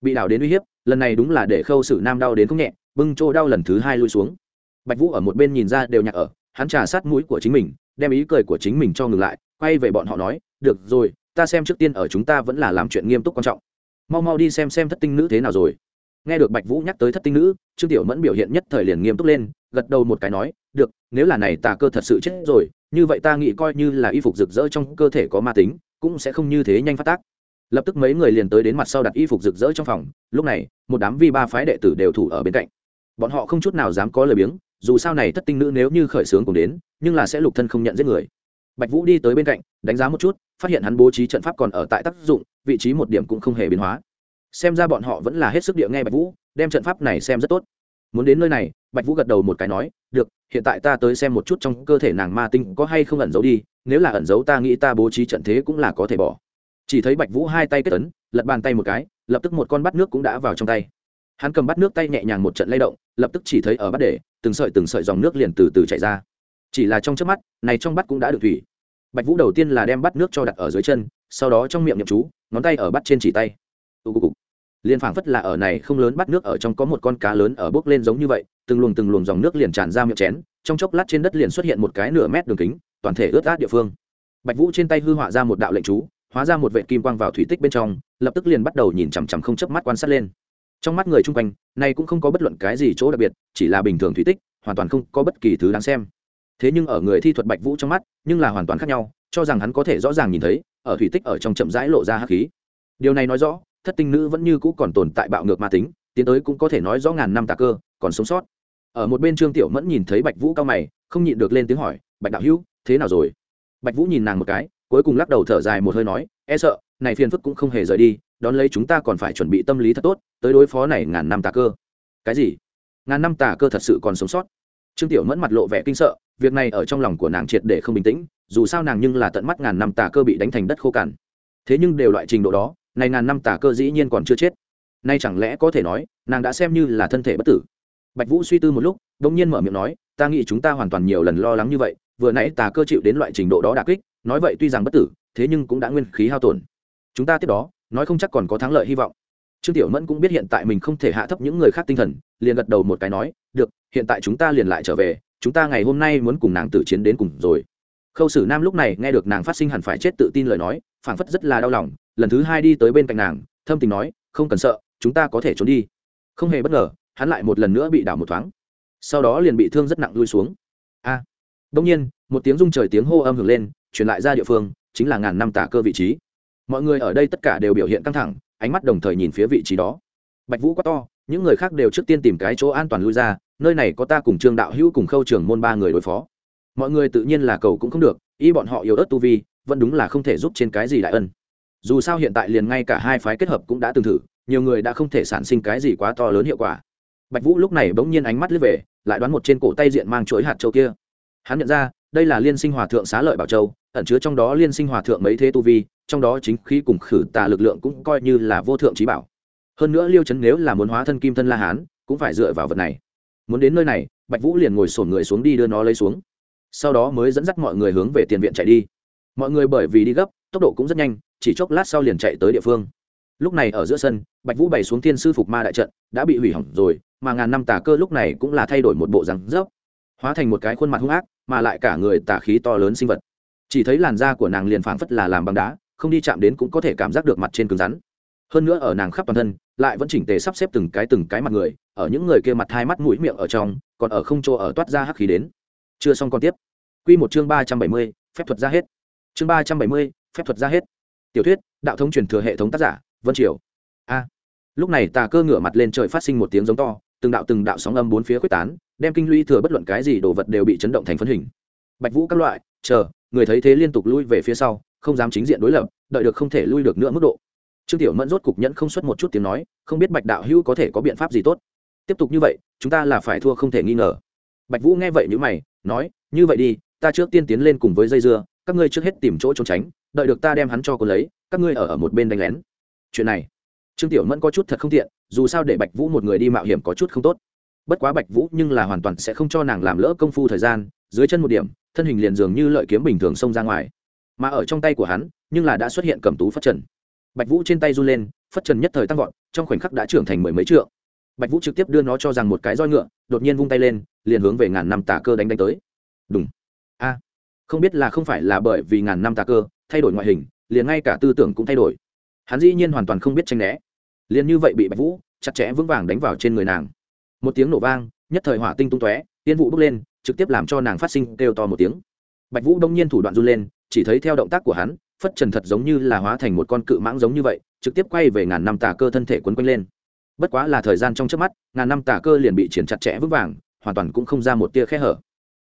bị đảo đến uy hiếp lần này đúng là để khâu sử nam đau đến không nhẹ bưng chỗ đau lần thứ hai lui xuống bạch vũ ở một bên nhìn ra đều nhạc ở hắn trà sát mũi của chính mình, đem ý cười của chính mình cho ngừng lại, quay về bọn họ nói, được rồi, ta xem trước tiên ở chúng ta vẫn là làm chuyện nghiêm túc quan trọng. Mau mau đi xem xem thất tinh nữ thế nào rồi. Nghe được bạch vũ nhắc tới thất tinh nữ, trương tiểu mẫn biểu hiện nhất thời liền nghiêm túc lên, gật đầu một cái nói, được, nếu là này tà cơ thật sự chết rồi, như vậy ta nghĩ coi như là y phục rực rỡ trong cơ thể có ma tính, cũng sẽ không như thế nhanh phát tác. Lập tức mấy người liền tới đến mặt sau đặt y phục rực rỡ trong phòng, lúc này, một đám vi ba phái đệ tử đều thủ ở bên cạnh. Bọn họ không chút nào dám có lời biếng dù sao này thất tinh nữ nếu như khởi sướng cùng đến, nhưng là sẽ lục thân không nhận giết người. Bạch vũ đi tới bên cạnh, đánh giá một chút, phát hiện hắn bố trí trận pháp còn ở tại tác dụng, vị trí một điểm cũng không hề biến hóa. Xem ra bọn họ vẫn là hết sức địa nghe bạch vũ, đem trận pháp này xem rất tốt. Muốn đến nơi này, bạch vũ gật đầu một cái nói, được, hiện tại ta tới xem một chút trong cơ thể nàng ma tinh có hay không ẩn giấu đi, nếu là ẩn giấu ta nghĩ ta bố trí trận thế cũng là có thể bỏ. Chỉ thấy bạch vũ hai tay kết tấn lật bàn tay một cái, lập tức một con bát nước cũng đã vào trong tay hắn cầm bắt nước tay nhẹ nhàng một trận lay động, lập tức chỉ thấy ở bát để, từng sợi từng sợi dòng nước liền từ từ chảy ra. Chỉ là trong trước mắt, này trong bát cũng đã được thủy. Bạch vũ đầu tiên là đem bắt nước cho đặt ở dưới chân, sau đó trong miệng nhậm chú, ngón tay ở bát trên chỉ tay. Tụ liền phảng phất là ở này không lớn bắt nước ở trong có một con cá lớn ở bốc lên giống như vậy, từng luồng từng luồng dòng nước liền tràn ra miệng chén, trong chốc lát trên đất liền xuất hiện một cái nửa mét đường kính, toàn thể ướt át địa phương. Bạch vũ trên tay hư họa ra một đạo lệnh chú, hóa ra một vệ kim quang vào thủy tích bên trong, lập tức liền bắt đầu nhìn chằm chằm không chớp mắt quan sát lên trong mắt người chung quanh này cũng không có bất luận cái gì chỗ đặc biệt, chỉ là bình thường thủy tích, hoàn toàn không có bất kỳ thứ đáng xem. Thế nhưng ở người thi thuật bạch vũ trong mắt, nhưng là hoàn toàn khác nhau, cho rằng hắn có thể rõ ràng nhìn thấy, ở thủy tích ở trong chậm rãi lộ ra hắc khí. Điều này nói rõ, thất tinh nữ vẫn như cũ còn tồn tại bạo ngược ma tính, tiến tới cũng có thể nói rõ ngàn năm tà cơ, còn sống sót. Ở một bên trương tiểu mẫn nhìn thấy bạch vũ cao mày, không nhịn được lên tiếng hỏi, bạch đạo hữu, thế nào rồi? Bạch vũ nhìn nàng một cái, cuối cùng lắc đầu thở dài một hơi nói e sợ, này phiền phức cũng không hề rời đi đón lấy chúng ta còn phải chuẩn bị tâm lý thật tốt, tới đối phó này ngàn năm tà cơ. Cái gì? Ngàn năm tà cơ thật sự còn sống sót? Trương tiểu mẫn mặt lộ vẻ kinh sợ, việc này ở trong lòng của nàng triệt để không bình tĩnh, dù sao nàng nhưng là tận mắt ngàn năm tà cơ bị đánh thành đất khô cằn. Thế nhưng đều loại trình độ đó, này ngàn năm tà cơ dĩ nhiên còn chưa chết. Nay chẳng lẽ có thể nói, nàng đã xem như là thân thể bất tử? Bạch vũ suy tư một lúc đ ỗ n g nhiên mở miệng nói, ta nghĩ chúng ta hoàn toàn nhiều lần lo lắng như vậy, vừa nãy tà cơ chịu đến loại trình độ đó đà kích, nói vậy tuy rằng bất tử, thế nhưng cũng đã nguyên khí hao tổn. Chúng ta tiếp đó nói không chắc còn có thắng lợi hy vọng. Trương tiểu mẫn cũng biết hiện tại mình không thể hạ thấp những người khác tinh thần liền gật đầu một cái nói được hiện tại chúng ta liền lại trở về chúng ta ngày hôm nay muốn cùng nàng tử chiến đến cùng rồi. Khâu sử nam lúc này nghe được nàng phát sinh hẳn phải chết tự tin lời nói phảng phất rất là đau lòng lần thứ hai đi tới bên cạnh nàng thâm tình nói không cần sợ chúng ta có thể trốn đi. Không hề bất ngờ hắn lại một lần nữa bị đảo một thoáng. Sau đó liền bị thương rất nặng lui xuống. A! À, đông nhiên một tiếng rung trời tiếng hô âm hưởng lên truyền lại ra địa phương chính là ngàn năm tả cơ vị trí mọi người ở đây tất cả đều biểu hiện căng thẳng, ánh mắt đồng thời nhìn phía vị trí đó. Bạch vũ quá to, những người khác đều trước tiên tìm cái chỗ an toàn lui ra, nơi này có ta cùng trương đạo hữu cùng khâu trường môn ba người đối phó. Mọi người tự nhiên là cầu cũng không được Y bọn họ yếu ớt tu vi, vẫn đúng là không thể giúp trên cái gì đại ân. Dù sao hiện tại liền ngay cả hai phái kết hợp cũng đã từng thử, nhiều người đã không thể sản sinh cái gì quá to lớn hiệu quả. Bạch vũ lúc này bỗng nhiên ánh mắt lướt về, lại đoán một trên cổ tay diện mang chuỗi hạt châu kia. Hắn nhận ra, đây là liên sinh hòa thượng xá lợi bảo châu, ẩn chứa trong đó liên sinh hòa thượng mấy thế tu vi trong đó chính khí cùng khử tà lực lượng cũng coi như là vô thượng trí bảo. Hơn nữa liêu chấn nếu là muốn hóa thân kim thân la hán, cũng phải dựa vào vật này. Muốn đến nơi này, bạch vũ liền ngồi sổn người xuống đi đưa nó lấy xuống. Sau đó mới dẫn dắt mọi người hướng về tiền viện chạy đi. Mọi người bởi vì đi gấp, tốc độ cũng rất nhanh, chỉ chốc lát sau liền chạy tới địa phương. Lúc này ở giữa sân, bạch vũ bày xuống thiên sư phục ma đại trận, đã bị hủy hỏng rồi, mà ngàn năm tà cơ lúc này cũng là thay đổi một bộ rắn rớp hóa thành một cái khuôn mặt hung ác, mà lại cả người tà khí to lớn sinh vật. Chỉ thấy làn da của nàng liền phảng phất là làm bằng đá không đi chạm đến cũng có thể cảm giác được mặt trên cứng rắn. Hơn nữa ở nàng khắp toàn thân, lại vẫn chỉnh tề sắp xếp từng cái từng cái mặt người, ở những người kia mặt hai mắt mũi miệng ở trong, còn ở không chỗ ở toát ra hắc khí đến. Chưa xong còn tiếp. Quy một chương ba trăm bảy mươi, phép thuật ra hết. Chương ba trăm bảy mươi, phép thuật ra hết. Tiểu thuyết, đạo thống truyền thừa hệ thống tác giả, vân triều. A. Lúc này tà cơ ngửa mặt lên trời phát sinh một tiếng giống to, từng đạo từng đạo sóng âm bốn phía quyết tán, đem kinh lũy thừa bất luận cái gì đồ vật đều bị chấn động thành phân hình. Bạch vũ các loại, chờ, người thấy thế liên tục lui về phía sau không dám chính diện đối lập, đợi được không thể lui được nữa mức độ. Trương tiểu mẫn rốt cục nhẫn không xuất một chút tiếng nói, không biết bạch đạo hữu có thể có biện pháp gì tốt. Tiếp tục như vậy, chúng ta là phải thua không thể nghi ngờ. Bạch vũ nghe vậy nhữ mày, nói, như vậy đi, ta trước tiên tiến lên cùng với dây dưa, các ngươi trước hết tìm chỗ trốn tránh, đợi được ta đem hắn cho cô lấy, các ngươi ở ở một bên đánh lén. Chuyện này, trương tiểu mẫn có chút thật không tiện, dù sao để bạch vũ một người đi mạo hiểm có chút không tốt. Bất quá bạch vũ nhưng là hoàn toàn sẽ không cho nàng làm lỡ công phu thời gian, dưới chân một điểm, thân hình liền dường như lợi kiếm bình thường xông ra ngoài mà ở trong tay của hắn, nhưng là đã xuất hiện cầm tú phất trần. Bạch vũ trên tay run lên, phất trần nhất thời tăng vọt, trong khoảnh khắc đã trưởng thành mười mấy trượng. Bạch vũ trực tiếp đưa nó cho rằng một cái roi ngựa, đột nhiên vung tay lên, liền hướng về ngàn năm tà cơ đánh đánh tới. Đúng a. Không biết là không phải là bởi vì ngàn năm tà cơ, thay đổi ngoại hình, liền ngay cả tư tưởng cũng thay đổi. Hắn dĩ nhiên hoàn toàn không biết tranh né. Liền như vậy bị bạch vũ chặt chẽ vững vàng đánh vào trên người nàng. Một tiếng nổ vang, nhất thời hỏa tinh tung tóe, tiên vụ bốc lên, trực tiếp làm cho nàng phát sinh kêu to một tiếng. Bạch vũ đông nhiên thủ đoạn run lên chỉ thấy theo động tác của hắn, phất trần thật giống như là hóa thành một con cự mãng giống như vậy, trực tiếp quay về ngàn năm tà cơ thân thể quấn quanh lên. Bất quá là thời gian trong trước mắt, ngàn năm tà cơ liền bị triển chặt chẽ vững vàng, hoàn toàn cũng không ra một tia khe hở.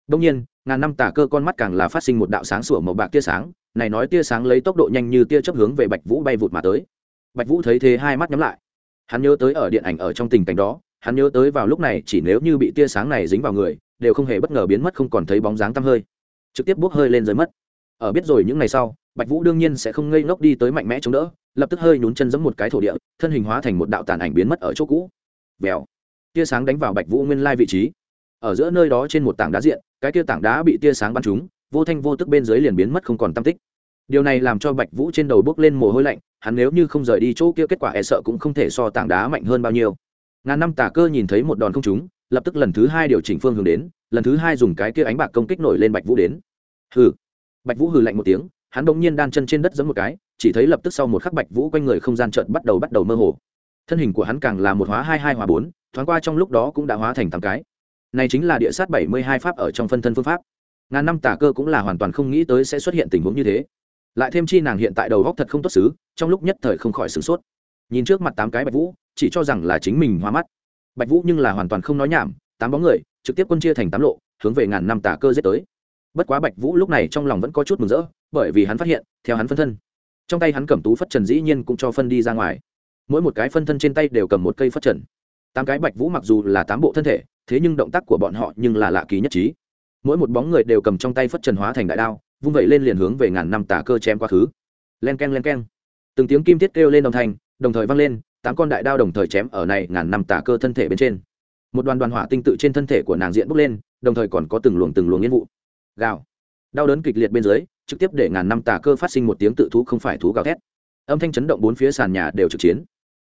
Đông nhiên, ngàn năm tà cơ con mắt càng là phát sinh một đạo sáng sủa màu bạc tia sáng, này nói tia sáng lấy tốc độ nhanh như tia chấp hướng về bạch vũ bay vụt mà tới. Bạch vũ thấy thế hai mắt nhắm lại. Hắn nhớ tới ở điện ảnh ở trong tình cảnh đó, hắn nhớ tới vào lúc này chỉ nếu như bị tia sáng này dính vào người, đều không hề bất ngờ biến mất không còn thấy bóng dáng tăm hơi. Trực tiếp bốc hơi lên dưới mất ở biết rồi những ngày sau, bạch vũ đương nhiên sẽ không ngây ngốc đi tới mạnh mẽ chống đỡ, lập tức hơi nhún chân giẫm một cái thổ địa, thân hình hóa thành một đạo tàn ảnh biến mất ở chỗ cũ. Vèo. Tia sáng đánh vào bạch vũ nguyên lai vị trí. Ở giữa nơi đó trên một tảng đá diện, cái tia tảng đá bị tia sáng bắn trúng, vô thanh vô tức bên dưới liền biến mất không còn tam tích. Điều này làm cho bạch vũ trên đầu bước lên mồ hôi lạnh, hắn nếu như không rời đi chỗ kia kết quả e sợ cũng không thể so tảng đá mạnh hơn bao nhiêu. Ngàn năm tả cơ nhìn thấy một đòn không trúng, lập tức lần thứ hai điều chỉnh phương hướng đến, lần thứ hai dùng cái kia ánh bạc công kích nổi lên bạch vũ đến. Hừ bạch vũ hừ lạnh một tiếng, hắn bỗng nhiên đan chân trên đất giẫm một cái, chỉ thấy lập tức sau một khắc bạch vũ quanh người không gian trợn bắt đầu bắt đầu mơ hồ. Thân hình của hắn càng là một hóa hai hai hóa bốn, thoáng qua trong lúc đó cũng đã hóa thành tám cái. Này chính là địa sát bảy mươi hai pháp ở trong phân thân phương pháp. Ngàn năm tả cơ cũng là hoàn toàn không nghĩ tới sẽ xuất hiện tình huống như thế. Lại thêm chi nàng hiện tại đầu góc thật không tốt xứ, trong lúc nhất thời không khỏi sửng sốt. Nhìn trước mặt tám cái bạch vũ, chỉ cho rằng là chính mình hoa mắt. Bạch vũ nhưng là hoàn toàn không nói nhảm, tám bóng người, trực tiếp quân chia thành tám lộ, hướng về ngàn năm tả cơ giết tới bất quá bạch vũ lúc này trong lòng vẫn có chút mừng rỡ, bởi vì hắn phát hiện, theo hắn phân thân, trong tay hắn cầm tú phất trần dĩ nhiên cũng cho phân đi ra ngoài. Mỗi một cái phân thân trên tay đều cầm một cây phất trần. Tám cái bạch vũ mặc dù là tám bộ thân thể, thế nhưng động tác của bọn họ nhưng là lạ kỳ nhất trí. Mỗi một bóng người đều cầm trong tay phất trần hóa thành đại đao, vung vẩy lên liền hướng về ngàn năm tà cơ chém quá khứ. Len k e n len k e n từng tiếng kim thiết kêu lên đồng thành đồng thời vang lên, tám con đại đao đồng thời chém ở này ngàn năm tà cơ thân thể bên trên. Một đoàn đoàn hỏa tinh tự trên thân thể của nàng diện bốc lên, đồng thời còn có từng luồng từng luồng yên vụ gào. Đau đớn kịch liệt bên dưới, trực tiếp để ngàn năm tà cơ phát sinh một tiếng tự thú không phải thú gào thét. Âm thanh chấn động bốn phía sàn nhà đều trực chiến.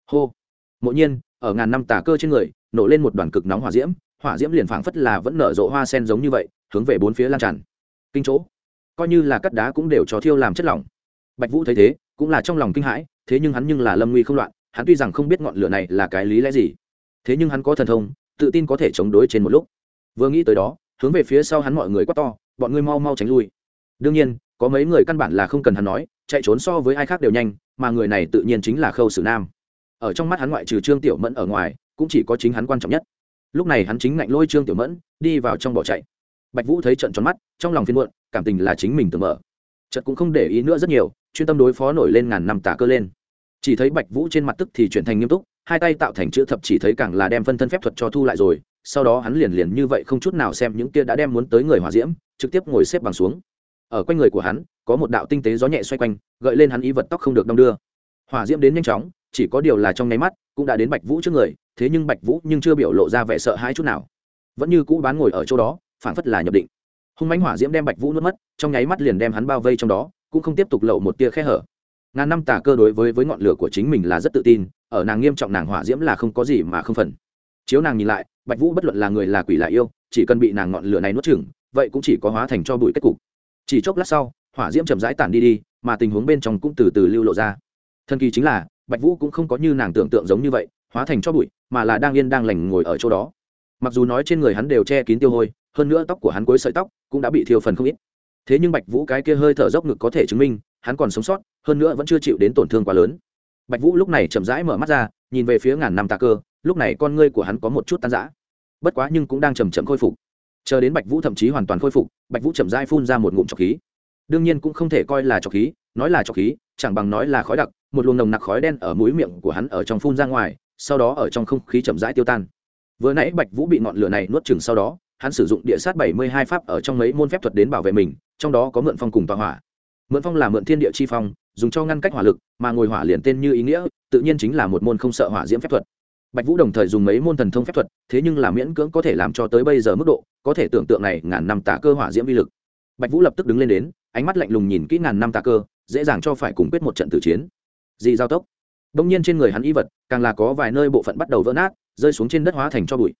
Hô. Mộ nhiên, ở ngàn năm tà cơ trên người, nổ lên một đoàn cực nóng hỏa diễm hỏa diễm liền phảng phất là vẫn nở rộ hoa sen giống như vậy, hướng về bốn phía lan tràn. Kinh chỗ. Coi như là cắt đá cũng đều cho thiêu làm chất lỏng. Bạch vũ thấy thế, cũng là trong lòng kinh hãi, thế nhưng hắn nhưng là lâm nguy không loạn, hắn tuy rằng không biết ngọn lửa này là cái lý lẽ gì, thế nhưng hắn có thần thông, tự tin có thể chống đối trên một lúc. Vừa nghĩ tới đó, hướng về phía sau hắn mọi người quát to bọn ngươi mau mau tránh lui. Đương nhiên, có mấy người căn bản là không cần hắn nói, chạy trốn so với ai khác đều nhanh, mà người này tự nhiên chính là khâu sử nam. Ở trong mắt hắn ngoại trừ trương tiểu mẫn ở ngoài, cũng chỉ có chính hắn quan trọng nhất. Lúc này hắn chính ngạnh lôi trương tiểu mẫn, đi vào trong bỏ chạy. Bạch vũ thấy trận tròn mắt, trong lòng phiên muộn, cảm tình là chính mình tưởng mở. Trận cũng không để ý nữa rất nhiều, chuyên tâm đối phó nổi lên ngàn năm tả cơ lên. Chỉ thấy bạch vũ trên mặt tức thì chuyển thành nghiêm túc, hai tay tạo thành chữ thập chỉ thấy càng là đem phân thân phép thuật cho thu lại rồi, sau đó hắn liền liền như vậy không chút nào xem những kia đã đem muốn tới người hỏa diễm trực tiếp ngồi xếp bằng xuống. Ở quanh người của hắn, có một đạo tinh tế gió nhẹ xoay quanh, gợi lên hắn ý vật tóc không được đong đưa. Hỏa diễm đến nhanh chóng, chỉ có điều là trong nháy mắt, cũng đã đến bạch vũ trước người, thế nhưng bạch vũ nhưng chưa biểu lộ ra vẻ sợ hãi chút nào. Vẫn như cũ bán ngồi ở chỗ đó phản phất là nhập định. Hung mãnh hỏa diễm đem bạch vũ nuốt mất, trong nháy mắt liền đem hắn bao vây trong đó, cũng không tiếp tục lậu một tia khe hở. Ngàn năm tà cơ đối với với ngọn lửa của chính mình là rất tự tin, ở nàng nghiêm trọng nàng hỏa diễm là không có gì mà không phần. Chiếu nàng nhìn lại, bạch vũ bất luận là người là quỷ là yêu, chỉ cần bị nàng ngọn lửa này nuốt chửng vậy cũng chỉ có hóa thành cho bụi kết cục. Chỉ chốc lát sau, hỏa diễm chậm rãi tản đi đi, mà tình huống bên trong cũng từ từ lưu lộ ra. Thần kỳ chính là, bạch vũ cũng không có như nàng tưởng tượng giống như vậy, hóa thành cho bụi, mà là đang yên đang lành ngồi ở chỗ đó. Mặc dù nói trên người hắn đều che kín tiêu hôi, hơn nữa tóc của hắn cuối sợi tóc cũng đã bị thiêu phần không ít. Thế nhưng bạch vũ cái kia hơi thở dốc ngực có thể chứng minh, hắn còn sống sót, hơn nữa vẫn chưa chịu đến tổn thương quá lớn. Bạch vũ lúc này chậm rãi mở mắt ra, nhìn về phía ngàn năm tà cơ, lúc này con ngươi của hắn có một chút tan rã. Bất quá nhưng cũng đang chầm chậm khôi phục chờ đến bạch vũ thậm chí hoàn toàn khôi phục, bạch vũ chậm rãi phun ra một ngụm trọc khí. Đương nhiên cũng không thể coi là trọc khí, nói là trọc khí, chẳng bằng nói là khói đặc, một luồng nồng nặc khói đen ở mũi miệng của hắn ở trong phun ra ngoài, sau đó ở trong không khí chậm rãi tiêu tan. Vừa nãy bạch vũ bị ngọn lửa này nuốt chừng sau đó, hắn sử dụng địa sát bảy mươi hai pháp ở trong mấy môn phép thuật đến bảo vệ mình, trong đó có mượn phong cùng tòa hỏa. Mượn phong là mượn thiên địa chi phong, dùng cho ngăn cách hỏa lực, mà ngồi hỏa liền tên như ý nghĩa, tự nhiên chính là một môn không sợ hỏa diễm phép thuật bạch vũ đồng thời dùng mấy môn thần thông phép thuật, thế nhưng là miễn cưỡng có thể làm cho tới bây giờ mức độ, có thể tưởng tượng này ngàn năm tà cơ hỏa diễm vi lực. Bạch vũ lập tức đứng lên đến, ánh mắt lạnh lùng nhìn kỹ ngàn năm tà cơ, dễ dàng cho phải cùng quyết một trận tử chiến. Dị giao tốc. Đông nhiên trên người hắn y vật, càng là có vài nơi bộ phận bắt đầu vỡ nát, rơi xuống trên đất hóa thành cho bụi.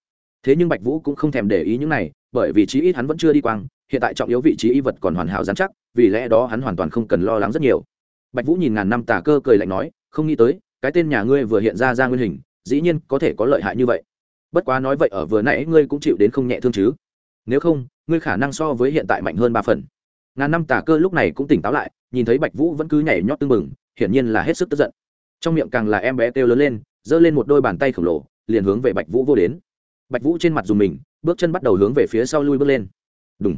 Thế nhưng bạch vũ cũng không thèm để ý những này, bởi vì chí ít hắn vẫn chưa đi quang, hiện tại trọng yếu vị trí y vật còn hoàn hảo dán chắc, vì lẽ đó hắn hoàn toàn không cần lo lắng rất nhiều. Bạch vũ nhìn ngàn năm tà cơ cười lạnh nói, không nghĩ tới, cái tên nhà ngươi vừa hiện ra ra nguyên hình dĩ nhiên có thể có lợi hại như vậy. Bất quá nói vậy ở vừa nãy ngươi cũng chịu đến không nhẹ thương chứ. Nếu không, ngươi khả năng so với hiện tại mạnh hơn ba phần. Ngàn năm tà cơ lúc này cũng tỉnh táo lại, nhìn thấy bạch vũ vẫn cứ nhảy nhót tưng bừng, hiển nhiên là hết sức tức giận. Trong miệng càng là em bé kêu lớn lên, giơ lên một đôi bàn tay khổng lồ, liền hướng về bạch vũ vô đến. Bạch vũ trên mặt dùng mình, bước chân bắt đầu hướng về phía sau lui bước lên. Đúng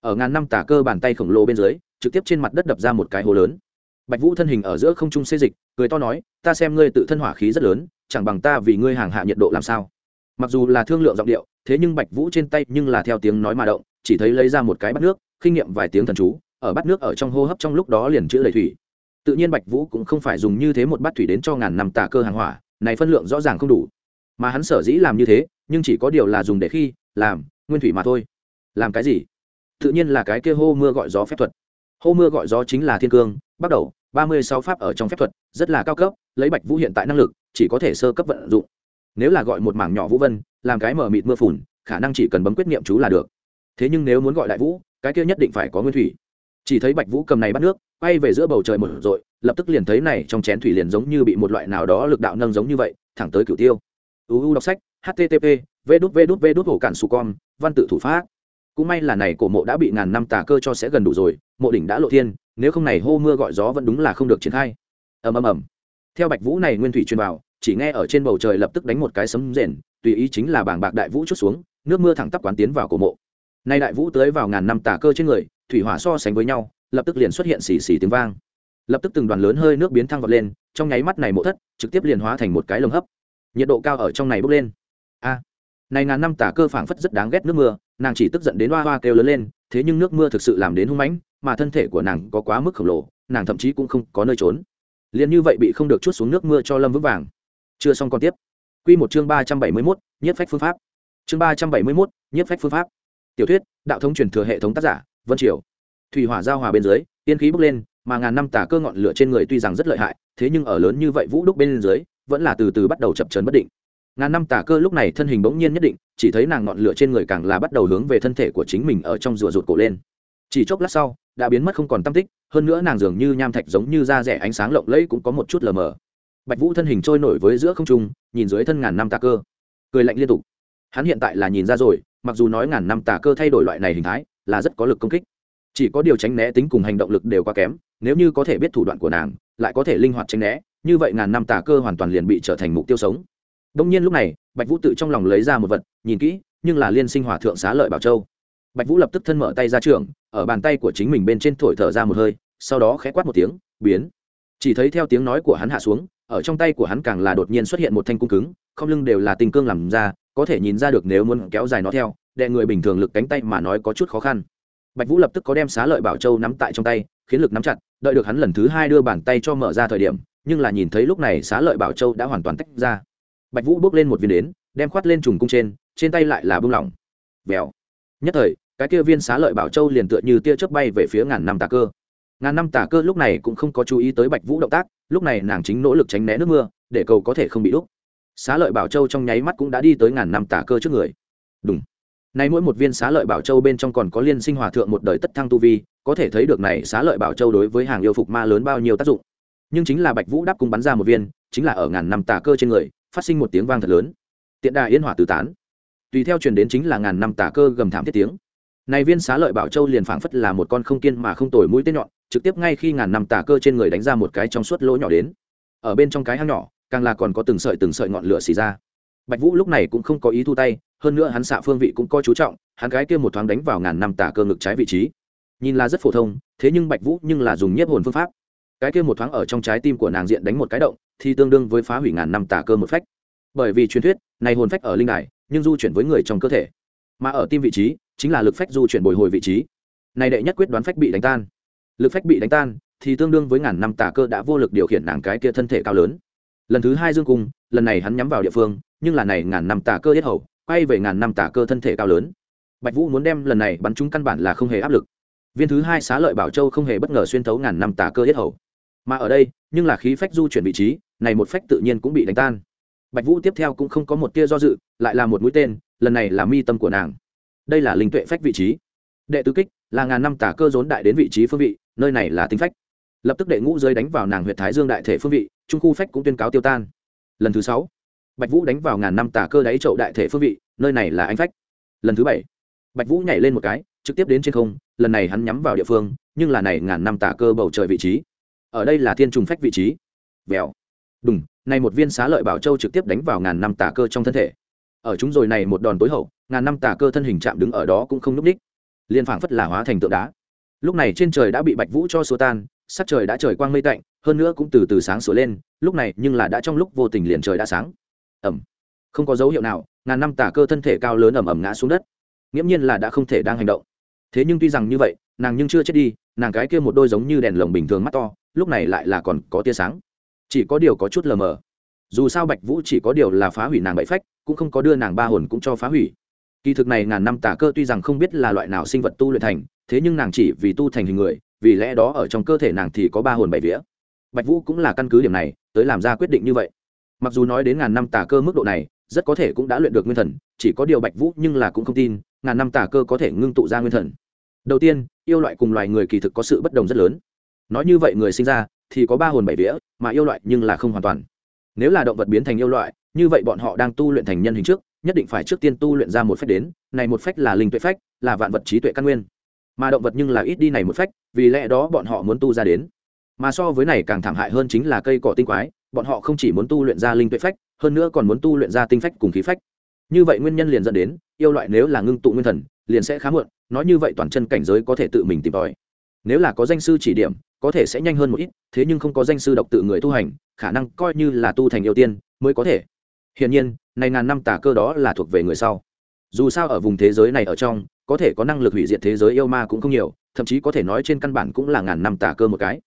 ở ngàn năm tả cơ bàn tay khổng lồ bên dưới, trực tiếp trên mặt đất đập ra một cái hố lớn. Bạch vũ thân hình ở giữa không trung xê dịch cười to nói, ta xem ngươi tự thân hỏa khí rất lớn, chẳng bằng ta vì ngươi hàng hạ nhiệt độ làm sao? Mặc dù là thương lượng giọng điệu, thế nhưng bạch vũ trên tay nhưng là theo tiếng nói mà động, chỉ thấy lấy ra một cái bát nước kinh nghiệm vài tiếng thần chú, ở bát nước ở trong hô hấp trong lúc đó liền chữ đầy thủy. Tự nhiên bạch vũ cũng không phải dùng như thế một bát thủy đến cho ngàn năm tà cơ hàng hỏa, này phân lượng rõ ràng không đủ. Mà hắn sở dĩ làm như thế, nhưng chỉ có điều là dùng để khi, làm, nguyên thủy mà thôi. Làm cái gì? Tự nhiên là cái kia hô mưa gọi gió phép thuật. Hô mưa gọi gió chính là thiên cương, bắt đầu ba mươi sáu pháp ở trong phép thuật, rất là cao cấp, lấy bạch vũ hiện tại năng lực, chỉ có thể sơ cấp vận dụng. Nếu là gọi một mảng nhỏ vũ vân, làm cái mở mịt mưa phùn, khả năng chỉ cần bấm quyết niệm chú là được. Thế nhưng nếu muốn gọi đại vũ, cái kia nhất định phải có nguyên thủy. Chỉ thấy bạch vũ cầm này bắt nước, quay về giữa bầu trời một rồi lập tức liền thấy này trong chén thủy liền giống như bị một loại nào đó lực đạo nâng giống như vậy, thẳng tới cửu tiêu. Uu đọc sách http v đút v đút v đút cản su con, văn tự thủ pháp. Cũng may là này cổ mộ đã bị ngàn năm tà cơ cho sẽ gần đủ rồi, mộ đỉnh đã lộ thiên nếu không này hô mưa gọi gió vẫn đúng là không được triển khai. Ầm ầm ầm. Theo bạch vũ này nguyên thủy truyền vào, chỉ nghe ở trên bầu trời lập tức đánh một cái sấm rền, tùy ý chính là bảng bạc đại vũ chút xuống, nước mưa thẳng tắp quán tiến vào cổ mộ. Nay đại vũ tới vào ngàn năm tà cơ trên người, thủy hỏa so sánh với nhau, lập tức liền xuất hiện xì xì tiếng vang. Lập tức từng đoàn lớn hơi nước biến thăng vọt lên, trong nháy mắt này mộ thất, trực tiếp liền hóa thành một cái lồng hấp. Nhiệt độ cao ở trong này bốc lên. A! Này ngàn năm tà cơ phảng phất rất đáng ghét nước mưa, nàng chỉ tức giận đến hoa hoa kêu lớn lên, thế nhưng nước mưa thực sự làm đến hung mãnh mà thân thể của nàng có quá mức khổng lồ nàng thậm chí cũng không có nơi trốn. Liền như vậy bị không được chút xuống nước mưa cho lâm vững vàng. Chưa xong còn tiếp. Quy một chương ba trăm bảy mươi 371, nhất phách phương pháp. Chương ba trăm bảy mươi 371, nhất phách phương pháp. Tiểu thuyết đạo thống truyền thừa hệ thống tác giả vân triều. Thủy hỏa giao hòa bên dưới tiên khí bốc lên mà ngàn năm tà cơ ngọn lửa trên người tuy rằng rất lợi hại thế nhưng ở lớn như vậy vũ đúc bên dưới vẫn là từ từ bắt đầu chập chấn bất định. Ngàn năm tà cơ lúc này thân hình bỗng nhiên nhất định chỉ thấy nàng ngọn lửa trên người càng là bắt đầu hướng về thân thể của chính mình ở trong rùa rụt cổ lên. Chỉ chốc lát sau đã biến mất không còn tâm tích, hơn nữa nàng dường như nham thạch giống như da rẻ ánh sáng lộng lẫy cũng có một chút lờ mờ. Bạch vũ thân hình trôi nổi với giữa không trung, nhìn dưới thân ngàn năm tà cơ. Cười lạnh liên tục. Hắn hiện tại là nhìn ra rồi, mặc dù nói ngàn năm tà cơ thay đổi loại này hình thái, là rất có lực công kích. Chỉ có điều tránh né tính cùng hành động lực đều quá kém, nếu như có thể biết thủ đoạn của nàng, lại có thể linh hoạt tránh né, như vậy ngàn năm tà cơ hoàn toàn liền bị trở thành mục tiêu sống. Đông nhiên lúc này, bạch vũ tự trong lòng lấy ra một vật, nhìn kỹ, nhưng là liên sinh hòa thượng xá lợi bảo châu bạch vũ lập tức thân mở tay ra trường, ở bàn tay của chính mình bên trên thổi thở ra một hơi, sau đó khẽ quát một tiếng, biến. Chỉ thấy theo tiếng nói của hắn hạ xuống, ở trong tay của hắn càng là đột nhiên xuất hiện một thanh cung cứng, không lưng đều là tinh cương làm ra, có thể nhìn ra được nếu muốn kéo dài nó theo, đệ người bình thường lực cánh tay mà nói có chút khó khăn. Bạch vũ lập tức có đem xá lợi bảo châu nắm tại trong tay, khiến lực nắm chặt, đợi được hắn lần thứ hai đưa bàn tay cho mở ra thời điểm, nhưng là nhìn thấy lúc này xá lợi bảo châu đã hoàn toàn tách ra. Bạch vũ bước lên một viên đến, đem khoát lên trùng cung trên trên tay lại là bung lỏng. Vèo. Nhất thời cái kia viên xá lợi bảo châu liền tựa như tia chớp bay về phía ngàn năm tà cơ. Ngàn năm tà cơ lúc này cũng không có chú ý tới bạch vũ động tác, lúc này nàng chính nỗ lực tránh né nước mưa, để cầu có thể không bị đúc. Xá lợi bảo châu trong nháy mắt cũng đã đi tới ngàn năm tà cơ trước người. Đúng nay mỗi một viên xá lợi bảo châu bên trong còn có liên sinh hòa thượng một đời tất thăng tu vi, có thể thấy được này xá lợi bảo châu đối với hàng yêu phục ma lớn bao nhiêu tác dụng. Nhưng chính là bạch vũ đáp cung bắn ra một viên, chính là ở ngàn năm tà cơ trên người, phát sinh một tiếng vang thật lớn. Tiện đà yên hỏa tứ tán. Tùy theo truyền đến chính là ngàn năm tà cơ gầm thảm thiết tiếng này viên xá lợi bảo châu liền phảng phất là một con không kiên mà không tồi mũi tên nhọn, trực tiếp ngay khi ngàn năm tà cơ trên người đánh ra một cái trong suốt lỗ nhỏ đến. Ở bên trong cái hang nhỏ, càng là còn có từng sợi từng sợi ngọn lửa xì ra. Bạch vũ lúc này cũng không có ý thu tay, hơn nữa hắn xạ phương vị cũng có chú trọng, hắn cái kia một thoáng đánh vào ngàn năm tà cơ ngực trái vị trí. Nhìn là rất phổ thông, thế nhưng bạch vũ nhưng là dùng nhiếp hồn phương pháp. Cái kia một thoáng ở trong trái tim của nàng diện đánh một cái động, thì tương đương với phá hủy ngàn năm tà cơ một phách. Bởi vì truyền thuyết, này hồn phách ở linh đài, nhưng du chuyển với người trong cơ thể. Mà ở tim vị trí chính là lực phách du chuyển bồi hồi vị trí. Này đệ nhất quyết đoán phách bị đánh tan. Lực phách bị đánh tan, thì tương đương với ngàn năm tà cơ đã vô lực điều khiển nàng cái kia thân thể cao lớn. Lần thứ hai dương cung, lần này hắn nhắm vào địa phương, nhưng là này ngàn năm tà cơ yết hầu, quay về ngàn năm tà cơ thân thể cao lớn. Bạch vũ muốn đem lần này bắn trúng căn bản là không hề áp lực. Viên thứ hai xá lợi bảo châu không hề bất ngờ xuyên thấu ngàn năm tà cơ yết hầu. Mà ở đây, nhưng là khí phách du chuyển vị trí, này một phách tự nhiên cũng bị đánh tan. Bạch vũ tiếp theo cũng không có một tia do dự, lại là một mũi tên, lần này là mi tâm của nàng đây là linh tuệ phách vị trí. Đệ tứ kích, là ngàn năm tả cơ rốn đại đến vị trí phương vị, nơi này là tinh phách. Lập tức đệ ngũ rơi đánh vào nàng huyện thái dương đại thể phương vị, trung khu phách cũng tuyên cáo tiêu tan. Lần thứ sáu, bạch vũ đánh vào ngàn năm tả cơ đáy trậu đại thể phương vị, nơi này là anh phách. Lần thứ bảy, bạch vũ nhảy lên một cái, trực tiếp đến trên không, lần này hắn nhắm vào địa phương, nhưng là này ngàn năm tả cơ bầu trời vị trí. Ở đây là thiên trùng phách vị trí. Vèo. Đùng này một viên xá lợi bảo châu trực tiếp đánh vào ngàn năm tà cơ trong thân thể. Ở chúng rồi này một đòn tối hậu ngàn năm tà cơ thân hình chạm đứng ở đó cũng không núp ních. Liền phảng phất là hóa thành tượng đá. Lúc này trên trời đã bị bạch vũ cho xua tan, sắc trời đã trời quang mây tạnh, hơn nữa cũng từ từ sáng sửa lên, lúc này nhưng là đã trong lúc vô tình liền trời đã sáng. Ẩm. Không có dấu hiệu nào, ngàn năm tà cơ thân thể cao lớn ẩm ẩm ngã xuống đất. Nghiễm nhiên là đã không thể đang hành động. Thế nhưng tuy rằng như vậy, nàng nhưng chưa chết đi, nàng cái kia một đôi giống như đèn lồng bình thường mắt to, lúc này lại là còn có tia sáng. Chỉ có điều có chút lờ mờ. Dù sao bạch vũ chỉ có điều là phá hủy nàng bậy phách, cũng không có đưa nàng ba hồn cũng cho phá hủy kỳ thực này ngàn năm tà cơ tuy rằng không biết là loại nào sinh vật tu luyện thành, thế nhưng nàng chỉ vì tu thành hình người, vì lẽ đó ở trong cơ thể nàng thì có ba hồn bảy vía. Bạch vũ cũng là căn cứ điểm này, tới làm ra quyết định như vậy. Mặc dù nói đến ngàn năm tà cơ mức độ này, rất có thể cũng đã luyện được nguyên thần, chỉ có điều bạch vũ nhưng là cũng không tin, ngàn năm tà cơ có thể ngưng tụ ra nguyên thần. Đầu tiên, yêu loại cùng loài người kỳ thực có sự bất đồng rất lớn. Nói như vậy người sinh ra thì có ba hồn bảy vía, mà yêu loại nhưng là không hoàn toàn. Nếu là động vật biến thành yêu loại, như vậy bọn họ đang tu luyện thành nhân hình trước nhất định phải trước tiên tu luyện ra một phách đến, này một phách là linh tuệ phách, là vạn vật trí tuệ căn nguyên. Mà động vật nhưng là ít đi này một phách, vì lẽ đó bọn họ muốn tu ra đến. Mà so với này càng thảm hại hơn chính là cây cỏ tinh quái, bọn họ không chỉ muốn tu luyện ra linh tuệ phách, hơn nữa còn muốn tu luyện ra tinh phách cùng khí phách. Như vậy nguyên nhân liền dẫn đến, yêu loại nếu là ngưng tụ nguyên thần, liền sẽ khá muộn, nói như vậy toàn chân cảnh giới có thể tự mình tìm tòi. Nếu là có danh sư chỉ điểm, có thể sẽ nhanh hơn một ít, thế nhưng không có danh sư độc tự người tu hành, khả năng coi như là tu thành yêu tiên, mới có thể hiển nhiên này ngàn năm tà cơ đó là thuộc về người sau. Dù sao ở vùng thế giới này ở trong, có thể có năng lực hủy diệt thế giới yêu ma cũng không nhiều, thậm chí có thể nói trên căn bản cũng là ngàn năm tà cơ một cái.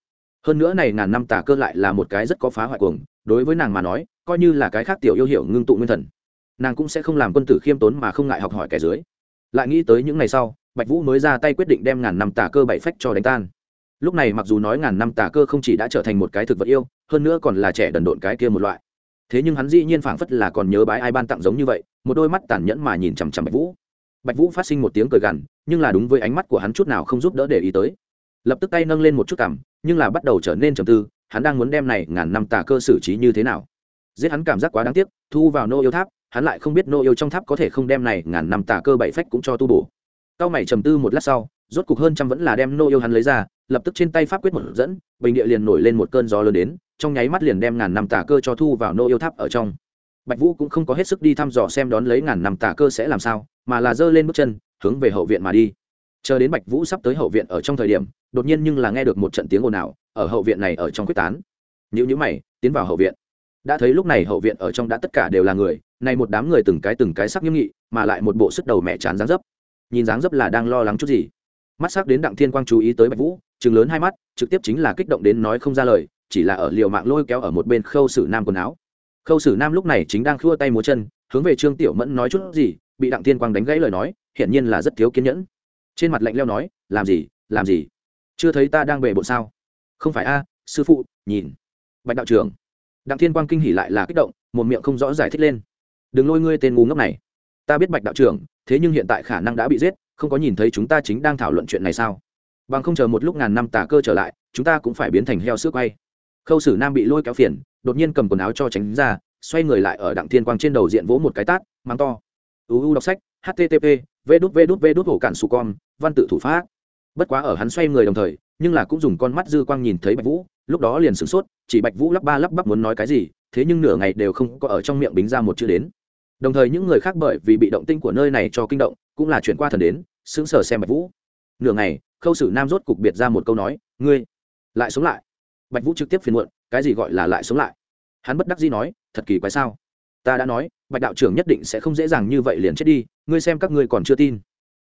Hơn nữa này ngàn năm tà cơ lại là một cái rất có phá hoại cuồng, đối với nàng mà nói, coi như là cái khác tiểu yêu hiểu ngưng tụ nguyên thần, nàng cũng sẽ không làm quân tử khiêm tốn mà không ngại học hỏi kẻ dưới. Lại nghĩ tới những ngày sau, bạch vũ mới ra tay quyết định đem ngàn năm tà cơ bảy phách cho đánh tan. Lúc này mặc dù nói ngàn năm tà cơ không chỉ đã trở thành một cái thực vật yêu, hơn nữa còn là trẻ đần độn cái kia một loại thế nhưng hắn dĩ nhiên phảng phất là còn nhớ bái ai ban tặng giống như vậy, một đôi mắt tàn nhẫn mà nhìn chằm chằm bạch vũ. Bạch vũ phát sinh một tiếng cười gằn, nhưng là đúng với ánh mắt của hắn chút nào không giúp đỡ để ý tới. Lập tức tay nâng lên một chút cảm nhưng là bắt đầu trở nên trầm tư, hắn đang muốn đem này ngàn năm tà cơ xử trí như thế nào. Giết hắn cảm giác quá đáng tiếc, thu vào nô yêu tháp, hắn lại không biết nô yêu trong tháp có thể không đem này ngàn năm tà cơ bảy phách cũng cho tu bổ. Cao mày trầm tư một lát sau, rốt cục hơn trăm vẫn là đem nô yêu hắn lấy ra, lập tức trên tay pháp quyết một dẫn, bình địa liền nổi lên một cơn gió lớn đến trong nháy mắt liền đem ngàn năm tà cơ cho thu vào nô yêu tháp ở trong. Bạch vũ cũng không có hết sức đi thăm dò xem đón lấy ngàn năm tà cơ sẽ làm sao, mà là giơ lên bước chân, hướng về hậu viện mà đi. Chờ đến bạch vũ sắp tới hậu viện ở trong thời điểm, đột nhiên nhưng là nghe được một trận tiếng ồn ào, ở hậu viện này ở trong quyết tán. Nhữ nhữ mày, tiến vào hậu viện. Đã thấy lúc này hậu viện ở trong đã tất cả đều là người, này một đám người từng cái từng cái sắc nghiêm nghị, mà lại một bộ sức đầu mẹ chán dáng dấp. Nhìn dáng dấp là đang lo lắng chút gì. Mắt sắc đến đặng thiên quang chú ý tới bạch vũ chừng lớn hai mắt, trực tiếp chính là kích động đến nói không ra lời chỉ là ở liều mạng lôi kéo ở một bên khâu sử nam quần áo. Khâu sử nam lúc này chính đang khua tay múa chân, hướng về trương tiểu mẫn nói chút gì, bị đặng thiên quang đánh gãy lời nói, hiển nhiên là rất thiếu kiên nhẫn. Trên mặt lạnh leo nói, làm gì làm gì? Chưa thấy ta đang bề bộ sao? Không phải a, sư phụ, nhìn. Bạch đạo trưởng. Đặng thiên quang kinh hỉ lại là kích động, một miệng không rõ giải thích lên. Đừng lôi ngươi tên ngu ngốc này. Ta biết bạch đạo trưởng, thế nhưng hiện tại khả năng đã bị giết, không có nhìn thấy chúng ta chính đang thảo luận chuyện này sao? Bằng không chờ một lúc ngàn năm tà cơ trở lại, chúng ta cũng phải biến thành heo sữa quay khâu sử nam bị lôi kéo phiền, đột nhiên cầm quần áo cho tránh ra, xoay người lại ở đặng thiên quang trên đầu diện vỗ một cái tát mang to. Uu đọc sách http v đút v đút v đút hổ cản su con, văn tự thủ pháp. Bất quá ở hắn xoay người đồng thời, nhưng là cũng dùng con mắt dư quang nhìn thấy bạch vũ, lúc đó liền sửng sốt, chỉ bạch vũ lắp ba lắp bắp muốn nói cái gì, thế nhưng nửa ngày đều không có ở trong miệng bính ra một chữ đến. Đồng thời những người khác bởi vì bị động tinh của nơi này cho kinh động, cũng là chuyển qua thần đến, sững sờ xem bạch vũ. Nửa ngày, khâu sử nam rốt cục biệt ra một câu nói, ngươi, lại sống lại bạch vũ trực tiếp phiền muộn, cái gì gọi là lại sống lại? Hắn bất đắc dĩ nói, thật kỳ quái sao? Ta đã nói, bạch đạo trưởng nhất định sẽ không dễ dàng như vậy liền chết đi, ngươi xem các ngươi còn chưa tin.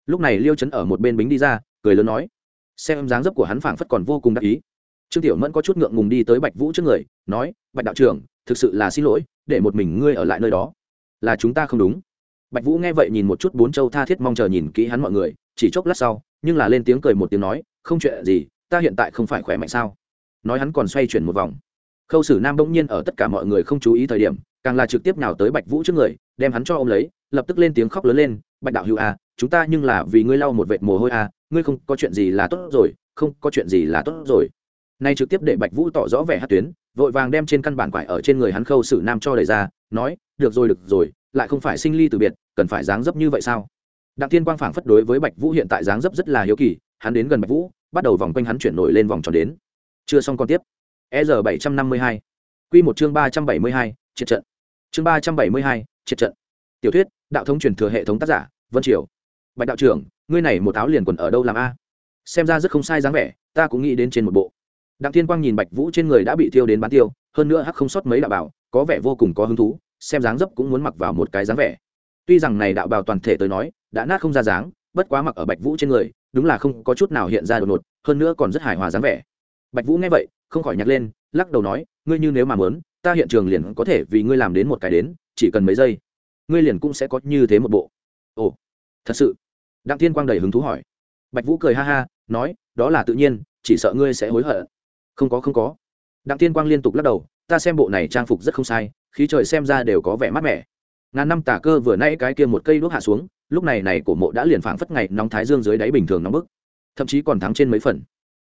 Lúc này liêu chấn ở một bên bính đi ra, cười lớn nói, xem dáng dấp của hắn phảng phất còn vô cùng đắc ý. Trương tiểu mẫn có chút ngượng ngùng đi tới bạch vũ trước người, nói, bạch đạo trưởng, thực sự là xin lỗi, để một mình ngươi ở lại nơi đó. Là chúng ta không đúng. Bạch vũ nghe vậy nhìn một chút bốn châu tha thiết mong chờ nhìn kỹ hắn mọi người, chỉ chốc lát sau, nhưng là lên tiếng cười một tiếng nói, không chuyện gì, ta hiện tại không phải khỏe mạnh sao? Nói hắn còn xoay chuyển một vòng. Khâu sử nam bỗng nhiên ở tất cả mọi người không chú ý thời điểm, càng là trực tiếp nào tới bạch vũ trước người, đem hắn cho ô m lấy, lập tức lên tiếng khóc lớn lên, bạch đạo hữu à chúng ta nhưng là vì ngươi lau một vệt mồ hôi à ngươi không có chuyện gì là tốt rồi, không có chuyện gì là tốt rồi. Nay trực tiếp để bạch vũ tỏ rõ vẻ hát tuyến, vội vàng đem trên căn bản quải ở trên người hắn khâu sử nam cho đầy ra, nói, được rồi được rồi, lại không phải sinh ly từ biệt, cần phải dáng dấp như vậy sao? Đặng tiên quang phảng phất đối với bạch vũ hiện tại dáng dấp rất là hiếu kỳ, hắn đến gần bạch vũ, bắt đầu vòng quanh hắn chuyển nổi lên vòng tròn đến chưa xong còn tiếp. E r bảy trăm năm mươi hai. Quy một chương ba trăm bảy mươi hai, triệt trận. Chương ba trăm bảy mươi hai, triệt trận. Tiểu thuyết, đạo thống truyền thừa hệ thống tác giả, vân triều. Bạch đạo trưởng, ngươi này một áo liền quần ở đâu làm a? Xem ra rất không sai dáng vẻ, ta cũng nghĩ đến trên một bộ. Đặng thiên quang nhìn bạch vũ trên người đã bị thiêu đến bán tiêu, hơn nữa hắc không sót mấy đạo bảo, có vẻ vô cùng có hứng thú, xem dáng dấp cũng muốn mặc vào một cái dáng vẻ. Tuy rằng này đạo bảo toàn thể tới nói, đã nát không ra dáng, bất quá mặc ở bạch vũ trên người, đúng là không có chút nào hiện ra đột ngột, hơn nữa còn rất hài hòa dáng vẻ bạch vũ nghe vậy, không khỏi nhặt lên, lắc đầu nói, ngươi như nếu mà muốn, ta hiện trường liền có thể vì ngươi làm đến một cái đến, chỉ cần mấy giây, ngươi liền cũng sẽ có như thế một bộ. Ồ, thật sự? Đặng thiên quang đầy hứng thú hỏi. Bạch vũ cười ha ha, nói, đó là tự nhiên, chỉ sợ ngươi sẽ hối hận. Không có không có. Đặng thiên quang liên tục lắc đầu, ta xem bộ này trang phục rất không sai, khí trời xem ra đều có vẻ mát mẻ. Ngàn năm tả cơ vừa nãy cái kia một cây đuốc hạ xuống, lúc này này cổ mộ đã liền phảng phất ngày nóng thái dương dưới đáy bình thường nóng bức, thậm chí còn thắng trên mấy phần.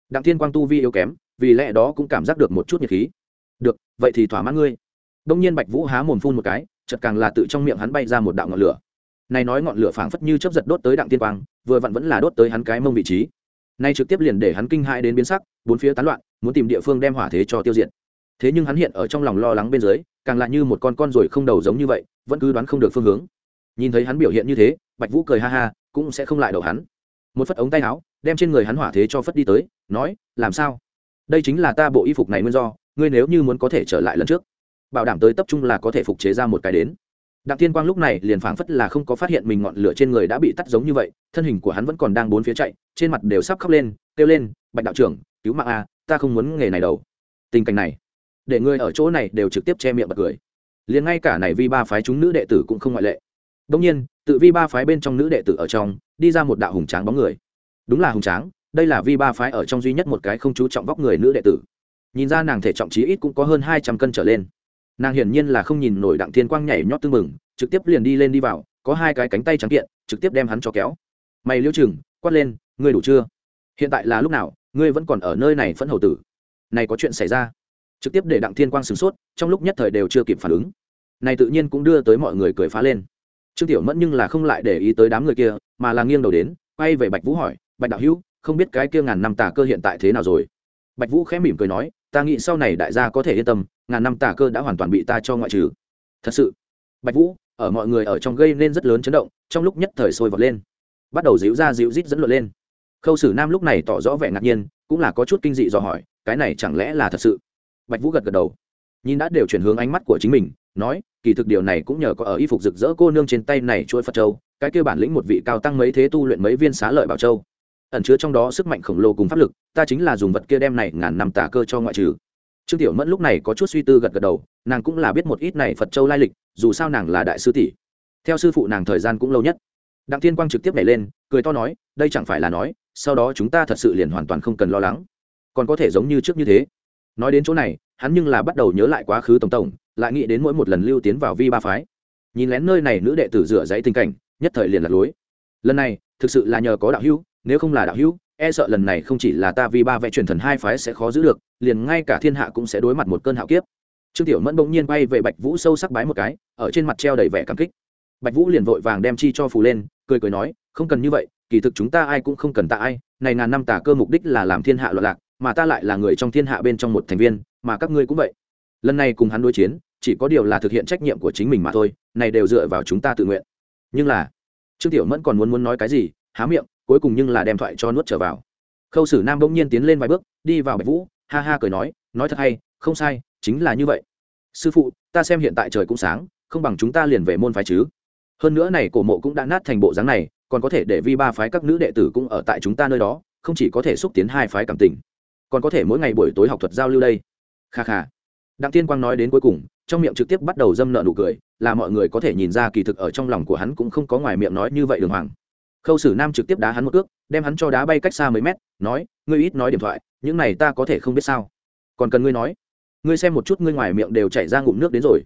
Đặng thiên quang tu vi yếu kém vì lẽ đó cũng cảm giác được một chút nhiệt khí. Được, vậy thì thỏa mãn ngươi. Đông nhiên bạch vũ há mồm phun một cái, chợt càng là tự trong miệng hắn bay ra một đạo ngọn lửa. Này nói ngọn lửa phảng phất như chớp giật đốt tới đặng tiên quang, vừa vặn vẫn là đốt tới hắn cái mông vị trí. Nay trực tiếp liền để hắn kinh hãi đến biến sắc, bốn phía tán loạn, muốn tìm địa phương đem hỏa thế cho tiêu diệt. Thế nhưng hắn hiện ở trong lòng lo lắng bên dưới, càng lại như một con con ruồi không đầu giống như vậy, vẫn cứ đoán không được phương hướng. Nhìn thấy hắn biểu hiện như thế, bạch vũ cười ha ha, cũng sẽ không lại đầu hắn. Một phất ống tay áo, đem trên người hắn hỏa thế cho phất đi tới, nói, làm sao? Đây chính là ta bộ y phục này nguyên do, ngươi nếu như muốn có thể trở lại lần trước, bảo đảm tới tập trung là có thể phục chế ra một cái đến. Đặng tiên quang lúc này liền phảng phất là không có phát hiện mình ngọn lửa trên người đã bị tắt giống như vậy, thân hình của hắn vẫn còn đang bốn phía chạy, trên mặt đều sắp khóc lên, kêu lên, bạch đạo trưởng, cứu mạng a, ta không muốn nghề này đâu. Tình cảnh này, để người ở chỗ này đều trực tiếp che miệng bật cười. Liền ngay cả này vi ba phái chúng nữ đệ tử cũng không ngoại lệ. Đông nhiên, tự vi ba phái bên trong nữ đệ tử ở trong, đi ra một đạo hùng tráng bóng người. Đúng là hùng tráng đây là vi ba phái ở trong duy nhất một cái không chú trọng vóc người nữ đệ tử. Nhìn ra nàng thể trọng trí ít cũng có hơn hai trăm cân trở lên. Nàng hiển nhiên là không nhìn nổi đặng thiên quang nhảy nhót tưng mừng trực tiếp liền đi lên đi vào, có hai cái cánh tay trắng kiện, trực tiếp đem hắn cho kéo. Mày liêu chừng quát lên, ngươi đủ chưa? Hiện tại là lúc nào, ngươi vẫn còn ở nơi này phẫn hầu tử? Này có chuyện xảy ra? Trực tiếp để đặng thiên quang sửng sốt, trong lúc nhất thời đều chưa kịp phản ứng. Này tự nhiên cũng đưa tới mọi người cười phá lên. Trương tiểu mẫn nhưng là không lại để ý tới đám người kia, mà là nghiêng đầu đến, quay về bạch vũ hỏi, bạch đạo hữu không biết cái kia ngàn năm tà cơ hiện tại thế nào rồi. Bạch vũ khẽ mỉm cười nói, ta nghĩ sau này đại gia có thể yên tâm, ngàn năm tà cơ đã hoàn toàn bị ta cho ngoại trừ. Thật sự, bạch vũ, ở mọi người ở trong gây nên rất lớn chấn động, trong lúc nhất thời sôi vọt lên. Bắt đầu díu ra díu rít dẫn luận lên. Khâu sử nam lúc này tỏ rõ vẻ ngạc nhiên, cũng là có chút kinh dị dò hỏi, cái này chẳng lẽ là thật sự? Bạch vũ gật gật đầu. Nhìn đã đều chuyển hướng ánh mắt của chính mình, nói, kỳ thực điều này cũng nhờ có ở y phục rực rỡ cô nương trên tay này chuỗi phật châu, cái kêu bản lĩnh một vị cao tăng mấy thế tu luyện mấy viên xá lợi bảo châu ẩn chứa trong đó sức mạnh khổng lồ cùng pháp lực, ta chính là dùng vật kia đem này ngàn năm tả cơ cho ngoại trừ. Trương tiểu mẫn lúc này có chút suy tư gật gật đầu, nàng cũng là biết một ít này phật châu lai lịch, dù sao nàng là đại sư tỷ. Theo sư phụ nàng thời gian cũng lâu nhất. Đặng thiên quang trực tiếp nhảy lên, cười to nói, đây chẳng phải là nói, sau đó chúng ta thật sự liền hoàn toàn không cần lo lắng. Còn có thể giống như trước như thế. Nói đến chỗ này, hắn nhưng là bắt đầu nhớ lại quá khứ tổng tổng, lại nghĩ đến mỗi một lần lưu tiến vào vi ba phái. Nhìn lén nơi này nữ đệ tử rửa dãy tình cảnh, nhất thời liền lạc lối. Lần này, thực sự là nhờ có đạo hữu nếu không là đạo hữu e sợ lần này không chỉ là ta vì ba vẽ truyền thần hai phái sẽ khó giữ được, liền ngay cả thiên hạ cũng sẽ đối mặt một cơn hạo kiếp. Trương tiểu mẫn bỗng nhiên bay về bạch vũ sâu sắc bái một cái, ở trên mặt treo đầy vẻ cảm kích. Bạch vũ liền vội vàng đem chi cho phù lên, cười cười nói, không cần như vậy, kỳ thực chúng ta ai cũng không cần ta ai, này ngàn năm tả cơ mục đích là làm thiên hạ loạn lạc, mà ta lại là người trong thiên hạ bên trong một thành viên, mà các ngươi cũng vậy. Lần này cùng hắn đối chiến, chỉ có điều là thực hiện trách nhiệm của chính mình mà thôi, này đều dựa vào chúng ta tự nguyện. Nhưng là, trương tiểu mẫn còn muốn muốn nói cái gì, há miệng cuối cùng nhưng là đem thoại cho nuốt trở vào. Khâu sử nam bỗng nhiên tiến lên vài bước, đi vào bạch vũ, ha ha cười nói nói thật hay, không sai, chính là như vậy. Sư phụ, ta xem hiện tại trời cũng sáng, không bằng chúng ta liền về môn phái chứ. Hơn nữa này cổ mộ cũng đã nát thành bộ dáng này, còn có thể để vi ba phái các nữ đệ tử cũng ở tại chúng ta nơi đó, không chỉ có thể xúc tiến hai phái cảm tình, còn có thể mỗi ngày buổi tối học thuật giao lưu đây. Kha kha. Đặng tiên quang nói đến cuối cùng, trong miệng trực tiếp bắt đầu dâm nợ nụ cười, là mọi người có thể nhìn ra kỳ thực ở trong lòng của hắn cũng không có ngoài miệng nói như vậy đường hoàng khâu sử nam trực tiếp đá hắn một cước, đem hắn cho đá bay cách xa mấy mét, nói, ngươi ít nói điện thoại, những này ta có thể không biết sao. Còn cần ngươi nói. Ngươi xem một chút ngươi ngoài miệng đều chảy ra ngụm nước đến rồi.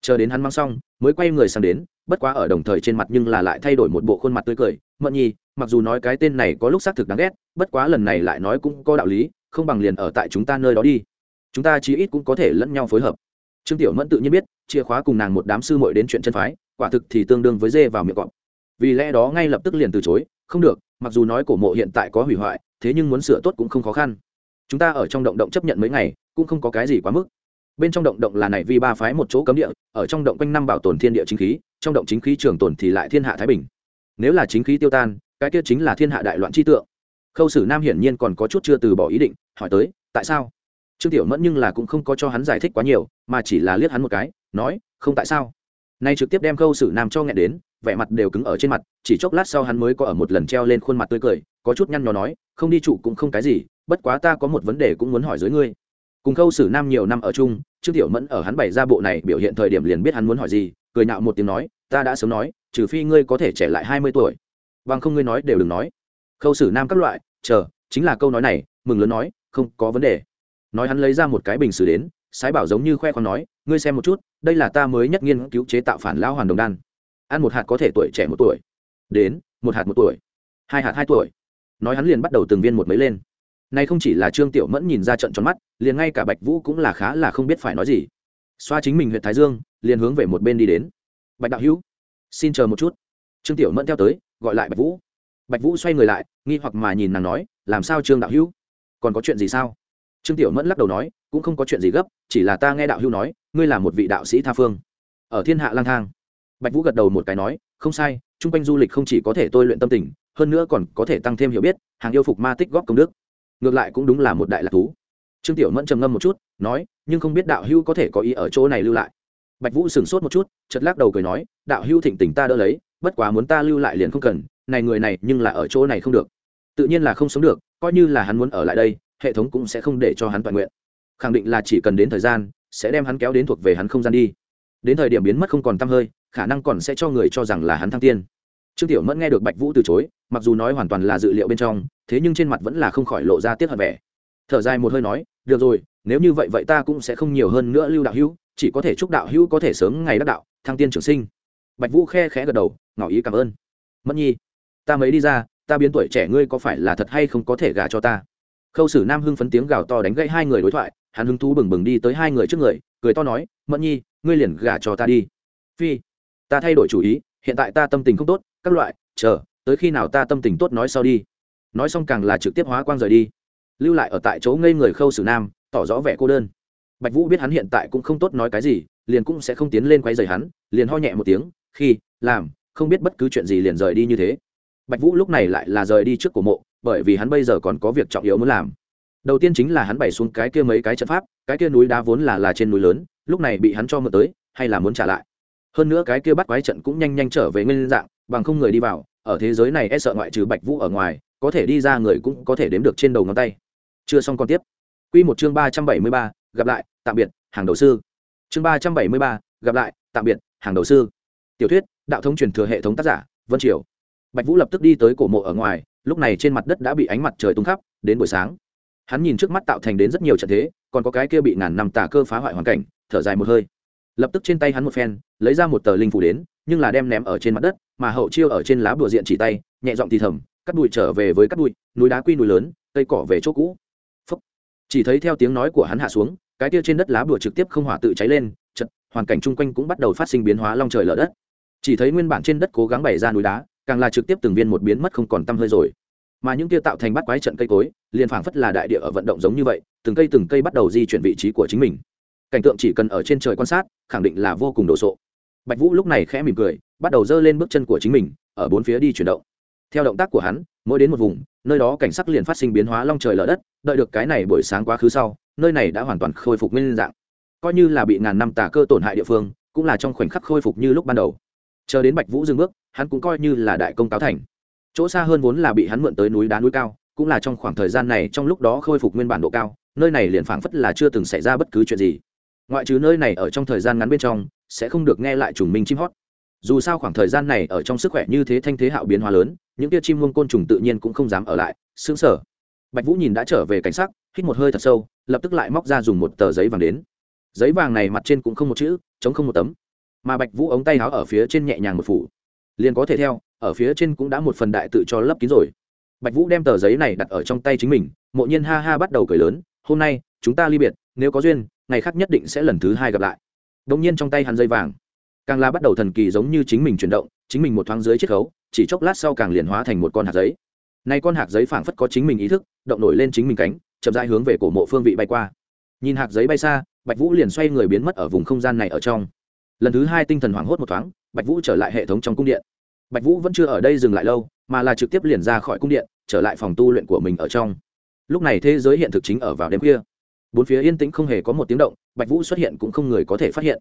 Chờ đến hắn mang xong, mới quay người sang đến, bất quá ở đồng thời trên mặt nhưng là lại thay đổi một bộ khuôn mặt tươi cười. Mận nhi, mặc dù nói cái tên này có lúc xác thực đáng ghét, bất quá lần này lại nói cũng có đạo lý, không bằng liền ở tại chúng ta nơi đó đi. Chúng ta chí ít cũng có thể lẫn nhau phối hợp. Trương tiểu mẫn tự nhiên biết, chìa khóa cùng nàng một đám sư muội đến chuyện chân phái, quả thực thì tương đương với dê vào miệng cọp vì lẽ đó ngay lập tức liền từ chối, không được, mặc dù nói cổ mộ hiện tại có hủy hoại, thế nhưng muốn sửa tốt cũng không khó khăn. Chúng ta ở trong động động chấp nhận mấy ngày, cũng không có cái gì quá mức. Bên trong động động là này vi ba phái một chỗ cấm địa, ở trong động quanh năm bảo tồn thiên địa chính khí, trong động chính khí trường tồn thì lại thiên hạ thái bình. Nếu là chính khí tiêu tan, cái kia chính là thiên hạ đại loạn chi tượng. Khâu sử nam hiển nhiên còn có chút chưa từ bỏ ý định, hỏi tới, tại sao? Trương tiểu mẫn nhưng là cũng không có cho hắn giải thích quá nhiều, mà chỉ là liếc hắn một cái, nói, không tại sao? Nay trực tiếp đem khâu sử nam cho nghẹn đến vẻ mặt đều cứng ở trên mặt, chỉ chốc lát sau hắn mới có ở một lần treo lên khuôn mặt tươi cười, có chút nhăn nhó nói, không đi trụ cũng không cái gì, bất quá ta có một vấn đề cũng muốn hỏi dưới ngươi. Cùng khâu sử nam nhiều năm ở chung, trương tiểu mẫn ở hắn bày ra bộ này biểu hiện thời điểm liền biết hắn muốn hỏi gì, cười nạo một tiếng nói, ta đã sớm nói, trừ phi ngươi có thể trẻ lại hai mươi tuổi. Bằng không ngươi nói đều đừng nói. Khâu sử nam các loại, chờ, chính là câu nói này, mừng lớn nói, không có vấn đề. Nói hắn lấy ra một cái bình xử đến, sái bảo giống như khoe con nói, ngươi xem một chút, đây là ta mới nhất nghiên cứu chế tạo phản lao hoàn đồng đan ăn một hạt có thể tuổi trẻ một tuổi. Đến, một hạt một tuổi. Hai hạt hai tuổi. Nói hắn liền bắt đầu từng viên một mấy lên. Nay không chỉ là trương tiểu mẫn nhìn ra trận tròn mắt, liền ngay cả bạch vũ cũng là khá là không biết phải nói gì. Xoa chính mình huyện thái dương, liền hướng về một bên đi đến. Bạch đạo hữu, xin chờ một chút. Trương tiểu mẫn theo tới, gọi lại bạch vũ. Bạch vũ xoay người lại, nghi hoặc mà nhìn nàng nói, làm sao trương đạo hữu? Còn có chuyện gì sao? Trương tiểu mẫn lắc đầu nói, cũng không có chuyện gì gấp, chỉ là ta nghe đạo hữu nói, ngươi là một vị đạo sĩ tha phương. Ở thiên hạ lang thang bạch vũ gật đầu một cái nói, không sai, chung quanh du lịch không chỉ có thể tôi luyện tâm tình, hơn nữa còn có thể tăng thêm hiểu biết, hàng yêu phục ma tích góp công đức. Ngược lại cũng đúng là một đại lạc thú. Trương tiểu mẫn trầm ngâm một chút, nói, nhưng không biết đạo Hưu có thể có ý ở chỗ này lưu lại. Bạch vũ sửng sốt một chút chật lắc đầu cười nói, đạo Hưu thịnh tình ta đỡ lấy, bất quá muốn ta lưu lại liền không cần, này người này nhưng là ở chỗ này không được. Tự nhiên là không sống được, coi như là hắn muốn ở lại đây, hệ thống cũng sẽ không để cho hắn toàn nguyện. Khẳng định là chỉ cần đến thời gian, sẽ đem hắn kéo đến thuộc về hắn không gian đi. Đến thời điểm biến mất không còn t hơi khả năng còn sẽ cho người cho rằng là hắn thăng tiên. Trương tiểu mẫn nghe được bạch vũ từ chối, mặc dù nói hoàn toàn là dự liệu bên trong, thế nhưng trên mặt vẫn là không khỏi lộ ra tiếc hận vẻ. Thở dài một hơi nói, được rồi, nếu như vậy vậy ta cũng sẽ không nhiều hơn nữa lưu đạo hữu, chỉ có thể chúc đạo hữu có thể sớm ngày đắc đạo, thăng tiên trưởng sinh. Bạch vũ khe khẽ gật đầu, ngỏ ý cảm ơn. Mẫn nhi, ta mới đi ra, ta biến tuổi trẻ ngươi có phải là thật hay không có thể gả cho ta? Khâu sử nam hưng phấn tiếng gào to đánh gãy hai người đối thoại, hắn hứng thú bừng bừng đi tới hai người trước người, cười to nói, mẫn nhi, ngươi liền gả cho ta đi. Phi ta thay đổi chủ ý, hiện tại ta tâm tình không tốt, các loại, chờ, tới khi nào ta tâm tình tốt nói sau đi. Nói xong càng là trực tiếp hóa quang rời đi. Lưu lại ở tại chỗ ngây người khâu xử nam, tỏ rõ vẻ cô đơn. Bạch vũ biết hắn hiện tại cũng không tốt nói cái gì, liền cũng sẽ không tiến lên quay rời hắn, liền ho nhẹ một tiếng, khi, làm, không biết bất cứ chuyện gì liền rời đi như thế. Bạch vũ lúc này lại là rời đi trước cổ mộ, bởi vì hắn bây giờ còn có việc trọng yếu muốn làm. Đầu tiên chính là hắn bày xuống cái kia mấy cái trận pháp, cái kia núi đá vốn là là trên núi lớn, lúc này bị hắn cho mượn tới, hay là muốn trả lại hơn nữa cái kia bắt quái trận cũng nhanh nhanh trở về nguyên dạng, bằng không người đi vào, ở thế giới này e sợ ngoại trừ bạch vũ ở ngoài, có thể đi ra người cũng có thể đếm được trên đầu ngón tay. Chưa xong còn tiếp. Quy một chương ba trăm bảy mươi ba, gặp lại, tạm biệt, hàng đầu sư. Chương ba trăm bảy mươi ba, gặp lại, tạm biệt, hàng đầu sư. Tiểu thuyết, đạo thống truyền thừa hệ thống tác giả, vân triều. Bạch vũ lập tức đi tới cổ mộ ở ngoài, lúc này trên mặt đất đã bị ánh mặt trời tung khắp, đến buổi sáng. Hắn nhìn trước mắt tạo thành đến rất nhiều trận thế, còn có cái kia bị ngàn năm tà cơ phá hoại hoàn cảnh, thở dài một hơi lập tức trên tay hắn một phen, lấy ra một tờ linh phủ đến, nhưng là đem ném ở trên mặt đất, mà hậu chiêu ở trên lá bùa diện chỉ tay, nhẹ giọng thì thầm, cắt bụi trở về với cắt bụi núi đá quy núi lớn, cây cỏ về chỗ cũ. Phúc. chỉ thấy theo tiếng nói của hắn hạ xuống, cái tia trên đất lá bùa trực tiếp không hỏa tự cháy lên, chật, hoàn cảnh chung quanh cũng bắt đầu phát sinh biến hóa long trời lở đất. Chỉ thấy nguyên bản trên đất cố gắng bày ra núi đá, càng là trực tiếp từng viên một biến mất không còn tăm hơi rồi. Mà những kia tạo thành bắt quái trận cây cối, liền phảng phất là đại địa ở vận động giống như vậy, từng cây từng cây bắt đầu di chuyển vị trí của chính mình cảnh tượng chỉ cần ở trên trời quan sát, khẳng định là vô cùng đồ sộ. Bạch vũ lúc này khẽ mỉm cười, bắt đầu dơ lên bước chân của chính mình, ở bốn phía đi chuyển động. Theo động tác của hắn, mỗi đến một vùng, nơi đó cảnh sắc liền phát sinh biến hóa long trời lở đất, đợi được cái này buổi sáng quá khứ sau, nơi này đã hoàn toàn khôi phục nguyên dạng. Coi như là bị ngàn năm tà cơ tổn hại địa phương, cũng là trong khoảnh khắc khôi phục như lúc ban đầu. Chờ đến bạch vũ dừng bước, hắn cũng coi như là đại công cáo thành. Chỗ xa hơn vốn là bị hắn mượn tới núi đá núi cao, cũng là trong khoảng thời gian này trong lúc đó khôi phục nguyên bản độ cao, nơi này liền phảng phất là chưa từng xảy ra bất cứ chuyện gì ngoại trừ nơi này ở trong thời gian ngắn bên trong, sẽ không được nghe lại trùng minh chim hót. Dù sao khoảng thời gian này ở trong sức khỏe như thế thanh thế hạo biến hóa lớn, những tia chim muông côn trùng tự nhiên cũng không dám ở lại xứng sở bạch vũ nhìn đã trở về cảnh sắc, hít một hơi thật sâu, lập tức lại móc ra dùng một tờ giấy vàng đến. Giấy vàng này mặt trên cũng không một chữ chống không một tấm. Mà bạch vũ ống tay áo ở phía trên nhẹ nhàng một phủ. Liền có thể theo, ở phía trên cũng đã một phần đại tự cho lấp kín rồi. Bạch vũ đem tờ giấy này đặt ở trong tay chính mình, mộ nhiên ha ha bắt đầu cười lớn, hôm nay, chúng ta ly biệt, nếu có duyên ngày khác nhất định sẽ lần thứ hai gặp lại. Đông nhiên trong tay hắn dây vàng. Càng La bắt đầu thần kỳ giống như chính mình chuyển động, chính mình một thoáng dưới chiết khấu, chỉ chốc lát sau càng liền hóa thành một con hạt giấy. Nay con hạt giấy phảng phất có chính mình ý thức, động nổi lên chính mình cánh, chậm rãi hướng về cổ mộ phương vị bay qua. Nhìn hạt giấy bay xa, bạch vũ liền xoay người biến mất ở vùng không gian này ở trong. Lần thứ hai tinh thần hoảng hốt một thoáng, bạch vũ trở lại hệ thống trong cung điện. Bạch vũ vẫn chưa ở đây dừng lại lâu, mà là trực tiếp liền ra khỏi cung điện, trở lại phòng tu luyện của mình ở trong. Lúc này thế giới hiện thực chính ở vào đêm khuya bốn phía yên tĩnh không hề có một tiếng động, bạch vũ xuất hiện cũng không người có thể phát hiện.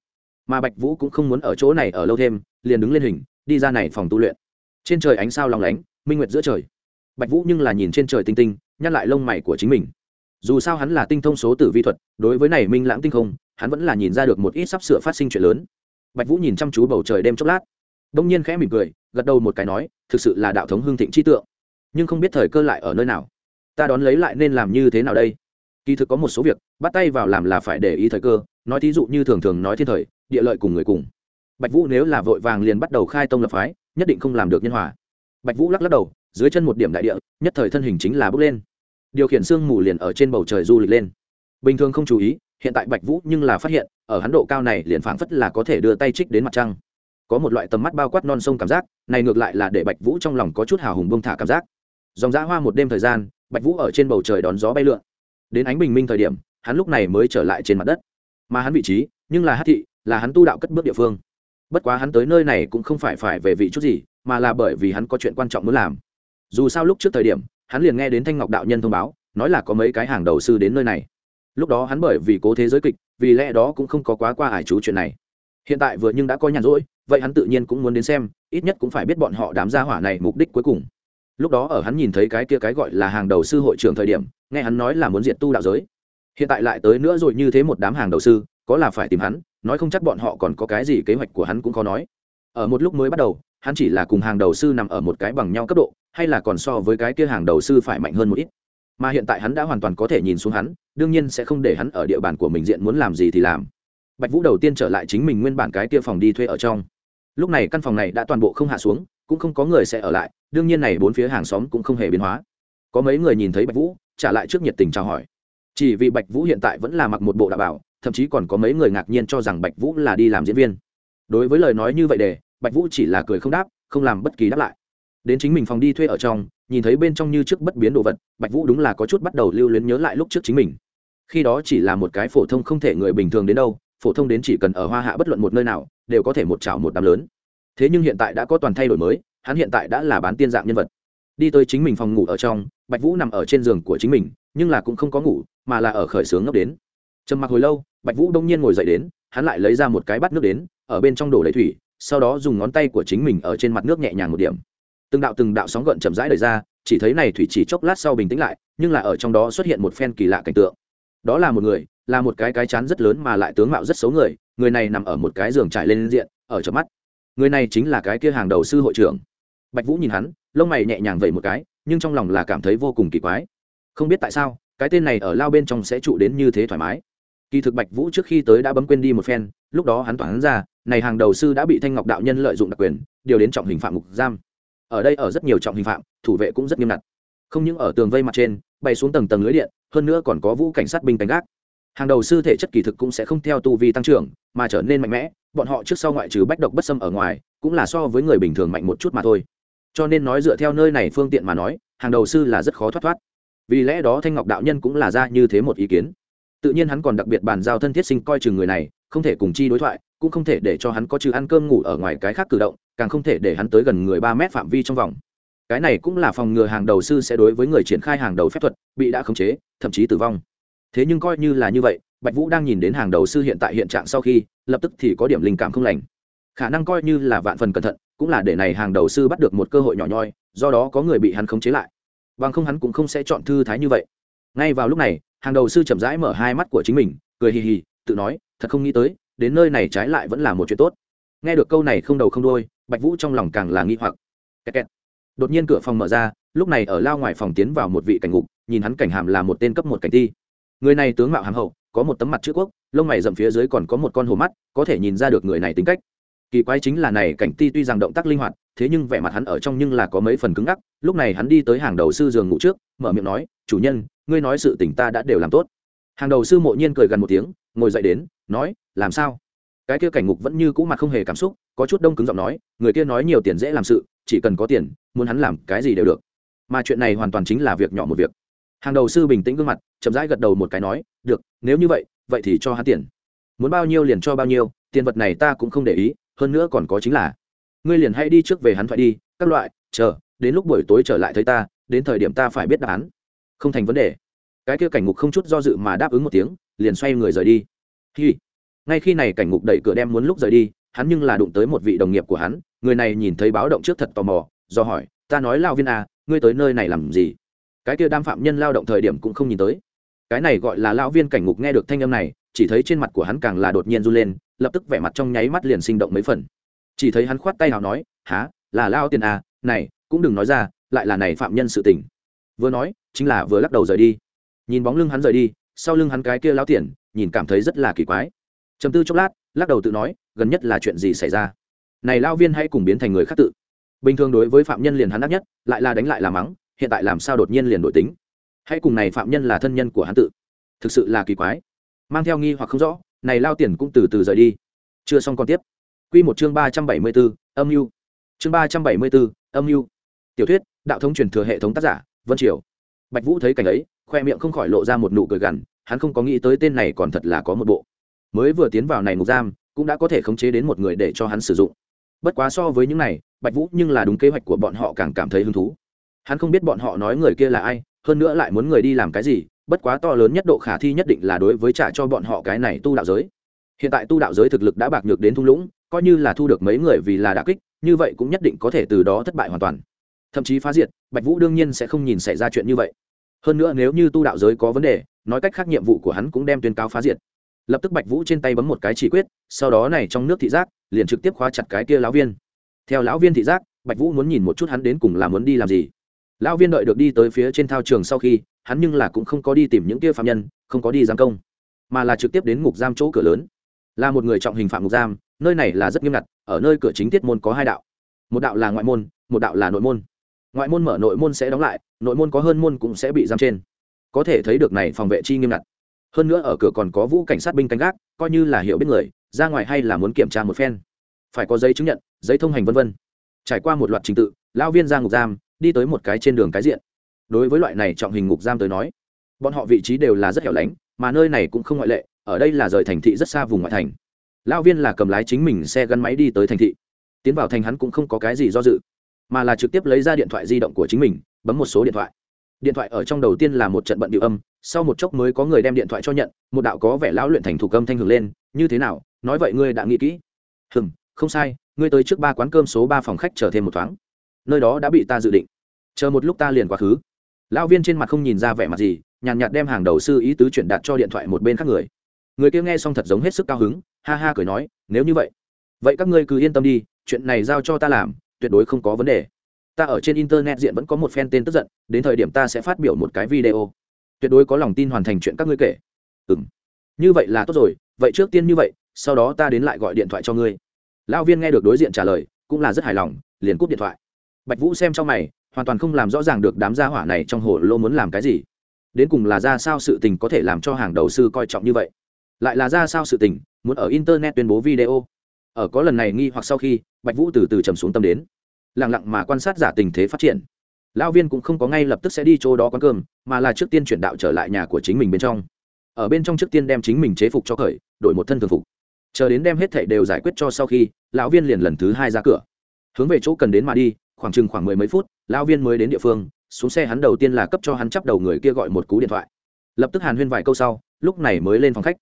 Mà bạch vũ cũng không muốn ở chỗ này ở lâu thêm, liền đứng lên hình, đi ra này phòng tu luyện. Trên trời ánh sao lòng lánh, minh nguyệt giữa trời. Bạch vũ nhưng là nhìn trên trời tinh tinh nhắc lại lông mày của chính mình. Dù sao hắn là tinh thông số tử vi thuật, đối với này minh lãng tinh không, hắn vẫn là nhìn ra được một ít sắp sửa phát sinh chuyện lớn. Bạch vũ nhìn chăm chú bầu trời đêm chốc lát. Đông nhiên khẽ mỉm cười, gật đầu một cái nói, thực sự là đạo thống hương thịnh chi tượng, nhưng không biết thời cơ lại ở nơi nào. Ta đón lấy lại nên làm như thế nào đây? Kỳ thực có một số việc, bắt tay vào làm là phải để ý thời cơ, nói thí dụ như thường thường nói thiên thời, địa lợi cùng người cùng. Bạch vũ nếu là vội vàng liền bắt đầu khai tông lập phái, nhất định không làm được nhân hòa. Bạch vũ lắc lắc đầu, dưới chân một điểm đại địa, nhất thời thân hình chính là bước lên. Điều khiển sương mù liền ở trên bầu trời du lịch lên. Bình thường không chú ý, hiện tại bạch vũ nhưng là phát hiện, ở hắn độ cao này liền phảng phất là có thể đưa tay trích đến mặt trăng. Có một loại tầm mắt bao quát non sông cảm giác, này ngược lại là để bạch vũ trong lòng có chút hào hùng bông thả cảm giác. Dòng dã hoa một đêm thời gian, bạch vũ ở trên bầu trời đón gió bay lượn đến ánh bình minh thời điểm, hắn lúc này mới trở lại trên mặt đất. Mà hắn vị trí, nhưng là hát thị, là hắn tu đạo cất bước địa phương. Bất quá hắn tới nơi này cũng không phải phải về vị chút gì, mà là bởi vì hắn có chuyện quan trọng muốn làm. Dù sao lúc trước thời điểm, hắn liền nghe đến thanh ngọc đạo nhân thông báo, nói là có mấy cái hàng đầu sư đến nơi này. Lúc đó hắn bởi vì cố thế giới kịch, vì lẽ đó cũng không có quá qua ải chú chuyện này. Hiện tại vừa nhưng đã có nhàn rỗi, vậy hắn tự nhiên cũng muốn đến xem, ít nhất cũng phải biết bọn họ đám gia hỏa này mục đích cuối cùng. Lúc đó ở hắn nhìn thấy cái kia cái gọi là hàng đầu sư hội trưởng thời điểm nghe hắn nói là muốn diện tu đạo giới. Hiện tại lại tới nữa rồi như thế một đám hàng đầu sư, có là phải tìm hắn, nói không chắc bọn họ còn có cái gì kế hoạch của hắn cũng khó nói. Ở một lúc mới bắt đầu, hắn chỉ là cùng hàng đầu sư nằm ở một cái bằng nhau cấp độ, hay là còn so với cái kia hàng đầu sư phải mạnh hơn một ít. Mà hiện tại hắn đã hoàn toàn có thể nhìn xuống hắn, đương nhiên sẽ không để hắn ở địa bàn của mình diện muốn làm gì thì làm. Bạch vũ đầu tiên trở lại chính mình nguyên bản cái kia phòng đi thuê ở trong. Lúc này căn phòng này đã toàn bộ không hạ xuống, cũng không có người sẽ ở lại, đương nhiên này bốn phía hàng xóm cũng không hề biến hóa. Có mấy người nhìn thấy bạch vũ trả lại trước nhiệt tình chào hỏi. Chỉ vì bạch vũ hiện tại vẫn là mặc một bộ đạo bảo, thậm chí còn có mấy người ngạc nhiên cho rằng bạch vũ là đi làm diễn viên. Đối với lời nói như vậy để, bạch vũ chỉ là cười không đáp, không làm bất kỳ đáp lại. Đến chính mình phòng đi thuê ở trong, nhìn thấy bên trong như trước bất biến đồ vật, bạch vũ đúng là có chút bắt đầu lưu luyến nhớ lại lúc trước chính mình. Khi đó chỉ là một cái phổ thông không thể người bình thường đến đâu, phổ thông đến chỉ cần ở hoa hạ bất luận một nơi nào, đều có thể một chảo một đám lớn. Thế nhưng hiện tại đã có toàn thay đổi mới, hắn hiện tại đã là bán tiên dạng nhân vật đi tới chính mình phòng ngủ ở trong, bạch vũ nằm ở trên giường của chính mình, nhưng là cũng không có ngủ, mà là ở khởi sướng ngốc đến. Trầm mặc hồi lâu, bạch vũ đông nhiên ngồi dậy đến, hắn lại lấy ra một cái bát nước đến, ở bên trong đổ lấy thủy, sau đó dùng ngón tay của chính mình ở trên mặt nước nhẹ nhàng một điểm. Từng đạo từng đạo sóng gợn chậm rãi đời ra, chỉ thấy này thủy chỉ chốc lát sau bình tĩnh lại, nhưng là ở trong đó xuất hiện một phen kỳ lạ cảnh tượng. Đó là một người, là một cái cái chán rất lớn mà lại tướng mạo rất xấu người người này nằm ở một cái giường trải lên diện, ở trong mắt. Người này chính là cái kia hàng đầu sư hội trưởng bạch vũ nhìn hắn, lông mày nhẹ nhàng vẩy một cái, nhưng trong lòng là cảm thấy vô cùng kỳ quái. Không biết tại sao, cái tên này ở lao bên trong sẽ trụ đến như thế thoải mái. Kỳ thực bạch vũ trước khi tới đã bấm quên đi một phen, lúc đó hắn tỏa hắn ra, này hàng đầu sư đã bị thanh ngọc đạo nhân lợi dụng đặc quyền, điều đến trọng hình phạm mục giam. Ở đây ở rất nhiều trọng hình phạm, thủ vệ cũng rất nghiêm ngặt. Không những ở tường vây mặt trên bay xuống tầng tầng lưới điện, hơn nữa còn có vũ cảnh sát binh canh gác. Hàng đầu sư thể chất kỳ thực cũng sẽ không theo tu vi tăng trưởng, mà trở nên mạnh mẽ, bọn họ trước sau ngoại trừ bách độc bất xâm ở ngoài, cũng là so với người bình thường mạnh một chút mà thôi cho nên nói dựa theo nơi này phương tiện mà nói, hàng đầu sư là rất khó thoát thoát. Vì lẽ đó thanh ngọc đạo nhân cũng là ra như thế một ý kiến. Tự nhiên hắn còn đặc biệt bàn giao thân thiết sinh coi chừng người này, không thể cùng chi đối thoại, cũng không thể để cho hắn có chữ ăn cơm ngủ ở ngoài cái khác cử động, càng không thể để hắn tới gần người ba mét phạm vi trong vòng. Cái này cũng là phòng ngừa hàng đầu sư sẽ đối với người triển khai hàng đầu phép thuật, bị đã khống chế, thậm chí tử vong. Thế nhưng coi như là như vậy, bạch vũ đang nhìn đến hàng đầu sư hiện tại hiện trạng sau khi, lập tức thì có điểm linh cảm không lành. Khả năng coi như là vạn phần cẩn thận cũng là để này hàng đầu sư bắt được một cơ hội nhỏ nhoi, do đó có người bị hắn khống chế lại. Bằng không hắn cũng không sẽ chọn thư thái như vậy. Ngay vào lúc này, hàng đầu sư chậm rãi mở hai mắt của chính mình, cười hì hì, tự nói, thật không nghĩ tới, đến nơi này trái lại vẫn là một chuyện tốt. Nghe được câu này không đầu không đôi bạch vũ trong lòng càng là nghi hoặc. Kẹt kẹt. đột nhiên cửa phòng mở ra, lúc này ở lao ngoài phòng tiến vào một vị cảnh ngục, nhìn hắn cảnh hàm là một tên cấp một cảnh ti. Người này tướng mạo hàm hậu, có một tấm mặt chữ quốc, lông mày rậm phía dưới còn có một con hồ mắt, có thể nhìn ra được người này tính cách kỳ quái chính là này cảnh ti tuy rằng động tác linh hoạt, thế nhưng vẻ mặt hắn ở trong nhưng là có mấy phần cứng ngắc, lúc này hắn đi tới hàng đầu sư giường ngủ trước, mở miệng nói, chủ nhân, ngươi nói sự tình ta đã đều làm tốt. Hàng đầu sư mộ nhiên cười gần một tiếng, ngồi dậy đến, nói, làm sao? Cái kia cảnh ngục vẫn như cũ mặt không hề cảm xúc, có chút đông cứng giọng nói, người kia nói nhiều tiền dễ làm sự, chỉ cần có tiền, muốn hắn làm cái gì đều được. Mà chuyện này hoàn toàn chính là việc nhỏ một việc. Hàng đầu sư bình tĩnh gương mặt, chậm rãi gật đầu một cái nói, được, nếu như vậy vậy thì cho hắn tiền. Muốn bao nhiêu liền cho bao nhiêu, tiền vật này ta cũng không để ý hơn nữa còn có chính là, ngươi liền hãy đi trước về hắn thoại đi, các loại, chờ, đến lúc buổi tối trở lại thấy ta, đến thời điểm ta phải biết đáp án. Không thành vấn đề. Cái kia cảnh ngục không chút do dự mà đáp ứng một tiếng, liền xoay người rời đi. Khi ngay khi này cảnh ngục đẩy cửa đem muốn lúc rời đi, hắn nhưng là đụng tới một vị đồng nghiệp của hắn, người này nhìn thấy báo động trước thật tò mò, do hỏi, ta nói lao viên à ngươi tới nơi này làm gì? Cái kia đam phạm nhân lao động thời điểm cũng không nhìn tới. Cái này gọi là lão viên cảnh ngục nghe được thanh âm này, chỉ thấy trên mặt của hắn càng là đột nhiên run lên lập tức vẻ mặt trong nháy mắt liền sinh động mấy phần. Chỉ thấy hắn khoát tay nào nói há là lao tiền à? Này, cũng đừng nói ra, lại là này phạm nhân sự tình. Vừa nói, chính là vừa lắc đầu rời đi. Nhìn bóng lưng hắn rời đi, sau lưng hắn cái kia lao tiền, nhìn cảm thấy rất là kỳ quái. Chầm tư chốc lát, lắc đầu tự nói, gần nhất là chuyện gì xảy ra? Này lao viên hãy cùng biến thành người khác tự. Bình thường đối với phạm nhân liền hắn đắc nhất, lại là đánh lại là mắng, hiện tại làm sao đột nhiên liền đổi tính? Hãy cùng này phạm nhân là thân nhân của hắn tự. Thực sự là kỳ quái. Mang theo nghi hoặc không rõ này lao tiền cũng từ từ rời đi. Chưa xong còn tiếp. Q một chương ba trăm bảy mươi bốn âm mưu. Chương ba trăm bảy mươi bốn âm mưu. Tiểu thuyết, đạo thống truyền thừa hệ thống tác giả, vân triều. Bạch vũ thấy cảnh ấy, khoe miệng không khỏi lộ ra một nụ cười gằn, hắn không có nghĩ tới tên này còn thật là có một bộ. Mới vừa tiến vào này ngục giam, cũng đã có thể khống chế đến một người để cho hắn sử dụng. Bất quá so với những này, bạch vũ nhưng là đúng kế hoạch của bọn họ càng cảm thấy hứng thú. Hắn không biết bọn họ nói người kia là ai, hơn nữa lại muốn người đi làm cái gì bất quá to lớn nhất độ khả thi nhất định là đối với trả cho bọn họ cái này tu đạo giới. Hiện tại tu đạo giới thực lực đã bạc nhược đến thung lũng, coi như là thu được mấy người vì là đà kích, như vậy cũng nhất định có thể từ đó thất bại hoàn toàn. Thậm chí phá diệt, bạch vũ đương nhiên sẽ không nhìn xảy ra chuyện như vậy. Hơn nữa nếu như tu đạo giới có vấn đề, nói cách khác nhiệm vụ của hắn cũng đem tuyên cáo phá diệt. Lập tức bạch vũ trên tay bấm một cái chỉ quyết, sau đó này trong nước thị giác, liền trực tiếp khóa chặt cái kia lão viên. Theo lão viên thị giác, bạch vũ muốn nhìn một chút hắn đến cùng là muốn đi làm gì lão viên đợi được đi tới phía trên thao trường sau khi, hắn nhưng là cũng không có đi tìm những kia phạm nhân, không có đi giam công, mà là trực tiếp đến ngục giam chỗ cửa lớn. Là một người trọng hình phạm ngục giam, nơi này là rất nghiêm ngặt, ở nơi cửa chính tiết môn có hai đạo. Một đạo là ngoại môn, một đạo là nội môn. Ngoại môn mở nội môn sẽ đóng lại, nội môn có hơn môn cũng sẽ bị giam trên. Có thể thấy được này phòng vệ chi nghiêm ngặt. Hơn nữa ở cửa còn có vũ cảnh sát binh canh gác, coi như là hiểu biết người, ra ngoài hay là muốn kiểm tra một phen. Phải có giấy chứng nhận, giấy thông hành v v trải qua một loạt trình tự, lão viên ra ngục giam đi tới một cái trên đường cái diện. Đối với loại này trọng hình ngục giam tới nói, bọn họ vị trí đều là rất hẻo lánh, mà nơi này cũng không ngoại lệ, ở đây là rời thành thị rất xa vùng ngoại thành. Lão viên là cầm lái chính mình xe gắn máy đi tới thành thị. Tiến vào thành hắn cũng không có cái gì do dự, mà là trực tiếp lấy ra điện thoại di động của chính mình, bấm một số điện thoại. Điện thoại ở trong đầu tiên là một trận bận điệu âm, sau một chốc mới có người đem điện thoại cho nhận, một đạo có vẻ lão luyện thành thủ cơm thanh hưởng lên, như thế nào? Nói vậy ngươi đã nghĩ kỹ. Hừm, không sai, ngươi tới trước ba quán cơm số ba phòng khách chờ thêm một thoáng nơi đó đã bị ta dự định. Chờ một lúc ta liền quá khứ. Lão viên trên mặt không nhìn ra vẻ mặt gì, nhàn nhạt đem hàng đầu sư ý tứ chuyển đạt cho điện thoại một bên khác người. Người kia nghe xong thật giống hết sức cao hứng, ha ha cười nói, nếu như vậy vậy các ngươi cứ yên tâm đi, chuyện này giao cho ta làm, tuyệt đối không có vấn đề. Ta ở trên internet diện vẫn có một fan tên tức giận, đến thời điểm ta sẽ phát biểu một cái video. Tuyệt đối có lòng tin hoàn thành chuyện các ngươi kể. Ừ m như vậy là tốt rồi, vậy trước tiên như vậy, sau đó ta đến lại gọi điện thoại cho ngươi. Lão viên nghe được đối diện trả lời, cũng là rất hài lòng, liền cúp điện thoại bạch vũ xem trong mày, hoàn toàn không làm rõ ràng được đám gia hỏa này trong hồ lô muốn làm cái gì. Đến cùng là ra sao sự tình có thể làm cho hàng đầu sư coi trọng như vậy? Lại là ra sao sự tình, muốn ở internet tuyên bố video? Ở có lần này nghi hoặc sau khi, bạch vũ từ từ trầm xuống tâm đến. Lẳng lặng mà quan sát giả tình thế phát triển. Lão viên cũng không có ngay lập tức sẽ đi chỗ đó quán cơm, mà là trước tiên chuyển đạo trở lại nhà của chính mình bên trong. Ở bên trong trước tiên đem chính mình chế phục cho khởi, đổi một thân thường phục. Chờ đến đem hết thảy đều giải quyết cho sau khi, lão viên liền lần thứ hai ra cửa. Hướng về chỗ cần đến mà đi khoảng chừng khoảng mười mấy phút lão viên mới đến địa phương xuống xe hắn đầu tiên là cấp cho hắn chắp đầu người kia gọi một cú điện thoại. Lập tức hàn huyên vài câu sau lúc này mới lên phòng khách.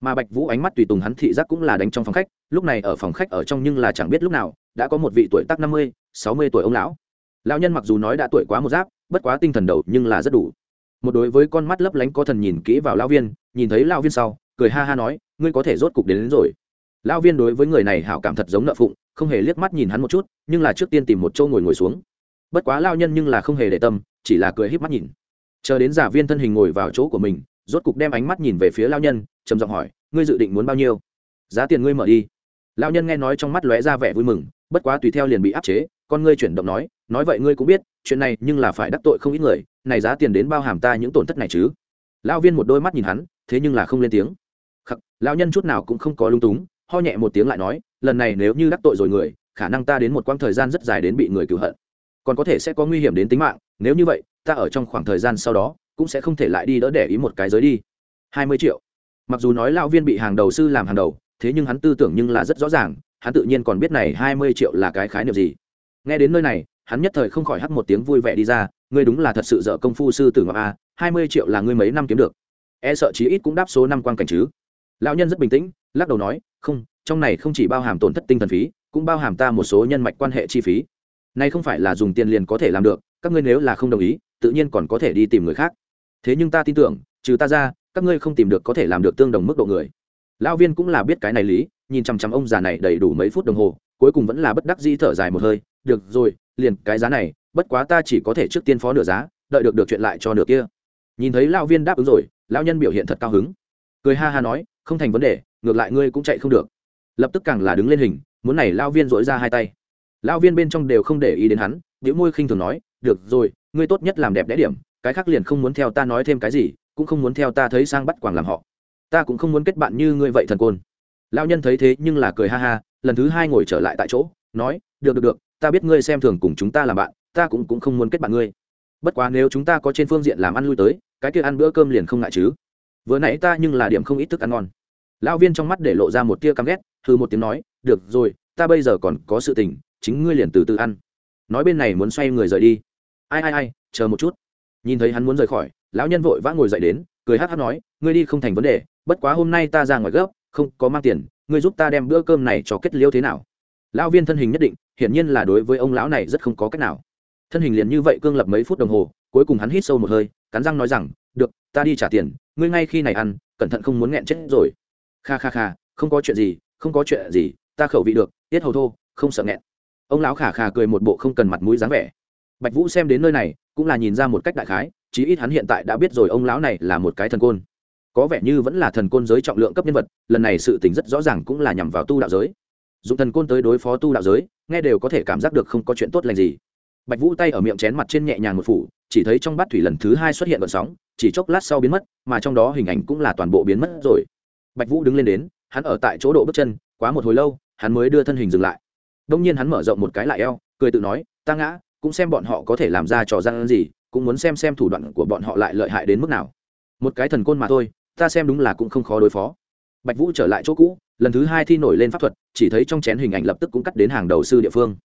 Mà bạch vũ ánh mắt tùy tùng hắn thị giác cũng là đánh trong phòng khách lúc này ở phòng khách ở trong nhưng là chẳng biết lúc nào đã có một vị tuổi tác năm mươi sáu mươi tuổi ông lão. Lão nhân mặc dù nói đã tuổi quá một giáp bất quá tinh thần đầu nhưng là rất đủ. Một đối với con mắt lấp lánh có thần nhìn kỹ vào lão viên nhìn thấy lão viên sau cười ha ha nói ngươi có thể rốt cục đến, đến rồi lão viên đối với người này hảo cảm thật giống nợ phụng, không hề liếc mắt nhìn hắn một chút, nhưng là trước tiên tìm một chỗ ngồi ngồi xuống. Bất quá lão nhân nhưng là không hề để tâm, chỉ là cười híp mắt nhìn. Chờ đến giả viên thân hình ngồi vào chỗ của mình, rốt cục đem ánh mắt nhìn về phía lão nhân, trầm giọng hỏi, ngươi dự định muốn bao nhiêu? Giá tiền ngươi mở đi. Lão nhân nghe nói trong mắt lóe ra vẻ vui mừng, bất quá tùy theo liền bị áp chế, con ngươi chuyển động nói nói vậy ngươi cũng biết, chuyện này nhưng là phải đắc tội không ít người, này giá tiền đến bao hàm ta những tổn thất này chứ? Lão viên một đôi mắt nhìn hắn, thế nhưng là không lên tiếng. Khắc, lão nhân chút nào cũng không có lung túng ho nhẹ một tiếng lại nói, lần này nếu như đắc tội rồi người, khả năng ta đến một quãng thời gian rất dài đến bị người cứu hận. Còn có thể sẽ có nguy hiểm đến tính mạng, nếu như vậy, ta ở trong khoảng thời gian sau đó, cũng sẽ không thể lại đi đỡ để ý một cái giới đi. Hai mươi triệu. Mặc dù nói lão viên bị hàng đầu sư làm hàng đầu, thế nhưng hắn tư tưởng nhưng là rất rõ ràng, hắn tự nhiên còn biết này hai mươi triệu là cái khái niệm gì. Nghe đến nơi này, hắn nhất thời không khỏi hắt một tiếng vui vẻ đi ra, ngươi đúng là thật sự dở công phu sư tử ngọc a, hai mươi triệu là ngươi mấy năm kiếm được. E sợ chí ít cũng đáp số năm quan cảnh chứ lão nhân rất bình tĩnh, lắc đầu nói, không, trong này không chỉ bao hàm tổn thất tinh thần phí, cũng bao hàm ta một số nhân mạch quan hệ chi phí. Này không phải là dùng tiền liền có thể làm được, các ngươi nếu là không đồng ý, tự nhiên còn có thể đi tìm người khác. Thế nhưng ta tin tưởng, trừ ta ra, các ngươi không tìm được có thể làm được tương đồng mức độ người. Lão viên cũng là biết cái này lý, nhìn chằm chằm ông già này đầy đủ mấy phút đồng hồ, cuối cùng vẫn là bất đắc dĩ thở dài một hơi, được rồi, liền cái giá này, bất quá ta chỉ có thể trước tiên phó nửa giá, đợi được được chuyện lại cho nửa kia. Nhìn thấy lão viên đáp ứng rồi, lão nhân biểu hiện thật cao hứng. Cười ha ha nói không thành vấn đề, ngược lại ngươi cũng chạy không được. Lập tức càng là đứng lên hình, muốn này lao viên dỗi ra hai tay. Lao viên bên trong đều không để ý đến hắn biểu môi khinh thường nói, được rồi, ngươi tốt nhất làm đẹp đẽ điểm, cái khác liền không muốn theo ta nói thêm cái gì, cũng không muốn theo ta thấy sang bắt quảng làm họ. Ta cũng không muốn kết bạn như ngươi vậy thần côn. Lão nhân thấy thế nhưng là cười ha ha, lần thứ hai ngồi trở lại tại chỗ, nói, được được được, ta biết ngươi xem thường cùng chúng ta làm bạn, ta cũng cũng không muốn kết bạn ngươi. Bất quá nếu chúng ta có trên phương diện làm ăn lui tới, cái kia ăn bữa cơm liền không ngại chứ vừa nãy ta nhưng là điểm không ít thức ăn ngon. Lão viên trong mắt để lộ ra một tia căm ghét thư một tiếng nói, được rồi, ta bây giờ còn có sự tình, chính ngươi liền từ từ ăn. Nói bên này muốn xoay người rời đi. Ai ai ai, chờ một chút. Nhìn thấy hắn muốn rời khỏi, lão nhân vội vã ngồi dậy đến, cười hát hát nói, ngươi đi không thành vấn đề, bất quá hôm nay ta ra ngoài gấp, không có mang tiền, ngươi giúp ta đem bữa cơm này cho kết liêu thế nào? Lão viên thân hình nhất định, hiển nhiên là đối với ông lão này rất không có cách nào. Thân hình liền như vậy cương lập mấy phút đồng hồ, cuối cùng hắn hít sâu một hơi, cắn răng nói rằng được, ta đi trả tiền, ngươi ngay khi này ăn, cẩn thận không muốn nghẹn chết rồi. Kha kha kha, không có chuyện gì, không có chuyện gì, ta khẩu vị được, tiết hầu thô, không sợ nghẹn. Ông lão khả khả cười một bộ không cần mặt mũi dáng vẻ. Bạch vũ xem đến nơi này, cũng là nhìn ra một cách đại khái, chí ít hắn hiện tại đã biết rồi ông lão này là một cái thần côn. Có vẻ như vẫn là thần côn giới trọng lượng cấp nhân vật, lần này sự tình rất rõ ràng cũng là nhằm vào tu đạo giới. Dùng thần côn tới đối phó tu đạo giới, nghe đều có thể cảm giác được không có chuyện tốt lành gì bạch vũ tay ở miệng chén mặt trên nhẹ nhàng một phủ, chỉ thấy trong bát thủy lần thứ hai xuất hiện vận sóng, chỉ chốc lát sau biến mất, mà trong đó hình ảnh cũng là toàn bộ biến mất rồi. Bạch vũ đứng lên đến, hắn ở tại chỗ độ bước chân, quá một hồi lâu, hắn mới đưa thân hình dừng lại. Đông nhiên hắn mở rộng một cái lại eo, cười tự nói, ta ngã, cũng xem bọn họ có thể làm ra trò gian gì, cũng muốn xem xem thủ đoạn của bọn họ lại lợi hại đến mức nào. Một cái thần côn mà thôi, ta xem đúng là cũng không khó đối phó. Bạch vũ trở lại chỗ cũ, lần thứ hai thi nổi lên pháp thuật, chỉ thấy trong chén hình ảnh lập tức cũng cắt đến hàng đầu sư địa phương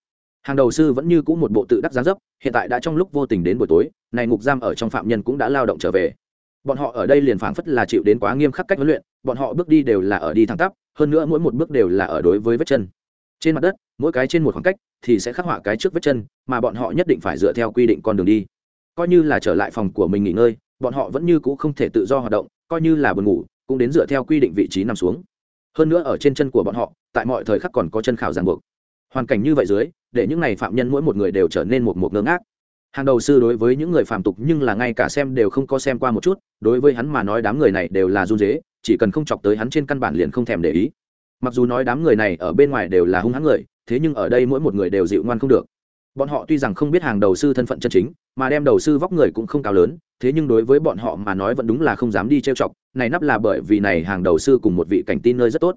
hàng đầu sư vẫn như cũ một bộ tự đắc gián dấp, hiện tại đã trong lúc vô tình đến buổi tối, này ngục giam ở trong phạm nhân cũng đã lao động trở về. Bọn họ ở đây liền phảng phất là chịu đến quá nghiêm khắc cách huấn luyện, bọn họ bước đi đều là ở đi thẳng tắp, hơn nữa mỗi một bước đều là ở đối với vết chân. Trên mặt đất, mỗi cái trên một khoảng cách thì sẽ khắc họa cái trước vết chân, mà bọn họ nhất định phải dựa theo quy định con đường đi. Coi như là trở lại phòng của mình nghỉ ngơi, bọn họ vẫn như cũ không thể tự do hoạt động, coi như là buồn ngủ, cũng đến dựa theo quy định vị trí nằm xuống. Hơn nữa ở trên chân của bọn họ, tại mọi thời khắc còn có chân khảo ràng buộc hoàn cảnh như vậy dưới, để những n à y phạm nhân mỗi một người đều trở nên một một ngơ ngác. Hàng đầu sư đối với những người phạm tục nhưng là ngay cả xem đều không có xem qua một chút, đối với hắn mà nói đám người này đều là run dế chỉ cần không chọc tới hắn trên căn bản liền không thèm để ý. Mặc dù nói đám người này ở bên ngoài đều là hung hãn người, thế nhưng ở đây mỗi một người đều dịu ngoan không được. Bọn họ tuy rằng không biết hàng đầu sư thân phận chân chính, mà đem đầu sư vóc người cũng không cao lớn, thế nhưng đối với bọn họ mà nói vẫn đúng là không dám đi trêu chọc, này nắp là bởi vì này hàng đầu sư cùng một vị cảnh tin nơi rất tốt.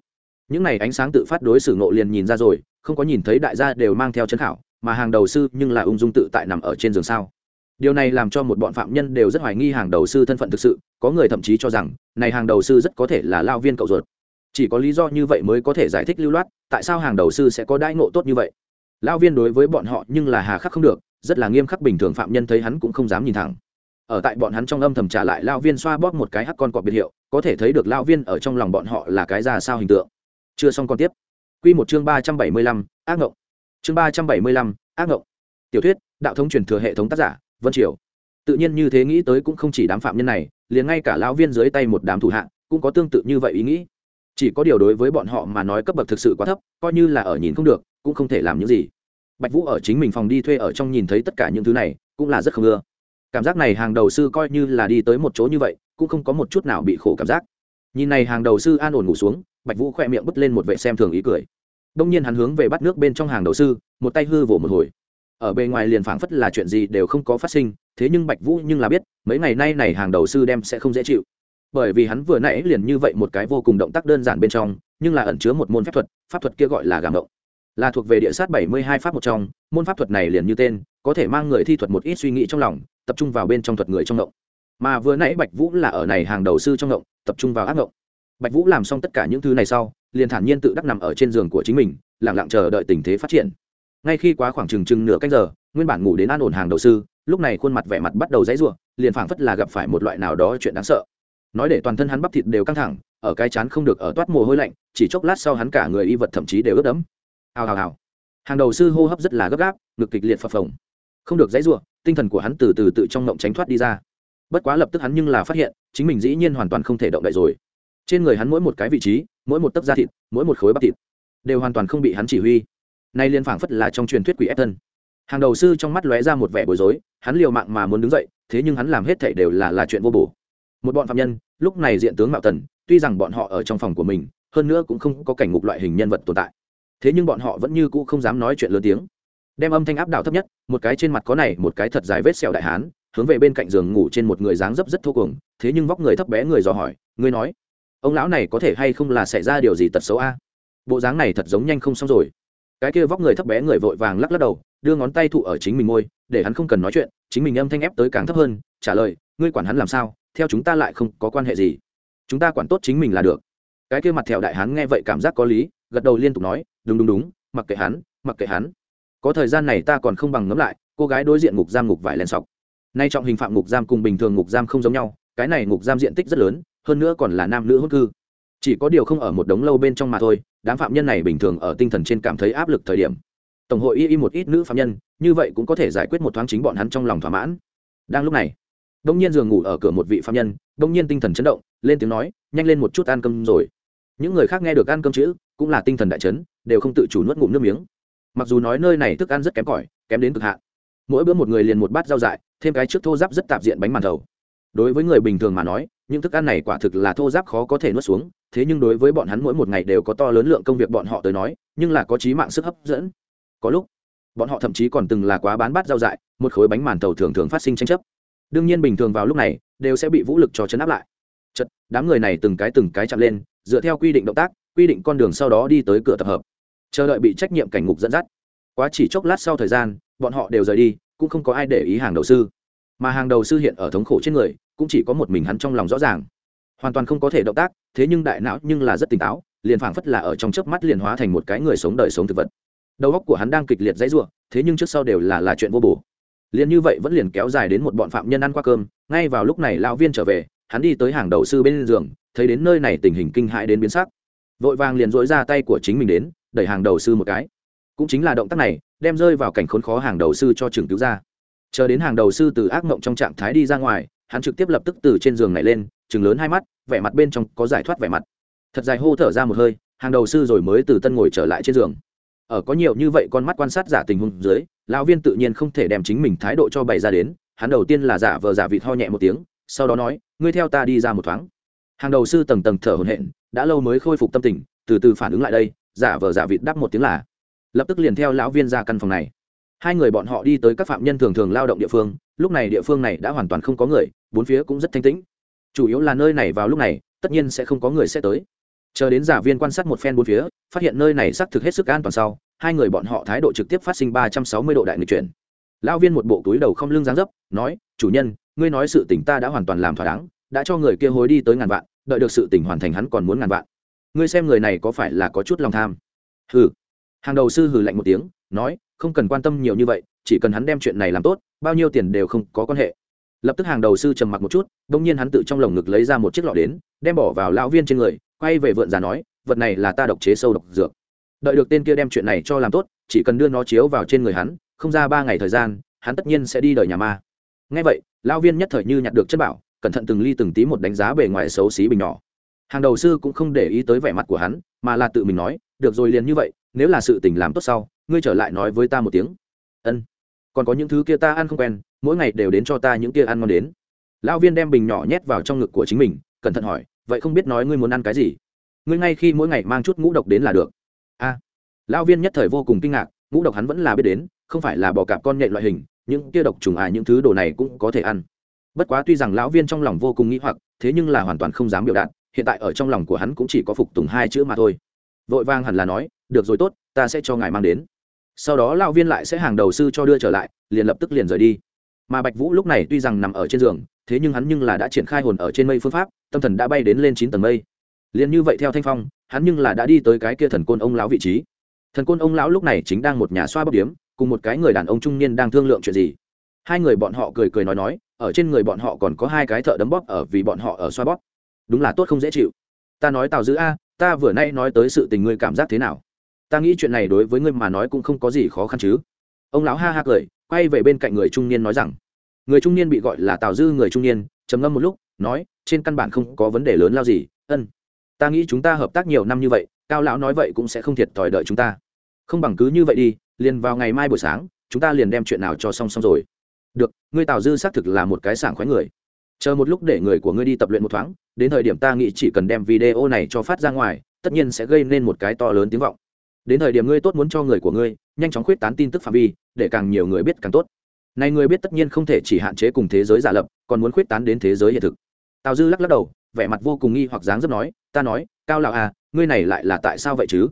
Những này ánh sáng tự phát đối xử ngộ liền nhìn ra rồi không có nhìn thấy đại gia đều mang theo chân khảo, mà hàng đầu sư nhưng là ung dung tự tại nằm ở trên giường sao? Điều này làm cho một bọn phạm nhân đều rất hoài nghi hàng đầu sư thân phận thực sự, có người thậm chí cho rằng, này hàng đầu sư rất có thể là lao viên cậu ruột. Chỉ có lý do như vậy mới có thể giải thích lưu loát, tại sao hàng đầu sư sẽ có đãi ngộ tốt như vậy? Lao viên đối với bọn họ nhưng là hà khắc không được, rất là nghiêm khắc bình thường phạm nhân thấy hắn cũng không dám nhìn thẳng. Ở tại bọn hắn trong âm thầm trả lại, lao viên xoa bóp một cái hắc con cọp biệt hiệu, có thể thấy được lao viên ở trong lòng bọn họ là cái ra sao hình tượng. Chưa xong còn tiếp. Quy một chương ba trăm bảy mươi lăm, ác ngộng. Chương ba trăm bảy mươi lăm, ác ngộng. Tiểu thuyết, đạo thống truyền thừa hệ thống tác giả, vân triều. Tự nhiên như thế nghĩ tới cũng không chỉ đám phạm nhân này, liền ngay cả lão viên dưới tay một đám thủ hạ, cũng có tương tự như vậy ý nghĩ. Chỉ có điều đối với bọn họ mà nói cấp bậc thực sự quá thấp, coi như là ở nhìn không được, cũng không thể làm những gì. Bạch vũ ở chính mình phòng đi thuê ở trong nhìn thấy tất cả những thứ này, cũng là rất không ưa. Cảm giác này hàng đầu sư coi như là đi tới một chỗ như vậy, cũng không có một chút nào bị khổ cảm giác. Nhìn này hàng đầu sư an ổn ngủ xuống bạch vũ khỏe miệng bứt lên một vệ xem thường ý cười. Đông nhiên hắn hướng về bắt nước bên trong hàng đầu sư, một tay hư vỗ một hồi. Ở bề ngoài liền phảng phất là chuyện gì đều không có phát sinh, thế nhưng bạch vũ nhưng là biết, mấy ngày nay này hàng đầu sư đem sẽ không dễ chịu. Bởi vì hắn vừa nãy liền như vậy một cái vô cùng động tác đơn giản bên trong, nhưng là ẩn chứa một môn phép thuật, pháp thuật kia gọi là gàm động. Là thuộc về địa sát bảy mươi hai pháp một trong, môn pháp thuật này liền như tên, có thể mang người thi thuật một ít suy nghĩ trong lòng, tập trung vào bên trong thuật người trong động. Mà vừa nãy bạch vũ là ở này hàng đầu sư trong động, tập trung vào ác động bạch vũ làm xong tất cả những thứ này sau liền thản nhiên tự đắc nằm ở trên giường của chính mình lẳng lặng chờ đợi tình thế phát triển. Ngay khi quá khoảng chừng chừng nửa canh giờ nguyên bản ngủ đến an ổn hàng đầu sư lúc này khuôn mặt vẻ mặt bắt đầu dãy rủa, liền phảng phất là gặp phải một loại nào đó chuyện đáng sợ. Nói để toàn thân hắn bắp thịt đều căng thẳng ở cái chán không được ở toát mồ hôi lạnh chỉ chốc lát sau hắn cả người y vật thậm chí đều ướt đẫm. Hào hào hào. Hàng đầu sư hô hấp rất là gấp gáp ngực kịch liệt phập phồng. Không được dãy rủa, tinh thần của hắn từ từ tự trong ngộng tránh thoát đi ra. Bất quá lập tức hắn nhưng là phát hiện chính mình dĩ nhiên hoàn toàn không thể động đậy rồi trên người hắn mỗi một cái vị trí, mỗi một tấc da thịt, mỗi một khối bắp thịt, đều hoàn toàn không bị hắn chỉ huy. Nay liên phảng phất là trong truyền thuyết quỷ ép thân. Hàng đầu sư trong mắt lóe ra một vẻ bối rối, hắn liều mạng mà muốn đứng dậy, thế nhưng hắn làm hết thảy đều là là chuyện vô bổ. Một bọn phạm nhân, lúc này diện tướng mạo tần, tuy rằng bọn họ ở trong phòng của mình, hơn nữa cũng không có cảnh ngục loại hình nhân vật tồn tại, thế nhưng bọn họ vẫn như cũ không dám nói chuyện lớn tiếng. Đem âm thanh áp đảo thấp nhất, một cái trên mặt có này, một cái thật dài vết sẹo đại hán, hướng về bên cạnh giường ngủ trên một người dáng dấp rất thô cuồng, thế nhưng vóc người thấp bé người dò hỏi, ngươi nói? Ông lão này có thể hay không là xảy ra điều gì tật xấu a? Bộ dáng này thật giống nhanh không xong rồi. Cái kia vóc người thấp bé người vội vàng lắc lắc đầu, đưa ngón tay thụ ở chính mình môi, để hắn không cần nói chuyện, chính mình âm thanh ép tới càng thấp hơn, trả lời, ngươi quản hắn làm sao? Theo chúng ta lại không có quan hệ gì. Chúng ta quản tốt chính mình là được. Cái kia mặt thẹo đại hắn nghe vậy cảm giác có lý, gật đầu liên tục nói, đúng đúng đúng, mặc kệ hắn, mặc kệ hắn. Có thời gian này ta còn không bằng ngẫm lại, cô gái đối diện ngục giam ngục vải len sọc. Nay trọng hình phạm ngục giam cùng bình thường ngục giam không giống nhau, cái này ngục giam diện tích rất lớn hơn nữa còn là nam nữ hốt cư. Chỉ có điều không ở một đống lâu bên trong mà thôi, đám phạm nhân này bình thường ở tinh thần trên cảm thấy áp lực thời điểm. Tổng hội y y một ít nữ phạm nhân, như vậy cũng có thể giải quyết một thoáng chính bọn hắn trong lòng thỏa mãn. Đang lúc này đông nhiên giường ngủ ở cửa một vị phạm nhân đông nhiên tinh thần chấn động, lên tiếng nói, nhanh lên một chút ăn cơm rồi. Những người khác nghe được ăn cơm chữ, cũng là tinh thần đại chấn, đều không tự chủ nuốt ngụm nước miếng. Mặc dù nói nơi này thức ăn rất kém cỏi, kém đến cực hạn. Mỗi bữa một người liền một bát rau dại, thêm cái trước thô giáp rất tạp diện bánh màn thầu đối với người bình thường mà nói, những thức ăn này quả thực là thô giáp khó có thể nuốt xuống, thế nhưng đối với bọn hắn mỗi một ngày đều có to lớn lượng công việc bọn họ tới nói, nhưng là có trí mạng sức hấp dẫn. Có lúc, bọn họ thậm chí còn từng là quá bán bát rau dại, một khối bánh màn tàu thường thường phát sinh tranh chấp. Đương nhiên bình thường vào lúc này, đều sẽ bị vũ lực cho chấn áp lại. Chật, đám người này từng cái từng cái chạm lên, dựa theo quy định động tác, quy định con đường sau đó đi tới cửa tập hợp. Chờ đợi bị trách nhiệm cảnh ngục dẫn dắt. Quá chỉ chốc lát sau thời gian, bọn họ đều rời đi, cũng không có ai để ý hàng đầu sư mà hàng đầu sư hiện ở thống khổ trên người, cũng chỉ có một mình hắn trong lòng rõ ràng. Hoàn toàn không có thể động tác, thế nhưng đại não nhưng là rất tỉnh táo, liền phảng phất là ở trong chớp mắt liền hóa thành một cái người sống đời sống thực vật. Đầu óc của hắn đang kịch liệt dãy rủa, thế nhưng trước sau đều là là chuyện vô bổ. Liền như vậy vẫn liền kéo dài đến một bọn phạm nhân ăn qua cơm, ngay vào lúc này lão viên trở về, hắn đi tới hàng đầu sư bên giường, thấy đến nơi này tình hình kinh hãi đến biến sắc. Vội vàng liền dỗi ra tay của chính mình đến, đẩy hàng đầu sư một cái. Cũng chính là động tác này, đem rơi vào cảnh khốn khó hàng đầu sư cho trường cứu ra chờ đến hàng đầu sư từ ác mộng trong trạng thái đi ra ngoài, hắn trực tiếp lập tức từ trên giường này lên chừng lớn hai mắt, vẻ mặt bên trong có giải thoát vẻ mặt. Thật dài hô thở ra một hơi, hàng đầu sư rồi mới từ tân ngồi trở lại trên giường. Ở có nhiều như vậy con mắt quan sát giả tình huống dưới, lão viên tự nhiên không thể đem chính mình thái độ cho bày ra đến, hắn đầu tiên là giả vờ giả vịt ho nhẹ một tiếng, sau đó nói, ngươi theo ta đi ra một thoáng. Hàng đầu sư tầng tầng thở hổn hển, đã lâu mới khôi phục tâm tình, từ từ phản ứng lại đây, giả vờ giả vịt đáp một tiếng là, lập tức liền theo lão viên ra căn phòng này hai người bọn họ đi tới các phạm nhân thường thường lao động địa phương, lúc này địa phương này đã hoàn toàn không có người, bốn phía cũng rất thanh tĩnh. Chủ yếu là nơi này vào lúc này, tất nhiên sẽ không có người sẽ tới. Chờ đến giả viên quan sát một phen bốn phía, phát hiện nơi này xác thực hết sức an toàn sau, hai người bọn họ thái độ trực tiếp phát sinh ba trăm sáu mươi độ đại người chuyển. Lão viên một bộ túi đầu không lưng dáng dấp, nói, chủ nhân, ngươi nói sự tỉnh ta đã hoàn toàn làm thỏa đáng, đã cho người kia hối đi tới ngàn vạn, đợi được sự tỉnh hoàn thành hắn còn muốn ngàn vạn. Ngươi xem người này có phải là có chút lòng tham? Hừ. Hàng đầu sư hừ lạnh một tiếng, nói không cần quan tâm nhiều như vậy, chỉ cần hắn đem chuyện này làm tốt, bao nhiêu tiền đều không có quan hệ. Lập tức hàng đầu sư trầm mặc một chút đ ỗ n g nhiên hắn tự trong lồng ngực lấy ra một chiếc lọ đến, đem bỏ vào lão viên trên người, quay về vượn già nói, vật này là ta độc chế sâu độc dược. Đợi được tên kia đem chuyện này cho làm tốt, chỉ cần đưa nó chiếu vào trên người hắn, không ra ba ngày thời gian, hắn tất nhiên sẽ đi đời nhà ma. Ngay vậy, lão viên nhất thời như nhặt được chất bảo, cẩn thận từng ly từng tí một đánh giá bề ngoài xấu xí bình nhỏ. Hàng đầu sư cũng không để ý tới vẻ mặt của hắn, mà là tự mình nói, được rồi liền như vậy nếu là sự tình làm tốt sau, ngươi trở lại nói với ta một tiếng. Ân, còn có những thứ kia ta ăn không quen, mỗi ngày đều đến cho ta những kia ăn ngon đến. Lão viên đem bình nhỏ nhét vào trong ngực của chính mình, cẩn thận hỏi, vậy không biết nói ngươi muốn ăn cái gì? Ngươi ngay khi mỗi ngày mang chút ngũ độc đến là được. A. Lão viên nhất thời vô cùng kinh ngạc, ngũ độc hắn vẫn là biết đến, không phải là bò cạp con nhện loại hình, những kia độc trùng à những thứ đồ này cũng có thể ăn. Bất quá tuy rằng lão viên trong lòng vô cùng nghĩ hoặc, thế nhưng là hoàn toàn không dám biểu đạt, hiện tại ở trong lòng của hắn cũng chỉ có phục tùng hai chữ mà thôi vội vang hẳn là nói, được rồi tốt, ta sẽ cho ngài mang đến. Sau đó lão viên lại sẽ hàng đầu sư cho đưa trở lại, liền lập tức liền rời đi. Mà bạch vũ lúc này tuy rằng nằm ở trên giường, thế nhưng hắn nhưng là đã triển khai hồn ở trên mây phương pháp, tâm thần đã bay đến lên chín tầng mây. Liền như vậy theo thanh phong, hắn nhưng là đã đi tới cái kia thần côn ông lão vị trí. Thần côn ông lão lúc này chính đang một nhà xoa bóc điếm, cùng một cái người đàn ông trung niên đang thương lượng chuyện gì. Hai người bọn họ cười cười nói nói, ở trên người bọn họ còn có hai cái thợ đấm bóp ở vì bọn họ ở xoa bóp. Đúng là tốt không dễ chịu. Ta nói tào dữ a ta vừa nay nói tới sự tình ngươi cảm giác thế nào? Ta nghĩ chuyện này đối với ngươi mà nói cũng không có gì khó khăn chứ. Ông lão ha ha cười, quay về bên cạnh người trung niên nói rằng, người trung niên bị gọi là tào dư người trung niên, trầm ngâm một lúc, nói, trên căn bản không có vấn đề lớn lao gì, ân. Ta nghĩ chúng ta hợp tác nhiều năm như vậy, cao lão nói vậy cũng sẽ không thiệt thòi đợi chúng ta. Không bằng cứ như vậy đi, liền vào ngày mai buổi sáng, chúng ta liền đem chuyện nào cho xong xong rồi. Được, ngươi tào dư xác thực là một cái sảng khoái người chờ một lúc để người của ngươi đi tập luyện một thoáng, đến thời điểm ta nghĩ chỉ cần đem video này cho phát ra ngoài, tất nhiên sẽ gây nên một cái to lớn tiếng vọng. Đến thời điểm ngươi tốt muốn cho người của ngươi, nhanh chóng khuyết tán tin tức phạm vi, để càng nhiều người biết càng tốt. Này người biết tất nhiên không thể chỉ hạn chế cùng thế giới giả lập, còn muốn khuyết tán đến thế giới hiện thực. Tào dư lắc lắc đầu, vẻ mặt vô cùng nghi hoặc dáng dấp nói, ta nói, cao lão à ngươi này lại là tại sao vậy chứ?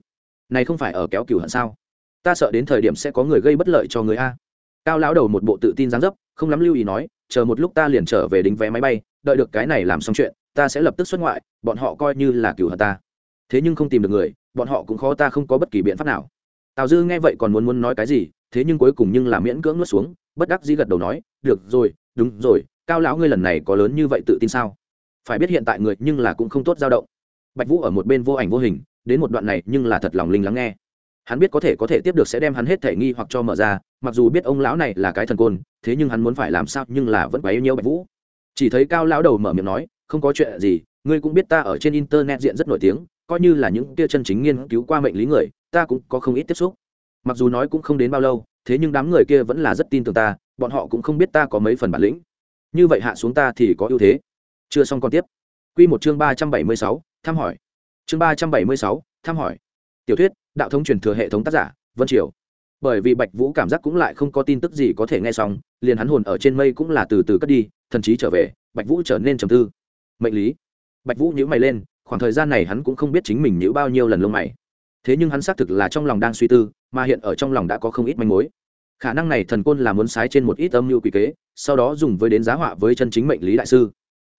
Này không phải ở kéo cửu hận sao? Ta sợ đến thời điểm sẽ có người gây bất lợi cho người a. Cao lão đầu một bộ tự tin dáng dấp, không lắm lưu ý nói chờ một lúc ta liền trở về đính vé máy bay, đợi được cái này làm xong chuyện, ta sẽ lập tức xuất ngoại, bọn họ coi như là cửu hận ta. Thế nhưng không tìm được người, bọn họ cũng khó ta không có bất kỳ biện pháp nào. Tào dư nghe vậy còn muốn muốn nói cái gì, thế nhưng cuối cùng nhưng là miễn cưỡng nuốt xuống, bất đắc dĩ gật đầu nói, được rồi, đúng rồi, cao lão ngươi lần này có lớn như vậy tự tin sao? Phải biết hiện tại người nhưng là cũng không tốt dao động. Bạch vũ ở một bên vô ảnh vô hình, đến một đoạn này nhưng là thật lòng linh lắng nghe hắn biết có thể có thể tiếp được sẽ đem hắn hết thể nghi hoặc cho mở ra, mặc dù biết ông lão này là cái thần côn, thế nhưng hắn muốn phải làm sao nhưng là vẫn quá yêu nhiều bạch vũ. Chỉ thấy cao lão đầu mở miệng nói, không có chuyện gì, ngươi cũng biết ta ở trên internet diện rất nổi tiếng, coi như là những tia chân chính nghiên cứu qua mệnh lý người, ta cũng có không ít tiếp xúc. Mặc dù nói cũng không đến bao lâu, thế nhưng đám người kia vẫn là rất tin tưởng ta, bọn họ cũng không biết ta có mấy phần bản lĩnh. Như vậy hạ xuống ta thì có ưu thế. Chưa xong còn tiếp. Quy một chương ba trăm bảy mươi sáu, thăm hỏi. Chương ba trăm bảy mươi sáu, thăm hỏi tiểu thuyết, đạo thống truyền thừa hệ thống tác giả, vân triều. Bởi vì bạch vũ cảm giác cũng lại không có tin tức gì có thể nghe xong, liền hắn hồn ở trên mây cũng là từ từ cất đi, thần chí trở về, bạch vũ trở nên trầm tư. Mệnh lý. Bạch vũ nhữ mày lên, khoảng thời gian này hắn cũng không biết chính mình nhữ bao nhiêu lần lông mày. Thế nhưng hắn xác thực là trong lòng đang suy tư, mà hiện ở trong lòng đã có không ít manh mối. Khả năng này thần côn là muốn sái trên một ít âm mưu quỷ kế, sau đó dùng với đến giá họa với chân chính mệnh lý đại sư.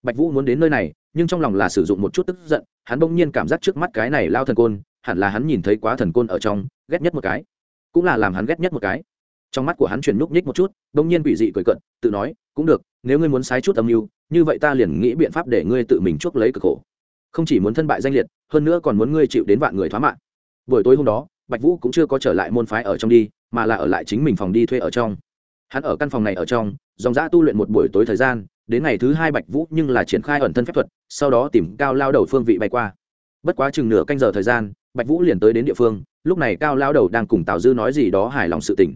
Bạch vũ muốn đến nơi này, nhưng trong lòng là sử dụng một chút tức giận, hắn bỗng nhiên cảm giác trước mắt cái này lao thần côn hẳn là hắn nhìn thấy quá thần côn ở trong, ghét nhất một cái. Cũng là làm hắn ghét nhất một cái. Trong mắt của hắn chuyển nhúc nhích một chút bỗng nhiên quỷ dị cười cận tự nói, cũng được, nếu ngươi muốn sái chút âm mưu, như vậy ta liền nghĩ biện pháp để ngươi tự mình chuốc lấy cực khổ. Không chỉ muốn thân bại danh liệt, hơn nữa còn muốn ngươi chịu đến vạn người thoá mạng. Buổi tối hôm đó, bạch vũ cũng chưa có trở lại môn phái ở trong đi, mà là ở lại chính mình phòng đi thuê ở trong. Hắn ở căn phòng này ở trong, dòng dã tu luyện một buổi tối thời gian, đến ngày thứ hai bạch vũ nhưng là triển khai ẩn thân phép thuật, sau đó tìm cao lao đầu phương vị bay qua. Bất quá chừng nửa canh giờ thời gian bạch vũ liền tới đến địa phương, lúc này cao lao đầu đang cùng tào dư nói gì đó hài lòng sự tình.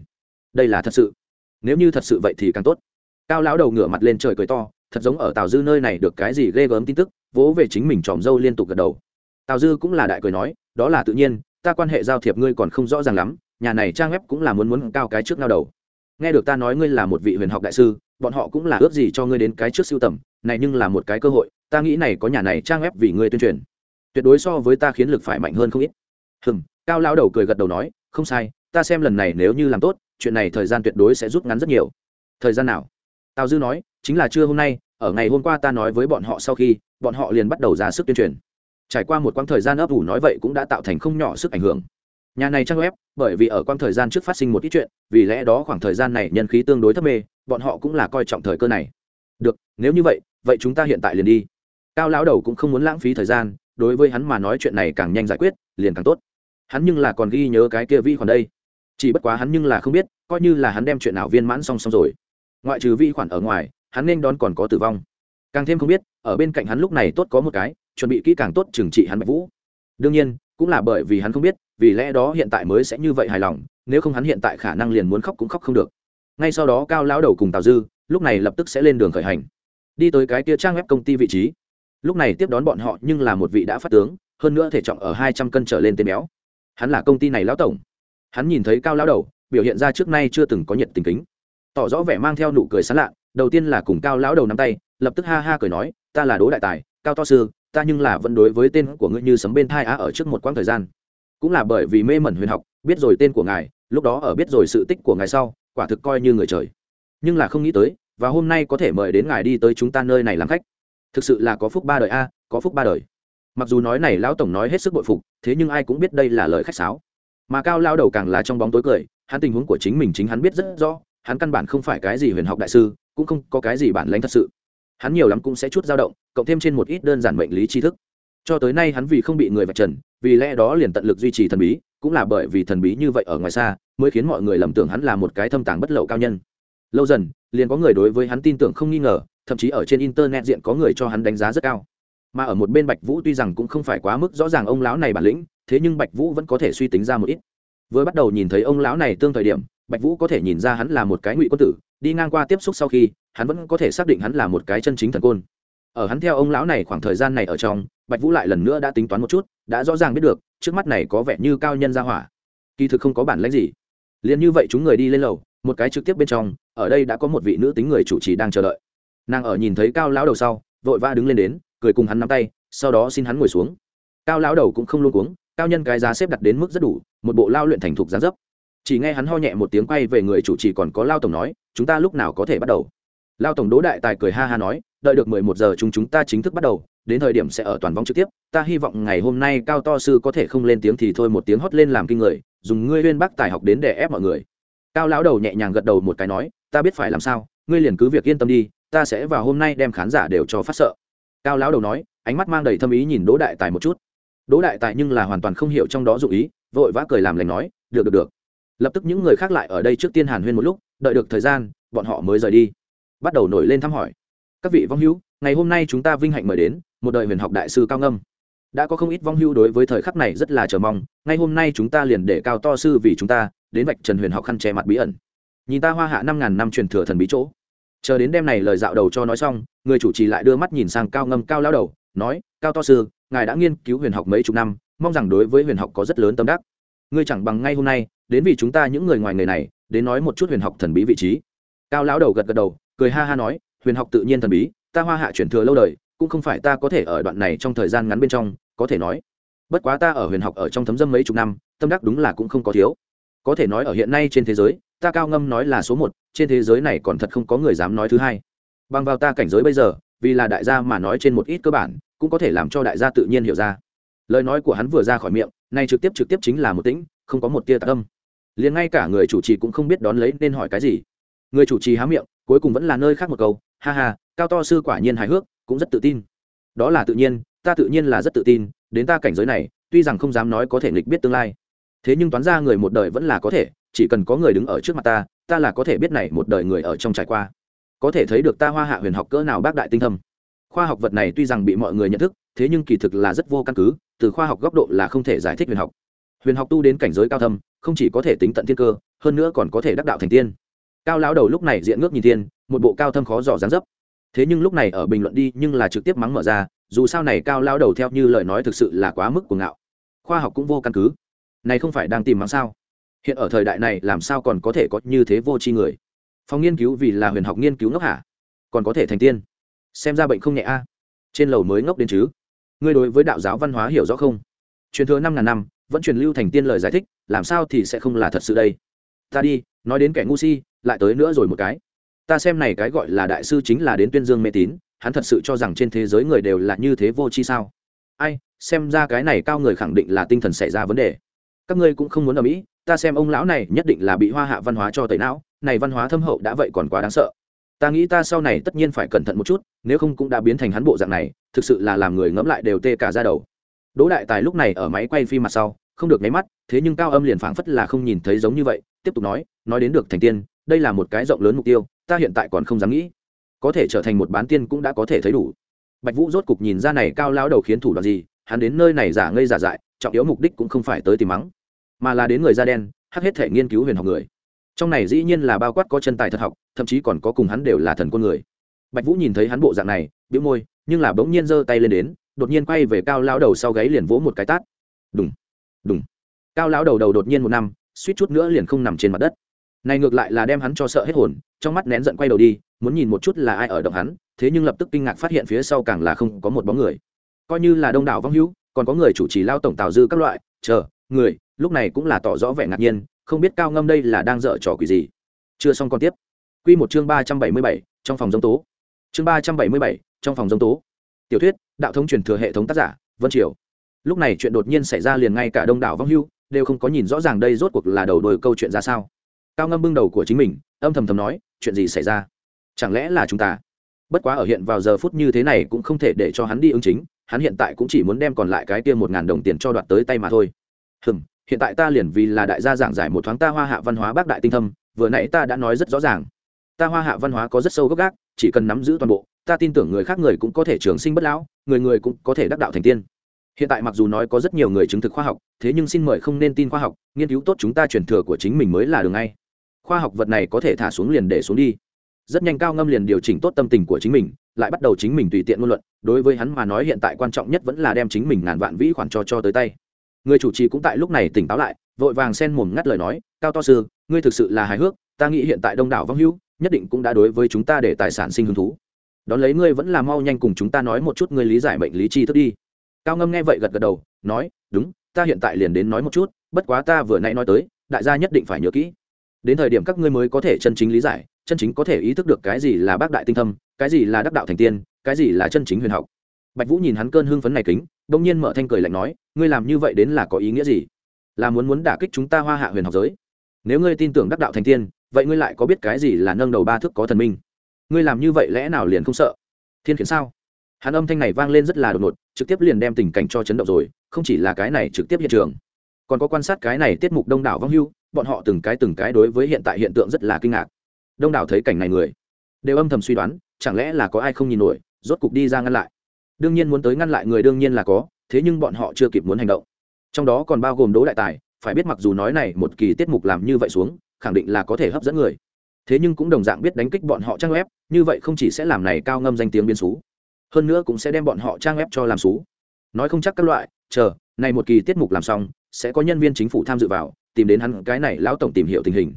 Đây là thật sự. Nếu như thật sự vậy thì càng tốt. Cao lão đầu ngửa mặt lên trời cười to, thật giống ở tào dư nơi này được cái gì ghê gớm tin tức, vỗ về chính mình tròm dâu liên tục gật đầu. Tào dư cũng là đại cười nói, đó là tự nhiên, ta quan hệ giao thiệp ngươi còn không rõ ràng lắm, nhà này trang web cũng là muốn muốn cao cái trước nao đầu. Nghe được ta nói ngươi là một vị huyền học đại sư, bọn họ cũng là ước gì cho ngươi đến cái trước siêu tầm, này nhưng là một cái cơ hội, ta nghĩ này có nhà này trang web vì ngươi tuyên truyền tuyệt đối so với ta khiến lực phải mạnh hơn không ít. Hừm, cao lao đầu cười gật đầu nói, không sai, ta xem lần này nếu như làm tốt, chuyện này thời gian tuyệt đối sẽ rút ngắn rất nhiều. Thời gian nào? Tào dư nói, chính là trưa hôm nay, ở ngày hôm qua ta nói với bọn họ sau khi, bọn họ liền bắt đầu ra sức tuyên truyền. Trải qua một quãng thời gian ấp ủ nói vậy cũng đã tạo thành không nhỏ sức ảnh hưởng. Nhà này trang web, bởi vì ở quãng thời gian trước phát sinh một ít chuyện, vì lẽ đó khoảng thời gian này nhân khí tương đối thấp mê, bọn họ cũng là coi trọng thời cơ này. Được, nếu như vậy vậy chúng ta hiện tại liền đi. Cao lão đầu cũng không muốn lãng phí thời gian đối với hắn mà nói chuyện này càng nhanh giải quyết, liền càng tốt. Hắn nhưng là còn ghi nhớ cái kia vi khoản đây. Chỉ bất quá hắn nhưng là không biết, coi như là hắn đem chuyện nào viên mãn xong xong rồi. Ngoại trừ vi khoản ở ngoài, hắn nên đón còn có tử vong. Càng thêm không biết, ở bên cạnh hắn lúc này tốt có một cái, chuẩn bị kỹ càng tốt trừng trị hắn bạch vũ. Đương nhiên, cũng là bởi vì hắn không biết, vì lẽ đó hiện tại mới sẽ như vậy hài lòng, nếu không hắn hiện tại khả năng liền muốn khóc cũng khóc không được. Ngay sau đó cao lão đầu cùng tào dư, lúc này lập tức sẽ lên đường khởi hành. Đi tới cái kia trang web công ty vị trí lúc này tiếp đón bọn họ nhưng là một vị đã phát tướng, hơn nữa thể trọng ở hai trăm cân trở lên tên béo. Hắn là công ty này lão tổng. Hắn nhìn thấy cao lão đầu, biểu hiện ra trước nay chưa từng có nhiệt tình kính. Tỏ rõ vẻ mang theo nụ cười sán lạ, đầu tiên là cùng cao lão đầu nắm tay, lập tức ha ha cười nói, ta là đố đại tài, cao to sư, ta nhưng là vẫn đối với tên của ngươi như sấm bên thai á ở trước một quãng thời gian. Cũng là bởi vì mê mẩn huyền học, biết rồi tên của ngài, lúc đó ở biết rồi sự tích của ngài sau, quả thực coi như người trời. Nhưng là không nghĩ tới, và hôm nay có thể mời đến ngài đi tới chúng ta nơi này làm khách thực sự là có phúc ba đời a, có phúc ba đời. Mặc dù nói này lão tổng nói hết sức bội phục, thế nhưng ai cũng biết đây là lời khách sáo. Mà cao lao đầu càng là trong bóng tối cười, hắn tình huống của chính mình chính hắn biết rất rõ, hắn căn bản không phải cái gì huyền học đại sư, cũng không có cái gì bản lãnh thật sự. Hắn nhiều lắm cũng sẽ chút dao động, cộng thêm trên một ít đơn giản mệnh lý tri thức. Cho tới nay hắn vì không bị người vạch trần, vì lẽ đó liền tận lực duy trì thần bí, cũng là bởi vì thần bí như vậy ở ngoài xa, mới khiến mọi người lầm tưởng hắn là một cái thâm tàng bất lậu cao nhân. Lâu dần, liền có người đối với hắn tin tưởng không nghi ngờ thậm chí ở trên internet diện có người cho hắn đánh giá rất cao. Mà ở một bên bạch vũ tuy rằng cũng không phải quá mức rõ ràng ông lão này bản lĩnh, thế nhưng bạch vũ vẫn có thể suy tính ra một ít. Vừa bắt đầu nhìn thấy ông lão này tương thời điểm, bạch vũ có thể nhìn ra hắn là một cái ngụy quân tử, đi ngang qua tiếp xúc sau khi, hắn vẫn có thể xác định hắn là một cái chân chính thần côn. Ở hắn theo ông lão này khoảng thời gian này ở trong, bạch vũ lại lần nữa đã tính toán một chút, đã rõ ràng biết được, trước mắt này có vẻ như cao nhân gia hỏa. Kỳ thực không có bản lãnh gì. Liền như vậy chúng người đi lên lầu, một cái trực tiếp bên trong, ở đây đã có một vị nữ tính người chủ trì đang chờ đợi nàng ở nhìn thấy cao lão đầu sau, vội vã đứng lên đến, cười cùng hắn nắm tay, sau đó xin hắn ngồi xuống. Cao lão đầu cũng không luôn cuống, cao nhân cái giá xếp đặt đến mức rất đủ, một bộ lao luyện thành thục giá dấp. Chỉ nghe hắn ho nhẹ một tiếng quay về người chủ trì còn có lao tổng nói, chúng ta lúc nào có thể bắt đầu? Lao tổng đỗ đại tài cười ha ha nói, đợi được mười một giờ chúng chúng ta chính thức bắt đầu, đến thời điểm sẽ ở toàn vong trực tiếp, ta hy vọng ngày hôm nay cao to sư có thể không lên tiếng thì thôi một tiếng hót lên làm kinh người, dùng ngươi huyên bác tài học đến để ép mọi người. Cao lão đầu nhẹ nhàng gật đầu một cái nói, ta biết phải làm sao, ngươi liền cứ việc yên tâm đi ta sẽ vào hôm nay đem khán giả đều cho phát sợ. Cao lão đầu nói, ánh mắt mang đầy thâm ý nhìn đỗ đại tài một chút. Đỗ đại tài nhưng là hoàn toàn không hiểu trong đó dụ ý, vội vã cười làm lành nói, được được được. Lập tức những người khác lại ở đây trước tiên hàn huyên một lúc, đợi được thời gian, bọn họ mới rời đi. Bắt đầu nổi lên thăm hỏi. Các vị vong hữu, ngày hôm nay chúng ta vinh hạnh mời đến một đời huyền học đại sư cao ngâm. Đã có không ít vong hữu đối với thời khắc này rất là chờ mong, ngay hôm nay chúng ta liền để cao to sư vì chúng ta, đến vạch trần huyền học khăn che mặt bí ẩn. Nhìn ta hoa hạ năm ngàn năm truyền thừa thần bí chỗ chờ đến đêm này lời dạo đầu cho nói xong, người chủ trì lại đưa mắt nhìn sang cao ngâm cao lao đầu, nói, cao to sư, ngài đã nghiên cứu huyền học mấy chục năm, mong rằng đối với huyền học có rất lớn tâm đắc. Ngươi chẳng bằng ngay hôm nay, đến vì chúng ta những người ngoài người này, đến nói một chút huyền học thần bí vị trí. Cao lão đầu gật gật đầu, cười ha ha nói, huyền học tự nhiên thần bí, ta hoa hạ chuyển thừa lâu đời, cũng không phải ta có thể ở đoạn này trong thời gian ngắn bên trong, có thể nói. Bất quá ta ở huyền học ở trong thấm dâm mấy chục năm, tâm đắc đúng là cũng không có thiếu. Có thể nói ở hiện nay trên thế giới, ta cao ngâm nói là số một trên thế giới này còn thật không có người dám nói thứ hai. Bằng vào ta cảnh giới bây giờ, vì là đại gia mà nói trên một ít cơ bản, cũng có thể làm cho đại gia tự nhiên hiểu ra. Lời nói của hắn vừa ra khỏi miệng, nay trực tiếp trực tiếp chính là một tĩnh, không có một tia tạ tâm liền ngay cả người chủ trì cũng không biết đón lấy nên hỏi cái gì. Người chủ trì há miệng, cuối cùng vẫn là nơi khác một câu, ha ha, cao to sư quả nhiên hài hước, cũng rất tự tin. Đó là tự nhiên, ta tự nhiên là rất tự tin, đến ta cảnh giới này, tuy rằng không dám nói có thể nghịch biết tương lai. Thế nhưng toán ra người một đời vẫn là có thể, chỉ cần có người đứng ở trước mặt ta ta là có thể biết này một đời người ở trong trải qua. Có thể thấy được ta hoa hạ huyền học cỡ nào bác đại tinh thâm. Khoa học vật này tuy rằng bị mọi người nhận thức, thế nhưng kỳ thực là rất vô căn cứ, từ khoa học góc độ là không thể giải thích huyền học. Huyền học tu đến cảnh giới cao thâm, không chỉ có thể tính tận thiên cơ, hơn nữa còn có thể đắc đạo thành tiên. Cao lão đầu lúc này diện ngước nhìn thiên, một bộ cao thâm khó dò dán dấp. Thế nhưng lúc này ở bình luận đi, nhưng là trực tiếp mắng mở ra, dù sao này cao lão đầu theo như lời nói thực sự là quá mức của ngạo. Khoa học cũng vô căn cứ. Này không phải đang tìm mắng sao? Hiện ở thời đại này, làm sao còn có thể có như thế vô tri người? Phòng nghiên cứu vì là huyền học nghiên cứu ngốc hả? Còn có thể thành tiên? Xem ra bệnh không nhẹ a. Trên lầu mới ngốc đến chứ? Ngươi đối với đạo giáo văn hóa hiểu rõ không? Truyền thừa năm ngàn năm, vẫn truyền lưu thành tiên lời giải thích, làm sao thì sẽ không là thật sự đây? Ta đi, nói đến kẻ ngu si, lại tới nữa rồi một cái. Ta xem này cái gọi là đại sư chính là đến tuyên dương mê tín, hắn thật sự cho rằng trên thế giới người đều là như thế vô tri sao? Ai, xem ra cái này cao người khẳng định là tinh thần xảy ra vấn đề các ngươi cũng không muốn ở mỹ, ta xem ông lão này nhất định là bị hoa hạ văn hóa cho tẩy não, này văn hóa thâm hậu đã vậy còn quá đáng sợ. Ta nghĩ ta sau này tất nhiên phải cẩn thận một chút, nếu không cũng đã biến thành hắn bộ dạng này, thực sự là làm người ngẫm lại đều tê cả ra đầu. Đỗ đại tài lúc này ở máy quay phim mặt sau, không được nháy mắt, thế nhưng cao âm liền phảng phất là không nhìn thấy giống như vậy, tiếp tục nói nói đến được thành tiên, đây là một cái rộng lớn mục tiêu, ta hiện tại còn không dám nghĩ. Có thể trở thành một bán tiên cũng đã có thể thấy đủ. Bạch vũ rốt cục nhìn ra này cao lao đầu khiến thủ đoạn gì, hắn đến nơi này giả ngây giả dại trọng yếu mục đích cũng không phải tới tìm mắng, mà là đến người da đen, hắc hết thể nghiên cứu huyền học người. Trong này dĩ nhiên là bao quát có chân tài thật học, thậm chí còn có cùng hắn đều là thần quân người. Bạch vũ nhìn thấy hắn bộ dạng này biếu môi, nhưng là bỗng nhiên giơ tay lên đến, đột nhiên quay về cao lao đầu sau gáy liền vỗ một cái tát. Đúng đúng cao lao đầu đầu đột nhiên một năm, suýt chút nữa liền không nằm trên mặt đất. Này ngược lại là đem hắn cho sợ hết hồn, trong mắt nén giận quay đầu đi, muốn nhìn một chút là ai ở động hắn, thế nhưng lập tức kinh ngạc phát hiện phía sau càng là không có một bóng người. Coi như là đông đảo vong hữu còn có người chủ trì lao tổng tào dư các loại, chờ, người, lúc này cũng là tỏ rõ vẻ ngạc nhiên, không biết cao ngâm đây là đang dở trò quỷ gì. Chưa xong còn tiếp. Q một chương ba trăm bảy mươi bảy, trong phòng giống tố. Chương ba trăm bảy mươi bảy, trong phòng giống tố. Tiểu thuyết, đạo thống truyền thừa hệ thống tác giả, vân triều. Lúc này chuyện đột nhiên xảy ra liền ngay cả đông đảo vong hưu đều không có nhìn rõ ràng đây rốt cuộc là đầu đôi câu chuyện ra sao. Cao ngâm bưng đầu của chính mình, âm thầm thầm nói, chuyện gì xảy ra? Chẳng lẽ là chúng ta? Bất quá ở hiện vào giờ phút như thế này cũng không thể để cho hắn đi ứng chính hắn hiện tại cũng chỉ muốn đem còn lại cái kia một ngàn đồng tiền cho đoạt tới tay mà thôi. Hừm, hiện tại ta liền vì là đại gia giảng giải một thoáng ta hoa hạ văn hóa bác đại tinh thâm, vừa nãy ta đã nói rất rõ ràng. Ta hoa hạ văn hóa có rất sâu gốc gác, chỉ cần nắm giữ toàn bộ, ta tin tưởng người khác người cũng có thể trường sinh bất lão, người người cũng có thể đắc đạo thành tiên. Hiện tại mặc dù nói có rất nhiều người chứng thực khoa học, thế nhưng xin mời không nên tin khoa học, nghiên cứu tốt chúng ta truyền thừa của chính mình mới là đường ngay. Khoa học vật này có thể thả xuống liền để xuống đi. Rất nhanh cao ngâm liền điều chỉnh tốt tâm tình của chính mình lại bắt đầu chính mình tùy tiện ngôn luận, đối với hắn mà nói hiện tại quan trọng nhất vẫn là đem chính mình ngàn vạn vĩ khoản cho cho tới tay. Người chủ trì cũng tại lúc này tỉnh táo lại, vội vàng sen mồm ngắt lời nói, cao to sư, ngươi thực sự là hài hước, ta nghĩ hiện tại đông đảo vong hữu nhất định cũng đã đối với chúng ta để tài sản sinh hứng thú. Đón lấy ngươi vẫn là mau nhanh cùng chúng ta nói một chút ngươi lý giải mệnh lý chi thức đi. Cao ngâm nghe vậy gật gật đầu, nói, đúng, ta hiện tại liền đến nói một chút, bất quá ta vừa nãy nói tới, đại gia nhất định phải nhớ kỹ. Đến thời điểm các ngươi mới có thể chân chính lý giải chân chính có thể ý thức được cái gì là bác đại tinh thâm, cái gì là đắc đạo thành tiên, cái gì là chân chính huyền học. Bạch vũ nhìn hắn cơn hưng phấn này kính đ ỗ n g nhiên mở thanh cười lạnh nói, ngươi làm như vậy đến là có ý nghĩa gì? Là muốn muốn đả kích chúng ta hoa hạ huyền học giới? Nếu ngươi tin tưởng đắc đạo thành tiên, vậy ngươi lại có biết cái gì là nâng đầu ba thước có thần minh? Ngươi làm như vậy lẽ nào liền không sợ? Thiên khiển sao? Hắn âm thanh này vang lên rất là đột ngột, trực tiếp liền đem tình cảnh cho chấn động rồi, không chỉ là cái này trực tiếp hiện trường. Còn có quan sát cái này tiết mục đông đảo vong hưu, bọn họ từng cái từng cái đối với hiện tại hiện tượng rất là kinh ngạc đông đảo thấy cảnh này người. Đều âm thầm suy đoán, chẳng lẽ là có ai không nhìn nổi, rốt cục đi ra ngăn lại. Đương nhiên muốn tới ngăn lại người đương nhiên là có, thế nhưng bọn họ chưa kịp muốn hành động. Trong đó còn bao gồm đỗ đại tài, phải biết mặc dù nói này một kỳ tiết mục làm như vậy xuống, khẳng định là có thể hấp dẫn người. Thế nhưng cũng đồng dạng biết đánh kích bọn họ trang web, như vậy không chỉ sẽ làm này cao ngâm danh tiếng biên xú, hơn nữa cũng sẽ đem bọn họ trang web cho làm xú. Nói không chắc các loại, chờ, này một kỳ tiết mục làm xong, sẽ có nhân viên chính phủ tham dự vào, tìm đến hắn cái này lão tổng tìm hiểu tình hình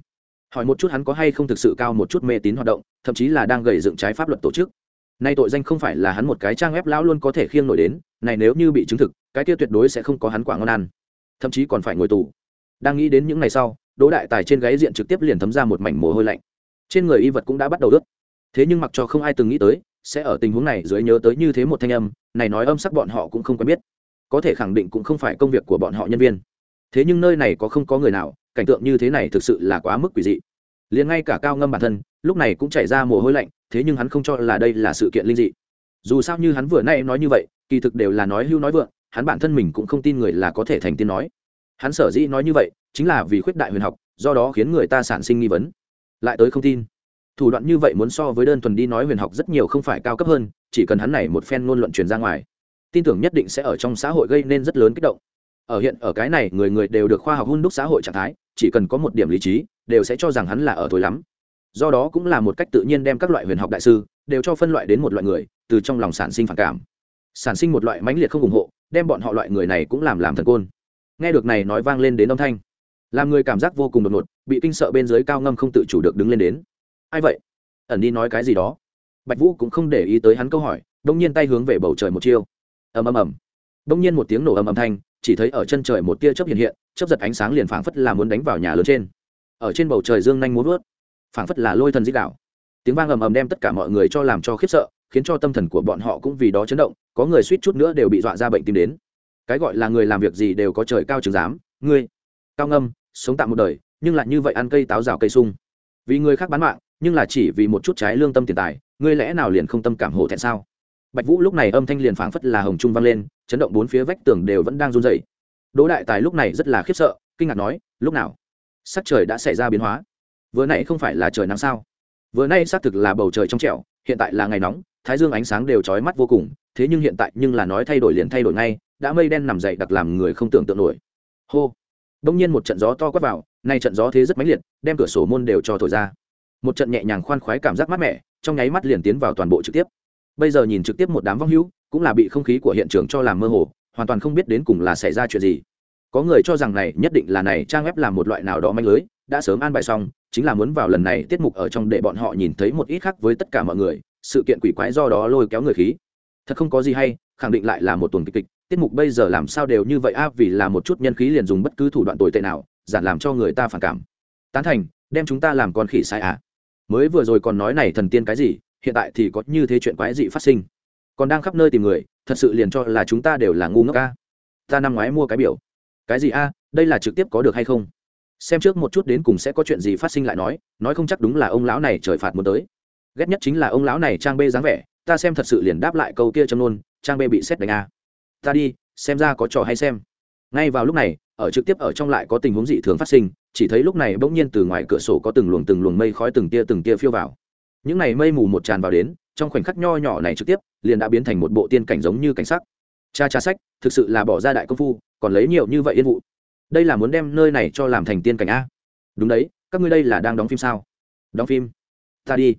hỏi một chút hắn có hay không thực sự cao một chút mê tín hoạt động, thậm chí là đang gầy dựng trái pháp luật tổ chức. Nay tội danh không phải là hắn một cái trang web lão luôn có thể khiêng nổi đến, này nếu như bị chứng thực, cái kia tuyệt đối sẽ không có hắn quả ngon ăn. Thậm chí còn phải ngồi tù. Đang nghĩ đến những ngày sau, đỗ đại tài trên gáy diện trực tiếp liền thấm ra một mảnh mồ hôi lạnh. Trên người y vật cũng đã bắt đầu ướt. Thế nhưng mặc cho không ai từng nghĩ tới, sẽ ở tình huống này dưới nhớ tới như thế một thanh âm, này nói âm sắc bọn họ cũng không quen biết. Có thể khẳng định cũng không phải công việc của bọn họ nhân viên thế nhưng nơi này có không có người nào, cảnh tượng như thế này thực sự là quá mức quỷ dị. Liền ngay cả cao ngâm bản thân, lúc này cũng chảy ra mồ hôi lạnh, thế nhưng hắn không cho là đây là sự kiện linh dị. Dù sao như hắn vừa nay nói như vậy, kỳ thực đều là nói hưu nói vượng, hắn bản thân mình cũng không tin người là có thể thành tiên nói. Hắn sở dĩ nói như vậy, chính là vì khuyết đại huyền học, do đó khiến người ta sản sinh nghi vấn. Lại tới không tin. Thủ đoạn như vậy muốn so với đơn thuần đi nói huyền học rất nhiều không phải cao cấp hơn, chỉ cần hắn này một phen ngôn luận truyền ra ngoài. Tin tưởng nhất định sẽ ở trong xã hội gây nên rất lớn kích động ở hiện ở cái này người người đều được khoa học hun đúc xã hội trạng thái, chỉ cần có một điểm lý trí, đều sẽ cho rằng hắn là ở thối lắm. Do đó cũng là một cách tự nhiên đem các loại huyền học đại sư, đều cho phân loại đến một loại người, từ trong lòng sản sinh phản cảm. Sản sinh một loại mãnh liệt không ủng hộ, đem bọn họ loại người này cũng làm làm thần côn. Nghe được này nói vang lên đến âm thanh, làm người cảm giác vô cùng đột ngột, bị kinh sợ bên dưới cao ngâm không tự chủ được đứng lên đến. Ai vậy? Ẩn đi nói cái gì đó? Bạch vũ cũng không để ý tới hắn câu hỏi, đông nhiên tay hướng về bầu trời một chiêu. Ầm ầm ầm. Đông nhiên một tiếng nổ ầm ầm thanh chỉ thấy ở chân trời một tia chớp hiện hiện, chớp giật ánh sáng liền phảng phất là muốn đánh vào nhà lớn trên. Ở trên bầu trời dương nhanh muốn vớt phảng phất là lôi thần dích đạo tiếng vang ầm ầm đem tất cả mọi người cho làm cho khiếp sợ, khiến cho tâm thần của bọn họ cũng vì đó chấn động, có người suýt chút nữa đều bị dọa ra bệnh tim đến. Cái gọi là người làm việc gì đều có trời cao trường giám ngươi, cao ngâm, sống tạm một đời, nhưng lại như vậy ăn cây táo rào cây sung. Vì người khác bán mạng, nhưng là chỉ vì một chút trái lương tâm tiền tài, ngươi lẽ nào liền không tâm cảm hổ thẹn sao? Bạch vũ lúc này âm thanh liền phảng phất là hồng trung vang lên, chấn động bốn phía vách tường đều vẫn đang run rẩy. Đỗ đại tài lúc này rất là khiếp sợ, kinh ngạc nói, lúc nào? Sắc trời đã xảy ra biến hóa. Vừa nãy không phải là trời nắng sao? Vừa nay xác thực là bầu trời trong trẻo, hiện tại là ngày nóng, thái dương ánh sáng đều chói mắt vô cùng, thế nhưng hiện tại nhưng là nói thay đổi liền thay đổi ngay, đã mây đen nằm dậy đặc làm người không tưởng tượng nổi. Hô. Đông nhiên một trận gió to quát vào, nay trận gió thế rất mãnh liệt, đem cửa sổ môn đều cho thổi ra. Một trận nhẹ nhàng khoan khoái cảm giác mát mẻ, trong nháy mắt liền tiến vào toàn bộ trực tiếp bây giờ nhìn trực tiếp một đám vong hữu, cũng là bị không khí của hiện trường cho làm mơ hồ, hoàn toàn không biết đến cùng là xảy ra chuyện gì. Có người cho rằng này nhất định là này trang web làm một loại nào đó manh lưới, đã sớm an bài xong, chính là muốn vào lần này tiết mục ở trong để bọn họ nhìn thấy một ít khác với tất cả mọi người, sự kiện quỷ quái do đó lôi kéo người khí. Thật không có gì hay, khẳng định lại là một tuần kịch kịch, tiết mục bây giờ làm sao đều như vậy a, vì là một chút nhân khí liền dùng bất cứ thủ đoạn tồi tệ nào, giản làm cho người ta phản cảm. Tán thành, đem chúng ta làm con khỉ sai à? Mới vừa rồi còn nói này thần tiên cái gì? Hiện tại thì có như thế chuyện quái dị phát sinh. Còn đang khắp nơi tìm người, thật sự liền cho là chúng ta đều là ngu ngốc ca ta năm ngoái mua cái biểu. Cái gì a? Đây là trực tiếp có được hay không? Xem trước một chút đến cùng sẽ có chuyện gì phát sinh lại nói nói không chắc đúng là ông lão này trời phạt muốn tới. Ghét nhất chính là ông lão này trang bê dáng vẻ, ta xem thật sự liền đáp lại câu kia trong nôn trang bê bị xét đánh a. Ta đi, xem ra có trò hay xem. Ngay vào lúc này, ở trực tiếp ở trong lại có tình huống dị thường phát sinh, chỉ thấy lúc này bỗng nhiên từ ngoài cửa sổ có từng luồng từng luồng mây khói từng tia từng tia phiêu vào những này mây mù một tràn vào đến, trong khoảnh khắc nho nhỏ này trực tiếp, liền đã biến thành một bộ tiên cảnh giống như cảnh sắc. Cha cha sách, thực sự là bỏ ra đại công phu, còn lấy nhiều như vậy yên vụ. Đây là muốn đem nơi này cho làm thành tiên cảnh a. Đúng đấy, các ngươi đây là đang đóng phim sao? Đóng phim? Ta đi.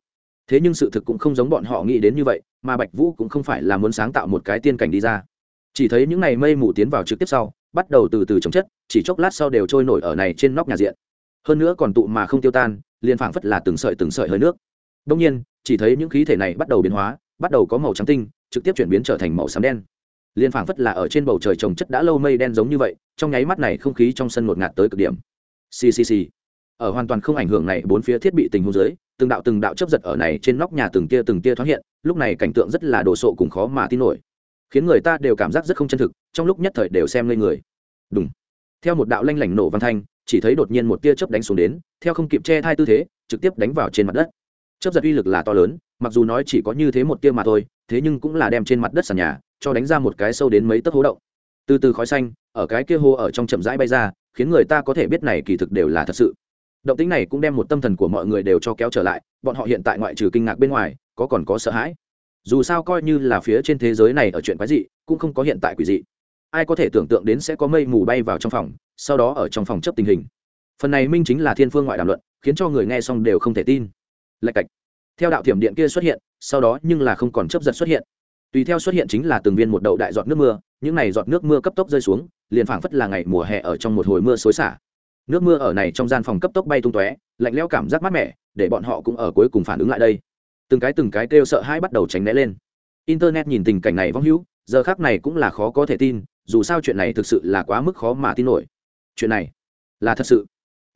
Thế nhưng sự thực cũng không giống bọn họ nghĩ đến như vậy, mà bạch vũ cũng không phải là muốn sáng tạo một cái tiên cảnh đi ra. Chỉ thấy những này mây mù tiến vào trực tiếp sau, bắt đầu từ từ chống chất, chỉ chốc lát sau đều trôi nổi ở này trên nóc nhà diện. Hơn nữa còn tụ mà không tiêu tan, liền phảng phất là từng sợi từng sợi hơi nước đông nhiên, chỉ thấy những khí thể này bắt đầu biến hóa, bắt đầu có màu trắng tinh, trực tiếp chuyển biến trở thành màu xám đen. Liên phảng phất là ở trên bầu trời trồng chất đã lâu mây đen giống như vậy, trong nháy mắt này không khí trong sân ngột ngạt tới cực điểm. Ccc ở hoàn toàn không ảnh hưởng này, bốn phía thiết bị tình huống dưới, từng đạo từng đạo chớp giật ở này trên nóc nhà từng tia từng tia thoáng hiện, lúc này cảnh tượng rất là đồ sộ cùng khó mà tin nổi. Khiến người ta đều cảm giác rất không chân thực, trong lúc nhất thời đều xem lên người. Đùng. theo một đạo lanh lảnh nổ văn thanh, chỉ thấy đột nhiên một tia chớp đánh xuống đến, theo không kịp che thai tư thế, trực tiếp đánh vào trên mặt đất. Chấp giật uy lực là to lớn, mặc dù nói chỉ có như thế một tia mà thôi, thế nhưng cũng là đem trên mặt đất sàn nhà, cho đánh ra một cái sâu đến mấy tấc hố động. Từ từ khói xanh, ở cái kia hô ở trong chậm rãi bay ra, khiến người ta có thể biết này kỳ thực đều là thật sự. Động tính này cũng đem một tâm thần của mọi người đều cho kéo trở lại, bọn họ hiện tại ngoại trừ kinh ngạc bên ngoài, có còn có sợ hãi. Dù sao coi như là phía trên thế giới này ở chuyện quái dị, cũng không có hiện tại quỷ dị. Ai có thể tưởng tượng đến sẽ có mây mù bay vào trong phòng, sau đó ở trong phòng chấp tình hình. Phần này minh chính là thiên phương ngoại đàm luận, khiến cho người nghe xong đều không thể tin lạch cạch. Theo đạo thiểm điện kia xuất hiện, sau đó nhưng là không còn chấp giật xuất hiện. Tùy theo xuất hiện chính là từng viên một đậu đại giọt nước mưa, những này giọt nước mưa cấp tốc rơi xuống, liền phảng phất là ngày mùa hè ở trong một hồi mưa xối xả. Nước mưa ở này trong gian phòng cấp tốc bay tung tóe, lạnh lẽo cảm giác mát mẻ, để bọn họ cũng ở cuối cùng phản ứng lại đây. Từng cái từng cái kêu sợ hãi bắt đầu tránh né lên. Internet nhìn tình cảnh này vong hữu, giờ khác này cũng là khó có thể tin, dù sao chuyện này thực sự là quá mức khó mà tin nổi. Chuyện này là thật sự?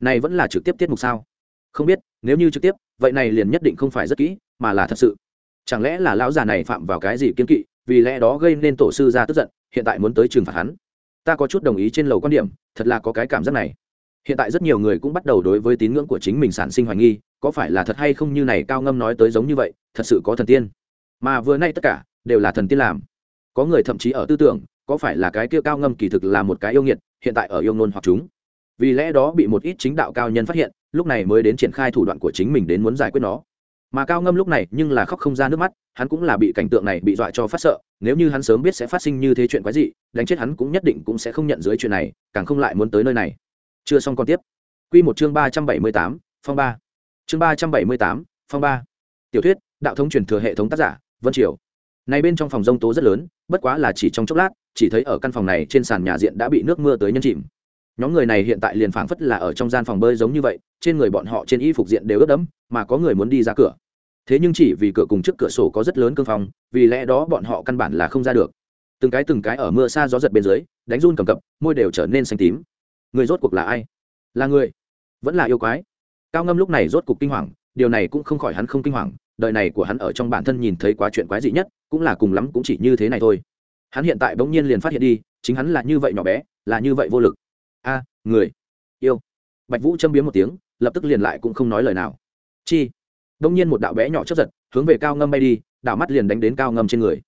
Này vẫn là trực tiếp tiết mục sao? Không biết, nếu như trực tiếp, vậy này liền nhất định không phải rất kỹ, mà là thật sự. Chẳng lẽ là lão già này phạm vào cái gì kiên kỵ, vì lẽ đó gây nên tổ sư ra tức giận, hiện tại muốn tới trừng phạt hắn? Ta có chút đồng ý trên lầu quan điểm, thật là có cái cảm giác này. Hiện tại rất nhiều người cũng bắt đầu đối với tín ngưỡng của chính mình sản sinh hoài nghi, có phải là thật hay không như này cao ngâm nói tới giống như vậy, thật sự có thần tiên? Mà vừa nay tất cả, đều là thần tiên làm. Có người thậm chí ở tư tưởng, có phải là cái kia cao ngâm kỳ thực là một cái yêu nghiệt, hiện tại ở yêu nôn hoặc chúng. Vì lẽ đó bị một ít chính đạo cao nhân phát hiện lúc này mới đến triển khai thủ đoạn của chính mình đến muốn giải quyết nó. Mà cao ngâm lúc này nhưng là khóc không ra nước mắt, hắn cũng là bị cảnh tượng này bị dọa cho phát sợ, nếu như hắn sớm biết sẽ phát sinh như thế chuyện quái dị, đánh chết hắn cũng nhất định cũng sẽ không nhận dưới chuyện này, càng không lại muốn tới nơi này. Chưa xong còn tiếp. Q một chương ba trăm bảy mươi tám, phong ba. Chương ba trăm bảy mươi tám, phong ba. Tiểu thuyết, đạo thống truyền thừa hệ thống tác giả, vân triều. Này bên trong phòng rông tố rất lớn, bất quá là chỉ trong chốc lát, chỉ thấy ở căn phòng này trên sàn nhà diện đã bị nước mưa tới nhân chìm nhóm người này hiện tại liền phảng phất là ở trong gian phòng bơi giống như vậy, trên người bọn họ trên y phục diện đều ướt đẫm, mà có người muốn đi ra cửa. Thế nhưng chỉ vì cửa cùng trước cửa sổ có rất lớn cương phong, vì lẽ đó bọn họ căn bản là không ra được. Từng cái từng cái ở mưa xa gió giật bên dưới, đánh run cầm cập, môi đều trở nên xanh tím. Người rốt cuộc là ai? Là người? Vẫn là yêu quái? Cao ngâm lúc này rốt cuộc kinh hoàng, điều này cũng không khỏi hắn không kinh hoàng, đời này của hắn ở trong bản thân nhìn thấy quá chuyện quái dị nhất, cũng là cùng lắm cũng chỉ như thế này thôi. Hắn hiện tại bỗng nhiên liền phát hiện đi, chính hắn là như vậy nhỏ bé, là như vậy vô lực a, người. Yêu. Bạch vũ châm biếm một tiếng, lập tức liền lại cũng không nói lời nào. Chi. Đông nhiên một đạo bé nhỏ chấp giật, hướng về cao ngâm bay đi, đạo mắt liền đánh đến cao ngâm trên người.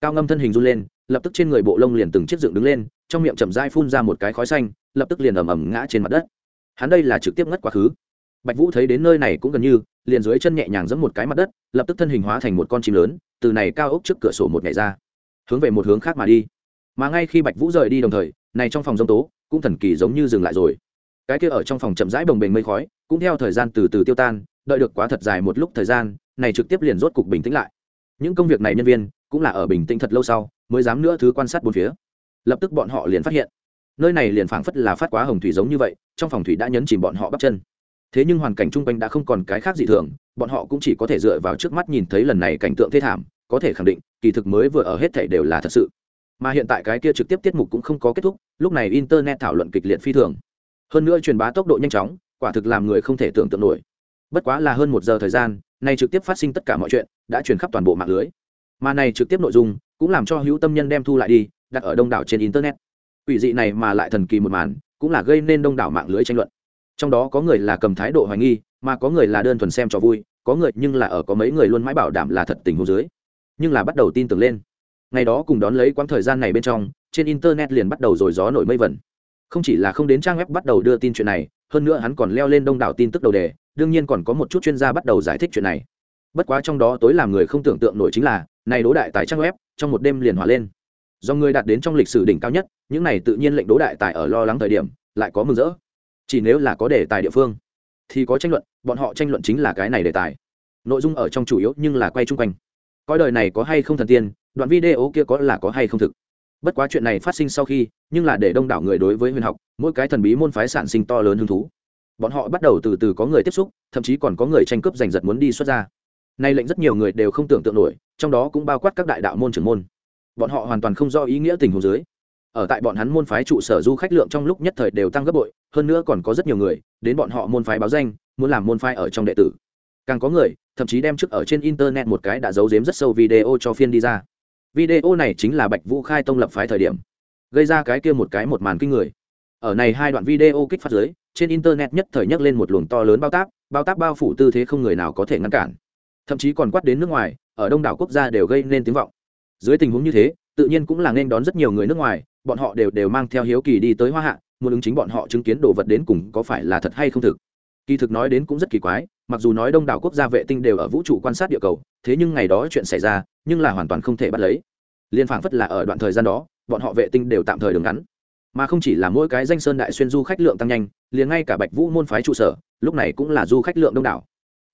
Cao ngâm thân hình run lên, lập tức trên người bộ lông liền từng chiếc dựng đứng lên, trong miệng chậm dai phun ra một cái khói xanh, lập tức liền ầm ầm ngã trên mặt đất. Hắn đây là trực tiếp ngất quá khứ. Bạch vũ thấy đến nơi này cũng gần như, liền dưới chân nhẹ nhàng giẫm một cái mặt đất, lập tức thân hình hóa thành một con chim lớn, từ này cao ốc trước cửa sổ một ngày ra, hướng về một hướng khác mà đi. Mà ngay khi bạch vũ rời đi đồng thời, này trong phòng g tố cũng thần kỳ giống như dừng lại rồi. Cái kia ở trong phòng chậm rãi bồng bềnh mây khói, cũng theo thời gian từ từ tiêu tan, đợi được quá thật dài một lúc thời gian, này trực tiếp liền rốt cục bình tĩnh lại. Những công việc này nhân viên, cũng là ở bình tĩnh thật lâu sau, mới dám nữa thứ quan sát bốn phía. Lập tức bọn họ liền phát hiện, nơi này liền phảng phất là phát quá hồng thủy giống như vậy, trong phòng thủy đã nhấn chìm bọn họ bắp chân. Thế nhưng hoàn cảnh chung quanh đã không còn cái khác gì thường, bọn họ cũng chỉ có thể dựa vào trước mắt nhìn thấy lần này cảnh tượng thê thảm, có thể khẳng định, kỳ thực mới vừa ở hết thể đều là thật sự mà hiện tại cái kia trực tiếp tiết mục cũng không có kết thúc, lúc này internet thảo luận kịch liệt phi thường. Hơn nữa truyền bá tốc độ nhanh chóng, quả thực làm người không thể tưởng tượng nổi. Bất quá là hơn một giờ thời gian, nay trực tiếp phát sinh tất cả mọi chuyện, đã truyền khắp toàn bộ mạng lưới. Mà này trực tiếp nội dung, cũng làm cho hữu tâm nhân đem thu lại đi, đặt ở đông đảo trên internet. Ủy dị này mà lại thần kỳ một màn, cũng là gây nên đông đảo mạng lưới tranh luận. Trong đó có người là cầm thái độ hoài nghi, mà có người là đơn thuần xem cho vui, có người nhưng là ở có mấy người luôn mãi bảo đảm là thật tình hồ dưới. Nhưng là bắt đầu tin tưởng lên ngày đó cùng đón lấy quãng thời gian này bên trong, trên internet liền bắt đầu rồi gió nổi mây vẩn không chỉ là không đến trang web bắt đầu đưa tin chuyện này, hơn nữa hắn còn leo lên đông đảo tin tức đầu đề, đương nhiên còn có một chút chuyên gia bắt đầu giải thích chuyện này. Bất quá trong đó tối làm người không tưởng tượng nổi chính là, này đố đại tài trang web, trong một đêm liền hòa lên. Do người đạt đến trong lịch sử đỉnh cao nhất, những này tự nhiên lệnh đố đại tài ở lo lắng thời điểm, lại có mừng rỡ. Chỉ nếu là có đề tài địa phương, thì có tranh luận, bọn họ tranh luận chính là cái này đề tài. Nội dung ở trong chủ yếu nhưng là quay chung quanh coi đời này có hay không thần tiên, đoạn video kia có là có hay không thực. Bất quá chuyện này phát sinh sau khi, nhưng là để đông đảo người đối với huyền học, mỗi cái thần bí môn phái sản sinh to lớn hứng thú. Bọn họ bắt đầu từ từ có người tiếp xúc, thậm chí còn có người tranh cướp giành giật muốn đi xuất ra nay lệnh rất nhiều người đều không tưởng tượng nổi, trong đó cũng bao quát các đại đạo môn trưởng môn. Bọn họ hoàn toàn không do ý nghĩa tình huống dưới. Ở tại bọn hắn môn phái trụ sở du khách lượng trong lúc nhất thời đều tăng gấp bội, hơn nữa còn có rất nhiều người, đến bọn họ môn phái báo danh, muốn làm môn phái ở trong đệ tử. Càng có người thậm chí đem trước ở trên internet một cái đã giấu giếm rất sâu video cho phiên đi ra. Video này chính là bạch vũ khai tông lập phái thời điểm, gây ra cái kia một cái một màn kinh người. Ở này hai đoạn video kích phát giới trên internet nhất thời nhất lên một luồng to lớn bao tác bao tác bao phủ tư thế không người nào có thể ngăn cản. Thậm chí còn quát đến nước ngoài, ở đông đảo quốc gia đều gây nên tiếng vọng. Dưới tình huống như thế, tự nhiên cũng là nên đón rất nhiều người nước ngoài, bọn họ đều đều mang theo hiếu kỳ đi tới hoa hạ, muốn ứng chính bọn họ chứng kiến đồ vật đến cùng có phải là thật hay không thực. Kỳ thực nói đến cũng rất kỳ quái mặc dù nói đông đảo quốc gia vệ tinh đều ở vũ trụ quan sát địa cầu, thế nhưng ngày đó chuyện xảy ra, nhưng là hoàn toàn không thể bắt lấy. Liên phảng phất là ở đoạn thời gian đó, bọn họ vệ tinh đều tạm thời đường ngắn. Mà không chỉ là mỗi cái danh sơn đại xuyên du khách lượng tăng nhanh, liền ngay cả bạch vũ môn phái trụ sở, lúc này cũng là du khách lượng đông đảo.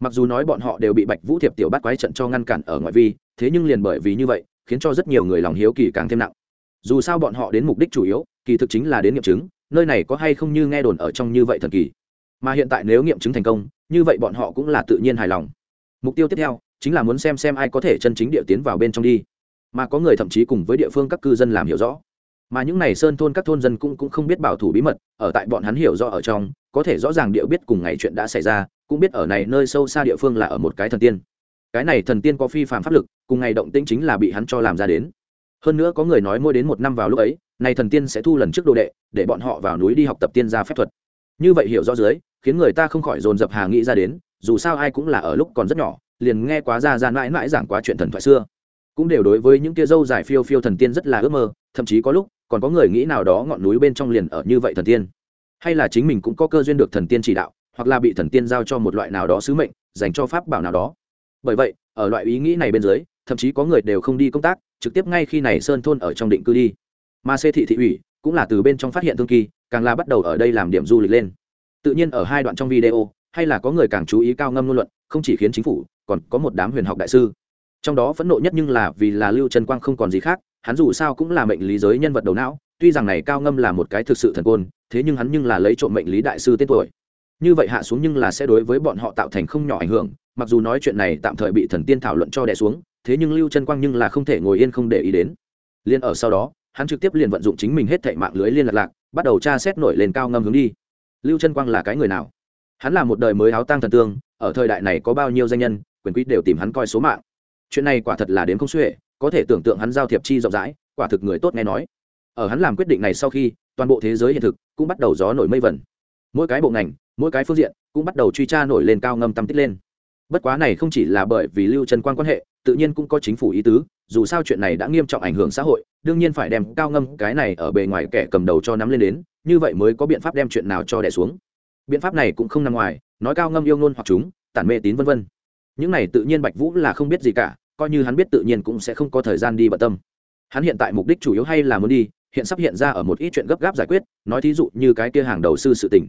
Mặc dù nói bọn họ đều bị bạch vũ thiệp tiểu bắt quái trận cho ngăn cản ở ngoại vi, thế nhưng liền bởi vì như vậy, khiến cho rất nhiều người lòng hiếu kỳ càng thêm nặng. Dù sao bọn họ đến mục đích chủ yếu, kỳ thực chính là đến nghiệm chứng, nơi này có hay không như nghe đồn ở trong như vậy thần kỳ. Mà hiện tại nếu nghiệm chứng thành công như vậy bọn họ cũng là tự nhiên hài lòng. Mục tiêu tiếp theo chính là muốn xem xem ai có thể chân chính địa tiến vào bên trong đi, mà có người thậm chí cùng với địa phương các cư dân làm hiểu rõ. Mà những này sơn thôn các thôn dân cũng cũng không biết bảo thủ bí mật, ở tại bọn hắn hiểu rõ ở trong, có thể rõ ràng địa biết cùng ngày chuyện đã xảy ra, cũng biết ở này nơi sâu xa địa phương là ở một cái thần tiên. Cái này thần tiên có phi phạm pháp lực, cùng ngày động tĩnh chính là bị hắn cho làm ra đến. Hơn nữa có người nói mỗi đến một năm vào lúc ấy, này thần tiên sẽ thu lần trước đồ đệ, để bọn họ vào núi đi học tập tiên gia phép thuật. Như vậy hiểu rõ dưới khiến người ta không khỏi dồn dập hà nghĩ ra đến, dù sao ai cũng là ở lúc còn rất nhỏ, liền nghe quá ra ra mãi mãi giảng quá chuyện thần thoại xưa. Cũng đều đối với những tia dâu dài phiêu phiêu thần tiên rất là ước mơ, thậm chí có lúc, còn có người nghĩ nào đó ngọn núi bên trong liền ở như vậy thần tiên. Hay là chính mình cũng có cơ duyên được thần tiên chỉ đạo, hoặc là bị thần tiên giao cho một loại nào đó sứ mệnh, dành cho pháp bảo nào đó. Bởi vậy, ở loại ý nghĩ này bên dưới, thậm chí có người đều không đi công tác, trực tiếp ngay khi này sơn thôn ở trong định cư đi. Mà xê thị thị ủy cũng là từ bên trong phát hiện thương kỳ, càng là bắt đầu ở đây làm điểm du lịch lên tự nhiên ở hai đoạn trong video, hay là có người càng chú ý cao ngâm ngôn luận, không chỉ khiến chính phủ, còn có một đám huyền học đại sư. Trong đó phẫn nộ nhất nhưng là vì là lưu trần quang không còn gì khác, hắn dù sao cũng là mệnh lý giới nhân vật đầu não, tuy rằng này cao ngâm là một cái thực sự thần côn, thế nhưng hắn nhưng là lấy trộm mệnh lý đại sư tên tuổi. Như vậy hạ xuống nhưng là sẽ đối với bọn họ tạo thành không nhỏ ảnh hưởng, mặc dù nói chuyện này tạm thời bị thần tiên thảo luận cho đè xuống, thế nhưng lưu Trân quang nhưng là không thể ngồi yên không để ý đến. Liên ở sau đó, hắn trực tiếp liền vận dụng chính mình hết thảy mạng lưới liên lạc lạc, bắt đầu tra xét nổi lên cao ngâm hướng đi lưu chân quang là cái người nào? Hắn là một đời mới áo tang thần tương, ở thời đại này có bao nhiêu danh nhân, quyền quý đều tìm hắn coi số mạng. Chuyện này quả thật là đến không xuể, có thể tưởng tượng hắn giao thiệp chi rộng rãi, quả thực người tốt nghe nói. Ở hắn làm quyết định này sau khi, toàn bộ thế giới hiện thực cũng bắt đầu gió nổi mây vẩn mỗi cái bộ ngành, mỗi cái phương diện cũng bắt đầu truy tra nổi lên cao ngâm tâm tích lên. Bất quá này không chỉ là bởi vì lưu trần quan quan hệ, tự nhiên cũng có chính phủ ý tứ, dù sao chuyện này đã nghiêm trọng ảnh hưởng xã hội, đương nhiên phải đem cao ngâm cái này ở bề ngoài kẻ cầm đầu cho nắm lên đến như vậy mới có biện pháp đem chuyện nào cho đẻ xuống. Biện pháp này cũng không nằm ngoài, nói cao ngâm yêu ngôn hoặc chúng, tản mê tín vân vân. Những này tự nhiên bạch vũ là không biết gì cả, coi như hắn biết tự nhiên cũng sẽ không có thời gian đi bận tâm. Hắn hiện tại mục đích chủ yếu hay là muốn đi, hiện sắp hiện ra ở một ít chuyện gấp gáp giải quyết, nói thí dụ như cái kia hàng đầu sư sự tỉnh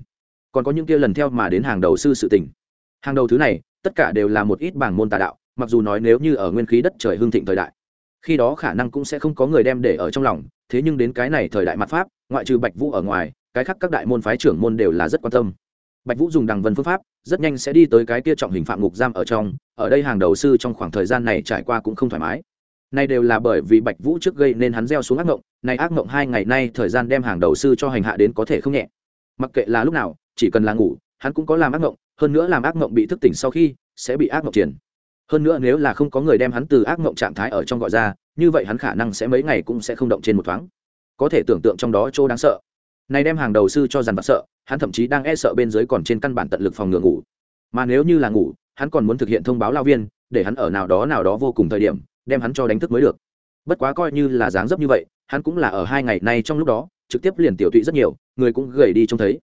còn có những kia lần theo mà đến hàng đầu sư sự tỉnh hàng đầu thứ này, tất cả đều là một ít bảng môn tà đạo, mặc dù nói nếu như ở nguyên khí đất trời hương thịnh thời đại khi đó khả năng cũng sẽ không có người đem để ở trong lòng, thế nhưng đến cái này thời đại mặt pháp, ngoại trừ bạch vũ ở ngoài, cái khác các đại môn phái trưởng môn đều là rất quan tâm. Bạch vũ dùng đằng vân phương pháp, rất nhanh sẽ đi tới cái kia trọng hình phạm ngục giam ở trong, ở đây hàng đầu sư trong khoảng thời gian này trải qua cũng không thoải mái. Nay đều là bởi vì bạch vũ trước gây nên hắn gieo xuống ác ngộng, nay ác ngộng hai ngày nay thời gian đem hàng đầu sư cho hành hạ đến có thể không nhẹ. Mặc kệ là lúc nào, chỉ cần là ngủ, hắn cũng có làm ác ngộng, hơn nữa làm ác ngộng bị thức tỉnh sau khi, sẽ bị ác ngộng triển hơn nữa nếu là không có người đem hắn từ ác mộng trạng thái ở trong gọi ra, như vậy hắn khả năng sẽ mấy ngày cũng sẽ không động trên một thoáng. Có thể tưởng tượng trong đó chỗ đáng sợ. Này đem hàng đầu sư cho dằn vặt sợ, hắn thậm chí đang e sợ bên dưới còn trên căn bản tận lực phòng ngừa ngủ. Mà nếu như là ngủ, hắn còn muốn thực hiện thông báo lao viên, để hắn ở nào đó nào đó vô cùng thời điểm, đem hắn cho đánh thức mới được. Bất quá coi như là dáng dấp như vậy, hắn cũng là ở hai ngày nay trong lúc đó, trực tiếp liền tiểu tụy rất nhiều, người cũng gầy đi trông thấy.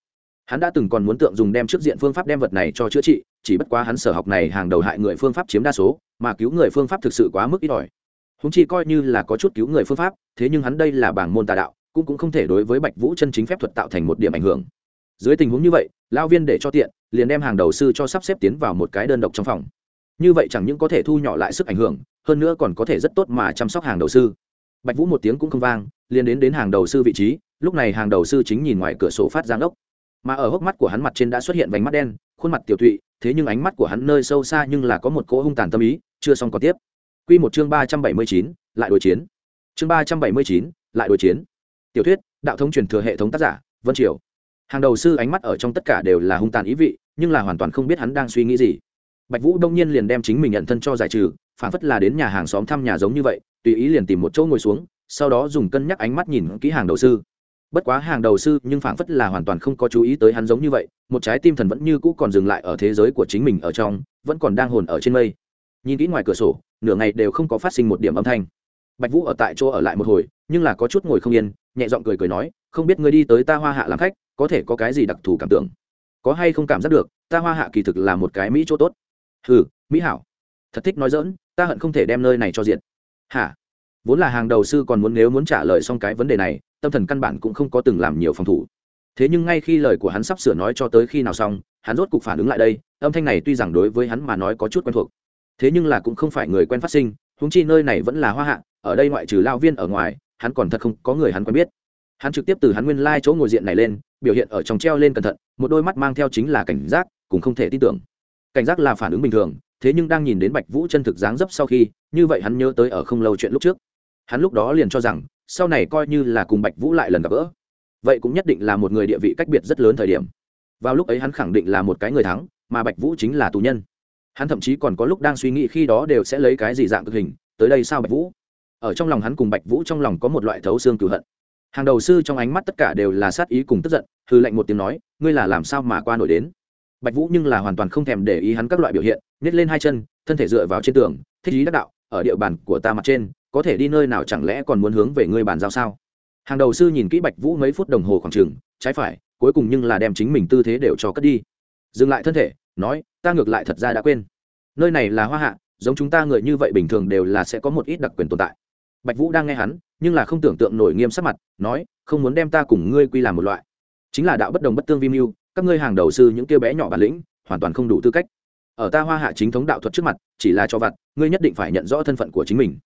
Hắn đã từng còn muốn tượng dùng đem trước diện phương pháp đem vật này cho chữa trị chỉ bất quá hắn sở học này hàng đầu hại người phương pháp chiếm đa số, mà cứu người phương pháp thực sự quá mức ít ỏi. Húng chi coi như là có chút cứu người phương pháp, thế nhưng hắn đây là bảng môn tà đạo, cũng cũng không thể đối với bạch vũ chân chính phép thuật tạo thành một điểm ảnh hưởng. Dưới tình huống như vậy lao viên để cho tiện, liền đem hàng đầu sư cho sắp xếp tiến vào một cái đơn độc trong phòng. Như vậy chẳng những có thể thu nhỏ lại sức ảnh hưởng, hơn nữa còn có thể rất tốt mà chăm sóc hàng đầu sư. Bạch vũ một tiếng cũng không vang, liền đến đến hàng đầu sư vị trí, lúc này hàng đầu sư chính nhìn ngoài cửa sổ phát giang ốc. Mà ở hốc mắt của hắn mặt trên đã xuất hiện vành mắt đen, khuôn mặt tiểu thụy thế nhưng ánh mắt của hắn nơi sâu xa nhưng là có một cỗ hung tàn tâm ý, chưa xong còn tiếp. Quy một chương ba trăm bảy mươi chín, lại đối chiến. Chương ba trăm bảy mươi chín, lại đối chiến. Tiểu thuyết, đạo thông truyền thừa hệ thống tác giả, vân triều. Hàng đầu sư ánh mắt ở trong tất cả đều là hung tàn ý vị, nhưng là hoàn toàn không biết hắn đang suy nghĩ gì. Bạch vũ đông nhiên liền đem chính mình nhận thân cho giải trừ, phản phất là đến nhà hàng xóm thăm nhà giống như vậy, tùy ý liền tìm một chỗ ngồi xuống, sau đó dùng cân nhắc ánh mắt nhìn kỹ hàng đầu sư bất quá hàng đầu sư nhưng phảng phất là hoàn toàn không có chú ý tới hắn giống như vậy, một trái tim thần vẫn như cũ còn dừng lại ở thế giới của chính mình ở trong, vẫn còn đang hồn ở trên mây. Nhìn kỹ ngoài cửa sổ, nửa ngày đều không có phát sinh một điểm âm thanh. Bạch vũ ở tại chỗ ở lại một hồi, nhưng là có chút ngồi không yên, nhẹ giọng cười cười nói, không biết ngươi đi tới ta hoa hạ làm khách, có thể có cái gì đặc thù cảm tưởng? Có hay không cảm giác được, ta hoa hạ kỳ thực là một cái mỹ chỗ tốt. Ừ mỹ hảo. Thật thích nói dỡn ta hận không thể đem nơi này cho diện hả? Vốn là hàng đầu sư còn muốn nếu muốn trả lời xong cái vấn đề này, tâm thần căn bản cũng không có từng làm nhiều phòng thủ. Thế nhưng ngay khi lời của hắn sắp sửa nói cho tới khi nào xong, hắn rốt cục phản ứng lại đây, âm thanh này tuy rằng đối với hắn mà nói có chút quen thuộc, thế nhưng là cũng không phải người quen phát sinh húng chi nơi này vẫn là hoa hạ, ở đây ngoại trừ lao viên ở ngoài, hắn còn thật không có người hắn quen biết. Hắn trực tiếp từ hắn nguyên lai、like、chỗ ngồi diện này lên, biểu hiện ở trong treo lên cẩn thận, một đôi mắt mang theo chính là cảnh giác, cũng không thể tin tưởng. Cảnh giác là phản ứng bình thường, thế nhưng đang nhìn đến bạch vũ chân thực dáng dấp sau khi, như vậy hắn nhớ tới ở không lâu chuyện lúc trước hắn lúc đó liền cho rằng, sau này coi như là cùng bạch vũ lại lần gặp gỡ, vậy cũng nhất định là một người địa vị cách biệt rất lớn thời điểm. Vào lúc ấy hắn khẳng định là một cái người thắng, mà bạch vũ chính là tù nhân. Hắn thậm chí còn có lúc đang suy nghĩ khi đó đều sẽ lấy cái gì dạng cực hình, tới đây sao bạch vũ? Ở trong lòng hắn cùng bạch vũ trong lòng có một loại thấu xương cửu hận. Hàng đầu sư trong ánh mắt tất cả đều là sát ý cùng tức giận hư lệnh một tiếng nói, ngươi là làm sao mà qua nổi đến? Bạch vũ nhưng là hoàn toàn không thèm để ý hắn các loại biểu hiện nhét lên hai chân, thân thể dựa vào trên tường, thích ý đắc đạo, ở địa bàn của ta mặt trên có thể đi nơi nào chẳng lẽ còn muốn hướng về ngươi bàn giao sao? Hàng đầu sư nhìn kỹ bạch vũ mấy phút đồng hồ khoảng trừng trái phải, cuối cùng nhưng là đem chính mình tư thế đều cho cất đi. Dừng lại thân thể, nói, ta ngược lại thật ra đã quên. Nơi này là hoa hạ, giống chúng ta người như vậy bình thường đều là sẽ có một ít đặc quyền tồn tại. Bạch vũ đang nghe hắn, nhưng là không tưởng tượng nổi nghiêm sắc mặt, nói, không muốn đem ta cùng ngươi quy làm một loại. Chính là đạo bất đồng bất tương vi mưu, các ngươi hàng đầu sư những kia bé nhỏ bản lĩnh, hoàn toàn không đủ tư cách. Ở ta hoa hạ chính thống đạo thuật trước mặt, chỉ là cho vặt, ngươi nhất định phải nhận rõ thân phận của chính mình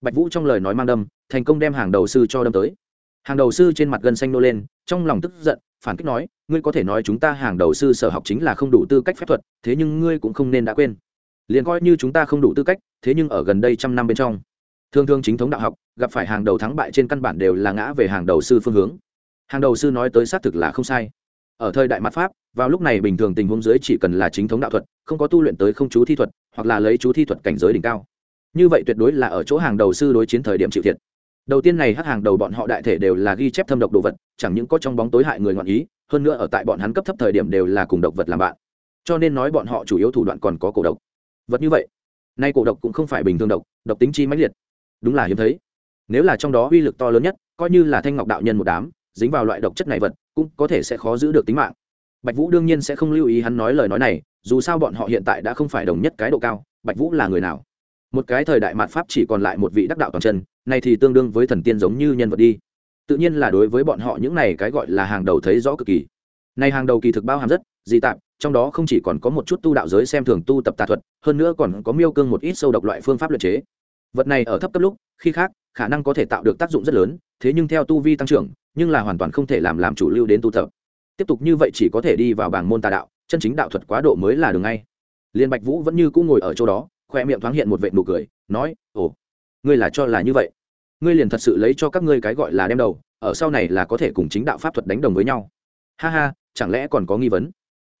bạch vũ trong lời nói mang đâm, thành công đem hàng đầu sư cho đâm tới. Hàng đầu sư trên mặt gân xanh nô lên, trong lòng tức giận, phản kích nói, ngươi có thể nói chúng ta hàng đầu sư sở học chính là không đủ tư cách phép thuật, thế nhưng ngươi cũng không nên đã quên. Liền coi như chúng ta không đủ tư cách, thế nhưng ở gần đây trăm năm bên trong, thường thường chính thống đạo học, gặp phải hàng đầu thắng bại trên căn bản đều là ngã về hàng đầu sư phương hướng. Hàng đầu sư nói tới xác thực là không sai. Ở thời đại mặt pháp, vào lúc này bình thường tình huống dưới chỉ cần là chính thống đạo thuật, không có tu luyện tới không chú thi thuật, hoặc là lấy chú thi thuật cảnh giới đỉnh cao như vậy tuyệt đối là ở chỗ hàng đầu sư đối chiến thời điểm chịu thiệt. Đầu tiên này hắc hàng đầu bọn họ đại thể đều là ghi chép thâm độc đồ vật, chẳng những có trong bóng tối hại người ngoạn ý, hơn nữa ở tại bọn hắn cấp thấp thời điểm đều là cùng độc vật làm bạn. Cho nên nói bọn họ chủ yếu thủ đoạn còn có cổ độc. Vật như vậy, nay cổ độc cũng không phải bình thường độc độc tính chi mãnh liệt. Đúng là hiếm thấy. Nếu là trong đó uy lực to lớn nhất, coi như là thanh ngọc đạo nhân một đám, dính vào loại độc chất này vật, cũng có thể sẽ khó giữ được tính mạng. Bạch vũ đương nhiên sẽ không lưu ý hắn nói lời nói này, dù sao bọn họ hiện tại đã không phải đồng nhất cái độ cao, bạch vũ là người nào? Một cái thời đại mạt pháp chỉ còn lại một vị đắc đạo toàn chân này thì tương đương với thần tiên giống như nhân vật đi. Tự nhiên là đối với bọn họ những này cái gọi là hàng đầu thấy rõ cực kỳ. Này hàng đầu kỳ thực bao hàm rất dị tạp, trong đó không chỉ còn có một chút tu đạo giới xem thường tu tập tà thuật, hơn nữa còn có miêu cương một ít sâu độc loại phương pháp luyện chế. Vật này ở thấp cấp lúc, khi khác, khả năng có thể tạo được tác dụng rất lớn, thế nhưng theo tu vi tăng trưởng, nhưng là hoàn toàn không thể làm làm chủ lưu đến tu tập. Tiếp tục như vậy chỉ có thể đi vào bảng môn tà đạo, chân chính đạo thuật quá độ mới là đường ngay. Liên bạch vũ vẫn như cũng ngồi ở chỗ đó khoe miệng thoáng hiện một vệ nụ cười, nói, ồ, ngươi là cho là như vậy. Ngươi liền thật sự lấy cho các ngươi cái gọi là đem đầu, ở sau này là có thể cùng chính đạo pháp thuật đánh đồng với nhau. Ha ha, chẳng lẽ còn có nghi vấn?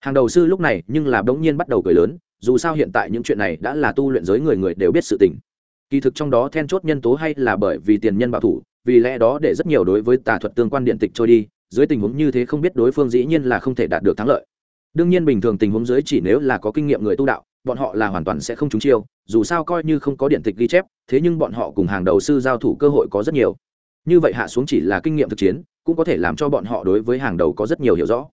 Hàng đầu sư lúc này nhưng là bỗng nhiên bắt đầu cười lớn, dù sao hiện tại những chuyện này đã là tu luyện giới người người đều biết sự tình. Kỳ thực trong đó then chốt nhân tố hay là bởi vì tiền nhân bảo thủ, vì lẽ đó để rất nhiều đối với tà thuật tương quan điện tịch trôi đi, dưới tình huống như thế không biết đối phương dĩ nhiên là không thể đạt được thắng lợi. Đương nhiên bình thường tình huống dưới chỉ nếu là có kinh nghiệm người tu đạo bọn họ là hoàn toàn sẽ không trúng chiêu, dù sao coi như không có điện tịch ghi chép, thế nhưng bọn họ cùng hàng đầu sư giao thủ cơ hội có rất nhiều. Như vậy hạ xuống chỉ là kinh nghiệm thực chiến, cũng có thể làm cho bọn họ đối với hàng đầu có rất nhiều hiểu rõ.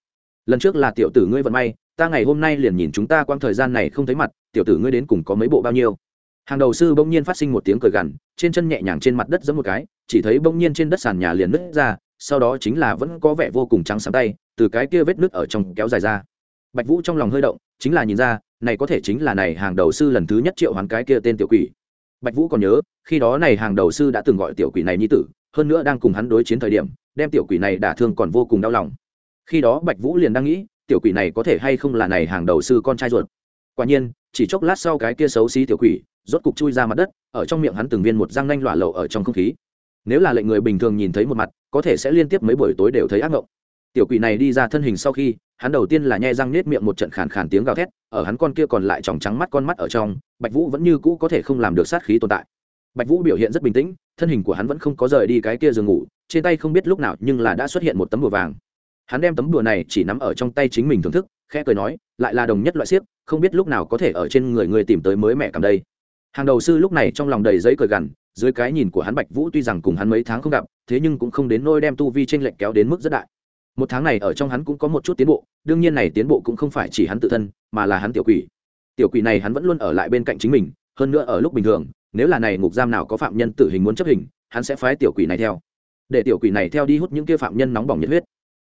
Lần trước là tiểu tử ngươi vận may, ta ngày hôm nay liền nhìn chúng ta quang thời gian này không thấy mặt, tiểu tử ngươi đến cùng có mấy bộ bao nhiêu? Hàng đầu sư bỗng nhiên phát sinh một tiếng cười gằn, trên chân nhẹ nhàng trên mặt đất giẫm một cái, chỉ thấy bỗng nhiên trên đất sàn nhà liền nứt ra, sau đó chính là vẫn có vẻ vô cùng trắng sáng tay, từ cái kia vết nứt ở trong kéo dài ra. Bạch vũ trong lòng hơi động, chính là nhìn ra này có thể chính là này hàng đầu sư lần thứ nhất triệu hoán cái kia tên tiểu quỷ. Bạch vũ còn nhớ, khi đó này hàng đầu sư đã từng gọi tiểu quỷ này như tử, hơn nữa đang cùng hắn đối chiến thời điểm, đem tiểu quỷ này đả thương còn vô cùng đau lòng. Khi đó bạch vũ liền đang nghĩ, tiểu quỷ này có thể hay không là này hàng đầu sư con trai ruột. Quả nhiên, chỉ chốc lát sau cái kia xấu xí tiểu quỷ, rốt cục chui ra mặt đất, ở trong miệng hắn từng viên một răng nanh lỏa lậu ở trong không khí. Nếu là lệnh người bình thường nhìn thấy một mặt, có thể sẽ liên tiếp mấy buổi tối đều thấy ác mộng tiểu quỷ này đi ra thân hình sau khi hắn đầu tiên là nhe răng nết miệng một trận khàn khàn tiếng gào thét, ở hắn con kia còn lại tròng trắng mắt con mắt ở trong, bạch vũ vẫn như cũ có thể không làm được sát khí tồn tại. Bạch vũ biểu hiện rất bình tĩnh, thân hình của hắn vẫn không có rời đi cái kia giường ngủ, trên tay không biết lúc nào nhưng là đã xuất hiện một tấm bùa vàng. Hắn đem tấm bùa này chỉ nắm ở trong tay chính mình thưởng thức, khẽ cười nói, lại là đồng nhất loại siếc không biết lúc nào có thể ở trên người người tìm tới mới mẹ cầm đây. Hàng đầu sư lúc này trong lòng đầy giấy cười gằn, dưới cái nhìn của hắn bạch vũ tuy rằng cùng hắn mấy tháng không gặp, thế nhưng cũng không đến nôi đem tu vi tranh lệch kéo đến mức rất đại một tháng này ở trong hắn cũng có một chút tiến bộ, đương nhiên này tiến bộ cũng không phải chỉ hắn tự thân, mà là hắn tiểu quỷ. Tiểu quỷ này hắn vẫn luôn ở lại bên cạnh chính mình, hơn nữa ở lúc bình thường, nếu là này ngục giam nào có phạm nhân tử hình muốn chấp hình, hắn sẽ phái tiểu quỷ này theo. Để tiểu quỷ này theo đi hút những kia phạm nhân nóng bỏng nhiệt huyết.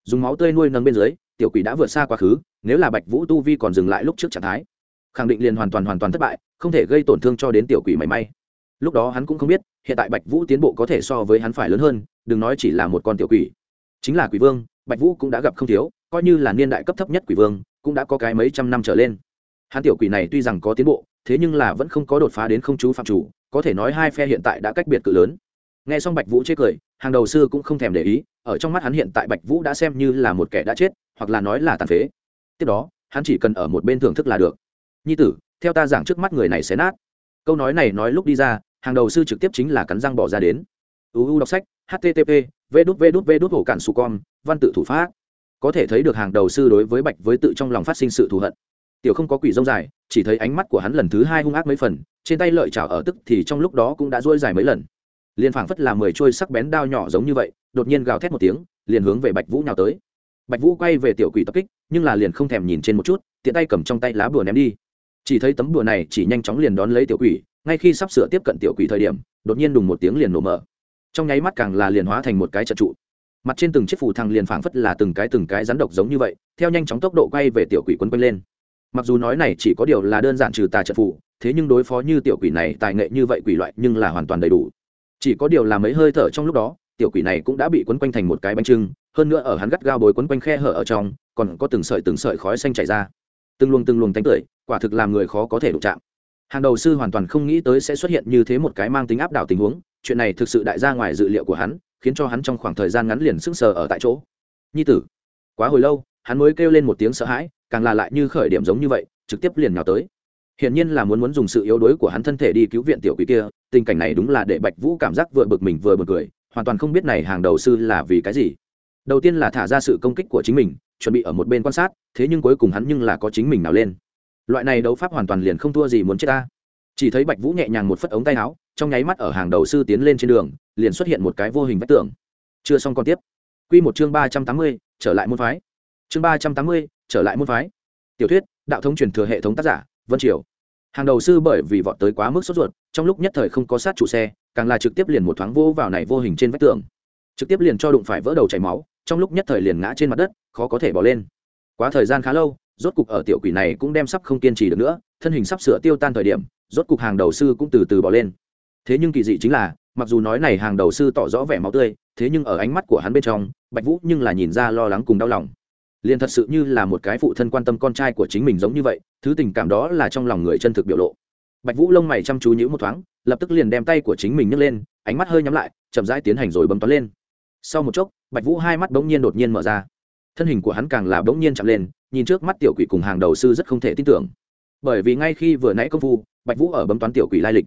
Dùng máu tươi nuôi nâng bên dưới, tiểu quỷ đã vượt xa quá khứ, nếu là bạch vũ tu vi còn dừng lại lúc trước trạng thái, khẳng định liền hoàn toàn hoàn toàn thất bại, không thể gây tổn thương cho đến tiểu quỷ mảy may. Lúc đó hắn cũng không biết, hiện tại bạch vũ tiến bộ có thể so với hắn phải lớn hơn, đừng nói chỉ là một con tiểu quỷ. Chính là quỷ vương bạch vũ cũng đã gặp không thiếu, coi như là niên đại cấp thấp nhất quỷ vương, cũng đã có cái mấy trăm năm trở lên. Hắn tiểu quỷ này tuy rằng có tiến bộ, thế nhưng là vẫn không có đột phá đến không chú phạm chủ, có thể nói hai phe hiện tại đã cách biệt cự lớn. Nghe xong bạch vũ chê cười, hàng đầu sư cũng không thèm để ý, ở trong mắt hắn hiện tại bạch vũ đã xem như là một kẻ đã chết, hoặc là nói là tàn phế. Tiếp đó, hắn chỉ cần ở một bên thưởng thức là được. Nhi tử, theo ta giảng trước mắt người này xé nát. Câu nói này nói lúc đi ra, hàng đầu sư trực tiếp chính là cắn răng bỏ ra đến. Uu đọc sách, http v đút v đút v đút hổ cản su con văn tự thủ pháp. Có thể thấy được hàng đầu sư đối với bạch với tự trong lòng phát sinh sự thù hận. Tiểu không có quỷ rông dài, chỉ thấy ánh mắt của hắn lần thứ hai hung ác mấy phần, trên tay lợi chảo ở tức thì trong lúc đó cũng đã rôi dài mấy lần. Liền phảng phất là mười trôi sắc bén đao nhỏ giống như vậy, đột nhiên gào thét một tiếng, liền hướng về bạch vũ nhào tới. Bạch vũ quay về tiểu quỷ tập kích, nhưng là liền không thèm nhìn trên một chút, tiện tay cầm trong tay lá bùa ném đi. Chỉ thấy tấm bùa này chỉ nhanh chóng liền đón lấy tiểu quỷ, ngay khi sắp sửa tiếp cận tiểu quỷ thời điểm, đột nhiên đùng một tiếng liền nổ mở. Trong nháy mắt càng là liền hóa thành một cái trận trụ mặt trên từng chiếc phù thăng liền phảng phất là từng cái từng cái rắn độc giống như vậy, theo nhanh chóng tốc độ quay về tiểu quỷ quấn quanh lên. Mặc dù nói này chỉ có điều là đơn giản trừ tà trận phù, thế nhưng đối phó như tiểu quỷ này tài nghệ như vậy quỷ loại nhưng là hoàn toàn đầy đủ. Chỉ có điều là mấy hơi thở trong lúc đó, tiểu quỷ này cũng đã bị quấn quanh thành một cái bánh trưng, hơn nữa ở hắn gắt gao bồi quấn quanh khe hở ở trong, còn có từng sợi từng sợi khói xanh chảy ra. Từng luồng từng luồng tánh tưởi, quả thực làm người khó có thể đụng chạm. Hàng đầu sư hoàn toàn không nghĩ tới sẽ xuất hiện như thế một cái mang tính áp đảo tình huống, chuyện này thực sự đại ra ngoài dự liệu của hắn khiến cho hắn trong khoảng thời gian ngắn liền sững sờ ở tại chỗ. Nhi tử, quá hồi lâu, hắn mới kêu lên một tiếng sợ hãi, càng là lại như khởi điểm giống như vậy, trực tiếp liền nhào tới. Hiển nhiên là muốn muốn dùng sự yếu đuối của hắn thân thể đi cứu viện tiểu quỷ kia, tình cảnh này đúng là để bạch vũ cảm giác vừa bực mình vừa bực cười, hoàn toàn không biết này hàng đầu sư là vì cái gì. Đầu tiên là thả ra sự công kích của chính mình, chuẩn bị ở một bên quan sát, thế nhưng cuối cùng hắn nhưng là có chính mình nào lên. Loại này đấu pháp hoàn toàn liền không thua gì muốn chết ta. Chỉ thấy bạch vũ nhẹ nhàng một phất ống tay áo trong nháy mắt ở hàng đầu sư tiến lên trên đường, liền xuất hiện một cái vô hình vách tường. Chưa xong còn tiếp. Q một chương ba trăm tám mươi, trở lại môn phái. Chương ba trăm tám mươi, trở lại môn phái. Tiểu thuyết, đạo thống truyền thừa hệ thống tác giả, vân triều. Hàng đầu sư bởi vì vọt tới quá mức sốt ruột, trong lúc nhất thời không có sát chủ xe, càng là trực tiếp liền một thoáng vô vào này vô hình trên vách tường. Trực tiếp liền cho đụng phải vỡ đầu chảy máu, trong lúc nhất thời liền ngã trên mặt đất, khó có thể bỏ lên. Quá thời gian khá lâu, rốt cục ở tiểu quỷ này cũng đem sắp không kiên trì được nữa, thân hình sắp sửa tiêu tan thời điểm, rốt cục hàng đầu sư cũng từ từ bỏ lên thế nhưng kỳ dị chính là, mặc dù nói này hàng đầu sư tỏ rõ vẻ máu tươi, thế nhưng ở ánh mắt của hắn bên trong, bạch vũ nhưng là nhìn ra lo lắng cùng đau lòng. Liền thật sự như là một cái phụ thân quan tâm con trai của chính mình giống như vậy, thứ tình cảm đó là trong lòng người chân thực biểu lộ. Bạch vũ lông mày chăm chú nhữ một thoáng, lập tức liền đem tay của chính mình nhấc lên, ánh mắt hơi nhắm lại, chậm rãi tiến hành rồi bấm toán lên. Sau một chốc, bạch vũ hai mắt bỗng nhiên đột nhiên mở ra. Thân hình của hắn càng là bỗng nhiên chậm lên, nhìn trước mắt tiểu quỷ cùng hàng đầu sư rất không thể tin tưởng. Bởi vì ngay khi vừa nãy công phu, bạch vũ ở bấm toán tiểu quỷ lai lịch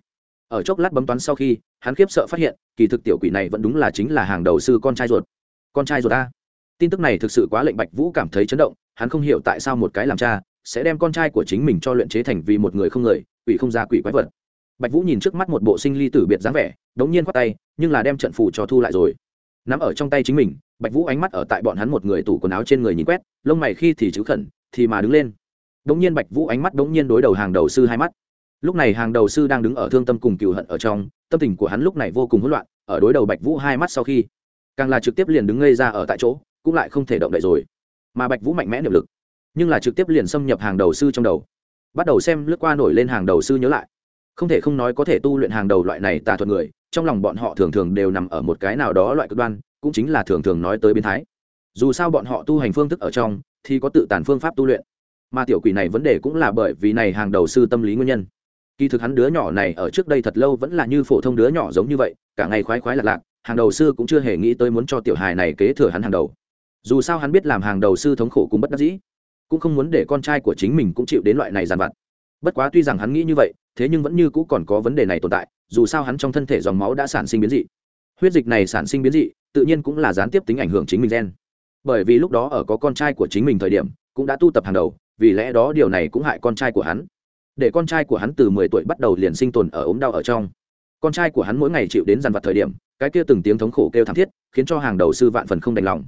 ở chốc lát bấm toán sau khi, hắn khiếp sợ phát hiện, kỳ thực tiểu quỷ này vẫn đúng là chính là hàng đầu sư con trai ruột. Con trai ruột ta tin tức này thực sự quá lệnh bạch vũ cảm thấy chấn động, hắn không hiểu tại sao một cái làm cha sẽ đem con trai của chính mình cho luyện chế thành vì một người không người, quỷ không ra quỷ quái vật. Bạch vũ nhìn trước mắt một bộ sinh ly tử biệt dáng vẻ, đống nhiên khoát tay, nhưng là đem trận phù cho thu lại rồi. Nắm ở trong tay chính mình, bạch vũ ánh mắt ở tại bọn hắn một người tủ quần áo trên người nhìn quét, lông mày khi thì chữ khẩn, thì mà đứng lên. Đống nhiên bạch vũ ánh mắt đống nhiên đối đầu hàng đầu sư hai mắt lúc này hàng đầu sư đang đứng ở thương tâm cùng cựu hận ở trong, tâm tình của hắn lúc này vô cùng hỗn loạn, ở đối đầu bạch vũ hai mắt sau khi, càng là trực tiếp liền đứng ngây ra ở tại chỗ, cũng lại không thể động đậy rồi. Mà bạch vũ mạnh mẽ niệm lực, nhưng là trực tiếp liền xâm nhập hàng đầu sư trong đầu. Bắt đầu xem lướt qua nổi lên hàng đầu sư nhớ lại. Không thể không nói có thể tu luyện hàng đầu loại này tà thuật người, trong lòng bọn họ thường thường đều nằm ở một cái nào đó loại cực đoan, cũng chính là thường thường nói tới biến thái. Dù sao bọn họ tu hành phương thức ở trong, thì có tự tàn phương pháp tu luyện. Mà tiểu quỷ này vấn đề cũng là bởi vì này hàng đầu sư tâm lý nguyên nhân kỳ thực hắn đứa nhỏ này ở trước đây thật lâu vẫn là như phổ thông đứa nhỏ giống như vậy, cả ngày khoái khoái lạc lạc, hàng đầu sư cũng chưa hề nghĩ tới muốn cho tiểu hài này kế thừa hắn hàng đầu. Dù sao hắn biết làm hàng đầu sư thống khổ cũng bất đắc dĩ, cũng không muốn để con trai của chính mình cũng chịu đến loại này giàn vặt. Bất quá tuy rằng hắn nghĩ như vậy, thế nhưng vẫn như cũ còn có vấn đề này tồn tại, dù sao hắn trong thân thể dòng máu đã sản sinh biến dị. Huyết dịch này sản sinh biến dị, tự nhiên cũng là gián tiếp tính ảnh hưởng chính mình gen. Bởi vì lúc đó ở có con trai của chính mình thời điểm, cũng đã tu tập hàng đầu, vì lẽ đó điều này cũng hại con trai của hắn để con trai của hắn từ mười tuổi bắt đầu liền sinh tồn ở ốm đau ở trong. Con trai của hắn mỗi ngày chịu đến dằn vặt thời điểm, cái kia từng tiếng thống khổ kêu thảm thiết, khiến cho hàng đầu sư vạn phần không đành lòng.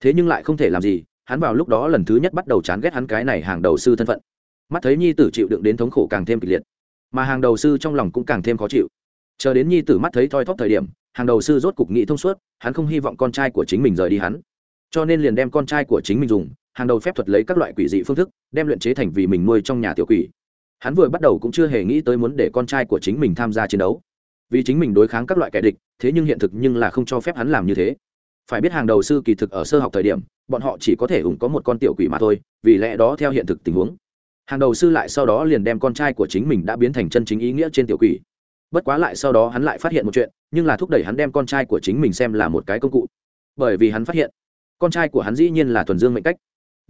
Thế nhưng lại không thể làm gì, hắn vào lúc đó lần thứ nhất bắt đầu chán ghét hắn cái này hàng đầu sư thân phận. Mắt thấy nhi tử chịu đựng đến thống khổ càng thêm kịch liệt, mà hàng đầu sư trong lòng cũng càng thêm khó chịu. Chờ đến nhi tử mắt thấy thoi thóp thời điểm, hàng đầu sư rốt cục nghĩ thông suốt, hắn không hy vọng con trai của chính mình rời đi hắn. Cho nên liền đem con trai của chính mình dùng, hàng đầu phép thuật lấy các loại quỷ dị phương thức, đem luyện chế thành vì mình nuôi trong nhà tiểu quỷ hắn vừa bắt đầu cũng chưa hề nghĩ tới muốn để con trai của chính mình tham gia chiến đấu. Vì chính mình đối kháng các loại kẻ địch, thế nhưng hiện thực nhưng là không cho phép hắn làm như thế. Phải biết hàng đầu sư kỳ thực ở sơ học thời điểm, bọn họ chỉ có thể ủng có một con tiểu quỷ mà thôi, vì lẽ đó theo hiện thực tình huống. Hàng đầu sư lại sau đó liền đem con trai của chính mình đã biến thành chân chính ý nghĩa trên tiểu quỷ. Bất quá lại sau đó hắn lại phát hiện một chuyện, nhưng là thúc đẩy hắn đem con trai của chính mình xem là một cái công cụ. Bởi vì hắn phát hiện, con trai của hắn dĩ nhiên là thuần dương mệnh cách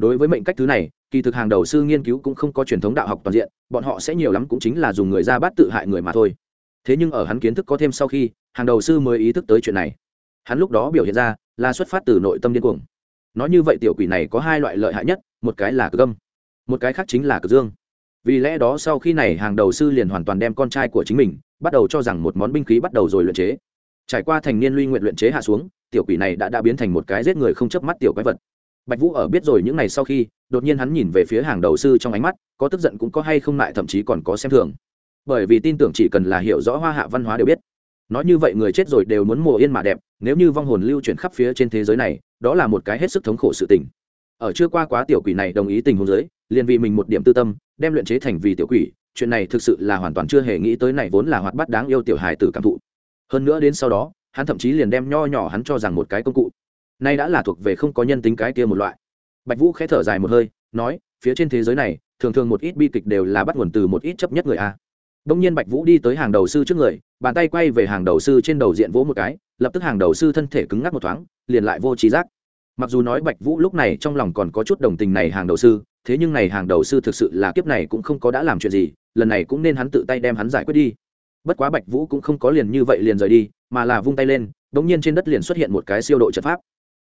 đối với mệnh cách thứ này, kỳ thực hàng đầu sư nghiên cứu cũng không có truyền thống đạo học toàn diện, bọn họ sẽ nhiều lắm cũng chính là dùng người ra bắt tự hại người mà thôi. Thế nhưng ở hắn kiến thức có thêm sau khi, hàng đầu sư mới ý thức tới chuyện này. Hắn lúc đó biểu hiện ra là xuất phát từ nội tâm điên cuồng. Nói như vậy tiểu quỷ này có hai loại lợi hại nhất, một cái là cực âm một cái khác chính là cực dương. Vì lẽ đó sau khi này hàng đầu sư liền hoàn toàn đem con trai của chính mình, bắt đầu cho rằng một món binh khí bắt đầu rồi luyện chế. Trải qua thành niên luy nguyện luyện chế hạ xuống, tiểu quỷ này đã đã biến thành một cái giết người không chớp mắt tiểu quái vật bạch vũ ở biết rồi những này sau khi, đột nhiên hắn nhìn về phía hàng đầu sư trong ánh mắt, có tức giận cũng có hay không lại thậm chí còn có xem thường. Bởi vì tin tưởng chỉ cần là hiểu rõ hoa hạ văn hóa đều biết. Nói như vậy người chết rồi đều muốn mùa yên mà đẹp, nếu như vong hồn lưu chuyển khắp phía trên thế giới này, đó là một cái hết sức thống khổ sự tình. Ở chưa qua quá tiểu quỷ này đồng ý tình huống giới liền vì mình một điểm tư tâm, đem luyện chế thành vì tiểu quỷ, chuyện này thực sự là hoàn toàn chưa hề nghĩ tới này vốn là hoạt bát đáng yêu tiểu hài tử cảm thụ. Hơn nữa đến sau đó, hắn thậm chí liền đem nho nhỏ hắn cho rằng một cái công cụ nay đã là thuộc về không có nhân tính cái kia một loại. Bạch vũ khẽ thở dài một hơi, nói, phía trên thế giới này, thường thường một ít bi kịch đều là bắt nguồn từ một ít chấp nhất người a. Đông nhiên bạch vũ đi tới hàng đầu sư trước người, bàn tay quay về hàng đầu sư trên đầu diện vỗ một cái, lập tức hàng đầu sư thân thể cứng ngắc một thoáng, liền lại vô trí giác. Mặc dù nói bạch vũ lúc này trong lòng còn có chút đồng tình này hàng đầu sư, thế nhưng này hàng đầu sư thực sự là kiếp này cũng không có đã làm chuyện gì, lần này cũng nên hắn tự tay đem hắn giải quyết đi. Bất quá bạch vũ cũng không có liền như vậy liền rời đi, mà là vung tay lên đ ỗ n g nhiên trên đất liền xuất hiện một cái siêu độ trận pháp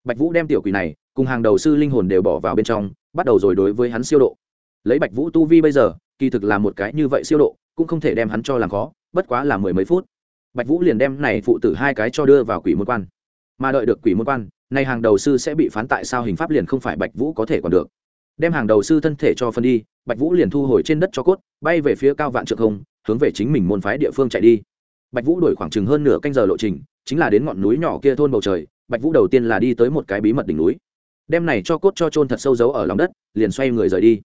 bạch vũ đem tiểu quỷ này cùng hàng đầu sư linh hồn đều bỏ vào bên trong, bắt đầu rồi đối với hắn siêu độ. Lấy bạch vũ tu vi bây giờ, kỳ thực là một cái như vậy siêu độ, cũng không thể đem hắn cho làm khó, bất quá là mười mấy phút. Bạch vũ liền đem này phụ tử hai cái cho đưa vào quỷ môn quan. Mà đợi được quỷ môn quan, nay hàng đầu sư sẽ bị phán tại sao hình pháp liền không phải bạch vũ có thể còn được. Đem hàng đầu sư thân thể cho phân đi, bạch vũ liền thu hồi trên đất cho cốt, bay về phía cao vạn trượng không, hướng về chính mình môn phái địa phương chạy đi. Bạch vũ đổi khoảng chừng hơn nửa canh giờ lộ trình, chính là đến ngọn núi nhỏ kia thôn bầu trời bạch vũ đầu tiên là đi tới một cái bí mật đỉnh núi. Đem này cho cốt cho trôn thật sâu giấu ở lòng đất, liền xoay người rời đi.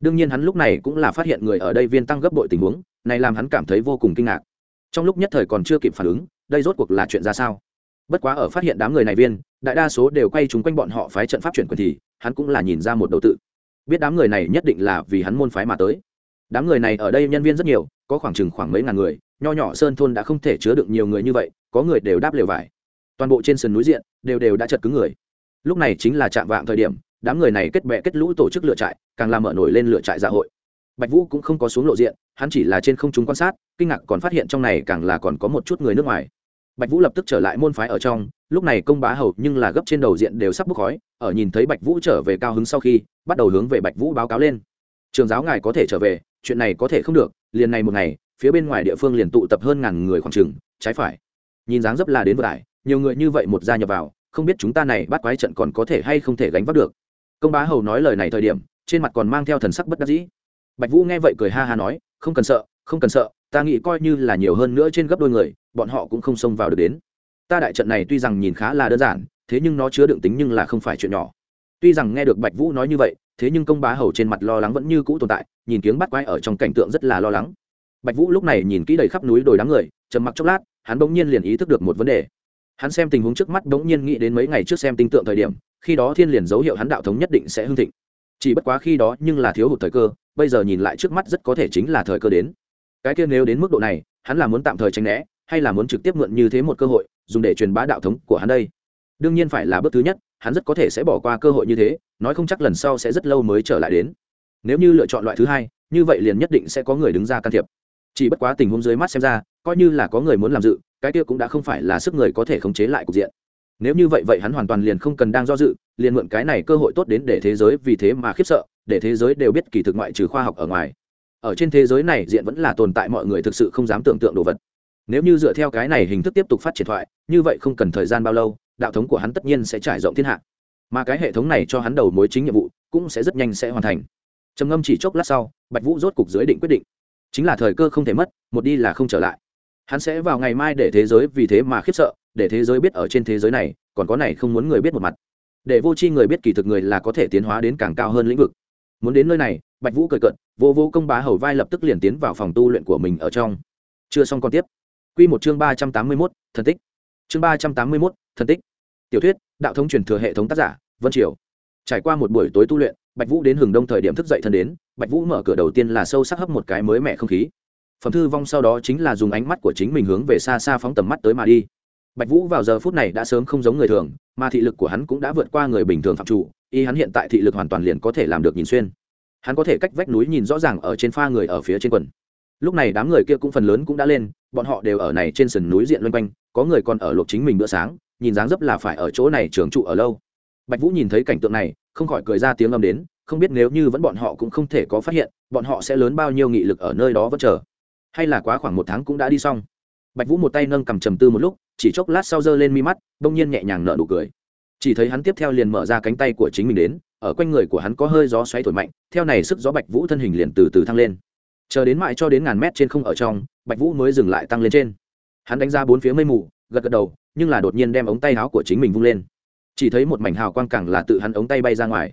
Đương nhiên hắn lúc này cũng là phát hiện người ở đây viên tăng gấp bội tình huống, này làm hắn cảm thấy vô cùng kinh ngạc. Trong lúc nhất thời còn chưa kịp phản ứng, đây rốt cuộc là chuyện ra sao? Bất quá ở phát hiện đám người này viên, đại đa số đều quay chúng quanh bọn họ phái trận pháp chuyển quyền thì, hắn cũng là nhìn ra một đầu tự. Biết đám người này nhất định là vì hắn môn phái mà tới. Đám người này ở đây nhân viên rất nhiều, có khoảng chừng khoảng mấy ngàn người, nho nhỏ sơn thôn đã không thể chứa được nhiều người như vậy, có người đều đáp lều vải toàn bộ trên sườn núi diện đều đều đã chật cứng người. Lúc này chính là chạm vạng thời điểm, đám người này kết bè kết lũ tổ chức lựa trại, càng làm mở nổi lên lựa trại dạ hội. Bạch vũ cũng không có xuống lộ diện, hắn chỉ là trên không chúng quan sát, kinh ngạc còn phát hiện trong này càng là còn có một chút người nước ngoài. Bạch vũ lập tức trở lại môn phái ở trong, lúc này công bá hầu nhưng là gấp trên đầu diện đều sắp bốc khói, ở nhìn thấy bạch vũ trở về cao hứng sau khi, bắt đầu hướng về bạch vũ báo cáo lên. Trường giáo ngài có thể trở về, chuyện này có thể không được, liền này một ngày, phía bên ngoài địa phương liền tụ tập hơn ngàn người khoảng trừng trái phải. Nhìn dáng dấp là đến vừa tải nhiều người như vậy một gia nhập vào, không biết chúng ta này bắt quái trận còn có thể hay không thể gánh vác được. Công bá hầu nói lời này thời điểm, trên mặt còn mang theo thần sắc bất đắc dĩ. Bạch vũ nghe vậy cười ha ha nói, không cần sợ, không cần sợ, ta nghĩ coi như là nhiều hơn nữa trên gấp đôi người, bọn họ cũng không xông vào được đến. Ta đại trận này tuy rằng nhìn khá là đơn giản, thế nhưng nó chứa đựng tính nhưng là không phải chuyện nhỏ. Tuy rằng nghe được bạch vũ nói như vậy, thế nhưng công bá hầu trên mặt lo lắng vẫn như cũ tồn tại, nhìn tiếng bắt quái ở trong cảnh tượng rất là lo lắng. Bạch vũ lúc này nhìn kỹ đầy khắp núi đồi đám người, trầm mặc chốc lát, hắn bỗng nhiên liền ý thức được một vấn đề hắn xem tình huống trước mắt bỗng nhiên nghĩ đến mấy ngày trước xem tinh tượng thời điểm, khi đó thiên liền dấu hiệu hắn đạo thống nhất định sẽ hưng thịnh. Chỉ bất quá khi đó nhưng là thiếu hụt thời cơ, bây giờ nhìn lại trước mắt rất có thể chính là thời cơ đến. Cái kia nếu đến mức độ này, hắn là muốn tạm thời tránh né, hay là muốn trực tiếp mượn như thế một cơ hội, dùng để truyền bá đạo thống của hắn đây? Đương nhiên phải là bước thứ nhất, hắn rất có thể sẽ bỏ qua cơ hội như thế, nói không chắc lần sau sẽ rất lâu mới trở lại đến. Nếu như lựa chọn loại thứ hai, như vậy liền nhất định sẽ có người đứng ra can thiệp. Chỉ bất quá tình huống dưới mắt xem ra, coi như là có người muốn làm dự cái kia cũng đã không phải là sức người có thể khống chế lại cục diện. Nếu như vậy vậy hắn hoàn toàn liền không cần đang do dự, liền mượn cái này cơ hội tốt đến để thế giới vì thế mà khiếp sợ, để thế giới đều biết kỳ thực ngoại trừ khoa học ở ngoài. Ở trên thế giới này, diện vẫn là tồn tại mọi người thực sự không dám tưởng tượng đồ vật. Nếu như dựa theo cái này hình thức tiếp tục phát triển thoại, như vậy không cần thời gian bao lâu, đạo thống của hắn tất nhiên sẽ trải rộng thiên hạ. Mà cái hệ thống này cho hắn đầu mối chính nhiệm vụ, cũng sẽ rất nhanh sẽ hoàn thành. Trầm ngâm chỉ chốc lát sau, bạch vũ rốt cục dưới định quyết định. Chính là thời cơ không thể mất, một đi là không trở lại hắn sẽ vào ngày mai để thế giới vì thế mà khiếp sợ, để thế giới biết ở trên thế giới này, còn có này không muốn người biết một mặt. Để vô tri người biết kỳ thực người là có thể tiến hóa đến càng cao hơn lĩnh vực. Muốn đến nơi này, bạch vũ cười cận vô vô công bá hầu vai lập tức liền tiến vào phòng tu luyện của mình ở trong. Chưa xong còn tiếp. Q một chương ba trăm tám mươi mốt, thần tích. Chương ba trăm tám mươi mốt, thần tích. Tiểu thuyết, đạo thông truyền thừa hệ thống tác giả, vân triều. Trải qua một buổi tối tu luyện, bạch vũ đến hừng đông thời điểm thức dậy thân đến, bạch vũ mở cửa đầu tiên là sâu sắc hấp một cái mới mẻ không khí phẩm thư vong sau đó chính là dùng ánh mắt của chính mình hướng về xa xa phóng tầm mắt tới mà đi. Bạch vũ vào giờ phút này đã sớm không giống người thường, mà thị lực của hắn cũng đã vượt qua người bình thường phạm trụ. y hắn hiện tại thị lực hoàn toàn liền có thể làm được nhìn xuyên. Hắn có thể cách vách núi nhìn rõ ràng ở trên pha người ở phía trên quần. Lúc này đám người kia cũng phần lớn cũng đã lên, bọn họ đều ở này trên sườn núi diện loanh quanh, có người còn ở luộc chính mình bữa sáng, nhìn dáng dấp là phải ở chỗ này trường trụ ở lâu. Bạch vũ nhìn thấy cảnh tượng này, không khỏi cười ra tiếng âm đến, không biết nếu như vẫn bọn họ cũng không thể có phát hiện, bọn họ sẽ lớn bao nhiêu nghị lực ở nơi đó vẫn chờ hay là quá khoảng một tháng cũng đã đi xong. Bạch vũ một tay nâng cầm trầm tư một lúc, chỉ chốc lát sau giơ lên mi mắt, bỗng nhiên nhẹ nhàng nở nụ cười. Chỉ thấy hắn tiếp theo liền mở ra cánh tay của chính mình đến, ở quanh người của hắn có hơi gió xoáy thổi mạnh, theo này sức gió bạch vũ thân hình liền từ từ thăng lên. Chờ đến mãi cho đến ngàn mét trên không ở trong, bạch vũ mới dừng lại tăng lên trên. Hắn đánh ra bốn phía mây mù, gật gật đầu, nhưng là đột nhiên đem ống tay áo của chính mình vung lên. Chỉ thấy một mảnh hào quang càng là tự hắn ống tay bay ra ngoài.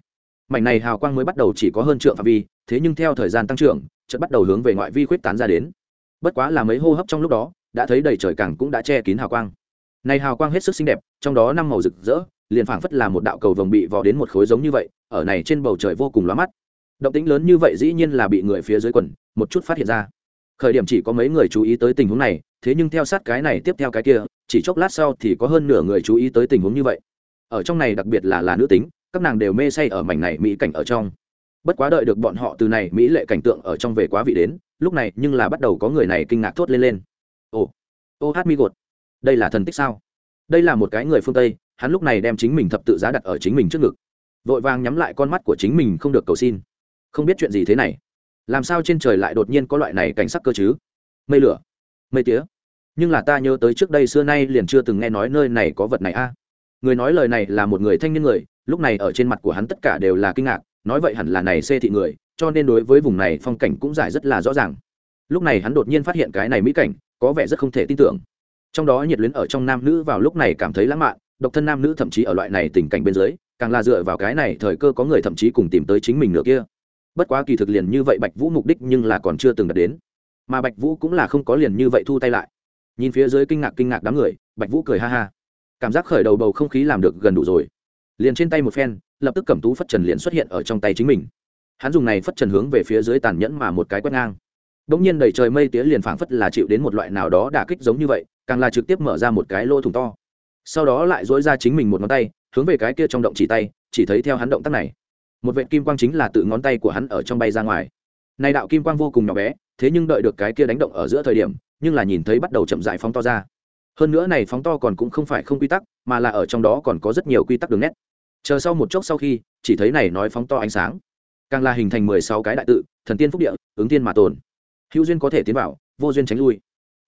Mảnh này hào quang mới bắt đầu chỉ có hơn trượng phạm vi, thế nhưng theo thời gian tăng trưởng, chợt bắt đầu hướng về ngoại vi khuếch tán ra đến bất quá là mấy hô hấp trong lúc đó, đã thấy đầy trời càng cũng đã che kín hào quang. Này hào quang hết sức xinh đẹp, trong đó năm màu rực rỡ, liền phảng phất là một đạo cầu vồng bị vò đến một khối giống như vậy, ở này trên bầu trời vô cùng lóa mắt. Động tĩnh lớn như vậy dĩ nhiên là bị người phía dưới quần, một chút phát hiện ra. Khởi điểm chỉ có mấy người chú ý tới tình huống này, thế nhưng theo sát cái này tiếp theo cái kia, chỉ chốc lát sau thì có hơn nửa người chú ý tới tình huống như vậy. Ở trong này đặc biệt là là nữ tính, các nàng đều mê say ở mảnh này mỹ cảnh ở trong. Bất quá đợi được bọn họ từ này mỹ lệ cảnh tượng ở trong về quá vị đến lúc này nhưng là bắt đầu có người này kinh ngạc thốt lên lên. Ồ, ô hát mi gột, đây là thần tích sao? Đây là một cái người phương tây, hắn lúc này đem chính mình thập tự giá đặt ở chính mình trước ngực. Vội vàng nhắm lại con mắt của chính mình không được cầu xin. Không biết chuyện gì thế này? Làm sao trên trời lại đột nhiên có loại này cảnh sắc cơ chứ? Mây lửa, mây tía. Nhưng là ta nhớ tới trước đây xưa nay liền chưa từng nghe nói nơi này có vật này a. Người nói lời này là một người thanh niên người, lúc này ở trên mặt của hắn tất cả đều là kinh ngạc nói vậy hẳn là này xê thị người, cho nên đối với vùng này phong cảnh cũng giải rất là rõ ràng. Lúc này hắn đột nhiên phát hiện cái này mỹ cảnh, có vẻ rất không thể tin tưởng. Trong đó nhiệt luyến ở trong nam nữ vào lúc này cảm thấy lãng mạn, độc thân nam nữ thậm chí ở loại này tình cảnh bên dưới, càng là dựa vào cái này thời cơ có người thậm chí cùng tìm tới chính mình nữa kia. Bất quá kỳ thực liền như vậy bạch vũ mục đích nhưng là còn chưa từng đạt đến. Mà bạch vũ cũng là không có liền như vậy thu tay lại. Nhìn phía dưới kinh ngạc kinh ngạc đám người, bạch vũ cười ha ha. Cảm giác khởi đầu bầu không khí làm được gần đủ rồi. Liền trên tay một phen lập tức cầm tú phất trần liền xuất hiện ở trong tay chính mình. Hắn dùng này phất trần hướng về phía dưới tàn nhẫn mà một cái quét ngang. Đ ỗ n g nhiên đầy trời mây tía liền phảng phất là chịu đến một loại nào đó đả kích giống như vậy, càng là trực tiếp mở ra một cái lỗ thủng to. Sau đó lại dối ra chính mình một ngón tay, hướng về cái kia trong động chỉ tay, chỉ thấy theo hắn động tác này, một vệ kim quang chính là tự ngón tay của hắn ở trong bay ra ngoài. Này đạo kim quang vô cùng nhỏ bé, thế nhưng đợi được cái kia đánh động ở giữa thời điểm, nhưng là nhìn thấy bắt đầu chậm dại phóng to ra. Hơn nữa này phóng to còn cũng không phải không quy tắc, mà là ở trong đó còn có rất nhiều quy tắc đường nét chờ sau một chốc sau khi, chỉ thấy này nói phóng to ánh sáng. Càng là hình thành mười sáu cái đại tự, thần tiên phúc địa, ứng tiên mà tồn. Hữu duyên có thể tiến vào, vô duyên tránh lui.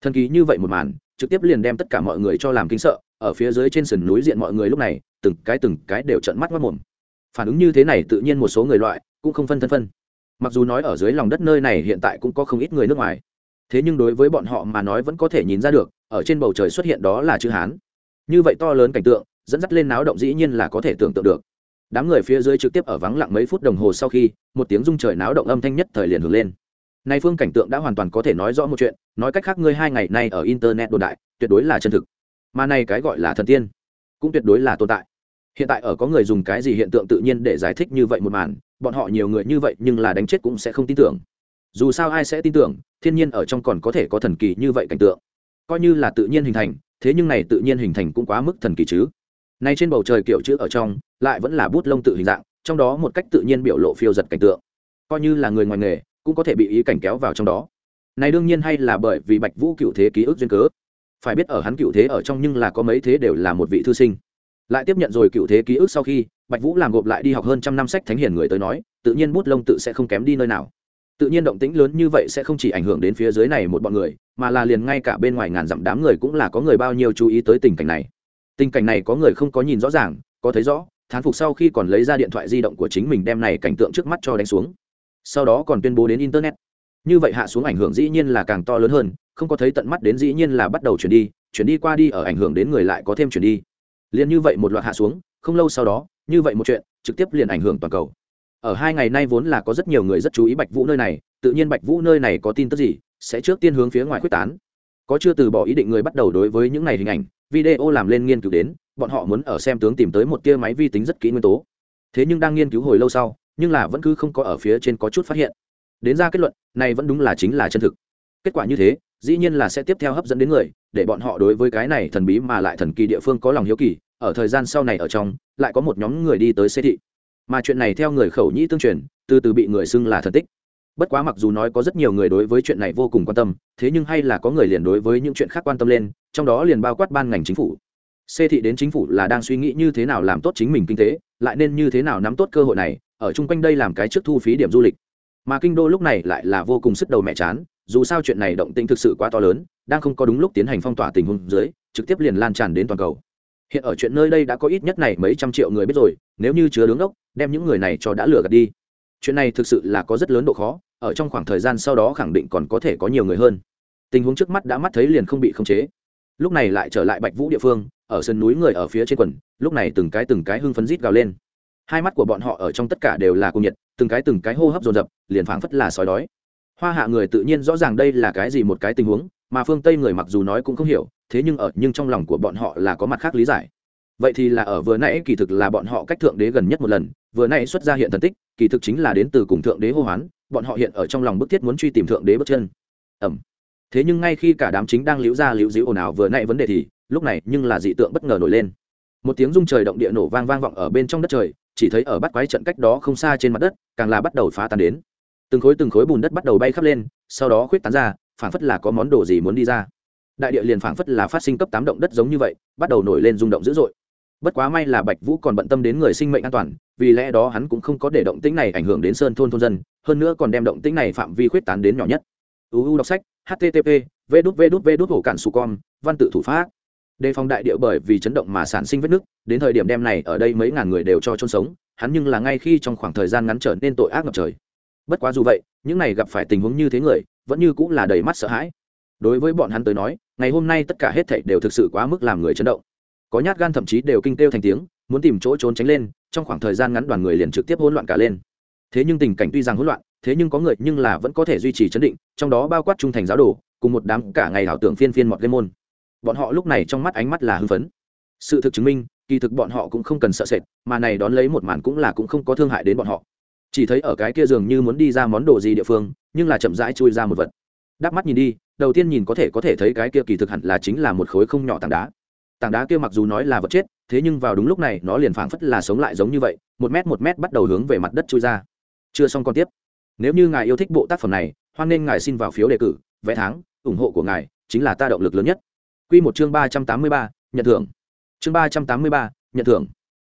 Thần kỳ như vậy một màn, trực tiếp liền đem tất cả mọi người cho làm kinh sợ, ở phía dưới trên sườn núi diện mọi người lúc này, từng cái từng cái đều trận mắt mất mồm. Phản ứng như thế này tự nhiên một số người loại, cũng không phân thân phân. Mặc dù nói ở dưới lòng đất nơi này hiện tại cũng có không ít người nước ngoài. Thế nhưng đối với bọn họ mà nói vẫn có thể nhìn ra được, ở trên bầu trời xuất hiện đó là chữ hán. Như vậy to lớn cảnh tượng dẫn dắt lên náo động dĩ nhiên là có thể tưởng tượng được. Đám người phía dưới trực tiếp ở vắng lặng mấy phút đồng hồ sau khi, một tiếng rung trời náo động âm thanh nhất thời liền hưởng lên. Nay phương cảnh tượng đã hoàn toàn có thể nói rõ một chuyện, nói cách khác ngươi hai ngày nay ở internet đồn đại, tuyệt đối là chân thực. Mà này cái gọi là thần tiên, cũng tuyệt đối là tồn tại. Hiện tại ở có người dùng cái gì hiện tượng tự nhiên để giải thích như vậy một màn, bọn họ nhiều người như vậy nhưng là đánh chết cũng sẽ không tin tưởng. Dù sao ai sẽ tin tưởng, thiên nhiên ở trong còn có thể có thần kỳ như vậy cảnh tượng. Coi như là tự nhiên hình thành, thế nhưng này tự nhiên hình thành cũng quá mức thần kỳ chứ nay trên bầu trời kiểu chữ ở trong, lại vẫn là bút lông tự hình dạng, trong đó một cách tự nhiên biểu lộ phiêu giật cảnh tượng. Coi như là người ngoài nghề, cũng có thể bị ý cảnh kéo vào trong đó. Này đương nhiên hay là bởi vì bạch vũ cựu thế ký ức duyên cớ. Phải biết ở hắn cựu thế ở trong nhưng là có mấy thế đều là một vị thư sinh. Lại tiếp nhận rồi cựu thế ký ức sau khi, bạch vũ làm gộp lại đi học hơn trăm năm sách thánh hiền người tới nói, tự nhiên bút lông tự sẽ không kém đi nơi nào. Tự nhiên động tĩnh lớn như vậy sẽ không chỉ ảnh hưởng đến phía dưới này một bọn người, mà là liền ngay cả bên ngoài ngàn dặm đám người cũng là có người bao nhiêu chú ý tới tình cảnh này tình cảnh này có người không có nhìn rõ ràng, có thấy rõ, thán phục sau khi còn lấy ra điện thoại di động của chính mình đem này cảnh tượng trước mắt cho đánh xuống. Sau đó còn tuyên bố đến internet. Như vậy hạ xuống ảnh hưởng dĩ nhiên là càng to lớn hơn, không có thấy tận mắt đến dĩ nhiên là bắt đầu chuyển đi chuyển đi qua đi ở ảnh hưởng đến người lại có thêm chuyển đi. Liền như vậy một loạt hạ xuống, không lâu sau đó, như vậy một chuyện, trực tiếp liền ảnh hưởng toàn cầu. Ở hai ngày nay vốn là có rất nhiều người rất chú ý bạch vũ nơi này, tự nhiên bạch vũ nơi này có tin tức gì, sẽ trước tiên hướng phía ngoài quyết tán. Có chưa từ bỏ ý định người bắt đầu đối với những này hình ảnh video làm lên nghiên cứu đến, bọn họ muốn ở xem tướng tìm tới một tia máy vi tính rất kỹ nguyên tố. Thế nhưng đang nghiên cứu hồi lâu sau, nhưng là vẫn cứ không có ở phía trên có chút phát hiện. Đến ra kết luận, này vẫn đúng là chính là chân thực. Kết quả như thế, dĩ nhiên là sẽ tiếp theo hấp dẫn đến người, để bọn họ đối với cái này thần bí mà lại thần kỳ địa phương có lòng hiếu kỳ, ở thời gian sau này ở trong, lại có một nhóm người đi tới xê thị. Mà chuyện này theo người khẩu nhĩ tương truyền, từ từ bị người xưng là thần tích bất quá mặc dù nói có rất nhiều người đối với chuyện này vô cùng quan tâm, thế nhưng hay là có người liền đối với những chuyện khác quan tâm lên, trong đó liền bao quát ban ngành chính phủ. Xê thị đến chính phủ là đang suy nghĩ như thế nào làm tốt chính mình kinh tế, lại nên như thế nào nắm tốt cơ hội này, ở chung quanh đây làm cái trước thu phí điểm du lịch. Mà kinh đô lúc này lại là vô cùng sức đầu mẹ chán, dù sao chuyện này động tĩnh thực sự quá to lớn, đang không có đúng lúc tiến hành phong tỏa tình huống dưới, trực tiếp liền lan tràn đến toàn cầu. Hiện ở chuyện nơi đây đã có ít nhất này mấy trăm triệu người biết rồi, nếu như chứa đứng ốc đem những người này cho đã lừa gạt đi chuyện này thực sự là có rất lớn độ khó, ở trong khoảng thời gian sau đó khẳng định còn có thể có nhiều người hơn. Tình huống trước mắt đã mắt thấy liền không bị khống chế. Lúc này lại trở lại bạch vũ địa phương, ở sân núi người ở phía trên quần, lúc này từng cái từng cái hưng phấn rít gào lên. Hai mắt của bọn họ ở trong tất cả đều là cung nhiệt, từng cái từng cái hô hấp dồn dập, liền phảng phất là sói đói. Hoa hạ người tự nhiên rõ ràng đây là cái gì một cái tình huống, mà phương tây người mặc dù nói cũng không hiểu, thế nhưng ở, nhưng trong lòng của bọn họ là có mặt khác lý giải vậy thì là ở vừa nãy kỳ thực là bọn họ cách thượng đế gần nhất một lần, vừa nãy xuất ra hiện thần tích, kỳ thực chính là đến từ cùng thượng đế hô hoán, bọn họ hiện ở trong lòng bức thiết muốn truy tìm thượng đế bước chân. Ẩm. Thế nhưng ngay khi cả đám chính đang liễu ra liễu dĩu ồn ào vừa nãy vấn đề thì, lúc này nhưng là dị tượng bất ngờ nổi lên. Một tiếng rung trời động địa nổ vang vang vọng ở bên trong đất trời, chỉ thấy ở bắt quái trận cách đó không xa trên mặt đất, càng là bắt đầu phá tan đến. Từng khối từng khối bùn đất bắt đầu bay khắp lên, sau đó khuyết tán ra, phảng phất là có món đồ gì muốn đi ra. Đại địa liền phảng phất là phát sinh cấp tám động đất giống như vậy, bắt đầu nổi lên rung động dữ dội bất quá may là bạch vũ còn bận tâm đến người sinh mệnh an toàn vì lẽ đó hắn cũng không có để động tĩnh này ảnh hưởng đến sơn thôn thôn dân hơn nữa còn đem động tĩnh này phạm vi khuyết tán đến nhỏ nhất uu đọc sách http v đút v đút v đút hồ cản su com văn tự thủ pháp đề phòng đại địa bởi vì chấn động mà sản sinh vết nứt đến thời điểm đem này ở đây mấy ngàn người đều cho chôn sống hắn nhưng là ngay khi trong khoảng thời gian ngắn trở nên tội ác ngập trời bất quá dù vậy những này gặp phải tình huống như thế người vẫn như cũng là đầy mắt sợ hãi đối với bọn hắn tới nói ngày hôm nay tất cả hết thảy đều thực sự quá mức làm người chấn động có nhát gan thậm chí đều kinh kêu thành tiếng, muốn tìm chỗ trốn tránh lên, trong khoảng thời gian ngắn đoàn người liền trực tiếp hỗn loạn cả lên. Thế nhưng tình cảnh tuy rằng hỗn loạn, thế nhưng có người nhưng là vẫn có thể duy trì chấn định, trong đó bao quát trung thành giáo đồ, cùng một đám cả ngày ảo tưởng phiên phiên mọt lên môn. Bọn họ lúc này trong mắt ánh mắt là hưng phấn. Sự thực chứng minh, kỳ thực bọn họ cũng không cần sợ sệt, mà này đón lấy một màn cũng là cũng không có thương hại đến bọn họ. Chỉ thấy ở cái kia dường như muốn đi ra món đồ gì địa phương, nhưng là chậm rãi chui ra một vật. Đắp mắt nhìn đi, đầu tiên nhìn có thể có thể thấy cái kia kỳ thực hẳn là chính là một khối không nhỏ tảng đá tảng đá kia mặc dù nói là vật chết, thế nhưng vào đúng lúc này, nó liền phảng phất là sống lại giống như vậy, một mét một mét bắt đầu hướng về mặt đất trôi ra. Chưa xong còn tiếp. Nếu như ngài yêu thích bộ tác phẩm này, hoan nên ngài xin vào phiếu đề cử, vé tháng, ủng hộ của ngài chính là ta động lực lớn nhất. Quy một chương ba trăm tám mươi ba, nhận thưởng. Chương ba trăm tám mươi ba, nhận thưởng.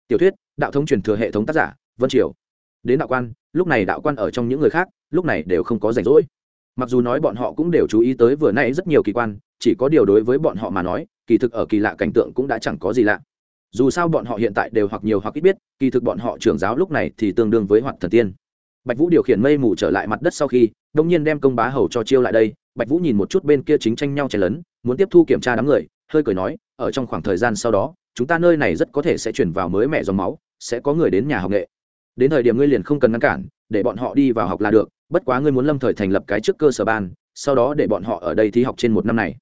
Tiểu thuyết, đạo thống truyền thừa hệ thống tác giả, vân triều. Đến đạo quan, lúc này đạo quan ở trong những người khác, lúc này đều không có rảnh rỗi. Mặc dù nói bọn họ cũng đều chú ý tới vừa nãy rất nhiều kỳ quan chỉ có điều đối với bọn họ mà nói, kỳ thực ở kỳ lạ cảnh tượng cũng đã chẳng có gì lạ. Dù sao bọn họ hiện tại đều hoặc nhiều hoặc ít biết, kỳ thực bọn họ trưởng giáo lúc này thì tương đương với hoạt thần tiên. Bạch vũ điều khiển mây mù trở lại mặt đất sau khi, đông nhiên đem công bá hầu cho chiêu lại đây, bạch vũ nhìn một chút bên kia chính tranh nhau chen lấn muốn tiếp thu kiểm tra đám người, hơi cười nói, ở trong khoảng thời gian sau đó, chúng ta nơi này rất có thể sẽ chuyển vào mới mẹ dòng máu, sẽ có người đến nhà học nghệ. Đến thời điểm ngươi liền không cần ngăn cản, để bọn họ đi vào học là được, bất quá ngươi muốn lâm thời thành lập cái trước cơ sở ban, sau đó để bọn họ ở đây thi học trên một năm này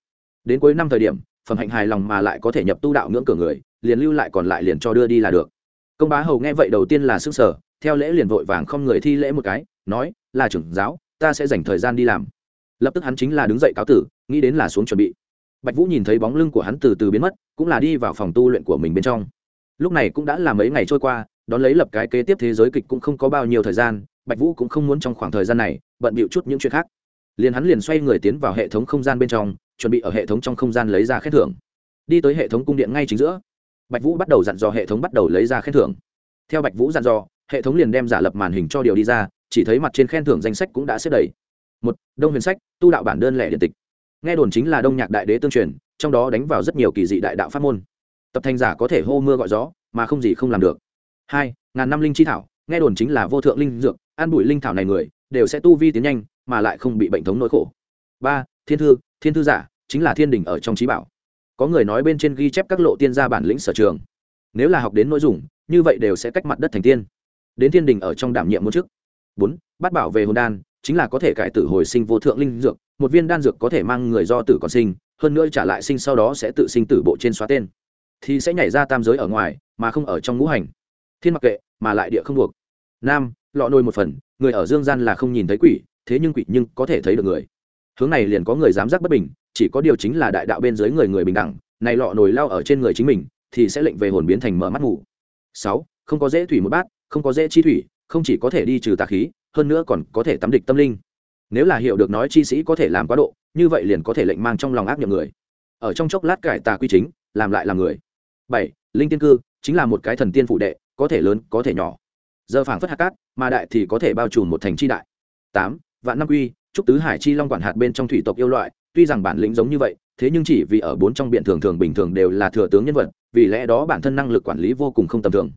đến cuối năm thời điểm, phẩm hạnh hài lòng mà lại có thể nhập tu đạo ngưỡng cửa người, liền lưu lại còn lại liền cho đưa đi là được. Công bá hầu nghe vậy đầu tiên là s ư n g sở theo lễ liền vội vàng không người thi lễ một cái, nói, là trưởng giáo, ta sẽ dành thời gian đi làm. Lập tức hắn chính là đứng dậy cáo tử, nghĩ đến là xuống chuẩn bị. Bạch vũ nhìn thấy bóng lưng của hắn từ từ biến mất, cũng là đi vào phòng tu luyện của mình bên trong. Lúc này cũng đã là mấy ngày trôi qua, đón lấy lập cái kế tiếp thế giới kịch cũng không có bao nhiêu thời gian, bạch vũ cũng không muốn trong khoảng thời gian này bận bịu chút những chuyện khác. Liền hắn liền xoay người tiến vào hệ thống không gian bên trong chuẩn bị ở hệ thống trong không gian lấy ra khen thưởng. Đi tới hệ thống cung điện ngay chính giữa, bạch vũ bắt đầu dặn dò hệ thống bắt đầu lấy ra khen thưởng. Theo bạch vũ dặn dò, hệ thống liền đem giả lập màn hình cho điều đi ra, chỉ thấy mặt trên khen thưởng danh sách cũng đã xếp đầy. Một, đông huyền sách, tu đạo bản đơn lẻ điện tịch. Nghe đồn chính là đông nhạc đại đế tương truyền, trong đó đánh vào rất nhiều kỳ dị đại đạo pháp môn. Tập thành giả có thể hô mưa gọi gió, mà không gì không làm được. Hai, ngàn năm linh chi thảo, nghe đồn chính là vô thượng linh dược, an bụi linh thảo này người, đều sẽ tu vi tiến nhanh, mà lại không bị bệnh thống nỗi khổ. Ba, thiên thư thiên thư giả chính là thiên đình ở trong trí bảo. Có người nói bên trên ghi chép các lộ tiên gia bản lĩnh sở trường. Nếu là học đến nội dung như vậy đều sẽ cách mặt đất thành tiên. Đến thiên đình ở trong đảm nhiệm một chức. Bốn, bắt bảo về hồn đan, chính là có thể cải tử hồi sinh vô thượng linh dược, một viên đan dược có thể mang người do tử còn sinh, hơn nữa trả lại sinh sau đó sẽ tự sinh tử bộ trên xóa tên. Thì sẽ nhảy ra tam giới ở ngoài, mà không ở trong ngũ hành. Thiên mặc kệ, mà lại địa không buộc. Nam, lọ nôi một phần, người ở dương gian là không nhìn thấy quỷ, thế nhưng quỷ nhưng có thể thấy được người. Hướng này liền có người dám giác bất bình chỉ có điều chính là đại đạo bên dưới người người bình đẳng, này lọ nồi lao ở trên người chính mình, thì sẽ lệnh về hồn biến thành mở mắt ngủ. Sáu, không có dễ thủy một bát, không có dễ chi thủy, không chỉ có thể đi trừ tà khí, hơn nữa còn có thể tắm địch tâm linh. Nếu là hiểu được nói chi sĩ có thể làm quá độ, như vậy liền có thể lệnh mang trong lòng ác nhậm người. Ở trong chốc lát cải tà quy chính, làm lại làm người. Bảy, linh tiên cư, chính là một cái thần tiên phụ đệ, có thể lớn, có thể nhỏ. Giờ phảng phất hạt cát, mà đại thì có thể bao trùm một thành chi đại. Tám, vạn năm quy trúc tứ hải chi long quản hạt bên trong thủy tộc yêu loại tuy rằng bản lĩnh giống như vậy, thế nhưng chỉ vì ở bốn trong biện thường thường bình thường đều là thừa tướng nhân vật, vì lẽ đó bản thân năng lực quản lý vô cùng không tầm thường.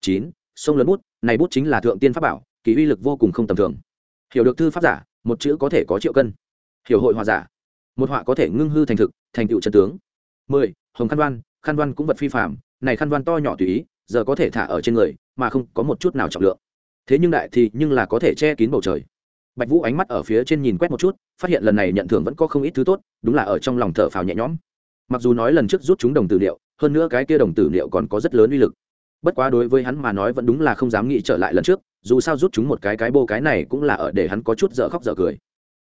Chín, sông lớn bút, này bút chính là thượng tiên pháp bảo, kỳ uy lực vô cùng không tầm thường. Hiểu được thư pháp giả, một chữ có thể có triệu cân. Hiểu hội hòa giả, một họa có thể ngưng hư thành thực, thành tựu trần tướng. Mười, hồng khăn văn khăn văn cũng vật phi phạm này khăn văn to nhỏ tùy ý, giờ có thể thả ở trên người, mà không có một chút nào trọng lượng. Thế nhưng đại thì nhưng là có thể che kín bầu trời bạch vũ ánh mắt ở phía trên nhìn quét một chút, phát hiện lần này nhận thưởng vẫn có không ít thứ tốt, đúng là ở trong lòng thở phào nhẹ nhõm. Mặc dù nói lần trước rút chúng đồng tử liệu, hơn nữa cái kia đồng tử liệu còn có rất lớn uy lực. Bất quá đối với hắn mà nói vẫn đúng là không dám nghĩ trở lại lần trước, dù sao rút chúng một cái cái bô cái này cũng là ở để hắn có chút dở khóc dở cười.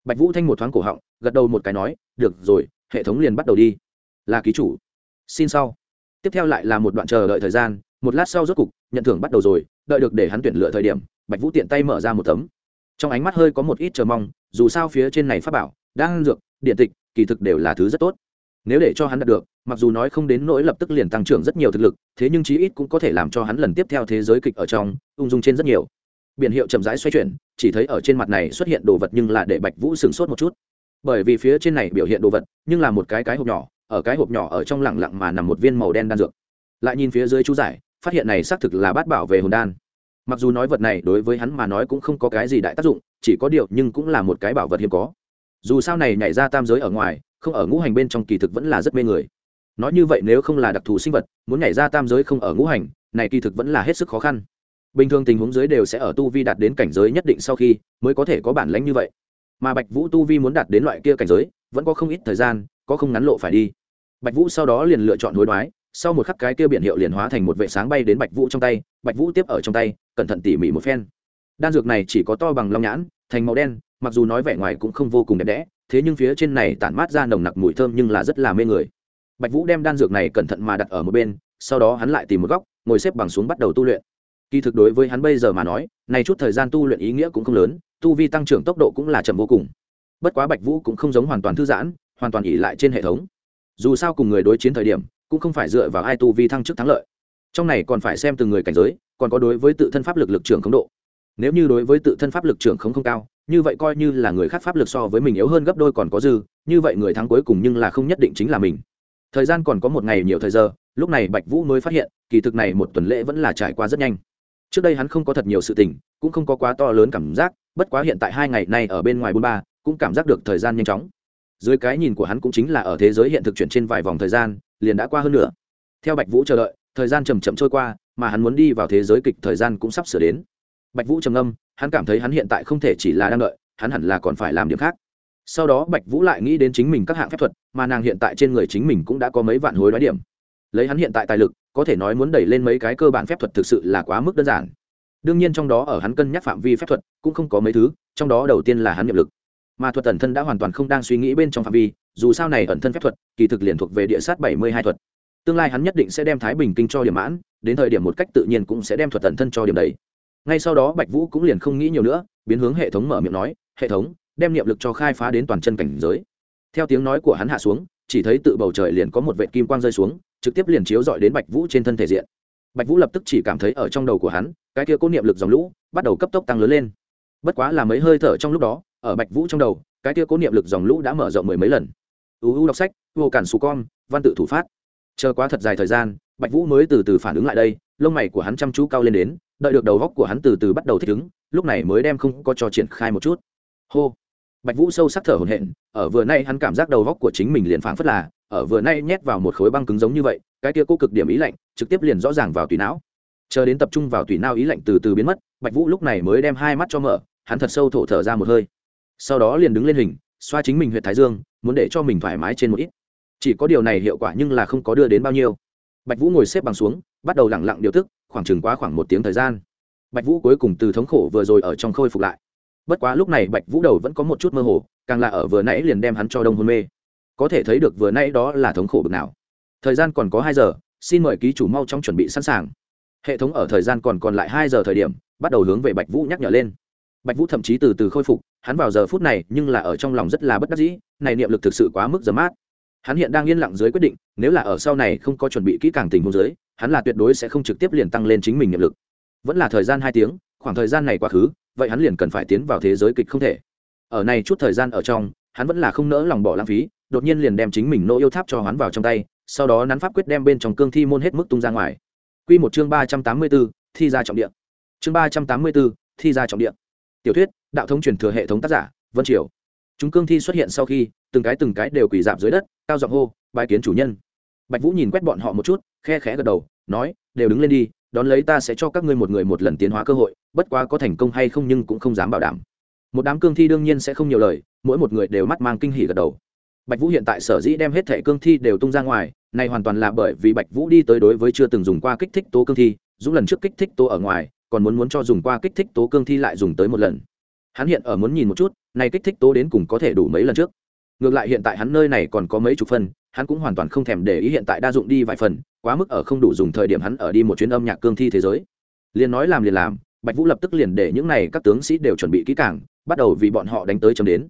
Bạch vũ thanh một thoáng cổ họng, gật đầu một cái nói, được rồi, hệ thống liền bắt đầu đi. Là ký chủ. Xin sau. Tiếp theo lại là một đoạn chờ đợi thời gian, một lát sau rốt cục, nhận thưởng bắt đầu rồi, đợi được để hắn tuyển lựa thời điểm, bạch vũ tiện tay mở ra một tấm trong ánh mắt hơi có một ít chờ mong, dù sao phía trên này pháp bảo đang dược, điện tịch, kỳ thực đều là thứ rất tốt. Nếu để cho hắn đạt được, mặc dù nói không đến nỗi lập tức liền tăng trưởng rất nhiều thực lực, thế nhưng chí ít cũng có thể làm cho hắn lần tiếp theo thế giới kịch ở trong, ung dung trên rất nhiều. Biển hiệu chậm rãi xoay chuyển, chỉ thấy ở trên mặt này xuất hiện đồ vật nhưng là để bạch vũ sửng sốt một chút. Bởi vì phía trên này biểu hiện đồ vật, nhưng là một cái cái hộp nhỏ, ở cái hộp nhỏ ở trong lẳng lặng mà nằm một viên màu đen đan dược. Lại nhìn phía dưới chú giải, phát hiện này xác thực là bát bảo về hồn đan mặc dù nói vật này đối với hắn mà nói cũng không có cái gì đại tác dụng, chỉ có điều nhưng cũng là một cái bảo vật hiếm có. Dù sao này nhảy ra tam giới ở ngoài, không ở ngũ hành bên trong kỳ thực vẫn là rất mê người. Nói như vậy nếu không là đặc thù sinh vật, muốn nhảy ra tam giới không ở ngũ hành, này kỳ thực vẫn là hết sức khó khăn. Bình thường tình huống giới đều sẽ ở tu vi đạt đến cảnh giới nhất định sau khi mới có thể có bản lãnh như vậy. Mà bạch vũ tu vi muốn đạt đến loại kia cảnh giới, vẫn có không ít thời gian, có không ngắn lộ phải đi. Bạch vũ sau đó liền lựa chọn hối đoái sau một khắc cái kia biển hiệu liền hóa thành một vệ sáng bay đến bạch vũ trong tay, bạch vũ tiếp ở trong tay, cẩn thận tỉ mỉ một phen. Đan dược này chỉ có to bằng long nhãn, thành màu đen, mặc dù nói vẻ ngoài cũng không vô cùng đẹp đẽ, thế nhưng phía trên này tản mát ra nồng nặc mùi thơm nhưng là rất là mê người. Bạch vũ đem đan dược này cẩn thận mà đặt ở một bên, sau đó hắn lại tìm một góc, ngồi xếp bằng xuống bắt đầu tu luyện. Kỳ thực đối với hắn bây giờ mà nói, này chút thời gian tu luyện ý nghĩa cũng không lớn, tu vi tăng trưởng tốc độ cũng là chậm vô cùng. Bất quá bạch vũ cũng không giống hoàn toàn thư giãn, hoàn toàn ỉ lại trên hệ thống. Dù sao cùng người đối chiến thời điểm cũng không phải dựa vào ai tu vi thăng chức thắng lợi. Trong này còn phải xem từng người cảnh giới, còn có đối với tự thân pháp lực lực trưởng khống độ. Nếu như đối với tự thân pháp lực trưởng không không cao, như vậy coi như là người khác pháp lực so với mình yếu hơn gấp đôi còn có dư, như vậy người thắng cuối cùng nhưng là không nhất định chính là mình. Thời gian còn có một ngày nhiều thời giờ, lúc này bạch vũ mới phát hiện, kỳ thực này một tuần lễ vẫn là trải qua rất nhanh. Trước đây hắn không có thật nhiều sự tình, cũng không có quá to lớn cảm giác, bất quá hiện tại hai ngày nay ở bên ngoài bôn ba, cũng cảm giác được thời gian nhanh chóng. Dưới cái nhìn của hắn cũng chính là ở thế giới hiện thực chuyển trên vài vòng thời gian liền đã qua hơn nửa. theo bạch vũ chờ đợi, thời gian chầm chậm trôi qua, mà hắn muốn đi vào thế giới kịch thời gian cũng sắp sửa đến. Bạch vũ trầm âm hắn cảm thấy hắn hiện tại không thể chỉ là đang đợi, hắn hẳn là còn phải làm điểm khác. Sau đó bạch vũ lại nghĩ đến chính mình các hạng phép thuật, mà nàng hiện tại trên người chính mình cũng đã có mấy vạn hối đoái điểm. Lấy hắn hiện tại tài lực, có thể nói muốn đẩy lên mấy cái cơ bản phép thuật thực sự là quá mức đơn giản. Đương nhiên trong đó ở hắn cân nhắc phạm vi phép thuật cũng không có mấy thứ, trong đó đầu tiên là hắn nhập lực mà thuật ẩn thân đã hoàn toàn không đang suy nghĩ bên trong phạm vi, dù sao này ẩn thân phép thuật, kỳ thực liền thuộc về địa sát bảy mươi hai thuật. Tương lai hắn nhất định sẽ đem thái bình kinh cho điểm mãn, đến thời điểm một cách tự nhiên cũng sẽ đem thuật ẩn thân cho điểm đấy ngay sau đó bạch vũ cũng liền không nghĩ nhiều nữa, biến hướng hệ thống mở miệng nói, hệ thống, đem niệm lực cho khai phá đến toàn chân cảnh giới. Theo tiếng nói của hắn hạ xuống, chỉ thấy tự bầu trời liền có một vệ kim quang rơi xuống, trực tiếp liền chiếu dọi đến bạch vũ trên thân thể diện. Bạch vũ lập tức chỉ cảm thấy ở trong đầu của hắn, cái kia cố niệm lực dòng lũ bắt đầu cấp tốc tăng lớn lên. Bất quá là mấy hơi thở trong lúc đó ở bạch vũ trong đầu, cái tia cố niệm lực dòng lũ đã mở rộng mười mấy lần. Uu đọc sách, vô cản xù con, văn tự thủ phát. Chờ quá thật dài thời gian, bạch vũ mới từ từ phản ứng lại đây, lông mày của hắn chăm chú cao lên đến, đợi được đầu góc của hắn từ từ bắt đầu thích ứng, lúc này mới đem không có cho triển khai một chút. Hô! Bạch vũ sâu sắc thở hổn hển, ở vừa nay hắn cảm giác đầu góc của chính mình liền phảng phất là, ở vừa nay nhét vào một khối băng cứng giống như vậy, cái kia cố cực điểm ý lạnh, trực tiếp liền rõ ràng vào tùy não. Chờ đến tập trung vào tùy não ý lạnh từ từ biến mất, bạch vũ lúc này mới đem hai mắt cho mở, hắn thật sâu thổ thở ra một hơi sau đó liền đứng lên hình, xoa chính mình huyện thái dương, muốn để cho mình thoải mái trên một ít. Chỉ có điều này hiệu quả nhưng là không có đưa đến bao nhiêu. Bạch vũ ngồi xếp bằng xuống, bắt đầu lẳng lặng điều tức khoảng chừng quá khoảng một tiếng thời gian. Bạch vũ cuối cùng từ thống khổ vừa rồi ở trong khôi phục lại. Bất quá lúc này bạch vũ đầu vẫn có một chút mơ hồ, càng là ở vừa nãy liền đem hắn cho đông hôn mê. Có thể thấy được vừa nãy đó là thống khổ bực nào. Thời gian còn có hai giờ, xin mời ký chủ mau trong chuẩn bị sẵn sàng. Hệ thống ở thời gian còn còn lại hai giờ thời điểm, bắt đầu hướng về bạch vũ nhắc nhở lên bạch vũ thậm chí từ từ khôi phục hắn vào giờ phút này nhưng là ở trong lòng rất là bất đắc dĩ này niệm lực thực sự quá mức giờ mát hắn hiện đang yên lặng dưới quyết định nếu là ở sau này không có chuẩn bị kỹ càng tình huống dưới hắn là tuyệt đối sẽ không trực tiếp liền tăng lên chính mình niệm lực vẫn là thời gian hai tiếng khoảng thời gian này quá khứ vậy hắn liền cần phải tiến vào thế giới kịch không thể ở này chút thời gian ở trong hắn vẫn là không nỡ lòng bỏ lãng phí đột nhiên liền đem chính mình nô yêu tháp cho hắn vào trong tay sau đó nắn pháp quyết đem bên trong cương thi môn hết mức tung ra ngoài Quy một chương ba trăm tám mươi 384, thi ra trọng địa. Chương ba trăm tám mươi 384, thi ra trọng địa. Tiểu thuyết, đạo thống truyền thừa hệ thống tác giả, Vân Triều. Chúng cương thi xuất hiện sau khi, từng cái từng cái đều quỳ dạp dưới đất, cao giọng hô, bài kiến chủ nhân. Bạch Vũ nhìn quét bọn họ một chút, khe khẽ gật đầu, nói, đều đứng lên đi, đón lấy ta sẽ cho các ngươi một người một lần tiến hóa cơ hội, bất quá có thành công hay không nhưng cũng không dám bảo đảm. Một đám cương thi đương nhiên sẽ không nhiều lời, mỗi một người đều mắt mang kinh hỉ gật đầu. Bạch Vũ hiện tại sở dĩ đem hết thẻ cương thi đều tung ra ngoài, này hoàn toàn là bởi vì Bạch Vũ đi tới đối với chưa từng dùng qua kích thích tố cương thi, dũng lần trước kích thích tố ở ngoài, còn muốn muốn cho dùng qua kích thích tố cương thi lại dùng tới một lần. Hắn hiện ở muốn nhìn một chút, này kích thích tố đến cùng có thể đủ mấy lần trước. Ngược lại hiện tại hắn nơi này còn có mấy chục phần, hắn cũng hoàn toàn không thèm để ý hiện tại đa dụng đi vài phần, quá mức ở không đủ dùng thời điểm hắn ở đi một chuyến âm nhạc cương thi thế giới. Liền nói làm liền làm, Bạch Vũ lập tức liền để những này các tướng sĩ đều chuẩn bị kỹ càng, bắt đầu vì bọn họ đánh tới chấm đến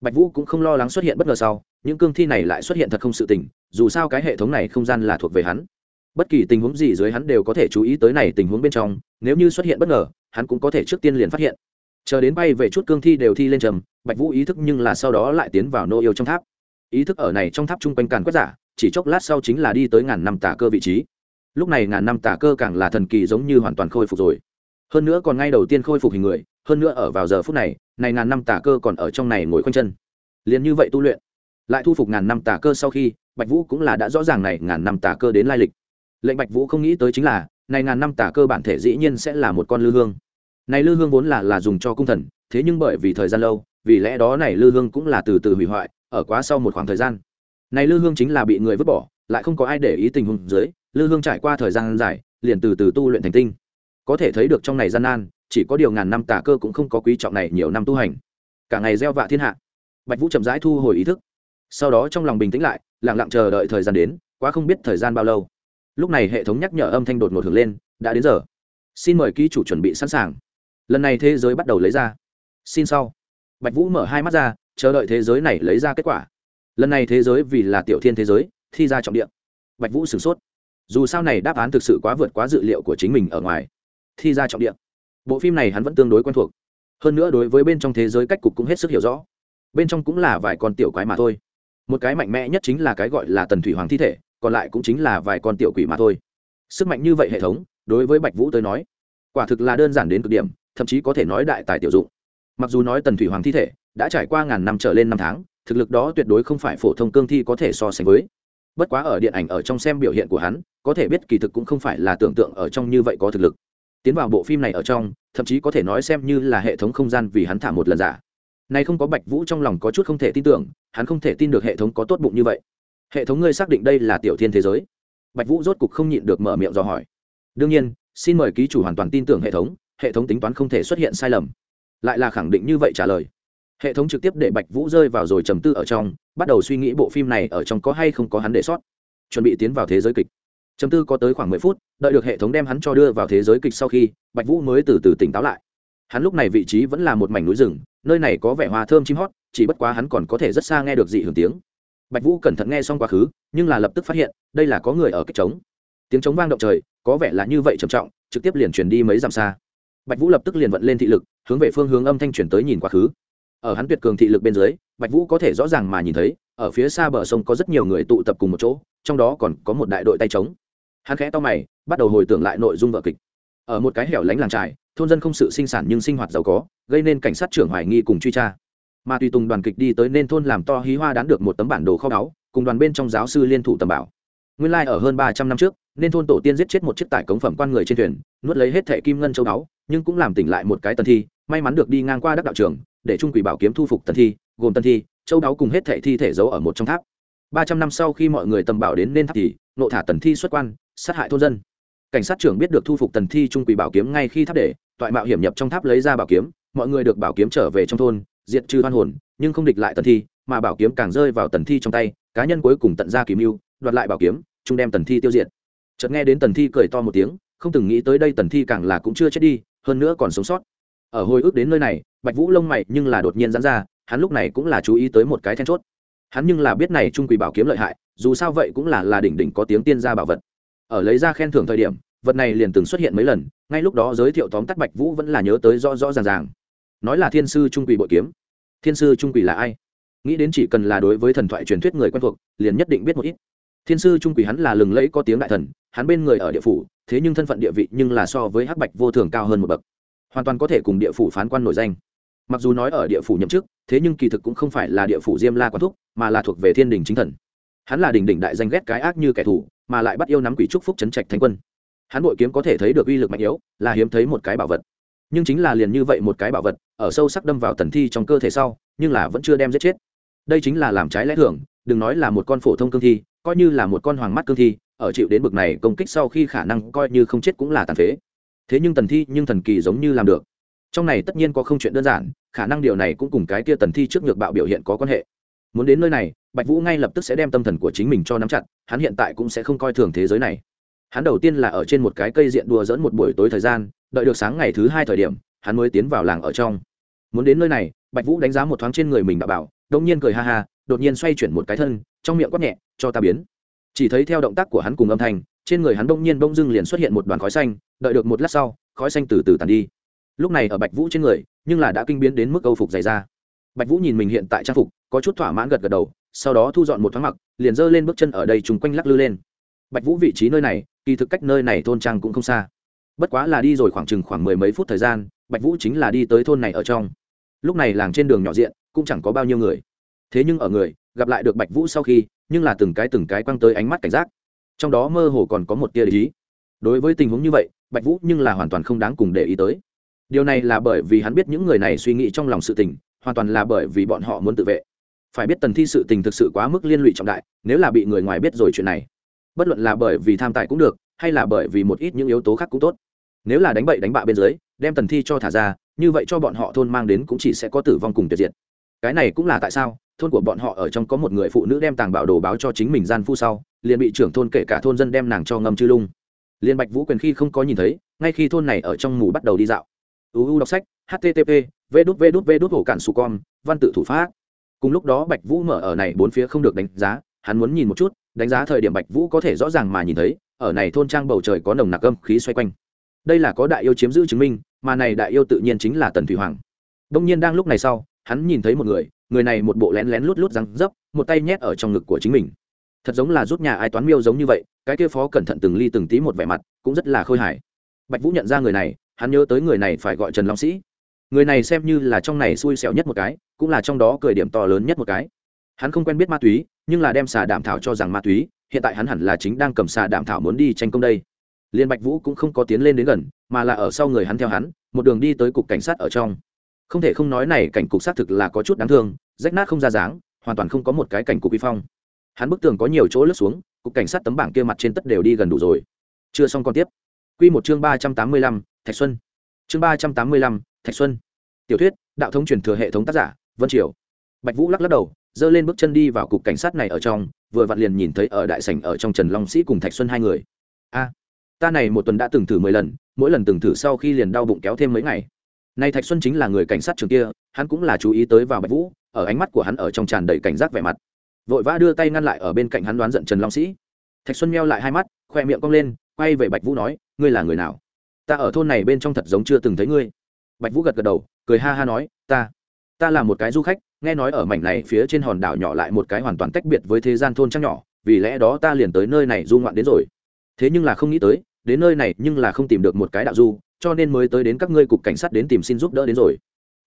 bạch vũ cũng không lo lắng xuất hiện bất ngờ sau những cương thi này lại xuất hiện thật không sự tình dù sao cái hệ thống này không gian là thuộc về hắn bất kỳ tình huống gì dưới hắn đều có thể chú ý tới này tình huống bên trong, nếu như xuất hiện bất ngờ, hắn cũng có thể trước tiên liền phát hiện. Chờ đến bay về chút cương thi đều thi lên trầm, bạch vũ ý thức nhưng là sau đó lại tiến vào nô yêu trong tháp. Ý thức ở này trong tháp trung quanh càn quét giả, chỉ chốc lát sau chính là đi tới ngàn năm tả cơ vị trí. Lúc này ngàn năm tả cơ càng là thần kỳ giống như hoàn toàn khôi phục rồi. Hơn nữa còn ngay đầu tiên khôi phục hình người, hơn nữa ở vào giờ phút này này ngàn năm tả cơ còn ở trong này ngồi khoanh chân. Liền như vậy tu luyện, lại thu phục ngàn năm tả cơ sau khi, bạch vũ cũng là đã rõ ràng này ngàn năm tả cơ đến lai lịch lệnh bạch vũ không nghĩ tới chính là, này ngàn năm tà cơ bản thể dĩ nhiên sẽ là một con lư hương. Này lư hương vốn là là dùng cho cung thần, thế nhưng bởi vì thời gian lâu, vì lẽ đó này lư hương cũng là từ từ hủy hoại, ở quá sau một khoảng thời gian. Này lư hương chính là bị người vứt bỏ, lại không có ai để ý tình huống dưới, lư hương trải qua thời gian dài, liền từ từ tu luyện thành tinh. Có thể thấy được trong này gian nan, chỉ có điều ngàn năm tà cơ cũng không có quý trọng này nhiều năm tu hành. Cả ngày gieo vạ thiên hạ. Bạch vũ chậm rãi thu hồi ý thức. Sau đó trong lòng bình tĩnh lại, lặng lặng chờ đợi thời gian đến, quá không biết thời gian bao lâu lúc này hệ thống nhắc nhở âm thanh đột ngột hưởng lên, đã đến giờ. Xin mời ký chủ chuẩn bị sẵn sàng. Lần này thế giới bắt đầu lấy ra. Xin sau. Bạch vũ mở hai mắt ra, chờ đợi thế giới này lấy ra kết quả. Lần này thế giới vì là tiểu thiên thế giới, thi ra trọng điểm bạch vũ sửng sốt. Dù sao này đáp án thực sự quá vượt quá dự liệu của chính mình ở ngoài. Thi ra trọng điểm bộ phim này hắn vẫn tương đối quen thuộc. Hơn nữa đối với bên trong thế giới cách cục cũng hết sức hiểu rõ. Bên trong cũng là vài con tiểu quái mà thôi. Một cái mạnh mẽ nhất chính là cái gọi là tần thủy hoàng thi thể còn lại cũng chính là vài con tiểu quỷ mà thôi. Sức mạnh như vậy hệ thống, đối với bạch vũ tới nói, quả thực là đơn giản đến cực điểm, thậm chí có thể nói đại tài tiểu dụng. Mặc dù nói tần thủy hoàng thi thể đã trải qua ngàn năm trở lên năm tháng, thực lực đó tuyệt đối không phải phổ thông cương thi có thể so sánh với. Bất quá ở điện ảnh ở trong xem biểu hiện của hắn, có thể biết kỳ thực cũng không phải là tưởng tượng ở trong như vậy có thực lực. Tiến vào bộ phim này ở trong, thậm chí có thể nói xem như là hệ thống không gian vì hắn thả một lần giả. Nay không có bạch vũ trong lòng có chút không thể tin tưởng, hắn không thể tin được hệ thống có tốt bụng như vậy hệ thống ngươi xác định đây là tiểu thiên thế giới. Bạch vũ rốt cục không nhịn được mở miệng dò hỏi. Đương nhiên, xin mời ký chủ hoàn toàn tin tưởng hệ thống hệ thống tính toán không thể xuất hiện sai lầm. Lại là khẳng định như vậy trả lời. Hệ thống trực tiếp để bạch vũ rơi vào rồi trầm tư ở trong, bắt đầu suy nghĩ bộ phim này ở trong có hay không có hắn để sót. Chuẩn bị tiến vào thế giới kịch. Trầm tư có tới khoảng mười phút, đợi được hệ thống đem hắn cho đưa vào thế giới kịch sau khi, bạch vũ mới từ từ tỉnh táo lại. Hắn lúc này vị trí vẫn là một mảnh núi rừng, nơi này có vẻ hoa thơm chim hót, chỉ bất quá hắn còn có thể rất xa nghe được dị hưởng tiếng bạch vũ cẩn thận nghe xong quá khứ, nhưng là lập tức phát hiện, đây là có người ở kích trống. Tiếng trống vang động trời, có vẻ là như vậy trầm trọng, trực tiếp liền truyền đi mấy dặm xa. Bạch vũ lập tức liền vận lên thị lực, hướng về phương hướng âm thanh chuyển tới nhìn quá khứ. Ở hắn tuyệt cường thị lực bên dưới, bạch vũ có thể rõ ràng mà nhìn thấy, ở phía xa bờ sông có rất nhiều người tụ tập cùng một chỗ, trong đó còn có một đại đội tay trống. Hắn khẽ to mày, bắt đầu hồi tưởng lại nội dung vở kịch. Ở một cái hẻo lánh làng trài thôn dân không sự sinh sản nhưng sinh hoạt giàu có, gây nên cảnh sát trưởng hoài nghi cùng truy tra mà tùy tùng đoàn kịch đi tới nên thôn làm to hí hoa đán được một tấm bản đồ kho báu, cùng đoàn bên trong giáo sư liên thủ tầm bảo. Nguyên lai ở hơn ba trăm năm trước, nên thôn tổ tiên giết chết một chiếc tải cống phẩm quan người trên thuyền, nuốt lấy hết thẻ kim ngân châu báu, nhưng cũng làm tỉnh lại một cái tần thi, may mắn được đi ngang qua đắc đạo trường, để trung quỷ bảo kiếm thu phục tần thi, gồm tần thi, châu đáo cùng hết thẻ thi thể giấu ở một trong tháp. Ba trăm năm sau khi mọi người tầm bảo đến nên tháp thì, nộ thả tần thi xuất quan, sát hại thôn dân. Cảnh sát trưởng biết được thu phục tần thi trung quỷ bảo kiếm ngay khi tháp để, toại mạo hiểm nhập trong tháp lấy ra bảo kiếm, mọi người được bảo kiếm trở về trong thôn diệt trừ hoan hồn, nhưng không địch lại tần thi, mà bảo kiếm càng rơi vào tần thi trong tay, cá nhân cuối cùng tận ra kiếm mưu, đoạt lại bảo kiếm trung đem tần thi tiêu diệt. Chợt nghe đến tần thi cười to một tiếng, không từng nghĩ tới đây tần thi càng là cũng chưa chết đi, hơn nữa còn sống sót. Ở hồi ức đến nơi này, bạch vũ lông mày nhưng là đột nhiên giãn ra, hắn lúc này cũng là chú ý tới một cái then chốt. Hắn nhưng là biết này trung quỷ bảo kiếm lợi hại, dù sao vậy cũng là là đỉnh đỉnh có tiếng tiên gia bảo vật. Ở lấy ra khen thưởng thời điểm, vật này liền từng xuất hiện mấy lần, ngay lúc đó giới thiệu tóm tắt bạch vũ vẫn là nhớ tới rõ rõ ràng ràng nói là thiên sư trung quỷ bội kiếm. Thiên sư trung quỷ là ai? Nghĩ đến chỉ cần là đối với thần thoại truyền thuyết người quen thuộc, liền nhất định biết một ít. Thiên sư trung quỷ hắn là lừng lẫy có tiếng đại thần, hắn bên người ở địa phủ, thế nhưng thân phận địa vị nhưng là so với hắc bạch vô thường cao hơn một bậc. Hoàn toàn có thể cùng địa phủ phán quan nổi danh. Mặc dù nói ở địa phủ nhậm chức, thế nhưng kỳ thực cũng không phải là địa phủ diêm la quán thúc, mà là thuộc về thiên đình chính thần. Hắn là đỉnh đỉnh đại danh ghét cái ác như kẻ thù, mà lại bắt yêu nắm quỷ trúc phúc chấn trạch thánh quân. Hắn bội kiếm có thể thấy được uy lực mạnh yếu, là hiếm thấy một cái bảo vật nhưng chính là liền như vậy một cái bảo vật, ở sâu sắc đâm vào tần thi trong cơ thể sau, nhưng là vẫn chưa đem giết chết. Đây chính là làm trái lẽ thường, đừng nói là một con phổ thông cương thi, coi như là một con hoàng mắt cương thi, ở chịu đến bực này công kích sau khi khả năng coi như không chết cũng là tàn phế. Thế nhưng tần thi, nhưng thần kỳ giống như làm được. Trong này tất nhiên có không chuyện đơn giản, khả năng điều này cũng cùng cái kia tần thi trước ngược bạo biểu hiện có quan hệ. Muốn đến nơi này, bạch vũ ngay lập tức sẽ đem tâm thần của chính mình cho nắm chặt, hắn hiện tại cũng sẽ không coi thường thế giới này. Hắn đầu tiên là ở trên một cái cây diện đùa dẫn một buổi tối thời gian đợi được sáng ngày thứ hai thời điểm, hắn mới tiến vào làng ở trong. Muốn đến nơi này, bạch vũ đánh giá một thoáng trên người mình đã bảo, đông nhiên cười ha ha, đột nhiên xoay chuyển một cái thân, trong miệng quát nhẹ, cho ta biến. Chỉ thấy theo động tác của hắn cùng âm thanh, trên người hắn đông nhiên bông dưng liền xuất hiện một đoàn khói xanh, đợi được một lát sau, khói xanh từ từ tàn đi. Lúc này ở bạch vũ trên người, nhưng là đã kinh biến đến mức âu phục dày ra bạch vũ nhìn mình hiện tại trang phục, có chút thỏa mãn gật gật đầu, sau đó thu dọn một thoáng mặc, liền giơ lên bước chân ở đây chung quanh lắc lư lên. Bạch vũ vị trí nơi này, kỳ thực cách nơi này thôn trang cũng không xa bất quá là đi rồi khoảng chừng khoảng mười mấy phút thời gian, bạch vũ chính là đi tới thôn này ở trong. Lúc này làng trên đường nhỏ diện, cũng chẳng có bao nhiêu người. Thế nhưng ở người, gặp lại được bạch vũ sau khi, nhưng là từng cái từng cái quăng tới ánh mắt cảnh giác. Trong đó mơ hồ còn có một tia lý đối với tình huống như vậy, bạch vũ nhưng là hoàn toàn không đáng cùng để ý tới. Điều này là bởi vì hắn biết những người này suy nghĩ trong lòng sự tình, hoàn toàn là bởi vì bọn họ muốn tự vệ. Phải biết tần thi sự tình thực sự quá mức liên lụy trọng đại, nếu là bị người ngoài biết rồi chuyện này, bất luận là bởi vì tham tài cũng được, hay là bởi vì một ít những yếu tố khác cũng tốt nếu là đánh bậy đánh bạ bên dưới, đem tần thi cho thả ra, như vậy cho bọn họ thôn mang đến cũng chỉ sẽ có tử vong cùng tuyệt diệt. Cái này cũng là tại sao, thôn của bọn họ ở trong có một người phụ nữ đem tàng bảo đồ báo cho chính mình gian phu sau, liền bị trưởng thôn kể cả thôn dân đem nàng cho ngâm chư lung. Liên bạch vũ quyền khi không có nhìn thấy, ngay khi thôn này ở trong mù bắt đầu đi dạo. Uu đọc sách http v đút v đút v đút hồ cản su com văn tự thủ pháp. Cùng lúc đó bạch vũ mở ở này bốn phía không được đánh giá, hắn muốn nhìn một chút, đánh giá thời điểm bạch vũ có thể rõ ràng mà nhìn thấy, ở này thôn trang bầu trời có nồng nặc âm khí xoay quanh đây là có đại yêu chiếm giữ chứng minh, mà này đại yêu tự nhiên chính là tần thủy hoàng. Đông nhiên đang lúc này sau, hắn nhìn thấy một người người này một bộ lén lén lút lút răng dấp, một tay nhét ở trong ngực của chính mình. Thật giống là rút nhà ai toán miêu giống như vậy, cái kia phó cẩn thận từng ly từng tí một vẻ mặt, cũng rất là khôi hài. Bạch vũ nhận ra người này, hắn nhớ tới người này phải gọi trần long sĩ. Người này xem như là trong này xui xẻo nhất một cái, cũng là trong đó cười điểm to lớn nhất một cái. Hắn không quen biết ma túy, nhưng là đem xà đảm thảo cho rằng ma túy, hiện tại hắn hẳn là chính đang cầm xà đảm thảo muốn đi tranh công đây liên bạch vũ cũng không có tiến lên đến gần, mà là ở sau người hắn theo hắn, một đường đi tới cục cảnh sát ở trong. Không thể không nói này cảnh cục xác thực là có chút đáng thương, rách nát không ra dáng, hoàn toàn không có một cái cảnh cục vi phong. Hắn bức tường có nhiều chỗ lướt xuống, cục cảnh sát tấm bảng kia mặt trên tất đều đi gần đủ rồi. Chưa xong còn tiếp. Q một chương ba trăm tám mươi lăm, thạch xuân. Chương ba trăm tám mươi lăm, thạch xuân. Tiểu thuyết, đạo thống truyền thừa hệ thống tác giả, vân triều. Bạch vũ lắc lắc đầu, giơ lên bước chân đi vào cục cảnh sát này ở trong, vừa vặn liền nhìn thấy ở đại sảnh ở trong trần long sĩ cùng thạch xuân hai người. A! Ta này một tuần đã từng thử mười lần, mỗi lần từng thử sau khi liền đau bụng kéo thêm mấy ngày. Nay thạch xuân chính là người cảnh sát trường kia, hắn cũng là chú ý tới vào bạch vũ, ở ánh mắt của hắn ở trong tràn đầy cảnh giác vẻ mặt. Vội vã đưa tay ngăn lại ở bên cạnh hắn đoán giận trần long sĩ. Thạch xuân meo lại hai mắt, khoe miệng cong lên, quay về bạch vũ nói, ngươi là người nào? Ta ở thôn này bên trong thật giống chưa từng thấy ngươi. Bạch vũ gật gật đầu, cười ha ha nói, ta ta là một cái du khách, nghe nói ở mảnh này phía trên hòn đảo nhỏ lại một cái hoàn toàn tách biệt với thế gian thôn trăng nhỏ, vì lẽ đó ta liền tới nơi này du ngoạn đến rồi thế nhưng là không nghĩ tới, đến nơi này nhưng là không tìm được một cái đạo du, cho nên mới tới đến các ngươi cục cảnh sát đến tìm xin giúp đỡ đến rồi.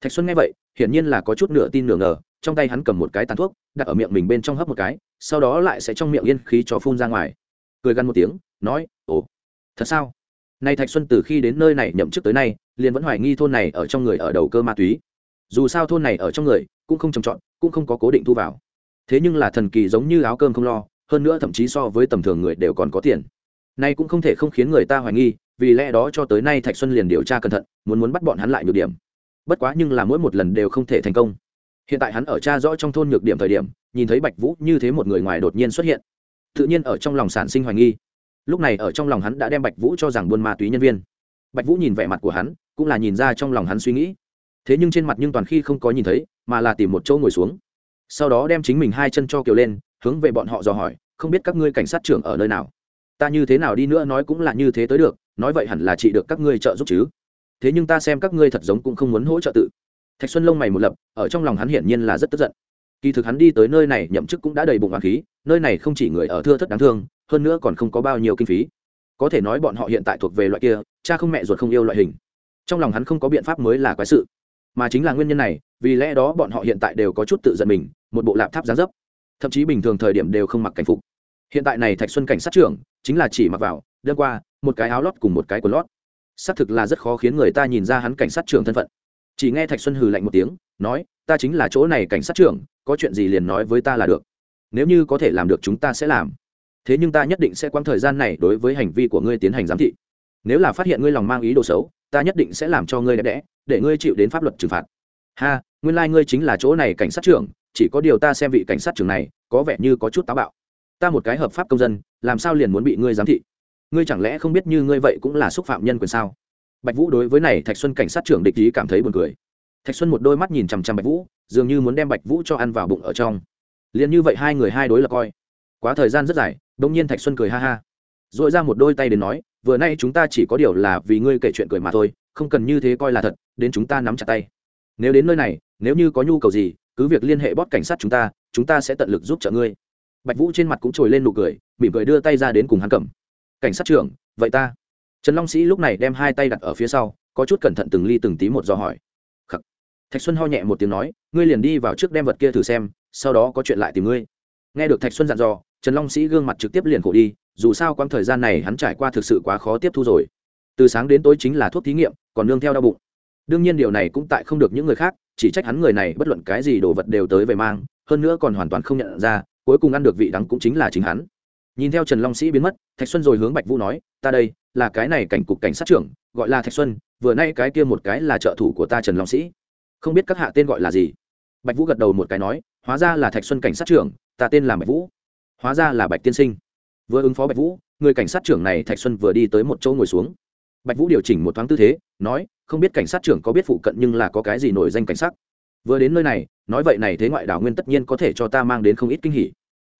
Thạch xuân nghe vậy, hiển nhiên là có chút nửa tin nửa ngờ, trong tay hắn cầm một cái tàn thuốc, đặt ở miệng mình bên trong hấp một cái, sau đó lại sẽ trong miệng yên khí cho phun ra ngoài. Cười gắn một tiếng, nói, ồ, thật sao? Nay thạch xuân từ khi đến nơi này nhậm chức tới nay, liền vẫn hoài nghi thôn này ở trong người ở đầu cơ ma túy. Dù sao thôn này ở trong người, cũng không trồng trọt, cũng không có cố định thu vào. Thế nhưng là thần kỳ giống như áo cơm không lo, hơn nữa thậm chí so với tầm thường người đều còn có tiền nay cũng không thể không khiến người ta hoài nghi, vì lẽ đó cho tới nay thạch xuân liền điều tra cẩn thận, muốn muốn bắt bọn hắn lại nhược điểm. Bất quá nhưng là mỗi một lần đều không thể thành công. Hiện tại hắn ở tra rõ trong thôn nhược điểm thời điểm, nhìn thấy bạch vũ như thế một người ngoài đột nhiên xuất hiện. Tự nhiên ở trong lòng sản sinh hoài nghi. Lúc này ở trong lòng hắn đã đem bạch vũ cho rằng buôn ma túy nhân viên. Bạch vũ nhìn vẻ mặt của hắn, cũng là nhìn ra trong lòng hắn suy nghĩ. Thế nhưng trên mặt nhưng toàn khi không có nhìn thấy, mà là tìm một chỗ ngồi xuống. Sau đó đem chính mình hai chân cho kiều lên, hướng về bọn họ dò hỏi, không biết các ngươi cảnh sát trưởng ở nơi nào? Ta như thế nào đi nữa nói cũng là như thế tới được, nói vậy hẳn là chị được các ngươi trợ giúp chứ. Thế nhưng ta xem các ngươi thật giống cũng không muốn hỗ trợ tự. Thạch xuân lông mày một lập, ở trong lòng hắn hiển nhiên là rất tức giận. Kỳ thực hắn đi tới nơi này nhậm chức cũng đã đầy bụng hoàng khí, nơi này không chỉ người ở thưa thất đáng thương, hơn nữa còn không có bao nhiêu kinh phí. Có thể nói bọn họ hiện tại thuộc về loại kia, cha không mẹ ruột không yêu loại hình. Trong lòng hắn không có biện pháp mới là quái sự. Mà chính là nguyên nhân này, vì lẽ đó bọn họ hiện tại đều có chút tự giận mình, một bộ lạp tháp giá dấp. Thậm chí bình thường thời điểm đều không mặc cảnh phục hiện tại này thạch xuân cảnh sát trưởng, chính là chỉ mặc vào, đơn qua, một cái áo lót cùng một cái quần lót. Xác thực là rất khó khiến người ta nhìn ra hắn cảnh sát trưởng thân phận. Chỉ nghe thạch xuân hừ lạnh một tiếng, nói, ta chính là chỗ này cảnh sát trưởng, có chuyện gì liền nói với ta là được. Nếu như có thể làm được chúng ta sẽ làm. Thế nhưng ta nhất định sẽ quăng thời gian này đối với hành vi của ngươi tiến hành giám thị. Nếu là phát hiện ngươi lòng mang ý đồ xấu, ta nhất định sẽ làm cho ngươi đẹp đẽ, để ngươi chịu đến pháp luật trừng phạt. Ha, nguyên lai、like、ngươi chính là chỗ này cảnh sát trưởng, chỉ có điều ta xem vị cảnh sát trưởng này, có vẻ như có chút táo bạo ta một cái hợp pháp công dân, làm sao liền muốn bị ngươi giám thị? Ngươi chẳng lẽ không biết như ngươi vậy cũng là xúc phạm nhân quyền sao? Bạch vũ đối với này thạch xuân cảnh sát trưởng địch ý cảm thấy buồn cười. Thạch xuân một đôi mắt nhìn chằm chằm bạch vũ, dường như muốn đem bạch vũ cho ăn vào bụng ở trong. Liền như vậy hai người hai đối là coi. Quá thời gian rất dài đông nhiên thạch xuân cười ha ha. R ồ i ra một đôi tay đến nói, vừa nay chúng ta chỉ có điều là vì ngươi kể chuyện cười mà thôi, không cần như thế coi là thật, đến chúng ta nắm chặt tay. Nếu đến nơi này, nếu như có nhu cầu gì, cứ việc liên hệ bót cảnh sát chúng ta chúng ta sẽ tận lực giúp trợ ngươi bạch vũ trên mặt cũng trồi lên nụ cười, mỉm cười đưa tay ra đến cùng hắn cầm. Cảnh sát trưởng, vậy ta? Trần long sĩ lúc này đem hai tay đặt ở phía sau, có chút cẩn thận từng ly từng tí một do hỏi. Khắc. thạch xuân ho nhẹ một tiếng nói, ngươi liền đi vào trước đem vật kia thử xem, sau đó có chuyện lại tìm ngươi. Nghe được thạch xuân dặn dò, trần long sĩ gương mặt trực tiếp liền khổ đi, dù sao quãng thời gian này hắn trải qua thực sự quá khó tiếp thu rồi. Từ sáng đến tối chính là thuốc thí nghiệm, còn nương theo đau bụng. Đương nhiên điều này cũng tại không được những người khác, chỉ trách hắn người này bất luận cái gì đồ vật đều tới về mang, hơn nữa còn hoàn toàn không nhận ra cuối cùng ăn được vị đắng cũng chính là chính hắn. Nhìn theo trần long sĩ biến mất, thạch xuân rồi hướng bạch vũ nói, ta đây, là cái này cảnh cục cảnh sát trưởng, gọi là thạch xuân, vừa nay cái kia một cái là trợ thủ của ta trần long sĩ. Không biết các hạ tên gọi là gì. Bạch vũ gật đầu một cái nói, hóa ra là thạch xuân cảnh sát trưởng, ta tên là bạch vũ. Hóa ra là bạch tiên sinh. Vừa ứng phó bạch vũ, người cảnh sát trưởng này thạch xuân vừa đi tới một chỗ ngồi xuống. Bạch vũ điều chỉnh một thoáng tư thế, nói, không biết cảnh sát trưởng có biết phụ cận nhưng là có cái gì nổi danh cảnh sát? Vừa đến nơi này, nói vậy này thế ngoại đảo nguyên tất nhiên có thể cho ta mang đến không ít kinh hỉ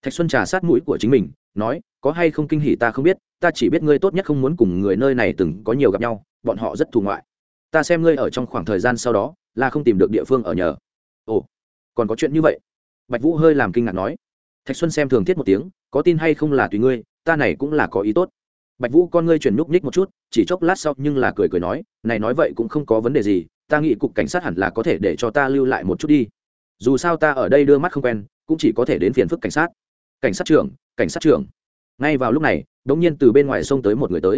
thạch xuân trà sát mũi của chính mình, nói, có hay không kinh hỉ ta không biết, ta chỉ biết ngươi tốt nhất không muốn cùng người nơi này từng có nhiều gặp nhau, bọn họ rất thù ngoại. Ta xem ngươi ở trong khoảng thời gian sau đó, là không tìm được địa phương ở nhờ. Ồ, còn có chuyện như vậy? Bạch vũ hơi làm kinh ngạc nói. Thạch xuân xem thường thiết một tiếng, có tin hay không là tùy ngươi, ta này cũng là có ý tốt. Bạch vũ con ngươi chuyển núp ních một chút, chỉ chốc lát sau nhưng là cười cười nói, này nói vậy cũng không có vấn đề gì, ta nghĩ cục cảnh sát hẳn là có thể để cho ta lưu lại một chút đi. Dù sao ta ở đây đưa mắt không quen, cũng chỉ có thể đến phiền phức cảnh sát cảnh sát trưởng, cảnh sát trưởng. Ngay vào lúc này đ ỗ n g nhiên từ bên ngoài sông tới một người tới.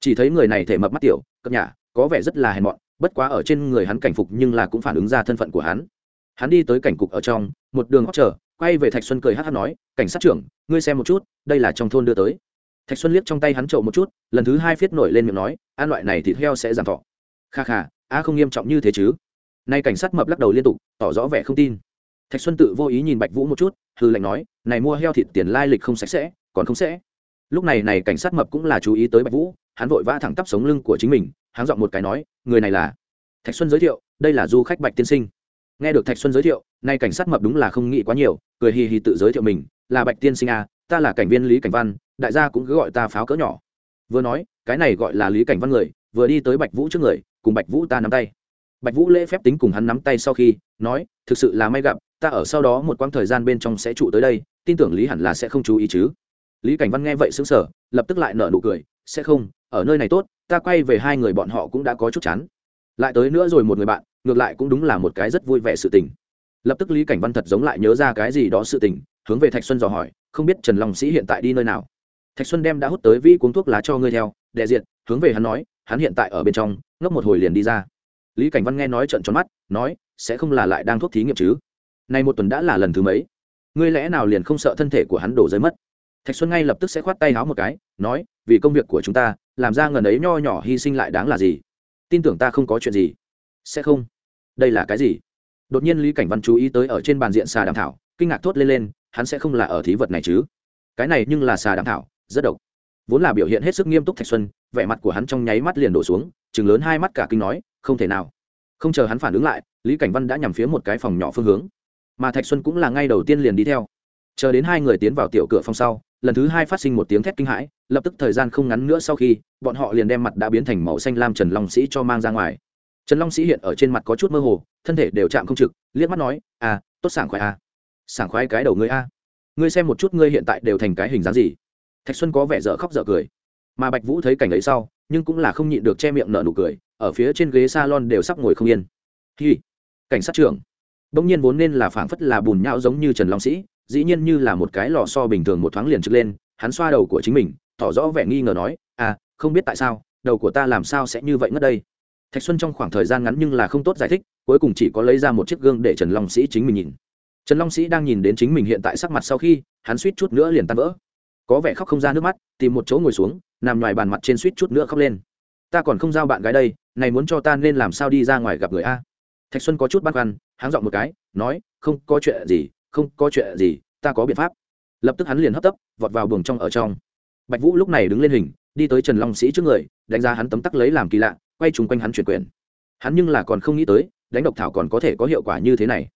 Chỉ thấy người này thể mập mắt tiểu cập nhà có vẻ rất là hèn mọn, bất quá ở trên người hắn cảnh phục nhưng là cũng phản ứng ra thân phận của hắn. Hắn đi tới cảnh cục ở trong, một đường hót chờ, quay về thạch xuân cười hát hát nói, cảnh sát trưởng, ngươi xem một chút, đây là trong thôn đưa tới. Thạch xuân liếc trong tay hắn trộm một chút, lần thứ hai phiết nổi lên miệng nói, ăn loại này thì heo sẽ giảm thọ. Kha kha, a không nghiêm trọng như thế chứ. Nay cảnh sát mập lắc đầu liên tục, tỏ rõ vẻ không tin thạch xuân tự vô ý nhìn bạch vũ một chút hư lệnh nói, này mua heo thịt tiền lai lịch không sạch sẽ, còn không sẽ. Lúc này này cảnh sát mập cũng là chú ý tới bạch vũ, hắn vội vã thẳng tắp sống lưng của chính mình, hắn giọng một cái nói, người này là? Thạch xuân giới thiệu, đây là du khách bạch tiên sinh. Nghe được thạch xuân giới thiệu, nay cảnh sát mập đúng là không nghĩ quá nhiều, cười hì hì tự giới thiệu mình, là bạch tiên sinh à ta là cảnh viên lý cảnh văn, đại gia cũng cứ gọi ta pháo cỡ nhỏ. Vừa nói, cái này gọi là lý cảnh văn người, vừa đi tới bạch vũ trước người, cùng bạch vũ ta nắm tay. Bạch vũ lễ phép tính cùng hắn nắm tay sau khi, nói, thực sự là may gặp ta ở sau đó một quãng thời gian bên trong sẽ trụ tới đây, tin tưởng lý hẳn là sẽ không chú ý chứ. Lý cảnh văn nghe vậy xứng sở lập tức lại nở nụ cười, sẽ không, ở nơi này tốt, ta quay về hai người bọn họ cũng đã có chút chán. Lại tới nữa rồi một người bạn, ngược lại cũng đúng là một cái rất vui vẻ sự tình. Lập tức lý cảnh văn thật giống lại nhớ ra cái gì đó sự tình, hướng về thạch xuân dò hỏi, không biết trần long sĩ hiện tại đi nơi nào? Thạch xuân đem đã hút tới vĩ cuốn thuốc lá cho ngươi theo, đệ diện hướng về hắn nói, hắn hiện tại ở bên trong, ngốc một hồi liền đi ra. Lý cảnh văn nghe nói trận tròn mắt, nói, sẽ không là lại đang thuốc thí nghiệm chứ? Nay một tuần đã là lần thứ mấy? Ngươi lẽ nào liền không sợ thân thể của hắn đổ rơi mất? Thạch xuân ngay lập tức sẽ khoát tay háo một cái, nói, vì công việc của chúng ta, làm ra ngần ấy nho nhỏ hy sinh lại đáng là gì? Tin tưởng ta không có chuyện gì. Sẽ không. Đây là cái gì? Đột nhiên lý cảnh văn chú ý tới ở trên bàn diện xà đàm thảo, kinh ngạc thốt lên lên, hắn sẽ không là ở thí vật này chứ? Cái này nhưng là xà đàm thảo, rất độc. Vốn là biểu hiện hết sức nghiêm túc thạch xuân, vẻ mặt của hắn trong nháy mắt liền đổ xuống chừng lớn hai mắt cả kinh nói, không thể nào. Không chờ hắn phản ứng lại, lý cảnh văn đã nhằm phía một cái phòng nhỏ phương hướng mà thạch xuân cũng là ngay đầu tiên liền đi theo. Chờ đến hai người tiến vào tiểu cửa phòng sau, lần thứ hai phát sinh một tiếng thét kinh hãi, lập tức thời gian không ngắn nữa sau khi, bọn họ liền đem mặt đã biến thành màu xanh lam trần long sĩ cho mang ra ngoài. Trần long sĩ hiện ở trên mặt có chút mơ hồ, thân thể đều chạm không trực, liếc mắt nói à tốt sảng khoái à sảng khoái cái đầu ngươi a. Ngươi xem một chút ngươi hiện tại đều thành cái hình dáng gì. Thạch xuân có vẻ dở khóc dở cười. Mà bạch vũ thấy cảnh ấy sau, nhưng cũng là không nhịn được che miệng nở nụ cười, ở phía trên ghế salon đều sắp ngồi không yên. Hi, cảnh sát trưởng bỗng nhiên vốn nên là phảng phất là bùn nhão giống như trần long sĩ, dĩ nhiên như là một cái lò so bình thường một thoáng liền trực lên, hắn xoa đầu của chính mình, tỏ rõ vẻ nghi ngờ nói à không biết tại sao, đầu của ta làm sao sẽ như vậy ngất đây? Thạch xuân trong khoảng thời gian ngắn nhưng là không tốt giải thích, cuối cùng chỉ có lấy ra một chiếc gương để trần long sĩ chính mình nhìn. Trần long sĩ đang nhìn đến chính mình hiện tại sắc mặt sau khi, hắn suýt chút nữa liền tan vỡ. Có vẻ khóc không ra nước mắt, tìm một chỗ ngồi xuống, nằm ngoài bàn mặt trên suýt chút nữa khóc lên. Ta còn không giao bạn gái đây, này muốn cho ta nên làm sao đi ra ngoài gặp người a? Thạch xuân có chút băn khoăn, háng dọn một cái, nói, không có chuyện gì, không có chuyện gì, ta có biện pháp. Lập tức hắn liền hấp tấp, vọt vào buồng trong ở trong. Bạch vũ lúc này đứng lên hình, đi tới trần long sĩ trước người, đánh ra hắn tấm tắc lấy làm kỳ lạ, quay chung quanh hắn chuyển quyền. Hắn nhưng là còn không nghĩ tới, đánh độc thảo còn có thể có hiệu quả như thế này.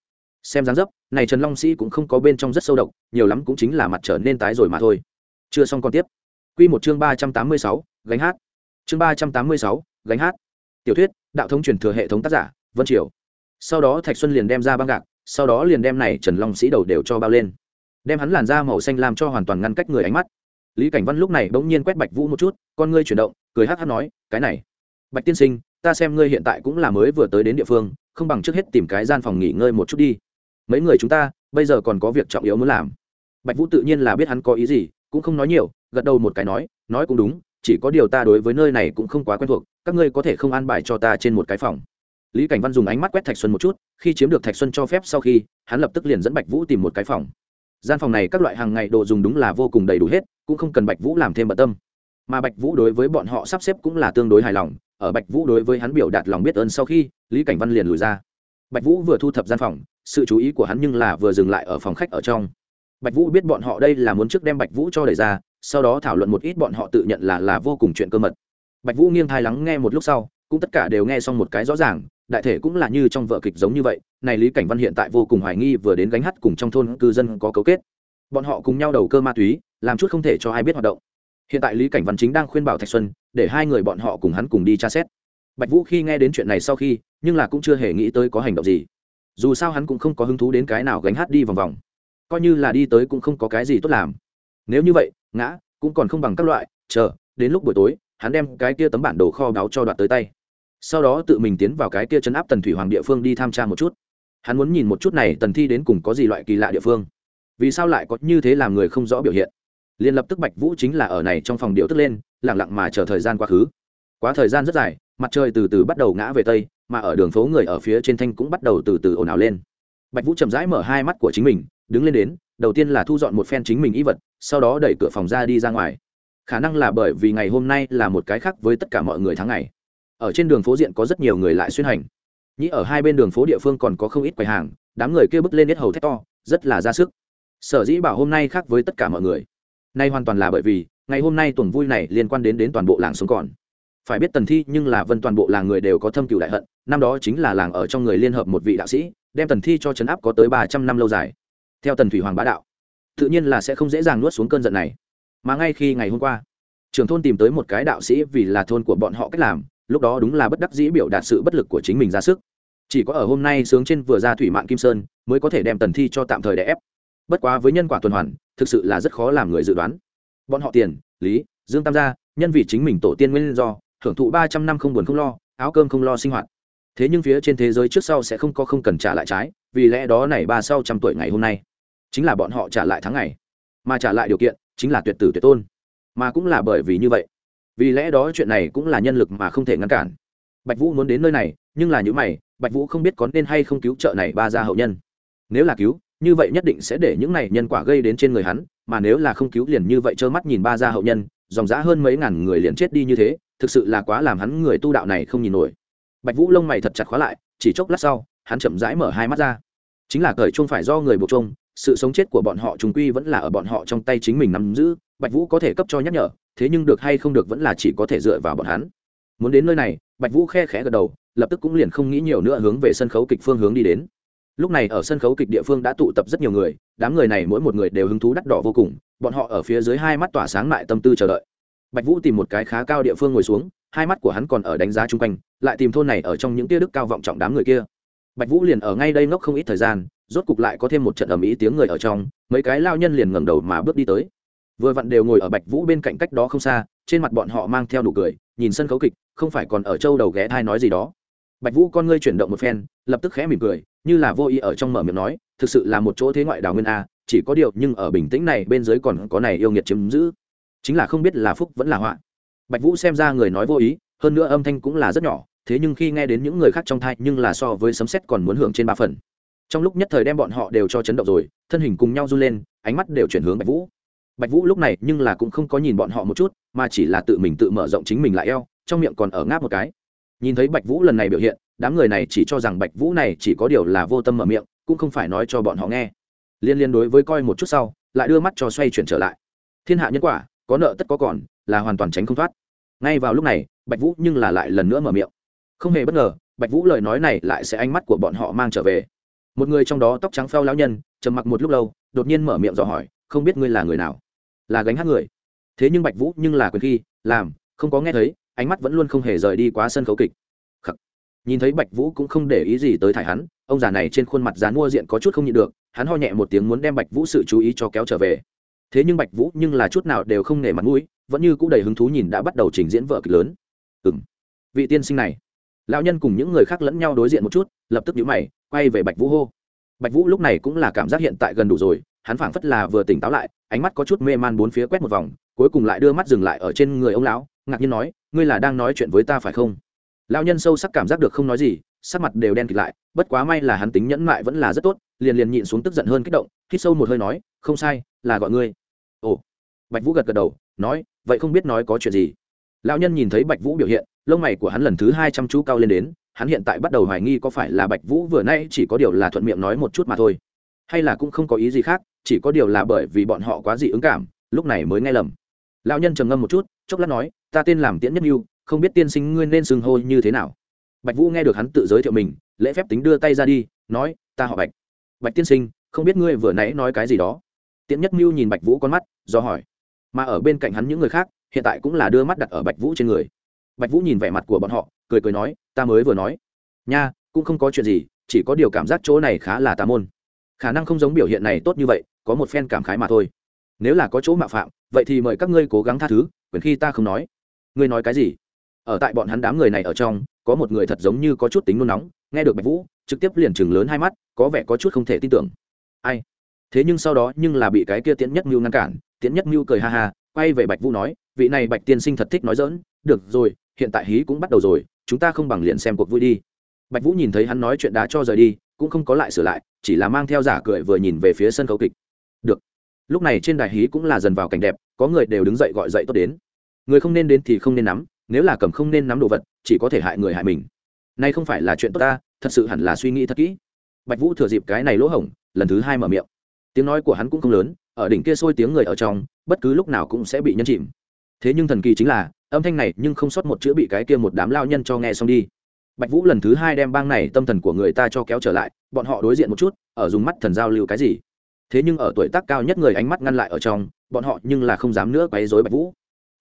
Xem dáng dấp, này trần long sĩ cũng không có bên trong rất sâu độc, nhiều lắm cũng chính là mặt trở nên tái rồi mà thôi. Chưa xong còn tiếp. Quy một chương ba trăm tám mươi sáu, gánh hát. Chương ba trăm tám mươi sáu, gánh hát. Tiểu thuyết, đạo thống truyền thừa hệ thống tác giả, vân triều sau đó thạch xuân liền đem ra băng gạc, sau đó liền đem này trần long sĩ đầu đều cho bao lên. Đem hắn làn da màu xanh làm cho hoàn toàn ngăn cách người ánh mắt. Lý cảnh văn lúc này bỗng nhiên quét bạch vũ một chút, con ngươi chuyển động, cười hát hát nói, cái này, bạch tiên sinh, ta xem ngươi hiện tại cũng là mới vừa tới đến địa phương, không bằng trước hết tìm cái gian phòng nghỉ ngơi một chút đi. Mấy người chúng ta, bây giờ còn có việc trọng yếu muốn làm. Bạch vũ tự nhiên là biết hắn có ý gì, cũng không nói nhiều, gật đầu một cái nói nói cũng đúng, chỉ có điều ta đối với nơi này cũng không quá quen thuộc, các ngươi có thể không an bài cho ta trên một cái phòng lý cảnh văn dùng ánh mắt quét thạch xuân một chút, khi chiếm được thạch xuân cho phép sau khi, hắn lập tức liền dẫn bạch vũ tìm một cái phòng. Gian phòng này các loại hàng ngày đồ dùng đúng là vô cùng đầy đủ hết, cũng không cần bạch vũ làm thêm bận tâm. Mà bạch vũ đối với bọn họ sắp xếp cũng là tương đối hài lòng, ở bạch vũ đối với hắn biểu đạt lòng biết ơn sau khi, lý cảnh văn liền lùi ra. Bạch vũ vừa thu thập gian phòng, sự chú ý của hắn nhưng là vừa dừng lại ở phòng khách ở trong. Bạch vũ biết bọn họ đây là muốn trước đem bạch vũ cho đẩy ra, sau đó thảo luận một ít bọn họ tự nhận là là vô cùng chuyện cơ mật. Bạch vũ nghiêng thai lắng nghe một lúc sau, cũng tất cả đều nghe xong một cái rõ ràng đại thể cũng là như trong vợ kịch giống như vậy, này lý cảnh văn hiện tại vô cùng hoài nghi vừa đến gánh hát cùng trong thôn cư dân có cấu kết. Bọn họ cùng nhau đầu cơ ma túy, làm chút không thể cho ai biết hoạt động. Hiện tại lý cảnh văn chính đang khuyên bảo thạch xuân, để hai người bọn họ cùng hắn cùng đi tra xét. Bạch vũ khi nghe đến chuyện này sau khi, nhưng là cũng chưa hề nghĩ tới có hành động gì. Dù sao hắn cũng không có hứng thú đến cái nào gánh hát đi vòng vòng. Coi như là đi tới cũng không có cái gì tốt làm. Nếu như vậy, ngã, cũng còn không bằng các loại, chờ, đến lúc buổi tối, hắn đem cái kia tấm bản đồ kho báu cho đoạt tới tay sau đó tự mình tiến vào cái kia chấn áp tần thủy hoàng địa phương đi tham tra một chút. Hắn muốn nhìn một chút này tần thi đến cùng có gì loại kỳ lạ địa phương. Vì sao lại có như thế làm người không rõ biểu hiện? Liền lập tức bạch vũ chính là ở này trong phòng điệu tức lên lẳng lặng mà chờ thời gian quá khứ. Quá thời gian rất dài, mặt trời từ từ bắt đầu ngã về tây, mà ở đường phố người ở phía trên thanh cũng bắt đầu từ từ ồn ào lên. Bạch vũ chậm rãi mở hai mắt của chính mình, đứng lên đến, đầu tiên là thu dọn một phen chính mình ý vật, sau đó đẩy cửa phòng ra đi ra ngoài. Khả năng là bởi vì ngày hôm nay là một cái khác với tất cả mọi người tháng ngày ở trên đường phố diện có rất nhiều người lại xuyên hành. Nhĩ ở hai bên đường phố địa phương còn có không ít quầy hàng, đám người kia bước lên hết hầu thét to, rất là ra sức. Sở dĩ bảo hôm nay khác với tất cả mọi người. Nay hoàn toàn là bởi vì, ngày hôm nay tuần vui này liên quan đến đến toàn bộ làng sống còn. Phải biết tần thi nhưng là vân toàn bộ làng người đều có thâm cựu đại hận, năm đó chính là làng ở trong người liên hợp một vị đạo sĩ, đem tần thi cho chấn áp có tới ba trăm năm lâu dài. Theo tần thủy hoàng bá đạo, tự nhiên là sẽ không dễ dàng nuốt xuống cơn giận này. Mà ngay khi ngày hôm qua, trưởng thôn tìm tới một cái đạo sĩ vì là thôn của bọn họ cách làm lúc đó đúng là bất đắc dĩ biểu đạt sự bất lực của chính mình ra sức. Chỉ có ở hôm nay sướng trên vừa ra thủy mạng kim sơn mới có thể đem tần thi cho tạm thời đè ép. Bất quá với nhân quả tuần hoàn, thực sự là rất khó làm người dự đoán. Bọn họ tiền, lý, dương tam gia, nhân vì chính mình tổ tiên nguyên do, hưởng thụ ba trăm năm không buồn không lo, áo cơm không lo sinh hoạt. Thế nhưng phía trên thế giới trước sau sẽ không có không cần trả lại trái, vì lẽ đó này ba sau trăm tuổi ngày hôm nay, chính là bọn họ trả lại tháng ngày. Mà trả lại điều kiện, chính là tuyệt tử tuyệt tôn. Mà cũng là bởi vì như vậy vì lẽ đó chuyện này cũng là nhân lực mà không thể ngăn cản. Bạch vũ muốn đến nơi này, nhưng là những mày, bạch vũ không biết có nên hay không cứu trợ này ba gia hậu nhân. Nếu là cứu, như vậy nhất định sẽ để những này nhân quả gây đến trên người hắn, mà nếu là không cứu liền như vậy trơ mắt nhìn ba gia hậu nhân, dòng dã hơn mấy ngàn người liền chết đi như thế, thực sự là quá làm hắn người tu đạo này không nhìn nổi. Bạch vũ lông mày thật chặt khóa lại, chỉ chốc lát sau, hắn chậm rãi mở hai mắt ra. Chính là cởi chung phải do người buộc chung sự sống chết của bọn họ chúng quy vẫn là ở bọn họ trong tay chính mình nắm giữ bạch vũ có thể cấp cho nhắc nhở, thế nhưng được hay không được vẫn là chỉ có thể dựa vào bọn hắn. Muốn đến nơi này, bạch vũ khe khẽ gật đầu, lập tức cũng liền không nghĩ nhiều nữa hướng về sân khấu kịch phương hướng đi đến. Lúc này ở sân khấu kịch địa phương đã tụ tập rất nhiều người, đám người này mỗi một người đều hứng thú đắt đỏ vô cùng, bọn họ ở phía dưới hai mắt tỏa sáng lại tâm tư chờ đợi. Bạch vũ tìm một cái khá cao địa phương ngồi xuống, hai mắt của hắn còn ở đánh giá chung quanh, lại tìm thôn này ở trong những tia đức cao vọng trọng đám người kia. Bạch vũ liền ở ngay đây ngốc không ít thời gian, rốt cục lại có thêm một trận ầm ĩ tiếng người ở trong, mấy cái lao nhân liền ngẩng đầu mà bước đi tới vừa vặn đều ngồi ở bạch vũ bên cạnh cách đó không xa, trên mặt bọn họ mang theo nụ cười, nhìn sân khấu kịch, không phải còn ở châu đầu ghé thai nói gì đó. Bạch vũ con ngươi chuyển động một phen, lập tức khẽ mỉm cười, như là vô ý ở trong mở miệng nói, thực sự là một chỗ thế ngoại đào nguyên a, chỉ có điều nhưng ở bình tĩnh này bên dưới còn có này yêu nghiệt chiếm giữ. Chính là không biết là phúc vẫn là họa. Bạch vũ xem ra người nói vô ý, hơn nữa âm thanh cũng là rất nhỏ, thế nhưng khi nghe đến những người khác trong thai nhưng là so với sấm xét còn muốn hưởng trên ba phần. Trong lúc nhất thời đem bọn họ đều cho chấn động rồi, thân hình cùng nhau run lên, ánh mắt đều chuyển hướng bạch vũ bạch vũ lúc này nhưng là cũng không có nhìn bọn họ một chút, mà chỉ là tự mình tự mở rộng chính mình lại eo, trong miệng còn ở ngáp một cái. Nhìn thấy bạch vũ lần này biểu hiện, đám người này chỉ cho rằng bạch vũ này chỉ có điều là vô tâm mở miệng, cũng không phải nói cho bọn họ nghe. Liên liên đối với coi một chút sau, lại đưa mắt cho xoay chuyển trở lại. Thiên hạ nhân quả, có nợ tất có còn, là hoàn toàn tránh không thoát. Ngay vào lúc này, bạch vũ nhưng là lại lần nữa mở miệng. Không hề bất ngờ, bạch vũ lời nói này lại sẽ ánh mắt của bọn họ mang trở về. Một người trong đó tóc trắng phao lão nhân, trầm mặc một lúc lâu, đột nhiên mở miệng dò hỏi, không biết ngươi là người nào? Là gánh hát người. Thế nhưng bạch vũ nhưng là quyền khi, làm, không có nghe thấy, ánh mắt vẫn luôn không hề rời đi quá sân khấu kịch. Khắc. nhìn thấy bạch vũ cũng không để ý gì tới thải hắn, ông già này trên khuôn mặt dán mua diện có chút không nhịn được, hắn ho nhẹ một tiếng muốn đem bạch vũ sự chú ý cho kéo trở về. Thế nhưng bạch vũ nhưng là chút nào đều không nể mặt mũi, vẫn như c ũ đầy hứng thú nhìn đã bắt đầu trình diễn vợ kịch lớn. Ừ m vị tiên sinh này. Lão nhân cùng những người khác lẫn nhau đối diện một chút, lập tức nhũ mày, quay về bạch vũ hô. Bạch vũ lúc này cũng là cảm giác hiện tại gần đủ rồi hắn phảng phất là vừa tỉnh táo lại, ánh mắt có chút mê man bốn phía quét một vòng, cuối cùng lại đưa mắt dừng lại ở trên người ông lão, ngạc nhiên nói, ngươi là đang nói chuyện với ta phải không? Lão nhân sâu sắc cảm giác được không nói gì, sắc mặt đều đen kịt lại, bất quá may là hắn tính nhẫn mại vẫn là rất tốt, liền liền nhịn xuống tức giận hơn kích động, hít sâu một hơi nói, không sai, là gọi ngươi. Ồ. Bạch vũ gật gật đầu, nói, vậy không biết nói có chuyện gì. Lão nhân nhìn thấy bạch vũ biểu hiện, lông mày của hắn lần thứ hai chăm chú cao lên đến, hắn hiện tại bắt đầu hoài nghi có phải là bạch vũ vừa nay chỉ có điều là thuận miệng nói một chút mà thôi, hay là cũng không có ý gì khác chỉ có điều là bởi vì bọn họ quá dị ứng cảm, lúc này mới nghe lầm. Lão nhân trầm ngâm một chút, chốc lát nói, ta tên làm tiễn nhất mưu không biết tiên sinh ngươi nên xưng hô như thế nào. Bạch vũ nghe được hắn tự giới thiệu mình, lễ phép tính đưa tay ra đi, nói, ta họ bạch. Bạch tiên sinh, không biết ngươi vừa nãy nói cái gì đó? Tiễn nhất mưu nhìn bạch vũ con mắt, do hỏi. Mà ở bên cạnh hắn những người khác, hiện tại cũng là đưa mắt đặt ở bạch vũ trên người. Bạch vũ nhìn vẻ mặt của bọn họ, cười cười nói, ta mới vừa nói. Nha, cũng không có chuyện gì, chỉ có điều cảm giác chỗ này khá là tà môn. Khả năng không giống biểu hiện này tốt như vậy có một phen cảm khái mà thôi. Nếu là có chỗ mạo phạm, vậy thì mời các ngươi cố gắng tha thứ, quyền khi ta không nói. Ngươi nói cái gì? Ở tại bọn hắn đám người này ở trong, có một người thật giống như có chút tính nôn nóng, nghe được bạch vũ, trực tiếp liền chừng lớn hai mắt, có vẻ có chút không thể tin tưởng. Ai? Thế nhưng sau đó nhưng là bị cái kia tiễn nhất mưu ngăn cản, tiễn nhất mưu cười ha ha, quay về bạch vũ nói, vị này bạch tiên sinh thật thích nói dỡn được rồi, hiện tại hí cũng bắt đầu rồi, chúng ta không bằng liền xem cuộc vui đi. Bạch vũ nhìn thấy hắn nói chuyện đá cho rời đi, cũng không có lại sửa lại, chỉ là mang theo giả cười vừa nhìn về phía sân khấu kịch được. Lúc này trên đài hí cũng là dần vào cảnh đẹp, có người đều đứng dậy gọi dậy tốt đến. Người không nên đến thì không nên nắm, nếu là cầm không nên nắm đồ vật, chỉ có thể hại người hại mình. Nay không phải là chuyện tốt ta, thật sự hẳn là suy nghĩ thật kỹ. Bạch vũ thừa dịp cái này lỗ hổng, lần thứ hai mở miệng. Tiếng nói của hắn cũng không lớn, ở đỉnh kia sôi tiếng người ở trong, bất cứ lúc nào cũng sẽ bị nhân chìm. Thế nhưng thần kỳ chính là, âm thanh này nhưng không sót một chữ bị cái kia một đám lao nhân cho nghe xong đi. Bạch vũ lần thứ hai đem bang này tâm thần của người ta cho kéo trở lại, bọn họ đối diện một chút, ở dùng mắt thần giao lưu cái gì? Thế nhưng ở tuổi tác cao nhất người ánh mắt ngăn lại ở trong, bọn họ nhưng là không dám nữa quấy rối bạch vũ.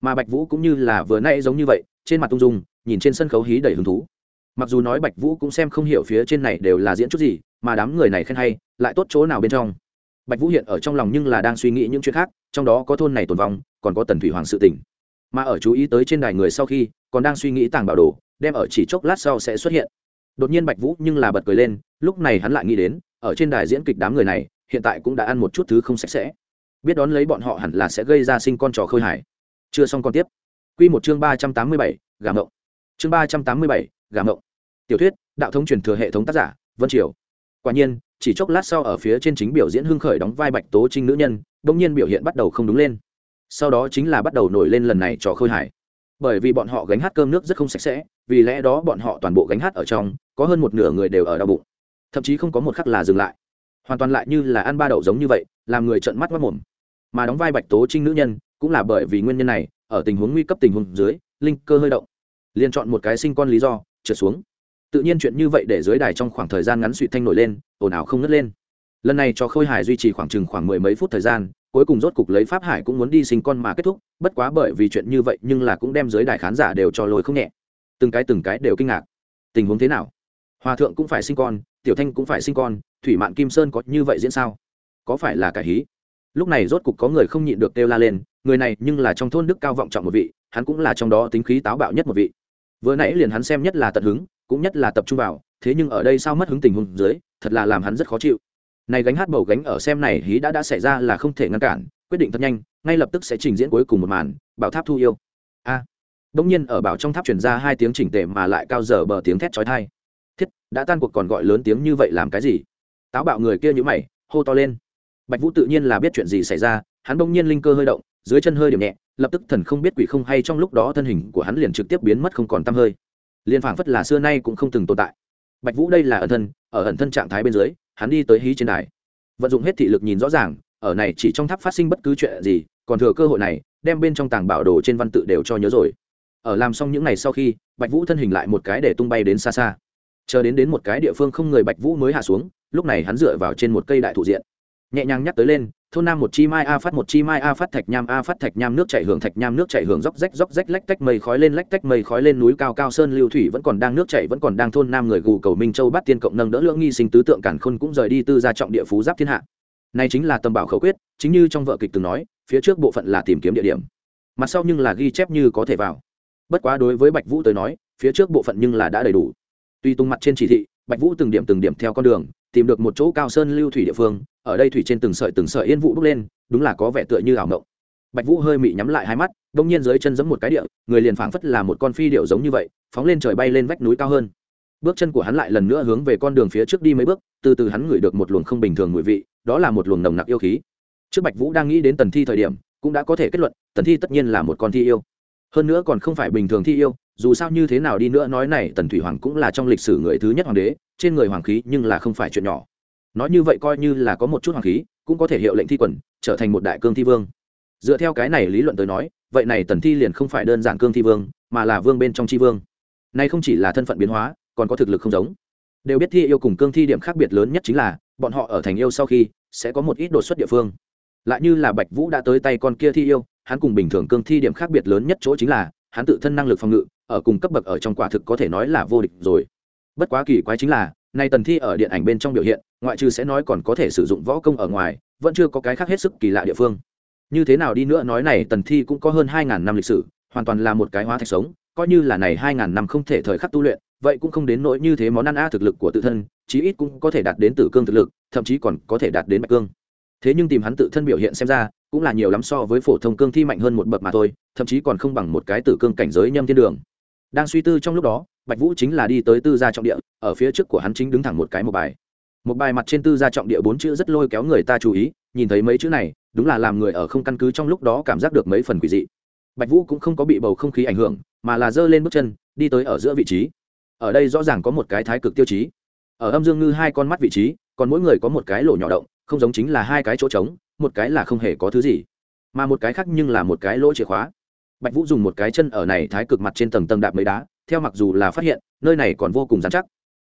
Mà bạch vũ cũng như là vừa nay giống như vậy, trên mặt tung dung, nhìn trên sân khấu hí đầy hứng thú. Mặc dù nói bạch vũ cũng xem không hiểu phía trên này đều là diễn chút gì, mà đám người này khen hay, lại tốt chỗ nào bên trong. Bạch vũ hiện ở trong lòng nhưng là đang suy nghĩ những chuyện khác, trong đó có thôn này tồn vong, còn có tần thủy hoàng sự tỉnh mà ở chú ý tới trên đài người sau khi, còn đang suy nghĩ tàng bảo đồ, đem ở chỉ chốc lát sau sẽ xuất hiện. Đột nhiên bạch vũ nhưng là bật cười lên, lúc này hắn lại nghĩ đến, ở trên đài diễn kịch đám người này hiện tại cũng đã ăn một chút thứ không sạch sẽ. Biết đón lấy bọn họ hẳn là sẽ gây ra sinh con trò khơi hải chưa xong con tiếp. Q một chương ba trăm tám mươi bảy, gà mộng. Chương ba trăm tám mươi bảy, gà mộng. Tiểu thuyết, đạo thống truyền thừa hệ thống tác giả, vân triều. Quả nhiên, chỉ chốc lát sau ở phía trên chính biểu diễn hưng khởi đóng vai bạch tố trinh nữ nhân đ ỗ n g nhiên biểu hiện bắt đầu không đúng lên. Sau đó chính là bắt đầu nổi lên lần này trò khơi hải bởi vì bọn họ gánh hát cơm nước rất không sạch sẽ, vì lẽ đó bọn họ toàn bộ gánh hát ở trong, có hơn một nửa người đều ở đau bụng. Thậm chí không có một khắc là dừng lại hoàn toàn lại như là ăn ba đậu giống như vậy, làm người trợn mắt mất mồm. Mà đóng vai bạch tố trinh nữ nhân, cũng là bởi vì nguyên nhân này, ở tình huống nguy cấp tình huống dưới, linh cơ hơi động. Liền chọn một cái sinh con lý do, trượt xuống. Tự nhiên chuyện như vậy để dưới đài trong khoảng thời gian ngắn suy thanh nổi lên, ồn ào không ngất lên. Lần này cho khôi hải duy trì khoảng chừng khoảng mười mấy phút thời gian, cuối cùng rốt cục lấy pháp hải cũng muốn đi sinh con mà kết thúc, bất quá bởi vì chuyện như vậy nhưng là cũng đem dưới đài khán giả đều cho lôi không nhẹ. Từng cái từng cái đều kinh ngạc. Tình huống thế nào? Hòa thượng cũng phải sinh con tiểu thanh cũng phải sinh con thủy mạn kim sơn có như vậy diễn sao? Có phải là cải hí? Lúc này rốt cục có người không nhịn được kêu la lên người này nhưng là trong thôn đức cao vọng trọng một vị hắn cũng là trong đó tính khí táo bạo nhất một vị. Vừa nãy liền hắn xem nhất là tận hứng cũng nhất là tập trung vào thế nhưng ở đây sao mất hứng tình huống dưới thật là làm hắn rất khó chịu. Này gánh hát bầu gánh ở xem này hí đã đã xảy ra là không thể ngăn cản quyết định thật nhanh ngay lập tức sẽ trình diễn cuối cùng một màn bảo tháp thu yêu. A. À, đông nhiên ở bảo trong tháp chuyển ra hai tiếng chỉnh tề mà lại cao dở bờ tiếng thét chói tai thiết, đã tan cuộc còn gọi lớn tiếng như vậy làm cái gì? Táo bạo người kia nhữ mày, hô to lên. Bạch vũ tự nhiên là biết chuyện gì xảy ra, hắn bỗng nhiên linh cơ hơi động, dưới chân hơi điểm nhẹ, lập tức thần không biết quỷ không hay trong lúc đó thân hình của hắn liền trực tiếp biến mất không còn tăm hơi. Liền phảng phất là xưa nay cũng không từng tồn tại. Bạch vũ đây là ẩn thân, ở ẩn thân trạng thái bên dưới, hắn đi tới hí trên đài. Vận dụng hết thị lực nhìn rõ ràng, ở này chỉ trong tháp phát sinh bất cứ chuyện gì, còn thừa cơ hội này, đem bên trong tàng bảo đồ trên văn tự đều cho nhớ rồi. Ở làm xong những ngày sau khi, bạch vũ thân hình lại một cái để tung bay đến xa xa chờ đến đến một cái địa phương không người bạch vũ mới hạ xuống, lúc này hắn dựa vào trên một cây đại thụ diện. Nhẹ nhàng nhắc tới lên, thôn nam một chi mai, a phát một chi mai, a phát thạch nham, a phát thạch nham, nước chảy hưởng thạch nham, nước chảy hưởng róc rách róc rách, lách tách mây khói lên, lách tách mây khói lên, núi cao cao sơn lưu thủy vẫn còn đang, nước chảy vẫn còn đang, thôn nam người gù cầu minh châu bắt tiên cộng nâng đỡ lưỡng nghi sinh tứ tượng cản khôn cũng rời đi tư gia trọng địa phú giáp thiên hạ. Này chính là tầm bảo khẩu quyết, chính như trong vợ kịch từng nói, phía trước bộ phận là tìm kiếm địa điểm. Mặt sau nhưng là ghi chép như có thể vào. Bất quá đối với bạch vũ tới nói, phía trước bộ phận nhưng là đã đầy đủ tuy tung mặt trên chỉ thị, bạch vũ từng điểm từng điểm theo con đường, tìm được một chỗ cao sơn lưu thủy địa phương, ở đây thủy trên từng sợi từng sợi yên vụ bốc lên, đúng là có vẻ tựa như ảo ngộng bạch vũ hơi mị nhắm lại hai mắt, đông nhiên dưới chân giẫm một cái địa, người liền phảng phất là một con phi điệu giống như vậy, phóng lên trời bay lên vách núi cao hơn. Bước chân của hắn lại lần nữa hướng về con đường phía trước đi mấy bước, từ từ hắn ngửi được một luồng không bình thường mùi vị, đó là một luồng nồng nặc yêu khí. Trước bạch vũ đang nghĩ đến tần thi thời điểm, cũng đã có thể kết luận, tần thi tất nhiên là một con thi yêu hơn nữa còn không phải bình thường thi yêu, dù sao như thế nào đi nữa nói này, tần thủy hoàng cũng là trong lịch sử người thứ nhất hoàng đế, trên người hoàng khí nhưng là không phải chuyện nhỏ. Nói như vậy coi như là có một chút hoàng khí, cũng có thể hiệu lệnh thi quần, trở thành một đại cương thi vương. Dựa theo cái này lý luận tới nói, vậy này tần thi liền không phải đơn giản cương thi vương, mà là vương bên trong tri vương. Nay không chỉ là thân phận biến hóa, còn có thực lực không giống. Đều biết thi yêu cùng cương thi điểm khác biệt lớn nhất chính là, bọn họ ở thành yêu sau khi, sẽ có một ít đột xuất địa phương. Lại như là bạch vũ đã tới tay con kia thi yêu hắn cùng bình thường cương thi điểm khác biệt lớn nhất chỗ chính là, hắn tự thân năng lực phòng ngự, ở cùng cấp bậc ở trong quả thực có thể nói là vô địch rồi. Bất quá kỳ quái chính là, nay tần thi ở điện ảnh bên trong biểu hiện, ngoại trừ sẽ nói còn có thể sử dụng võ công ở ngoài, vẫn chưa có cái khác hết sức kỳ lạ địa phương. Như thế nào đi nữa nói này tần thi cũng có hơn hai ngàn năm lịch sử, hoàn toàn là một cái hóa thạch sống, coi như là này hai ngàn năm không thể thời khắc tu luyện, vậy cũng không đến nỗi như thế món ăn a thực lực của tự thân, chí ít cũng có thể đạt đến tử cương thực lực, thậm chí còn có thể đạt đến bạch cương. Thế nhưng tìm hắn tự thân biểu hiện xem ra cũng là nhiều lắm so với phổ thông cương thi mạnh hơn một bậc mà thôi, thậm chí còn không bằng một cái tử cương cảnh giới nhâm thiên đường. Đang suy tư trong lúc đó, bạch vũ chính là đi tới tư gia trọng địa, ở phía trước của hắn chính đứng thẳng một cái một bài. Một bài mặt trên tư gia trọng địa bốn chữ rất lôi kéo người ta chú ý, nhìn thấy mấy chữ này, đúng là làm người ở không căn cứ trong lúc đó cảm giác được mấy phần quỷ dị. Bạch vũ cũng không có bị bầu không khí ảnh hưởng, mà là giơ lên bước chân, đi tới ở giữa vị trí. Ở đây rõ ràng có một cái thái cực tiêu chí. Ở âm dương ngư hai con mắt vị trí, còn mỗi người có một cái lỗ nhỏ động, không giống chính là hai cái chỗ trống một cái là không hề có thứ gì, mà một cái khác nhưng là một cái lỗ chìa khóa. Bạch vũ dùng một cái chân ở này thái cực mặt trên tầng tầng đạp mấy đá, theo mặc dù là phát hiện, nơi này còn vô cùng dán chắc.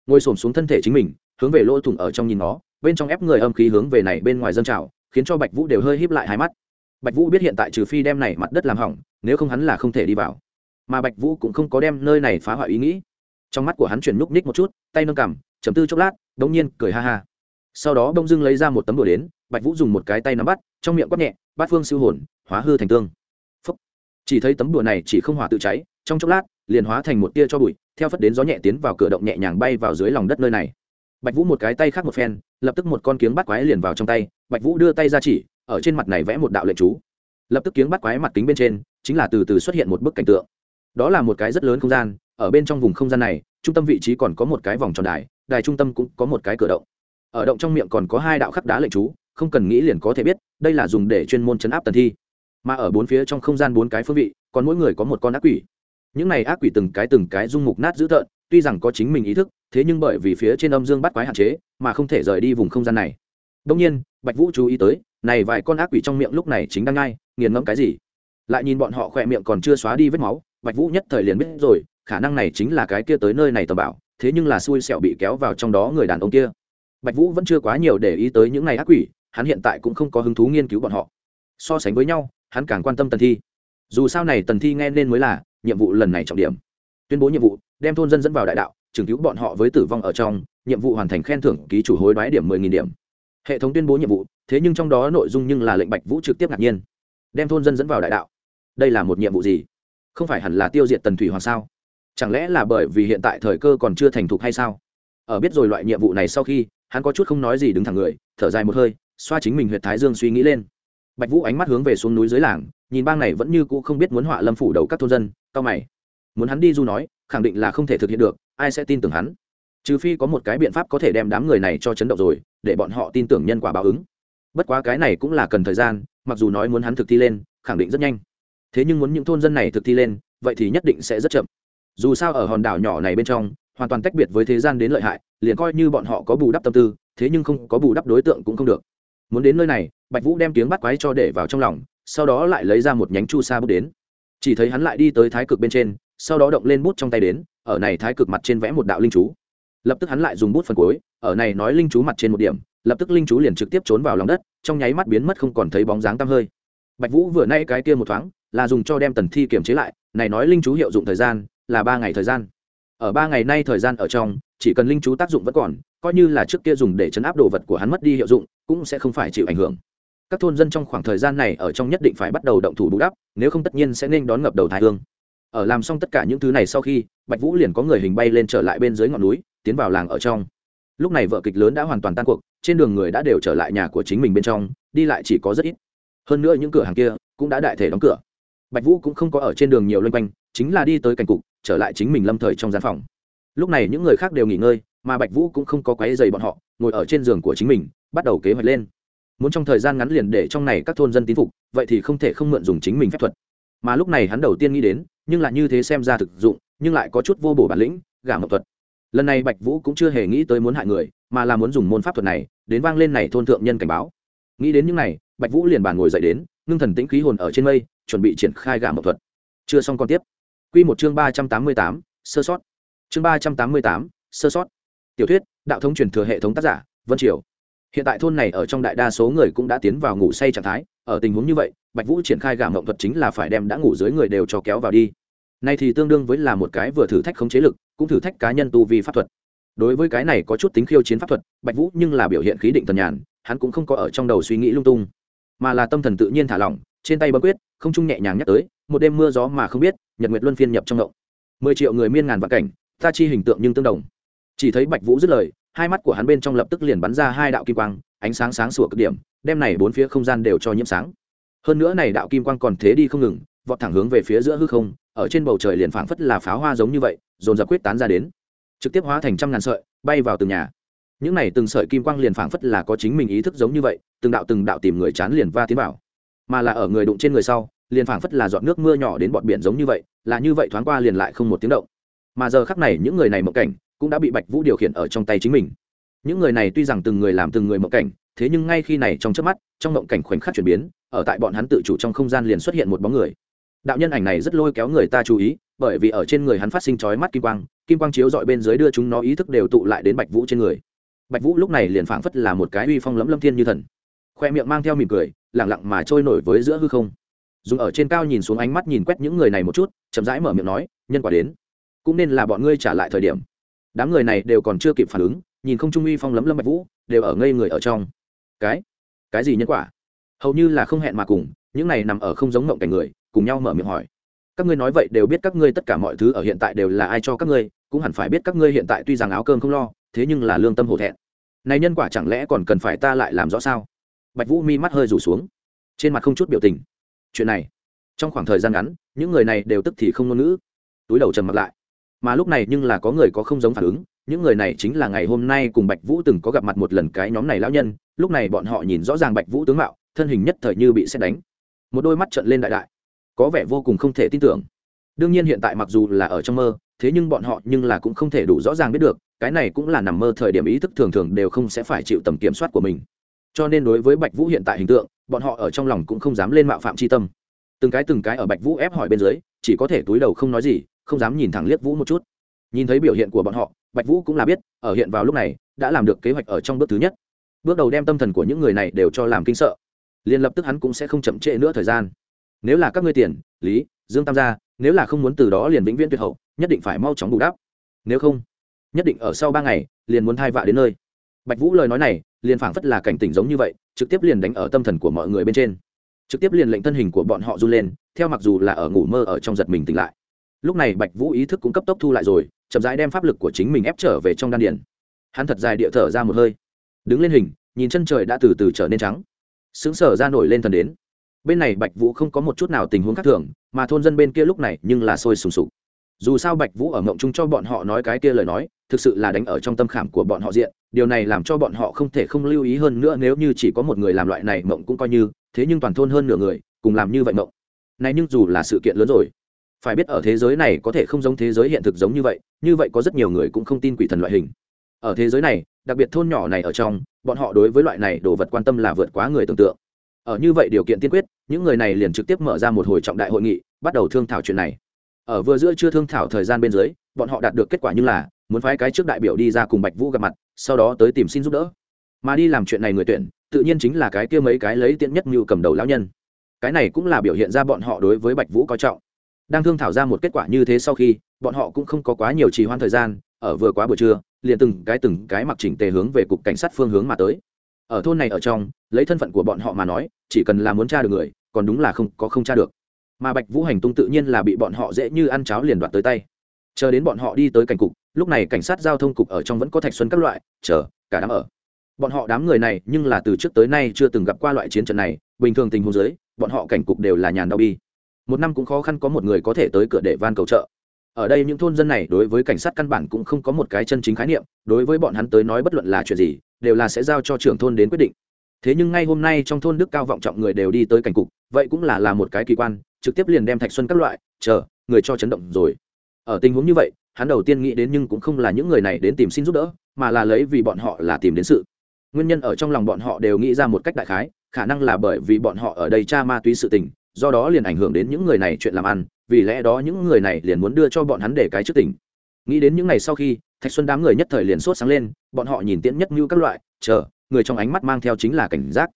Ngồi xổm xuống thân thể chính mình, hướng về lỗ thủng ở trong nhìn nó, bên trong ép người âm khí hướng về này bên ngoài dân trào, khiến cho bạch vũ đều hơi híp lại hai mắt. Bạch vũ biết hiện tại trừ phi đem này mặt đất làm hỏng, nếu không hắn là không thể đi vào. Mà bạch vũ cũng không có đem nơi này phá hoại ý nghĩ. Trong mắt của hắn chuyển núp ních một chút, tay nâng cằm chấm tư chốc lát đ ỗ n g nhiên cười ha ha. Sau đó bông dưng lấy ra một tấm đồ đến bạch vũ dùng một cái tay nắm bắt, trong miệng quát nhẹ, bát phương siêu hồn, hóa hư thành tương. Phúc. chỉ thấy tấm đùa này chỉ không hỏa tự cháy, trong chốc lát, liền hóa thành một tia cho bụi, theo phất đến gió nhẹ tiến vào cửa động nhẹ nhàng bay vào dưới lòng đất nơi này. Bạch vũ một cái tay khác một phen, lập tức một con kiếng bắt quái liền vào trong tay, bạch vũ đưa tay ra chỉ, ở trên mặt này vẽ một đạo lệnh chú. Lập tức kiếng bắt quái mặt kính bên trên, chính là từ từ xuất hiện một bức cảnh tượng. Đó là một cái rất lớn không gian, ở bên trong vùng không gian này, trung tâm vị trí còn có một cái vòng tròn đài đài trung tâm cũng có một cái cửa động. Ở động trong miệng còn có hai đạo khắc đá lệnh chú không cần nghĩ liền có thể biết, đây là dùng để chuyên môn chấn áp tần thi. Mà ở bốn phía trong không gian bốn cái phương vị, còn mỗi người có một con ác quỷ. Những này ác quỷ từng cái từng cái dung mục nát dữ tợn, tuy rằng có chính mình ý thức, thế nhưng bởi vì phía trên âm dương bắt quái hạn chế, mà không thể rời đi vùng không gian này. Đông nhiên, bạch vũ chú ý tới, này vài con ác quỷ trong miệng lúc này chính đang ngay nghiền ngẫm cái gì? Lại nhìn bọn họ khỏe miệng còn chưa xóa đi vết máu, bạch vũ nhất thời liền biết rồi, khả năng này chính là cái kia tới nơi này tầm bảo, thế nhưng là xui xẹo bị kéo vào trong đó người đàn ông kia. Bạch vũ vẫn chưa quá nhiều để ý tới những này ác quỷ hắn hiện tại cũng không có hứng thú nghiên cứu bọn họ. So sánh với nhau, hắn càng quan tâm tần thi. Dù sao này tần thi nghe nên mới là nhiệm vụ lần này trọng điểm. Tuyên bố nhiệm vụ, đem thôn dân dẫn vào đại đạo chứng cứu bọn họ với tử vong ở trong, nhiệm vụ hoàn thành khen thưởng ký chủ hối đoái điểm mười nghìn điểm. Hệ thống tuyên bố nhiệm vụ, thế nhưng trong đó nội dung nhưng là lệnh bạch vũ trực tiếp ngạc nhiên. Đem thôn dân dẫn vào đại đạo. Đây là một nhiệm vụ gì? Không phải hẳn là tiêu diệt tần thủy hoàng sao? Chẳng lẽ là bởi vì hiện tại thời cơ còn chưa thành thục hay sao? Ở biết rồi loại nhiệm vụ này sau khi, hắn có chút không nói gì đứng thẳng người, thở dài một hơi xoa chính mình huyệt thái dương suy nghĩ lên. Bạch vũ ánh mắt hướng về xuống núi dưới làng, nhìn bang này vẫn như cũ không biết muốn họa lâm phủ đầu các thôn dân cao mày. Muốn hắn đi du nói, khẳng định là không thể thực hiện được, ai sẽ tin tưởng hắn? Trừ phi có một cái biện pháp có thể đem đám người này cho chấn động rồi, để bọn họ tin tưởng nhân quả báo ứng. Bất quá cái này cũng là cần thời gian, mặc dù nói muốn hắn thực thi lên, khẳng định rất nhanh. Thế nhưng muốn những thôn dân này thực thi lên, vậy thì nhất định sẽ rất chậm. Dù sao ở hòn đảo nhỏ này bên trong, hoàn toàn tách biệt với thế gian đến lợi hại, liền coi như bọn họ có bù đắp tâm tư, thế nhưng không có bù đắp đối tượng cũng không được muốn đến nơi này, bạch vũ đem tiếng bắt quái cho để vào trong lòng, sau đó lại lấy ra một nhánh chu sa bút đến. Chỉ thấy hắn lại đi tới thái cực bên trên, sau đó động lên bút trong tay đến, ở này thái cực mặt trên vẽ một đạo linh chú. Lập tức hắn lại dùng bút phần cuối, ở này nói linh chú mặt trên một điểm, lập tức linh chú liền trực tiếp trốn vào lòng đất, trong nháy mắt biến mất không còn thấy bóng dáng tăm hơi. Bạch vũ vừa nay cái kia một thoáng, là dùng cho đem tần thi kiềm chế lại, này nói linh chú hiệu dụng thời gian là ba ngày thời gian ở ba ngày nay thời gian ở trong, chỉ cần linh chú tác dụng vẫn còn, coi như là trước kia dùng để chấn áp đồ vật của hắn mất đi hiệu dụng, cũng sẽ không phải chịu ảnh hưởng. Các thôn dân trong khoảng thời gian này ở trong nhất định phải bắt đầu động thủ bù đắp, nếu không tất nhiên sẽ nên đón ngập đầu thái hương. Ở làm xong tất cả những thứ này sau khi, bạch vũ liền có người hình bay lên trở lại bên dưới ngọn núi, tiến vào làng ở trong. Lúc này vợ kịch lớn đã hoàn toàn tan cuộc, trên đường người đã đều trở lại nhà của chính mình bên trong, đi lại chỉ có rất ít. Hơn nữa những cửa hàng kia cũng đã đại thể đóng cửa. Bạch vũ cũng không có ở trên đường nhiều loanh quanh chính là đi tới cảnh cục, trở lại chính mình lâm thời trong gian phòng. Lúc này những người khác đều nghỉ ngơi, mà bạch vũ cũng không có quáy dày bọn họ, ngồi ở trên giường của chính mình, bắt đầu kế hoạch lên. Muốn trong thời gian ngắn liền để trong này các thôn dân tín phục, vậy thì không thể không mượn dùng chính mình phép thuật. Mà lúc này hắn đầu tiên nghĩ đến, nhưng lại như thế xem ra thực dụng, nhưng lại có chút vô bổ bản lĩnh, gả mộc thuật. Lần này bạch vũ cũng chưa hề nghĩ tới muốn hại người, mà là muốn dùng môn pháp thuật này, đến vang lên này thôn thượng nhân cảnh báo. Nghĩ đến những này, bạch vũ liền bàn ngồi dậy đến, ngưng thần tĩnh khí hồn ở trên mây, chuẩn bị triển khai gả mộc thuật. Chưa xong còn tiếp. Quy một chương ba trăm tám mươi tám, sơ sót. Chương ba trăm tám mươi tám, sơ sót. Tiểu thuyết, đạo thống truyền thừa hệ thống tác giả, vân triều. Hiện tại thôn này ở trong đại đa số người cũng đã tiến vào ngủ say trạng thái, ở tình huống như vậy, bạch vũ triển khai gà mộng thuật chính là phải đem đã ngủ dưới người đều cho kéo vào đi. Nay thì tương đương với là một cái vừa thử thách khống chế lực, cũng thử thách cá nhân tu vi pháp thuật. Đối với cái này có chút tính khiêu chiến pháp thuật, bạch vũ nhưng là biểu hiện khí định thần nhàn, hắn cũng không có ở trong đầu suy nghĩ lung tung, mà là tâm thần tự nhiên thả lỏng, trên tay bấm quyết, không trung nhẹ nhàng nhắc tới một đêm mưa gió mà không biết, nhật nguyệt luân phiên nhập trong động. Mười triệu người miên ngàn vạn cảnh, ta chi hình tượng nhưng tương đồng. Chỉ thấy bạch vũ dứt lời, hai mắt của hắn bên trong lập tức liền bắn ra hai đạo kim quang, ánh sáng sáng sủa cực điểm đem này bốn phía không gian đều cho nhiễm sáng. Hơn nữa này đạo kim quang còn thế đi không ngừng, vọt thẳng hướng về phía giữa hư không, ở trên bầu trời liền phảng phất là pháo hoa giống như vậy, dồn dập quyết tán ra đến. Trực tiếp hóa thành trăm ngàn sợi, bay vào từng nhà. Những này từng sợi kim quang liền phảng phất là có chính mình ý thức giống như vậy, từng đạo từng đạo tìm người chán liền va tiến vào. Mà là ở người đụng trên người sau liền phảng phất là giọt nước mưa nhỏ đến bọt biển giống như vậy, là như vậy thoáng qua liền lại không một tiếng động. Mà giờ khắc này, những người này mộng cảnh cũng đã bị bạch vũ điều khiển ở trong tay chính mình. Những người này tuy rằng từng người làm từng người mộng cảnh, thế nhưng ngay khi này trong trước mắt, trong mộng cảnh khoảnh khắc chuyển biến, ở tại bọn hắn tự chủ trong không gian liền xuất hiện một bóng người. Đạo nhân ảnh này rất lôi kéo người ta chú ý, bởi vì ở trên người hắn phát sinh chói mắt kim quang kim quang chiếu dọi bên dưới đưa chúng nó ý thức đều tụ lại đến bạch vũ trên người. Bạch vũ lúc này liền phảng phất là một cái uy phong lẫm lâm thiên như thần. Khoe miệng mang theo mỉm cười lẳng lặng mà trôi nổi với giữa hư không dùng ở trên cao nhìn xuống ánh mắt nhìn quét những người này một chút, chậm rãi mở miệng nói, nhân quả đến, cũng nên là bọn ngươi trả lại thời điểm. Đám người này đều còn chưa kịp phản ứng, nhìn không trung uy phong lấm lâm bạch vũ, đều ở ngây người ở trong. Cái cái gì nhân quả? Hầu như là không hẹn mà cùng, những này nằm ở không giống ngộng cảnh người, cùng nhau mở miệng hỏi. Các ngươi nói vậy đều biết các ngươi tất cả mọi thứ ở hiện tại đều là ai cho các ngươi, cũng hẳn phải biết các ngươi hiện tại tuy rằng áo cơm không lo, thế nhưng là lương tâm hổ thẹn. Này nhân quả chẳng lẽ còn cần phải ta lại làm rõ sao? Bạch vũ mi mắt hơi rủ xuống, trên mặt không chút biểu tình chuyện này, trong khoảng thời gian ngắn, những người này đều tức thì không ngôn ngữ. Túi đầu trầm mặt lại. Mà lúc này nhưng là có người có không giống phản ứng, những người này chính là ngày hôm nay cùng bạch vũ từng có gặp mặt một lần cái nhóm này lão nhân, lúc này bọn họ nhìn rõ ràng bạch vũ tướng mạo, thân hình nhất thời như bị xét đánh. Một đôi mắt trận lên đại đại, có vẻ vô cùng không thể tin tưởng. Đương nhiên hiện tại mặc dù là ở trong mơ, thế nhưng bọn họ nhưng là cũng không thể đủ rõ ràng biết được, cái này cũng là nằm mơ thời điểm ý thức thường thường đều không sẽ phải chịu tầm kiểm soát của mình cho nên đối với bạch vũ hiện tại hình tượng, bọn họ ở trong lòng cũng không dám lên mạo phạm c h i tâm. Từng cái từng cái ở bạch vũ ép hỏi bên dưới, chỉ có thể túi đầu không nói gì, không dám nhìn thẳng liếc vũ một chút. Nhìn thấy biểu hiện của bọn họ, bạch vũ cũng là biết, ở hiện vào lúc này, đã làm được kế hoạch ở trong bước thứ nhất. Bước đầu đem tâm thần của những người này đều cho làm kinh sợ. Liền lập tức hắn cũng sẽ không chậm trễ nữa thời gian. Nếu là các ngươi tiền, lý, dương tam gia, nếu là không muốn từ đó liền vĩnh viễn tuyệt hậu, nhất định phải mau chóng bù đắp. Nếu không, nhất định ở sau ba ngày, liền muốn thai vạ đến nơi. Bạch vũ lời nói này liền phảng phất là cảnh tỉnh giống như vậy, trực tiếp liền đánh ở tâm thần của mọi người bên trên. Trực tiếp liền lệnh thân hình của bọn họ run lên, theo mặc dù là ở ngủ mơ ở trong giật mình tỉnh lại. Lúc này bạch vũ ý thức cũng cấp tốc thu lại rồi, chậm rãi đem pháp lực của chính mình ép trở về trong đan điền. Hắn thật dài địa thở ra một hơi. Đứng lên hình, nhìn chân trời đã từ từ trở nên trắng. Sướng sở ra nổi lên thần đến. Bên này bạch vũ không có một chút nào tình huống khác thường, mà thôn dân bên kia lúc này nhưng là sôi sùng sục. Dù sao bạch vũ ở mộng chung cho bọn họ nói cái kia lời nói, thực sự là đánh ở trong tâm khảm của bọn họ diện điều này làm cho bọn họ không thể không lưu ý hơn nữa nếu như chỉ có một người làm loại này mộng cũng coi như, thế nhưng toàn thôn hơn nửa người cùng làm như vậy mộng. Này nhưng dù là sự kiện lớn rồi, phải biết ở thế giới này có thể không giống thế giới hiện thực giống như vậy như vậy có rất nhiều người cũng không tin quỷ thần loại hình. Ở thế giới này, đặc biệt thôn nhỏ này ở trong, bọn họ đối với loại này đồ vật quan tâm là vượt quá người tưởng tượng. Ở như vậy điều kiện tiên quyết, những người này liền trực tiếp mở ra một hồi trọng đại hội nghị, bắt đầu thương thảo chuyện này. Ở vừa giữa chưa thương thảo thời gian bên dưới, bọn họ đạt được kết quả như là, muốn phái cái trước đại biểu đi ra cùng bạch vũ gặp mặt sau đó tới tìm xin giúp đỡ. Mà đi làm chuyện này người tuyển, tự nhiên chính là cái kia mấy cái lấy tiện nhất như cầm đầu lão nhân. Cái này cũng là biểu hiện ra bọn họ đối với bạch vũ coi trọng. Đang thương thảo ra một kết quả như thế sau khi, bọn họ cũng không có quá nhiều trì hoãn thời gian, ở vừa quá buổi trưa, liền từng cái từng cái mặc chỉnh tề hướng về cục cảnh sát phương hướng mà tới. Ở thôn này ở trong, lấy thân phận của bọn họ mà nói, chỉ cần là muốn tra được người, còn đúng là không có không tra được. Mà bạch vũ hành tung tự nhiên là bị bọn họ dễ như ăn cháo liền đoạt tới tay chờ đến bọn họ đi tới cảnh cục, lúc này cảnh sát giao thông cục ở trong vẫn có thạch xuân các loại, chờ, cả đám ở. Bọn họ đám người này, nhưng là từ trước tới nay chưa từng gặp qua loại chiến trận này, bình thường tình huống dưới, bọn họ cảnh cục đều là nhàn đau bi. Một năm cũng khó khăn có một người có thể tới cửa để van cầu trợ. Ở đây những thôn dân này đối với cảnh sát căn bản cũng không có một cái chân chính khái niệm, đối với bọn hắn tới nói bất luận là chuyện gì, đều là sẽ giao cho trưởng thôn đến quyết định. Thế nhưng ngay hôm nay trong thôn đức cao vọng trọng người đều đi tới cảnh cục, vậy cũng là là một cái kỳ quan, trực tiếp liền đem thạch xuân các loại, chờ, người cho chấn động rồi ở tình huống như vậy, hắn đầu tiên nghĩ đến nhưng cũng không là những người này đến tìm xin giúp đỡ, mà là lấy vì bọn họ là tìm đến sự. Nguyên nhân ở trong lòng bọn họ đều nghĩ ra một cách đại khái, khả năng là bởi vì bọn họ ở đây tra ma túy sự tình, do đó liền ảnh hưởng đến những người này chuyện làm ăn, vì lẽ đó những người này liền muốn đưa cho bọn hắn để cái trước tỉnh nghĩ đến những ngày sau khi, thạch xuân đám người nhất thời liền sốt sáng lên, bọn họ nhìn tiễn nhất như các loại, chờ, người trong ánh mắt mang theo chính là cảnh giác.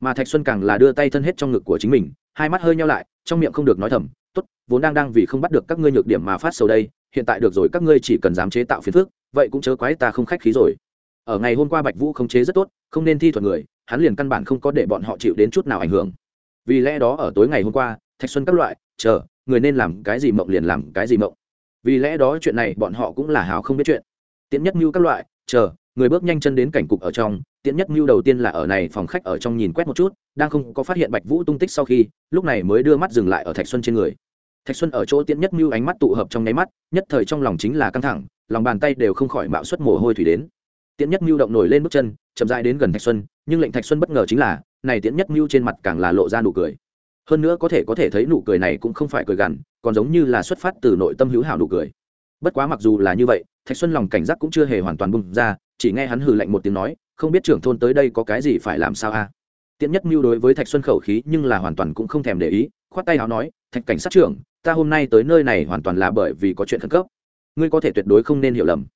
Mà thạch xuân càng là đưa tay thân hết trong ngực của chính mình, hai mắt hơi nhau lại, trong miệng không được nói thầm tốt, vốn đang đang vì không bắt được các ngươi nhược điểm mà phát sầu đây, hiện tại được rồi, các ngươi chỉ cần dám chế tạo phiền phức, vậy cũng chớ quái ta không khách khí rồi. Ở ngày hôm qua bạch vũ không chế rất tốt, không nên thi thuật người, hắn liền căn bản không có để bọn họ chịu đến chút nào ảnh hưởng. Vì lẽ đó ở tối ngày hôm qua, thạch xuân các loại, chờ, người nên làm cái gì mộng liền làm cái gì mộng. Vì lẽ đó chuyện này bọn họ cũng là hào không biết chuyện. Tiện nhất mưu các loại, chờ, người bước nhanh chân đến cảnh cục ở trong tiện nhất mưu đầu tiên là ở này phòng khách ở trong nhìn quét một chút đang không có phát hiện bạch vũ tung tích sau khi, lúc này mới đưa mắt dừng lại ở thạch xuân trên người. Thạch xuân ở chỗ tiễn nhất mưu ánh mắt tụ hợp trong nháy mắt, nhất thời trong lòng chính là căng thẳng, lòng bàn tay đều không khỏi mạo suất mồ hôi thủy đến. Tiễn nhất mưu động nổi lên bước chân, chậm dại đến gần thạch xuân, nhưng lệnh thạch xuân bất ngờ chính là, này tiễn nhất mưu trên mặt càng là lộ ra nụ cười. Hơn nữa có thể có thể thấy nụ cười này cũng không phải cười gằn, còn giống như là xuất phát từ nội tâm hữu hảo nụ cười. Bất quá mặc dù là như vậy, thạch xuân lòng cảnh giác cũng chưa hề hoàn toàn bung ra, chỉ nghe hắn hừ lạnh một tiếng nói, không biết trưởng thôn tới đây có cái gì phải làm sao a? à? Tiện nhất mưu đối với thạch xuân khẩu khí nhưng là hoàn toàn cũng không thèm để ý, khoát tay áo nói, thạch cảnh sát trưởng, ta hôm nay tới nơi này hoàn toàn là bởi vì có chuyện khẩn cấp. Ngươi có thể tuyệt đối không nên hiểu lầm.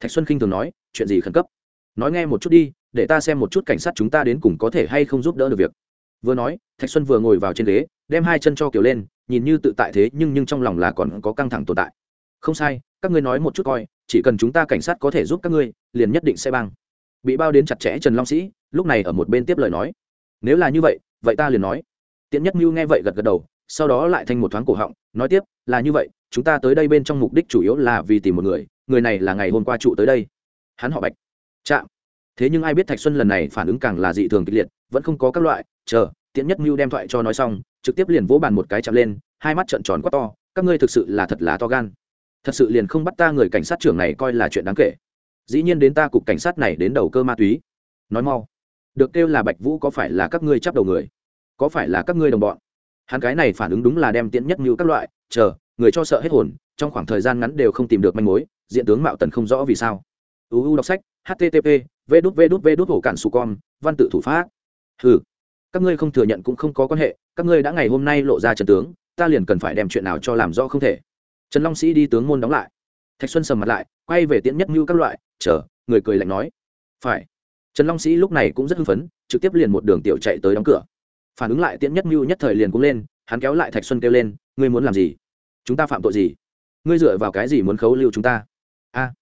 Thạch xuân khinh thường nói, chuyện gì khẩn cấp? Nói nghe một chút đi, để ta xem một chút cảnh sát chúng ta đến cùng có thể hay không giúp đỡ được việc. Vừa nói, thạch xuân vừa ngồi vào trên ghế, đem hai chân cho kiều lên, nhìn như tự tại thế nhưng nhưng trong lòng là còn có căng thẳng tồn tại. Không sai, các ngươi nói một chút coi, chỉ cần chúng ta cảnh sát có thể giúp các ngươi, liền nhất định sẽ băng bị bao đến chặt chẽ trần long sĩ, lúc này ở một bên tiếp lời nói nếu là như vậy vậy ta liền nói. Tiện nhất mưu nghe vậy gật gật đầu, sau đó lại thành một thoáng cổ họng, nói tiếp, là như vậy, chúng ta tới đây bên trong mục đích chủ yếu là vì tìm một người người này là ngày hôm qua trụ tới đây. Hắn họ bạch. Chạm. Thế nhưng ai biết thạch xuân lần này phản ứng càng là dị thường kịch liệt, vẫn không có các loại, chờ tiện nhất mưu đem thoại cho nói xong, trực tiếp liền vỗ bàn một cái chạm lên, hai mắt trợn tròn quá to, các ngươi thực sự là thật là to gan. Thật sự liền không bắt ta người cảnh sát trưởng này coi là chuyện đáng kể. Dĩ nhiên đến ta cục cảnh sát này đến đầu cơ ma túy. Nói mau được kêu là bạch vũ có phải là các ngươi chấp đầu người? Có phải là các ngươi đồng bọn? Hắn cái này phản ứng đúng là đem tiễn nhất như các loại, chờ, người cho sợ hết hồn, trong khoảng thời gian ngắn đều không tìm được manh mối, diện tướng mạo tần không rõ vì sao. Uu đọc sách http v đút v đút v đút hổ cản su con, văn tự thủ pháp. Ừ các ngươi không thừa nhận cũng không có quan hệ, các ngươi đã ngày hôm nay lộ ra trần tướng, ta liền cần phải đem chuyện nào cho làm rõ không thể. Trần long sĩ đi tướng môn đóng lại. Thạch xuân sầm mặt lại, quay về tiễn nhất như các loại, chờ, người cười lạnh nói. Phải trần long sĩ lúc này cũng rất hưng phấn, trực tiếp liền một đường tiểu chạy tới đóng cửa. Phản ứng lại tiễn nhất mưu nhất thời liền cũng lên, hắn kéo lại thạch xuân kêu lên, ngươi muốn làm gì? Chúng ta phạm tội gì? Ngươi dựa vào cái gì muốn khấu lưu chúng ta? A.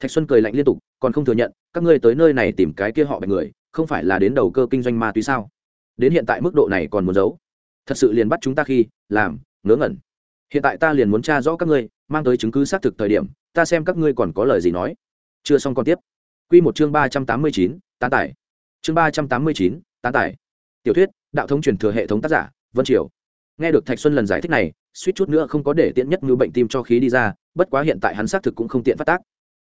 Thạch xuân cười lạnh liên tục, còn không thừa nhận, các ngươi tới nơi này tìm cái kia họ bạch người, không phải là đến đầu cơ kinh doanh ma túy sao? Đến hiện tại mức độ này còn muốn giấu? Thật sự liền bắt chúng ta khi, làm, ngớ ngẩn. Hiện tại ta liền muốn tra rõ các ngươi, mang tới chứng cứ xác thực thời điểm, ta xem các ngươi còn có lời gì nói. Chưa xong còn tiếp. Quy một chương ba trăm tám mươi chín, tán tải. Chương ba trăm tám mươi chín, tán tải. Tiểu thuyết, đạo thống truyền thừa hệ thống tác giả, vân triều. Nghe được thạch xuân lần giải thích này, suýt chút nữa không có để tiện nhất như bệnh tim cho khí đi ra, bất quá hiện tại hắn xác thực cũng không tiện phát tác.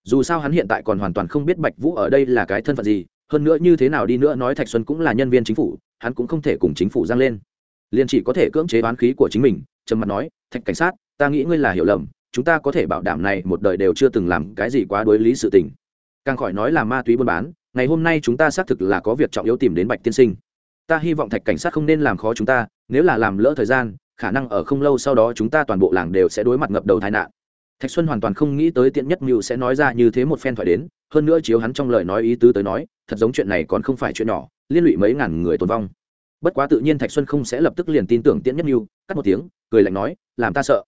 Dù sao hắn hiện tại còn hoàn toàn không biết bạch vũ ở đây là cái thân phận gì, hơn nữa như thế nào đi nữa nói thạch xuân cũng là nhân viên chính phủ, hắn cũng không thể cùng chính phủ giang lên. Liên chỉ có thể cưỡng chế oán khí của chính mình, trầm mặt nói, thạch cảnh sát, ta nghĩ ngươi là hiểu lầm, chúng ta có thể bảo đảm này một đời đều chưa từng làm cái gì quá đối lý sự tình càng khỏi nói là ma túy buôn bán, ngày hôm nay chúng ta xác thực là có việc trọng yếu tìm đến bạch tiên sinh. Ta hy vọng thạch cảnh sát không nên làm khó chúng ta, nếu là làm lỡ thời gian, khả năng ở không lâu sau đó chúng ta toàn bộ làng đều sẽ đối mặt ngập đầu tai nạn. Thạch xuân hoàn toàn không nghĩ tới tiện nhất mưu sẽ nói ra như thế một phen thoại đến, hơn nữa chiếu hắn trong lời nói ý tứ tới nói, thật giống chuyện này còn không phải chuyện nhỏ, liên lụy mấy ngàn người tồn vong. Bất quá tự nhiên thạch xuân không sẽ lập tức liền tin tưởng tiễn nhất mưu, cắt một tiếng, cười lạnh nói, làm ta sợ.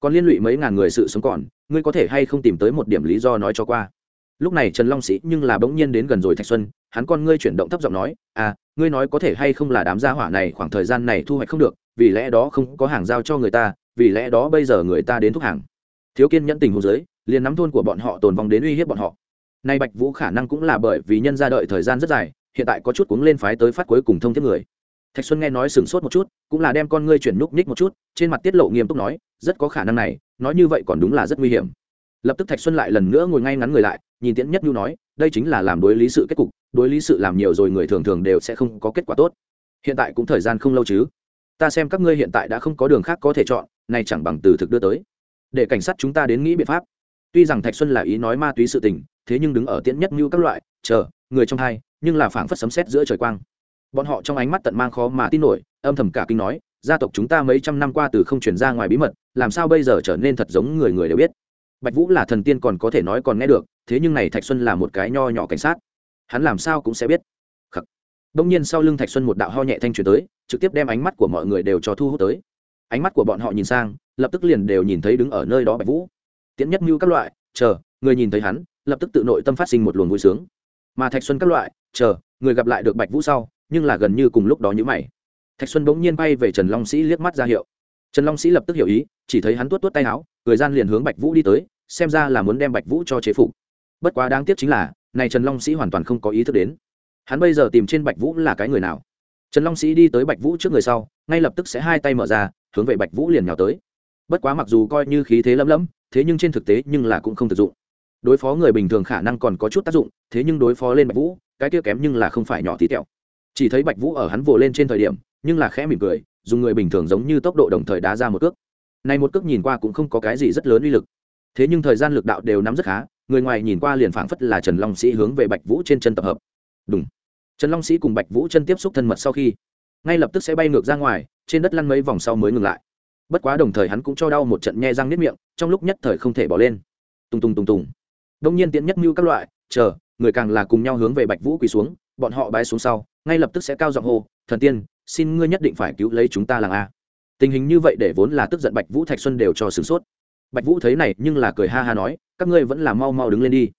Còn liên lụy mấy ngàn người sự sống còn, ngươi có thể hay không tìm tới một điểm lý do nói cho qua? Lúc này trần long sĩ nhưng là bỗng nhiên đến gần rồi thạch xuân, hắn con ngươi chuyển động thấp giọng nói à ngươi nói có thể hay không là đám gia hỏa này khoảng thời gian này thu hoạch không được, vì lẽ đó không có hàng giao cho người ta, vì lẽ đó bây giờ người ta đến thúc hàng. Thiếu kiên nhẫn tình hồ dưới, liền nắm thôn của bọn họ tồn vong đến uy hiếp bọn họ. Nay bạch vũ khả năng cũng là bởi vì nhân ra đợi thời gian rất dài, hiện tại có chút cuống lên phái tới phát cuối cùng thông tiếp người. Thạch xuân nghe nói sửng sốt một chút, cũng là đem con ngươi chuyển núp ních một chút, trên mặt tiết lộ nghiêm túc nói, rất có khả năng này, nói như vậy còn đúng là rất nguy hiểm lập tức thạch xuân lại lần nữa ngồi ngay ngắn người lại, nhìn tiễn nhất nhu nói, đây chính là làm đối lý sự kết cục, đối lý sự làm nhiều rồi người thường thường đều sẽ không có kết quả tốt. Hiện tại cũng thời gian không lâu chứ. Ta xem các ngươi hiện tại đã không có đường khác có thể chọn, nay chẳng bằng từ thực đưa tới. Để cảnh sát chúng ta đến nghĩ biện pháp. Tuy rằng thạch xuân là ý nói ma túy sự tình, thế nhưng đứng ở tiễn nhất như các loại, chờ, người trong hai, nhưng là phảng phất sấm sét giữa trời quang. Bọn họ trong ánh mắt tận mang khó mà tin nổi, âm thầm cả kinh nói, gia tộc chúng ta mấy trăm năm qua từ không chuyển ra ngoài bí mật, làm sao bây giờ trở nên thật giống người người đều biết? Bạch vũ là thần tiên còn có thể nói còn nghe được, thế nhưng này thạch xuân là một cái nho nhỏ cảnh sát. Hắn làm sao cũng sẽ biết. Khắc. đông nhiên sau lưng thạch xuân một đạo ho nhẹ thanh truyền tới, trực tiếp đem ánh mắt của mọi người đều cho thu hút tới. Ánh mắt của bọn họ nhìn sang, lập tức liền đều nhìn thấy đứng ở nơi đó bạch vũ. Tiễn nhất mưu các loại, chờ, người nhìn thấy hắn, lập tức tự nội tâm phát sinh một luồng vui sướng. Mà thạch xuân các loại, chờ, người gặp lại được bạch vũ sau, nhưng là gần như cùng lúc đó như mày. Thạch xuân bỗng nhiên bay về trần long sĩ liếc mắt ra hiệu trần long sĩ lập tức hiểu ý, chỉ thấy hắn tuốt tuốt tay áo người gian liền hướng bạch vũ đi tới, xem ra là muốn đem bạch vũ cho chế phục. Bất quá đáng tiếc chính là, này trần long sĩ hoàn toàn không có ý thức đến. Hắn bây giờ tìm trên bạch vũ là cái người nào? Trần long sĩ đi tới bạch vũ trước người sau, ngay lập tức sẽ hai tay mở ra, hướng về bạch vũ liền nhào tới. Bất quá mặc dù coi như khí thế lấm lấm thế nhưng trên thực tế nhưng là cũng không thực dụng. Đối phó người bình thường khả năng còn có chút tác dụng, thế nhưng đối phó lên bạch vũ, cái kia kém nhưng là không phải nhỏ tí tẹo. Chỉ thấy bạch vũ ở hắn vồ lên trên thời điểm, nhưng là khẽ mỉm cười dùng người bình thường giống như tốc độ đồng thời đá ra một cước. Này một cước nhìn qua cũng không có cái gì rất lớn uy lực. Thế nhưng thời gian lực đạo đều nắm rất khá, người ngoài nhìn qua liền phảng phất là trần long sĩ hướng về bạch vũ trên chân tập hợp. Đúng trần long sĩ cùng bạch vũ chân tiếp xúc thân mật sau khi, ngay lập tức sẽ bay ngược ra ngoài, trên đất lăn mấy vòng sau mới ngừng lại. Bất quá đồng thời hắn cũng cho đau một trận nhe răng nếp miệng, trong lúc nhất thời không thể bỏ lên. Tùng tùng tùng tùng. Đông nhiên tiện nhất mưu các loại, chờ, người càng là cùng nhau hướng về bạch vũ quỳ xuống, bọn họ bái xuống sau, ngay lập tức sẽ cao giọng hô, thần tiên xin ngươi nhất định phải cứu lấy chúng ta làng a. Tình hình như vậy để vốn là tức giận bạch vũ thạch xuân đều cho sửng sốt. Bạch vũ thấy này nhưng là cười ha ha nói, các ngươi vẫn là mau mau đứng lên đi.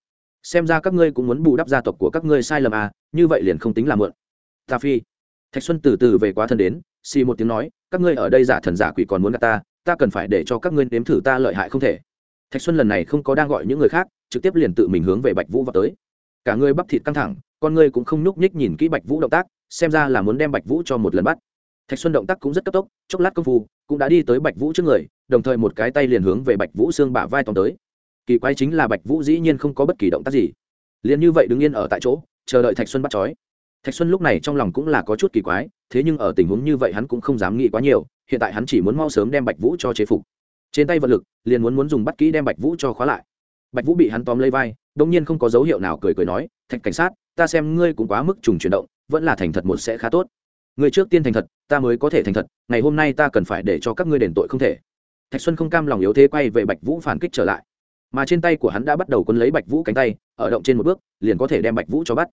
Xem ra các ngươi cũng muốn bù đắp gia tộc của các ngươi sai lầm à như vậy liền không tính là mượn. Ta phi. Thạch xuân từ từ về quá thân đến, xì một tiếng nói, các ngươi ở đây giả thần giả quỷ còn muốn gạt ta ta cần phải để cho các ngươi nếm thử ta lợi hại không thể. Thạch xuân lần này không có đang gọi những người khác, trực tiếp liền tự mình hướng về bạch vũ vào tới. Cả người bắp thịt căng thẳng con người cũng không nhúc nhích nhìn kỹ bạch vũ động tác, xem ra là muốn đem bạch vũ cho một lần bắt. Thạch xuân động tác cũng rất cấp tốc, chốc lát công phu, cũng đã đi tới bạch vũ trước người, đồng thời một cái tay liền hướng về bạch vũ xương bả vai tóm tới. Kỳ quái chính là bạch vũ dĩ nhiên không có bất kỳ động tác gì. Liền như vậy đứng yên ở tại chỗ, chờ đợi thạch xuân bắt chói. Thạch xuân lúc này trong lòng cũng là có chút kỳ quái, thế nhưng ở tình huống như vậy hắn cũng không dám nghĩ quá nhiều, hiện tại hắn chỉ muốn mau sớm đem bạch vũ cho chế phục. Trên tay vật lực, liền muốn muốn dùng bắt kỹ đem bạch vũ cho khóa lại. Bạch vũ bị hắn tóm lấy vai đông nhiên không có dấu hiệu nào cười cười nói, thạch cảnh sát ta xem ngươi cũng quá mức trùng chuyển động, vẫn là thành thật một sẽ khá tốt. Người trước tiên thành thật, ta mới có thể thành thật, ngày hôm nay ta cần phải để cho các ngươi đền tội không thể. Thạch xuân không cam lòng yếu thế quay về bạch vũ phản kích trở lại. Mà trên tay của hắn đã bắt đầu quân lấy bạch vũ cánh tay, ở động trên một bước, liền có thể đem bạch vũ cho bắt.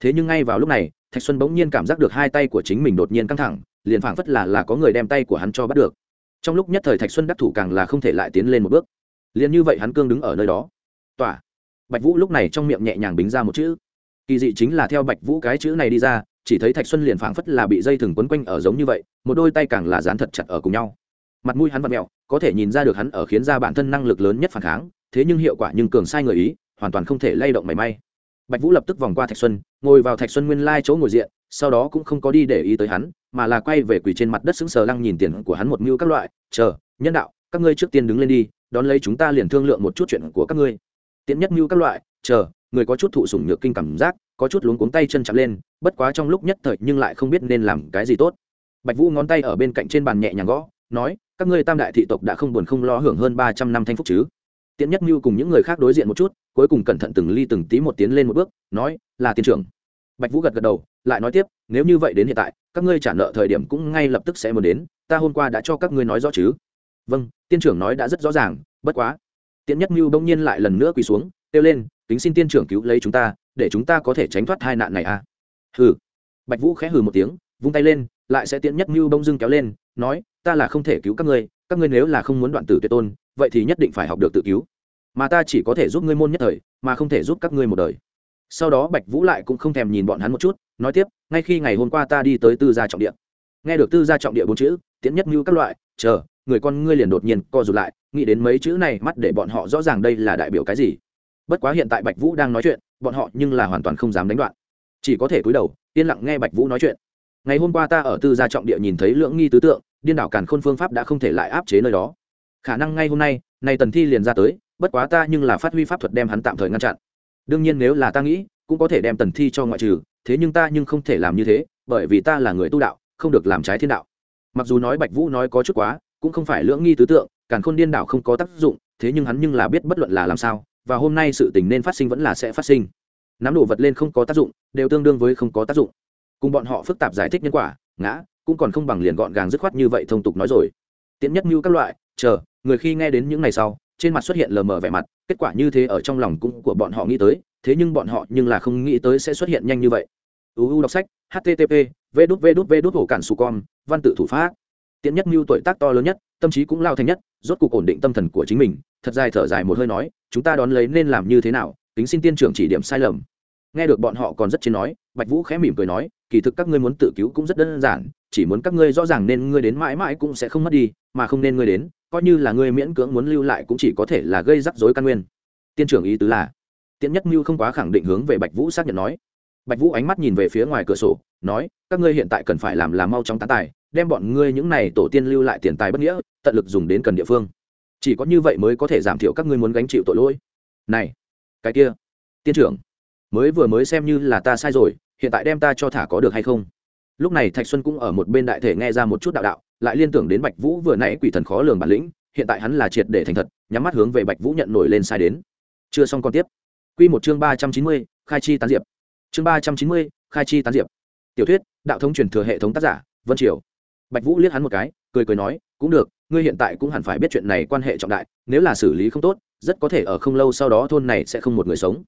Thế nhưng ngay vào lúc này, thạch xuân bỗng nhiên cảm giác được hai tay của chính mình đột nhiên căng thẳng, liền phảng phất là là có người đem tay của hắn cho bắt được. Trong lúc nhất thời thạch xuân đắc thủ càng là không thể lại tiến lên một bước. Liền như vậy hắn cương đứng ở nơi đó. Tỏa! Bạch vũ lúc này trong miệng nhẹ nhàng bính ra một chữ kỳ dị chính là theo bạch vũ cái chữ này đi ra, chỉ thấy thạch xuân liền phảng phất là bị dây thừng quấn quanh ở giống như vậy, một đôi tay càng là dán thật chặt ở cùng nhau. Mặt mũi hắn vặn mẹo có thể nhìn ra được hắn ở khiến ra bản thân năng lực lớn nhất phản kháng, thế nhưng hiệu quả nhưng cường sai người ý, hoàn toàn không thể lay động mảy may. Bạch vũ lập tức vòng qua thạch xuân, ngồi vào thạch xuân nguyên lai chỗ ngồi diện, sau đó cũng không có đi để ý tới hắn, mà là quay về quỳ trên mặt đất sững sờ lăng nhìn tiền của hắn một mưu các loại, chờ, nhân đạo, các ngươi trước tiên đứng lên đi, đón lấy chúng ta liền thương lượng một chút chuyện của các ngươi. Tiện nhất mưu các loại, chờ người có chút thụ sủng nhược kinh cảm giác, có chút luống cuống tay chân chạm lên, bất quá trong lúc nhất thời nhưng lại không biết nên làm cái gì tốt. Bạch vũ ngón tay ở bên cạnh trên bàn nhẹ nhàng gõ, nói, các ngươi tam đại thị tộc đã không buồn không lo hưởng hơn ba trăm năm thanh phúc chứ? Tiễn nhất mưu cùng những người khác đối diện một chút, cuối cùng cẩn thận từng ly từng tí một tiến lên một bước, nói, là tiên trưởng. Bạch vũ gật gật đầu, lại nói tiếp, nếu như vậy đến hiện tại, các ngươi trả nợ thời điểm cũng ngay lập tức sẽ muốn đến, ta hôm qua đã cho các ngươi nói rõ chứ? Vâng tiên trưởng nói đã rất rõ ràng, bất quá. Tiễn nhất mưu bỗng nhiên lại lần nữa quỳ xuống kêu lên, kính xin tiên trưởng cứu lấy chúng ta, để chúng ta có thể tránh thoát hai nạn này à? Hừ. Bạch vũ khẽ hừ một tiếng, vung tay lên, lại sẽ tiễn nhất mưu bông dưng kéo lên, nói, ta là không thể cứu các ngươi các ngươi nếu là không muốn đoạn tử tuyệt tôn, vậy thì nhất định phải học được tự cứu. Mà ta chỉ có thể giúp ngươi môn nhất thời, mà không thể giúp các ngươi một đời. Sau đó bạch vũ lại cũng không thèm nhìn bọn hắn một chút, nói tiếp, ngay khi ngày hôm qua ta đi tới tư gia trọng địa. Nghe được tư gia trọng địa bốn chữ, tiễn nhất mưu các loại, chờ, người con ngươi liền đột nhiên co rụt lại, nghĩ đến mấy chữ này, mắt để bọn họ rõ ràng đây là đại biểu cái gì bất quá hiện tại bạch vũ đang nói chuyện, bọn họ nhưng là hoàn toàn không dám đánh đoạn. Chỉ có thể cúi đầu, yên lặng nghe bạch vũ nói chuyện. Ngày hôm qua ta ở tư gia trọng địa nhìn thấy lưỡng nghi tứ tượng, điên đảo càn khôn phương pháp đã không thể lại áp chế nơi đó. Khả năng ngay hôm nay nay tần thi liền ra tới, bất quá ta nhưng là phát huy pháp thuật đem hắn tạm thời ngăn chặn. Đương nhiên nếu là ta nghĩ, cũng có thể đem tần thi cho ngoại trừ, thế nhưng ta nhưng không thể làm như thế, bởi vì ta là người tu đạo, không được làm trái thiên đạo. Mặc dù nói bạch vũ nói có chút quá, cũng không phải lưỡng nghi tứ tượng, càn khôn điên đảo không có tác dụng, thế nhưng hắn nhưng là biết bất luận là làm sao và hôm nay sự tình nên phát sinh vẫn là sẽ phát sinh. Nắm đồ vật lên không có tác dụng, đều tương đương với không có tác dụng. Cùng bọn họ phức tạp giải thích nhân quả, ngã, cũng còn không bằng liền gọn gàng dứt khoát như vậy thông tục nói rồi. Tiện nhất như các loại, chờ, người khi nghe đến những ngày sau, trên mặt xuất hiện lờ mờ vẻ mặt, kết quả như thế ở trong lòng cũng của bọn họ nghĩ tới, thế nhưng bọn họ nhưng là không nghĩ tới sẽ xuất hiện nhanh như vậy. Uu đọc sách http v đút v đút v đút hổ cản su con văn tự thủ pháp tiện nhất mưu tuổi tác to lớn nhất, tâm trí cũng lao thành nhất, rốt cuộc ổn định tâm thần của chính mình, thật dài thở dài một hơi nói, chúng ta đón lấy nên làm như thế nào tính xin tiên trưởng chỉ điểm sai lầm. Nghe được bọn họ còn rất chiến nói, bạch vũ khẽ mỉm cười nói, kỳ thực các ngươi muốn tự cứu cũng rất đơn giản, chỉ muốn các ngươi rõ ràng nên ngươi đến mãi mãi cũng sẽ không mất đi, mà không nên ngươi đến, coi như là ngươi miễn cưỡng muốn lưu lại cũng chỉ có thể là gây rắc rối căn nguyên. Tiên trưởng ý tứ là tiện nhất mưu không quá khẳng định hướng về bạch vũ xác nhận nói. Bạch vũ ánh mắt nhìn về phía ngoài cửa sổ, nói, các ngươi hiện tại cần phải làm là mau chóng tán tài đem bọn ngươi những này tổ tiên lưu lại tiền tài bất nghĩa, tận lực dùng đến cần địa phương. Chỉ có như vậy mới có thể giảm thiểu các ngươi muốn gánh chịu tội lỗi. Này, cái kia, tiên trưởng, mới vừa mới xem như là ta sai rồi, hiện tại đem ta cho thả có được hay không? Lúc này thạch xuân cũng ở một bên đại thể nghe ra một chút đạo đạo, lại liên tưởng đến bạch vũ vừa nãy quỷ thần khó lường bản lĩnh, hiện tại hắn là triệt để thành thật, nhắm mắt hướng về bạch vũ nhận nổi lên sai đến. Chưa xong còn tiếp. Q một chương ba trăm chín mươi, khai chi tán diệp. Chương ba trăm chín mươi, khai chi tán diệp. Tiểu thuyết, đạo thống truyền thừa hệ thống tác giả, vân triều bạch vũ liếc hắn một cái cười cười nói cũng được ngươi hiện tại cũng hẳn phải biết chuyện này quan hệ trọng đại nếu là xử lý không tốt rất có thể ở không lâu sau đó thôn này sẽ không một người sống.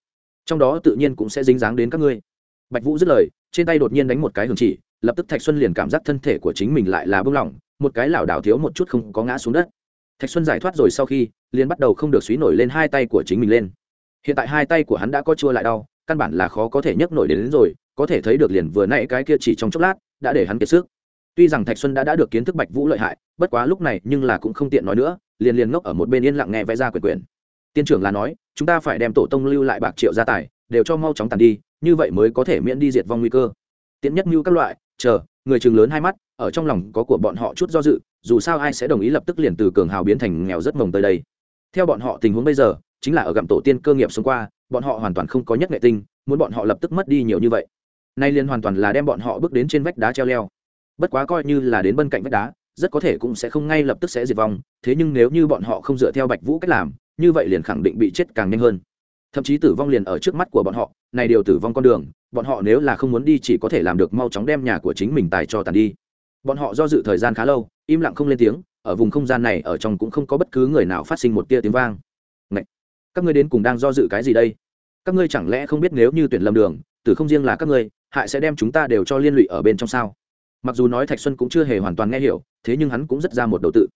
Trong đó tự nhiên cũng sẽ dính dáng đến các ngươi. Bạch vũ dứt lời trên tay đột nhiên đánh một cái hưởng chỉ lập tức thạch xuân liền cảm giác thân thể của chính mình lại là bưng lỏng một cái lảo đảo thiếu một chút không có ngã xuống đất. Thạch xuân giải thoát rồi sau khi liền bắt đầu không được suy nổi lên hai tay của chính mình lên. Hiện tại hai tay của hắn đã có chua lại đau căn bản là khó có thể nhấc nổi đến, đến rồi có thể thấy được liền vừa nãy cái kia chỉ trong chốc lát đã để hắn kiệt sức tuy rằng thạch xuân đã đã được kiến thức bạch vũ lợi hại, bất quá lúc này nhưng là cũng không tiện nói nữa, liền liền ngốc ở một bên yên lặng nghe vẽ ra quyền quyền. Tiên trưởng là nói, chúng ta phải đem tổ tông lưu lại bạc triệu gia tài, đều cho mau chóng tàn đi, như vậy mới có thể miễn đi diệt vong nguy cơ. Tiện nhất như các loại, chờ, người chừng lớn hai mắt, ở trong lòng có của bọn họ chút do dự, dù sao ai sẽ đồng ý lập tức liền từ cường hào biến thành nghèo rất mồng tới đây. Theo bọn họ tình huống bây giờ, chính là ở gặm tổ tiên cơ nghiệp xung qua, bọn họ hoàn toàn không có nhất nghệ tinh, muốn bọn họ lập tức mất đi nhiều như vậy. Nay liền hoàn toàn là đem bọn họ bước đến trên vách đá treo leo bất quá coi như là đến bên cạnh vách đá, rất có thể cũng sẽ không ngay lập tức sẽ diệt vong, thế nhưng nếu như bọn họ không dựa theo bạch vũ cách làm, như vậy liền khẳng định bị chết càng nhanh hơn. Thậm chí tử vong liền ở trước mắt của bọn họ, này điều tử vong con đường, bọn họ nếu là không muốn đi chỉ có thể làm được mau chóng đem nhà của chính mình tài cho tàn đi. Bọn họ do dự thời gian khá lâu, im lặng không lên tiếng, ở vùng không gian này, ở trong cũng không có bất cứ người nào phát sinh một tia tiếng vang. Ngậy! các ngươi đến cùng đang do dự cái gì đây? Các ngươi chẳng lẽ không biết nếu như tuyển lầm đường, tử không riêng là các ngươi, hại sẽ đem chúng ta đều cho liên lụy ở bên trong sao? Mặc dù nói thạch xuân cũng chưa hề hoàn toàn nghe hiểu, thế nhưng hắn cũng rất ra một đầu tự.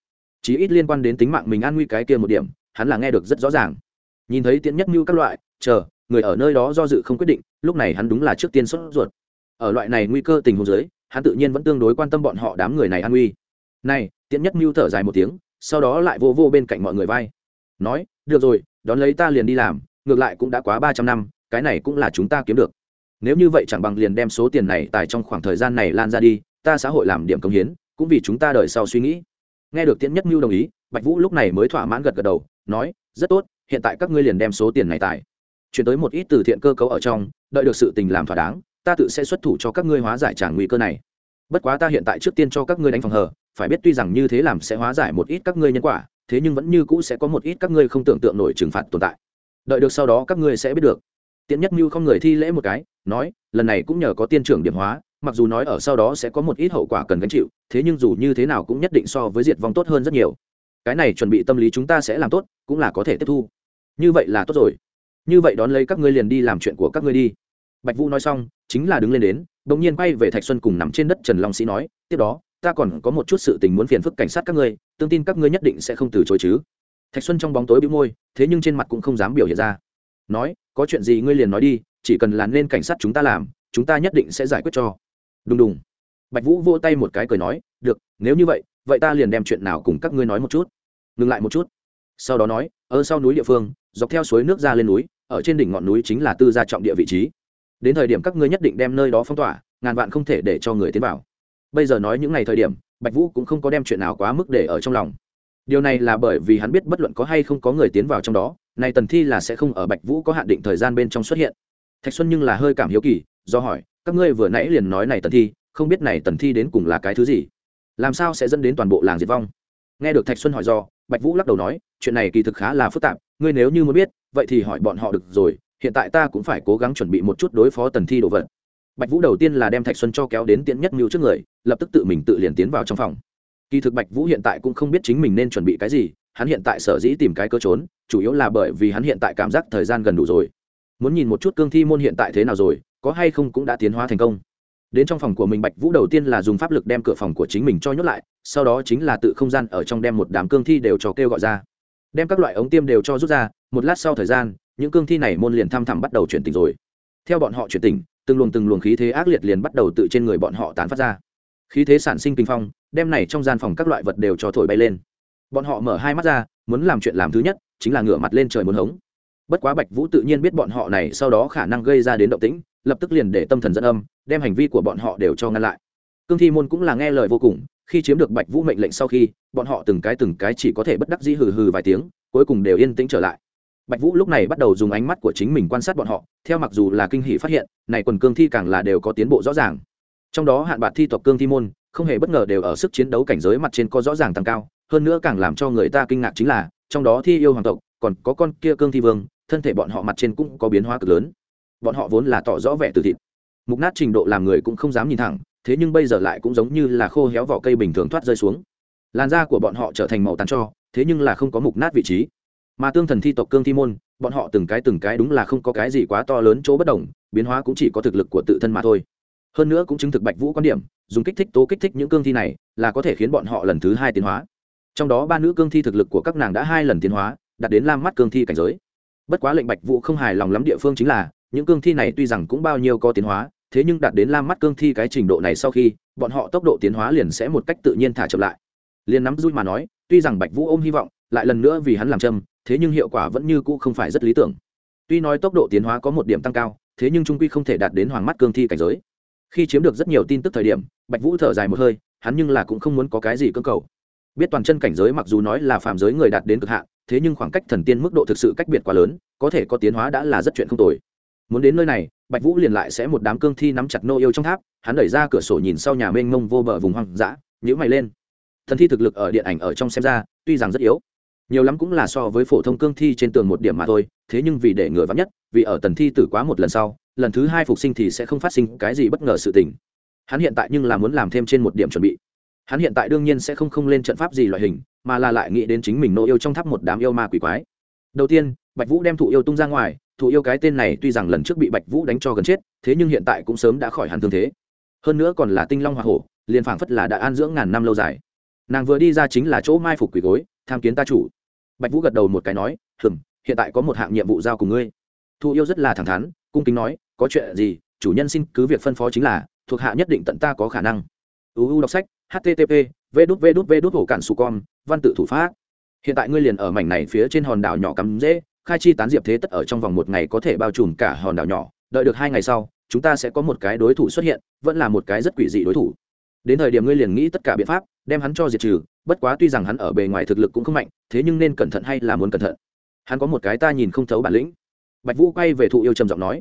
Chí ít liên quan đến tính mạng mình an nguy cái kia một điểm, hắn là nghe được rất rõ ràng. Nhìn thấy tiện nhất mưu các loại, chờ, người ở nơi đó do dự không quyết định, lúc này hắn đúng là trước tiên sốt ruột. Ở loại này nguy cơ tình huống dưới, hắn tự nhiên vẫn tương đối quan tâm bọn họ đám người này an nguy. Này tiện nhất mưu thở dài một tiếng, sau đó lại vô vô bên cạnh mọi người vai. Nói, được rồi, đón lấy ta liền đi làm, ngược lại cũng đã quá ba trăm năm, cái này cũng là chúng ta kiếm được. Nếu như vậy chẳng bằng liền đem số tiền này tài trong khoảng thời gian này lan ra đi ta xã hội làm điểm công hiến, cũng vì chúng ta đợi sau suy nghĩ. Nghe được tiễn nhất mưu đồng ý, bạch vũ lúc này mới thỏa mãn gật gật đầu, nói, rất tốt, hiện tại các ngươi liền đem số tiền này tài chuyển tới một ít từ thiện cơ cấu ở trong, đợi được sự tình làm thỏa đáng, ta tự sẽ xuất thủ cho các ngươi hóa giải trả nguy cơ này. Bất quá ta hiện tại trước tiên cho các ngươi đánh phòng hờ, phải biết tuy rằng như thế làm sẽ hóa giải một ít các ngươi nhân quả, thế nhưng vẫn như cũ sẽ có một ít các ngươi không tưởng tượng nổi trừng phạt tồn tại. Đợi được sau đó các ngươi sẽ biết được. Tiện nhất mưu không người thi lễ một cái, nói, lần này cũng nhờ có tiên trưởng điểm hóa mặc dù nói ở sau đó sẽ có một ít hậu quả cần gánh chịu, thế nhưng dù như thế nào cũng nhất định so với diệt vong tốt hơn rất nhiều. Cái này chuẩn bị tâm lý chúng ta sẽ làm tốt, cũng là có thể tiếp thu. Như vậy là tốt rồi. Như vậy đón lấy các ngươi liền đi làm chuyện của các ngươi đi. Bạch vũ nói xong, chính là đứng lên đến đ ỗ n g nhiên quay về thạch xuân cùng nằm trên đất trần long sĩ nói, tiếp đó, ta còn có một chút sự tình muốn phiền phức cảnh sát các ngươi, tương tin các ngươi nhất định sẽ không từ chối chứ. Thạch xuân trong bóng tối bị môi, thế nhưng trên mặt cũng không dám biểu hiện ra. Nói, có chuyện gì ngươi liền nói đi, chỉ cần là nên cảnh sát chúng ta làm, chúng ta nhất định sẽ giải quyết cho đùng đùng. Bạch vũ vô tay một cái cười nói, được, nếu như vậy vậy ta liền đem chuyện nào cùng các ngươi nói một chút. Ngừng lại một chút. Sau đó nói, ở sau núi địa phương, dọc theo suối nước ra lên núi, ở trên đỉnh ngọn núi chính là tư gia trọng địa vị trí. Đến thời điểm các ngươi nhất định đem nơi đó phong tỏa, ngàn vạn không thể để cho người tiến vào. Bây giờ nói những ngày thời điểm, bạch vũ cũng không có đem chuyện nào quá mức để ở trong lòng. Điều này là bởi vì hắn biết bất luận có hay không có người tiến vào trong đó này tần thi là sẽ không ở bạch vũ có hạn định thời gian bên trong xuất hiện. Thạch xuân nhưng là hơi cảm hiếu kỳ do hỏi, các ngươi vừa nãy liền nói này tần thi, không biết này tần thi đến cùng là cái thứ gì? Làm sao sẽ dẫn đến toàn bộ làng diệt vong? Nghe được thạch xuân hỏi do, bạch vũ lắc đầu nói, chuyện này kỳ thực khá là phức tạp, ngươi nếu như muốn biết, vậy thì hỏi bọn họ được rồi, hiện tại ta cũng phải cố gắng chuẩn bị một chút đối phó tần thi đồ vật. Bạch vũ đầu tiên là đem thạch xuân cho kéo đến tiễn nhất mưu trước người, lập tức tự mình tự liền tiến vào trong phòng. Kỳ thực bạch vũ hiện tại cũng không biết chính mình nên chuẩn bị cái gì, hắn hiện tại sở dĩ tìm cái cơ trốn, chủ yếu là bởi vì hắn hiện tại cảm giác thời gian gần đủ rồi. Muốn nhìn một chút cương thi môn hiện tại thế nào rồi có hay không cũng đã tiến hóa thành công. Đến trong phòng của mình, bạch vũ đầu tiên là dùng pháp lực đem cửa phòng của chính mình cho nhốt lại, sau đó chính là tự không gian ở trong đem một đám cương thi đều cho kêu gọi ra. Đem các loại ống tiêm đều cho rút ra, một lát sau thời gian, những cương thi này môn liền thăm thẳm bắt đầu chuyển tình rồi. Theo bọn họ chuyển tình từng luồng từng luồng khí thế ác liệt liền bắt đầu tự trên người bọn họ tán phát ra. Khí thế sản sinh kinh phong, đem này trong gian phòng các loại vật đều cho thổi bay lên. Bọn họ mở hai mắt ra, muốn làm chuyện làm thứ nhất, chính là ngửa mặt lên trời muốn hống. Bất quá bạch vũ tự nhiên biết bọn họ này sau đó khả năng gây ra đến động tĩnh lập tức liền để tâm thần dẫn âm, đem hành vi của bọn họ đều cho ngăn lại. Cương thi môn cũng là nghe lời vô cùng, khi chiếm được bạch vũ mệnh lệnh sau khi, bọn họ từng cái từng cái chỉ có thể bất đắc dĩ hừ hừ vài tiếng, cuối cùng đều yên tĩnh trở lại. Bạch vũ lúc này bắt đầu dùng ánh mắt của chính mình quan sát bọn họ, theo mặc dù là kinh hỷ phát hiện, này quần cương thi càng là đều có tiến bộ rõ ràng. Trong đó hạn bạc thi tộc cương thi môn, không hề bất ngờ đều ở sức chiến đấu cảnh giới mặt trên có rõ ràng tăng cao, hơn nữa càng làm cho người ta kinh ngạc chính là, trong đó thi yêu hoàng tộc, còn có con kia cương thi vương, thân thể bọn họ mặt trên cũng có biến hóa cực lớn bọn họ vốn là tỏ rõ vẻ từ thịt. Mục nát trình độ làm người cũng không dám nhìn thẳng, thế nhưng bây giờ lại cũng giống như là khô héo vỏ cây bình thường thoát rơi xuống. Làn da của bọn họ trở thành màu tàn cho, thế nhưng là không có mục nát vị trí. Mà tương thần thi tộc cương thi môn, bọn họ từng cái từng cái đúng là không có cái gì quá to lớn chỗ bất đồng, biến hóa cũng chỉ có thực lực của tự thân mà thôi. Hơn nữa cũng chứng thực bạch vũ quan điểm, dùng kích thích tố kích thích những cương thi này là có thể khiến bọn họ lần thứ hai tiến hóa. Trong đó ba nữ cương thi thực lực của các nàng đã hai lần tiến hóa, đạt đến lam mắt cương thi cảnh giới. Bất quá lệnh bạch vũ không hài lòng lắm địa phương chính là những cương thi này tuy rằng cũng bao nhiêu có tiến hóa, thế nhưng đạt đến lam mắt cương thi cái trình độ này sau khi, bọn họ tốc độ tiến hóa liền sẽ một cách tự nhiên thả chậm lại. Liền nắm rui mà nói, tuy rằng bạch vũ ôm hy vọng, lại lần nữa vì hắn làm châm, thế nhưng hiệu quả vẫn như cũ không phải rất lý tưởng. Tuy nói tốc độ tiến hóa có một điểm tăng cao, thế nhưng trung quy không thể đạt đến hoàng mắt cương thi cảnh giới. Khi chiếm được rất nhiều tin tức thời điểm, bạch vũ thở dài một hơi, hắn nhưng là cũng không muốn có cái gì cơ cầu. Biết toàn chân cảnh giới mặc dù nói là phàm giới người đạt đến cực hạn, thế nhưng khoảng cách thần tiên mức độ thực sự cách biệt quá lớn, có thể có tiến hóa đã là rất chuyện không tồi muốn đến nơi này, bạch vũ liền lại sẽ một đám cương thi nắm chặt nô yêu trong tháp, hắn đẩy ra cửa sổ nhìn sau nhà mênh mông vô bờ vùng hoang dã nhữ mày lên. Thần thi thực lực ở điện ảnh ở trong xem ra, tuy rằng rất yếu, nhiều lắm cũng là so với phổ thông cương thi trên tường một điểm mà thôi, thế nhưng vì để ngừa vắng nhất, vì ở tần thi tử quá một lần sau, lần thứ hai phục sinh thì sẽ không phát sinh cái gì bất ngờ sự tình. Hắn hiện tại nhưng là muốn làm thêm trên một điểm chuẩn bị. Hắn hiện tại đương nhiên sẽ không không lên trận pháp gì loại hình, mà là lại nghĩ đến chính mình nô yêu trong tháp một đám yêu ma quỷ quái. Đầu tiên, bạch vũ đem thụ yêu tung ra ngoài thụ yêu cái tên này tuy rằng lần trước bị bạch vũ đánh cho gần chết, thế nhưng hiện tại cũng sớm đã khỏi hẳn thương thế. Hơn nữa còn là tinh long hoa hổ, liền phảng phất là đã an dưỡng ngàn năm lâu dài. Nàng vừa đi ra chính là chỗ mai phục quỷ gối, tham kiến ta chủ. Bạch vũ gật đầu một cái nói, hừm, hiện tại có một hạng nhiệm vụ giao cùng ngươi. Thụ yêu rất là thẳng thắn, cung kính nói, có chuyện gì, chủ nhân xin cứ việc phân phó chính là, thuộc hạ nhất định tận ta có khả năng. Uu đọc sách http v đút v đút v đút hổ cản su con, văn tự thủ pháp. Hiện tại ngươi liền ở mảnh này phía trên hòn đảo nhỏ cắm dễ khai chi tán diệp thế tất ở trong vòng một ngày có thể bao trùm cả hòn đảo nhỏ, đợi được hai ngày sau, chúng ta sẽ có một cái đối thủ xuất hiện, vẫn là một cái rất quỷ dị đối thủ. Đến thời điểm ngươi liền nghĩ tất cả biện pháp, đem hắn cho diệt trừ, bất quá tuy rằng hắn ở bề ngoài thực lực cũng không mạnh, thế nhưng nên cẩn thận hay là muốn cẩn thận? Hắn có một cái ta nhìn không thấu bản lĩnh. Bạch vũ quay về thụ yêu trầm giọng nói.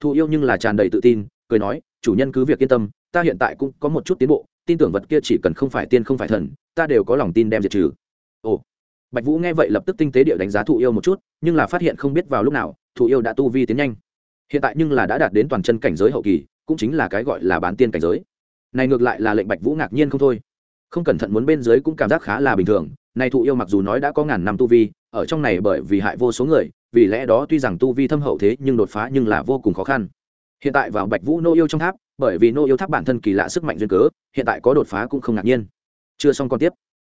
Thụ yêu nhưng là tràn đầy tự tin, cười nói, chủ nhân cứ việc yên tâm, ta hiện tại cũng có một chút tiến bộ, tin tưởng vật kia chỉ cần không phải tiên không phải thần, ta đều có lòng tin đem diệt trừ. Ồ bạch vũ nghe vậy lập tức tinh tế địa đánh giá thụ yêu một chút, nhưng là phát hiện không biết vào lúc nào, thụ yêu đã tu vi tiến nhanh. Hiện tại nhưng là đã đạt đến toàn chân cảnh giới hậu kỳ, cũng chính là cái gọi là bán tiên cảnh giới. Này ngược lại là lệnh bạch vũ ngạc nhiên không thôi. Không cẩn thận muốn bên dưới cũng cảm giác khá là bình thường, này thụ yêu mặc dù nói đã có ngàn năm tu vi, ở trong này bởi vì hại vô số người, vì lẽ đó tuy rằng tu vi thâm hậu thế nhưng đột phá nhưng là vô cùng khó khăn. Hiện tại vào bạch vũ nô yêu trong tháp, bởi vì nô yêu tháp bản thân kỳ lạ sức mạnh duyên cớ, hiện tại có đột phá cũng không ngạc nhiên. Chưa xong còn tiếp.